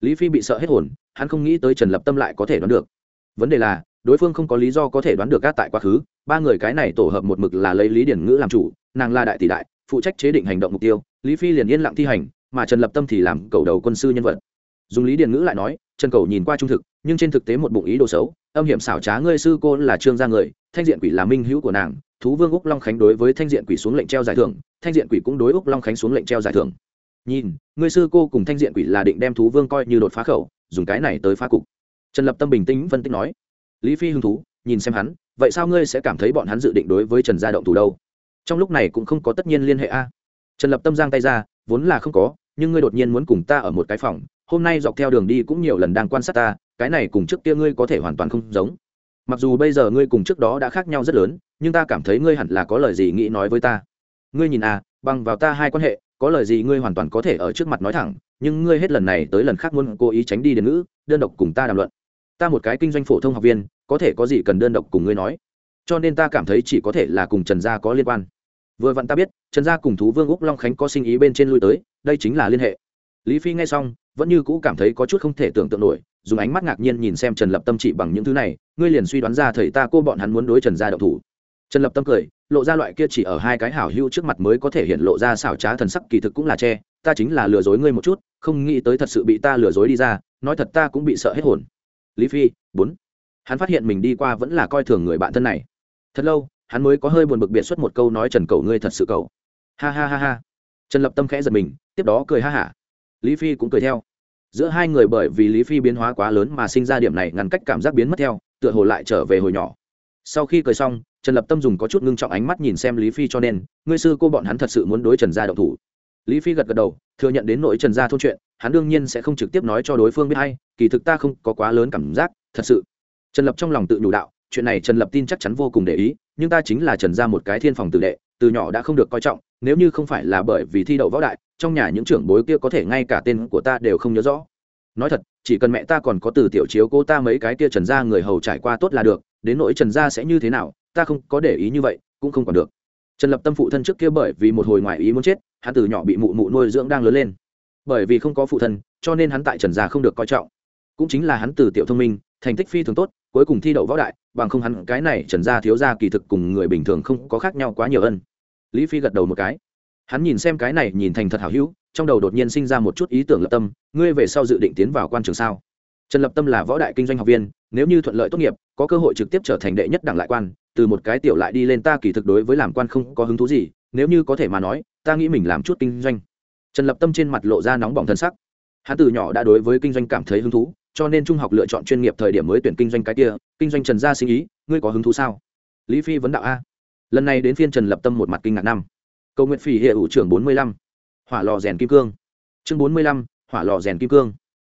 Speaker 1: Lý phi bị sợ hết hồn, hắn không nghĩ tới trần lập tâm lại có thể đoán được. Vấn đề là, đối phương không có lý do có thể đoán được các tại quá khứ, ba người cái này tổ hợp một mực là lấy lý điển ngữ làm chủ, nàng là đại tỷ đại phụ trách chế định hành động mục tiêu, lý phi liền yên lặng thi hành, mà trần lập tâm thì làm cầu đầu quân sư nhân vật. Dùng lý điền ngữ lại nói, trần cầu nhìn qua trung thực, nhưng trên thực tế một bụng ý đồ xấu, âm hiểm xảo trá ngươi sư cô là trương gia người, thanh diện quỷ là minh hữu của nàng, thú vương úc long khánh đối với thanh diện quỷ xuống lệnh treo giải thưởng, thanh diện quỷ cũng đối úc long khánh xuống lệnh treo giải thưởng. Nhìn, ngươi sư cô cùng thanh diện quỷ là định đem thú vương coi như đột phá khẩu, dùng cái này tới phá cục. Trần lập tâm bình tĩnh phân tích nói, lý phi hứng thú, nhìn xem hắn, vậy sao ngươi sẽ cảm thấy bọn hắn dự định đối với trần gia động thủ đâu? Trong lúc này cũng không có tất nhiên liên hệ a. Trần lập tâm giang tay ra, vốn là không có, nhưng ngươi đột nhiên muốn cùng ta ở một cái phòng, hôm nay dọc theo đường đi cũng nhiều lần đang quan sát ta, cái này cùng trước kia ngươi có thể hoàn toàn không giống. Mặc dù bây giờ ngươi cùng trước đó đã khác nhau rất lớn, nhưng ta cảm thấy ngươi hẳn là có lời gì nghĩ nói với ta. Ngươi nhìn à bằng vào ta hai quan hệ, có lời gì ngươi hoàn toàn có thể ở trước mặt nói thẳng, nhưng ngươi hết lần này tới lần khác muốn cố ý tránh đi đến ngữ, đơn độc cùng ta đàm luận. Ta một cái kinh doanh phổ thông học viên, có thể có gì cần đơn độc cùng ngươi nói. Cho nên ta cảm thấy chỉ có thể là cùng trần gia có liên quan vừa vặn ta biết, trần gia cùng thú vương úc long khánh có sinh ý bên trên lui tới, đây chính là liên hệ. Lý phi nghe xong, vẫn như cũ cảm thấy có chút không thể tưởng tượng nổi, dùng ánh mắt ngạc nhiên nhìn xem trần lập tâm trị bằng những thứ này, ngươi liền suy đoán ra thầy ta cô bọn hắn muốn đối trần gia đậu thủ. Trần lập tâm cười, lộ ra loại kia chỉ ở hai cái hảo hữu trước mặt mới có thể hiện lộ ra xảo trá thần sắc kỳ thực cũng là che, ta chính là lừa dối ngươi một chút, không nghĩ tới thật sự bị ta lừa dối đi ra, nói thật ta cũng bị sợ hết hồn. Lý phi, bốn. Hắn phát hiện mình đi qua vẫn là coi thường người bạn thân này. Thật lâu hắn mới có hơi buồn bực biệt xuất một câu nói trần cầu ngươi thật sự cầu. Ha ha ha ha. Trần lập tâm khẽ giật mình, tiếp đó cười ha hả. Lý phi cũng cười theo. Giữa hai người bởi vì lý phi biến hóa quá lớn mà sinh ra điểm này ngăn cách cảm giác biến mất theo, tựa hồ lại trở về hồi nhỏ. Sau khi cười xong, trần lập tâm dùng có chút ngưng trọng ánh mắt nhìn xem lý phi cho nên, ngươi sư cô bọn hắn thật sự muốn đối trần gia động thủ. Lý phi gật gật đầu, thừa nhận đến nỗi trần gia thôn chuyện, hắn đương nhiên sẽ không trực tiếp nói cho đối phương biết hay, kỳ thực ta không có quá lớn cảm giác, thật sự. Trần lập trong lòng tự nhủ đạo chuyện này trần lập tin chắc chắn vô cùng để ý, nhưng ta chính là trần gia một cái thiên phòng tử đệ, từ nhỏ đã không được coi trọng, nếu như không phải là bởi vì thi đậu võ đại, trong nhà những trưởng bối kia có thể ngay cả tên của ta đều không nhớ rõ. Nói thật, chỉ cần mẹ ta còn có từ tiểu chiếu cô ta mấy cái kia trần gia người hầu trải qua tốt là được, đến nỗi trần gia sẽ như thế nào, ta không có để ý như vậy, cũng không còn được. Trần lập tâm phụ thân trước kia bởi vì một hồi ngoại ý muốn chết, hắn từ nhỏ bị mụ mụ nuôi dưỡng đang lớn lên. Bởi vì không có phụ thân, cho nên hắn tại trần gia không được coi trọng. Cũng chính là hắn từ tiểu thông minh, thành tích phi thường tốt, cuối cùng thi đậu võ đại bằng không hắn cái này trần gia thiếu gia kỳ thực cùng người bình thường không có khác nhau quá nhiều ân. Lý phi gật đầu một cái. Hắn nhìn xem cái này nhìn thành thật hảo hữu, trong đầu đột nhiên sinh ra một chút ý tưởng lập tâm, ngươi về sau dự định tiến vào quan trường sao? Trần lập tâm là võ đại kinh doanh học viên, nếu như thuận lợi tốt nghiệp, có cơ hội trực tiếp trở thành đệ nhất đảng lại quan, từ một cái tiểu lại đi lên ta kỳ thực đối với làm quan không có hứng thú gì, nếu như có thể mà nói, ta nghĩ mình làm chút kinh doanh. Trần lập tâm trên mặt lộ ra nóng bỏng thân sắc. Hắn từ nhỏ đã đối với kinh doanh cảm thấy hứng thú cho nên trung học lựa chọn chuyên nghiệp thời điểm mới tuyển kinh doanh cái kia, kinh doanh trần gia sinh ý, ngươi có hứng thú sao? Lý phi vấn đạo a. Lần này đến phiên trần lập tâm một mặt kinh ngạc năm. Cầu nguyện phỉ hệ ủ trưởng bốn mươi lăm. Hỏa lò rèn kim cương. Chương bốn mươi lăm, hỏa lò rèn kim cương.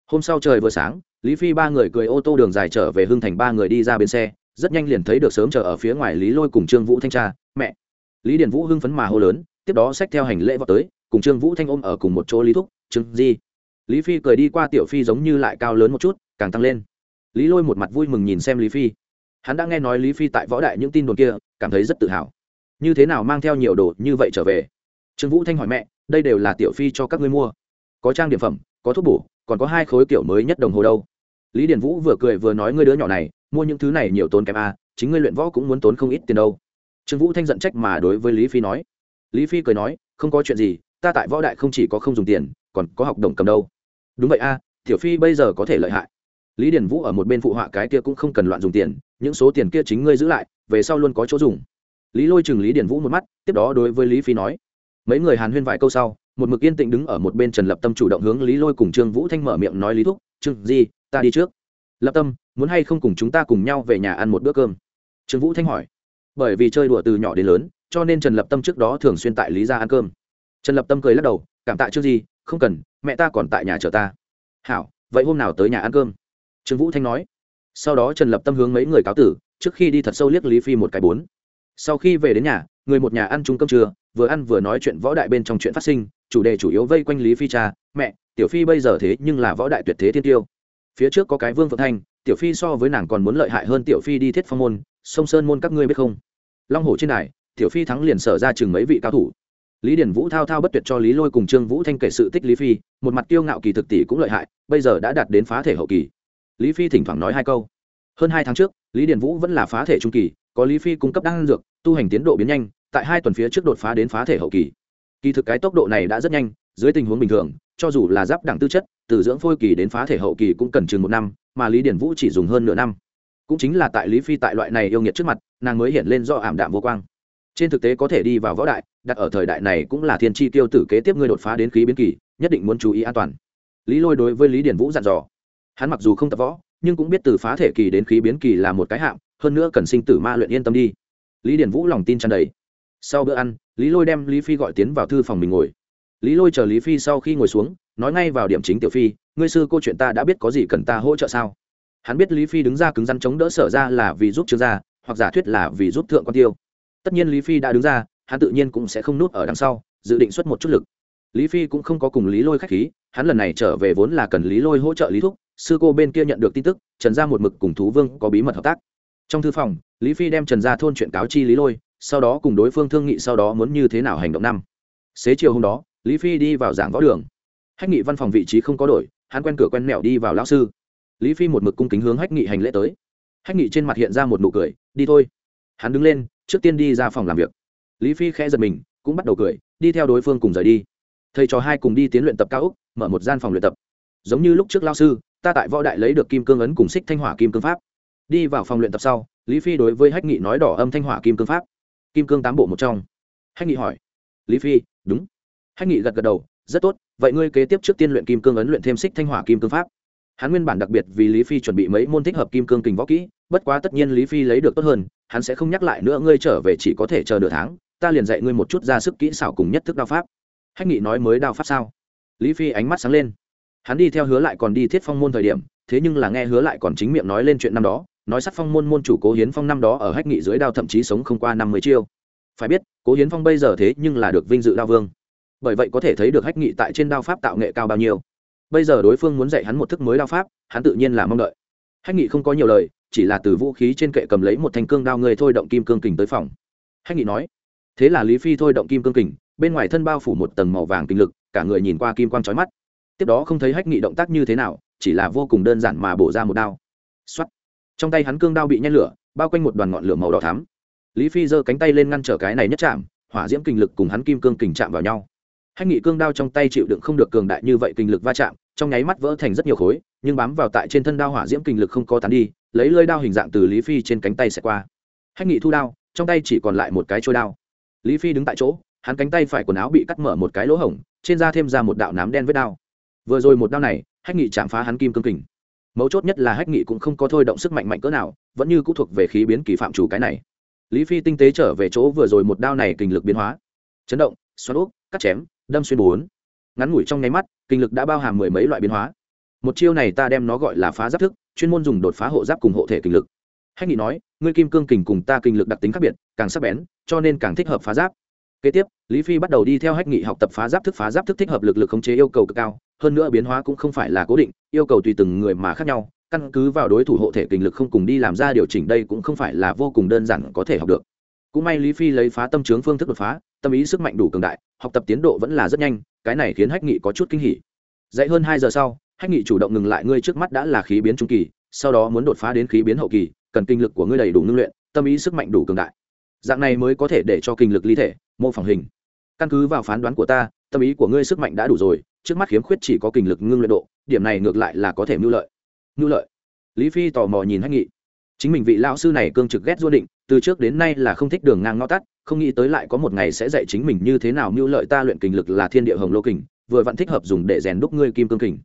Speaker 1: Hôm sau trời vừa sáng, lý phi ba người cười ô tô đường dài trở về hưng thành ba người đi ra bến xe, rất nhanh liền thấy được sớm chờ ở phía ngoài lý lôi cùng trương vũ thanh tra mẹ. Lý điền vũ hưng phấn mà hô lớn, tiếp đó xách theo hành lễ vào tới, cùng trương vũ thanh ôm ở cùng một chỗ lý thúc, trương di lý phi cười đi qua tiểu phi giống như lại cao lớn một chút càng tăng lên. Lý lôi một mặt vui mừng nhìn xem lý phi. Hắn đã nghe nói lý phi tại võ đại những tin đồn kia cảm thấy rất tự hào. Như thế nào mang theo nhiều đồ như vậy trở về? Trương vũ thanh hỏi mẹ đây đều là tiểu phi cho các ngươi mua. Có trang điểm phẩm có thuốc bổ còn có hai khối kiểu mới nhất đồng hồ đâu. Lý điền vũ vừa cười vừa nói ngươi đứa nhỏ này mua những thứ này nhiều tốn kém a à, chính ngươi luyện võ cũng muốn tốn không ít tiền đâu. Trương vũ thanh giận trách mà đối với lý phi nói. Lý phi cười nói không có chuyện gì ta tại võ đại không chỉ có không dùng tiền còn có học đồng cầm đâu đúng vậy a à, tiểu phi bây giờ có thể lợi hại. Lý điền vũ ở một bên phụ họa cái kia cũng không cần loạn dùng tiền những số tiền kia chính ngươi giữ lại về sau luôn có chỗ dùng. Lý lôi chừng lý điền vũ một mắt tiếp đó đối với lý phi nói mấy người hàn huyên vài câu sau một mực yên tĩnh đứng ở một bên trần lập tâm chủ động hướng lý lôi cùng trương vũ thanh mở miệng nói lý thúc trương di ta đi trước. Lập tâm muốn hay không cùng chúng ta cùng nhau về nhà ăn một bữa cơm? Trương vũ thanh hỏi. Bởi vì chơi đùa từ nhỏ đến lớn cho nên trần lập tâm trước đó thường xuyên tại lý ra ăn cơm. Trần lập tâm cười lắc đầu cảm tạ trương di không cần, mẹ ta còn tại nhà chờ ta. Hảo, vậy hôm nào tới nhà ăn cơm? Trương vũ thanh nói. Sau đó trần lập tâm hướng mấy người cáo tử, trước khi đi thật sâu liếc lý phi một cái bốn. Sau khi về đến nhà, người một nhà ăn chung cơm trưa, vừa ăn vừa nói chuyện võ đại bên trong chuyện phát sinh, chủ đề chủ yếu vây quanh lý phi cha, mẹ, tiểu phi bây giờ thế nhưng là võ đại tuyệt thế thiên tiêu. Phía trước có cái vương phượng thanh, tiểu phi so với nàng còn muốn lợi hại hơn tiểu phi đi thiết phong môn, sông sơn môn các ngươi biết không? Long hồ trên này tiểu phi thắng liền sở ra chừng mấy vị cao thủ lý điển vũ thao thao bất tuyệt cho lý lôi cùng trương vũ thanh kể sự tích lý phi, một mặt kiêu ngạo kỳ thực tỷ cũng lợi hại, bây giờ đã đạt đến phá thể hậu kỳ. Lý phi thỉnh thoảng nói hai câu. Hơn hai tháng trước, lý điển vũ vẫn là phá thể trung kỳ, có lý phi cung cấp đan dược, tu hành tiến độ biến nhanh, tại hai tuần phía trước đột phá đến phá thể hậu kỳ. Kỳ thực cái tốc độ này đã rất nhanh, dưới tình huống bình thường, cho dù là giáp đẳng tư chất, từ dưỡng phôi kỳ đến phá thể hậu kỳ cũng cần chừng một năm, mà lý điển vũ chỉ dùng hơn nửa năm. Cũng chính là tại lý phi tại loại này yêu nghiệt trước mặt, nàng mới hiện lên do ảm đạm vô quang trên thực tế có thể đi vào võ đại, đặt ở thời đại này cũng là thiên tri tiêu tử kế tiếp ngươi đột phá đến khí biến kỳ, nhất định muốn chú ý an toàn. Lý lôi đối với lý điển vũ dặn dò. Hắn mặc dù không tập võ, nhưng cũng biết từ phá thể kỳ đến khí biến kỳ là một cái hạng, hơn nữa cần sinh tử ma luyện yên tâm đi. Lý điển vũ lòng tin tràn đầy. Sau bữa ăn, lý lôi đem lý phi gọi tiến vào thư phòng mình ngồi. Lý lôi chờ lý phi sau khi ngồi xuống, nói ngay vào điểm chính tiểu phi, ngươi sư cô chuyện ta đã biết có gì cần ta hỗ trợ sao? Hắn biết lý phi đứng ra cứng rắn chống đỡ sở ra là vì giúp trương gia, hoặc giả thuyết là vì giúp thượng quan tiêu tất nhiên lý phi đã đứng ra, hắn tự nhiên cũng sẽ không nút ở đằng sau, dự định xuất một chút lực. Lý phi cũng không có cùng lý lôi k h á c h khí, hắn lần này trở về vốn là cần lý lôi hỗ trợ lý thúc, sư cô bên kia nhận được tin tức, trần gia một mực cùng thú vương có bí mật hợp tác. Trong thư phòng, lý phi đem trần gia thôn chuyện cáo chi lý lôi, sau đó cùng đối phương thương nghị sau đó muốn như thế nào hành động năm. Xế chiều hôm đó, lý phi đi vào giảng võ đường. Hách nghị văn phòng vị trí không có đổi, hắn quen cửa quen mẹo đi vào lão sư. Lý phi một mực cung kính hướng hách nghị hành lễ tới. Hách nghị trên mặt hiện ra một nụ cười, đi thôi. Hắn đứng lên trước tiên đi ra phòng làm việc. Lý phi khẽ giật mình, cũng bắt đầu cười, đi theo đối phương cùng rời đi. Thầy trò hai cùng đi tiến luyện tập cao úc mở một gian phòng luyện tập. Giống như lúc trước lao sư, ta tại võ đại lấy được kim cương ấn cùng xích thanh hỏa kim cương pháp. Đi vào phòng luyện tập sau, lý phi đối với hách nghị nói đỏ âm thanh hỏa kim cương pháp. Kim cương tám bộ một trong. Hách nghị hỏi, lý phi, đúng. Hách nghị gật gật đầu, rất tốt, vậy ngươi kế tiếp trước tiên luyện kim cương ấn luyện thêm xích thanh hỏa kim cương pháp. Hắn nguyên bản đặc biệt vì lý phi chuẩn bị mấy môn thích hợp kim cương kình võ kỹ bất quá tất nhiên lý phi lấy được tốt hơn, hắn sẽ không nhắc lại nữa, ngươi trở về chỉ có thể chờ nửa tháng, ta liền dạy ngươi một chút ra sức kỹ xảo cùng nhất thức đao pháp. Hách nghị nói mới đao pháp sao? Lý phi ánh mắt sáng lên. Hắn đi theo hứa lại còn đi thiết phong môn thời điểm, thế nhưng là nghe hứa lại còn chính miệng nói lên chuyện năm đó, nói sắc phong môn môn chủ cố hiến phong năm đó ở hách nghị dưới đao thậm chí sống không qua năm mươi chiêu. Phải biết, cố hiến phong bây giờ thế nhưng là được vinh dự đao vương. Bởi vậy có thể thấy được hách nghị tại trên đao pháp tạo nghệ cao bao nhiêu. Bây giờ đối phương muốn dạy hắn một thức mới đao pháp, hắn tự nhiên là mong đợi hách nghị không có nhiều lời, chỉ là từ vũ khí trên kệ cầm lấy một thanh cương đao người thôi động kim cương kình tới phòng. Hách nghị nói, thế là lý phi thôi động kim cương kình, bên ngoài thân bao phủ một tầng màu vàng kinh lực, cả người nhìn qua kim quang trói mắt. Tiếp đó không thấy hách nghị động tác như thế nào, chỉ là vô cùng đơn giản mà bổ ra một đao. X trong tay hắn cương đao bị nhen lửa, bao quanh một đoàn ngọn lửa màu đỏ thắm. Lý phi giơ cánh tay lên ngăn trở cái này nhất chạm, hỏa diễm kinh lực cùng hắn kim cương kình chạm vào nhau. Hách nghị cương đao trong tay chịu đựng không được cường đại như vậy kinh lực va chạm, trong nháy mắt vỡ thành rất nhiều khối nhưng bám vào tại trên thân đao hỏa diễm kinh lực không có tán đi, lấy lơi đao hình dạng từ lý phi trên cánh tay xẹt qua. Hách nghị thu đao, trong tay chỉ còn lại một cái trôi đao. Lý phi đứng tại chỗ, hắn cánh tay phải quần áo bị cắt mở một cái lỗ hổng, trên da thêm ra một đạo nám đen với đao. Vừa rồi một đao này, hách nghị chạm phá hắn kim cương kình. Mấu chốt nhất là hách nghị cũng không có thôi động sức mạnh mạnh cỡ nào, vẫn như cũng thuộc về khí biến kỳ phạm chủ cái này. Lý phi tinh tế trở về chỗ vừa rồi một đao này kinh lực biến hóa. Chấn động, xoắn úp, cắt chém, đâm xuyên bốn. Ngắn ngủi trong nháy mắt, kinh lực đã bao hàm mười mấy loại biến hóa một chiêu này ta đem nó gọi là phá giáp thức, chuyên môn dùng đột phá hộ giáp cùng hộ thể kinh lực. Hách nghị nói, ngươi kim cương kình cùng ta kinh lực đặc tính khác biệt, càng sắc bén, cho nên càng thích hợp phá giáp. Kế tiếp, lý phi bắt đầu đi theo hách nghị học tập phá giáp thức, phá giáp thức thích hợp lực lực khống chế yêu cầu cực cao, hơn nữa biến hóa cũng không phải là cố định, yêu cầu tùy từng người mà khác nhau, căn cứ vào đối thủ hộ thể kinh lực không cùng đi làm ra điều chỉnh đây cũng không phải là vô cùng đơn giản có thể học được. Cũng may lý phi lấy phá tâm trướng phương thức đột phá, tâm ý sức mạnh đủ cường đại, học tập tiến độ vẫn là rất nhanh, cái này khiến hách nghị có chút kinh hỉ. Dạy hơn hai giờ sau hách nghị chủ động ngừng lại ngươi trước mắt đã là khí biến trung kỳ, sau đó muốn đột phá đến khí biến hậu kỳ, cần kinh lực của ngươi đầy đủ ngưng luyện, tâm ý sức mạnh đủ cường đại. Dạng này mới có thể để cho kinh lực ly thể, mô phỏng hình. Căn cứ vào phán đoán của ta, tâm ý của ngươi sức mạnh đã đủ rồi, trước mắt khiếm khuyết chỉ có kinh lực ngưng luyện độ, điểm này ngược lại là có thể mưu lợi. Mưu lợi? Lý phi tò mò nhìn hách nghị. Chính mình vị lão sư này cương trực ghét du định, từ trước đến nay là không thích đường ngang ngõ tắt, không nghĩ tới lại có một ngày sẽ dạy chính mình như thế nào mưu lợi ta luyện kinh lực là thiên địa hồng lô kình vừa vẫn thích hợp dùng để rèn đúc ngươi kim cương kình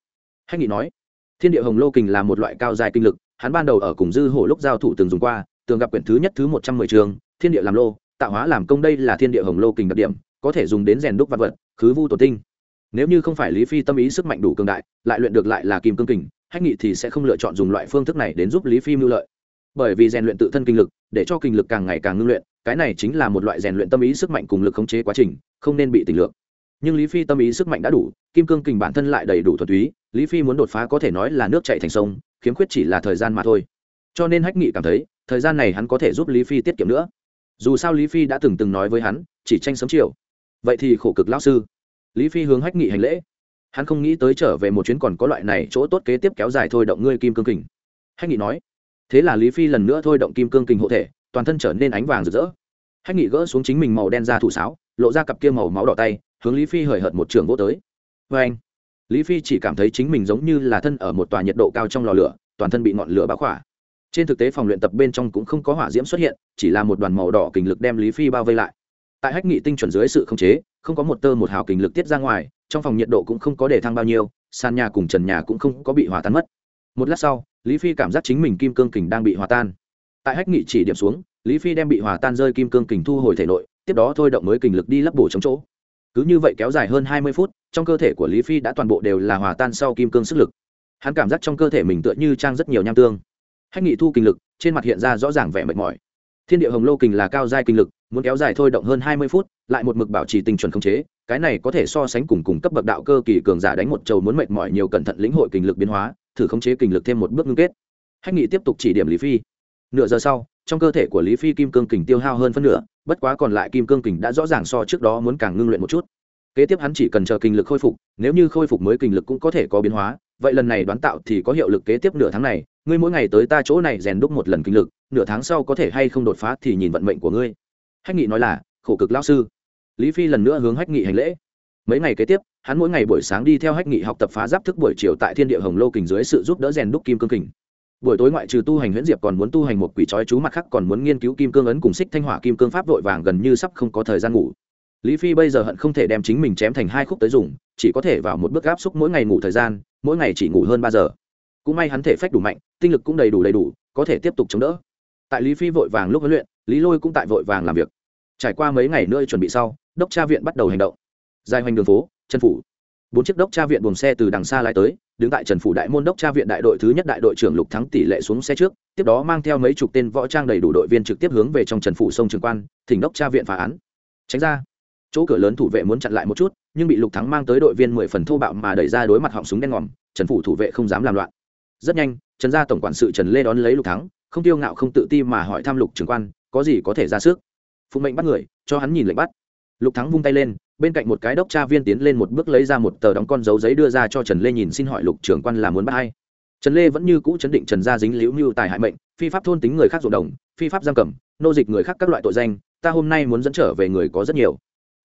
Speaker 1: hách nghị nói, thiên địa hồng lô kình là một loại cao dài kinh lực, hắn ban đầu ở cùng dư hổ lúc giao thủ từng dùng qua, tường gặp quyển thứ nhất thứ một trăm mười trường, thiên địa làm lô, tạo hóa làm công đây là thiên địa hồng lô kình đặc điểm, có thể dùng đến rèn đúc vật vật, khứ vu tổ tinh. Nếu như không phải lý phi tâm ý sức mạnh đủ cường đại, lại luyện được lại là kim cương kình, hách nghị thì sẽ không lựa chọn dùng loại phương thức này đến giúp lý phi mưu lợi. Bởi vì rèn luyện tự thân kinh lực, để cho kinh lực càng ngày càng ngưng luyện, cái này chính là một loại rèn luyện tâm ý sức mạnh cùng lực khống chế quá trình, không nên bị tình lượng nhưng lý phi tâm ý sức mạnh đã đủ, kim cương kình bản thân lại đầy đủ thuật túy, lý phi muốn đột phá có thể nói là nước chạy thành sông, khiếm khuyết chỉ là thời gian mà thôi. Cho nên hách nghị cảm thấy, thời gian này hắn có thể giúp lý phi tiết kiệm nữa. Dù sao lý phi đã từng từng nói với hắn, chỉ tranh sớm chiều. Vậy thì khổ cực lão sư. Lý phi hướng hách nghị hành lễ. Hắn không nghĩ tới trở về một chuyến còn có loại này chỗ tốt kế tiếp kéo dài thôi động ngươi kim cương kình. Hách nghị nói, thế là lý phi lần nữa thôi động kim cương kình hộ thể, toàn thân trở nên ánh vàng rực rỡ. Hách nghị gỡ xuống chính mình màu đen ra thủ sáo, lộ ra cặp kia màu máu đỏ tay hướng lý phi hời hợt một trường vô tới. Vê anh, lý phi chỉ cảm thấy chính mình giống như là thân ở một tòa nhiệt độ cao trong lò lửa, toàn thân bị ngọn lửa báo khỏa. Trên thực tế phòng luyện tập bên trong cũng không có hỏa diễm xuất hiện, chỉ là một đoàn màu đỏ kình lực đem lý phi bao vây lại. Tại hách nghị tinh chuẩn dưới sự khống chế, không có một tơ một hào kình lực tiết ra ngoài, trong phòng nhiệt độ cũng không có để thăng bao nhiêu, sàn nhà cùng trần nhà cũng không có bị hòa tan mất. Một lát sau, lý phi cảm giác chính mình kim cương kình đang bị hòa tan. Tại hách nghị chỉ điểm xuống, lý phi đem bị hòa tan rơi kim cương kình thu hồi thể nội, tiếp đó thôi động mới kình lực đi lấp bổ chống chỗ cứ như vậy kéo dài hơn hai mươi phút, trong cơ thể của lý phi đã toàn bộ đều là hòa tan sau kim cương sức lực. Hắn cảm giác trong cơ thể mình tựa như trang rất nhiều nham tương. Hách nghị thu kinh lực, trên mặt hiện ra rõ ràng vẻ mệt mỏi. Thiên địa hồng lô kình là cao giai kinh lực, muốn kéo dài thôi động hơn hai mươi phút, lại một mực bảo trì tình chuẩn khống chế, cái này có thể so sánh cùng cùng cấp bậc đạo cơ kỳ cường giả đánh một trầu muốn mệt mỏi nhiều cẩn thận lĩnh hội kinh lực biến hóa, thử khống chế kinh lực thêm một bước ngưng kết. Hách nghị tiếp tục chỉ điểm lý phi. Nửa giờ sau trong cơ thể của lý phi kim cương kình tiêu hao hơn phân nửa, bất quá còn lại kim cương kình đã rõ ràng so trước đó muốn càng ngưng luyện một chút. Kế tiếp hắn chỉ cần chờ kinh lực khôi phục, nếu như khôi phục mới kinh lực cũng có thể có biến hóa, vậy lần này đoán tạo thì có hiệu lực kế tiếp nửa tháng này, ngươi mỗi ngày tới ta chỗ này rèn đúc một lần kinh lực, nửa tháng sau có thể hay không đột phá thì nhìn vận mệnh của ngươi. Hách nghị nói là, khổ cực lao sư. Lý phi lần nữa hướng hách nghị hành lễ. Mấy ngày kế tiếp, hắn mỗi ngày buổi sáng đi theo hách nghị học tập phá giáp thức buổi chiều tại thiên địa hồng lô kình dưới sự giúp đỡ rèn đúc kim cương kình buổi tối ngoại trừ tu hành huyễn diệp còn muốn tu hành một quỷ trói chú mặt khác còn muốn nghiên cứu kim cương ấn cùng xích thanh hỏa kim cương pháp vội vàng gần như sắp không có thời gian ngủ. Lý phi bây giờ hận không thể đem chính mình chém thành hai khúc tới dùng, chỉ có thể vào một bước gáp xúc mỗi ngày ngủ thời gian, mỗi ngày chỉ ngủ hơn ba giờ. Cũng may hắn thể phách đủ mạnh, tinh lực cũng đầy đủ đầy đủ, có thể tiếp tục chống đỡ. Tại lý phi vội vàng lúc huấn luyện, lý lôi cũng tại vội vàng làm việc. Trải qua mấy ngày nữa chuẩn bị sau, đốc tra viện bắt đầu hành động. Dài hoành đường phố chân phủ bốn chiếc đốc tra viện buồng xe từ đằng xa lái tới, đứng tại trần phủ đại môn đốc tra viện đại đội thứ nhất đại đội trưởng lục thắng tỷ lệ xuống xe trước, tiếp đó mang theo mấy chục tên võ trang đầy đủ đội viên trực tiếp hướng về trong trần phủ sông trường quan, thỉnh đốc tra viện phá án. Tránh ra. Chỗ cửa lớn thủ vệ muốn chặn lại một chút, nhưng bị lục thắng mang tới đội viên mười phần thô bạo mà đẩy ra đối mặt họng súng đen ngòm, trần phủ thủ vệ không dám làm loạn. Rất nhanh, trần gia tổng quản sự trần lê đón lấy lục thắng, không tiêu ngạo không tự ti mà hỏi thăm lục trưởng quan, có gì có thể ra sức? Phụ mệnh bắt người, cho hắn nhìn lệnh bắt. Lục thắng vung tay lên bên cạnh một cái đốc tra viên tiến lên một bước lấy ra một tờ đóng con dấu giấy đưa ra cho trần lê nhìn xin hỏi lục trưởng quan là muốn bắt hay trần lê vẫn như cũ chấn định trần gia dính liễu mưu tài hại mệnh, phi pháp thôn tính người khác ruộng đồng, phi pháp giam cầm, nô dịch người khác các loại tội danh, ta hôm nay muốn dẫn trở về người có rất nhiều.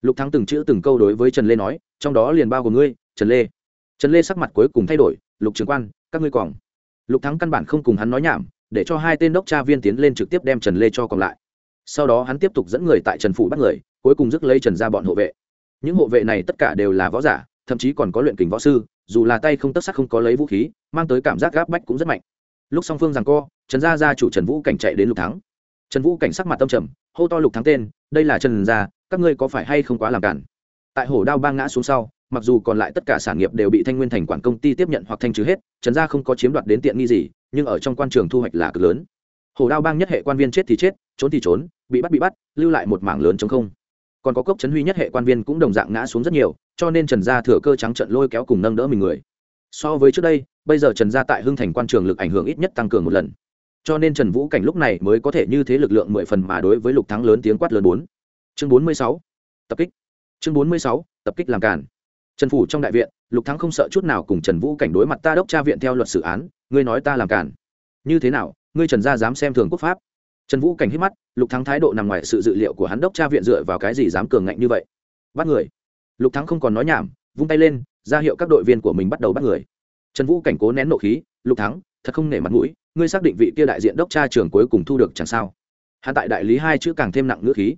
Speaker 1: Lục thắng từng chữ từng câu đối với trần lê nói, trong đó liền bao gồm ngươi, trần lê. Trần lê sắc mặt cuối cùng thay đổi, lục trưởng quan, các ngươi còn lục thắng căn bản không cùng hắn nói nhảm, để cho hai tên đốc tra viên tiến lên trực tiếp đem trần lê cho còn lại. Sau đó hắn tiếp tục dẫn người tại trần phủ bắt người, cuối cùng dứt lấy trần ra bọn hộ vệ những hộ vệ này tất cả đều là võ giả, thậm chí còn có luyện kình võ sư, dù là tay không tất sắc không có lấy vũ khí, mang tới cảm giác gáp bách cũng rất mạnh. Lúc song phương rằng co, trần gia gia chủ trần vũ cảnh chạy đến lục thắng. Trần vũ cảnh sắc mặt tâm trầm, hô to lục thắng tên, đây là trần gia, các ngươi có phải hay không quá làm cản? Tại hổ đao ba ngã xuống sau, mặc dù còn lại tất cả sản nghiệp đều bị thanh nguyên thành quản công ty tiếp nhận hoặc thanh trừ hết, trần gia không có chiếm đoạt đến tiện nghi gì, nhưng ở trong quan trường thu hoạch là cực lớn. Hổ đao bang nhất hệ quan viên chết thì chết, trốn thì trốn, bị bắt bị bắt, lưu lại một mảng lớn chống không còn có cốc chấn huy nhất hệ quan viên cũng đồng dạng ngã xuống rất nhiều, cho nên trần gia thừa cơ trắng trận lôi kéo cùng nâng đỡ mình người. So với trước đây, bây giờ trần gia tại hưng thành quan trường lực ảnh hưởng ít nhất tăng cường một lần. Cho nên trần vũ cảnh lúc này mới có thể như thế lực lượng mười phần mà đối với lục thắng lớn tiếng quát lớn bốn. Chương bốn mươi sáu, tập kích. Chương bốn mươi sáu, tập kích làm cản trần phủ trong đại viện, lục thắng không sợ chút nào cùng trần vũ cảnh đối mặt ta đốc tra viện theo luật xử án, ngươi nói ta làm cản như thế nào, ngươi trần gia dám xem thường quốc pháp? Trần vũ cảnh hít mắt, lục thắng thái độ nằm ngoài sự dự liệu của hắn đốc tra viện dựa vào cái gì dám cường ngạnh như vậy? Bắt người. Lục thắng không còn nói nhảm, vung tay lên, ra hiệu các đội viên của mình bắt đầu bắt người. Trần vũ cảnh cố nén nộ khí, lục thắng, thật không nể mặt mũi, ngươi xác định vị kia đại diện đốc tra trưởng cuối cùng thu được chẳng sao? Hắn tại đại lý hai chữ càng thêm nặng ngữ khí.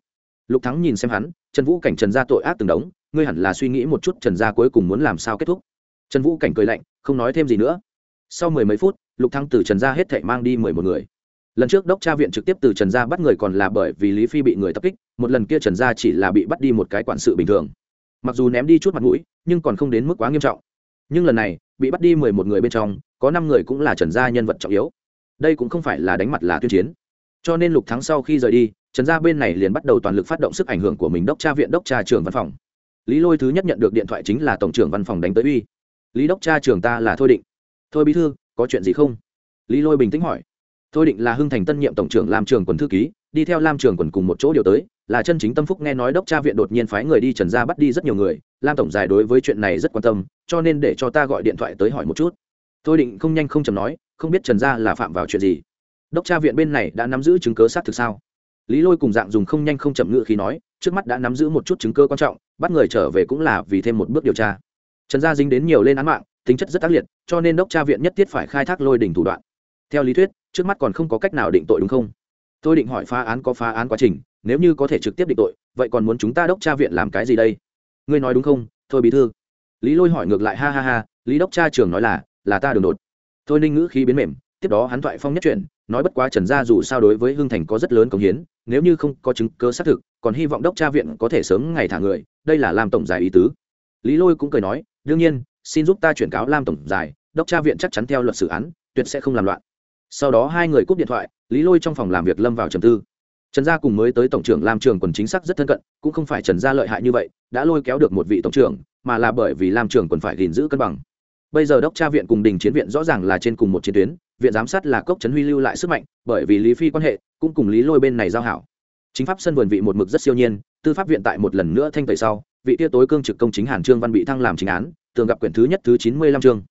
Speaker 1: Lục thắng nhìn xem hắn, trần vũ cảnh trần gia tội ác từng đống, ngươi hẳn là suy nghĩ một chút trần gia cuối cùng muốn làm sao kết thúc. Trần vũ cảnh cười lạnh, không nói thêm gì nữa. Sau mười mấy phút, lục thắng từ trần gia hết thảy mang đi mười một người lần trước đốc tra viện trực tiếp từ trần gia bắt người còn là bởi vì lý phi bị người tập kích, một lần kia trần gia chỉ là bị bắt đi một cái quản sự bình thường. Mặc dù ném đi chút mặt mũi, nhưng còn không đến mức quá nghiêm trọng. Nhưng lần này, bị bắt đi mười một người bên trong, có năm người cũng là trần gia nhân vật trọng yếu. Đây cũng không phải là đánh mặt là tuyên chiến. Cho nên lục thắng sau khi rời đi, trần gia bên này liền bắt đầu toàn lực phát động sức ảnh hưởng của mình đốc tra viện đốc tra trường văn phòng. Lý lôi thứ nhất nhận được điện thoại chính là tổng trưởng văn phòng đánh tới uy. Lý đốc tra trường ta là thôi định. Thôi bí thư, có chuyện gì không? Lý lôi bình tĩnh hỏi thôi định là hưng thành tân nhiệm tổng trưởng làm trường quần thư ký, đi theo lam trường quần cùng một chỗ điều tới, là chân chính tâm phúc. Nghe nói đốc tra viện đột nhiên phái người đi trần gia bắt đi rất nhiều người, lam tổng giải đối với chuyện này rất quan tâm, cho nên để cho ta gọi điện thoại tới hỏi một chút. Thôi định không nhanh không chầm nói, không biết trần gia là phạm vào chuyện gì. Đốc tra viện bên này đã nắm giữ chứng cớ xác thực sao? Lý lôi cùng dạng dùng không nhanh không chậm ngự khi nói, trước mắt đã nắm giữ một chút chứng cơ quan trọng, bắt người trở về cũng là vì thêm một bước điều tra. Trần gia dính đến nhiều lên án mạng, tính chất rất ác liệt, cho nên đốc tra viện nhất thiết phải khai thác lôi đỉnh thủ đoạn. Theo lý thuyết trước mắt còn không có cách nào định tội đúng không? Tôi định hỏi phá án có phá án quá trình, nếu như có thể trực tiếp định tội, vậy còn muốn chúng ta đốc tra viện làm cái gì đây? Ngươi nói đúng không? Thôi bí thư. Lý lôi hỏi ngược lại, ha ha ha, lý đốc tra trường nói là là ta đường đột. Thôi ninh ngữ khí biến mềm, tiếp đó hắn thoại phong nhất chuyển, nói bất quá trần gia dù sao đối với hưng thành có rất lớn công hiến, nếu như không có chứng cơ xác thực, còn hy vọng đốc tra viện có thể sớm ngày thả người, đây là lam tổng giải ý tứ. Lý lôi cũng cười nói, đương nhiên, xin giúp ta chuyển cáo lam tổng giải, đốc tra viện chắc chắn theo luật xử án, tuyệt sẽ không làm loạn sau đó hai người cúp điện thoại, lý lôi trong phòng làm việc lâm vào trầm tư. Trần gia cùng mới tới tổng trưởng lam trường quần chính xác rất thân cận, cũng không phải trần gia lợi hại như vậy, đã lôi kéo được một vị tổng trưởng, mà là bởi vì lam trường quần phải gìn giữ cân bằng. Bây giờ đốc tra viện cùng đình chiến viện rõ ràng là trên cùng một chiến tuyến, viện giám sát là cốc trấn huy lưu lại sức mạnh, bởi vì lý phi quan hệ, cũng cùng lý lôi bên này giao hảo. Chính pháp sân vườn vị một mực rất siêu nhiên, tư pháp viện tại một lần nữa thanh tẩy sau, vị tia tối cương trực công chính hàn trương văn bị thăng làm chính án, tường gặp quyển thứ nhất thứ chín mươi lăm chương.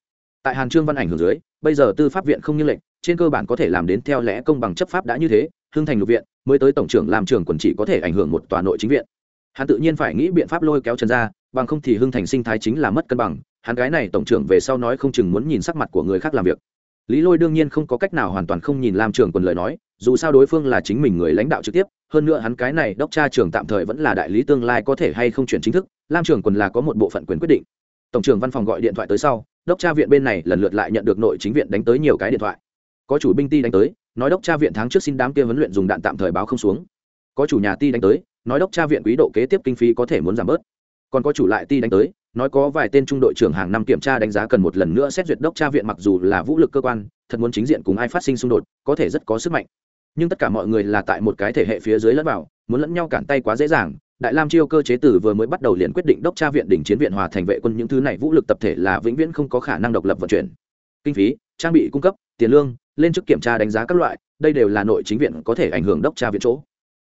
Speaker 1: Tại hàn trương văn ảnh hưởng dưới, bây giờ tư pháp viện không như lệnh trên cơ bản có thể làm đến theo lẽ công bằng chấp pháp đã như thế, hưng thành lục viện mới tới tổng trưởng làm trưởng quần chỉ có thể ảnh hưởng một tòa nội chính viện. Hắn tự nhiên phải nghĩ biện pháp lôi kéo trần ra bằng không thì hưng thành sinh thái chính là mất cân bằng, hắn gái này tổng trưởng về sau nói không chừng muốn nhìn sắc mặt của người khác làm việc. Lý lôi đương nhiên không có cách nào hoàn toàn không nhìn làm trưởng quần lời nói, dù sao đối phương là chính mình người lãnh đạo trực tiếp, hơn nữa hắn cái này đốc tra trưởng tạm thời vẫn là đại lý tương lai có thể hay không chuyển chính thức lam trưởng quần là có một bộ phận quyền quyết định. Tổng trưởng văn phòng gọi điện thoại tới sau, đốc tra viện bên này lần lượt lại nhận được nội chính viện đánh tới nhiều cái điện thoại có chủ binh ti đánh tới, nói đốc tra viện tháng trước xin đám kia huấn luyện dùng đạn tạm thời báo không xuống. Có chủ nhà ti đánh tới, nói đốc tra viện quý độ kế tiếp kinh phí có thể muốn giảm bớt. Còn có chủ lại ti đánh tới, nói có vài tên trung đội trưởng hàng năm kiểm tra đánh giá cần một lần nữa xét duyệt đốc tra viện mặc dù là vũ lực cơ quan, thật muốn chính diện cùng ai phát sinh xung đột, có thể rất có sức mạnh. Nhưng tất cả mọi người là tại một cái thể hệ phía dưới lẫn vào, muốn lẫn nhau cản tay quá dễ dàng. Đại lam chiêu cơ chế tử vừa mới bắt đầu liền quyết định đốc tra viện đỉnh chiến viện hòa thành vệ quân những thứ này vũ lực tập thể là vĩnh viễn không có khả năng độc lập vận chuyển. Kinh phí trang bị cung cấp, tiền lương, lên chức kiểm tra đánh giá các loại, đây đều là nội chính viện có thể ảnh hưởng đốc tra viện chỗ.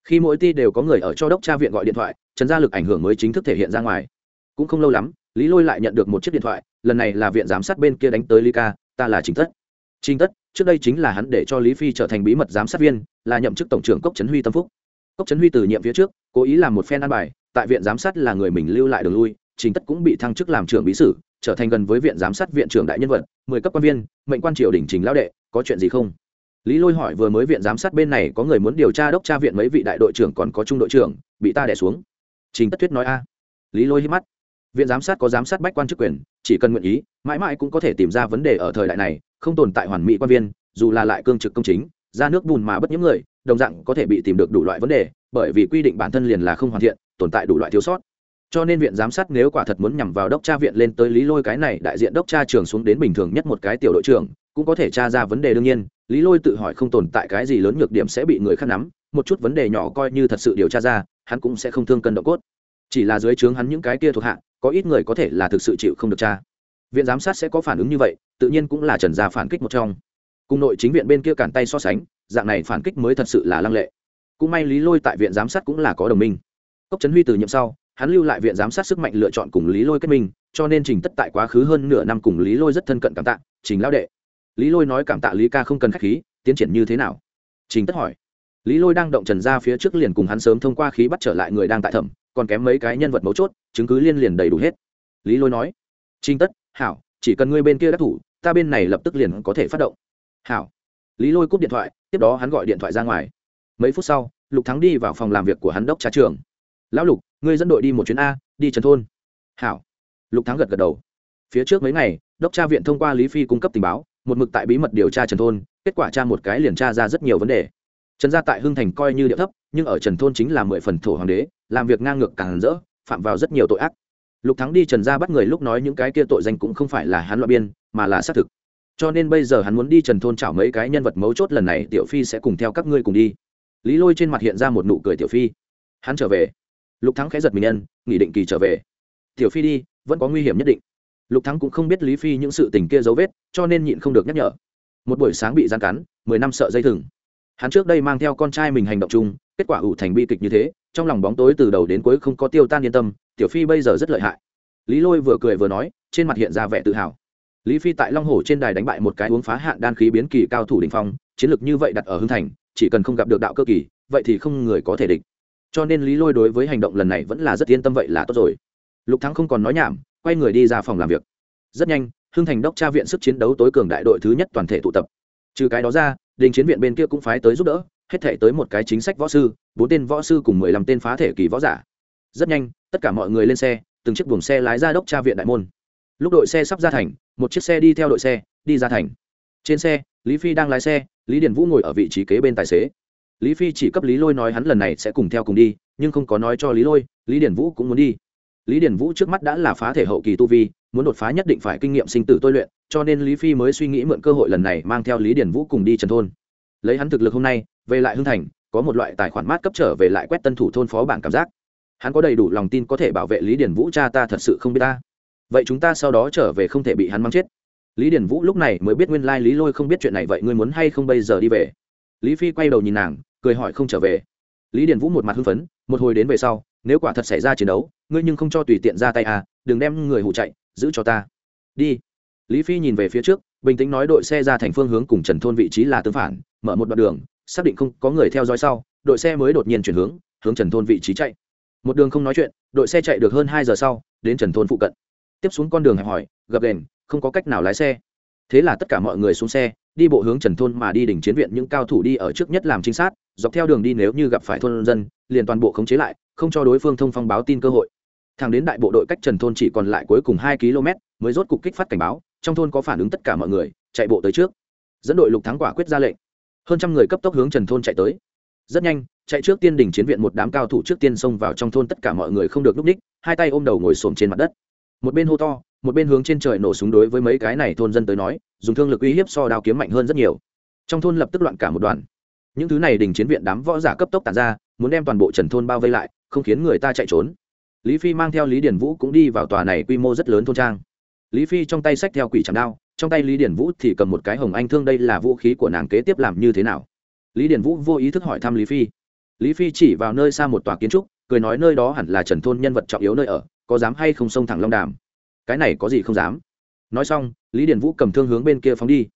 Speaker 1: Khi mỗi ti đều có người ở cho đốc tra viện gọi điện thoại, trần gia lực ảnh hưởng mới chính thức thể hiện ra ngoài. Cũng không lâu lắm, lý lôi lại nhận được một chiếc điện thoại, lần này là viện giám sát bên kia đánh tới lý ca, ta là chính tất. Chính tất, trước đây chính là hắn để cho lý phi trở thành bí mật giám sát viên, là nhậm chức tổng trưởng cốc trấn huy tâm phúc. Cốc trấn huy từ nhiệm phía trước, cố ý làm một phen ăn bài, tại viện giám sát là người mình lưu lại đường lui Chính tất cũng bị thăng chức làm trưởng bí sử trở thành gần với viện giám sát viện trưởng đại nhân vật, mười cấp quan viên, mệnh quan triều đình trình lão đệ, có chuyện gì không? Lý lôi hỏi vừa mới viện giám sát bên này có người muốn điều tra đốc tra viện mấy vị đại đội trưởng còn có trung đội trưởng, bị ta đẻ xuống. Trình tất tuyết nói a. Lý lôi hít mắt. Viện giám sát có giám sát bách quan chức quyền, chỉ cần nguyện ý, mãi mãi cũng có thể tìm ra vấn đề ở thời đại này, không tồn tại hoàn mỹ quan viên, dù là lại cương trực công chính, ra nước bùn mà bất những người, đồng dạng có thể bị tìm được đủ loại vấn đề, bởi vì quy định bản thân liền là không hoàn thiện, tồn tại đủ loại thiếu sót cho nên viện giám sát nếu quả thật muốn nhằm vào đốc tra viện lên tới lý lôi cái này đại diện đốc tra trường xuống đến bình thường nhất một cái tiểu đội trưởng, cũng có thể tra ra vấn đề đương nhiên, lý lôi tự hỏi không tồn tại cái gì lớn nhược điểm sẽ bị người khác nắm, một chút vấn đề nhỏ coi như thật sự điều tra ra, hắn cũng sẽ không thương cân độ cốt. Chỉ là dưới trướng hắn những cái kia thuộc hạ, có ít người có thể là thực sự chịu không được tra. Viện giám sát sẽ có phản ứng như vậy, tự nhiên cũng là trần gia phản kích một trong. Cùng nội chính viện bên kia cản tay so sánh, dạng này phản kích mới thật sự là lăng lệ. Cũng may lý lôi tại viện giám sát cũng là có đồng minh. Cốc trấn huy từ nhiệm sau hắn lưu lại viện giám sát sức mạnh lựa chọn cùng lý lôi kết minh, cho nên trình tất tại quá khứ hơn nửa năm cùng lý lôi rất thân cận cảm tạ, trình lão đệ. Lý lôi nói cảm tạ lý ca không cần k h á c h khí, tiến triển như thế nào? Trình tất hỏi. Lý lôi đang động trần ra phía trước liền cùng hắn sớm thông qua khí bắt trở lại người đang tại thẩm, còn kém mấy cái nhân vật mấu chốt, chứng cứ liên liền đầy đủ hết. Lý lôi nói. Trình tất, hảo, chỉ cần ngươi bên kia đắc thủ, ta bên này lập tức liền có thể phát động. Hảo. Lý lôi cúp điện thoại, tiếp đó hắn gọi điện thoại ra ngoài. Mấy phút sau, lục thắng đi vào phòng làm việc của hắn đốc trá trường lão lục, ngươi dẫn đội đi một chuyến a, đi trần thôn. Hảo. Lục thắng gật gật đầu. Phía trước mấy ngày, đốc tra viện thông qua lý phi cung cấp tình báo, một mực tại bí mật điều tra trần thôn, kết quả tra một cái liền tra ra rất nhiều vấn đề. Trần gia tại hưng thành coi như địa thấp, nhưng ở trần thôn chính là mười phần thổ hoàng đế, làm việc ngang ngược càng rỡ, phạm vào rất nhiều tội ác. Lục thắng đi trần gia bắt người lúc nói những cái kia tội danh cũng không phải là hắn loại biên, mà là xác thực. Cho nên bây giờ hắn muốn đi trần thôn chảo mấy cái nhân vật mấu chốt lần này, tiểu phi sẽ cùng theo các ngươi cùng đi. Lý lôi trên mặt hiện ra một nụ cười tiểu phi. Hắn trở về lục thắng khẽ giật mình nhân nghỉ định kỳ trở về. Tiểu phi đi, vẫn có nguy hiểm nhất định. Lục thắng cũng không biết lý phi những sự tình kia dấu vết, cho nên nhịn không được nhắc nhở. Một buổi sáng bị gian cắn, mười năm sợ dây thừng. Hắn trước đây mang theo con trai mình hành động chung, kết quả ủ thành bi kịch như thế, trong lòng bóng tối từ đầu đến cuối không có tiêu tan yên tâm, tiểu phi bây giờ rất lợi hại. Lý lôi vừa cười vừa nói, trên mặt hiện ra vẻ tự hào. Lý phi tại long hồ trên đài đánh bại một cái uống phá hạn đan khí biến kỳ cao thủ đình phong, chiến lược như vậy đặt ở hưng thành, chỉ cần không gặp được đạo cơ kỳ, vậy thì không người có thể địch cho nên lý lôi đối với hành động lần này vẫn là rất yên tâm vậy là tốt rồi. Lục thắng không còn nói nhảm, quay người đi ra phòng làm việc. Rất nhanh, hưng thành đốc tra viện sức chiến đấu tối cường đại đội thứ nhất toàn thể tụ tập. Trừ cái đó ra, đình chiến viện bên kia cũng phái tới giúp đỡ, hết thể tới một cái chính sách võ sư, bốn tên võ sư cùng mười lăm tên phá thể kỳ võ giả. Rất nhanh, tất cả mọi người lên xe, từng chiếc buồng xe lái ra đốc tra viện đại môn. Lúc đội xe sắp ra thành, một chiếc xe đi theo đội xe, đi ra thành. Trên xe, lý phi đang lái xe, lý điền vũ ngồi ở vị trí kế bên tài xế lý phi chỉ cấp lý lôi nói hắn lần này sẽ cùng theo cùng đi, nhưng không có nói cho lý lôi, lý điển vũ cũng muốn đi. Lý điển vũ trước mắt đã là phá thể hậu kỳ tu vi, muốn đột phá nhất định phải kinh nghiệm sinh tử tôi luyện, cho nên lý phi mới suy nghĩ mượn cơ hội lần này mang theo lý điển vũ cùng đi trần thôn. Lấy hắn thực lực hôm nay, về lại hưng thành, có một loại tài khoản mát cấp trở về lại quét tân thủ thôn phó bản cảm giác. Hắn có đầy đủ lòng tin có thể bảo vệ lý điển vũ cha ta thật sự không biết ta. Vậy chúng ta sau đó trở về không thể bị hắn mang chết. Lý điển vũ lúc này mới biết nguyên lai lý lôi không biết chuyện này, vậy ngươi muốn hay không bây giờ đi về? Lý phi quay đầu nhìn nàng cười hỏi không trở về. Lý điển vũ một mặt hưng phấn, một hồi đến về sau, nếu quả thật xảy ra chiến đấu, ngươi nhưng không cho tùy tiện ra tay à đừng đem người hụ chạy, giữ cho ta. Đi. Lý phi nhìn về phía trước, bình tĩnh nói đội xe ra thành phương hướng cùng trần thôn vị trí là tương phản, mở một đoạn đường, xác định không có người theo dõi sau, đội xe mới đột nhiên chuyển hướng hướng trần thôn vị trí chạy. Một đường không nói chuyện, đội xe chạy được hơn hai giờ sau, đến trần thôn phụ cận. Tiếp xuống con đường hẹp hỏi, gập đền, không có cách nào lái xe. Thế là tất cả mọi người xuống xe đi bộ hướng trần thôn mà đi đỉnh chiến viện những cao thủ đi ở trước nhất làm trinh sát, dọc theo đường đi nếu như gặp phải thôn dân, liền toàn bộ khống chế lại, không cho đối phương thông phong báo tin cơ hội. Thẳng đến đại bộ đội cách trần thôn chỉ còn lại cuối cùng hai km mới rốt cục kích phát cảnh báo, trong thôn có phản ứng tất cả mọi người, chạy bộ tới trước. Dẫn đội lục thắng quả quyết ra lệnh. Hơn trăm người cấp tốc hướng trần thôn chạy tới. Rất nhanh, chạy trước tiên đỉnh chiến viện một đám cao thủ trước tiên xông vào trong thôn tất cả mọi người không được núp ních, hai tay ôm đầu ngồi xổm trên mặt đất. Một bên hô to một bên hướng trên trời nổ súng đối với mấy cái này thôn dân tới nói, dùng thương lực uy hiếp so đao kiếm mạnh hơn rất nhiều. Trong thôn lập tức loạn cả một đoàn. Những thứ này đình chiến viện đám võ giả cấp tốc tàn ra, muốn đem toàn bộ trần thôn bao vây lại, không khiến người ta chạy trốn. Lý phi mang theo lý điển vũ cũng đi vào tòa này quy mô rất lớn thôn trang. Lý phi trong tay xách theo quỷ chạm đao, trong tay lý điển vũ thì cầm một cái hồng anh thương đây là vũ khí của nàng kế tiếp làm như thế nào. Lý điển vũ vô ý thức hỏi thăm lý phi. Lý phi chỉ vào nơi xa một tòa kiến trúc, cười nói nơi đó hẳn là trần thôn nhân vật trọng yếu nơi ở, có dám hay không xông thẳng long đàm cái này có gì không dám. Nói xong, lý điển vũ cầm thương hướng bên kia phóng đi.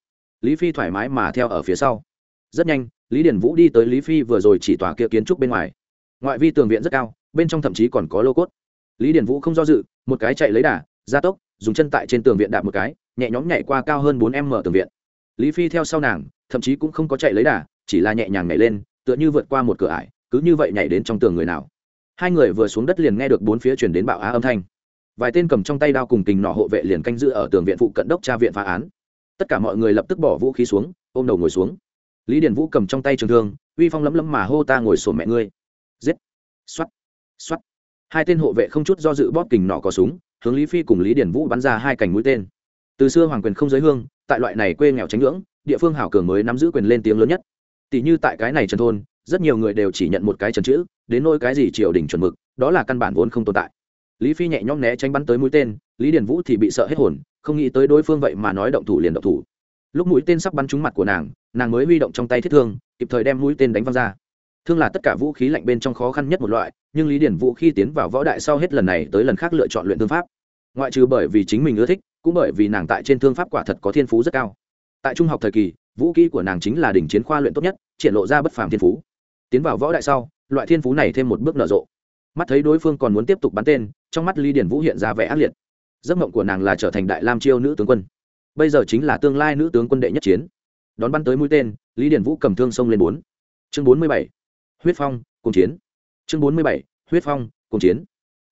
Speaker 1: Lý phi thoải mái mà theo ở phía sau. Rất nhanh, lý điển vũ đi tới lý phi vừa rồi chỉ tòa kia kiến trúc bên ngoài. Ngoại vi tường viện rất cao, bên trong thậm chí còn có lô cốt. Lý điển vũ không do dự, một cái chạy lấy đà gia tốc, dùng chân tại trên tường viện đạp một cái, nhẹ nhõm nhảy qua cao hơn bốn m mở tường viện. Lý phi theo sau nàng, thậm chí cũng không có chạy lấy đà, chỉ là nhẹ nhàng nhảy lên, tựa như vượt qua một cửa ải, cứ như vậy nhảy đến trong tường người nào. Hai người vừa xuống đất liền nghe được bốn phía chuyển đến bạo á âm thanh vài tên cầm trong tay đao cùng kình nọ hộ vệ liền canh giữ ở tường viện phụ cận đốc tra viện phá án. Tất cả mọi người lập tức bỏ vũ khí xuống, ôm đầu ngồi xuống. Lý điền vũ cầm trong tay trường thương, uy phong lấm lấm mà hô ta ngồi sổ mẹ ngươi. Giết. Xoắt xoắt hai tên hộ vệ không chút do dự bóp kình nọ có súng, hướng lý phi cùng lý điền vũ bắn ra hai cành mũi tên. Từ xưa hoàng quyền không giới hương, tại loại này quê nghèo tránh ngưỡng, địa phương hảo cường mới nắm giữ quyền lên tiếng lớn nhất. Tỷ như tại cái này trần thôn, rất nhiều người đều chỉ nhận một cái trần chữ, đến nỗi cái gì triều đình chuẩn mực, đó là căn bản vốn không tồn tại lý phi nhẹ nhõm né tránh bắn tới mũi tên, lý điền vũ thì bị sợ hết hồn, không nghĩ tới đối phương vậy mà nói động thủ liền động thủ. Lúc mũi tên sắp bắn trúng mặt của nàng nàng mới huy động trong tay thiết thương, kịp thời đem mũi tên đánh văng ra. Thương là tất cả vũ khí lạnh bên trong khó khăn nhất một loại, nhưng lý điển vũ khi tiến vào võ đại sau hết lần này tới lần khác lựa chọn luyện thương pháp. Ngoại trừ bởi vì chính mình ưa thích, cũng bởi vì nàng tại trên thương pháp quả thật có thiên phú rất cao. Tại trung học thời kỳ, vũ khí của nàng chính là đỉnh chiến khoa luyện tốt nhất, triển lộ ra bất phàm thiên phú. Tiến vào võ đại sau, loại thiên phú này thêm một bước nở rộ mắt thấy đối phương còn muốn tiếp tục bắn tên, trong mắt ly điển vũ hiện ra vẻ ác liệt. Giấc mộng của nàng là trở thành đại lam chiêu nữ tướng quân. Bây giờ chính là tương lai nữ tướng quân đệ nhất chiến. Đón bắn tới mũi tên, lý điển vũ cầm thương xông lên bốn. Chương bốn mươi bảy, huyết phong cùng chiến. Chương bốn mươi bảy, huyết phong cùng chiến.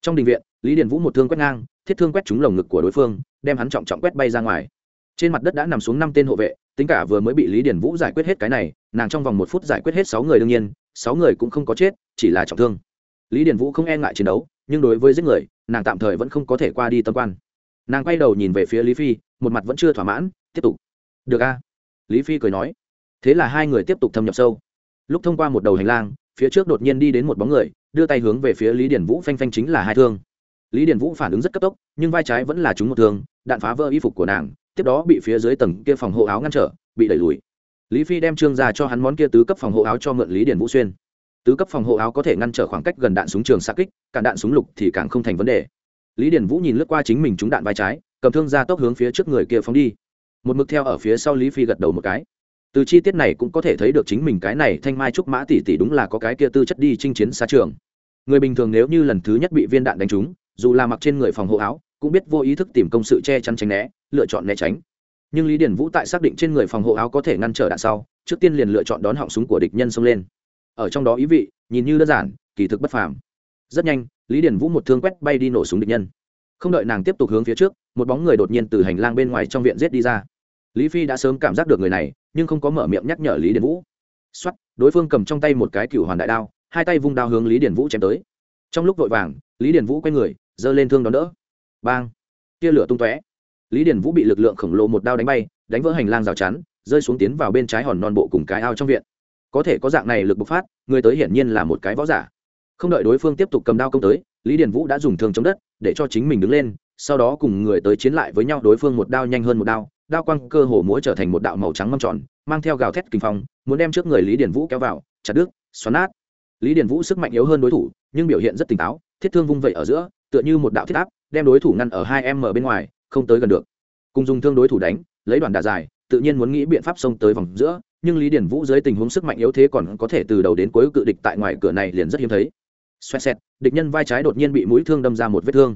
Speaker 1: Trong đình viện, lý điển vũ một thương quét ngang, thiết thương quét trúng lồng ngực của đối phương, đem hắn trọng trọng quét bay ra ngoài. Trên mặt đất đã nằm xuống năm tên hộ vệ, tính cả vừa mới bị lý điển vũ giải quyết hết cái này, nàng trong vòng một phút giải quyết hết sáu người đương nhiên, sáu người cũng không có chết, chỉ là trọng thương lý điển vũ không e ngại chiến đấu, nhưng đối với giết người, nàng tạm thời vẫn không có thể qua đi tâm quan. Nàng quay đầu nhìn về phía lý phi, một mặt vẫn chưa thỏa mãn, tiếp tục. Được a. Lý phi cười nói. Thế là hai người tiếp tục thâm nhập sâu. Lúc thông qua một đầu hành lang, phía trước đột nhiên đi đến một bóng người, đưa tay hướng về phía lý điển vũ phanh phanh chính là hai thương. Lý điển vũ phản ứng rất cấp tốc, nhưng vai trái vẫn là trúng một thương, đạn phá vỡ y phục của nàng, tiếp đó bị phía dưới tầng kia phòng hộ áo ngăn trở, bị đẩy lùi. Lý phi đem trương ra cho hắn món kia tứ cấp phòng hộ áo cho mượn lý điển vũ xuyên tứ cấp phòng hộ áo có thể ngăn trở khoảng cách gần đạn súng trường xa kích cản đạn súng lục thì càng không thành vấn đề. Lý điển vũ nhìn lướt qua chính mình trúng đạn vai trái, cầm thương ra tốc hướng phía trước người kia phóng đi. Một mực theo ở phía sau lý phi gật đầu một cái. Từ chi tiết này cũng có thể thấy được chính mình cái này thanh mai trúc mã tỷ tỷ đúng là có cái kia tư chất đi chinh chiến xa trường. Người bình thường nếu như lần thứ nhất bị viên đạn đánh trúng, dù là mặc trên người phòng hộ áo, cũng biết vô ý thức tìm công sự che chắn tránh né, lựa chọn né tránh. Nhưng lý điển vũ tại xác định trên người phòng hộ áo có thể ngăn trở đạn sau, trước tiên liền lựa chọn đón họng súng của địch nhân xông lên ở trong đó ý vị, nhìn như đơn giản, kỳ thực bất phàm. Rất nhanh, lý điển vũ một thương quét bay đi nổ súng địch nhân. Không đợi nàng tiếp tục hướng phía trước, một bóng người đột nhiên từ hành lang bên ngoài trong viện giết đi ra. Lý phi đã sớm cảm giác được người này, nhưng không có mở miệng nhắc nhở lý điển vũ. Xuất đối phương cầm trong tay một cái cựu hoàn đại đao, hai tay vung đao hướng lý điển vũ chém tới. Trong lúc vội vàng, lý điển vũ quay người, giơ lên thương đón đỡ. Bang! Tia lửa tung tóe. Lý điển vũ bị lực lượng khổng lồ một đao đánh bay, đánh vỡ hành lang rào chắn, rơi xuống tiến vào bên trái hòn non bộ cùng cái ao trong viện có thể có dạng này lực bộc phát, người tới hiển nhiên là một cái võ giả. Không đợi đối phương tiếp tục cầm đao công tới, lý Điền vũ đã dùng thương chống đất, để cho chính mình đứng lên, sau đó cùng người tới chiến lại với nhau, đối phương một đao nhanh hơn một đao đao quăng cơ hồ múa trở thành một đạo màu trắng mâm tròn, mang theo gào thét kinh phong, muốn đem trước người lý Điền vũ kéo vào, chặt đứt, xoắn nát. Lý Điền vũ sức mạnh yếu hơn đối thủ, nhưng biểu hiện rất tỉnh táo, thiết thương vung vẩy ở giữa, tựa như một đạo thiết áp, đem đối thủ ngăn ở hai em ở bên ngoài, không tới gần được. Cùng dùng thương đối thủ đánh, lấy đoàn đà dài, tự nhiên muốn nghĩ biện pháp xông tới vòng giữa nhưng lý điển vũ dưới tình huống sức mạnh yếu thế còn có thể từ đầu đến cuối cự địch tại ngoài cửa này liền rất hiếm thấy. Xoẹt xẹt, địch nhân vai trái đột nhiên bị mũi thương đâm ra một vết thương.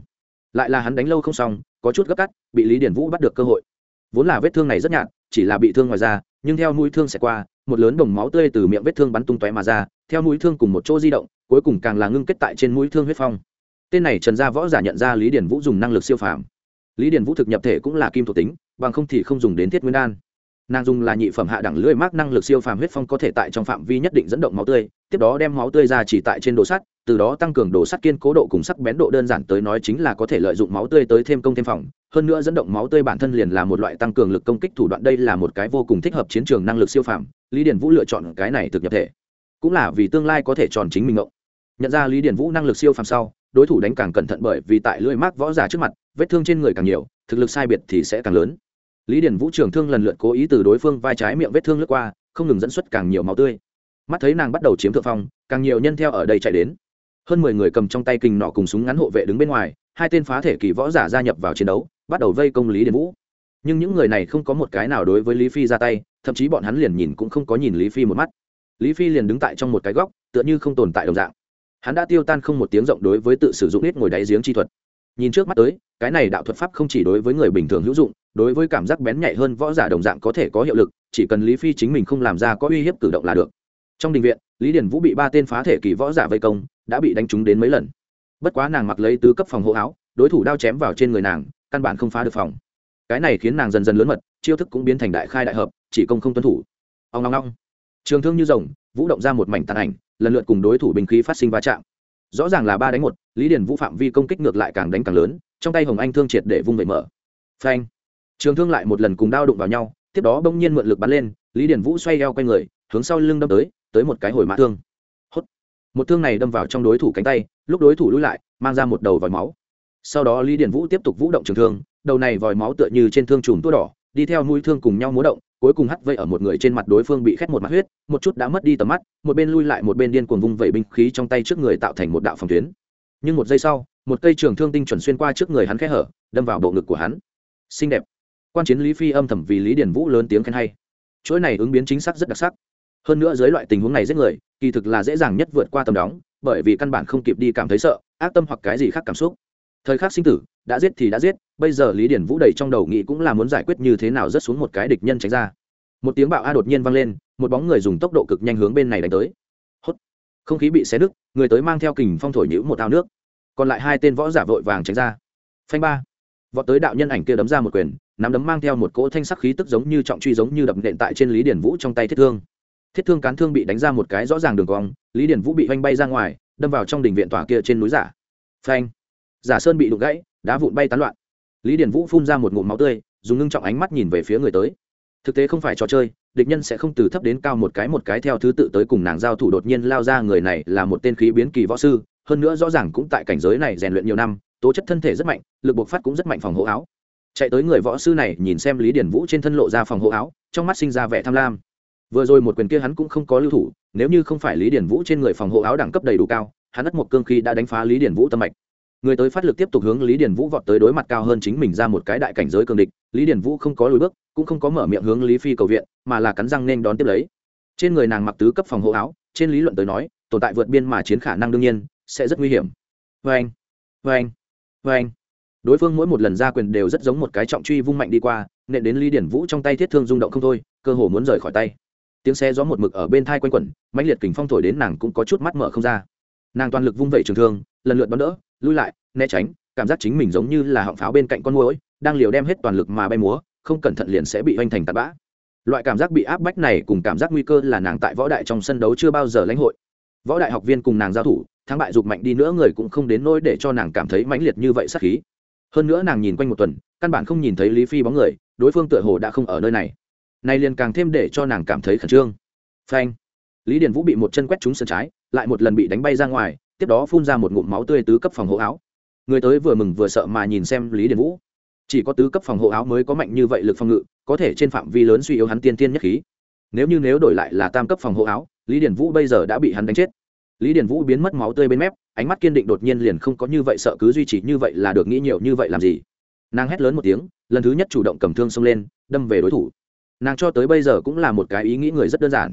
Speaker 1: Lại là hắn đánh lâu không xong, có chút gấp cắt bị lý điển vũ bắt được cơ hội. Vốn là vết thương này rất nhạt, chỉ là bị thương ngoài da, nhưng theo mũi thương sẽ qua, một lớn đồng máu tươi từ miệng vết thương bắn tung tóe mà ra, theo mũi thương cùng một chỗ di động, cuối cùng càng là ngưng kết tại trên mũi thương huyết phong. Tên này trần gia võ giả nhận ra lý điển vũ dùng năng lực siêu phàm. Lý điển vũ thực nhập thể cũng là kim thuộc tính, bằng không thì không dùng đến thiết nguyên đan nàng dùng là nhị phẩm hạ đẳng lưỡi mác năng lực siêu phàm huyết phong có thể tại trong phạm vi nhất định dẫn động máu tươi, tiếp đó đem máu tươi ra chỉ tại trên đồ sắt, từ đó tăng cường đồ sắt kiên cố độ cùng sắc bén độ đơn giản tới nói chính là có thể lợi dụng máu tươi tới thêm công thêm phòng. Hơn nữa dẫn động máu tươi bản thân liền là một loại tăng cường lực công kích thủ đoạn, đây là một cái vô cùng thích hợp chiến trường năng lực siêu phàm. Lý điển vũ lựa chọn cái này thực nhập thể, cũng là vì tương lai có thể tròn chính mình ngộng nhận ra lý điển vũ năng lực siêu phàm sau, đối thủ đánh càng cẩn thận bởi vì tại lưỡi mác võ giả trước mặt, vết thương trên người càng nhiều, thực lực sai biệt thì sẽ càng lớn lý điển vũ trường thương lần lượt cố ý từ đối phương vai trái miệng vết thương lướt qua, không ngừng dẫn xuất càng nhiều máu tươi. Mắt thấy nàng bắt đầu chiếm thượng phong, càng nhiều nhân theo ở đây chạy đến. Hơn mười người cầm trong tay kình nọ cùng súng ngắn hộ vệ đứng bên ngoài, hai tên phá thể kỳ võ giả gia nhập vào chiến đấu, bắt đầu vây công lý điển vũ. Nhưng những người này không có một cái nào đối với lý phi ra tay, thậm chí bọn hắn liền nhìn cũng không có nhìn lý phi một mắt. Lý phi liền đứng tại trong một cái góc, tựa như không tồn tại đồng dạng. Hắn đã tiêu tan không một tiếng rộng đối với tự sử dụng ít ngồi đáy giếng chi thuật. Nhìn trước mắt tới, cái này đạo thuật pháp không chỉ đối với người bình thường hữu dụng đối với cảm giác bén nhạy hơn võ giả đồng dạng có thể có hiệu lực, chỉ cần lý phi chính mình không làm ra có uy hiếp cử động là được. Trong đình viện, lý điển vũ bị ba tên phá thể kỳ võ giả vây công, đã bị đánh trúng đến mấy lần. Bất quá nàng mặc lấy tứ cấp phòng hộ áo, đối thủ đao chém vào trên người nàng, căn bản không phá được phòng. Cái này khiến nàng dần dần lớn mật, chiêu thức cũng biến thành đại khai đại hợp, chỉ công không tuân thủ. Ông long long trường thương như rồng, vũ động ra một mảnh tàn ảnh, lần lượt cùng đối thủ bình khí phát sinh va chạm. Rõ ràng là ba đánh một, lý điển vũ phạm vi công kích ngược lại càng đánh càng lớn, trong tay hồng anh thương triệt để vung vẩy mở. Phanh trường thương lại một lần cùng đao đụng vào nhau, tiếp đó bỗng nhiên mượn lực bắn lên, lý điển vũ xoay eo quay người, hướng sau lưng đâm tới tới một cái hồi mã thương. Hốt. Một thương này đâm vào trong đối thủ cánh tay, lúc đối thủ lui lại, mang ra một đầu vòi máu. Sau đó lý điển vũ tiếp tục vũ động trường thương, đầu này vòi máu tựa như trên thương chùm tua đỏ, đi theo mũi thương cùng nhau múa động, cuối cùng hắt vây ở một người trên mặt đối phương bị khét một mặt huyết, một chút đã mất đi tầm mắt, một bên lui lại một bên điên cuồng vung vẩy binh khí trong tay trước người tạo thành một đạo phòng tuyến. Nhưng một giây sau, một cây trường thương tinh chuẩn xuyên qua trước người hắn khẽ hở, đâm vào bộ ngực của hắn. Xinh đẹp quan chiến lý phi âm thầm vì lý điển vũ lớn tiếng khen hay. Chuỗi này ứng biến chính xác rất đặc sắc. Hơn nữa dưới loại tình huống này giết người, kỳ thực là dễ dàng nhất vượt qua tầm đóng, bởi vì căn bản không kịp đi cảm thấy sợ, ác tâm hoặc cái gì khác cảm xúc. Thời khắc sinh tử, đã giết thì đã giết, bây giờ lý điển vũ đầy trong đầu nghĩ cũng là muốn giải quyết như thế nào rất xuống một cái địch nhân tránh ra. Một tiếng bạo a đột nhiên vang lên, một bóng người dùng tốc độ cực nhanh hướng bên này đánh tới. Hốt. Không khí bị xé đứt người tới mang theo kình phong thổi nhữ một ao nước. Còn lại hai tên võ giả vội vàng tránh ra. Phanh ba. Vọt tới đạo nhân ảnh kia đấm ra một quyền nắm đấm mang theo một cỗ thanh sắc khí tức giống như trọng truy giống như đập nện tại trên lý điển vũ trong tay thiết thương. Thiết thương cán thương bị đánh ra một cái rõ ràng đường cong, lý điển vũ bị oanh bay ra ngoài, đâm vào trong đình viện tòa kia trên núi giả. Phanh! Giả sơn bị đục gãy, đá vụn bay tán loạn. Lý điển vũ phun ra một ngụm máu tươi, dùng ngưng trọng ánh mắt nhìn về phía người tới. Thực tế không phải trò chơi, địch nhân sẽ không từ thấp đến cao một cái một cái theo thứ tự tới cùng nàng giao thủ đột nhiên lao ra người này là một tên khí biến kỳ võ sư, hơn nữa rõ ràng cũng tại cảnh giới này rèn luyện nhiều năm, tố chất thân thể rất mạnh, lực bộc phát cũng rất mạnh phòng hộ áo chạy tới người võ sư này, nhìn xem lý điển vũ trên thân lộ ra phòng hộ áo, trong mắt sinh ra vẻ tham lam. Vừa rồi một quyền kia hắn cũng không có lưu thủ, nếu như không phải lý điển vũ trên người phòng hộ áo đẳng cấp đầy đủ cao, hắn ất một cương khi đã đánh phá lý điển vũ tâm mạch. Người tới phát lực tiếp tục hướng lý điển vũ vọt tới đối mặt cao hơn chính mình ra một cái đại cảnh giới cường địch, lý điển vũ không có lùi bước, cũng không có mở miệng hướng lý phi cầu viện, mà là cắn răng nên đón tiếp lấy. Trên người nàng mặc tứ cấp phòng hộ áo, trên lý luận tới nói, tồn tại vượt biên mà chiến khả năng đương nhiên sẽ rất nguy hiểm. Vê anh vê anh vê anh đối phương mỗi một lần ra quyền đều rất giống một cái trọng truy vung mạnh đi qua, nện đến lý điển vũ trong tay thiết thương rung động không thôi, cơ hồ muốn rời khỏi tay. Tiếng xe gió một mực ở bên thai quanh quẩn, mãnh liệt kình phong thổi đến nàng cũng có chút mắt mở không ra. Nàng toàn lực vung vẩy trường thương, lần lượt đón đỡ, lui lại, né tránh, cảm giác chính mình giống như là họng pháo bên cạnh con môi đang liều đem hết toàn lực mà bay múa, không cẩn thận liền sẽ bị hoành thành tạt bã. Loại cảm giác bị áp bách này cùng cảm giác nguy cơ là nàng tại võ đại trong sân đấu chưa bao giờ lãnh hội. Võ đại học viên cùng nàng giao thủ, thắng bại dục mạnh đi nữa người cũng không đến nỗi để cho nàng cảm thấy mãnh liệt như vậy sát khí hơn nữa nàng nhìn quanh một tuần, căn bản không nhìn thấy lý phi bóng người, đối phương tựa hồ đã không ở nơi này. Này liền càng thêm để cho nàng cảm thấy khẩn trương. Phanh. Lý điền vũ bị một chân quét trúng sân trái, lại một lần bị đánh bay ra ngoài, tiếp đó phun ra một ngụm máu tươi tứ cấp phòng hộ áo. Người tới vừa mừng vừa sợ mà nhìn xem lý điền vũ. Chỉ có tứ cấp phòng hộ áo mới có mạnh như vậy lực phòng ngự, có thể trên phạm vi lớn suy yếu hắn tiên tiên nhất khí. Nếu như nếu đổi lại là tam cấp phòng hộ áo, lý điền vũ bây giờ đã bị hắn đánh chết lý điền vũ biến mất máu tươi bên mép, ánh mắt kiên định đột nhiên liền không có như vậy sợ cứ duy trì như vậy là được nghĩ nhiều như vậy làm gì. Nàng hét lớn một tiếng, lần thứ nhất chủ động cầm thương xông lên, đâm về đối thủ. Nàng cho tới bây giờ cũng là một cái ý nghĩ người rất đơn giản.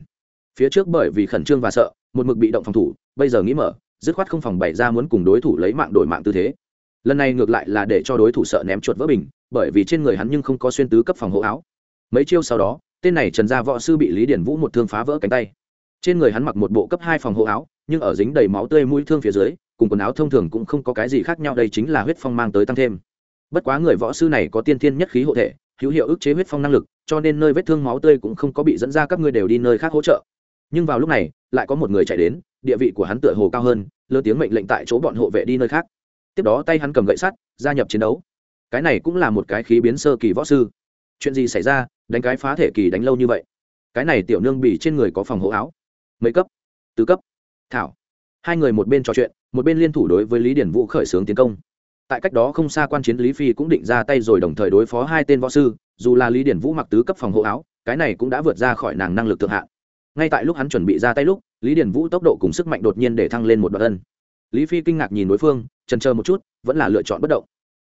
Speaker 1: Phía trước bởi vì khẩn trương và sợ, một mực bị động phòng thủ, bây giờ nghĩ mở, dứt khoát không phòng bày ra muốn cùng đối thủ lấy mạng đổi mạng tư thế. Lần này ngược lại là để cho đối thủ sợ ném chuột vỡ bình, bởi vì trên người hắn nhưng không có xuyên tứ cấp phòng hộ áo. Mấy chiêu sau đó, tên này trần gia võ sư bị lý điển vũ một thương phá vỡ cánh tay. Trên người hắn mặc một bộ cấp hai phòng hộ áo nhưng ở dính đầy máu tươi mũi thương phía dưới, cùng quần áo thông thường cũng không có cái gì khác nhau, đây chính là huyết phong mang tới tăng thêm. Bất quá người võ sư này có tiên thiên nhất khí hộ thể, hữu hiệu ức chế huyết phong năng lực, cho nên nơi vết thương máu tươi cũng không có bị dẫn ra các ngươi đều đi nơi khác hỗ trợ. Nhưng vào lúc này, lại có một người chạy đến, địa vị của hắn tựa hồ cao hơn, lơ tiếng mệnh lệnh tại chỗ bọn hộ vệ đi nơi khác. Tiếp đó tay hắn cầm gậy sắt, gia nhập chiến đấu. Cái này cũng là một cái khí biến sơ kỳ võ sư. Chuyện gì xảy ra, đánh cái phá thể kỳ đánh lâu như vậy? Cái này tiểu nương bỉ trên người có phòng hộ áo. Mấy cấp? Tứ cấp thảo. Hai người một bên trò chuyện, một bên liên thủ đối với lý điển vũ khởi xướng tiến công. Tại cách đó không xa quan chiến, lý phi cũng định ra tay rồi đồng thời đối phó hai tên võ sư, dù là lý điển vũ mặc tứ cấp phòng hộ áo, cái này cũng đã vượt ra khỏi nàng năng lực thượng hạn ngay tại lúc hắn chuẩn bị ra tay lúc, lý điển vũ tốc độ cùng sức mạnh đột nhiên để thăng lên một đoạn ân. Lý phi kinh ngạc nhìn đối phương trần chờ một chút, vẫn là lựa chọn bất động.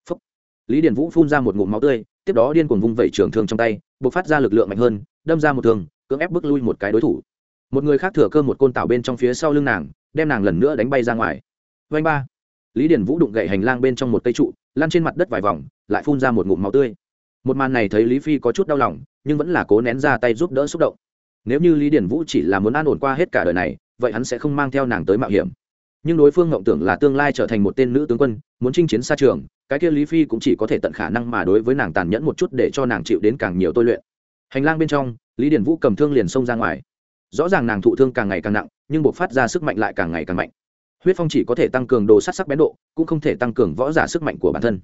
Speaker 1: Phúc. lý điển vũ phun ra một ngụm máu tươi, tiếp đó điên cuồng vung vẩy trường thương trong tay buộc phát ra lực lượng mạnh hơn, đâm ra một thường cưỡng ép bước lui một cái đối thủ một người khác thừa cơ một côn tạo bên trong phía sau lưng nàng, đem nàng lần nữa đánh bay ra ngoài. Vanh ba. Lý điển vũ đụng gậy hành lang bên trong một cây trụ, lăn trên mặt đất vài vòng, lại phun ra một ngụm máu tươi. Một màn này thấy lý phi có chút đau lòng, nhưng vẫn là cố nén ra tay giúp đỡ xúc động. Nếu như lý điển vũ chỉ là muốn an ổn qua hết cả đời này, vậy hắn sẽ không mang theo nàng tới mạo hiểm. Nhưng đối phương ngộng tưởng là tương lai trở thành một tên nữ tướng quân, muốn chinh chiến xa trường, cái kia lý phi cũng chỉ có thể tận khả năng mà đối với nàng tàn nhẫn một chút để cho nàng chịu đến càng nhiều tôi luyện. Hành lang bên trong, lý điển vũ cầm thương liền xông ra ngoài rõ ràng nàng thụ thương càng ngày càng nặng, nhưng buộc phát ra sức mạnh lại càng ngày càng mạnh. Huyết phong chỉ có thể tăng cường đồ sát sắc bén độ, cũng không thể tăng cường võ giả sức mạnh của bản thân.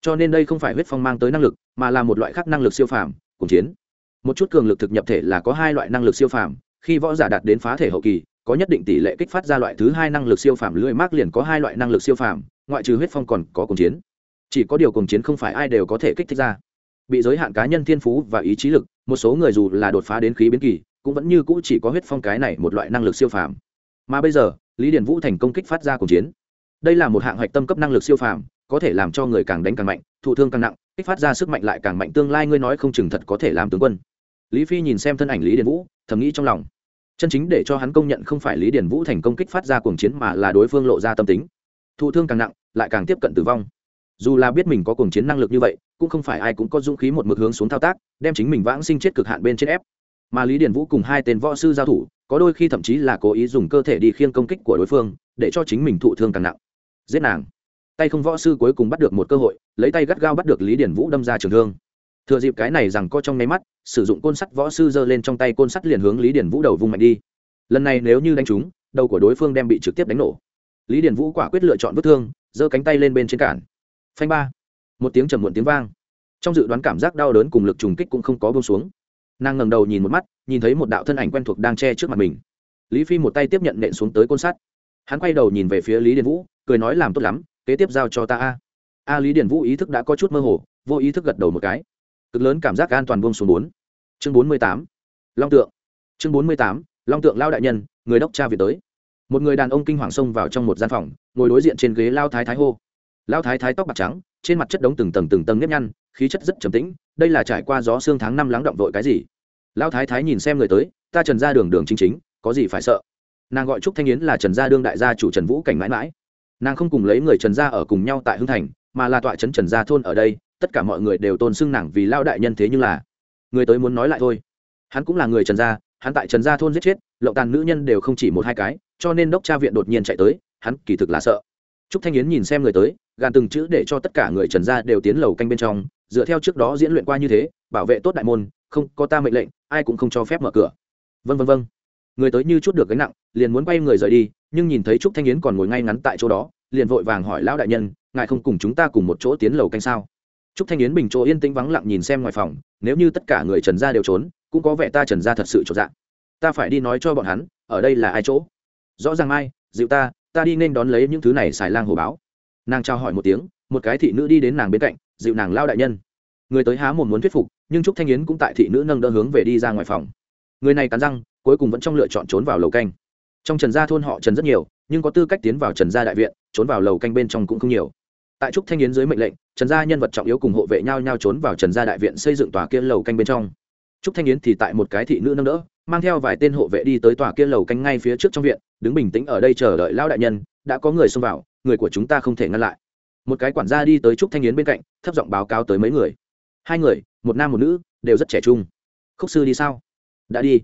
Speaker 1: Cho nên đây không phải huyết phong mang tới năng lực, mà là một loại khác năng lực siêu phàm, cùng chiến. Một chút cường lực thực nhập thể là có hai loại năng lực siêu phàm, khi võ giả đạt đến phá thể hậu kỳ, có nhất định tỷ lệ kích phát ra loại thứ hai năng lực siêu phàm lưỡi mác liền có hai loại năng lực siêu phàm, ngoại trừ huyết phong còn có cùng chiến. Chỉ có điều cùng chiến không phải ai đều có thể kích thích ra. Bị giới hạn cá nhân thiên phú và ý chí lực, một số người dù là đột phá đến khí biến kỳ cũng vẫn như cũ chỉ có huyết phong cái này một loại năng lực siêu phàm. Mà bây giờ, lý điền vũ thành công kích phát ra cùng chiến. Đây là một hạng hạch tâm cấp năng lực siêu phàm, có thể làm cho người càng đánh càng mạnh, thụ thương càng nặng, kích phát ra sức mạnh lại càng mạnh, tương lai ngươi nói không chừng thật có thể làm tướng quân. Lý phi nhìn xem thân ảnh lý điền vũ, thầm nghĩ trong lòng. Chân chính để cho hắn công nhận không phải lý điền vũ thành công kích phát ra cuồng chiến mà là đối phương lộ ra tâm tính. Thụ thương càng nặng, lại càng tiếp cận tử vong. Dù là biết mình có cuồng chiến năng lực như vậy, cũng không phải ai cũng có dũng khí một mực hướng xuống thao tác, đem chính mình vãng sinh chết cực hạn bên trên ép mà lý điền vũ cùng hai tên võ sư giao thủ, có đôi khi thậm chí là cố ý dùng cơ thể đi khiêng công kích của đối phương, để cho chính mình thụ thương càng nặng. Giết nàng. Tay không võ sư cuối cùng bắt được một cơ hội, lấy tay gắt gao bắt được lý điền vũ đâm ra trường thương. Thừa dịp cái này rằng có trong nháy mắt, sử dụng côn sắt võ sư giơ lên trong tay côn sắt liền hướng lý điền vũ đầu vung mạnh đi. Lần này nếu như đánh trúng, đầu của đối phương đem bị trực tiếp đánh nổ. Lý điền vũ quả quyết lựa chọn vết thương, giơ cánh tay lên bên trên cản. Phanh ba. Một tiếng trầm muộn tiếng vang. Trong dự đoán cảm giác đau đớn cùng lực trùng kích cũng không có bông xuống nàng ngẩng đầu nhìn một mắt, nhìn thấy một đạo thân ảnh quen thuộc đang che trước mặt mình. Lý phi một tay tiếp nhận nện xuống tới côn sắt. Hắn quay đầu nhìn về phía lý điền vũ, cười nói làm tốt lắm, kế tiếp giao cho ta a. A lý điền vũ ý thức đã có chút mơ hồ, vô ý thức gật đầu một cái. Cực lớn cảm giác an toàn buông xuống bốn. Chương bốn mươi tám. Long tượng. Chương bốn mươi tám. Long tượng lao đại nhân, người đốc cha việt tới. Một người đàn ông kinh hoàng xông vào trong một gian phòng, ngồi đối diện trên ghế lao thái thái hô. Lao thái thái tóc bạc trắng, trên mặt chất đống từng tầng từng tầng nếp nhăn, khí chất rất trầm tĩnh, đây là trải qua gió xương tháng năm lắng động vội cái gì? Lão thái thái nhìn xem người tới, ta trần ra đường đường chính chính, có gì phải sợ? Nàng gọi trúc thanh yến là trần gia đương đại gia chủ trần vũ cảnh mãi mãi. Nàng không cùng lấy người trần gia ở cùng nhau tại hưng thành, mà là tọa trấn trần gia thôn ở đây, tất cả mọi người đều tôn xưng nàng vì lao đại nhân thế nhưng là người tới muốn nói lại thôi. Hắn cũng là người trần gia, hắn tại trần gia thôn giết chết, lộng tàn nữ nhân đều không chỉ một hai cái, cho nên đốc cha viện đột nhiên chạy tới, hắn kỳ thực là sợ. Trúc thanh yến nhìn xem người tới, gàn từng chữ để cho tất cả người trần gia đều tiến lầu canh bên trong, dựa theo trước đó diễn luyện qua như thế, bảo vệ tốt đại môn, không có ta mệnh lệnh ai cũng không cho phép mở cửa. Vân vân vân người tới như chút được gánh nặng, liền muốn quay người rời đi, nhưng nhìn thấy trúc thanh yến còn ngồi ngay ngắn tại chỗ đó, liền vội vàng hỏi lão đại nhân, ngài không cùng chúng ta cùng một chỗ tiến lầu canh sao? Trúc thanh yến bình chỗ yên tĩnh vắng lặng nhìn xem ngoài phòng, nếu như tất cả người trần gia đều trốn, cũng có vẻ ta trần gia thật sự trọn dạng ta phải đi nói cho bọn hắn, ở đây là ai chỗ? Rõ ràng mai dịu ta ta đi nên đón lấy những thứ này xài lang hồ báo. Nàng trao hỏi một tiếng, một cái thị nữ đi đến nàng bên cạnh, dịu nàng lao đại nhân người tới há một muốn thuyết phục, nhưng trúc thanh yến cũng tại thị nữ nâng đỡ hướng về đi ra ngoài phòng. Người này cắn răng, cuối cùng vẫn trong lựa chọn trốn vào lầu canh. Trong trần gia thôn họ trần rất nhiều, nhưng có tư cách tiến vào trần gia đại viện, trốn vào lầu canh bên trong cũng không nhiều. Tại trúc thanh yến dưới mệnh lệnh, trần gia nhân vật trọng yếu cùng hộ vệ nhau nhau trốn vào trần gia đại viện xây dựng tòa kia lầu canh bên trong. Trúc thanh yến thì tại một cái thị nữ nâng đỡ, mang theo vài tên hộ vệ đi tới tòa kia lầu canh ngay phía trước trong viện, đứng bình tĩnh ở đây chờ đợi lao đại nhân, đã có người xông vào, người của chúng ta không thể ngăn lại. Một cái quản gia đi tới trúc thanh yến bên cạnh, thấp giọng báo cáo tới mấy người hai người, một nam một nữ, đều rất trẻ trung. Khúc sư đi sao? Đã đi.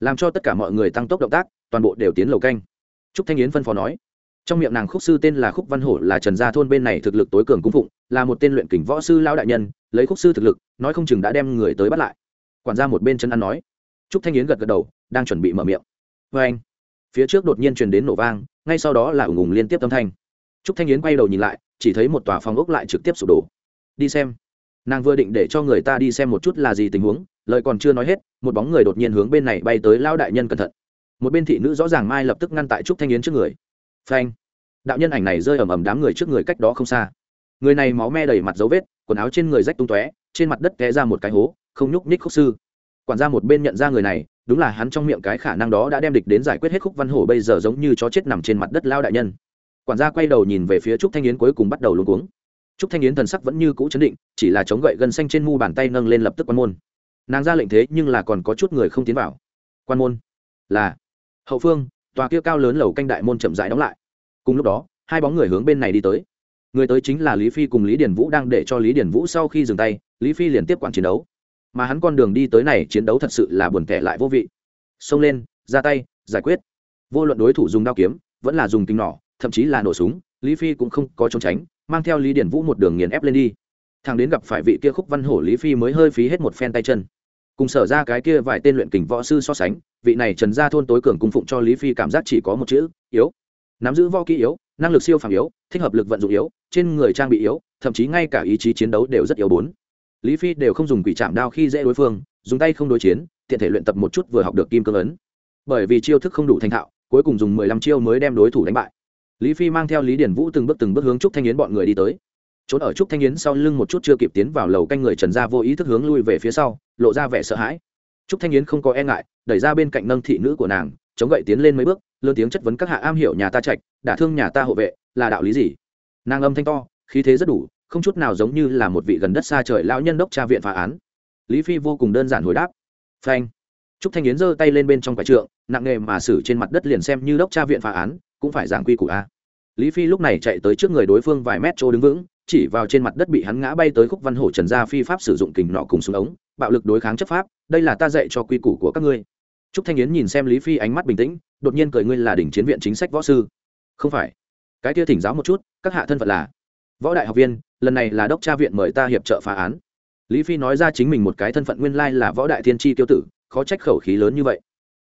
Speaker 1: Làm cho tất cả mọi người tăng tốc động tác, toàn bộ đều tiến lầu canh. Trúc thanh yến phân phó nói. Trong miệng nàng khúc sư tên là khúc văn hổ là trần gia thôn bên này thực lực tối cường cung phụng, là một tên luyện kình võ sư lao đại nhân, lấy khúc sư thực lực, nói không chừng đã đem người tới bắt lại. Quản gia một bên chân ăn nói. Trúc thanh yến gật gật đầu, đang chuẩn bị mở miệng. Vê anh, phía trước đột nhiên truyền đến nổ vang, ngay sau đó là ủng ủng liên tiếp âm thanh. Trúc thanh yến quay đầu nhìn lại, chỉ thấy một tòa phòng ốc lại trực tiếp sụp đổ. Đi xem nàng vừa định để cho người ta đi xem một chút là gì tình huống, lời còn chưa nói hết, một bóng người đột nhiên hướng bên này bay tới lao đại nhân cẩn thận. Một bên thị nữ rõ ràng mai lập tức ngăn tại trúc thanh yến trước người. Phanh! Đạo nhân ảnh này rơi ầm ầm đám người trước người cách đó không xa. Người này máu me đầy mặt dấu vết, quần áo trên người rách tung tóe, trên mặt đất té ra một cái hố, không nhúc nhích khúc sư. Quản gia một bên nhận ra người này, đúng là hắn trong miệng cái khả năng đó đã đem địch đến giải quyết hết khúc văn hổ bây giờ giống như chó chết nằm trên mặt đất lao đại nhân. Quản gia quay đầu nhìn về phía trúc thanh yến cuối cùng bắt đầu luống cuống trúc thanh yến thần sắc vẫn như cũ chấn định, chỉ là chống gậy gần xanh trên mu bàn tay nâng lên lập tức quan môn. Nàng ra lệnh thế nhưng là còn có chút người không tiến vào. Quan môn? Là. Hậu phương, tòa kia cao lớn lầu canh đại môn chậm rãi đóng lại. Cùng lúc đó, hai bóng người hướng bên này đi tới. Người tới chính là lý phi cùng lý Điền vũ đang để cho lý Điền vũ sau khi dừng tay, lý phi liền tiếp quản chiến đấu. Mà hắn con đường đi tới này chiến đấu thật sự là buồn tẻ lại vô vị. Xông lên, ra tay, giải quyết. Vô luận đối thủ dùng đao kiếm, vẫn là dùng kính nỏ, thậm chí là nổ súng, lý phi cũng không có trốn tránh mang theo lý điển vũ một đường nghiền ép lên đi. Thằng đến gặp phải vị kia khúc văn hổ lý phi mới hơi phí hết một phen tay chân. Cùng sở ra cái kia vài tên luyện kình võ sư so sánh, vị này trần gia thôn tối cường cung phụng cho lý phi cảm giác chỉ có một chữ, yếu. Nắm giữ võ kỹ yếu, năng lực siêu phàm yếu, thích hợp lực vận dụng yếu, trên người trang bị yếu, thậm chí ngay cả ý chí chiến đấu đều rất yếu bốn. Lý phi đều không dùng quỷ chạm đao khi dễ đối phương, dùng tay không đối chiến, tiện thể luyện tập một chút vừa học được kim cương ấn. Bởi vì chiêu thức không đủ thành thạo, cuối cùng dùng mười lăm chiêu mới đem đối thủ đánh bại lý phi mang theo lý điển vũ từng bước từng bước hướng trúc thanh yến bọn người đi tới. Trốn ở trúc thanh yến sau lưng một chút chưa kịp tiến vào lầu canh người trần gia vô ý thức hướng lui về phía sau, lộ ra vẻ sợ hãi. Trúc thanh yến không có e ngại, đẩy ra bên cạnh nâng thị nữ của nàng, chống gậy tiến lên mấy bước, lớn tiếng chất vấn các hạ am hiểu nhà ta trạch, đả thương nhà ta hộ vệ, là đạo lý gì? Nàng âm thanh to, khí thế rất đủ, không chút nào giống như là một vị gần đất xa trời lão nhân đốc tra viện phá án. Lý phi vô cùng đơn giản hồi đáp. Phanh. Trúc thanh yến giơ tay lên bên trong quả trượng, nặng nghề mà xử trên mặt đất liền xem như đốc tra viện phá án cũng phải giảng quy củ a. Lý phi lúc này chạy tới trước người đối phương vài mét chỗ đứng vững, chỉ vào trên mặt đất bị hắn ngã bay tới khúc văn hổ trần gia phi pháp sử dụng kình nọ cùng súng ống, bạo lực đối kháng chấp pháp, đây là ta dạy cho quy củ của các ngươi. Trúc thanh yến nhìn xem lý phi ánh mắt bình tĩnh, đột nhiên cười ngươi là đỉnh chiến viện chính sách võ sư. Không phải. Cái kia thỉnh giáo một chút, các hạ thân phận là võ đại học viên, lần này là đốc tra viện mời ta hiệp trợ phá án. Lý phi nói ra chính mình một cái thân phận nguyên lai là võ đại thiên tri tiêu tử, khó trách khẩu khí lớn như vậy.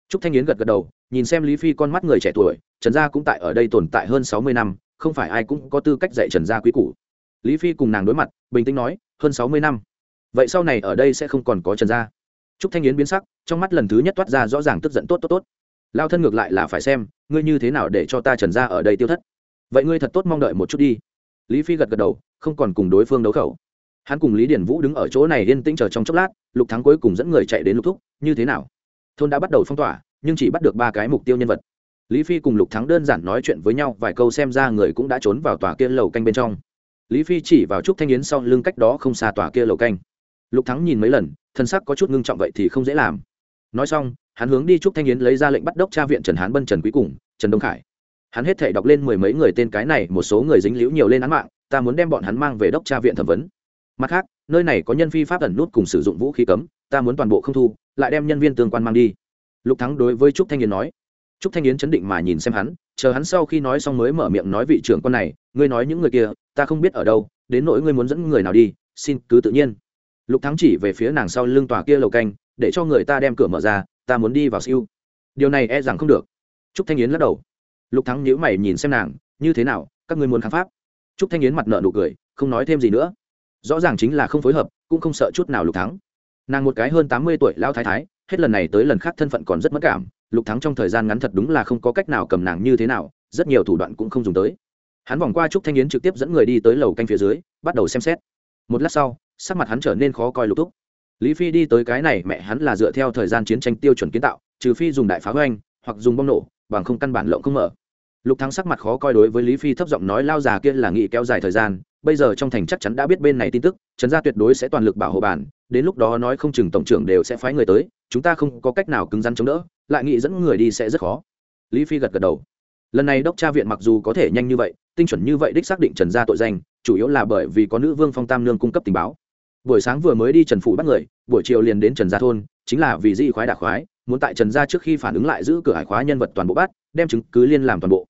Speaker 1: Trúc thanh yến gật gật đầu nhìn xem lý phi con mắt người trẻ tuổi, trần gia cũng tại ở đây tồn tại hơn sáu mươi năm, không phải ai cũng có tư cách dạy trần gia quý cũ lý phi cùng nàng đối mặt, bình tĩnh nói, hơn sáu mươi năm. Vậy sau này ở đây sẽ không còn có trần gia. Trúc thanh yến biến sắc, trong mắt lần thứ nhất toát ra rõ ràng tức giận, tốt tốt tốt. Lao thân ngược lại là phải xem, ngươi như thế nào để cho ta trần gia ở đây tiêu thất. Vậy ngươi thật tốt mong đợi một chút đi. Lý phi gật gật đầu, không còn cùng đối phương đấu khẩu. Hắn cùng lý điển vũ đứng ở chỗ này yên tĩnh chờ trong chốc lát, lục thắng cuối cùng dẫn người chạy đến lục thúc, như thế nào? Thôn đã bắt đầu phong tỏa nhưng chỉ bắt được ba cái mục tiêu nhân vật. Lý phi cùng lục thắng đơn giản nói chuyện với nhau vài câu xem ra người cũng đã trốn vào tòa kia lầu canh bên trong. Lý phi chỉ vào trúc thanh yến sau lưng cách đó không xa tòa kia lầu canh. Lục thắng nhìn mấy lần, thân sắc có chút ngưng trọng vậy thì không dễ làm. Nói xong, hắn hướng đi trúc thanh yến lấy ra lệnh bắt đốc tra viện trần hán bân trần quý cùng, trần đông khải. Hắn hết thể đọc lên mười mấy người tên cái này, một số người dính liễu nhiều lên án mạng, ta muốn đem bọn hắn mang về đốc tra viện thẩm vấn. Mặt khác, nơi này có nhân phi pháp ẩn nút cùng sử dụng vũ khí cấm, ta muốn toàn bộ không thu, lại đem nhân viên tương quan mang đi lục thắng đối với trúc thanh yến nói. Trúc thanh yến chấn định mà nhìn xem hắn, chờ hắn sau khi nói xong mới mở miệng nói vị trưởng con này, ngươi nói những người kia, ta không biết ở đâu, đến nỗi ngươi muốn dẫn người nào đi, xin cứ tự nhiên. Lục thắng chỉ về phía nàng sau lưng tòa kia lầu canh, để cho người ta đem cửa mở ra, ta muốn đi vào siêu. Điều này e rằng không được. Trúc thanh yến lắc đầu. Lục thắng nhíu mày nhìn xem nàng, như thế nào, các ngươi muốn kháng pháp? Trúc thanh yến mặt nợ nụ cười, không nói thêm gì nữa. Rõ ràng chính là không phối hợp, cũng không sợ chút nào lục thắng. Nàng một cái hơn tám mươi tuổi lao thái thái hết lần này tới lần khác thân phận còn rất mất cảm, lục thắng trong thời gian ngắn thật đúng là không có cách nào cầm nàng như thế nào, rất nhiều thủ đoạn cũng không dùng tới. Hắn vòng qua trúc thanh yến trực tiếp dẫn người đi tới lầu canh phía dưới, bắt đầu xem xét. Một lát sau, sắc mặt hắn trở nên khó coi lục thúc. Lý phi đi tới cái này, mẹ hắn là dựa theo thời gian chiến tranh tiêu chuẩn kiến tạo, trừ phi dùng đại phá hoành, hoặc dùng bom nổ, bằng không căn bản lộng không mở. Lục thắng sắc mặt khó coi đối với lý phi thấp giọng nói, lao già kia là nghị kéo dài thời gian bây giờ trong thành chắc chắn đã biết bên này tin tức, trần gia tuyệt đối sẽ toàn lực bảo hộ bản, đến lúc đó nói không chừng tổng trưởng đều sẽ phái người tới, chúng ta không có cách nào cứng rắn chống đỡ, lại nghĩ dẫn người đi sẽ rất khó. Lý phi gật gật đầu. Lần này đốc tra viện mặc dù có thể nhanh như vậy, tinh chuẩn như vậy đích xác định trần gia tội danh, chủ yếu là bởi vì có nữ vương phong tam nương cung cấp tình báo. Buổi sáng vừa mới đi trần phủ bắt người, buổi chiều liền đến trần gia thôn, chính là vì di khoái đạc khoái, muốn tại trần gia trước khi phản ứng lại giữ cửa hải khóa nhân vật toàn bộ bắt, đem chứng cứ liên làm toàn bộ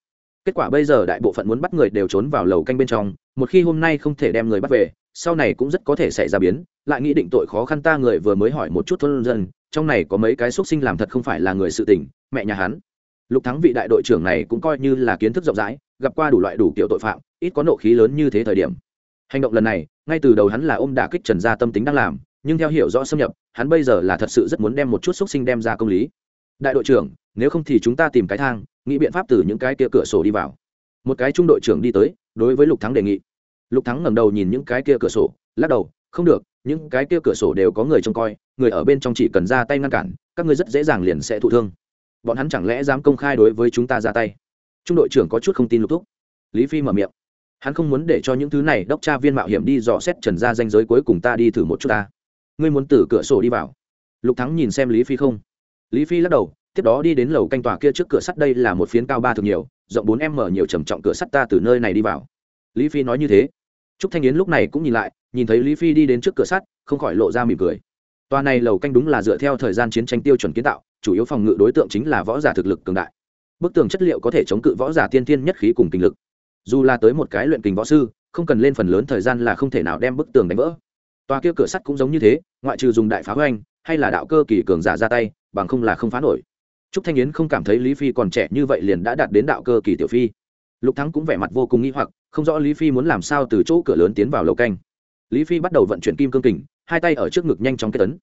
Speaker 1: kết quả bây giờ đại bộ phận muốn bắt người đều trốn vào lầu canh bên trong, một khi hôm nay không thể đem người bắt về, sau này cũng rất có thể xảy ra biến. Lại nghĩ định tội khó khăn ta người vừa mới hỏi một chút thôn dân, trong này có mấy cái x sinh làm thật không phải là người sự tình, mẹ nhà hắn. Lục thắng vị đại đội trưởng này cũng coi như là kiến thức rộng rãi, gặp qua đủ loại đủ kiểu tội phạm, ít có nộ khí lớn như thế thời điểm. Hành động lần này, ngay từ đầu hắn là ôm đả kích trần gia tâm tính đang làm, nhưng theo hiểu rõ xâm nhập, hắn bây giờ là thật sự rất muốn đem một chút xúc sinh đem ra công lý. Đại đội trưởng, nếu không thì chúng ta tìm cái thang nghĩ biện pháp từ những cái kia cửa sổ đi vào. Một cái trung đội trưởng đi tới, đối với lục thắng đề nghị. Lục thắng ngẩng đầu nhìn những cái kia cửa sổ, lắc đầu, không được, những cái kia cửa sổ đều có người trông coi, người ở bên trong chỉ cần ra tay ngăn cản, các ngươi rất dễ dàng liền sẽ thụ thương. Bọn hắn chẳng lẽ dám công khai đối với chúng ta ra tay? Trung đội trưởng có chút không tin lục thúc. Lý phi mở miệng, hắn không muốn để cho những thứ này đốc tra viên mạo hiểm đi dò xét trần ra danh giới cuối cùng ta đi thử một chút ta. Ngươi muốn từ cửa sổ đi vào. Lục thắng nhìn xem lý phi không. Lý phi lắc đầu tiếp đó đi đến lầu canh tòa kia trước cửa sắt đây là một phiến cao ba thường nhiều, rộng bốn m nhiều trầm trọng cửa sắt ta từ nơi này đi vào. Lý phi nói như thế. Trúc thanh yến lúc này cũng nhìn lại, nhìn thấy lý phi đi đến trước cửa sắt, không khỏi lộ ra mỉm cười. Tòa này lầu canh đúng là dựa theo thời gian chiến tranh tiêu chuẩn kiến tạo, chủ yếu phòng ngự đối tượng chính là võ giả thực lực cường đại. Bức tường chất liệu có thể chống cự võ giả tiên tiên nhất khí cùng kinh lực. Dù là tới một cái luyện kình võ sư, không cần lên phần lớn thời gian là không thể nào đem bức tường đánh vỡ. Tòa kia cửa sắt cũng giống như thế, ngoại trừ dùng đại phá hoành, hay là đạo cơ kỳ cường giả ra tay, bằng không là không phá nổi trúc thanh yến không cảm thấy lý phi còn trẻ như vậy liền đã đạt đến đạo cơ kỳ tiểu phi. Lục thắng cũng vẻ mặt vô cùng nghi hoặc, không rõ lý phi muốn làm sao từ chỗ cửa lớn tiến vào lầu canh. Lý phi bắt đầu vận chuyển kim cương kình, hai tay ở trước ngực nhanh chóng kết tấn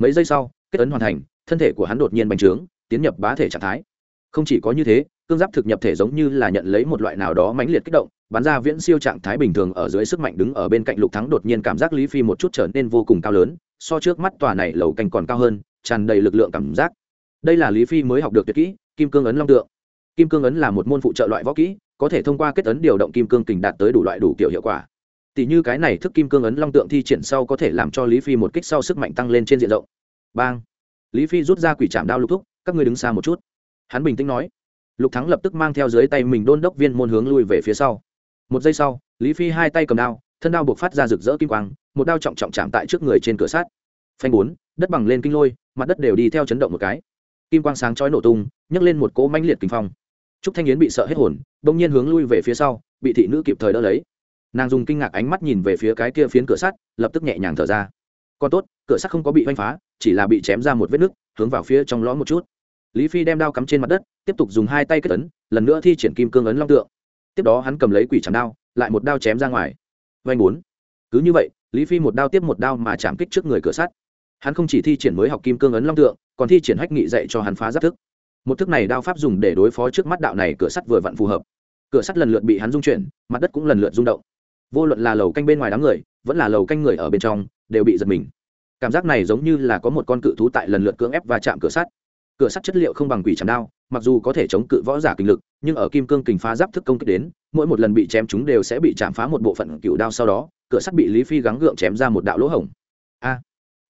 Speaker 1: mấy giây sau, kết tấn hoàn thành, thân thể của hắn đột nhiên bành trướng, tiến nhập bá thể trạng thái. Không chỉ có như thế, cương giáp thực nhập thể giống như là nhận lấy một loại nào đó mãnh liệt kích động, bắn ra viễn siêu trạng thái bình thường ở dưới sức mạnh đứng ở bên cạnh lục thắng đột nhiên cảm giác lý phi một chút trở nên vô cùng cao lớn, so trước mắt tòa này lầu canh còn cao hơn, tràn đầy lực lượng cảm giác đây là lý phi mới học được tuyệt kỹ, kim cương ấn long tượng. Kim cương ấn là một môn phụ trợ loại võ kỹ, có thể thông qua kết ấn điều động kim cương kình đạt tới đủ loại đủ kiểu hiệu quả. Tỷ như cái này thức kim cương ấn long tượng thi triển sau có thể làm cho lý phi một kích sau sức mạnh tăng lên trên diện rộng. Bang! Lý phi rút ra quỷ trạm đao lục thúc, các ngươi đứng xa một chút. Hắn bình tĩnh nói. Lục thắng lập tức mang theo dưới tay mình đôn đốc viên môn hướng lui về phía sau. Một giây sau, lý phi hai tay cầm đao, thân đao buộc phát ra rực rỡ kim quang, một đao trọng trọng chạm tại trước người trên cửa sát phanh bốn, đất bằng lên kinh lôi, mặt đất đều đi theo chấn động một cái kim quang sáng chói nổ tung, nhấc lên một cỗ mãnh liệt kinh phong. Trúc thanh yến bị sợ hết hồn bỗng nhiên hướng lui về phía sau, bị thị nữ kịp thời đỡ lấy. Nàng dùng kinh ngạc ánh mắt nhìn về phía cái kia phiến cửa sắt, lập tức nhẹ nhàng thở ra. Còn tốt, cửa sắt không có bị oanh phá, chỉ là bị chém ra một vết nứt, hướng vào phía trong lõm một chút. Lý phi đem đao cắm trên mặt đất, tiếp tục dùng hai tay kết ấn, lần nữa thi triển kim cương ấn long tượng. Tiếp đó hắn cầm lấy quỷ chạm đao, lại một đao chém ra ngoài. Vanh bốn. Cứ như vậy, lý phi một đao tiếp một đao mà chạm kích trước người cửa sắt hắn không chỉ thi triển mới học kim cương ấn long tượng, còn thi triển hách nghị dạy cho hắn phá giáp thức. Một thức này đao pháp dùng để đối phó trước mắt đạo này cửa sắt vừa vặn phù hợp. Cửa sắt lần lượt bị hắn dung chuyển, mặt đất cũng lần lượt rung động. Vô luận là lầu canh bên ngoài đám người, vẫn là lầu canh người ở bên trong, đều bị giật mình. Cảm giác này giống như là có một con cự thú tại lần lượt cưỡng ép và chạm cửa sắt. Cửa sắt chất liệu không bằng quỷ chạm đao, mặc dù có thể chống cự võ giả kinh lực, nhưng ở kim cương kình phá giáp thức công kích đến, mỗi một lần bị chém chúng đều sẽ bị chạm phá một bộ phận cựu đao sau đó, cửa sắt bị lý phi gắng gượng chém ra một đạo lỗ hổng. A!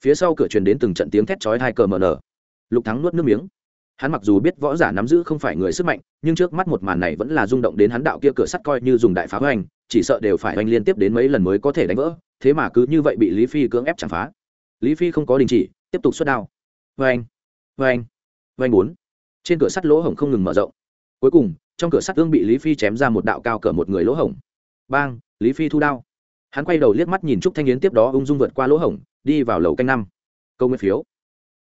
Speaker 1: Phía sau cửa truyền đến từng trận tiếng thét chói hai cờ mờ nở. Lục thắng nuốt nước miếng. Hắn mặc dù biết võ giả nắm giữ không phải người sức mạnh, nhưng trước mắt một màn này vẫn là rung động đến hắn đạo kia cửa sắt coi như dùng đại phá hoành, chỉ sợ đều phải hoành liên tiếp đến mấy lần mới có thể đánh vỡ, thế mà cứ như vậy bị lý phi cưỡng ép chạm phá. Lý phi không có đình chỉ, tiếp tục xuất đao. Vê anh vê bốn. Trên cửa sắt lỗ hổng không ngừng mở rộng. Cuối cùng, trong cửa sắt tương bị lý phi chém ra một đạo cao cỡ một người lỗ hổng. Bang, lý phi thu đao. Hắn quay đầu liếc mắt nhìn trúc thanh yến tiếp đó ung dung vượt qua lỗ hổng đi vào lầu canh năm. Câu nguyên phiếu.